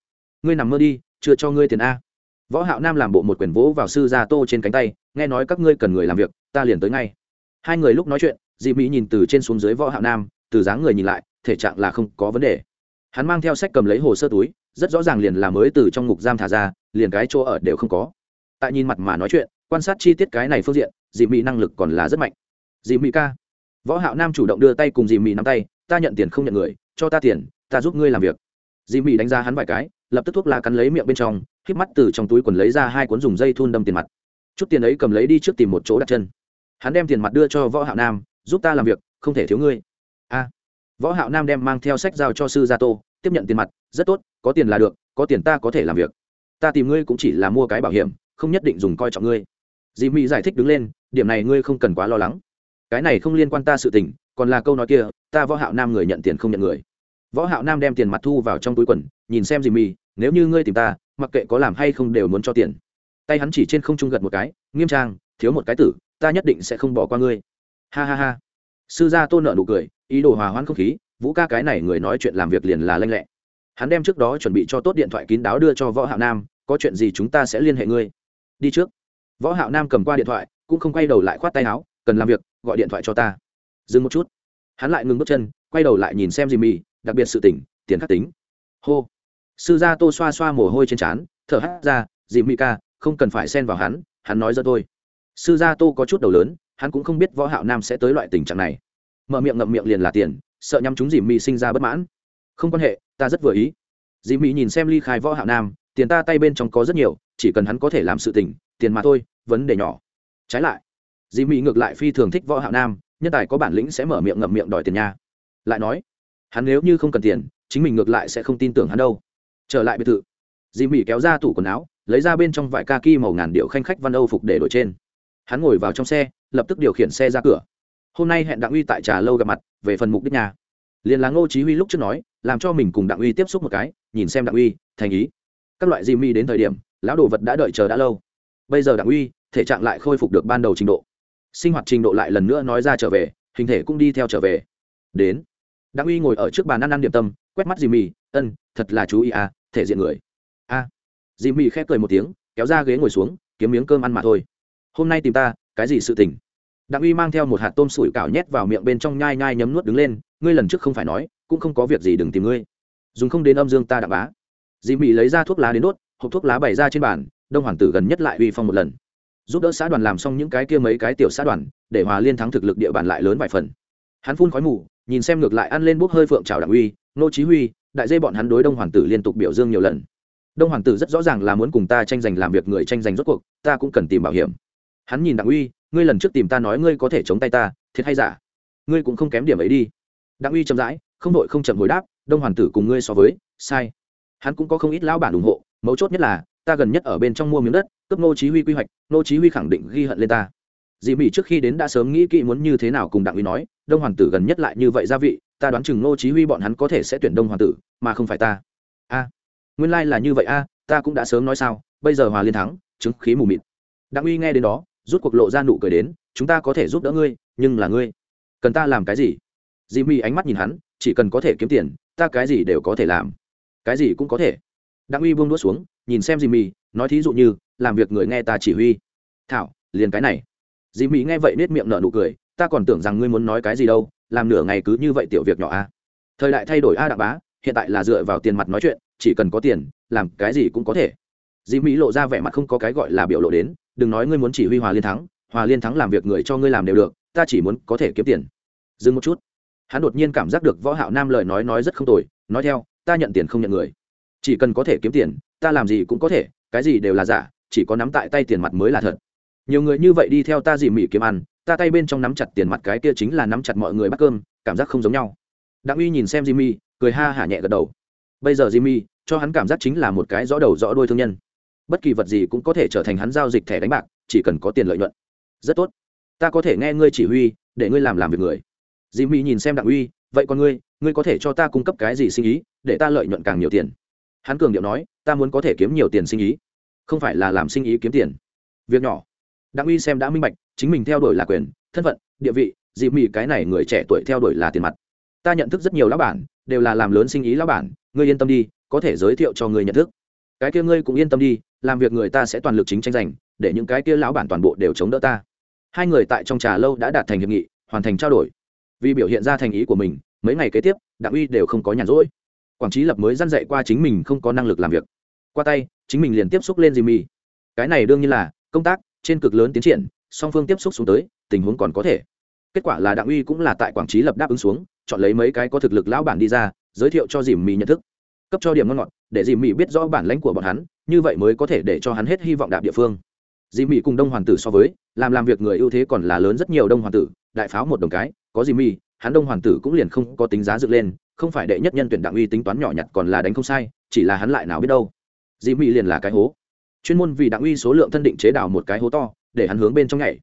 S1: Ngươi nằm mơ đi, chưa cho ngươi tiền a. Võ hạo nam làm bộ một quyển vỗ vào sư gia tô trên cánh tay, nghe nói các ngươi cần người làm việc, ta liền tới ngay. Hai người lúc nói chuyện dị mỹ nhìn từ trên xuống dưới võ hạo nam, từ dáng người nhìn lại, thể trạng là không có vấn đề. Hắn mang theo sách cầm lấy hồ sơ túi, rất rõ ràng liền là mới từ trong ngục giam thả ra, liền cái chỗ ở đều không có. Tại nhìn mặt mà nói chuyện, quan sát chi tiết cái này phương diện dị mỹ năng lực còn là rất mạnh. Dị mỹ ca, võ hạo nam chủ động đưa tay cùng dị mỹ nắm tay, ta nhận tiền không nhận người, cho ta tiền, ta giúp ngươi làm việc. Dị mỹ đánh giá hắn vài cái, lập tức thuốc lá cắn lấy miệng bên trong, híp mắt từ trong túi quần lấy ra hai cuốn dùng dây thun đâm tiền mặt. Chút tiền ấy cầm lấy đi trước tìm một chỗ đặt chân. Hắn đem tiền mặt đưa cho võ hạo nam giúp ta làm việc, không thể thiếu ngươi. A. Võ hạo nam đem mang theo sách giao cho sư gia tô, tiếp nhận tiền mặt, rất tốt, có tiền là được, có tiền ta có thể làm việc. Ta tìm ngươi cũng chỉ là mua cái bảo hiểm, không nhất định dùng coi trọng ngươi. Dì mỹ giải thích đứng lên, điểm này ngươi không cần quá lo lắng. Cái này không liên quan ta sự tình, còn là câu nói kia, ta võ hạo nam người nhận tiền không nhận người. Võ hạo nam đem tiền mặt thu vào trong túi quần, nhìn xem dì mỹ nếu như ngươi tìm ta, mặc kệ có làm hay không đều muốn cho tiền. Tay hắn chỉ trên không trung gật một cái, nghiêm trang, thiếu một cái tử, ta nhất định sẽ không bỏ qua ngươi ha ha ha. Sư gia tôn nợ nụ cười, ý đồ hòa hoãn không khí, vũ ca cái này người nói chuyện làm việc liền là lanh lẹ. Hắn đem trước đó chuẩn bị cho tốt điện thoại kín đáo đưa cho võ hạo nam, có chuyện gì chúng ta sẽ liên hệ ngươi? Đi trước. Võ hạo nam cầm qua điện thoại, cũng không quay đầu lại khoát tay áo, cần làm việc, gọi điện thoại cho ta. Dừng một chút. Hắn lại ngừng bước chân, quay đầu lại nhìn xem jimmy, đặc biệt sự tỉnh tiền khắc tính. Hô. Sư gia tô xoa xoa mồ hôi trên trán, thở hắt ra dì ca, không cần phải xen vào hắn hắn nói ra thôi. Sư gia tô có chút đầu lớn hắn cũng không biết võ hạo nam sẽ tới loại tình trạng này. Mở miệng ngậm miệng liền là tiền, sợ nhắm chúng dì mỹ sinh ra bất mãn. Không quan hệ, ta rất vừa ý. Dì mỹ nhìn xem ly khai võ hạo nam, tiền ta tay bên trong có rất nhiều, chỉ cần hắn có thể làm sự tình, tiền mà thôi, vấn đề nhỏ. Trái lại, dì mỹ ngược lại phi thường thích võ hạo nam, nhân tài có bản lĩnh sẽ mở miệng ngậm miệng đòi tiền nha. Lại nói, hắn nếu như không cần tiền, chính mình ngược lại sẽ không tin tưởng hắn đâu. Trở lại biệt thự, dì mỹ kéo ra tủ quần áo, lấy ra bên trong vải kaki màu ngàn điệu khanh khách văn âu phục để đổi trên hắn ngồi vào trong xe, lập tức điều khiển xe ra cửa. Hôm nay hẹn đặng uy tại trà lâu gặp mặt, về phần mục đích nhà. Liền là ngô chí huy lúc trước nói, làm cho mình cùng đặng uy tiếp xúc một cái, nhìn xem đặng uy, thành ý. Các loại di mi đến thời điểm, lão đồ vật đã đợi chờ đã lâu. Bây giờ đặng uy, thể trạng lại khôi phục được ban đầu trình độ. Sinh hoạt trình độ lại lần nữa nói ra trở về, hình thể cũng đi theo trở về. Đến. Đặng uy ngồi ở trước bàn ăn ăn điểm tâm, quét mắt di mi, ân, thật là chú ý à thể diện người. A. À. dì mì khép cười một tiếng, kéo ra ghế ngồi xuống, kiếm miếng cơm ăn mà thôi hôm nay tìm ta, cái gì sự tình? Đặng uy mang theo một hạt tôm sủi cảo nhét vào miệng bên trong nhai nhai nhấm nuốt đứng lên, ngươi lần trước không phải nói, cũng không có việc gì đừng tìm ngươi. Dùng không đến âm dương ta đặng bá. Dì mị lấy ra thuốc lá đến đốt, hộp thuốc lá bày ra trên bàn, đông hoàng tử gần nhất lại uy phong một lần. Giúp đỡ xã đoàn làm xong những cái kia mấy cái tiểu xã đoàn, để hòa liên thắng thực lực địa bàn lại lớn vài phần. Hắn phun khói mù, nhìn xem ngược lại ăn lên bốc hơi phượng trào đặng uy, nô chí huy, đại dây bọn hắn đối đông hoàng tử liên tục biểu dương nhiều lần. Đông hoàng tử rất rõ ràng là muốn cùng ta tranh giành làm việc người tranh giành rốt cuộc, ta cũng cần tìm bảo hiểm hắn nhìn đặng uy, ngươi lần trước tìm ta nói ngươi có thể chống tay ta, thiệt hay giả? Ngươi cũng không kém điểm ấy đi. Đặng uy chậm rãi, không đội không chậm hồi đáp, đông hoàng tử cùng ngươi so với, sai. Hắn cũng có không ít lão bản ủng hộ, mấu chốt nhất là, ta gần nhất ở bên trong mua miếng đất, cấp nô chí huy quy hoạch nô chí huy khẳng định ghi hận lên ta. Dì mỹ trước khi đến đã sớm nghĩ kỹ muốn như thế nào cùng đặng uy nói, đông hoàng tử gần nhất lại như vậy gia vị, ta đoán chừng nô chí huy bọn hắn có thể sẽ tuyển đông hoàng tử, mà không phải ta. A, nguyên lai like là như vậy a, ta cũng đã sớm nói sao, bây giờ hòa liên thắng, chứng khí mù mịt. Đặng uy nghe đến đó rút cuộc lộ ra nụ cười đến, chúng ta có thể giúp đỡ ngươi, nhưng là ngươi cần ta làm cái gì? Dì mỹ ánh mắt nhìn hắn, chỉ cần có thể kiếm tiền, ta cái gì đều có thể làm. Cái gì cũng có thể. Đặng uy buông đũa xuống, nhìn xem dì mỹ nói thí dụ như, làm việc người nghe ta chỉ huy. Thảo, liền cái này. Dì mỹ nghe vậy nết miệng nở nụ cười, ta còn tưởng rằng ngươi muốn nói cái gì đâu, làm nửa ngày cứ như vậy tiểu việc nhỏ a thời đại thay đổi a đặng bá, hiện tại là dựa vào tiền mặt nói chuyện, chỉ cần có tiền, làm cái gì cũng có thể dĩ mỹ lộ ra vẻ mặt không có cái gọi là biểu lộ đến, đừng nói ngươi muốn chỉ huy hòa liên thắng, hòa liên thắng làm việc người cho ngươi làm đều được, ta chỉ muốn có thể kiếm tiền. Dừng một chút. Hắn đột nhiên cảm giác được võ hạo nam lời nói nói rất không tồi, nói theo, ta nhận tiền không nhận người. Chỉ cần có thể kiếm tiền, ta làm gì cũng có thể, cái gì đều là giả, chỉ có nắm tại tay tiền mặt mới là thật. Nhiều người như vậy đi theo ta dì Mỹ kiếm ăn, ta tay bên trong nắm chặt tiền mặt cái kia chính là nắm chặt mọi người bắt cơm, cảm giác không giống nhau. Đặng uy nhìn xem jimmy, cười ha hả nhẹ gật đầu. Bây giờ jimmy, cho hắn cảm giác chính là một cái rõ đầu rõ đuôi thương nhân bất kỳ vật gì cũng có thể trở thành hắn giao dịch thẻ đánh bạc, chỉ cần có tiền lợi nhuận. Rất tốt. Ta có thể nghe ngươi chỉ huy, để ngươi làm làm việc người. Dì mỹ nhìn xem đặng uy, vậy còn ngươi ngươi có thể cho ta cung cấp cái gì sinh ý, để ta lợi nhuận càng nhiều tiền? Hắn cường điệu nói, ta muốn có thể kiếm nhiều tiền sinh ý. Không phải là làm sinh ý kiếm tiền. Việc nhỏ. Đặng uy xem đã minh bạch, chính mình theo đuổi là quyền, thân phận, địa vị dì mỹ cái này người trẻ tuổi theo đuổi là tiền mặt. Ta nhận thức rất nhiều lão bản, đều là làm lớn sinh ý lão bản, ngươi yên tâm đi, có thể giới thiệu cho ngươi nhận thức cái kia ngươi cũng yên tâm đi, làm việc người ta sẽ toàn lực chính tranh giành, để những cái kia lão bản toàn bộ đều chống đỡ ta. Hai người tại trong trà lâu đã đạt thành hiệp nghị, hoàn thành trao đổi. Vì biểu hiện ra thành ý của mình, mấy ngày kế tiếp, đặng uy đều không có nhàn rỗi. Quảng trí lập mới dăn dạy qua chính mình không có năng lực làm việc. Qua tay, chính mình liền tiếp xúc lên jimmy. Cái này đương nhiên là, công tác trên cực lớn tiến triển, song phương tiếp xúc xuống tới, tình huống còn có thể. Kết quả là đặng uy cũng là tại quảng trí lập đáp ứng xuống, chọn lấy mấy cái có thực lực lão bản đi ra, giới thiệu cho dìm mì nhận thức cấp cho điểm ngon ngọt, để dì mỹ biết rõ bản lãnh của bọn hắn, như vậy mới có thể để cho hắn hết hy vọng đạp địa phương. Dì mị cùng đông hoàng tử so với, làm làm việc người ưu thế còn là lớn rất nhiều đông hoàng tử, đại pháo một đồng cái, có dì mị, hắn đông hoàng tử cũng liền không có tính giá dựng lên, không phải đệ nhất nhân tuyển Đặng uy tính toán nhỏ nhặt còn là đánh không sai, chỉ là hắn lại nào biết đâu. Dì mị liền là cái hố. Chuyên môn vì Đặng uy số lượng thân định chế đào một cái hố to, để hắn hướng bên trong nhảy.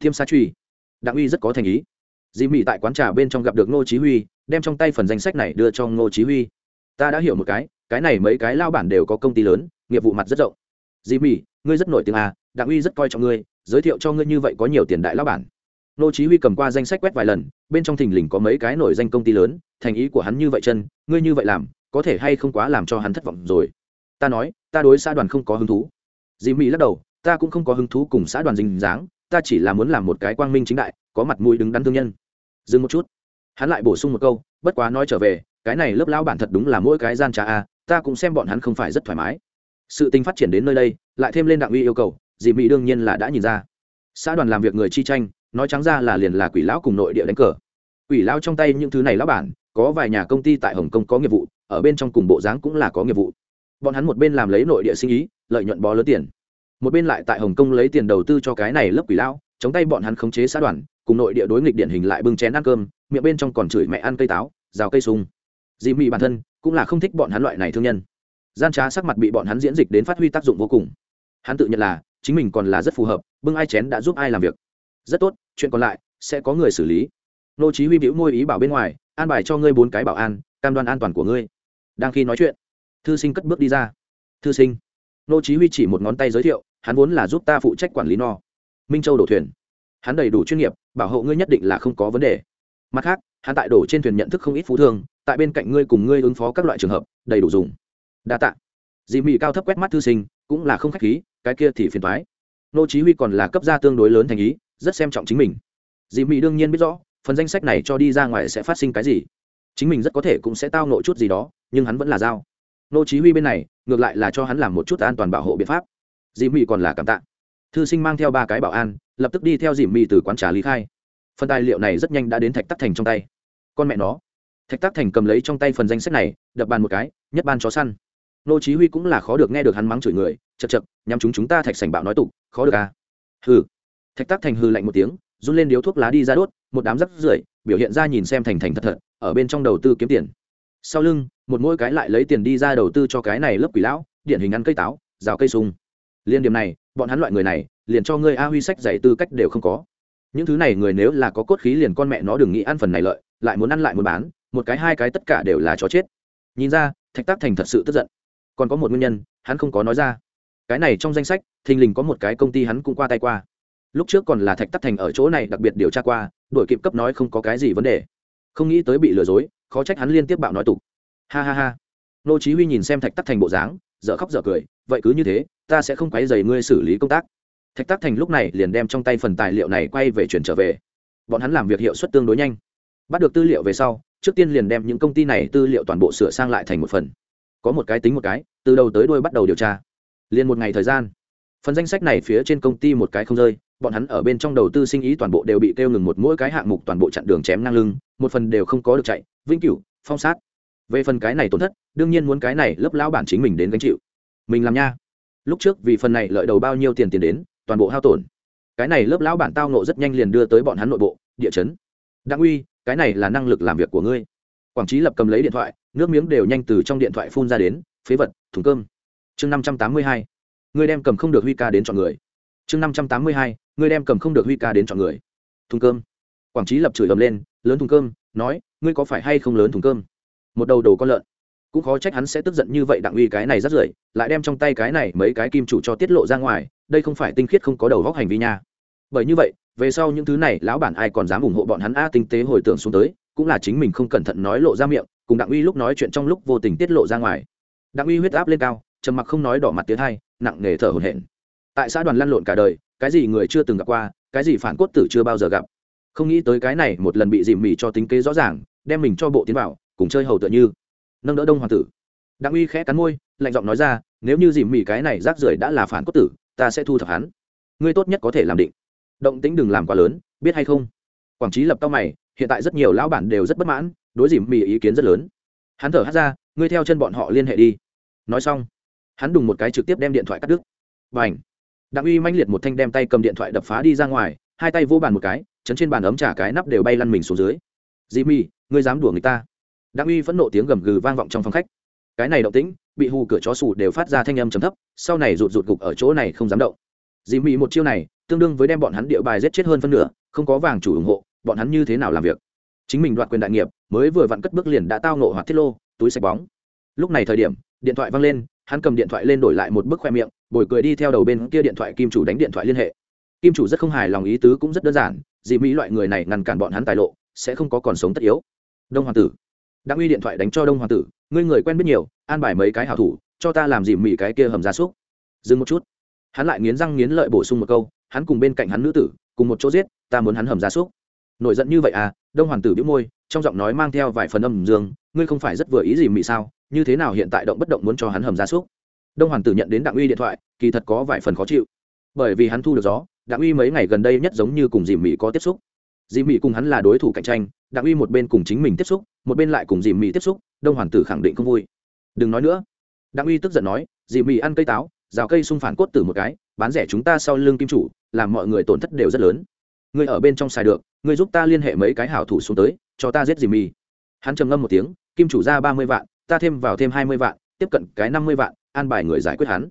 S1: Thiêm sa truy. Đặng uy rất có thành ý. Dì mị tại quán trà bên trong gặp được ngô chí huy, đem trong tay phần danh sách này đưa cho ngô chí huy ta đã hiểu một cái cái này mấy cái lao bản đều có công ty lớn, nghiệp vụ mặt rất rộng. Dì mì, ngươi rất nổi tiếng à đặng uy rất coi trọng ngươi, giới thiệu cho ngươi như vậy có nhiều tiền đại lao bản. Nô chí huy cầm qua danh sách quét vài lần, bên trong thình lình có mấy cái nổi danh công ty lớn, thành ý của hắn như vậy chân, ngươi như vậy làm, có thể hay không quá làm cho hắn thất vọng rồi. Ta nói, ta đối xã đoàn không có hứng thú. Dì mỹ lắc đầu, ta cũng không có hứng thú cùng xã đoàn dình dáng, ta chỉ là muốn làm một cái quang minh chính đại, có mặt mũi đứng đắn thương nhân. Dừng một chút. Hắn lại bổ sung một câu, bất quá nói trở về cái này lớp lão bản thật đúng là mỗi cái gian trà a, ta cũng xem bọn hắn không phải rất thoải mái. Sự tình phát triển đến nơi đây, lại thêm lên đặng uy yêu cầu, dì mỹ đương nhiên là đã nhìn ra. Xã đoàn làm việc người chi tranh, nói trắng ra là liền là quỷ lão cùng nội địa đánh cờ. Quỷ lão trong tay những thứ này lão bản, có vài nhà công ty tại hồng kông có nghiệp vụ, ở bên trong cùng bộ dáng cũng là có nghiệp vụ. Bọn hắn một bên làm lấy nội địa sinh ý, lợi nhuận bó lớn tiền. Một bên lại tại hồng kông lấy tiền đầu tư cho cái này lớp quỷ lão, chống tay bọn hắn khống chế xã đoàn, cùng nội địa đối nghịch điển hình lại bưng chén ăn cơm, miệng bên trong còn chửi mẹ ăn cây táo, rào cây sung dì Mị bản thân cũng là không thích bọn hắn loại này thương nhân. Gian trá sắc mặt bị bọn hắn diễn dịch đến phát huy tác dụng vô cùng. Hắn tự nhận là, chính mình còn là rất phù hợp, bưng ai chén đã giúp ai làm việc. Rất tốt, chuyện còn lại sẽ có người xử lý. Nô chí huy biểu môi ý bảo bên ngoài, an bài cho ngươi bốn cái bảo an, cam đoan an toàn của ngươi. Đang khi nói chuyện, thư sinh cất bước đi ra. Thư sinh, nô chí huy chỉ một ngón tay giới thiệu, hắn vốn là giúp ta phụ trách quản lý no. Minh châu đổ thuyền. Hắn đầy đủ chuyên nghiệp, bảo hộ ngươi nhất định là không có vấn đề mặt khác, hắn tại đổ trên thuyền nhận thức không ít phú thương, tại bên cạnh ngươi cùng ngươi ứng phó các loại trường hợp, đầy đủ dùng. Đa tạ. Dì mị cao thấp quét mắt thư sinh, cũng là không khách khí, cái kia thì phiền thoái nô chí huy còn là cấp gia tương đối lớn thành ý, rất xem trọng chính mình. Dì mị đương nhiên biết rõ, phần danh sách này cho đi ra ngoài sẽ phát sinh cái gì. Chính mình rất có thể cũng sẽ tao nội chút gì đó, nhưng hắn vẫn là giao. Nô chí huy bên này, ngược lại là cho hắn làm một chút an toàn bảo hộ biện pháp. Dì mị còn là cảm tạ. Thư sinh mang theo ba cái bảo an, lập tức đi theo dì mị từ quán trà lý khai phần tài liệu này rất nhanh đã đến thạch tắc thành trong tay. Con mẹ nó. Thạch tắc thành cầm lấy trong tay phần danh sách này, đập bàn một cái, nhất ban chó săn. Nô chí huy cũng là khó được nghe được hắn mắng chửi người chật chật nhắm chúng chúng ta thạch sảnh bạo nói tục, khó được à? Hừ. Thạch tắc thành hừ lạnh một tiếng, run lên điếu thuốc lá đi ra đốt, một đám rắc rưởi, biểu hiện ra nhìn xem thành thành thật thật, ở bên trong đầu tư kiếm tiền. Sau lưng, một mỗi cái lại lấy tiền đi ra đầu tư cho cái này lớp quỷ lão, điển hình ăn cây táo, rào cây sung. Liên điểm này, bọn hắn loại người này, liền cho ngươi a huy sách dạy tư cách đều không có những thứ này người nếu là có cốt khí liền con mẹ nó đừng nghĩ ăn phần này lợi, lại muốn ăn lại muốn bán, một cái hai cái tất cả đều là chó chết. Nhìn ra, thạch tác thành thật sự tức giận. Còn có một nguyên nhân, hắn không có nói ra. Cái này trong danh sách, thình lình có một cái công ty hắn cũng qua tay qua. Lúc trước còn là thạch tắc thành ở chỗ này đặc biệt điều tra qua đổi kịp cấp nói không có cái gì vấn đề. Không nghĩ tới bị lừa dối, khó trách hắn liên tiếp bạo nói tục. Ha ha ha. Nô chí huy nhìn xem thạch tắc thành bộ dáng, dở khóc dở cười, vậy cứ như thế, ta sẽ không quấy rầy ngươi xử lý công tác thạch tắc thành lúc này liền đem trong tay phần tài liệu này quay về chuyển trở về. Bọn hắn làm việc hiệu suất tương đối nhanh. Bắt được tư liệu về sau, trước tiên liền đem những công ty này tư liệu toàn bộ sửa sang lại thành một phần. Có một cái tính một cái, từ đầu tới đuôi bắt đầu điều tra. Liền một ngày thời gian. Phần danh sách này phía trên công ty một cái không rơi, bọn hắn ở bên trong đầu tư sinh ý toàn bộ đều bị kêu ngừng một mỗi cái hạng mục toàn bộ chặn đường chém ngang lưng, một phần đều không có được chạy. Vĩnh cửu, phong sát. Về phần cái này tổn thất, đương nhiên muốn cái này lớp lão bản chính mình đến gánh chịu. Mình làm nha. Lúc trước vì phần này lợi đầu bao nhiêu tiền tiền đến toàn bộ hao tổn. Cái này lớp lão bản tao nộ rất nhanh liền đưa tới bọn hắn nội bộ, địa chấn. Đặng uy, cái này là năng lực làm việc của ngươi. Quảng trí lập cầm lấy điện thoại, nước miếng đều nhanh từ trong điện thoại phun ra đến, phế vật, thùng cơm. Chương năm trăm tám mươi hai, ngươi đem cầm không được huy ca đến chọn người. Chương năm trăm tám mươi hai, ngươi đem cầm không được huy ca đến chọn người. Thùng cơm. Quảng trí lập chửi ầm lên, lớn thùng cơm, nói, ngươi có phải hay không lớn thùng cơm? Một đầu đầu con lợn cũng khó trách hắn sẽ tức giận như vậy đặng uy cái này rất rưởi, lại đem trong tay cái này mấy cái kim chủ cho tiết lộ ra ngoài, đây không phải tinh khiết không có đầu góc hành vi nha. Bởi như vậy, về sau những thứ này, lão bản ai còn dám ủng hộ bọn hắn a tinh tế hồi tưởng xuống tới, cũng là chính mình không cẩn thận nói lộ ra miệng, cùng đặng uy lúc nói chuyện trong lúc vô tình tiết lộ ra ngoài. Đặng uy huyết áp lên cao, trầm mặc không nói đỏ mặt tiếng hai, nặng nề thở hổn hển. Tại xã đoàn lăn lộn cả đời, cái gì người chưa từng gặp qua, cái gì phản cốt tử chưa bao giờ gặp. Không nghĩ tới cái này một lần bị dìm mì cho tính kế rõ ràng, đem mình cho bộ tiến vào, cùng chơi hầu tựa như nâng đỡ đông hoàng tử. Đặng uy khẽ cắn môi, lạnh giọng nói ra, nếu như dìm Mỉ cái này rác rưởi đã là phản cốt tử, ta sẽ thu thập hắn. Ngươi tốt nhất có thể làm định. Động tĩnh đừng làm quá lớn, biết hay không? Quảng trí lập tao mày, hiện tại rất nhiều lão bản đều rất bất mãn, đối dìm Mỉ ý kiến rất lớn. Hắn thở hát ra, ngươi theo chân bọn họ liên hệ đi. Nói xong, hắn đùng một cái trực tiếp đem điện thoại cắt đứt. B à n h đặng uy manh liệt một thanh đem tay cầm điện thoại đập phá đi ra ngoài, hai tay vô bàn một cái, chấn trên bàn ấm trả cái nắp đều bay lăn mình xuống dưới. Dì mì ngươi dám đùa người ta? Đặng uy phẫn nộ tiếng gầm gừ vang vọng trong phòng khách. Cái này động tĩnh, bị hù cửa chó sủ đều phát ra thanh âm trầm thấp, sau này rụt rụt gục ở chỗ này không dám động. Dì Mỹ một chiêu này, tương đương với đem bọn hắn địa bài giết chết hơn phân nửa, không có vàng chủ ủng hộ, bọn hắn như thế nào làm việc? Chính mình đoạt quyền đại nghiệp, mới vừa vặn cất bước liền đã tao nộ hoạt thiết lô, túi sạch bóng. Lúc này thời điểm, điện thoại văng lên, hắn cầm điện thoại lên đổi lại một bức khoe miệng, bồi cười đi theo đầu bên kia điện thoại kim chủ đánh điện thoại liên hệ. Kim chủ rất không hài lòng ý tứ cũng rất đơn giản, Dì mỹ loại người này ngăn cản bọn hắn tài lộ, sẽ không có còn sống tất yếu. Đông hoàng tử đặng uy điện thoại đánh cho đông hoàng tử, ngươi người quen biết nhiều, an bài mấy cái hảo thủ, cho ta làm dìm mỉ cái kia hầm gia súc. Dừng một chút. Hắn lại nghiến răng nghiến lợi bổ sung một câu, hắn cùng bên cạnh hắn nữ tử, cùng một chỗ giết, ta muốn hắn hầm gia súc. Nổi giận như vậy à đông hoàng tử biếu môi, trong giọng nói mang theo vài phần âm dương, ngươi không phải rất vừa ý gì mị sao, như thế nào hiện tại động bất động muốn cho hắn hầm gia súc? Đông hoàng tử nhận đến đặng uy điện thoại, kỳ thật có vài phần khó chịu. Bởi vì hắn thu được gió, đặng uy mấy ngày gần đây nhất giống như cùng dìm mị có tiếp xúc. Dì mỹ cùng hắn là đối thủ cạnh tranh, đặng uy một bên cùng chính mình tiếp xúc, một bên lại cùng Dì mỹ tiếp xúc, đông Hoàn tử khẳng định không vui. Đừng nói nữa. Đặng uy tức giận nói Dì mỹ ăn cây táo, rào cây xung phản cốt tử một cái, bán rẻ chúng ta sau lưng kim chủ, làm mọi người tổn thất đều rất lớn. Ngươi ở bên trong xài được, ngươi giúp ta liên hệ mấy cái hảo thủ xuống tới, cho ta giết Dì mỹ hắn trầm ngâm một tiếng, kim chủ ra ba mươi vạn, ta thêm vào thêm hai mươi vạn, tiếp cận cái năm mươi vạn, an bài người giải quyết hắn.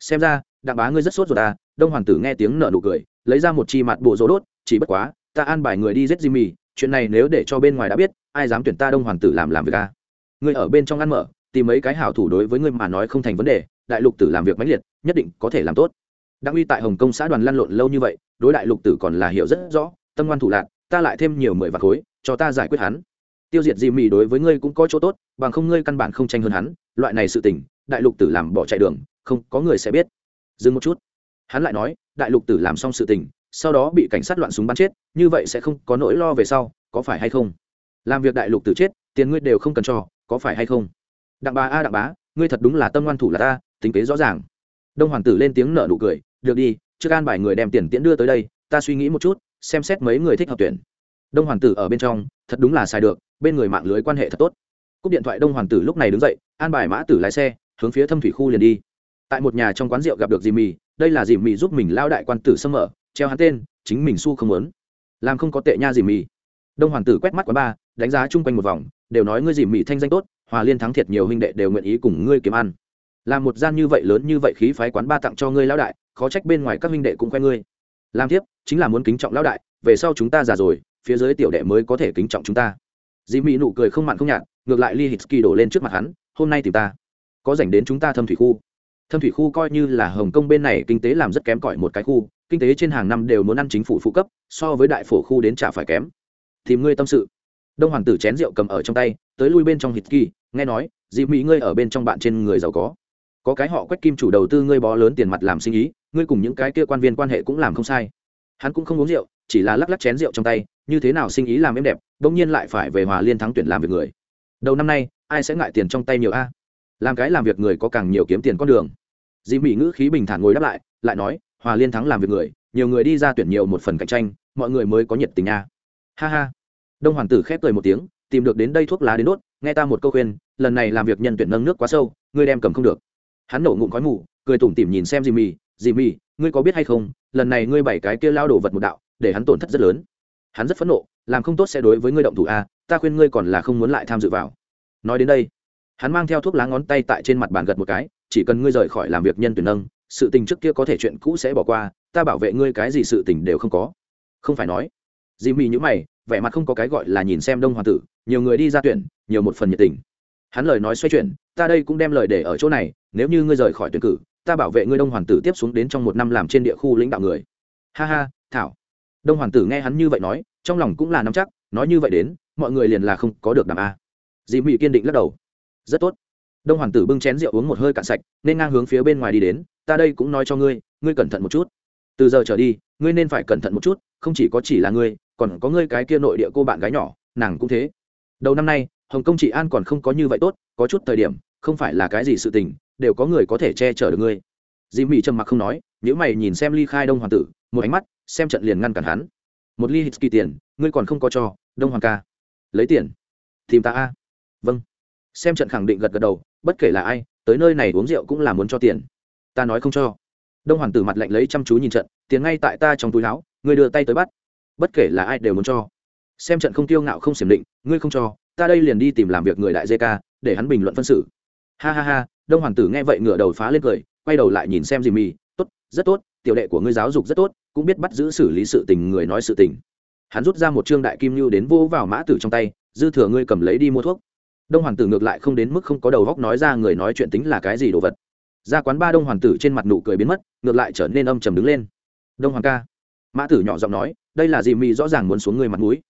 S1: Xem ra, đặng bá ngươi rất sốt rồi ta à, đông Hoàn tử nghe tiếng nở nụ cười, lấy ra một chi mặt bộ rỗ đốt, chỉ bất quá ta an bài người đi giết jimmy, chuyện này nếu để cho bên ngoài đã biết, ai dám tuyển ta đông hoàng tử làm làm việc à? ta ngươi ở bên trong ăn mở, tìm mấy cái hảo thủ đối với ngươi mà nói không thành vấn đề, đại lục tử làm việc mãnh liệt, nhất định có thể làm tốt. Đặng uy tại hồng kông xã đoàn lăn lộn lâu như vậy, đối đại lục tử còn là hiểu rất rõ, tâm ngoan thủ lạc, ta lại thêm nhiều mười vạt khối, cho ta giải quyết hắn. Tiêu diệt Jimmy mì đối với ngươi cũng có chỗ tốt, bằng không ngươi căn bản không tranh hơn hắn, loại này sự tình, đại lục tử làm bỏ chạy đường, không có người sẽ biết. Dừng một chút. Hắn lại nói, đại lục tử làm xong sự tình sau đó bị cảnh sát loạn súng bắn chết, như vậy sẽ không có nỗi lo về sau, có phải hay không? Làm việc đại lục tử chết, tiền ngươi đều không cần cho, có phải hay không? Đặng bá a, đặng bá, ngươi thật đúng là tâm ngoan thủ là ta, tính kế rõ ràng. Đông hoàng tử lên tiếng nợ nụ cười, được đi, trước an bài người đem tiền tiễn đưa tới đây, ta suy nghĩ một chút, xem xét mấy người thích hợp tuyển. Đông hoàng tử ở bên trong, thật đúng là xài được, bên người mạng lưới quan hệ thật tốt. Cúp điện thoại đông hoàng tử lúc này đứng dậy, an bài mã tử lái xe, hướng phía thâm thủy khu liền đi. Tại một nhà trong quán rượu gặp được dì mì, đây là dì mì giúp mình lao đại quan tử xâm mở treo hắn tên, chính mình su không muốn. Làm không có tệ nha dì mì. Đông hoàng tử quét mắt quán ba đánh giá chung quanh một vòng, đều nói ngươi dì mì thanh danh tốt, hòa liên thắng thiệt nhiều huynh đệ đều nguyện ý cùng ngươi kiếm ăn. Làm một gian như vậy lớn như vậy khí phái quán ba tặng cho ngươi lão đại, khó trách bên ngoài các huynh đệ cũng khoe ngươi. Làm tiếp, chính là muốn kính trọng lão đại, về sau chúng ta già rồi, phía dưới tiểu đệ mới có thể kính trọng chúng ta. Dì mì nụ cười không mặn không nhạt, ngược lại ly hitsky đổ lên trước mặt hắn, hôm nay tìm ta, có dành đến chúng ta thâm thủy khu thâm thủy khu coi như là hồng kông bên này kinh tế làm rất kém cỏi một cái khu, kinh tế trên hàng năm đều muốn ăn chính phủ phụ cấp, so với đại phổ khu đến trả phải kém. Tìm ngươi tâm sự. Đông hoàng tử chén rượu cầm ở trong tay, tới lui bên trong hít kỳ, nghe nói, dì mỹ ngươi ở bên trong bạn trên người giàu có. Có cái họ quách kim chủ đầu tư ngươi bó lớn tiền mặt làm sinh ý, ngươi cùng những cái kia quan viên quan hệ cũng làm không sai. Hắn cũng không uống rượu, chỉ là lắc lắc chén rượu trong tay, như thế nào sinh ý làm êm đẹp, bỗng nhiên lại phải về hòa liên thắng tuyển làm việc người. Đầu năm nay, ai sẽ ngại tiền trong tay nhiều a? Làm cái làm việc người có càng nhiều kiếm tiền con đường. Dì mỹ ngữ khí bình thản ngồi đáp lại lại nói, hòa liên thắng làm việc người, nhiều người đi ra tuyển nhiều một phần cạnh tranh, mọi người mới có nhiệt tình nha ha ha. Đông hoàng tử khép cười một tiếng, tìm được đến đây thuốc lá đến đốt, nghe ta một câu khuyên, lần này làm việc nhân tuyển nâng nước quá sâu, ngươi đem cầm không được. Hắn nổ ngụm khói mù, cười tủm tỉm nhìn xem dì mì dì mì ngươi có biết hay không, lần này ngươi bảy cái kia lao đổ vật một đạo, để hắn tổn thất rất lớn. Hắn rất phẫn nộ, làm không tốt sẽ đối với ngươi động thủ a, ta khuyên ngươi còn là không muốn lại tham dự vào. Nói đến đây hắn mang theo thuốc lá ngón tay tại trên mặt bàn gật một cái, chỉ cần ngươi rời khỏi làm việc nhân tuyển nâng, sự tình trước kia có thể chuyện cũ sẽ bỏ qua, ta bảo vệ ngươi cái gì sự tình đều không có. Không phải nói. Dì mì nhữ mày, vẻ mặt không có cái gọi là nhìn xem đông hoàng tử, nhiều người đi ra tuyển, nhiều một phần nhiệt tình. Hắn lời nói xoay chuyển, ta đây cũng đem lời để ở chỗ này, nếu như ngươi rời khỏi tuyển cử, ta bảo vệ ngươi đông hoàng tử tiếp xuống đến trong một năm làm trên địa khu lãnh đạo người. Ha ha, thảo. Đông hoàng tử nghe hắn như vậy nói, trong lòng cũng là nắm chắc, nói như vậy đến, mọi người liền là không có được đảm a. Dì mị kiên định lắc đầu rất tốt. Đông hoàng tử bưng chén rượu uống một hơi cạn sạch, nên ngang hướng phía bên ngoài đi đến, ta đây cũng nói cho ngươi ngươi cẩn thận một chút. Từ giờ trở đi, ngươi nên phải cẩn thận một chút, không chỉ có chỉ là ngươi, còn có ngươi cái kia nội địa cô bạn gái nhỏ, nàng cũng thế. Đầu năm nay, hồng kông trị an còn không có như vậy tốt, có chút thời điểm, không phải là cái gì sự tình, đều có người có thể che chở được ngươi. Dì mỹ trầm mặc không nói nếu mày nhìn xem ly khai đông hoàng tử, một ánh mắt, xem trận liền ngăn cản hắn. Một ly hít kỳ tiền, ngươi còn không có cho, đông hoàng ca. Lấy tiền. Tìm ta a. Vâng xem trận khẳng định gật gật đầu, bất kể là ai, tới nơi này uống rượu cũng là muốn cho tiền. Ta nói không cho. Đông hoàng tử mặt lạnh lấy chăm chú nhìn trận, tiền ngay tại ta trong túi láo ngươi đưa tay tới bắt. Bất kể là ai đều muốn cho. Xem trận không tiêu ngạo không xiểm định, ngươi không cho, ta đây liền đi tìm làm việc người đại dê ca, để hắn bình luận phân xử. Ha ha ha, đông hoàng tử nghe vậy ngửa đầu phá lên cười, quay đầu lại nhìn xem dì mì tốt, rất tốt, tiểu đệ của ngươi giáo dục rất tốt, cũng biết bắt giữ xử lý sự tình người nói sự tình. Hắn rút ra một trương đại kim lưu đến vô vào mã tử trong tay, dư thừa ngươi cầm lấy đi mua thuốc đông hoàng tử ngược lại không đến mức không có đầu góc nói ra người nói chuyện tính là cái gì đồ vật. Ra quán ba đông hoàng tử trên mặt nụ cười biến mất, ngược lại trở nên âm trầm đứng lên. Đông hoàng ca. Mã tử nhỏ giọng nói, đây là gì mị rõ ràng muốn xuống người mặt mũi.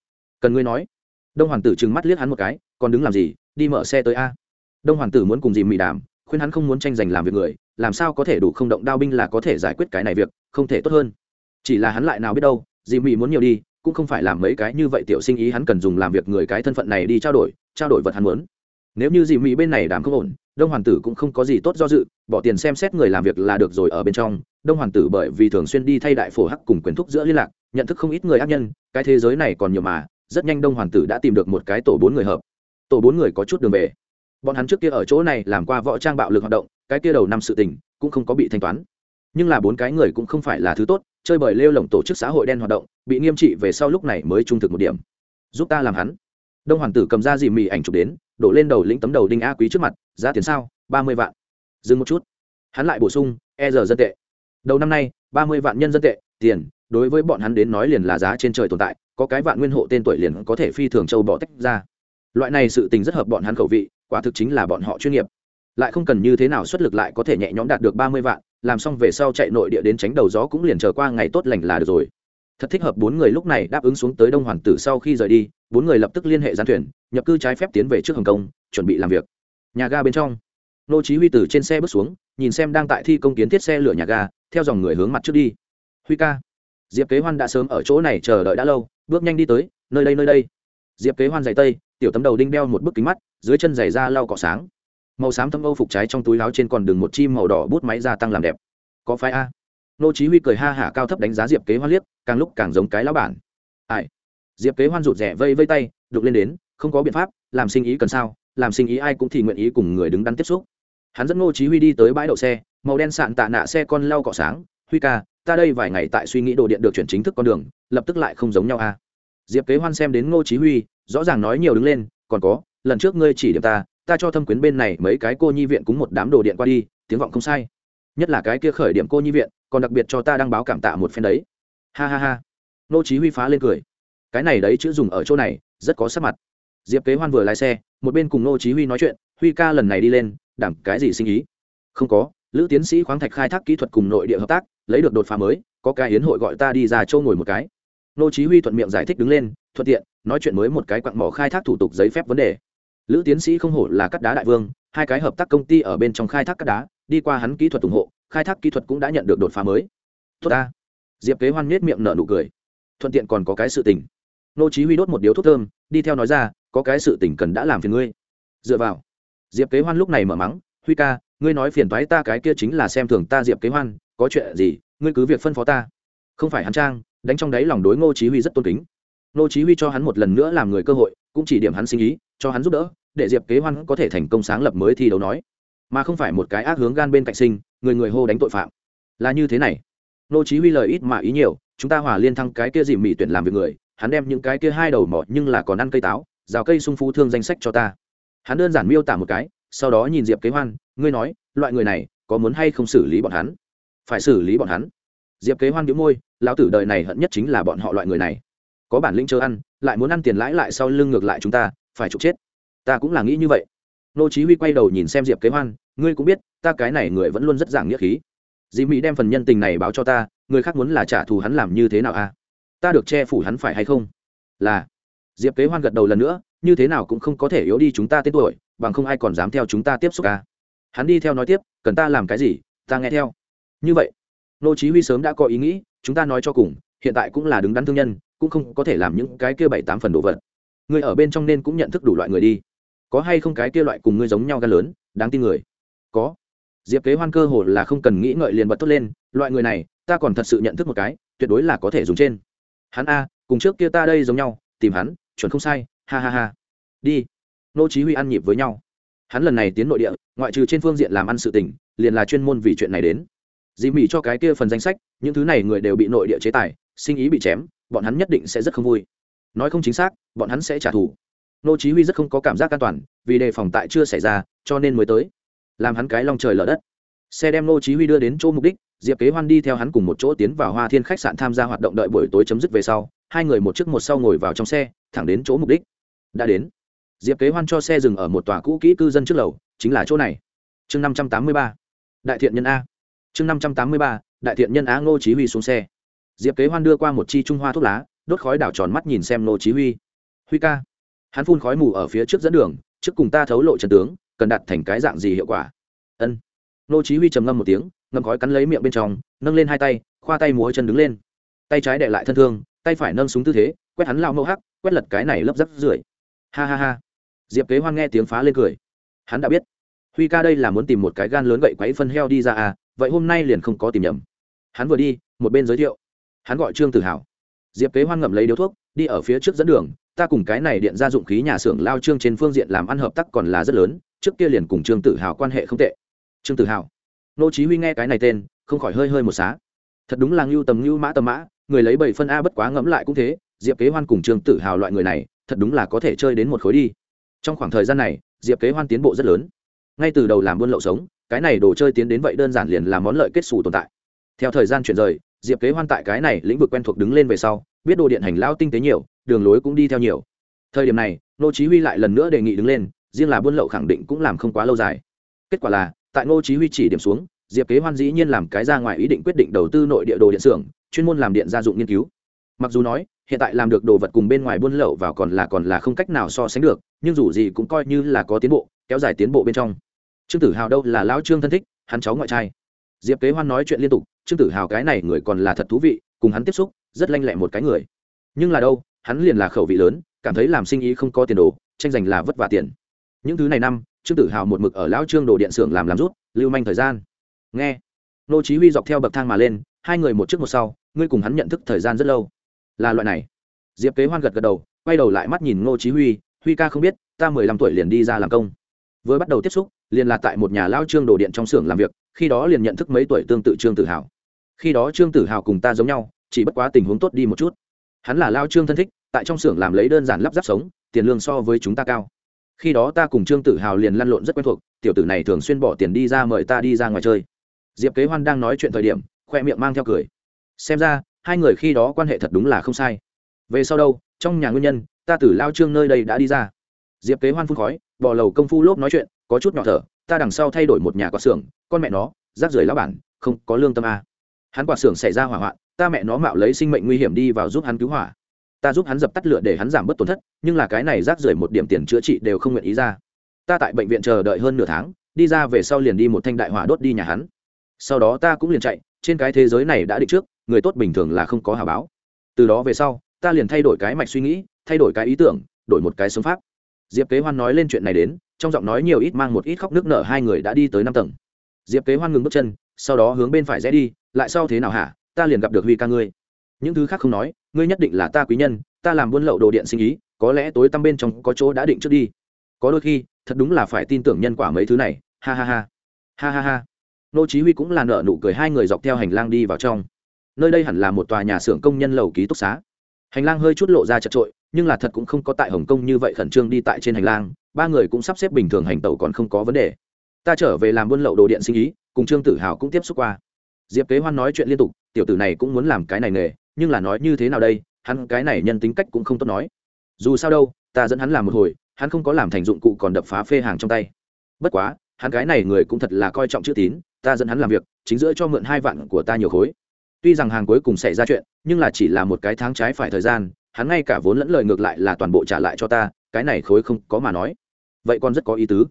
S1: Cần ngươi nói. Đông hoàng tử trừng mắt liếc hắn một cái, còn đứng làm gì, đi mở xe tới a. Đông hoàng tử muốn cùng dì mị đàm, khuyên hắn không muốn tranh giành làm việc người, làm sao có thể đủ không động đao binh là có thể giải quyết cái này việc, không thể tốt hơn. Chỉ là hắn lại nào biết đâu dì mị muốn nhiều đi cũng không phải làm mấy cái như vậy tiểu sinh ý hắn cần dùng làm việc người cái thân phận này đi trao đổi trao đổi vật hắn muốn. Nếu như dì mỹ bên này đàm không ổn, đông hoàng tử cũng không có gì tốt do dự, bỏ tiền xem xét người làm việc là được rồi ở bên trong. Đông hoàng tử bởi vì thường xuyên đi thay đại phổ hắc cùng quyền thúc giữa liên lạc, nhận thức không ít người ác nhân, cái thế giới này còn nhiều mà, rất nhanh đông hoàng tử đã tìm được một cái tổ bốn người hợp. Tổ bốn người có chút đường về. Bọn hắn trước kia ở chỗ này làm qua võ trang bạo lực hoạt động, cái kia đầu năm sự tình cũng không có bị thanh toán. Nhưng là bốn cái người cũng không phải là thứ tốt chơi bời lêu lỏng tổ chức xã hội đen hoạt động, bị nghiêm trị về sau lúc này mới trung thực một điểm. Giúp ta làm hắn. Đông hoàng tử cầm ra dì mì ảnh chụp đến, đổ lên đầu lĩnh tấm đầu đinh a quý trước mặt, giá tiền sao? ba mươi vạn. Dừng một chút. Hắn lại bổ sung e giờ dân tệ. Đầu năm nay, ba mươi vạn nhân dân tệ, tiền, đối với bọn hắn đến nói liền là giá trên trời tồn tại, có cái vạn nguyên hộ tên tuổi liền có thể phi thường châu bỏ tách ra. Loại này sự tình rất hợp bọn hắn khẩu vị, quả thực chính là bọn họ chuyên nghiệp. Lại không cần như thế nào xuất lực lại có thể nhẹ nhõm đạt được ba mươi vạn làm xong về sau chạy nội địa đến tránh đầu gió cũng liền chờ qua ngày tốt lành là được rồi. Thật thích hợp bốn người lúc này đáp ứng xuống tới đông hoàn tử sau khi rời đi, bốn người lập tức liên hệ gián thuyền, nhập cư trái phép tiến về trước hồng kông, chuẩn bị làm việc. Nhà ga bên trong, nô chí huy từ trên xe bước xuống, nhìn xem đang tại thi công kiến thiết xe lửa nhà ga, theo dòng người hướng mặt trước đi. Huy ca. Diệp kế hoan đã sớm ở chỗ này chờ đợi đã lâu, bước nhanh đi tới, nơi đây nơi đây. Diệp kế hoan giày tây, tiểu tấm đầu đinh đeo một bức kính mắt, dưới chân giày da lau cỏ sáng màu xám thâm âu phục trái trong túi áo trên còn đường một chim màu đỏ bút máy gia tăng làm đẹp. Có phái a. Nô chí huy cười ha hả cao thấp đánh giá diệp kế hoan liếc, càng lúc càng giống cái lão bản. Ai? Diệp kế hoan rụt rè vây vây tay, đục lên đến, không có biện pháp, làm sinh ý cần sao, làm sinh ý ai cũng thì nguyện ý cùng người đứng đắn tiếp xúc. Hắn dẫn ngô chí huy đi tới bãi đậu xe, màu đen sạn tạ nạ xe con lau cọ sáng, huy ca, ta đây vài ngày tại suy nghĩ đồ điện được chuyển chính thức con đường, lập tức lại không giống nhau a. Diệp kế hoan xem đến ngô chí huy, rõ ràng nói nhiều đứng lên, còn có, lần trước ngươi chỉ điểm ta ta cho thâm quyến bên này mấy cái cô nhi viện cúng một đám đồ điện qua đi, tiếng vọng không sai. Nhất là cái kia khởi điểm cô nhi viện, còn đặc biệt cho ta đăng báo cảm tạ một phen đấy. Ha ha ha. Nô chí huy phá lên cười. Cái này đấy chữ dùng ở chỗ này, rất có sắc mặt. Diệp kế hoan vừa lái xe, một bên cùng nô chí huy nói chuyện, huy ca lần này đi lên, đảm cái gì sinh ý? Không có, lữ tiến sĩ khoáng thạch khai thác kỹ thuật cùng nội địa hợp tác, lấy được đột phá mới, có cái hiến hội gọi ta đi ra châu ngồi một cái. Nô chí huy thuận miệng giải thích đứng lên, thuận tiện, nói chuyện mới một cái quặng mỏ khai thác thủ tục giấy phép vấn đề lữ tiến sĩ không hổ là cắt đá đại vương, hai cái hợp tác công ty ở bên trong khai thác cắt đá, đi qua hắn kỹ thuật ủng hộ, khai thác kỹ thuật cũng đã nhận được đột phá mới. Tốt ta. Diệp kế hoan nhếch miệng nở nụ cười. Thuận tiện còn có cái sự tình. Nô chí huy đốt một điếu thuốc thơm, đi theo nói ra, có cái sự tình cần đã làm phiền ngươi. Dựa vào. Diệp kế hoan lúc này mở mắng, huy ca, ngươi nói phiền toái ta cái kia chính là xem thường ta diệp kế hoan, có chuyện gì, ngươi cứ việc phân phó ta. Không phải hắn trang, đánh trong đáy lòng đối ngô chí huy rất tôn kính. Ngô chí huy cho hắn một lần nữa làm người cơ hội, cũng chỉ điểm hắn sinh ý, cho hắn giúp đỡ để diệp kế hoan có thể thành công sáng lập mới thi đấu nói. Mà không phải một cái ác hướng gan bên cạnh sinh, người người hô đánh tội phạm. Là như thế này. Nô chí huy lời ít mà ý nhiều, chúng ta hòa liên thăng cái kia dìm mị tuyển làm việc người, hắn đem những cái kia hai đầu mỏ nhưng là còn ăn cây táo, rào cây sung phú thương danh sách cho ta. Hắn đơn giản miêu tả một cái, sau đó nhìn diệp kế hoan, ngươi nói, loại người này, có muốn hay không xử lý bọn hắn? Phải xử lý bọn hắn. Diệp kế hoan nhíu môi, lão tử đời này hận nhất chính là bọn họ loại người này. Có bản lĩnh chờ ăn, lại muốn ăn tiền lãi lại sau lưng ngược lại chúng ta, phải trục chết ta cũng là nghĩ như vậy. Nô chí huy quay đầu nhìn xem diệp kế hoan, ngươi cũng biết, ta cái này người vẫn luôn rất giảng nghĩa khí. Dì mỹ đem phần nhân tình này báo cho ta, người khác muốn là trả thù hắn làm như thế nào a à? ta được che phủ hắn phải hay không? Là. Diệp kế hoan gật đầu lần nữa, như thế nào cũng không có thể yếu đi chúng ta tên tuổi, bằng không ai còn dám theo chúng ta tiếp xúc ca hắn đi theo nói tiếp, cần ta làm cái gì, ta nghe theo. Như vậy, nô chí huy sớm đã có ý nghĩ, chúng ta nói cho cùng, hiện tại cũng là đứng đắn thương nhân, cũng không có thể làm những cái kia bảy tám phần đồ vật. Người ở bên trong nên cũng nhận thức đủ loại người đi có hay không cái kia loại cùng ngươi giống nhau gan lớn, đáng tin người? Có. Diệp kế hoan cơ hồ là không cần nghĩ ngợi liền bật tốt lên, loại người này, ta còn thật sự nhận thức một cái, tuyệt đối là có thể dùng trên. Hắn a, cùng trước kia ta đây giống nhau, tìm hắn, chuẩn không sai, ha ha ha. Đi. Nô chí huy ăn nhịp với nhau. Hắn lần này tiến nội địa, ngoại trừ trên phương diện làm ăn sự tình, liền là chuyên môn vì chuyện này đến. Dì mỹ cho cái kia phần danh sách, những thứ này người đều bị nội địa chế tài, sinh ý bị chém, bọn hắn nhất định sẽ rất không vui. Nói không chính xác, bọn hắn sẽ trả thù nô chí huy rất không có cảm giác an toàn, vì đề phòng tại chưa xảy ra, cho nên mới tới. Làm hắn cái long trời lở đất. Xe đem nô chí huy đưa đến chỗ mục đích, diệp kế hoan đi theo hắn cùng một chỗ tiến vào hoa thiên khách sạn tham gia hoạt động đợi buổi tối chấm dứt về sau, hai người một trước một sau ngồi vào trong xe, thẳng đến chỗ mục đích. Đã đến. Diệp kế hoan cho xe dừng ở một tòa cũ kỹ cư dân trước lầu, chính là chỗ này. Chương năm trăm tám mươi ba. Đại thiện nhân a. Chương năm trăm tám mươi ba. Đại thiện nhân á ngô chí huy xuống xe. Diệp kế hoan đưa qua một chi trung hoa thuốc lá, đốt khói đảo tròn mắt nhìn xem Nô chí huy. Huy ca hắn phun khói mù ở phía trước dẫn đường, trước cùng ta thấu lộ trần tướng, cần đạt thành cái dạng gì hiệu quả? Ân. Nô chí huy trầm ngâm một tiếng, ngậm khói cắn lấy miệng bên trong, nâng lên hai tay, khoa tay múa chân đứng lên. Tay trái đè lại thân thương, tay phải nâng súng tư thế, quét hắn lao mâu hắc, quét lật cái này lấp rắc rưởi. Ha ha ha. Diệp kế hoan nghe tiếng phá lên cười. Hắn đã biết. Huy ca đây là muốn tìm một cái gan lớn gậy quấy phân heo đi ra à vậy hôm nay liền không có tìm nhầm. Hắn vừa đi, một bên giới thiệu. Hắn gọi trương tử hào diệp kế hoan ngậm lấy điếu thuốc, đi ở phía trước dẫn đường ta cùng cái này điện gia dụng khí nhà xưởng lao trương trên phương diện làm ăn hợp tác còn là rất lớn, trước kia liền cùng trương tử hào quan hệ không tệ. Trương tử hào. Nô chí huy nghe cái này tên, không khỏi hơi hơi một xá. Thật đúng là ngưu tầm ngưu mã tầm mã, người lấy bảy phân a bất quá ngẫm lại cũng thế, diệp kế hoan cùng trương tử hào loại người này, thật đúng là có thể chơi đến một khối đi. Trong khoảng thời gian này, diệp kế hoan tiến bộ rất lớn. Ngay từ đầu làm buôn lậu sống, cái này đồ chơi tiến đến vậy đơn giản liền là món lợi kết xù tồn tại. Theo thời gian chuyển rời, diệp kế hoan tại cái này lĩnh vực quen thuộc đứng lên về sau biết đồ điện hành lao tinh tế nhiều, đường lối cũng đi theo nhiều. Thời điểm này nô chí huy lại lần nữa đề nghị đứng lên, riêng là buôn lậu khẳng định cũng làm không quá lâu dài. Kết quả là, tại ngô chí huy chỉ điểm xuống, diệp kế hoan dĩ nhiên làm cái ra ngoài ý định quyết định đầu tư nội địa đồ điện xưởng, chuyên môn làm điện gia dụng nghiên cứu. Mặc dù nói, hiện tại làm được đồ vật cùng bên ngoài buôn lậu vào còn là còn là không cách nào so sánh được, nhưng dù gì cũng coi như là có tiến bộ, kéo dài tiến bộ bên trong. Trương tử hào đâu là lão trương thân thích, hắn cháu ngoại trai. Diệp kế hoan nói chuyện liên tục, trương tử hào cái này người còn là thật thú vị, cùng hắn tiếp xúc rất lanh lẹ một cái người. Nhưng là đâu, hắn liền là khẩu vị lớn, cảm thấy làm sinh ý không có tiền đồ, tranh giành là vất vả tiền. Những thứ này năm, trương tử hào một mực ở lão trương đồ điện xưởng làm làm rút, lưu manh thời gian. Nghe. Nô chí huy dọc theo bậc thang mà lên, hai người một trước một sau, ngươi cùng hắn nhận thức thời gian rất lâu. Là loại này. Diệp kế hoan gật gật đầu, quay đầu lại mắt nhìn nô chí huy huy ca không biết, ta mười lăm tuổi liền đi ra làm công. Vừa bắt đầu tiếp xúc, liền là tại một nhà lão trương đồ điện trong xưởng làm việc, khi đó liền nhận thức mấy tuổi tương tự trương tử hào. Khi đó trương tử hào cùng ta giống nhau chỉ bất quá tình huống tốt đi một chút. Hắn là lao trương thân thích, tại trong xưởng làm lấy đơn giản lắp ráp sống, tiền lương so với chúng ta cao. Khi đó ta cùng trương tử hào liền lăn lộn rất quen thuộc, tiểu tử này thường xuyên bỏ tiền đi ra mời ta đi ra ngoài chơi. Diệp kế hoan đang nói chuyện thời điểm, khoe miệng mang theo cười. Xem ra, hai người khi đó quan hệ thật đúng là không sai. Về sau đâu, trong nhà nguyên nhân, ta từ lao trương nơi đây đã đi ra. Diệp kế hoan phun khói, bỏ lầu công phu lốp nói chuyện, có chút nhỏ thở, ta đằng sau thay đổi một nhà quạt xưởng, con mẹ nó, rác rưởi lão bản, không có lương tâm a. Hắn quạt xưởng xảy ra hỏa hoạn ta mẹ nó mạo lấy sinh mệnh nguy hiểm đi vào giúp hắn cứu hỏa. Ta giúp hắn dập tắt lửa để hắn giảm bớt tổn thất, nhưng là cái này rác rưởi một điểm tiền chữa trị đều không nguyện ý ra. Ta tại bệnh viện chờ đợi hơn nửa tháng, đi ra về sau liền đi một thanh đại hỏa đốt đi nhà hắn. Sau đó ta cũng liền chạy, trên cái thế giới này đã định trước, người tốt bình thường là không có hà báo. Từ đó về sau, ta liền thay đổi cái mạch suy nghĩ, thay đổi cái ý tưởng, đổi một cái sống pháp. Diệp kế hoan nói lên chuyện này đến, trong giọng nói nhiều ít mang một ít khóc nước nở hai người đã đi tới năm tầng. Diệp kế hoan ngừng bước chân, sau đó hướng bên phải rẽ đi, lại sau thế nào hả? Ta liền gặp được huy ca ngươi. Những thứ khác không nói, ngươi nhất định là ta quý nhân, ta làm buôn lậu đồ điện sinh ý, có lẽ tối tăm bên trong có chỗ đã định trước đi. Có đôi khi, thật đúng là phải tin tưởng nhân quả mấy thứ này. Ha ha ha. Ha ha ha. Nô chí huy cũng là nở nụ cười hai người dọc theo hành lang đi vào trong. Nơi đây hẳn là một tòa nhà xưởng công nhân lầu ký túc xá. Hành lang hơi chút lộ ra chật trội, nhưng là thật cũng không có tại hồng kông như vậy khẩn trương đi tại trên hành lang. Ba người cũng sắp xếp bình thường hành tẩu còn không có vấn đề. Ta trở về làm buôn lậu đồ điện sinh ý, cùng trương tử hào cũng tiếp xúc qua. Diệp kế hoan nói chuyện liên tục tiểu tử này cũng muốn làm cái này nghề, nhưng là nói như thế nào đây, hắn cái này nhân tính cách cũng không tốt nói. Dù sao đâu, ta dẫn hắn làm một hồi, hắn không có làm thành dụng cụ còn đập phá phê hàng trong tay. Bất quá, hắn cái này người cũng thật là coi trọng chữ tín, ta dẫn hắn làm việc, chính giữa cho mượn hai vạn của ta nhiều khối. Tuy rằng hàng cuối cùng xảy ra chuyện, nhưng là chỉ là một cái tháng trái phải thời gian, hắn ngay cả vốn lẫn lời ngược lại là toàn bộ trả lại cho ta, cái này khối không có mà nói. Vậy còn rất có ý tứ.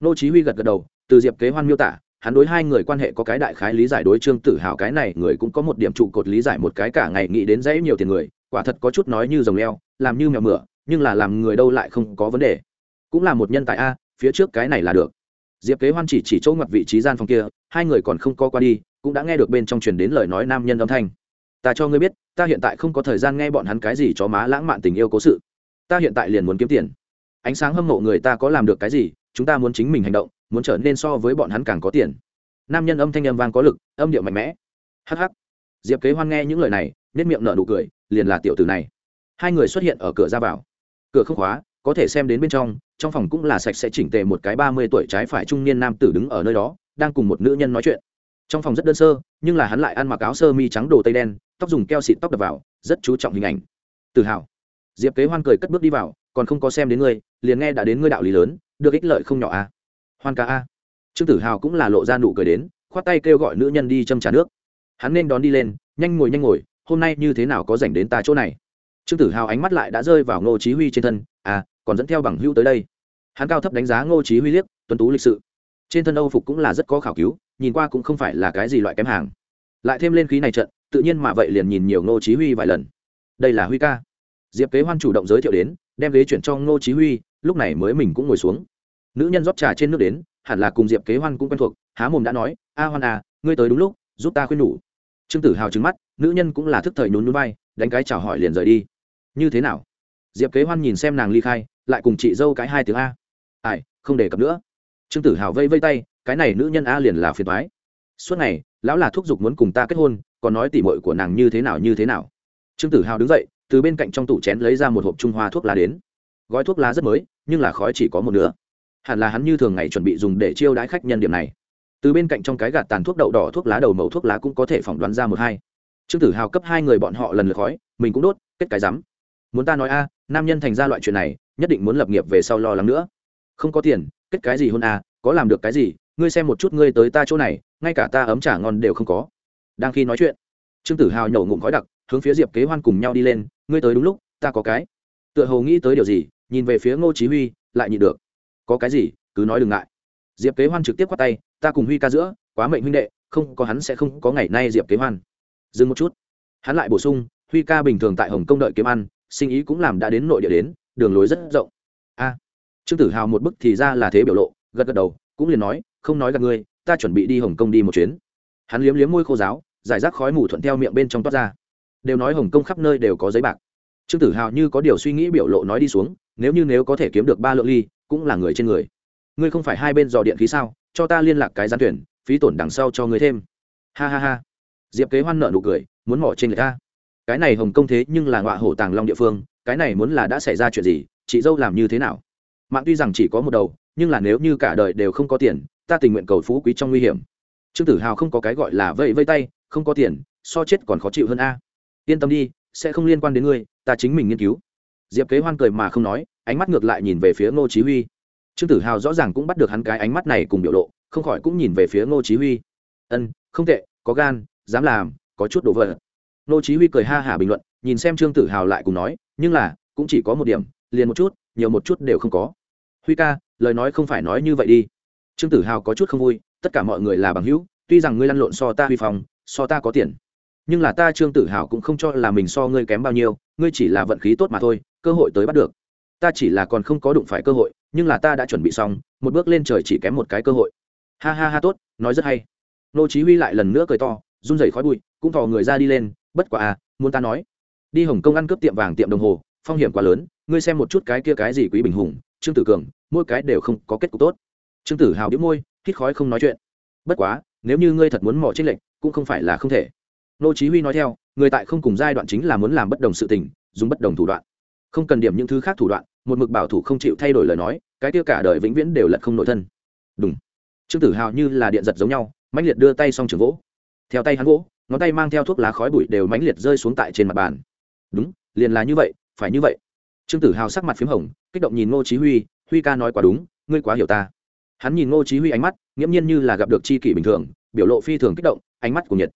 S1: Nô chí huy gật gật đầu, từ diệp kế hoan miêu tả hắn đối hai người quan hệ có cái đại khái lý giải đối trương tử hào cái này người cũng có một điểm trụ cột lý giải một cái cả ngày nghĩ đến dễ nhiều tiền người, quả thật có chút nói như rồng leo, làm như mèo mửa, nhưng là làm người đâu lại không có vấn đề. Cũng là một nhân tài a, phía trước cái này là được. Diệp kế hoan chỉ chỉ chỗ ngoặt vị trí gian phòng kia, hai người còn không có qua đi, cũng đã nghe được bên trong truyền đến lời nói nam nhân âm thanh. Ta cho ngươi biết, ta hiện tại không có thời gian nghe bọn hắn cái gì cho má lãng mạn tình yêu cố sự. Ta hiện tại liền muốn kiếm tiền. Ánh sáng hâm mộ người ta có làm được cái gì, chúng ta muốn chính mình hành động muốn trở nên so với bọn hắn càng có tiền. Nam nhân âm thanh âm vang có lực, âm điệu mạnh mẽ. Hh diệp kế hoan nghe những lời này nết miệng nở nụ cười, liền là tiểu tử này. Hai người xuất hiện ở cửa ra vào. Cửa không khóa, có thể xem đến bên trong trong phòng cũng là sạch sẽ chỉnh tề một cái ba mươi tuổi trái phải trung niên nam tử đứng ở nơi đó, đang cùng một nữ nhân nói chuyện. Trong phòng rất đơn sơ, nhưng là hắn lại ăn mặc áo sơ mi trắng đồ tây đen, tóc dùng keo xịt tóc đập vào, rất chú trọng hình ảnh. Tự hào. Diệp kế hoan cười cất bước đi vào, còn không có xem đến ngươi, liền nghe đã đến ngươi đạo lý lớn, được ích lợi không nhỏ a à? Hoan ca a. Trương tử hào cũng là lộ ra nụ cười đến, khoát tay kêu gọi nữ nhân đi châm trà nước. Hắn nên đón đi lên, nhanh ngồi nhanh ngồi, hôm nay như thế nào có dành đến ta chỗ này? Trương tử hào ánh mắt lại đã rơi vào ngô chí huy trên thân à còn dẫn theo bằng hữu tới đây. Hắn cao thấp đánh giá ngô chí huy liếc, tuấn tú lịch sự. Trên thân âu phục cũng là rất có khảo cứu, nhìn qua cũng không phải là cái gì loại kém hàng. Lại thêm lên khí này trận, tự nhiên mà vậy liền nhìn nhiều ngô chí huy vài lần. Đây là huy ca. Diệp kế hoan chủ động giới thiệu đến, đem ghế chuyển cho ngô chí huy, lúc này mới mình cũng ngồi xuống nữ nhân rót trà trên nước đến, hẳn là cùng diệp kế hoan cũng quen thuộc, há mồm đã nói, a hoan à ngươi tới đúng lúc, giúp ta khuyên nhủ. Trương tử hào trứng mắt, nữ nhân cũng là thức thời nhún núi vai, đánh cái chào hỏi liền rời đi. Như thế nào? Diệp kế hoan nhìn xem nàng ly khai, lại cùng chị dâu cái hai tiếng a. Ai, không đề cập nữa. Trương tử hào vây vây tay, cái này nữ nhân a liền là phiền thoái suốt ngày, lão là thúc giục muốn cùng ta kết hôn, còn nói tỉ mội của nàng như thế nào như thế nào. Trương tử hào đứng dậy, từ bên cạnh trong tủ chén lấy ra một hộp trung hoa thuốc lá đến. Gói thuốc lá rất mới, nhưng là khói chỉ có một nửa hẳn là hắn như thường ngày chuẩn bị dùng để chiêu đãi khách nhân điểm này. Từ bên cạnh trong cái gạt tàn thuốc đậu đỏ thuốc lá đầu mẫu thuốc lá cũng có thể phỏng đoán ra một hai. Trương tử hào cấp hai người bọn họ lần lượt khói, mình cũng đốt, kết cái rắm muốn ta nói a, nam nhân thành ra loại chuyện này, nhất định muốn lập nghiệp về sau lo lắng nữa. Không có tiền, kết cái gì hôn à có làm được cái gì, ngươi xem một chút ngươi tới ta chỗ này, ngay cả ta ấm trả ngon đều không có. Đang khi nói chuyện, trương tử hào nhổ ngụm khói đặc, hướng phía diệp kế hoan cùng nhau đi lên, ngươi tới đúng lúc, ta có cái. Tựa hồ nghĩ tới điều gì, nhìn về phía ngô chí huy, lại nhịn được có cái gì, cứ nói đừng ngại. Diệp kế hoan trực tiếp qua tay, ta cùng huy ca giữa, quá mệnh huynh đệ, không có hắn sẽ không có ngày nay diệp kế hoan. Dừng một chút. Hắn lại bổ sung, huy ca bình thường tại hồng kông đợi kiếm ăn, sinh ý cũng làm đã đến nội địa đến, đường lối rất rộng. A. Trương tử hào một bức thì ra là thế biểu lộ, gật gật đầu, cũng liền nói, không nói gặp ngươi, ta chuẩn bị đi hồng kông đi một chuyến. Hắn liếm liếm môi khô giáo, giải rác khói mù thuận theo miệng bên trong toát ra. Đều nói hồng kông khắp nơi đều có giấy bạc. Trương tử hào như có điều suy nghĩ biểu lộ nói đi xuống, nếu như nếu có thể kiếm được ba lượng ly cũng là người trên người. Ngươi không phải hai bên dò điện khí sao? Cho ta liên lạc cái gián tuyển, phí tổn đằng sau cho ngươi thêm. Ha ha ha. Diệp kế hoan nợ nụ cười, muốn mỏ trên người ta. Cái này hồng công thế nhưng là ngọa hổ tàng long địa phương, cái này muốn là đã xảy ra chuyện gì, chị dâu làm như thế nào? Mạng tuy rằng chỉ có một đầu, nhưng là nếu như cả đời đều không có tiền, ta tình nguyện cầu phú quý trong nguy hiểm. Trương tử hào không có cái gọi là vây vây tay, không có tiền, so chết còn khó chịu hơn a. Yên tâm đi, sẽ không liên quan đến ngươi, ta chính mình nghiên cứu diệp kế hoan cười mà không nói ánh mắt ngược lại nhìn về phía ngô chí huy. Trương tử hào rõ ràng cũng bắt được hắn cái ánh mắt này cùng biểu lộ không khỏi cũng nhìn về phía ngô chí huy. Ân không tệ có gan dám làm có chút đồ vật. Ngô chí huy cười ha hả bình luận nhìn xem trương tử hào lại cùng nói nhưng là cũng chỉ có một điểm liền một chút nhiều một chút đều không có. Huy ca lời nói không phải nói như vậy đi. Trương tử hào có chút không vui tất cả mọi người là bằng hữu tuy rằng ngươi lăn lộn so ta huy phòng, so ta có tiền nhưng là ta trương tử hào cũng không cho là mình so ngươi kém bao nhiêu ngươi chỉ là vận khí tốt mà thôi cơ hội tới bắt được. Ta chỉ là còn không có đụng phải cơ hội, nhưng là ta đã chuẩn bị xong, một bước lên trời chỉ kém một cái cơ hội. Ha ha ha, tốt, nói rất hay. Nô chí huy lại lần nữa cười to, run rẩy khói bụi, cũng thò người ra đi lên, bất quá à muốn ta nói. Đi hồng kông ăn cướp tiệm vàng tiệm đồng hồ, phong hiểm quá lớn, ngươi xem một chút cái kia cái gì quý bình hùng, trương tử cường, mỗi cái đều không có kết cục tốt. Trương tử hào đĩu môi, hít khói không nói chuyện. Bất quá, nếu như ngươi thật muốn mò trên lệnh cũng không phải là không thể. Nô chí huy nói theo, người tại không cùng giai đoạn chính là muốn làm bất đồng sự tình, dùng bất đồng thủ đoạn không cần điểm những thứ khác thủ đoạn, một mực bảo thủ không chịu thay đổi lời nói, cái kia cả đời vĩnh viễn đều lật không nội thân. Đúng trương tử hào như là điện giật giống nhau, mãnh liệt đưa tay xong trường gỗ. Theo tay hắn gỗ, ngón tay mang theo thuốc lá khói bụi đều mãnh liệt rơi xuống tại trên mặt bàn. Đúng, liền là như vậy, phải như vậy. Trương tử hào sắc mặt p h í m hồng, kích động nhìn ngô chí huy huy ca nói quá đúng, ngươi quá hiểu ta. Hắn nhìn ngô chí huy ánh mắt, nghiễm nhiên như là gặp được c h i kỷ bình thường, biểu lộ phi thường kích động, ánh mắt của nhiệt.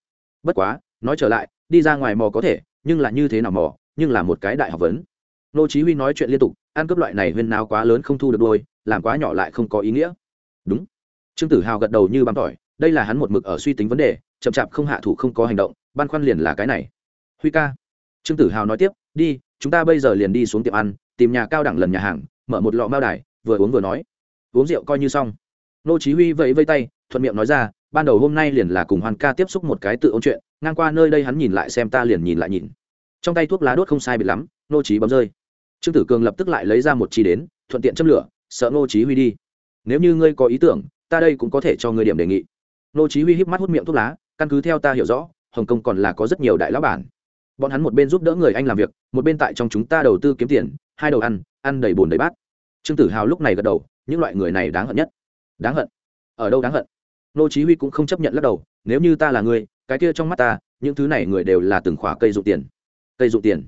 S1: Bất quá, nói trở lại, đi ra ngoài mò có thể, nhưng là như thế nào mò, nhưng là một cái đại học vấn nô chí huy nói chuyện liên tục, ăn cướp loại này huyên náo quá lớn không thu được đôi, làm quá nhỏ lại không có ý nghĩa. Đúng. Trương tử hào gật đầu như bám tỏi, đây là hắn một mực ở suy tính vấn đề, chậm chạp không hạ thủ không có hành động, băn khoăn liền là cái này. Huy ca. Trương tử hào nói tiếp, đi, chúng ta bây giờ liền đi xuống tiệm ăn, tìm nhà cao đẳng lần nhà hàng, mở một lọ mao đài, vừa uống vừa nói. Uống rượu coi như xong. Nô chí huy vẫy vây tay, thuận miệng nói ra, ban đầu hôm nay liền là cùng hoàn ca tiếp xúc một cái tự ôn chuyện, ngang qua nơi đây hắn nhìn lại xem ta liền nhìn lại nhìn. Trong tay thuốc lá đốt không sai biệt lắm, nô chí bấm rơi trương tử cường lập tức lại lấy ra một chi đến, thuận tiện châm lửa, sợ nô chí huy đi. Nếu như ngươi có ý tưởng, ta đây cũng có thể cho ngươi điểm đề nghị. Nô chí huy híp mắt hút miệng thuốc lá, căn cứ theo ta hiểu rõ, hồng kông còn là có rất nhiều đại lão bản. Bọn hắn một bên giúp đỡ người anh làm việc, một bên tại trong chúng ta đầu tư kiếm tiền, hai đầu ăn ăn đầy buồn đầy bát. Trương tử hào lúc này gật đầu, những loại người này đáng hận nhất. Đáng hận? Ở đâu đáng hận? Nô chí huy cũng không chấp nhận lắc đầu, nếu như ta là người, cái kia trong mắt ta, những thứ này người đều là từng khỏa cây dụ tiền. Cây dụ tiền.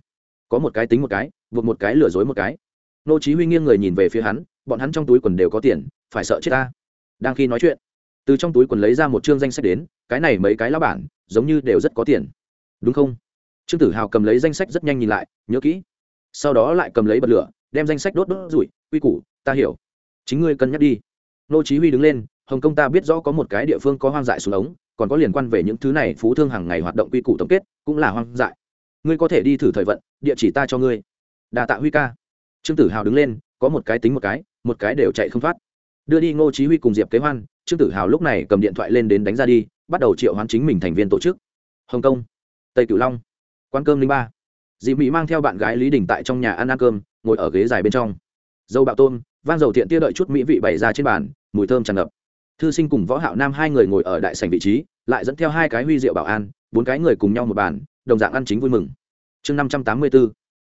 S1: Có một cái tính một cái vượt một cái lừa dối một cái. Nô chí huy nghiêng người nhìn về phía hắn, bọn hắn trong túi quần đều có tiền, phải sợ chết ta. Đang khi nói chuyện, từ trong túi quần lấy ra một chương danh sách đến, cái này mấy cái lão bản, giống như đều rất có tiền. Đúng không? Trương tử hào cầm lấy danh sách rất nhanh nhìn lại, nhớ kỹ. Sau đó lại cầm lấy bật lửa, đem danh sách đốt đốt rủi, quy củ, ta hiểu. Chính ngươi cân nhắc đi. Nô chí huy đứng lên, hồng Công ta biết rõ có một cái địa phương có hoang dại xuống ống, còn có liên quan về những thứ này phú thương hàng ngày hoạt động quy củ tổng kết, cũng là hoang dại. Ngươi có thể đi thử thời vận, địa chỉ ta cho ngươi đa tạ huy ca trương tử hào đứng lên có một cái tính một cái một cái đều chạy không thoát đưa đi ngô chí huy cùng diệp kế hoan trương tử hào lúc này cầm điện thoại lên đến đánh ra đi bắt đầu triệu hoán chính mình thành viên tổ chức hồng kông tây cửu long quán cơm linh ba dì mỹ mang theo bạn gái lý đình tại trong nhà ăn ăn cơm ngồi ở ghế dài bên trong dâu bạo tôm vang dầu thiện tia đợi chút mỹ vị bày ra trên bàn mùi thơm tràn ngập thư sinh cùng võ hạo nam hai người ngồi ở đại sảnh vị trí lại dẫn theo hai cái huy rượu bảo an bốn cái người cùng nhau một bàn đồng dạng ăn chính vui mừng chương năm trăm tám mươi 584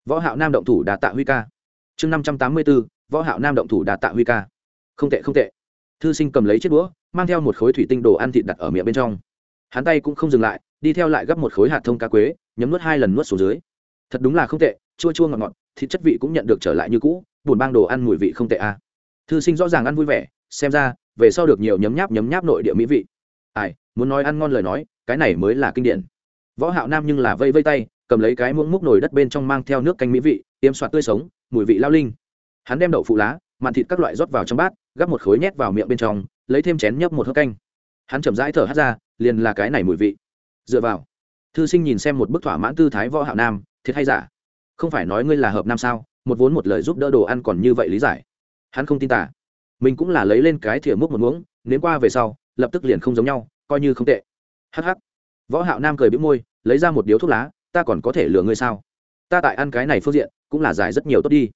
S1: võ hạo nam động thủ đà tạ huy ca. Chương năm trăm tám mươi 584 võ hạo nam động thủ đà tạ huy ca. Không tệ không tệ. Thư sinh cầm lấy chiếc đũa mang theo một khối thủy tinh đồ ăn thịt đặt ở miệng bên trong. Hắn tay cũng không dừng lại, đi theo lại gấp một khối hạt thông cá quế, nhấm nuốt hai lần nuốt xuống dưới. Thật đúng là không tệ, chua chua ngọt ngọt, thịt chất vị cũng nhận được trở lại như cũ, buồn bang đồ ăn mùi vị không tệ à. thư sinh rõ ràng ăn vui vẻ, xem ra, về sau được nhiều nhấm nháp nhấm nháp nội địa mỹ vị. Ai, muốn nói ăn ngon lời nói, cái này mới là kinh điển. Võ hạo nam nhưng là vây vây tay cầm lấy cái muỗng múc nồi đất bên trong mang theo nước canh mỹ vị, tiêm soạt tươi sống, mùi vị lao linh. Hắn đem đậu phụ lá, mặn thịt các loại rót vào trong bát, gắp một khối nhét vào miệng bên trong, lấy thêm chén nhấp một hớp canh. Hắn chậm rãi thở hắt ra, liền là cái này mùi vị. Dựa vào. Thư sinh nhìn xem một bức thỏa mãn tư thái võ hạo nam, thiệt hay giả? Không phải nói ngươi là hợp nam sao, một vốn một lời giúp đỡ đồ ăn còn như vậy lý giải. Hắn không tin tả mình cũng là lấy lên cái thìa múc một muỗng, nếm qua về sau, lập tức liền không giống nhau, coi như không tệ. Hắc hắc. Võ hạo nam cười bĩu môi, lấy ra một điếu thuốc lá ta còn có thể lừa ngươi sao? Ta tại ăn cái này phương diện, cũng là giải rất nhiều tốt đi.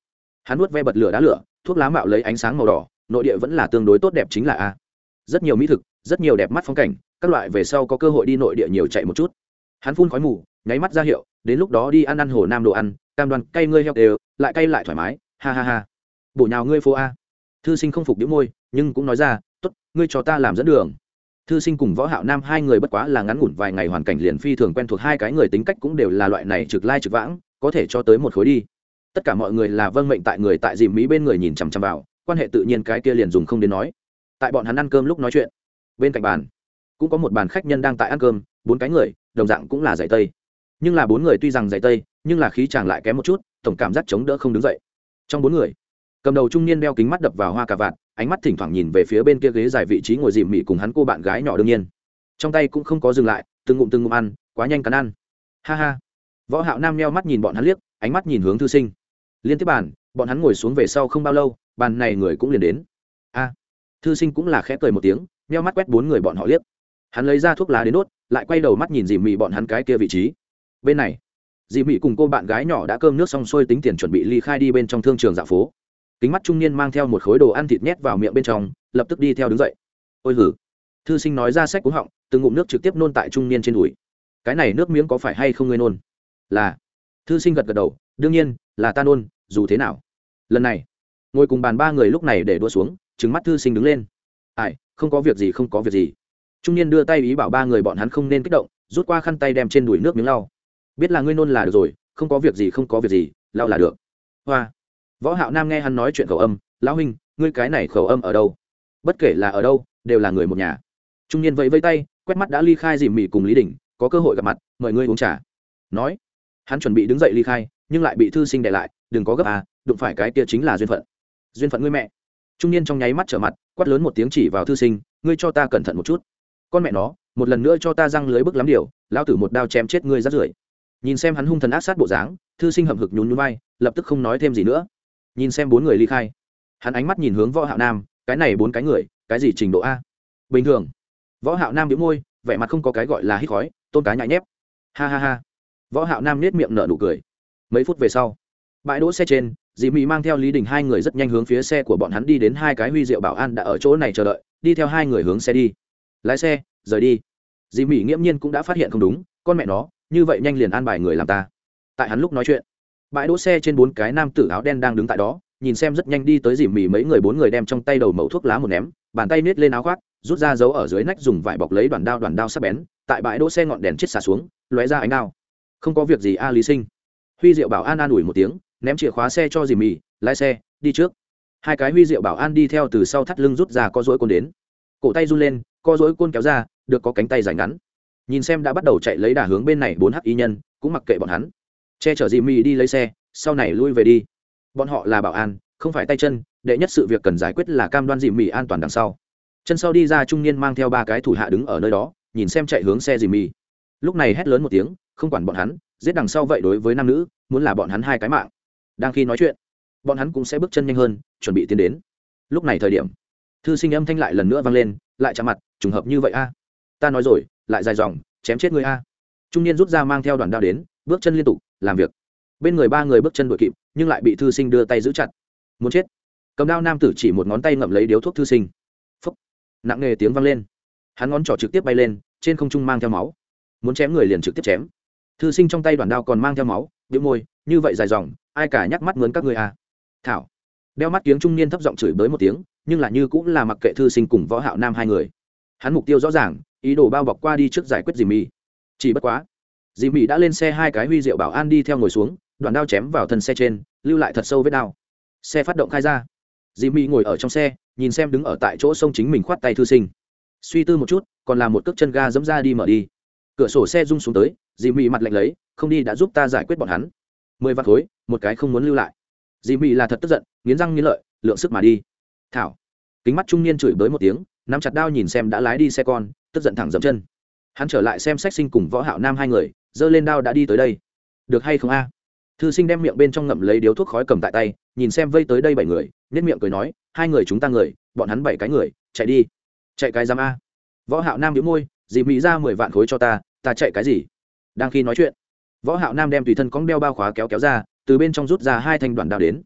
S1: Hắn nuốt ve bật lửa đá lửa, thuốc lá mạo lấy ánh sáng màu đỏ, nội địa vẫn là tương đối tốt đẹp chính là a. Rất nhiều mỹ thực, rất nhiều đẹp mắt phong cảnh, các loại về sau có cơ hội đi nội địa nhiều chạy một chút. Hắn phun khói mù, nháy mắt ra hiệu, đến lúc đó đi ăn ăn hồ nam đồ ăn, cam đoan cay ngươi heo đều, lại cay lại thoải mái, ha ha ha. Bổ nhào ngươi phố a. Thư sinh không phục đĩu môi, nhưng cũng nói ra, tốt, ngươi cho ta làm dẫn đường thư sinh cùng võ hạo nam hai người bất quá là ngắn ngủn vài ngày hoàn cảnh liền phi thường quen thuộc, hai cái người tính cách cũng đều là loại này trực lai trực vãng, có thể cho tới một khối đi. Tất cả mọi người là vâng mệnh tại người tại dìm mỹ bên người nhìn chằm chằm vào, quan hệ tự nhiên cái kia liền dùng không đến nói. Tại bọn hắn ăn cơm lúc nói chuyện. Bên cạnh bàn, cũng có một bàn khách nhân đang tại ăn cơm, bốn cái người, đồng dạng cũng là giải tây. Nhưng là bốn người tuy rằng giải tây, nhưng là khí chàng lại kém một chút, tổng cảm giác chống đỡ không đứng dậy. Trong bốn người, cầm đầu trung niên đeo kính mắt đập vào hoa cà vạt ánh mắt thỉnh thoảng nhìn về phía bên kia ghế dài vị trí ngồi dìm mị cùng hắn cô bạn gái nhỏ đương nhiên. Trong tay cũng không có dừng lại, từng ngụm từng ngụm ăn, quá nhanh cắn ăn. Ha ha. Võ hạo nam meo mắt nhìn bọn hắn liếc, ánh mắt nhìn hướng thư sinh. Liên tiếp bàn, bọn hắn ngồi xuống về sau không bao lâu, bàn này người cũng liền đến. A. Thư sinh cũng là khẽ cười một tiếng meo mắt quét bốn người bọn họ liếc. Hắn lấy ra thuốc lá đến đốt, lại quay đầu mắt nhìn dì mị bọn hắn cái kia vị trí. Bên này dì mị cùng cô bạn gái nhỏ đã cơm nước xong xuôi tính tiền chuẩn bị ly khai đi bên trong thương trường dạ phố kính mắt trung niên mang theo một khối đồ ăn thịt nhét vào miệng bên trong, lập tức đi theo đứng dậy. Ôi hử. Thư sinh nói ra sách cúng họng, từng ngụm nước trực tiếp nôn tại trung niên trên đùi. Cái này nước miếng có phải hay không ngươi nôn? Là. Thư sinh gật gật đầu, đương nhiên, là ta nôn, dù thế nào. Lần này, ngồi cùng bàn ba người lúc này để đua xuống trứng mắt thư sinh đứng lên. Ai, không có việc gì, không có việc gì. Trung niên đưa tay ý bảo ba người bọn hắn không nên kích động, rút qua khăn tay đem trên đùi nước miếng lau. Biết là ngươi nôn là được rồi, không có việc gì, không có việc gì, lau là được. Hoa võ hạo nam nghe hắn nói chuyện khẩu âm, lão huynh, ngươi cái này khẩu âm ở đâu? Bất kể là ở đâu, đều là người một nhà. Trung niên vẫy vẫy tay, quét mắt đã ly khai dìm mị cùng lý đình, có cơ hội gặp mặt, mời ngươi uống trà. Nói, hắn chuẩn bị đứng dậy ly khai, nhưng lại bị thư sinh để lại, đừng có gấp à đụng phải cái kia chính là duyên phận. Duyên phận ngươi mẹ. Trung niên trong nháy mắt trở mặt, quát lớn một tiếng chỉ vào thư sinh, ngươi cho ta cẩn thận một chút. Con mẹ nó, một lần nữa cho ta răng lưới bức lắm điều lao tử một đao chém chết ngươi rát rưởi. Nhìn xem hắn hung thần ác sát bộ dáng, thư sinh hậm hực nhún nhún vai, lập tức không nói thêm gì nữa nhìn xem bốn người ly khai. Hắn ánh mắt nhìn hướng võ hạo nam, cái này bốn cái người, cái gì trình độ a? Bình thường. Võ hạo nam nhíu môi, vẻ mặt không có cái gọi là hít khói, tôn cá nhại nhép. Ha ha ha. Võ hạo nam nét miệng nở nụ cười. Mấy phút về sau, bãi đỗ xe trên dì mỹ mang theo lý đình hai người rất nhanh hướng phía xe của bọn hắn đi đến hai cái huy diệu bảo an đã ở chỗ này chờ đợi, đi theo hai người hướng xe đi. Lái xe, rời đi. Dì mỹ nghiễm nhiên cũng đã phát hiện không đúng, con mẹ nó, như vậy nhanh liền an bài người làm ta. Tại hắn lúc nói chuyện bãi đỗ xe trên bốn cái nam tử áo đen đang đứng tại đó, nhìn xem rất nhanh đi tới dì mỉ mấy người bốn người đem trong tay đầu mẩu thuốc lá một ném, bàn tay nết lên áo khoác, rút ra dấu ở dưới nách dùng vải bọc lấy đoàn đao đoàn đao sắp bén, tại bãi đỗ xe ngọn đèn chết xả xuống, lóe ra ánh đao. Không có việc gì a, lý sinh. Huy diệu bảo an an ủi một tiếng, ném chìa khóa xe cho dì mì lái xe, đi trước. Hai cái huy diệu bảo an đi theo từ sau thắt lưng rút ra có dối côn đến. Cổ tay run lên, có dối côn kéo ra, được có cánh tay dài ngắn. Nhìn xem đã bắt đầu chạy lấy đà hướng bên này bốn hắc y nhân, cũng mặc kệ bọn hắn che chở dì mì đi lấy xe, sau này lui về đi. Bọn họ là bảo an, không phải tay chân, đệ nhất sự việc cần giải quyết là cam đoan dì mì an toàn đằng sau. Chân sau đi ra trung niên mang theo ba cái thủ hạ đứng ở nơi đó, nhìn xem chạy hướng xe dì mì lúc này hét lớn một tiếng, không quản bọn hắn, giết đằng sau vậy đối với nam nữ, muốn là bọn hắn hai cái mạng. Đang khi nói chuyện, bọn hắn cũng sẽ bước chân nhanh hơn, chuẩn bị tiến đến. Lúc này thời điểm, thư sinh âm thanh lại lần nữa vang lên, lại chạm mặt, trùng hợp như vậy a? Ta nói rồi, lại dài dòng, chém chết người a. Trung niên rút ra mang theo đoàn đao đến bước chân liên tục, làm việc. Bên người ba người bước chân đuổi kịp, nhưng lại bị thư sinh đưa tay giữ chặt. Muốn chết. Cầm đao nam tử chỉ một ngón tay ngậm lấy điếu thuốc thư sinh. Phúc. Nặng nề tiếng vang lên. Hắn ngón trỏ trực tiếp bay lên, trên không trung mang theo máu. Muốn chém người liền trực tiếp chém. Thư sinh trong tay đoàn đao còn mang theo máu đĩu môi, như vậy dài dòng, ai cả nhắc mắt mướn các người à? Thảo. Đeo mắt kiếng trung niên thấp giọng chửi bới một tiếng, nhưng là như cũng là mặc kệ thư sinh cùng võ hạo nam hai người. Hắn mục tiêu rõ ràng, ý đồ bao bọc qua đi trước giải quyết dì mi chỉ bất quá dì Mỹ đã lên xe hai cái huy diệu bảo an đi theo ngồi xuống, đoạn đao chém vào thân xe trên, lưu lại thật sâu vết đao. Xe phát động khai ra. Dì mỹ ngồi ở trong xe, nhìn xem đứng ở tại chỗ sông chính mình khoát tay thư sinh. Suy tư một chút, còn làm một cước chân ga dẫm ra đi mở đi. Cửa sổ xe rung xuống tới, dì mỹ mặt lạnh lấy, không đi đã giúp ta giải quyết bọn hắn. Mười vạt khối, một cái không muốn lưu lại. Dì mỹ là thật tức giận, nghiến răng nghiến lợi, lượng sức mà đi. Thảo. Kính mắt trung niên chửi bới một tiếng, nắm chặt đao nhìn xem đã lái đi xe con, tức giận thẳng dậm chân. Hắn trở lại xem sách sinh cùng võ hạo nam hai người giơ lên đao đã đi tới đây. Được hay không a? Thư sinh đem miệng bên trong ngậm lấy điếu thuốc khói cầm tại tay, nhìn xem vây tới đây bảy người nhất miệng cười nói, hai người chúng ta người, bọn hắn bảy cái người, chạy đi. Chạy cái giám a? Võ hạo nam nhíu môi, dì mỹ ra mười vạn khối cho ta ta chạy cái gì? Đang khi nói chuyện, võ hạo nam đem tùy thân cong đeo bao khóa kéo kéo ra, từ bên trong rút ra hai thanh đoạn đao đến.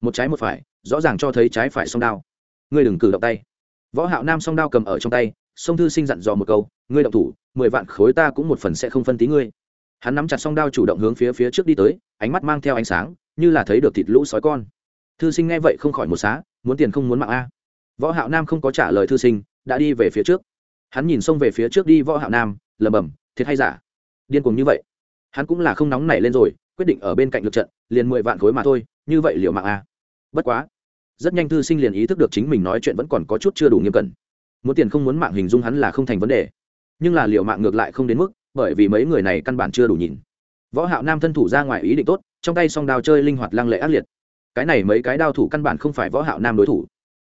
S1: Một trái một phải, rõ ràng cho thấy trái phải song đao. Ngươi đừng cử động tay. Võ hạo nam song đao cầm ở trong tay, song thư sinh dặn dò một câu, ngươi động thủ, mười vạn khối ta cũng một phần sẽ không phân tí ngươi hắn nắm chặt song đao chủ động hướng phía phía trước đi tới, ánh mắt mang theo ánh sáng, như là thấy được thịt lũ sói con. Thư sinh nghe vậy không khỏi một xá, muốn tiền không muốn mạng a. Võ hạo nam không có trả lời thư sinh, đã đi về phía trước. Hắn nhìn xông về phía trước đi, võ hạo nam lầm bầm thiệt hay giả? Điên cuồng như vậy? Hắn cũng là không nóng nảy lên rồi, quyết định ở bên cạnh lực trận, liền mười vạn khối mà thôi, như vậy liệu mạng a. Bất quá, rất nhanh thư sinh liền ý thức được chính mình nói chuyện vẫn còn có chút chưa đủ nghiêm cẩn. Muốn tiền không muốn mạng hình dung hắn là không thành vấn đề, nhưng là liệu mạng ngược lại không đến mức bởi vì mấy người này căn bản chưa đủ nhìn. Võ hạo nam thân thủ ra ngoài ý định tốt, trong tay song đao chơi linh hoạt lăng lệ ác liệt. Cái này mấy cái đao thủ căn bản không phải võ hạo nam đối thủ.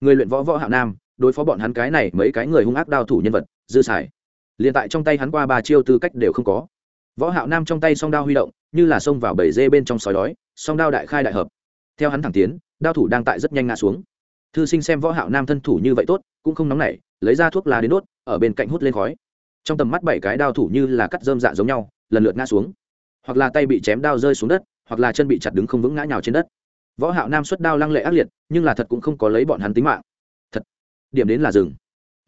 S1: Người luyện võ võ hạo nam, đối phó bọn hắn cái này mấy cái người hung ác đao thủ nhân vật, dư xài. Liền tại trong tay hắn qua ba chiêu tư cách đều không có. Võ hạo nam trong tay song đao huy động, như là xông vào bầy dê bên trong sói đói, song đao đại khai đại hợp. Theo hắn thẳng tiến, đao thủ đang tại rất nhanh ngã xuống. Thư sinh xem võ hạo nam thân thủ như vậy tốt, cũng không nóng nảy, lấy ra thuốc lá đến đốt, ở bên cạnh hút lên khói trong tầm mắt bảy cái đao thủ như là cắt dơm dạ giống nhau, lần lượt ngã xuống. Hoặc là tay bị chém đao rơi xuống đất, hoặc là chân bị chặt đứng không vững ngã nhào trên đất. Võ hạo nam xuất đao lăng lệ ác liệt, nhưng là thật cũng không có lấy bọn hắn tính mạng. Thật, điểm đến là rừng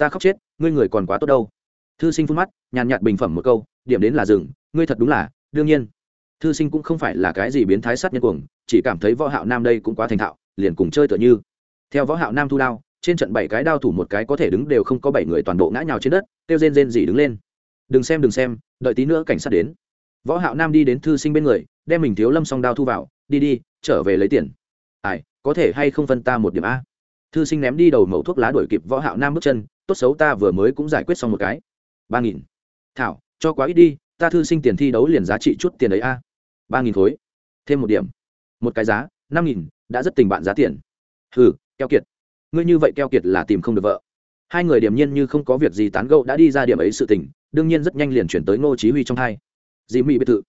S1: ta khóc chết, ngươi người còn quá tốt đâu. Thư sinh phun mắt, nhàn nhạt bình phẩm một câu, điểm đến là rừng ngươi thật đúng là, đương nhiên. Thư sinh cũng không phải là cái gì biến thái sát nhân cuồng, chỉ cảm thấy võ hạo nam đây cũng quá thành thạo, liền cùng chơi tựa như. Theo võ hạo nam thu đao trên trận bảy cái đao thủ một cái có thể đứng đều không có bảy người toàn bộ ngã nhào trên đất tiêu rên rên gì đứng lên. Đừng xem đừng xem, đợi tí nữa cảnh sát đến. Võ hạo nam đi đến thư sinh bên người, đem mình thiếu lâm song đao thu vào, đi đi, trở về lấy tiền. Ai, có thể hay không phân ta một điểm a? Thư sinh ném đi đầu mẩu thuốc lá đuổi kịp võ hạo nam bước chân, tốt xấu ta vừa mới cũng giải quyết xong một cái. ba nghìn. Thảo, cho quá ít đi, ta thư sinh tiền thi đấu liền giá trị chút tiền ấy a. ba nghìn khối. Thêm một điểm. Một cái giá, năm nghìn, đã rất tình bạn giá tiền. Hừ, keo kiệt ngươi như vậy keo kiệt là tìm không được vợ. Hai người điềm nhiên như không có việc gì tán gẫu đã đi ra điểm ấy sự tình, đương nhiên rất nhanh liền chuyển tới ngô chí huy trong hai. Dì mỹ biệt thự.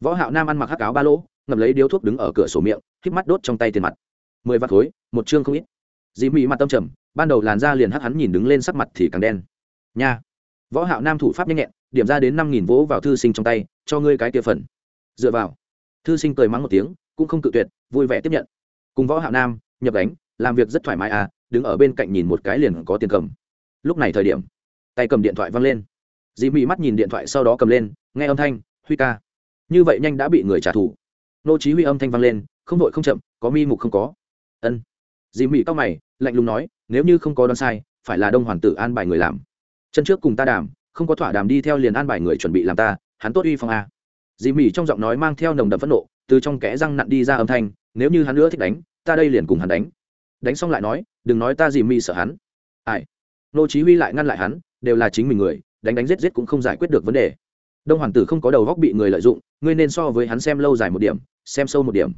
S1: Võ hạo nam ăn mặc hắc áo ba lỗ, ngậm lấy điếu thuốc đứng ở cửa sổ miệng, híp mắt đốt trong tay tiền mặt. Mười vạt khối, một trương không ít. Dì mỹ mặt tâm trầm, ban đầu làn da liền hắc hắn nhìn đứng lên sắc mặt thì càng đen. Nha. Võ hạo nam thủ pháp nhanh nhẹn, điểm ra đến năm nghìn vỗ vào thư sinh trong tay, cho ngươi cái kia phần. Dựa vào. Thư sinh cười mắng một tiếng, cũng không cự tuyệt, vui vẻ tiếp nhận. Cùng võ hạo nam, nhập đánh làm việc rất thoải mái à đứng ở bên cạnh nhìn một cái liền có tiền cầm. Lúc này thời điểm, tay cầm điện thoại văng lên. Dì mị mắt nhìn điện thoại sau đó cầm lên, nghe âm thanh, huy ca. Như vậy nhanh đã bị người trả thù. Nô chí huy âm thanh văng lên, không đội không chậm, có mi mục không có. Ân. Dì mị cao mày, lạnh lùng nói, nếu như không có đoán sai, phải là đông hoàng tử an bài người làm. Chân trước cùng ta đàm, không có thỏa đàm đi theo liền an bài người chuẩn bị làm ta, hắn tốt uy phong a. Dì mị trong giọng nói mang theo nồng đậm phẫn nộ, từ trong kẽ răng nặn đi ra âm thanh, nếu như hắn nữa thích đánh, ta đây liền cùng hắn đánh đánh xong lại nói đừng nói ta dì mi sợ hắn. Ai? Nô chí huy lại ngăn lại hắn đều là chính mình người đánh đánh giết giết cũng không giải quyết được vấn đề. Đông hoàng tử không có đầu góc bị người lợi dụng ngươi nên so với hắn xem lâu dài một điểm xem sâu một điểm.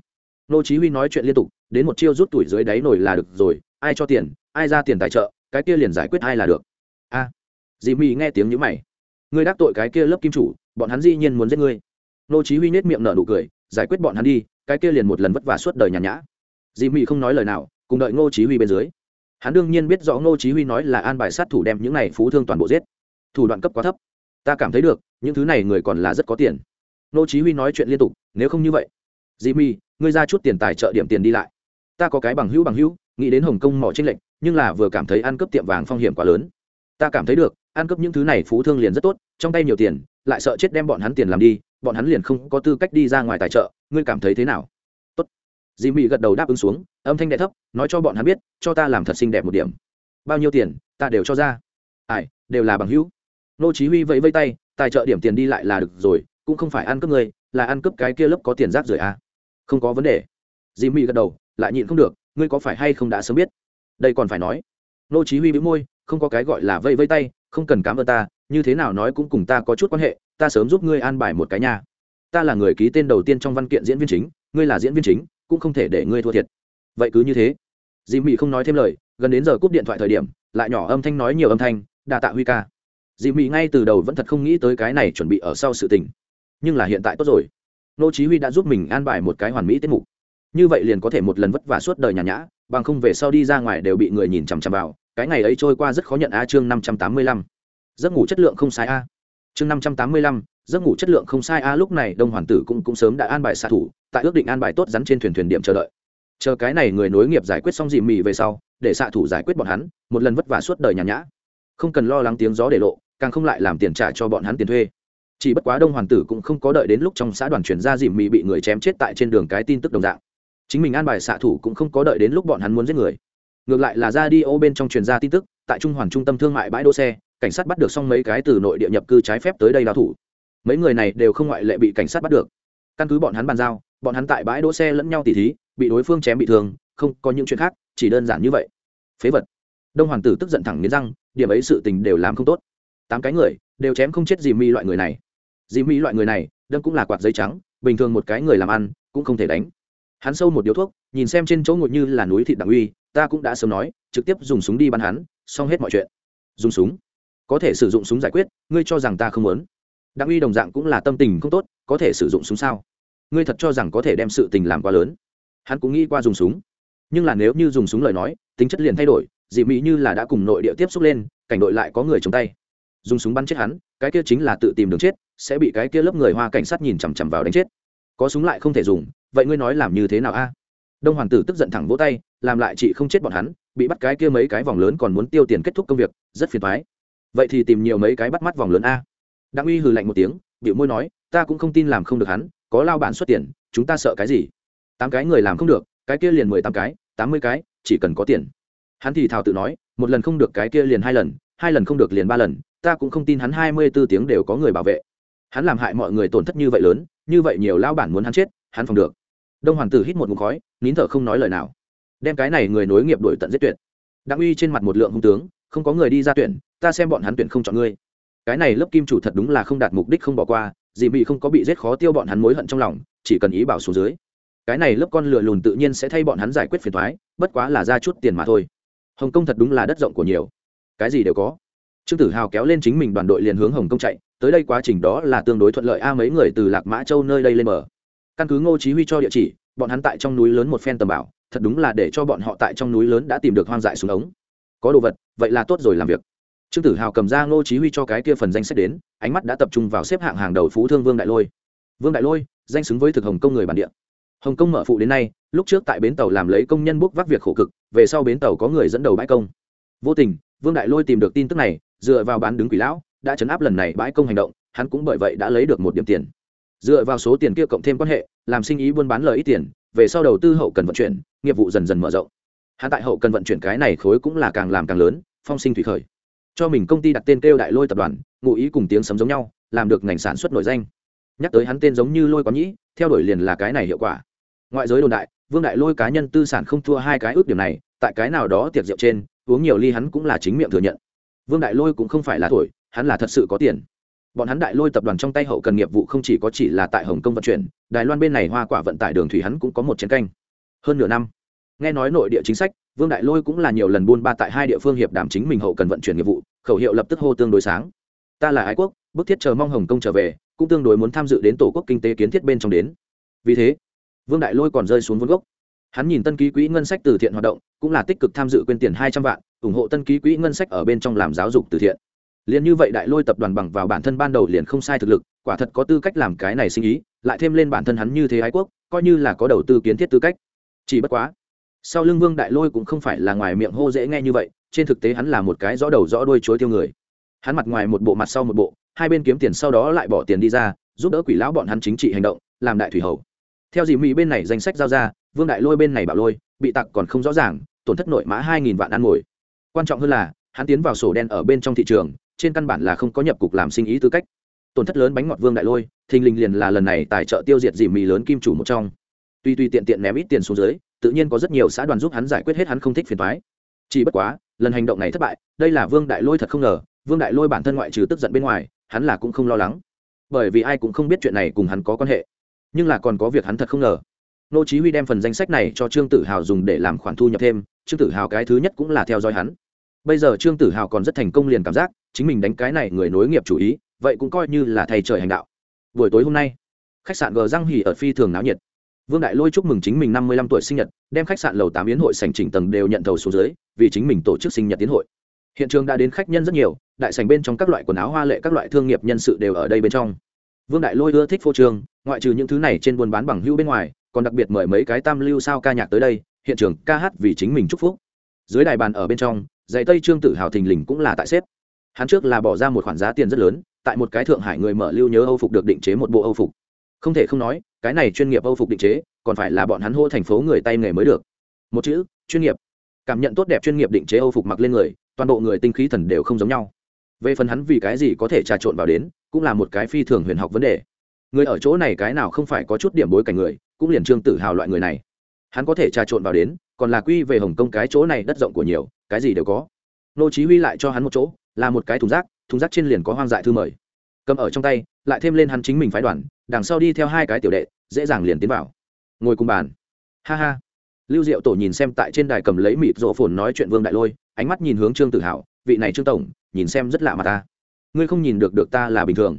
S1: Nô chí huy nói chuyện liên tục đến một chiêu rút tuổi dưới đáy nổi là được rồi ai cho tiền ai ra tiền tài trợ cái kia liền giải quyết ai là được. A. À, dì mi nghe tiếng nhíu mày. Ngươi đắc tội cái kia lớp kim chủ bọn hắn dĩ nhiên muốn giết ngươi. Nô chí huy nét miệng nở nụ cười giải quyết bọn hắn đi cái kia liền một lần vất vả suốt đời nhàn nhã. Dì mi không nói lời nào cùng đợi ngô chí huy bên dưới. Hắn đương nhiên biết rõ ngô chí huy nói là an bài sát thủ đem những này phú thương toàn bộ giết. Thủ đoạn cấp quá thấp. Ta cảm thấy được, những thứ này người còn là rất có tiền. Ngô chí huy nói chuyện liên tục, nếu không như vậy. Jimmy ngươi ra chút tiền tài trợ điểm tiền đi lại. Ta có cái bằng hữu bằng hữu, nghĩ đến hồng kông mỏ trinh lệnh nhưng là vừa cảm thấy ăn cướp tiệm vàng phong hiểm quá lớn. Ta cảm thấy được, ăn cướp những thứ này phú thương liền rất tốt, trong tay nhiều tiền, lại sợ chết đem bọn hắn tiền làm đi, bọn hắn liền không có tư cách đi ra ngoài tài trợ, ngươi cảm thấy thế nào? Dì mị gật đầu đáp ứng xuống, âm thanh đệ thấp, nói cho bọn hắn biết, cho ta làm thật xinh đẹp một điểm. Bao nhiêu tiền, ta đều cho ra. Ai, đều là bằng hữu. Nô chí huy vẫy vẫy tay, tài trợ điểm tiền đi lại là được rồi, cũng không phải ăn cướp người, là ăn cướp cái kia lớp có tiền rác rưởi à. Không có vấn đề. Dì mị gật đầu, lại nhịn không được, ngươi có phải hay không đã sớm biết? Đây còn phải nói. Nô chí huy bĩu môi, không có cái gọi là vẫy vẫy tay, không cần cảm ơn ta, như thế nào nói cũng cùng ta có chút quan hệ, ta sớm giúp ngươi an bài một cái nhà. Ta là người ký tên đầu tiên trong văn kiện diễn viên chính, ngươi là diễn viên chính cũng không thể để ngươi thua thiệt. Vậy cứ như thế. Dì mị không nói thêm lời gần đến giờ cúp điện thoại thời điểm lại nhỏ âm thanh nói nhiều âm thanh đa tạ huy ca. Dì mị ngay từ đầu vẫn thật không nghĩ tới cái này chuẩn bị ở sau sự tình. Nhưng là hiện tại tốt rồi. Nô chí huy đã giúp mình an bài một cái hoàn mỹ tiết mục. Như vậy liền có thể một lần vất vả suốt đời nhàn nhã bằng không về sau đi ra ngoài đều bị người nhìn chằm chằm vào. Cái ngày ấy trôi qua rất khó nhận a chương 585. giấc ngủ chất lượng không sai a. Chương 585, giấc ngủ chất lượng không sai a lúc này đông hoàn tử cũng cũng sớm đã an bài xạ thủ tại ước định an bài tốt rắn trên thuyền thuyền điểm chờ đợi. Chờ cái này người nối nghiệp giải quyết xong dì mì về sau, để xạ thủ giải quyết bọn hắn, một lần vất vả suốt đời nhàn nhã. Không cần lo lắng tiếng gió để lộ, càng không lại làm tiền trả cho bọn hắn tiền thuê. Chỉ bất quá đông hoàn tử cũng không có đợi đến lúc trong xã đoàn chuyển ra dìm mì bị người chém chết tại trên đường cái tin tức đồng dạng. Chính mình an bài xạ thủ cũng không có đợi đến lúc bọn hắn muốn giết người. Ngược lại là ra đi ô bên trong truyền ra tin tức, tại trung hoàn trung tâm thương mại bãi đỗ xe, cảnh sát bắt được xong mấy cái từ nội địa nhập cư trái phép tới đây đào thủ. Mấy người này đều không ngoại lệ bị cảnh sát bắt được. Căn cứ bọn hắn bàn giao bọn hắn tại bãi đỗ xe lẫn nhau tỉ thí, bị đối phương chém bị thương, không có những chuyện khác, chỉ đơn giản như vậy. Phế vật. Đông hoàng tử tức giận thẳng nghiến răng, điểm ấy sự tình đều làm không tốt. Tám cái người, đều chém không chết dì mi loại người này. Dì mi loại người này, đâm cũng là quạt giấy trắng, bình thường một cái người làm ăn, cũng không thể đánh. Hắn sâu một điếu thuốc, nhìn xem trên chỗ ngồi như là núi thịt đặng uy, ta cũng đã sớm nói, trực tiếp dùng súng đi bắn hắn, xong hết mọi chuyện. Dùng súng. Có thể sử dụng súng giải quyết, ngươi cho rằng ta không muốn. Đặng uy đồng dạng cũng là tâm tình không tốt, có thể sử dụng súng sao? Ngươi thật cho rằng có thể đem sự tình làm quá lớn? Hắn cũng nghĩ qua dùng súng. Nhưng là nếu như dùng súng lời nói, tính chất liền thay đổi, dị mỹ như là đã cùng nội địa tiếp xúc lên, cảnh đội lại có người chống tay. Dùng súng bắn chết hắn, cái kia chính là tự tìm đường chết, sẽ bị cái kia lớp người hoa cảnh sát nhìn chằm chằm vào đánh chết. Có súng lại không thể dùng, vậy ngươi nói làm như thế nào a? Đông hoàng tử tức giận thẳng vỗ tay, làm lại chị không chết bọn hắn, bị bắt cái kia mấy cái vòng lớn còn muốn tiêu tiền kết thúc công việc, rất phiền thoái vậy thì tìm nhiều mấy cái bắt mắt vòng lớn a. Đặng uy hừ lạnh một tiếng, biểu môi nói, ta cũng không tin làm không được hắn có lao bản xuất tiền, chúng ta sợ cái gì? Tám cái người làm không được, cái kia liền mười tám cái, tám mươi cái, chỉ cần có tiền. Hắn thì thào tự nói, một lần không được cái kia liền hai lần hai lần không được liền ba lần, ta cũng không tin hắn hai mươi b ố tiếng đều có người bảo vệ. Hắn làm hại mọi người tổn thất như vậy lớn, như vậy nhiều lao bản muốn hắn chết, hắn phòng được. Đông Hoàn tử hít một mục khói, nín thở không nói lời nào. Đem cái này người nối nghiệp đổi tận giết tuyệt. Đặng uy trên mặt một lượng hung tướng, không có người đi ra tuyển, ta xem bọn hắn tuyển không chọn ngươi. Cái này lớp kim chủ thật đúng là không đạt mục đích không bỏ qua Dì bị không có bị rét khó tiêu bọn hắn mối hận trong lòng, chỉ cần ý bảo xuống dưới. Cái này lớp con lừa lùn tự nhiên sẽ thay bọn hắn giải quyết phiền thoái bất quá là ra chút tiền mà thôi. Hồng kông thật đúng là đất rộng của nhiều. Cái gì đều có. Trương tử hào kéo lên chính mình đoàn đội liền hướng hồng kông chạy, tới đây quá trình đó là tương đối thuận lợi a, mấy người từ lạc mã châu nơi đây lên mở căn cứ ngô chí huy cho địa chỉ, bọn hắn tại trong núi lớn một phen tầm bảo, thật đúng là để cho bọn họ tại trong núi lớn đã tìm được hoang dại xuống ống. Có đồ vật, vậy là tốt rồi làm việc trương tử hào cầm ra ngô chí huy cho cái kia phần danh sách đến, ánh mắt đã tập trung vào xếp hạng hàng đầu phú thương vương đại lôi. Vương đại lôi, danh xứng với thực hồng công người bản địa. Hồng công mở phụ đến nay, lúc trước tại bến tàu làm lấy công nhân bốc vác việc khổ cực, về sau bến tàu có người dẫn đầu bãi công. Vô tình, vương đại lôi tìm được tin tức này, dựa vào bán đứng quỷ lão, đã chấn áp lần này bãi công hành động, hắn cũng bởi vậy đã lấy được một điểm tiền. Dựa vào số tiền kia cộng thêm quan hệ, làm sinh ý buôn bán lời ít tiền, về sau đầu tư hậu cần vận chuyển, nghiệp vụ dần dần mở rộng. Hắn tại hậu cần vận chuyển cái này khối cũng là càng làm càng lớn, phong sinh thủy khởi cho mình công ty đặt tên kêu đại lôi tập đoàn, ngụ ý cùng tiếng sấm giống nhau, làm được ngành sản xuất nổi danh. Nhắc tới hắn tên giống như lôi quán nhĩ, theo đuổi liền là cái này hiệu quả. Ngoại giới đồn đại, vương đại lôi cá nhân tư sản không thua hai cái ước điểm này, tại cái nào đó tiệc rượu trên, uống nhiều ly hắn cũng là chính miệng thừa nhận. Vương đại lôi cũng không phải là thổi hắn là thật sự có tiền. Bọn hắn đại lôi tập đoàn trong tay hậu cần nghiệp vụ không chỉ có chỉ là tại hồng kông vận chuyển, đài loan bên này hoa quả vận tải đường thủy hắn cũng có một chiến canh. Hơn nửa năm, nghe nói nội địa chính sách, vương đại lôi cũng là nhiều lần buôn ba tại hai địa phương hiệp đảm chính mình hậu cần vận chuyển nghiệp vụ khẩu hiệu lập tức hô tương đối sáng. Ta là ái quốc, bức thiết chờ mong hồng kông trở về, cũng tương đối muốn tham dự đến tổ quốc kinh tế kiến thiết bên trong đến. Vì thế, vương đại lôi còn rơi xuống vốn gốc. Hắn nhìn tân ký quỹ ngân sách từ thiện hoạt động, cũng là tích cực tham dự quyên tiền hai trăm vạn, ủng hộ tân ký quỹ ngân sách ở bên trong làm giáo dục từ thiện. Liền như vậy đại lôi tập đoàn bằng vào bản thân ban đầu liền không sai thực lực, quả thật có tư cách làm cái này sinh ý, lại thêm lên bản thân hắn như thế ái quốc, coi như là có đầu tư kiến thiết tư cách. Chỉ bất quá sau lưng vương đại lôi cũng không phải là ngoài miệng hô dễ nghe như vậy, trên thực tế hắn là một cái rõ đầu rõ đuôi chối tiêu người. Hắn mặt ngoài một bộ mặt sau một bộ, hai bên kiếm tiền sau đó lại bỏ tiền đi ra, giúp đỡ quỷ lão bọn hắn chính trị hành động, làm đại thủy hầu. Theo dì mỹ bên này danh sách giao ra, vương đại lôi bên này bảo lôi, bị tặc còn không rõ ràng, tổn thất nội mã hai nghìn vạn ăn ngồi. Quan trọng hơn là, hắn tiến vào sổ đen ở bên trong thị trường, trên căn bản là không có nhập cục làm sinh ý tư cách. Tổn thất lớn bánh ngọt vương đại lôi, thình lình liền là lần này tài trợ tiêu diệt dì mì lớn kim chủ một trong. Tuy tuy tiện tiện ném ít tiền xuống dưới tự nhiên có rất nhiều xã đoàn giúp hắn giải quyết hết hắn không thích phiền toái. chỉ bất quá, lần hành động này thất bại, đây là vương đại lôi thật không ngờ, vương đại lôi bản thân ngoại trừ tức giận bên ngoài, hắn là cũng không lo lắng. Bởi vì ai cũng không biết chuyện này cùng hắn có quan hệ, nhưng là còn có việc hắn thật không ngờ. Nô chí huy đem phần danh sách này cho trương tử hào dùng để làm khoản thu nhập thêm, trương tử hào cái thứ nhất cũng là theo dõi hắn. Bây giờ trương tử hào còn rất thành công liền cảm giác, chính mình đánh cái này người nối nghiệp chủ ý, vậy cũng coi như là thầy trời hành đạo. Buổi tối hôm nay, khách sạn gờ răng hỉ ở phi thường náo nhiệt vương đại lôi chúc mừng chính mình năm mươi lăm tuổi sinh nhật, đem khách sạn lầu tám yến hội sành chỉnh tầng đều nhận thầu xuống dưới, vì chính mình tổ chức sinh nhật tiến hội. Hiện trường đã đến khách nhân rất nhiều, đại sành bên trong các loại quần áo hoa lệ, các loại thương nghiệp nhân sự đều ở đây bên trong. Vương đại lôi ưa thích phô trương, ngoại trừ những thứ này trên buôn bán bằng hữu bên ngoài, còn đặc biệt mời mấy cái tam lưu sao ca nhạc tới đây, hiện trường ca hát vì chính mình chúc phúc. Dưới đài bàn ở bên trong, dạy tây trương tử hào thình lình cũng là tại xếp. Hắn trước là bỏ ra một khoản giá tiền rất lớn, tại một cái thượng hải người mở lưu nhớ âu phục được định chế một bộ âu phục không thể không nói, cái này chuyên nghiệp âu phục định chế, còn phải là bọn hắn hô thành phố người tay nghề mới được. Một chữ, chuyên nghiệp. Cảm nhận tốt đẹp chuyên nghiệp định chế âu phục mặc lên người, toàn bộ người tinh khí thần đều không giống nhau. Về phần hắn vì cái gì có thể trà trộn vào đến, cũng là một cái phi thường huyền học vấn đề. Người ở chỗ này cái nào không phải có chút điểm bối cảnh người, cũng liền trương tự hào loại người này. Hắn có thể trà trộn vào đến, còn là quy về hồng kông cái chỗ này đất rộng của nhiều, cái gì đều có. Nô chí huy lại cho hắn một chỗ, là một cái thùng rác thùng rác trên liền có hoang dại thư mời. Cầm ở trong tay, lại thêm lên hắn chính mình phái đoàn đằng sau đi theo hai cái tiểu đệ, dễ dàng liền tiến vào. Ngồi cùng bàn. Ha ha. Lưu diệu tổ nhìn xem tại trên đài cầm lấy mịt rộ phồn nói chuyện vương đại lôi, ánh mắt nhìn hướng trương tử hào, vị này trương tổng, nhìn xem rất lạ mà ta. Ngươi không nhìn được được ta là bình thường.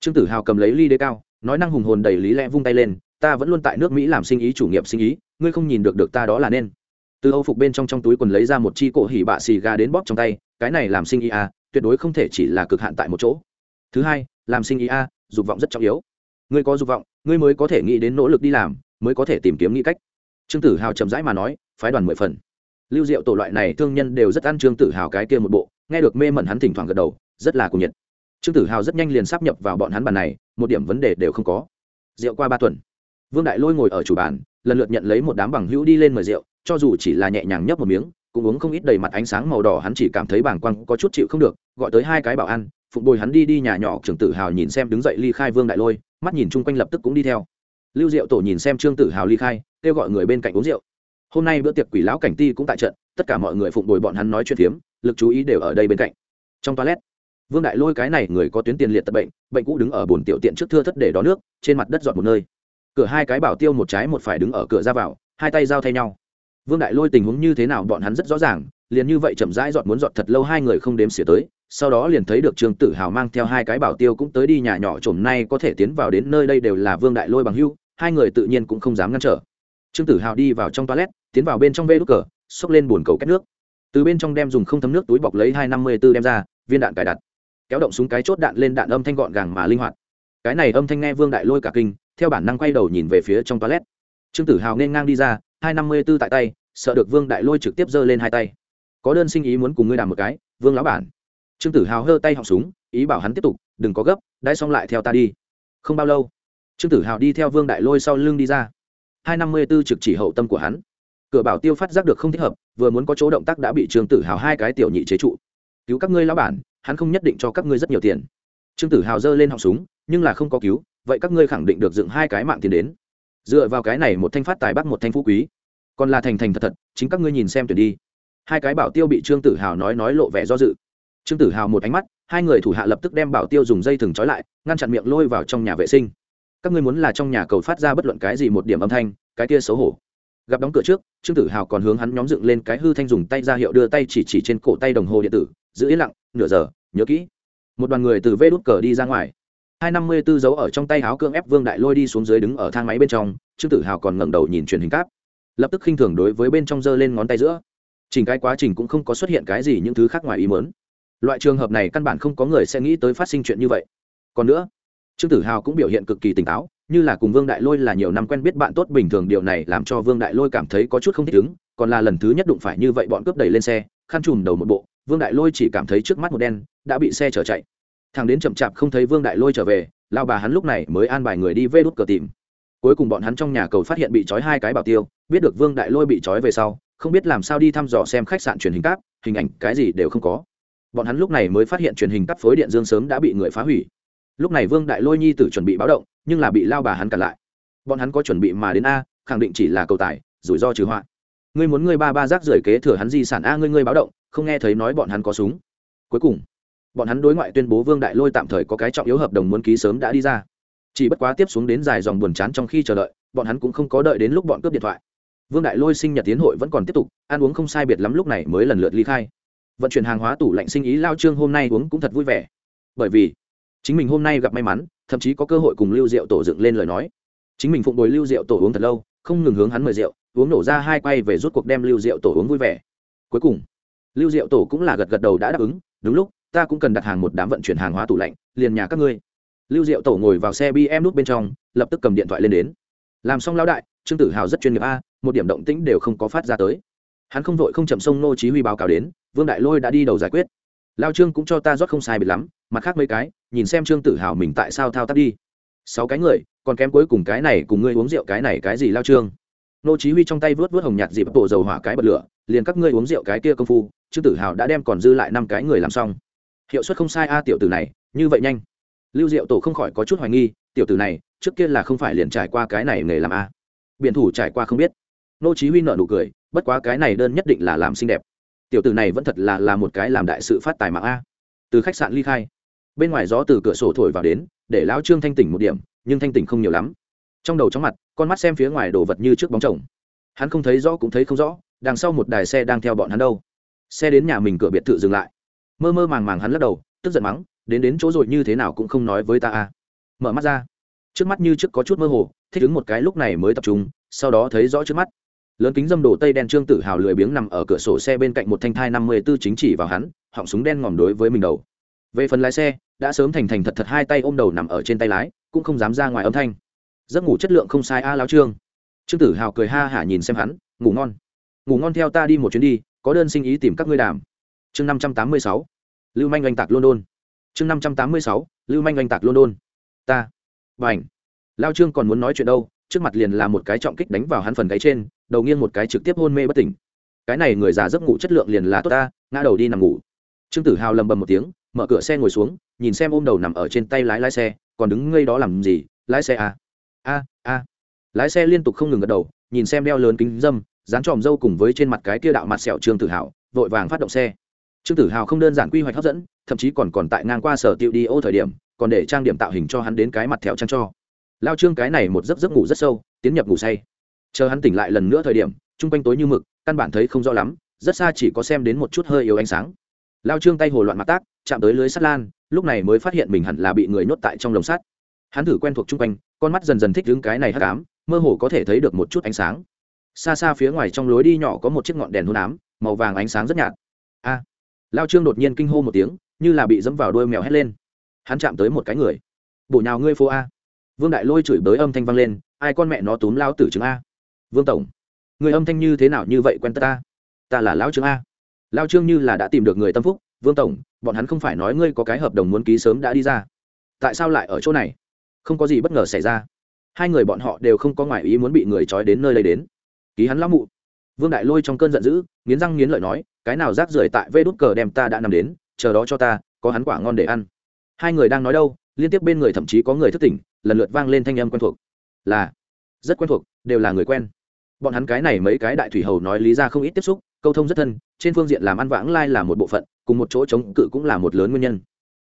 S1: Trương tử hào cầm lấy ly đế cao, nói năng hùng hồn đầy lý lẽ vung tay lên, ta vẫn luôn tại nước mỹ làm sinh ý chủ nghiệp sinh ý, ngươi không nhìn được được ta đó là nên. Từ âu phục bên trong trong túi quần lấy ra một chi cổ hỉ bạ xì gà đến bóp trong tay, cái này làm sinh ý à tuyệt đối không thể chỉ là cực hạn tại một chỗ. Thứ hai, làm sinh ý à dục vọng rất trọng yếu ngươi có dục vọng, ngươi mới có thể nghĩ đến nỗ lực đi làm, mới có thể tìm kiếm nghĩ cách. Trương tử hào chậm rãi mà nói, phái đoàn mười phần. Lưu diệu tổ loại này thương nhân đều rất ăn trương tử hào cái kia một bộ, nghe được mê mẩn hắn thỉnh thoảng gật đầu, rất là cuồng nhiệt. Trương tử hào rất nhanh liền sắp nhập vào bọn hắn bàn này, một điểm vấn đề đều không có. Rượu qua ba tuần. Vương đại lôi ngồi ở chủ bàn, lần lượt nhận lấy một đám bằng hữu đi lên mời rượu, cho dù chỉ là nhẹ nhàng nhấp một miếng, cũng uống không ít đầy mặt ánh sáng màu đỏ, hắn chỉ cảm thấy bàng quang có chút chịu không được, gọi tới hai cái bảo ăn, phụng bồi hắn đi đi nhà nhỏ Trương tử hào nhìn xem đứng dậy ly khai vương đại lôi mắt nhìn chung quanh lập tức cũng đi theo. Lưu diệu tổ nhìn xem trương tử hào ly khai, kêu gọi người bên cạnh uống rượu. Hôm nay bữa tiệc quỷ lão cảnh ti cũng tại trận, tất cả mọi người phụng bồi bọn hắn nói chuyện phiếm, lực chú ý đều ở đây bên cạnh. Trong toilet, vương đại lôi cái này người có tuyến tiền liệt tập bệnh bệnh cũ đứng ở bồn tiểu tiện trước thưa thất để đó nước, trên mặt đất dọn một nơi. Cửa hai cái bảo tiêu một trái một phải đứng ở cửa ra vào, hai tay giao thay nhau. Vương đại lôi tình huống như thế nào bọn hắn rất rõ ràng liền như vậy chậm rãi dọn muốn dọn thật lâu hai người không đếm xỉa tới, sau đó liền thấy được trương tử hào mang theo hai cái bảo tiêu cũng tới đi nhà nhỏ trổm nay có thể tiến vào đến nơi đây đều là vương đại lôi bằng hưu, hai người tự nhiên cũng không dám ngăn trở. Trương tử hào đi vào trong toilet, tiến vào bên trong vê đốt cờ, xốc lên bồn cầu két nước. Từ bên trong đem dùng không thấm nước túi bọc lấy hai năm mươi b ố đem ra, viên đạn cài đặt. Kéo động súng cái chốt đạn lên đạn âm thanh gọn gàng mà linh hoạt. Cái này âm thanh nghe vương đại lôi cả kinh, theo bản năng quay đầu nhìn về phía trong toilet. Trương tử hào nên ngang đi ra, hai năm mươi b ố tại tay, sợ được vương đại lôi trực tiếp giơ lên hai tay có đơn sinh ý muốn cùng ngươi đàm một cái, vương lão bản. Trương tử hào hơ tay họng súng, ý bảo hắn tiếp tục, đừng có gấp, đãi xong lại theo ta đi. Không bao lâu, trương tử hào đi theo vương đại lôi sau lưng đi ra. Hai năm mươi b ố trực chỉ hậu tâm của hắn. Cửa bảo tiêu phát giác được không thích hợp, vừa muốn có chỗ động tác đã bị trương tử hào hai cái tiểu nhị chế trụ. Cứu các ngươi lão bản, hắn không nhất định cho các ngươi rất nhiều tiền. Trương tử hào giơ lên họng súng, nhưng là không có cứu, vậy các ngươi khẳng định được dựng hai cái mạng tiền đến. Dựa vào cái này một thanh phát tài bắc một thanh phú quý. Còn là thành thành thật thật, chính các ngươi nhìn xem tuyển đi hai cái bảo tiêu bị trương tử hào nói nói lộ vẻ do dự. Trương tử hào một ánh mắt, hai người thủ hạ lập tức đem bảo tiêu dùng dây thừng trói lại, ngăn chặn miệng lôi vào trong nhà vệ sinh. Các ngươi muốn là trong nhà cầu phát ra bất luận cái gì một điểm âm thanh, cái kia xấu hổ. Gặp đóng cửa trước, trương tử hào còn hướng hắn nhóm dựng lên cái hư thanh dùng tay ra hiệu đưa tay chỉ chỉ trên cổ tay đồng hồ điện tử, giữ yên lặng, nửa giờ, nhớ kỹ. Một đoàn người từ vê đút cờ đi ra ngoài. Hai năm mươi tư dấu ở trong tay áo cương ép vương đại lôi đi xuống dưới đứng ở thang máy bên trong, trương tử hào còn ngẩng đầu nhìn truyền hình cáp. Lập tức khinh thường đối với bên trong giơ lên ngón tay giữa chỉnh cái quá trình cũng không có xuất hiện cái gì những thứ khác ngoài ý mớn loại trường hợp này căn bản không có người sẽ nghĩ tới phát sinh chuyện như vậy. Còn nữa, trương tử hào cũng biểu hiện cực kỳ tỉnh táo, như là cùng vương đại lôi là nhiều năm quen biết bạn tốt bình thường, điều này làm cho vương đại lôi cảm thấy có chút không thích ứng, còn là lần thứ nhất đụng phải như vậy bọn cướp đẩy lên xe, khăn trùm đầu một bộ, vương đại lôi chỉ cảm thấy trước mắt một đen, đã bị xe chở chạy. Thằng đến chậm chạp không thấy vương đại lôi trở về lao bà hắn lúc này mới an bài người đi vê đốt cờ tìm. Cuối cùng bọn hắn trong nhà cầu phát hiện bị trói hai cái bảo tiêu, biết được vương đại lôi bị trói về sau không biết làm sao đi thăm dò xem khách sạn truyền hình cáp, hình ảnh cái gì đều không có. Bọn hắn lúc này mới phát hiện truyền hình cáp phối điện dương sớm đã bị người phá hủy. Lúc này vương đại lôi nhi tử chuẩn bị báo động, nhưng là bị lao bà hắn cản lại. Bọn hắn có chuẩn bị mà đến a, khẳng định chỉ là cầu tài, rủi ro trừ họa. Ngươi muốn ngươi ba ba rác rưởi kế thừa hắn di sản a, ngươi ngươi báo động, không nghe thấy nói bọn hắn có súng. Cuối cùng, bọn hắn đối ngoại tuyên bố vương đại lôi tạm thời có cái trọng yếu hợp đồng muốn ký sớm đã đi ra. Chỉ bất quá tiếp xuống đến dài dòng buồn chán trong khi chờ đợi, bọn hắn cũng không có đợi đến lúc bọn cướp điện thoại vương đại lôi sinh nhật tiến hội vẫn còn tiếp tục, ăn uống không sai biệt lắm lúc này mới lần lượt ly khai. Vận chuyển hàng hóa tủ lạnh sinh ý lao trương hôm nay uống cũng thật vui vẻ. Bởi vì, chính mình hôm nay gặp may mắn, thậm chí có cơ hội cùng lưu diệu tổ dựng lên lời nói. Chính mình phụng bồi lưu diệu tổ uống thật lâu, không ngừng hướng hắn mời rượu, uống nổ ra hai quay về rút cuộc đem lưu diệu tổ uống vui vẻ. Cuối cùng, lưu diệu tổ cũng là gật gật đầu đã đáp ứng, đúng lúc, ta cũng cần đặt hàng một đám vận chuyển hàng hóa tủ lạnh, liền nhà các ngươi. Lưu diệu tổ ngồi vào xe bm nút bên trong, lập tức cầm điện thoại lên đến. Làm xong lão đại, trương tử hào rất chuyên nghiệp a một điểm động tĩnh đều không có phát ra tới. Hắn không vội không chậm sông nô chí huy báo cáo đến, vương đại lôi đã đi đầu giải quyết. Lao trương cũng cho ta rót không sai biệt lắm, mặt khác mấy cái, nhìn xem trương tử hào mình tại sao thao tác đi. Sáu cái người, còn kém cuối cùng cái này cùng ngươi uống rượu cái này cái gì lao trương? Nô chí huy trong tay vớt vớt hồng nhạt dịp bộ dầu hỏa cái bật lửa, liền các ngươi uống rượu cái kia công phu, trương tử hào đã đem còn dư lại năm cái người làm xong. Hiệu suất không sai a, tiểu tử này, như vậy nhanh. Lưu diệu tổ không khỏi có chút hoài nghi, tiểu tử này, trước kia là không phải liền trải qua cái này nghề làm a? Biện thủ trải qua không biết nô chí huy nở nụ cười, bất quá cái này đơn nhất định là làm xinh đẹp. Tiểu tử này vẫn thật là là một cái làm đại sự phát tài mạng a. Từ khách sạn ly khai. Bên ngoài gió từ cửa sổ thổi vào đến, để lão trương thanh tỉnh một điểm, nhưng thanh tỉnh không nhiều lắm. Trong đầu chóng mặt, con mắt xem phía ngoài đồ vật như trước bóng chồng. Hắn không thấy rõ cũng thấy không rõ, đằng sau một đài xe đang theo bọn hắn đâu. Xe đến nhà mình cửa biệt thự dừng lại. Mơ mơ màng màng hắn lắc đầu, tức giận mắng, đến đến chỗ rồi như thế nào cũng không nói với ta a. Mở mắt ra. Trước mắt như trước có chút mơ hồ, thích ứng một cái lúc này mới tập trung, sau đó thấy rõ trước mắt lớn kính dâm đồ tây đen trương tử hào lười biếng nằm ở cửa sổ xe bên cạnh một thanh thai năm mươi b ố chính chỉ vào hắn, họng súng đen ngòm đối với mình đầu. Về phần lái xe, đã sớm thành thành thật thật hai tay ôm đầu nằm ở trên tay lái, cũng không dám ra ngoài âm thanh. Giấc ngủ chất lượng không sai a à láo trương. Trương tử hào cười ha hả nhìn xem hắn, ngủ ngon. Ngủ ngon theo ta đi một chuyến đi, có đơn sinh ý tìm các ngươi đàm. Chương năm trăm tám mươi sáu. Lưu manh oanh tạc london. Chương năm trăm tám mươi sáu. Lưu manh oanh tạc london. Ta. B à n h lao trương còn muốn nói chuyện đâu, trước mặt liền là một cái trọng kích đánh vào hắn phần gáy trên đầu nghiêng một cái trực tiếp hôn mê bất tỉnh. Cái này người già giấc ngủ chất lượng liền là tốt ta, ngã đầu đi nằm ngủ. Trương tử hào lầm bầm một tiếng, mở cửa xe ngồi xuống, nhìn xem ôm đầu nằm ở trên tay lái lái xe, còn đứng ngây đó làm gì, lái xe à? A a. Lái xe liên tục không ngừng gật đầu, nhìn xem đeo lớn kính dâm, dán tròm dâu cùng với trên mặt cái kia đạo mặt sẹo trương tử hào, vội vàng phát động xe. Trương tử hào không đơn giản quy hoạch hấp dẫn, thậm chí còn còn tại ngang qua sở tiệu đi ô thời điểm, còn để trang điểm tạo hình cho hắn đến cái mặt thẹo trang cho. Lao trương cái này một giấc giấc ngủ rất sâu, tiến nhập ngủ say chờ hắn tỉnh lại lần nữa thời điểm, chung quanh tối như mực, căn bản thấy không rõ lắm, rất xa chỉ có xem đến một chút hơi yếu ánh sáng. Lao trương tay hồ loạn mặt tác, chạm tới lưới sắt lan, lúc này mới phát hiện mình hẳn là bị người nhốt tại trong lồng sắt. Hắn thử quen thuộc chung quanh, con mắt dần dần thích đứng cái này hắc ám, mơ hồ có thể thấy được một chút ánh sáng. Xa xa phía ngoài trong lối đi nhỏ có một chiếc ngọn đèn hôn ám, màu vàng ánh sáng rất nhạt. A! Lao trương đột nhiên kinh hô một tiếng, như là bị dẫm vào đôi mèo hét lên. Hắn chạm tới một cái người. Bổ nhào ngươi phố a. Vương đại lôi chửi bới âm thanh vang lên, ai con mẹ nó túm lao tử chứng a? Vương tổng, người âm thanh như thế nào như vậy quen ta ta? Là lão trương a. Lao trương như là đã tìm được người tâm phúc. Vương tổng, bọn hắn không phải nói ngươi có cái hợp đồng muốn ký sớm đã đi ra. Tại sao lại ở chỗ này? Không có gì bất ngờ xảy ra. Hai người bọn họ đều không có ngoại ý muốn bị người trói đến nơi đây đến. Ký hắn lão mụ. Vương đại lôi trong cơn giận dữ, nghiến răng nghiến lợi nói, cái nào rác rưởi tại vê đút cờ đem ta đã nằm đến, chờ đó cho ta, có hắn quả ngon để ăn. Hai người đang nói đâu, liên tiếp bên người thậm chí có người thức tỉnh, lần lượt vang lên thanh âm quen thuộc. Là, rất quen thuộc, đều là người quen bọn hắn cái này mấy cái đại thủy hầu nói lý ra không ít tiếp xúc, câu thông rất thân, trên phương diện làm ăn vãng lai là một bộ phận, cùng một chỗ chống cự cũng là một lớn nguyên nhân.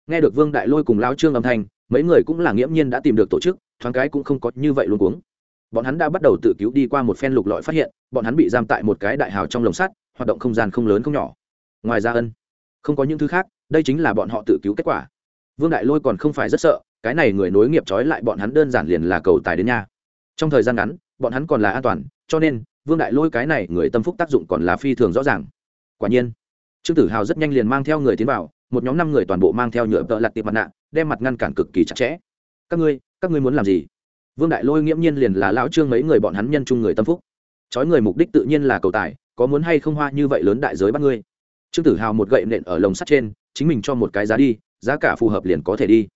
S1: Nghe được vương đại lôi cùng lao trương âm thanh, mấy người cũng là nghiễm nhiên đã tìm được tổ chức, thoáng cái cũng không có như vậy luôn cuống. Bọn hắn đã bắt đầu tự cứu đi qua một phen lục lọi phát hiện, bọn hắn bị giam tại một cái đại hào trong lồng sắt, hoạt động không gian không lớn không nhỏ. Ngoài ra ân, không có những thứ khác, đây chính là bọn họ tự cứu kết quả. Vương đại lôi còn không phải rất sợ, cái này người nối nghiệp trói lại bọn hắn đơn giản liền là cầu tài đến nhà. Trong thời gian ngắn, bọn hắn còn là an toàn cho nên vương đại lôi cái này người tâm phúc tác dụng còn là phi thường rõ ràng quả nhiên trương tử hào rất nhanh liền mang theo người tiến vào một nhóm năm người toàn bộ mang theo nhựa tợ lặt tiệp mặt nạ đem mặt ngăn cản cực kỳ chặt chẽ các ngươi các ngươi muốn làm gì vương đại lôi nghiễm nhiên liền là lão trương mấy người bọn hắn nhân chung người tâm phúc trói người mục đích tự nhiên là cầu tài có muốn hay không hoa như vậy lớn đại giới bắt ngươi trương tử hào một gậy nện ở lồng sắt trên chính mình cho một cái giá đi giá cả phù hợp liền có thể đi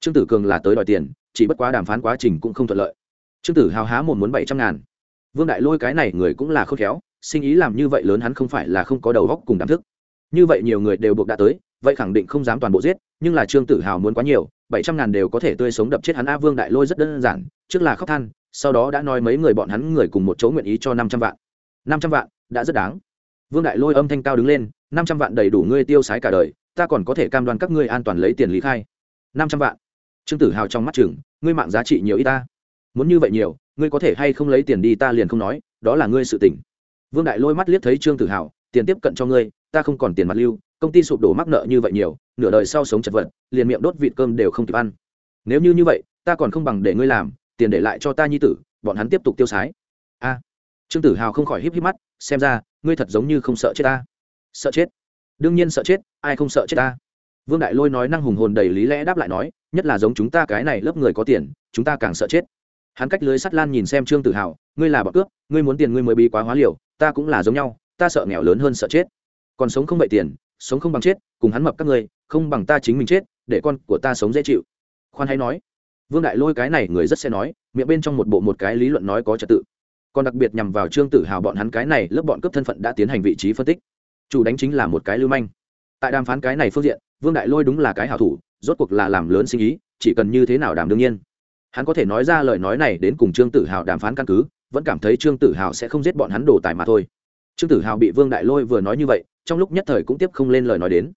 S1: trương tử cường là tới đòi tiền chỉ bất quá đàm phán quá trình cũng không thuận lợi trương tử hào há một muốn bảy trăm ngàn vương đại lôi cái này người cũng là khôn khéo, sinh ý làm như vậy lớn hắn không phải là không có đầu góc cùng đám thức. Như vậy nhiều người đều buộc đã tới, vậy khẳng định không dám toàn bộ giết, nhưng là trương tử hào muốn quá nhiều, bảy trăm ngàn đều có thể tươi sống đập chết hắn a vương đại lôi rất đơn giản, trước là khóc than, sau đó đã nói mấy người bọn hắn người cùng một chỗ nguyện ý cho năm trăm vạn. Năm trăm vạn, đã rất đáng. Vương đại lôi âm thanh cao đứng lên, năm trăm vạn đầy đủ ngươi tiêu sái cả đời, ta còn có thể cam đoan các ngươi an toàn lấy tiền lý khai. Năm trăm vạn. Trương tử hào trong mắt chừng, ngươi mạng giá trị nhiều y ta. Muốn như vậy nhiều ngươi có thể hay không lấy tiền đi ta liền không nói, đó là ngươi sự tỉnh vương đại lôi mắt liếc thấy trương tử hào tiền tiếp cận cho ngươi, ta không còn tiền mặt lưu, công ty sụp đổ mắc nợ như vậy nhiều, nửa đời sau sống chật vật, liền miệng đốt vịt cơm đều không kịp ăn. Nếu như như vậy, ta còn không bằng để ngươi làm, tiền để lại cho ta nhi tử, bọn hắn tiếp tục tiêu sái. A. Trương tử hào không khỏi híp híp mắt, xem ra, ngươi thật giống như không sợ chết ta. Sợ chết? Đương nhiên sợ chết, ai không sợ chết ta? Vương đại lôi nói năng hùng hồn đầy lý lẽ đáp lại nói, nhất là giống chúng ta cái này lớp người có tiền, chúng ta càng sợ chết hắn cách lưới sắt lan nhìn xem trương tử hào ngươi là bọn cướp ngươi muốn tiền ngươi mới bí quá hóa liều ta cũng là giống nhau ta sợ nghèo lớn hơn sợ chết còn sống không bậy tiền sống không bằng chết cùng hắn mập các ngươi không bằng ta chính mình chết để con của ta sống dễ chịu khoan hay nói vương đại lôi cái này người rất sẽ nói miệng bên trong một bộ một cái lý luận nói có trật tự còn đặc biệt nhằm vào trương tử hào bọn hắn cái này lớp bọn cấp thân phận đã tiến hành vị trí phân tích chủ đánh chính là một cái lưu manh tại đàm phán cái này phương diện vương đại lôi đúng là cái hảo thủ rốt cuộc là làm lớn sinh ý chỉ cần như thế nào đàm đương nhiên hắn có thể nói ra lời nói này đến cùng trương tử hào đàm phán căn cứ, vẫn cảm thấy trương tử hào sẽ không giết bọn hắn đổ tài mà thôi. Trương tử hào bị vương đại lôi vừa nói như vậy, trong lúc nhất thời cũng tiếp không lên lời nói đến.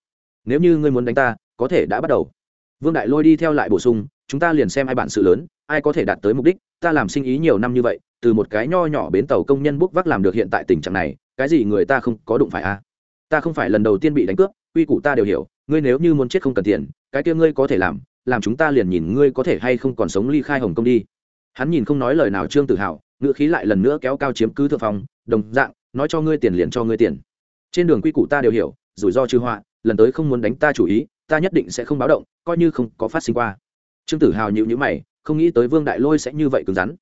S1: Nếu như ngươi muốn đánh ta, có thể đã bắt đầu. Vương đại lôi đi theo lại bổ sung, chúng ta liền xem ai bản sự lớn, ai có thể đạt tới mục đích, ta làm sinh ý nhiều năm như vậy, từ một cái nho nhỏ bến tàu công nhân bốc vác làm được hiện tại tình trạng này, cái gì người ta không có đụng phải a à? ta không phải lần đầu tiên bị đánh cướp uy củ ta đều hiểu, ngươi nếu như muốn chết không cần tiền, cái kia ngươi có thể làm làm chúng ta liền nhìn ngươi có thể hay không còn sống ly khai hồng kông đi. Hắn nhìn không nói lời nào trương tự hào ngựa khí lại lần nữa kéo cao chiếm cứ thượng phòng đồng dạng, nói cho ngươi tiền liền cho ngươi tiền. Trên đường quy củ ta đều hiểu, rủi ro trừ họa, lần tới không muốn đánh ta chủ ý, ta nhất định sẽ không báo động, coi như không có phát sinh qua. Trương tử hào nhịu nhữ mày, không nghĩ tới vương đại lôi sẽ như vậy cứng rắn.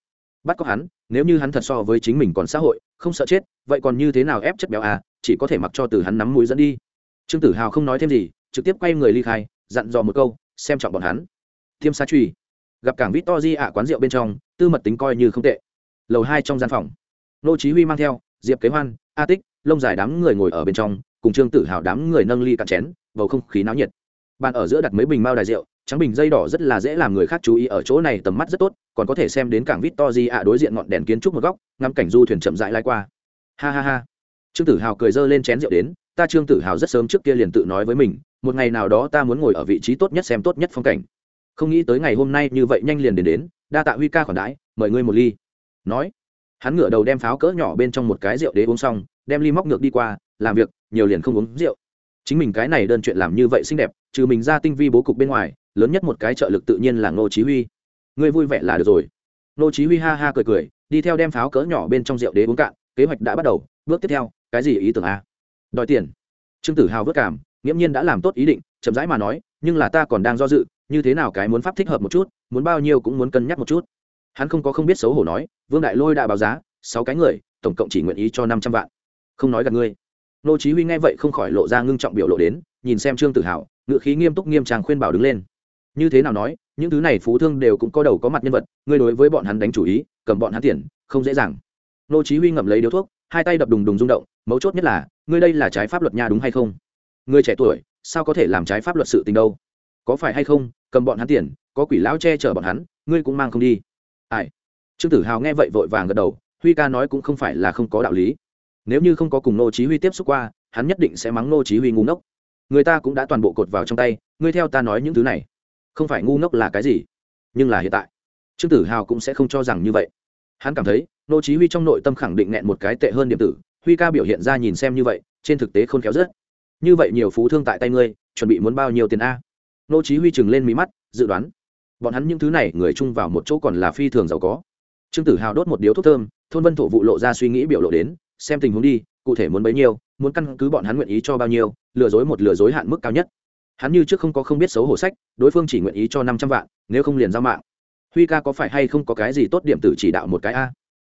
S1: Bắt có hắn, nếu như hắn thật so với chính mình còn xã hội, không sợ chết, vậy còn như thế nào ép chất béo à chỉ có thể mặc cho từ hắn nắm mũi dẫn đi. Trương tử hào không nói thêm gì, trực tiếp quay người ly khai, dặn dò một câu xem trọng bọn hắn. Thiêm sa truy gặp cảng vít to di ạ quán rượu bên trong, tư mật tính coi như không tệ. Lầu hai trong gian phòng, nô chí huy mang theo, diệp kế hoan, a tích lông dài đám người ngồi ở bên trong, cùng trương tử hào đám người nâng ly cạn chén, bầu không khí náo nhiệt. Bàn ở giữa đặt mấy bình mao đài rượu, trắng bình dây đỏ rất là dễ làm người khác chú ý ở chỗ này tầm mắt rất tốt, còn có thể xem đến cảng vít to di ạ đối diện ngọn đèn kiến trúc một góc, ngắm cảnh du thuyền chậm rãi lai qua. Ha ha ha. Trương tử hào cười dơ lên chén rượu đến, ta trương tử hào rất sớm trước kia liền tự nói với mình một ngày nào đó ta muốn ngồi ở vị trí tốt nhất xem tốt nhất phong cảnh. Không nghĩ tới ngày hôm nay như vậy nhanh liền đến đến, đa tạ huy ca khoản đãi, mời ngươi một ly. Nói, hắn ngửa đầu đem pháo cỡ nhỏ bên trong một cái rượu đế uống xong, đem ly móc ngược đi qua, làm việc, nhiều liền không uống rượu. Chính mình cái này đơn chuyện làm như vậy xinh đẹp, trừ mình ra tinh vi bố cục bên ngoài, lớn nhất một cái trợ lực tự nhiên là ngô chí huy. Ngươi vui vẻ là được rồi. Ngô chí huy ha ha cười cười, đi theo đem pháo cỡ nhỏ bên trong rượu đế uống cạn, kế hoạch đã bắt đầu, bước tiếp theo, cái gì ý tưởng a? Đòi tiền. Trương tử hào vất cảm nghiễm nhiên đã làm tốt ý định, chậm rãi mà nói, nhưng là ta còn đang do dự, như thế nào cái muốn pháp thích hợp một chút, muốn bao nhiêu cũng muốn cân nhắc một chút. Hắn không có không biết xấu hổ nói, vương đại lôi đã báo giá, sáu cái người, tổng cộng chỉ nguyện ý cho năm trăm vạn. Không nói gặp ngươi. Nô chí huy nghe vậy không khỏi lộ ra ngưng trọng biểu lộ đến, nhìn xem trương tử hào ngựa khí nghiêm túc nghiêm trang khuyên bảo đứng lên. Như thế nào nói, những thứ này phú thương đều cũng có đầu có mặt nhân vật, ngươi đối với bọn hắn đánh chủ ý, cầm bọn hắn tiền, không dễ dàng. Nô chí huy ngậm lấy điếu thuốc, hai tay đập đùng đùng rung động, mấu chốt nhất là, ngươi đây là trái pháp luật nha đúng hay không? Ngươi trẻ tuổi, sao có thể làm trái pháp luật sự tình đâu? Có phải hay không, cầm bọn hắn tiền, có quỷ lão che chở bọn hắn, ngươi cũng mang không đi. Ai? Trương tử hào nghe vậy vội vàng gật đầu, huy ca nói cũng không phải là không có đạo lý. Nếu như không có cùng nô chí huy tiếp xúc qua, hắn nhất định sẽ mắng nô chí huy ngu ngốc. Người ta cũng đã toàn bộ cột vào trong tay, ngươi theo ta nói những thứ này. Không phải ngu ngốc là cái gì, nhưng là hiện tại. Trương tử hào cũng sẽ không cho rằng như vậy. Hắn cảm thấy nô chí huy trong nội tâm khẳng định nẹn một cái tệ hơn điểm tử, huy ca biểu hiện ra nhìn xem như vậy, trên thực tế không khéo rất như vậy nhiều phú thương tại tay ngươi, chuẩn bị muốn bao nhiêu tiền a? Nô chí huy chừng lên mí mắt, dự đoán. Bọn hắn những thứ này, người chung vào một chỗ còn là phi thường giàu có. Trương tử hào đốt một điếu thuốc thơm, thôn vân thổ vụ lộ ra suy nghĩ biểu lộ đến, xem tình huống đi, cụ thể muốn bấy nhiêu, muốn căn cứ bọn hắn nguyện ý cho bao nhiêu, lừa dối một lừa dối hạn mức cao nhất. Hắn như trước không có không biết xấu hổ sách, đối phương chỉ nguyện ý cho năm trăm vạn, nếu không liền giao mạng. Huy ca có phải hay không có cái gì tốt điểm tử chỉ đạo một cái a?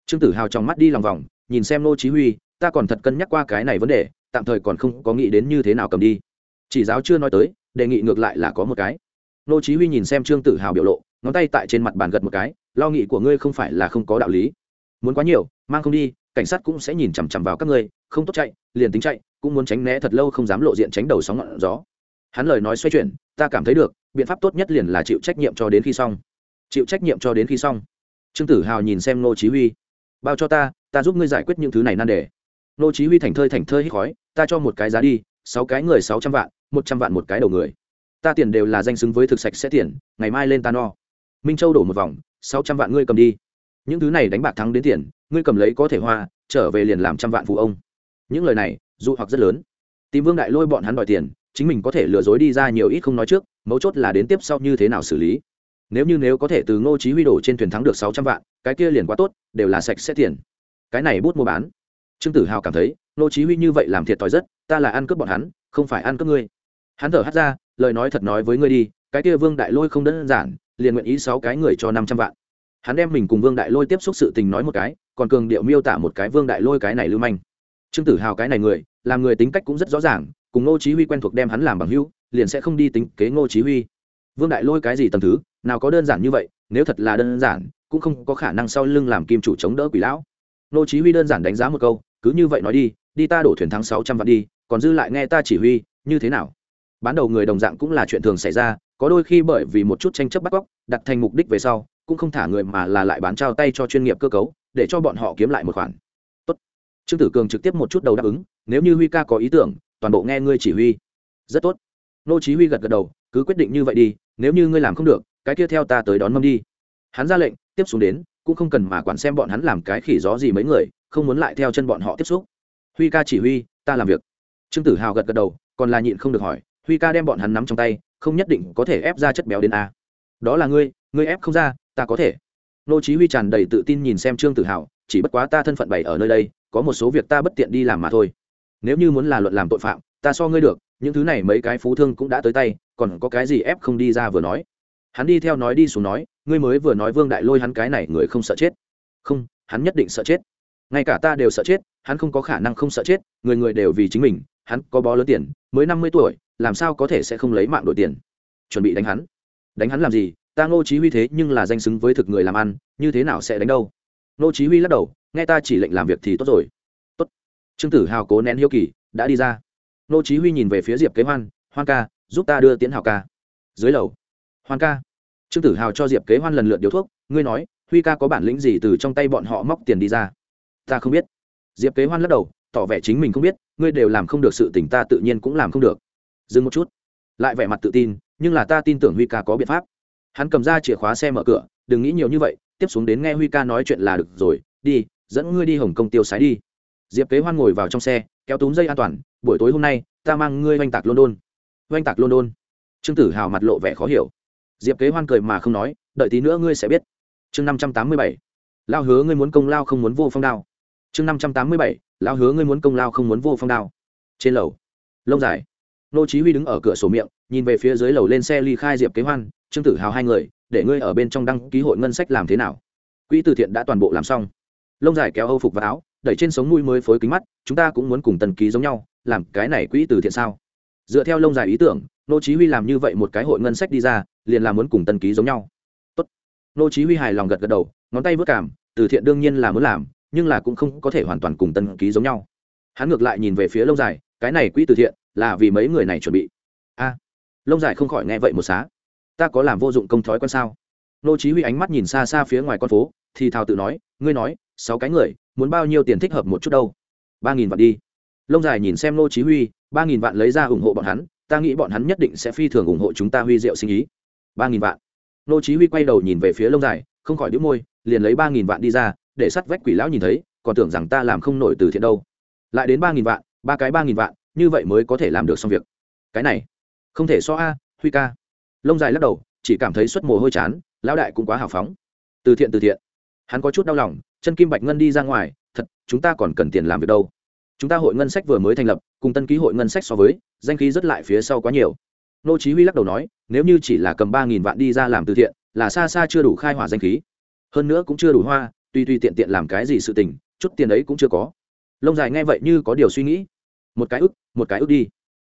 S1: Trương tử hào trong mắt đi lòng vòng, nhìn xem nô chí huy, ta còn thật cân nhắc qua cái này vấn đề tạm thời còn không có nghĩ đến như thế nào cầm đi. Chỉ giáo chưa nói tới, đề nghị ngược lại là có một cái. Nô chí huy nhìn xem trương tử hào biểu lộ, ngón tay tại trên mặt bàn gật một cái, lo nghĩ của ngươi không phải là không có đạo lý. Muốn quá nhiều, mang không đi, cảnh sát cũng sẽ nhìn chằm chằm vào các ngươi, không tốt chạy, liền tính chạy, cũng muốn tránh né thật lâu không dám lộ diện tránh đầu sóng ngọn gió. Hắn lời nói xoay chuyển, ta cảm thấy được, biện pháp tốt nhất liền là chịu trách nhiệm cho đến khi xong. Chịu trách nhiệm cho đến khi xong. Trương tử hào nhìn xem nô chí huy. Bao cho ta ta giúp ngươi giải quyết những thứ này nan đề nô chí huy thành thơi thành thơi hít khói, ta cho một cái giá đi, sáu cái người sáu trăm vạn, một trăm vạn một cái đầu người. Ta tiền đều là danh xứng với thực sạch sẽ tiền, ngày mai lên ta no. Minh châu đổ một vòng, sáu trăm vạn ngươi cầm đi. Những thứ này đánh bạc thắng đến tiền, ngươi cầm lấy có thể hoa, trở về liền làm trăm vạn phụ ông. Những lời này, dụ hoặc rất lớn. Tìm vương đại lôi bọn hắn đòi tiền, chính mình có thể lừa dối đi ra nhiều ít không nói trước, mấu chốt là đến tiếp sau như thế nào xử lý. Nếu như nếu có thể từ ngô chí huy đổ trên thuyền thắng được sáu trăm vạn, cái kia liền quá tốt, đều là sạch sẽ tiền. Cái này bút mua bán trương tử hào cảm thấy ngô chí huy như vậy làm thiệt thòi rất, ta là ăn cướp bọn hắn, không phải ăn cướp ngươi. Hắn thở hắt ra, lời nói thật nói với ngươi đi, cái kia vương đại lôi không đơn giản, liền nguyện ý sáu cái người cho năm trăm vạn. Hắn đem mình cùng vương đại lôi tiếp xúc sự tình nói một cái, còn cường điệu miêu tả một cái vương đại lôi cái này lưu manh. Trương tử hào cái này người, làm người tính cách cũng rất rõ ràng, cùng ngô chí huy quen thuộc đem hắn làm bằng hữu, liền sẽ không đi tính kế ngô chí huy. Vương đại lôi cái gì tầm thứ, nào có đơn giản như vậy, nếu thật là đơn giản, cũng không có khả năng sau lưng làm kim chủ chống đỡ quỷ lão. Ngô chí huy đơn giản đánh giá một câu cứ như vậy nói đi đi ta đổ thuyền thắng 600 vạn đi, còn dư lại nghe ta chỉ huy, như thế nào? Bán đầu người đồng dạng cũng là chuyện thường xảy ra, có đôi khi bởi vì một chút tranh chấp bắt cóc, đặt thành mục đích về sau, cũng không thả người mà là lại bán trao tay cho chuyên nghiệp cơ cấu, để cho bọn họ kiếm lại một khoản. Tốt. trương tử cường trực tiếp một chút đầu đáp ứng, nếu như huy ca có ý tưởng, toàn bộ nghe ngươi chỉ huy. Rất tốt. Nô chí huy gật gật đầu, cứ quyết định như vậy đi, nếu như ngươi làm không được, cái kia theo ta tới đón mâm đi. Hắn ra lệnh, tiếp xuống đến, cũng không cần mà quản xem bọn hắn làm cái khỉ gió gì mấy người không muốn lại theo chân bọn họ tiếp xúc. Huy ca chỉ huy, ta làm việc. Trương tử hào gật gật đầu, còn là nhịn không được hỏi, huy ca đem bọn hắn nắm trong tay, không nhất định có thể ép ra chất béo đến a. Đó là ngươi ngươi ép không ra, ta có thể. Nô chí huy tràn đầy tự tin nhìn xem trương tử hào, chỉ bất quá ta thân phận bày ở nơi đây, có một số việc ta bất tiện đi làm mà thôi. Nếu như muốn là luận làm tội phạm, ta so ngươi được, những thứ này mấy cái phú thương cũng đã tới tay, còn có cái gì ép không đi ra vừa nói. Hắn đi theo nói đi xuống nói, ngươi mới vừa nói vương đại lôi hắn cái này người không sợ chết. Không, hắn nhất định sợ chết ngay cả ta đều sợ chết, hắn không có khả năng không sợ chết, người người đều vì chính mình, hắn có bó lớn tiền, mới năm mươi tuổi, làm sao có thể sẽ không lấy mạng đổi tiền? Chuẩn bị đánh hắn. Đánh hắn làm gì? Ta ngô chí huy thế nhưng là danh xứng với thực người làm ăn, như thế nào sẽ đánh đâu? Ngô chí huy lắc đầu, nghe ta chỉ lệnh làm việc thì tốt rồi. Tốt. Trương tử hào cố nén hiếu kỳ, đã đi ra. Ngô chí huy nhìn về phía diệp kế hoan hoan ca, giúp ta đưa tiến hào ca. Dưới lầu, hoan ca. Trương tử hào cho diệp kế hoan lần lượt điều thuốc, ngươi nói, huy ca có bản lĩnh gì từ trong tay bọn họ móc tiền đi ra? Ta không biết. Diệp kế hoan lắc đầu, tỏ vẻ chính mình không biết, ngươi đều làm không được sự tình ta tự nhiên cũng làm không được. Dừng một chút. Lại vẻ mặt tự tin, nhưng là ta tin tưởng huy ca có biện pháp. Hắn cầm ra chìa khóa xe mở cửa, đừng nghĩ nhiều như vậy, tiếp xuống đến nghe huy ca nói chuyện là được rồi, đi, dẫn ngươi đi hồng kông tiêu sái đi. Diệp kế hoan ngồi vào trong xe, kéo túm dây an toàn, buổi tối hôm nay, ta mang ngươi oanh tạc london. Oanh tạc london. Trương tử hào mặt lộ vẻ khó hiểu. Diệp kế hoan cười mà không nói, đợi tí nữa ngươi sẽ biết. Chương năm trăm tám mươi bảy. Lao hứa ngươi muốn công lao không muốn vô phong đao chương năm trăm tám mươi bảy, lão hứa ngươi muốn công lao không muốn vô phong đao. Trên lầu, lông dài. Nô chí huy đứng ở cửa sổ miệng, nhìn về phía dưới lầu lên xe ly khai diệp kế hoan, trương tử hào hai người, để ngươi ở bên trong đăng ký hội ngân sách làm thế nào? Quỹ từ thiện đã toàn bộ làm xong. Lông dài kéo âu phục và áo, đẩy trên sống mũi mới phối kính mắt, chúng ta cũng muốn cùng tần ký giống nhau, làm cái này quỹ từ thiện sao? Dựa theo lông dài ý tưởng, nô chí huy làm như vậy một cái hội ngân sách đi ra, liền là muốn cùng tần ký giống nhau. Tốt. Nô chí huy hài lòng gật gật đầu, ngón tay vứt cảm, từ thiện đương nhiên là muốn làm nhưng là cũng không có thể hoàn toàn cùng tân ký giống nhau. Hắn ngược lại nhìn về phía lông dài, cái này quỹ từ thiện, là vì mấy người này chuẩn bị. A, lông dài không khỏi nghe vậy một xá. Ta có làm vô dụng công thói quen sao? Nô chí huy ánh mắt nhìn xa xa phía ngoài con phố, thì thào tự nói, ngươi nói, sáu cái người, muốn bao nhiêu tiền thích hợp một chút đâu? Ba nghìn vạn đi. Lông dài nhìn xem nô chí huy, ba nghìn vạn lấy ra ủng hộ bọn hắn, ta nghĩ bọn hắn nhất định sẽ phi thường ủng hộ chúng ta huy diệu sinh ý. Ba nghìn vạn. Nô chí huy quay đầu nhìn về phía lông dài, không khỏi đĩu môi, liền lấy ba nghìn vạn đi ra để sắt vách quỷ lão nhìn thấy, còn tưởng rằng ta làm không nổi từ thiện đâu. Lại đến ba nghìn vạn, ba cái ba nghìn vạn, như vậy mới có thể làm được xong việc. Cái này, không thể so a, huy ca. Lông dài lắc đầu, chỉ cảm thấy suất mồ hôi chán, lão đại cũng quá hào phóng. Từ thiện từ thiện. Hắn có chút đau lòng, chân kim bạch ngân đi ra ngoài, thật, chúng ta còn cần tiền làm việc đâu. Chúng ta hội ngân sách vừa mới thành lập, cùng tân ký hội ngân sách so với, danh khí rất lại phía sau quá nhiều. Nô chí huy lắc đầu nói, nếu như chỉ là cầm ba nghìn vạn đi ra làm từ thiện, là xa xa chưa đủ khai hỏa danh khí. Hơn nữa cũng chưa đủ hoa tuy tuy tiện tiện làm cái gì sự tình, chút tiền ấy cũng chưa có. Lông dài nghe vậy như có điều suy nghĩ. Một cái ức, một cái ức đi.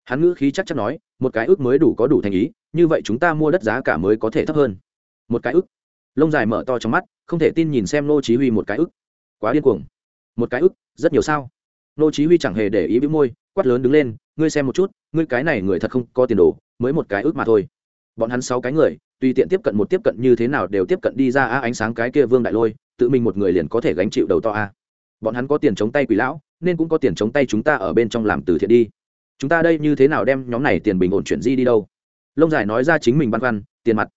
S1: Hắn ngữ khí chắc chắn nói, một cái ức mới đủ có đủ thành ý, như vậy chúng ta mua đất giá cả mới có thể thấp hơn. Một cái ức lông dài mở to trong mắt, không thể tin nhìn xem nô chí huy một cái ức quá điên cuồng. Một cái ức rất nhiều sao? Nô chí huy chẳng hề để ý bĩu môi, quát lớn đứng lên, ngươi xem một chút, ngươi cái này người thật không có tiền đồ, mới một cái ức mà thôi. Bọn hắn sáu cái người, tùy tiện tiếp cận một tiếp cận như thế nào đều tiếp cận đi ra á ánh sáng cái kia vương đại lôi tự mình một người liền có thể gánh chịu đầu to a. Bọn hắn có tiền chống tay quỷ lão, nên cũng có tiền chống tay chúng ta ở bên trong làm từ thiện đi. Chúng ta đây như thế nào đem nhóm này tiền bình ổn chuyển di đi đâu? Lông dài nói ra chính mình băn khoăn, tiền mặt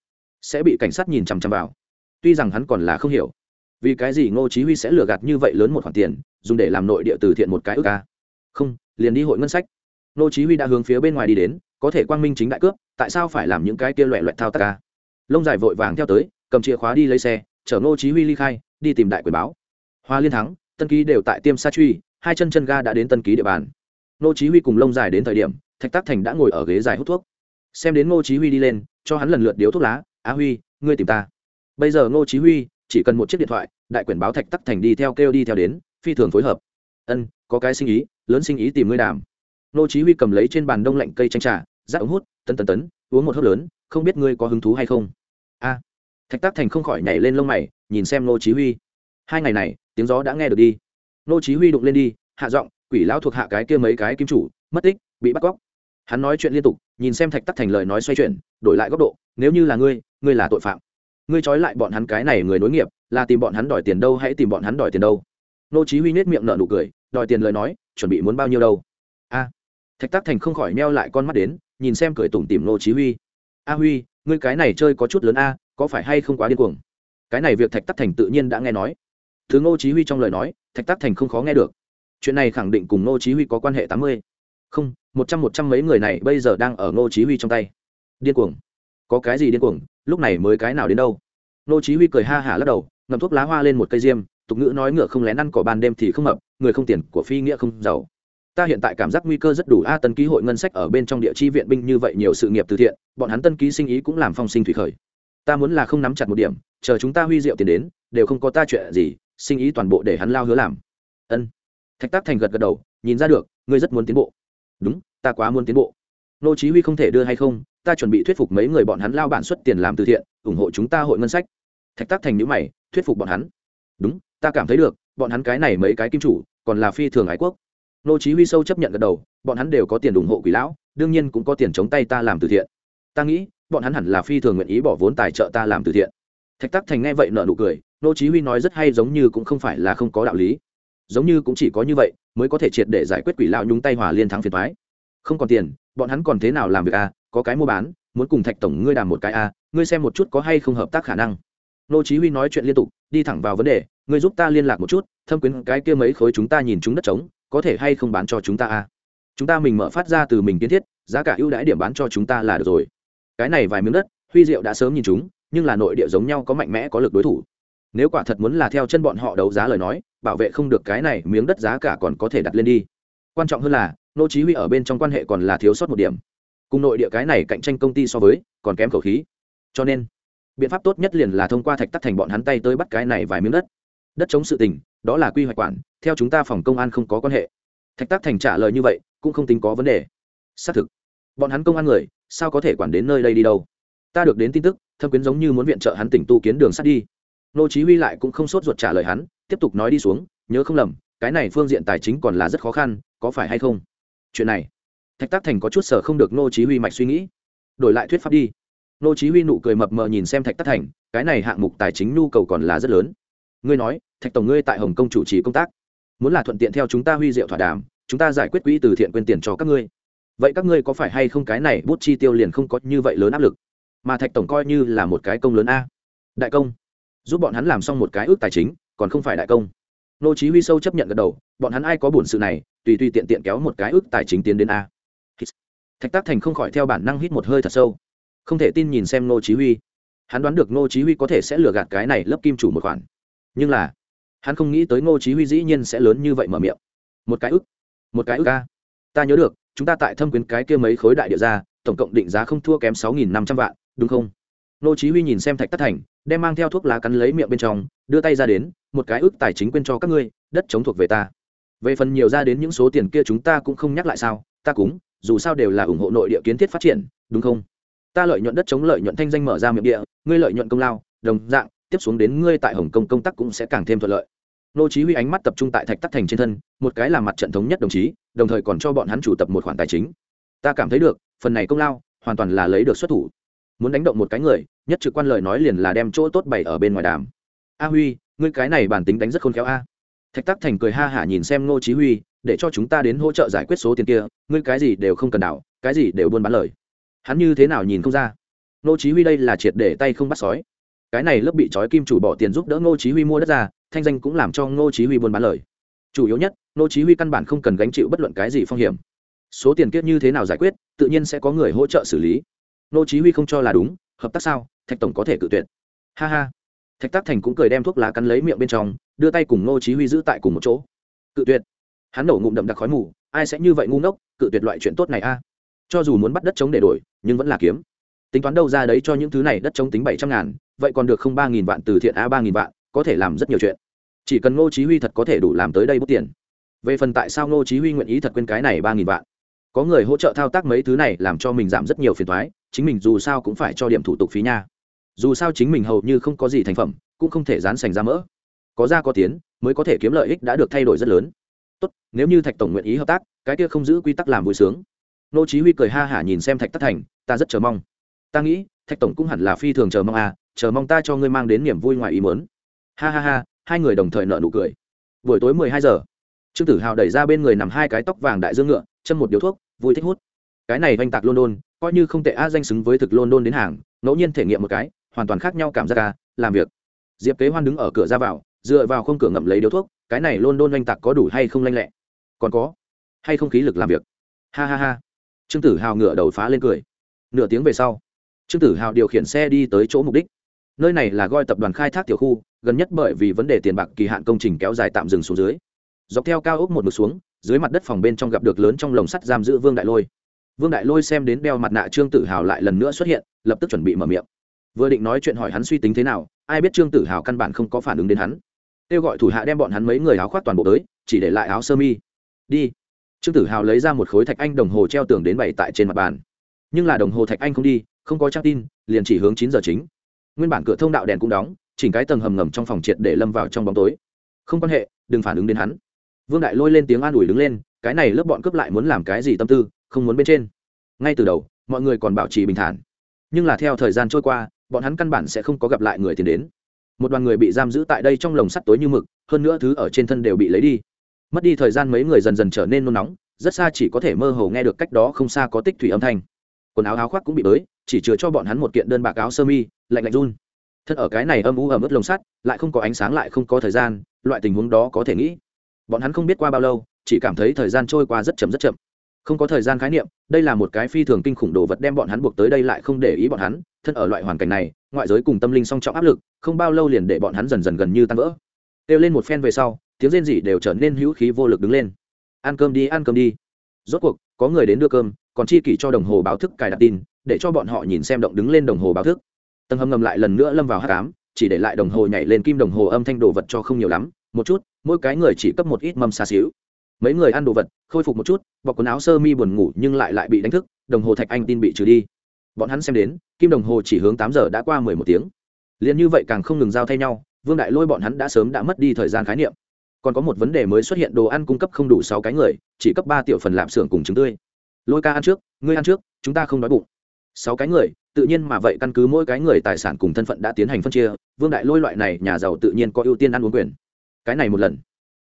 S1: sẽ bị cảnh sát nhìn chằm chằm vào. Tuy rằng hắn còn là không hiểu, vì cái gì ngô chí huy sẽ lừa gạt như vậy lớn một khoản tiền, dùng để làm nội địa từ thiện một cái ước ca không, liền đi hội ngân sách. Ngô chí huy đã hướng phía bên ngoài đi đến, có thể quang minh chính đại cướp, tại sao phải làm những cái kia loẹt loẹt thao tác ca lông dài vội vàng theo tới, cầm chìa khóa đi lấy xe, chở ngô chí huy ly khai đi tìm đại quyền báo. Hoa liên thắng, tân ký đều tại tiêm sa truy, hai chân chân ga đã đến tân ký địa bàn. Ngô chí huy cùng lông dài đến thời điểm, thạch tác thành đã ngồi ở ghế dài hút thuốc. Xem đến ngô chí huy đi lên, cho hắn lần lượt điếu thuốc lá, á huy, ngươi tìm ta. Bây giờ ngô chí huy chỉ cần một chiếc điện thoại, đại quyền báo thạch tắc thành đi theo kêu đi theo đến, phi thường phối hợp. Ân, có cái sinh ý, lớn sinh ý tìm ngươi đàm. Ngô chí huy cầm lấy trên bàn đông lạnh cây chanh trà rác ống hút, tấn tấn tấn, uống một hớp lớn, không biết ngươi có hứng thú hay không thạch tác thành không khỏi nhảy lên lông mày, nhìn xem nô chí huy. Hai ngày này, tiếng gió đã nghe được đi. Nô chí huy đụng lên đi, hạ giọng, quỷ lão thuộc hạ cái kia mấy cái kim chủ, mất tích, bị bắt cóc. Hắn nói chuyện liên tục, nhìn xem thạch tắc thành lời nói xoay chuyển, đổi lại góc độ, nếu như là ngươi ngươi là tội phạm. Ngươi trói lại bọn hắn cái này người nối nghiệp, là tìm bọn hắn đòi tiền đâu hãy tìm bọn hắn đòi tiền đâu. Nô chí huy nết miệng nở nụ cười, đòi tiền lời nói, chuẩn bị muốn bao nhiêu đâu? A. Thạch tắc thành không khỏi meo lại con mắt đến, nhìn xem cười tủm tỉm nô chí huy. A huy, ngươi cái này chơi có chút lớn a có phải hay không quá điên cuồng? Cái này việc thạch tắc thành tự nhiên đã nghe nói. Thứ ngô chí huy trong lời nói, thạch tắc thành không khó nghe được. Chuyện này khẳng định cùng ngô chí huy có quan hệ tám mươi. Không, một trăm một trăm mấy người này bây giờ đang ở ngô chí huy trong tay. Điên cuồng. Có cái gì điên cuồng? Lúc này mới cái nào đến đâu? Ngô chí huy cười ha hả lắc đầu, ngậm thuốc lá hoa lên một cây diêm, tục ngữ nói ngựa không lén ăn cỏ ban đêm thì không hợp người không tiền của phi nghĩa không giàu. Ta hiện tại cảm giác nguy cơ rất đủ a, tân ký hội ngân sách ở bên trong địa chi viện binh như vậy nhiều sự nghiệp từ thiện, bọn hắn tân ký sinh ý cũng làm phong sinh thủy khởi ta muốn là không nắm chặt một điểm, chờ chúng ta huy diệu tiền đến, đều không có ta chuyện gì, sinh ý toàn bộ để hắn lao hứa làm. Ân. Thạch tác thành gật gật đầu, nhìn ra được, ngươi rất muốn tiến bộ. Đúng, ta quá muốn tiến bộ. Nô chí huy không thể đưa hay không, ta chuẩn bị thuyết phục mấy người bọn hắn lao bản xuất tiền làm từ thiện, ủng hộ chúng ta hội ngân sách. Thạch tác thành nhíu mày, thuyết phục bọn hắn. Đúng, ta cảm thấy được, bọn hắn cái này mấy cái kim chủ, còn là phi thường ái quốc. Nô chí huy sâu chấp nhận gật đầu, bọn hắn đều có tiền ủng hộ quỷ lão, đương nhiên cũng có tiền chống tay ta làm từ thiện. Ta nghĩ bọn hắn hẳn là phi thường nguyện ý bỏ vốn tài trợ ta làm từ thiện thạch tắc thành nghe vậy nở nụ cười, nô chí huy nói rất hay giống như cũng không phải là không có đạo lý giống như cũng chỉ có như vậy, mới có thể triệt để giải quyết quỷ lão nhúng tay hòa liên thắng phiền toái không còn tiền, bọn hắn còn thế nào làm việc a à? có cái mua bán, muốn cùng thạch tổng ngươi đàm một cái a à? ngươi xem một chút có hay không hợp tác khả năng nô chí huy nói chuyện liên tục, đi thẳng vào vấn đề, ngươi giúp ta liên lạc một chút, thâm quyến cái kia mấy khối chúng ta nhìn chúng đất trống, có thể hay không bán cho chúng ta a à? chúng ta mình mở phát ra từ mình kiến thiết, giá cả ưu đãi điểm bán cho chúng ta là được rồi cái này vài miếng đất, huy diệu đã sớm nhìn chúng, nhưng là nội địa giống nhau có mạnh mẽ có lực đối thủ. Nếu quả thật muốn là theo chân bọn họ đấu giá lời nói, bảo vệ không được cái này miếng đất giá cả còn có thể đặt lên đi. Quan trọng hơn là, nô chí huy ở bên trong quan hệ còn là thiếu sót một điểm. Cùng nội địa cái này cạnh tranh công ty so với, còn kém khẩu khí. Cho nên, biện pháp tốt nhất liền là thông qua thạch tắc thành bọn hắn tay tới bắt cái này vài miếng đất. Đất chống sự tình, đó là quy hoạch quản, theo chúng ta phòng công an không có quan hệ. Thạch tắc thành trả lời như vậy, cũng không tính có vấn đề. Xác thực, bọn hắn công an người sao có thể quản đến nơi đây đi đâu? Ta được đến tin tức, thâm quyến giống như muốn viện trợ hắn tỉnh tu kiến đường sắt đi. Nô chí huy lại cũng không sốt ruột trả lời hắn, tiếp tục nói đi xuống, nhớ không lầm, cái này phương diện tài chính còn là rất khó khăn, có phải hay không? Chuyện này, thạch tác thành có chút sở không được nô chí huy mạch suy nghĩ. Đổi lại thuyết pháp đi. Nô chí huy nụ cười mập mờ nhìn xem thạch tác thành, cái này hạng mục tài chính nhu cầu còn là rất lớn. Ngươi nói, thạch tổng ngươi tại hồng kông chủ trì công tác, muốn là thuận tiện theo chúng ta huy diệu thỏa đàm, chúng ta giải quyết quỹ từ thiện quyên tiền cho các ngươi vậy các ngươi có phải hay không cái này bút chi tiêu liền không có như vậy lớn áp lực? Mà thạch tổng coi như là một cái công lớn a. Đại công. Giúp bọn hắn làm xong một cái ước tài chính, còn không phải đại công. Nô chí huy sâu chấp nhận gật đầu, bọn hắn ai có buồn sự này, tùy tùy tiện tiện kéo một cái ước tài chính tiến đến a. Thạch tác thành không khỏi theo bản năng hít một hơi thật sâu. Không thể tin nhìn xem nô chí huy. Hắn đoán được nô chí huy có thể sẽ lừa gạt cái này lấp kim chủ một khoản. Nhưng là, hắn không nghĩ tới nô chí huy dĩ nhiên sẽ lớn như vậy mở miệng. Một cái ước, một cái ước a. Ta nhớ được chúng ta tại thâm quyến cái kia mấy khối đại địa ra, tổng cộng định giá không thua kém 6.500 vạn, đúng không? Nô chí huy nhìn xem thạch tất thành, đem mang theo thuốc lá cắn lấy miệng bên trong, đưa tay ra đến, một cái ước tài chính quên cho các ngươi, đất chống thuộc về ta. Về phần nhiều ra đến những số tiền kia chúng ta cũng không nhắc lại sao, ta cũng, dù sao đều là ủng hộ nội địa kiến thiết phát triển, đúng không? Ta lợi nhuận đất chống lợi nhuận thanh danh mở ra miệng địa, ngươi lợi nhuận công lao, đồng dạng, tiếp xuống đến ngươi tại hồng kông công tác cũng sẽ càng thêm thuận lợi. Nô chí huy ánh mắt tập trung tại thạch tắc thành trên thân, một cái là mặt trận thống nhất đồng chí đồng thời còn cho bọn hắn chủ tập một khoản tài chính. Ta cảm thấy được, phần này công lao, hoàn toàn là lấy được xuất thủ. Muốn đánh động một cái người, nhất trực quan lời nói liền là đem chỗ tốt bày ở bên ngoài đàm. A huy, ngươi cái này bản tính đánh rất khôn khéo a. Thạch tắc thành cười ha hả nhìn xem ngô chí huy, để cho chúng ta đến hỗ trợ giải quyết số tiền kia, ngươi cái gì đều không cần đảo, cái gì đều buôn bán lời. Hắn như thế nào nhìn không ra? Ngô chí huy đây là triệt để tay không bắt sói. Cái này lớp bị trói kim chủ bỏ tiền giúp đỡ Ngô chí huy mua đất ra, thanh danh cũng làm cho Ngô chí huy buôn bán lời chủ yếu nhất, nô chí huy căn bản không cần gánh chịu bất luận cái gì phong hiểm. Số tiền kiết như thế nào giải quyết, tự nhiên sẽ có người hỗ trợ xử lý. Nô chí huy không cho là đúng, hợp tác sao, thạch tổng có thể cự tuyệt. Ha ha. Thạch tác thành cũng cười đem thuốc lá cắn lấy miệng bên trong, đưa tay cùng nô chí huy giữ tại cùng một chỗ. Cự tuyệt. Hắn nổ ngụm đậm đặc khói mù, ai sẽ như vậy ngu ngốc, cự tuyệt loại chuyện tốt này a. Cho dù muốn bắt đất chống để đổi, nhưng vẫn là kiếm. Tính toán đâu ra đấy cho những thứ này đất chống tính bảy trăm ngàn, vậy còn được không ba nghìn vạn từ thiện a ba nghìn vạn, có thể làm rất nhiều chuyện chỉ cần ngô chí huy thật có thể đủ làm tới đây bút tiền. Về phần tại sao ngô chí huy nguyện ý thật quên cái này ba nghìn vạn? Có người hỗ trợ thao tác mấy thứ này làm cho mình giảm rất nhiều phiền toái, chính mình dù sao cũng phải cho điểm thủ tục phí nha. Dù sao chính mình hầu như không có gì thành phẩm, cũng không thể dán sành ra mỡ. Có ra có tiến, mới có thể kiếm lợi ích đã được thay đổi rất lớn. Tốt, nếu như thạch tổng nguyện ý hợp tác, cái kia không giữ quy tắc làm vui sướng. Nô chí huy cười ha hả nhìn xem thạch tất thành, ta rất chờ mong. Ta nghĩ, thạch tổng cũng hẳn là phi thường chờ mong à chờ mong ta cho ngươi mang đến niềm vui ngoài ý muốn. Ha ha ha hai người đồng thời nở nụ cười. Buổi tối 12 giờ, trương tử hào đẩy ra bên người nằm hai cái tóc vàng đại dương ngựa, châm một điếu thuốc, vui thích hút. Cái này oanh tạc london, coi như không tệ a danh xứng với thực london đến hàng, ngẫu nhiên thể nghiệm một cái, hoàn toàn khác nhau cảm giác ca làm việc. Diệp kế hoan đứng ở cửa ra vào, dựa vào không cửa ngậm lấy điếu thuốc, cái này london oanh tạc có đủ hay không lanh lẹ? Còn có, hay không khí lực làm việc? Ha ha ha. Trương tử hào ngựa đầu phá lên cười. Nửa tiếng về sau, trương tử hào điều khiển xe đi tới chỗ mục đích. Nơi này là goi tập đoàn khai thác tiểu khu gần nhất bởi vì vấn đề tiền bạc kỳ hạn công trình kéo dài tạm dừng xuống dưới. Dọc theo cao ốc một mực xuống, dưới mặt đất phòng bên trong gặp được lớn trong lồng sắt giam giữ vương đại lôi. Vương đại lôi xem đến đeo mặt nạ trương tử hào lại lần nữa xuất hiện, lập tức chuẩn bị mở miệng. Vừa định nói chuyện hỏi hắn suy tính thế nào, ai biết trương tử hào căn bản không có phản ứng đến hắn. Kêu gọi thủ hạ đem bọn hắn mấy người áo khoác toàn bộ tới, chỉ để lại áo sơ mi. Đi. Trương tử hào lấy ra một khối thạch anh đồng hồ treo tường đến bày tại trên mặt bàn. Nhưng là đồng hồ thạch anh không đi, không có trang tin, liền chỉ hướng chín giờ chính. Nguyên bản cửa thông đạo đèn cũng đóng chỉnh cái tầng hầm ngầm trong phòng triệt để lâm vào trong bóng tối. Không quan hệ, đừng phản ứng đến hắn. Vương đại lôi lên tiếng an ủi đứng lên, cái này lớp bọn cướp lại muốn làm cái gì tâm tư, không muốn bên trên. Ngay từ đầu, mọi người còn bảo trì bình thản. Nhưng là theo thời gian trôi qua, bọn hắn căn bản sẽ không có gặp lại người tiền đến. Một đoàn người bị giam giữ tại đây trong lồng sắt tối như mực, hơn nữa thứ ở trên thân đều bị lấy đi. Mất đi thời gian mấy người dần dần trở nên nôn nóng, rất xa chỉ có thể mơ hồ nghe được cách đó không xa có tích thủy âm thanh. Quần áo áo khoác cũng bị bới, chỉ chứa cho bọn hắn một kiện đơn bạc áo sơ mi, lạnh lạnh run thân ở cái này âm u ẩm ướt lồng sắt, lại không có ánh sáng lại không có thời gian, loại tình huống đó có thể nghĩ. Bọn hắn không biết qua bao lâu, chỉ cảm thấy thời gian trôi qua rất chậm rất chậm. Không có thời gian khái niệm, đây là một cái phi thường kinh khủng đồ vật đem bọn hắn buộc tới đây lại không để ý bọn hắn. Thân ở loại hoàn cảnh này, ngoại giới cùng tâm linh song trọng áp lực, không bao lâu liền để bọn hắn dần dần gần như tan vỡ. Kêu lên một phen về sau, tiếng rên rỉ đều trở nên hữu khí vô lực đứng lên. Ăn cơm đi, ăn cơm đi. Rốt cuộc, có người đến đưa cơm, còn chi kỷ cho đồng hồ báo thức cài đặt tin, để cho bọn họ nhìn xem động đứng lên đồng hồ báo thức tầng hầm ngầm lại lần nữa lâm vào hát cám chỉ để lại đồng hồ nhảy lên kim đồng hồ âm thanh đồ vật cho không nhiều lắm, một chút, mỗi cái người chỉ cấp một ít mâm xa xíu. Mấy người ăn đồ vật, khôi phục một chút, bọc quần áo sơ mi buồn ngủ nhưng lại lại bị đánh thức, đồng hồ thạch anh tin bị trừ đi. Bọn hắn xem đến, kim đồng hồ chỉ hướng tám giờ đã qua mười một tiếng. Liền như vậy càng không ngừng giao thay nhau, vương đại lôi bọn hắn đã sớm đã mất đi thời gian khái niệm. Còn có một vấn đề mới xuất hiện đồ ăn cung cấp không đủ sáu cái người, chỉ cấp ba tiểu phần lạp xưởng cùng trứng tươi. Lôi ca ăn trước, ngươi ăn trước, chúng ta không đói bụng. Sáu cái người tự nhiên mà vậy căn cứ mỗi cái người tài sản cùng thân phận đã tiến hành phân chia, vương đại lôi loại này nhà giàu tự nhiên có ưu tiên ăn uống quyền. Cái này một lần,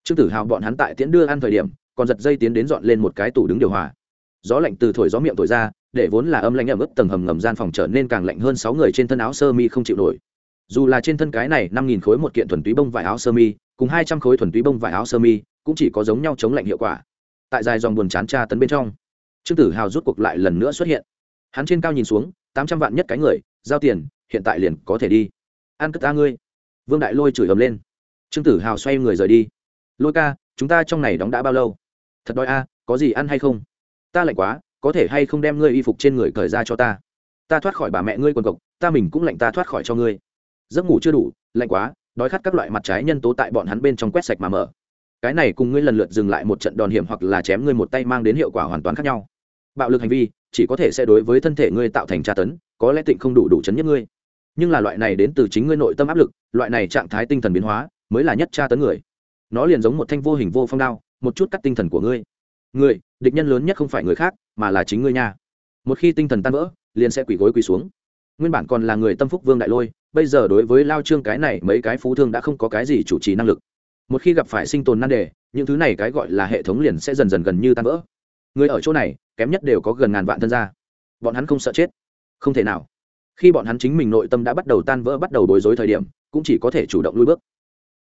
S1: trương tử hào bọn hắn tại tiễn đưa ăn thời điểm, còn giật dây tiến đến dọn lên một cái tủ đứng điều hòa. Gió lạnh từ thổi gió miệng thổi ra, để vốn là âm lạnh ẩm ướt tầng hầm ngầm gian phòng trở nên càng lạnh hơn sáu người trên thân áo sơ mi không chịu nổi. Dù là trên thân cái này năm nghìn khối một kiện thuần túy bông vải áo sơ mi, cùng hai trăm khối thuần túy bông vải áo sơ mi, cũng chỉ có giống nhau chống lạnh hiệu quả. Tại dài dòng buồn chán tra tấn bên trong, trương tử hào rút cuộc lại lần nữa xuất hiện. Hắn trên cao nhìn xuống tám trăm vạn nhất cái người, giao tiền, hiện tại liền có thể đi. Ăn cất ta ngươi. Vương đại lôi chửi ầm lên. Trương tử hào xoay người rời đi. Lôi ca, chúng ta trong này đóng đã bao lâu? Thật đói a, có gì ăn hay không? Ta lạnh quá, có thể hay không đem ngươi y phục trên người cởi ra cho ta? Ta thoát khỏi bà mẹ ngươi quần cộc, ta mình cũng lạnh ta thoát khỏi cho ngươi. Giấc ngủ chưa đủ, lạnh quá, đói khát các loại mặt trái nhân tố tại bọn hắn bên trong quét sạch mà mở. Cái này cùng ngươi lần lượt dừng lại một trận đòn hiểm hoặc là chém ngươi một tay mang đến hiệu quả hoàn toàn khác nhau bạo lực hành vi, chỉ có thể sẽ đối với thân thể ngươi tạo thành tra tấn, có lẽ tịnh không đủ đủ chấn nhất ngươi. Nhưng là loại này đến từ chính ngươi nội tâm áp lực, loại này trạng thái tinh thần biến hóa, mới là nhất tra tấn người. Nó liền giống một thanh vô hình vô phong đao, một chút cắt tinh thần của ngươi. Người địch nhân lớn nhất không phải người khác, mà là chính ngươi nha. Một khi tinh thần tan vỡ, liền sẽ quỳ gối quỳ xuống. Nguyên bản còn là người tâm phúc vương đại lôi, bây giờ đối với lao trương cái này mấy cái phú thương đã không có cái gì chủ trì năng lực. Một khi gặp phải sinh tồn nan đề, những thứ này cái gọi là hệ thống liền sẽ dần dần gần như tan vỡ. Người ở chỗ này kém nhất đều có gần ngàn vạn thân gia. Bọn hắn không sợ chết. Không thể nào. Khi bọn hắn chính mình nội tâm đã bắt đầu tan vỡ, bắt đầu bối rối thời điểm, cũng chỉ có thể chủ động lui bước.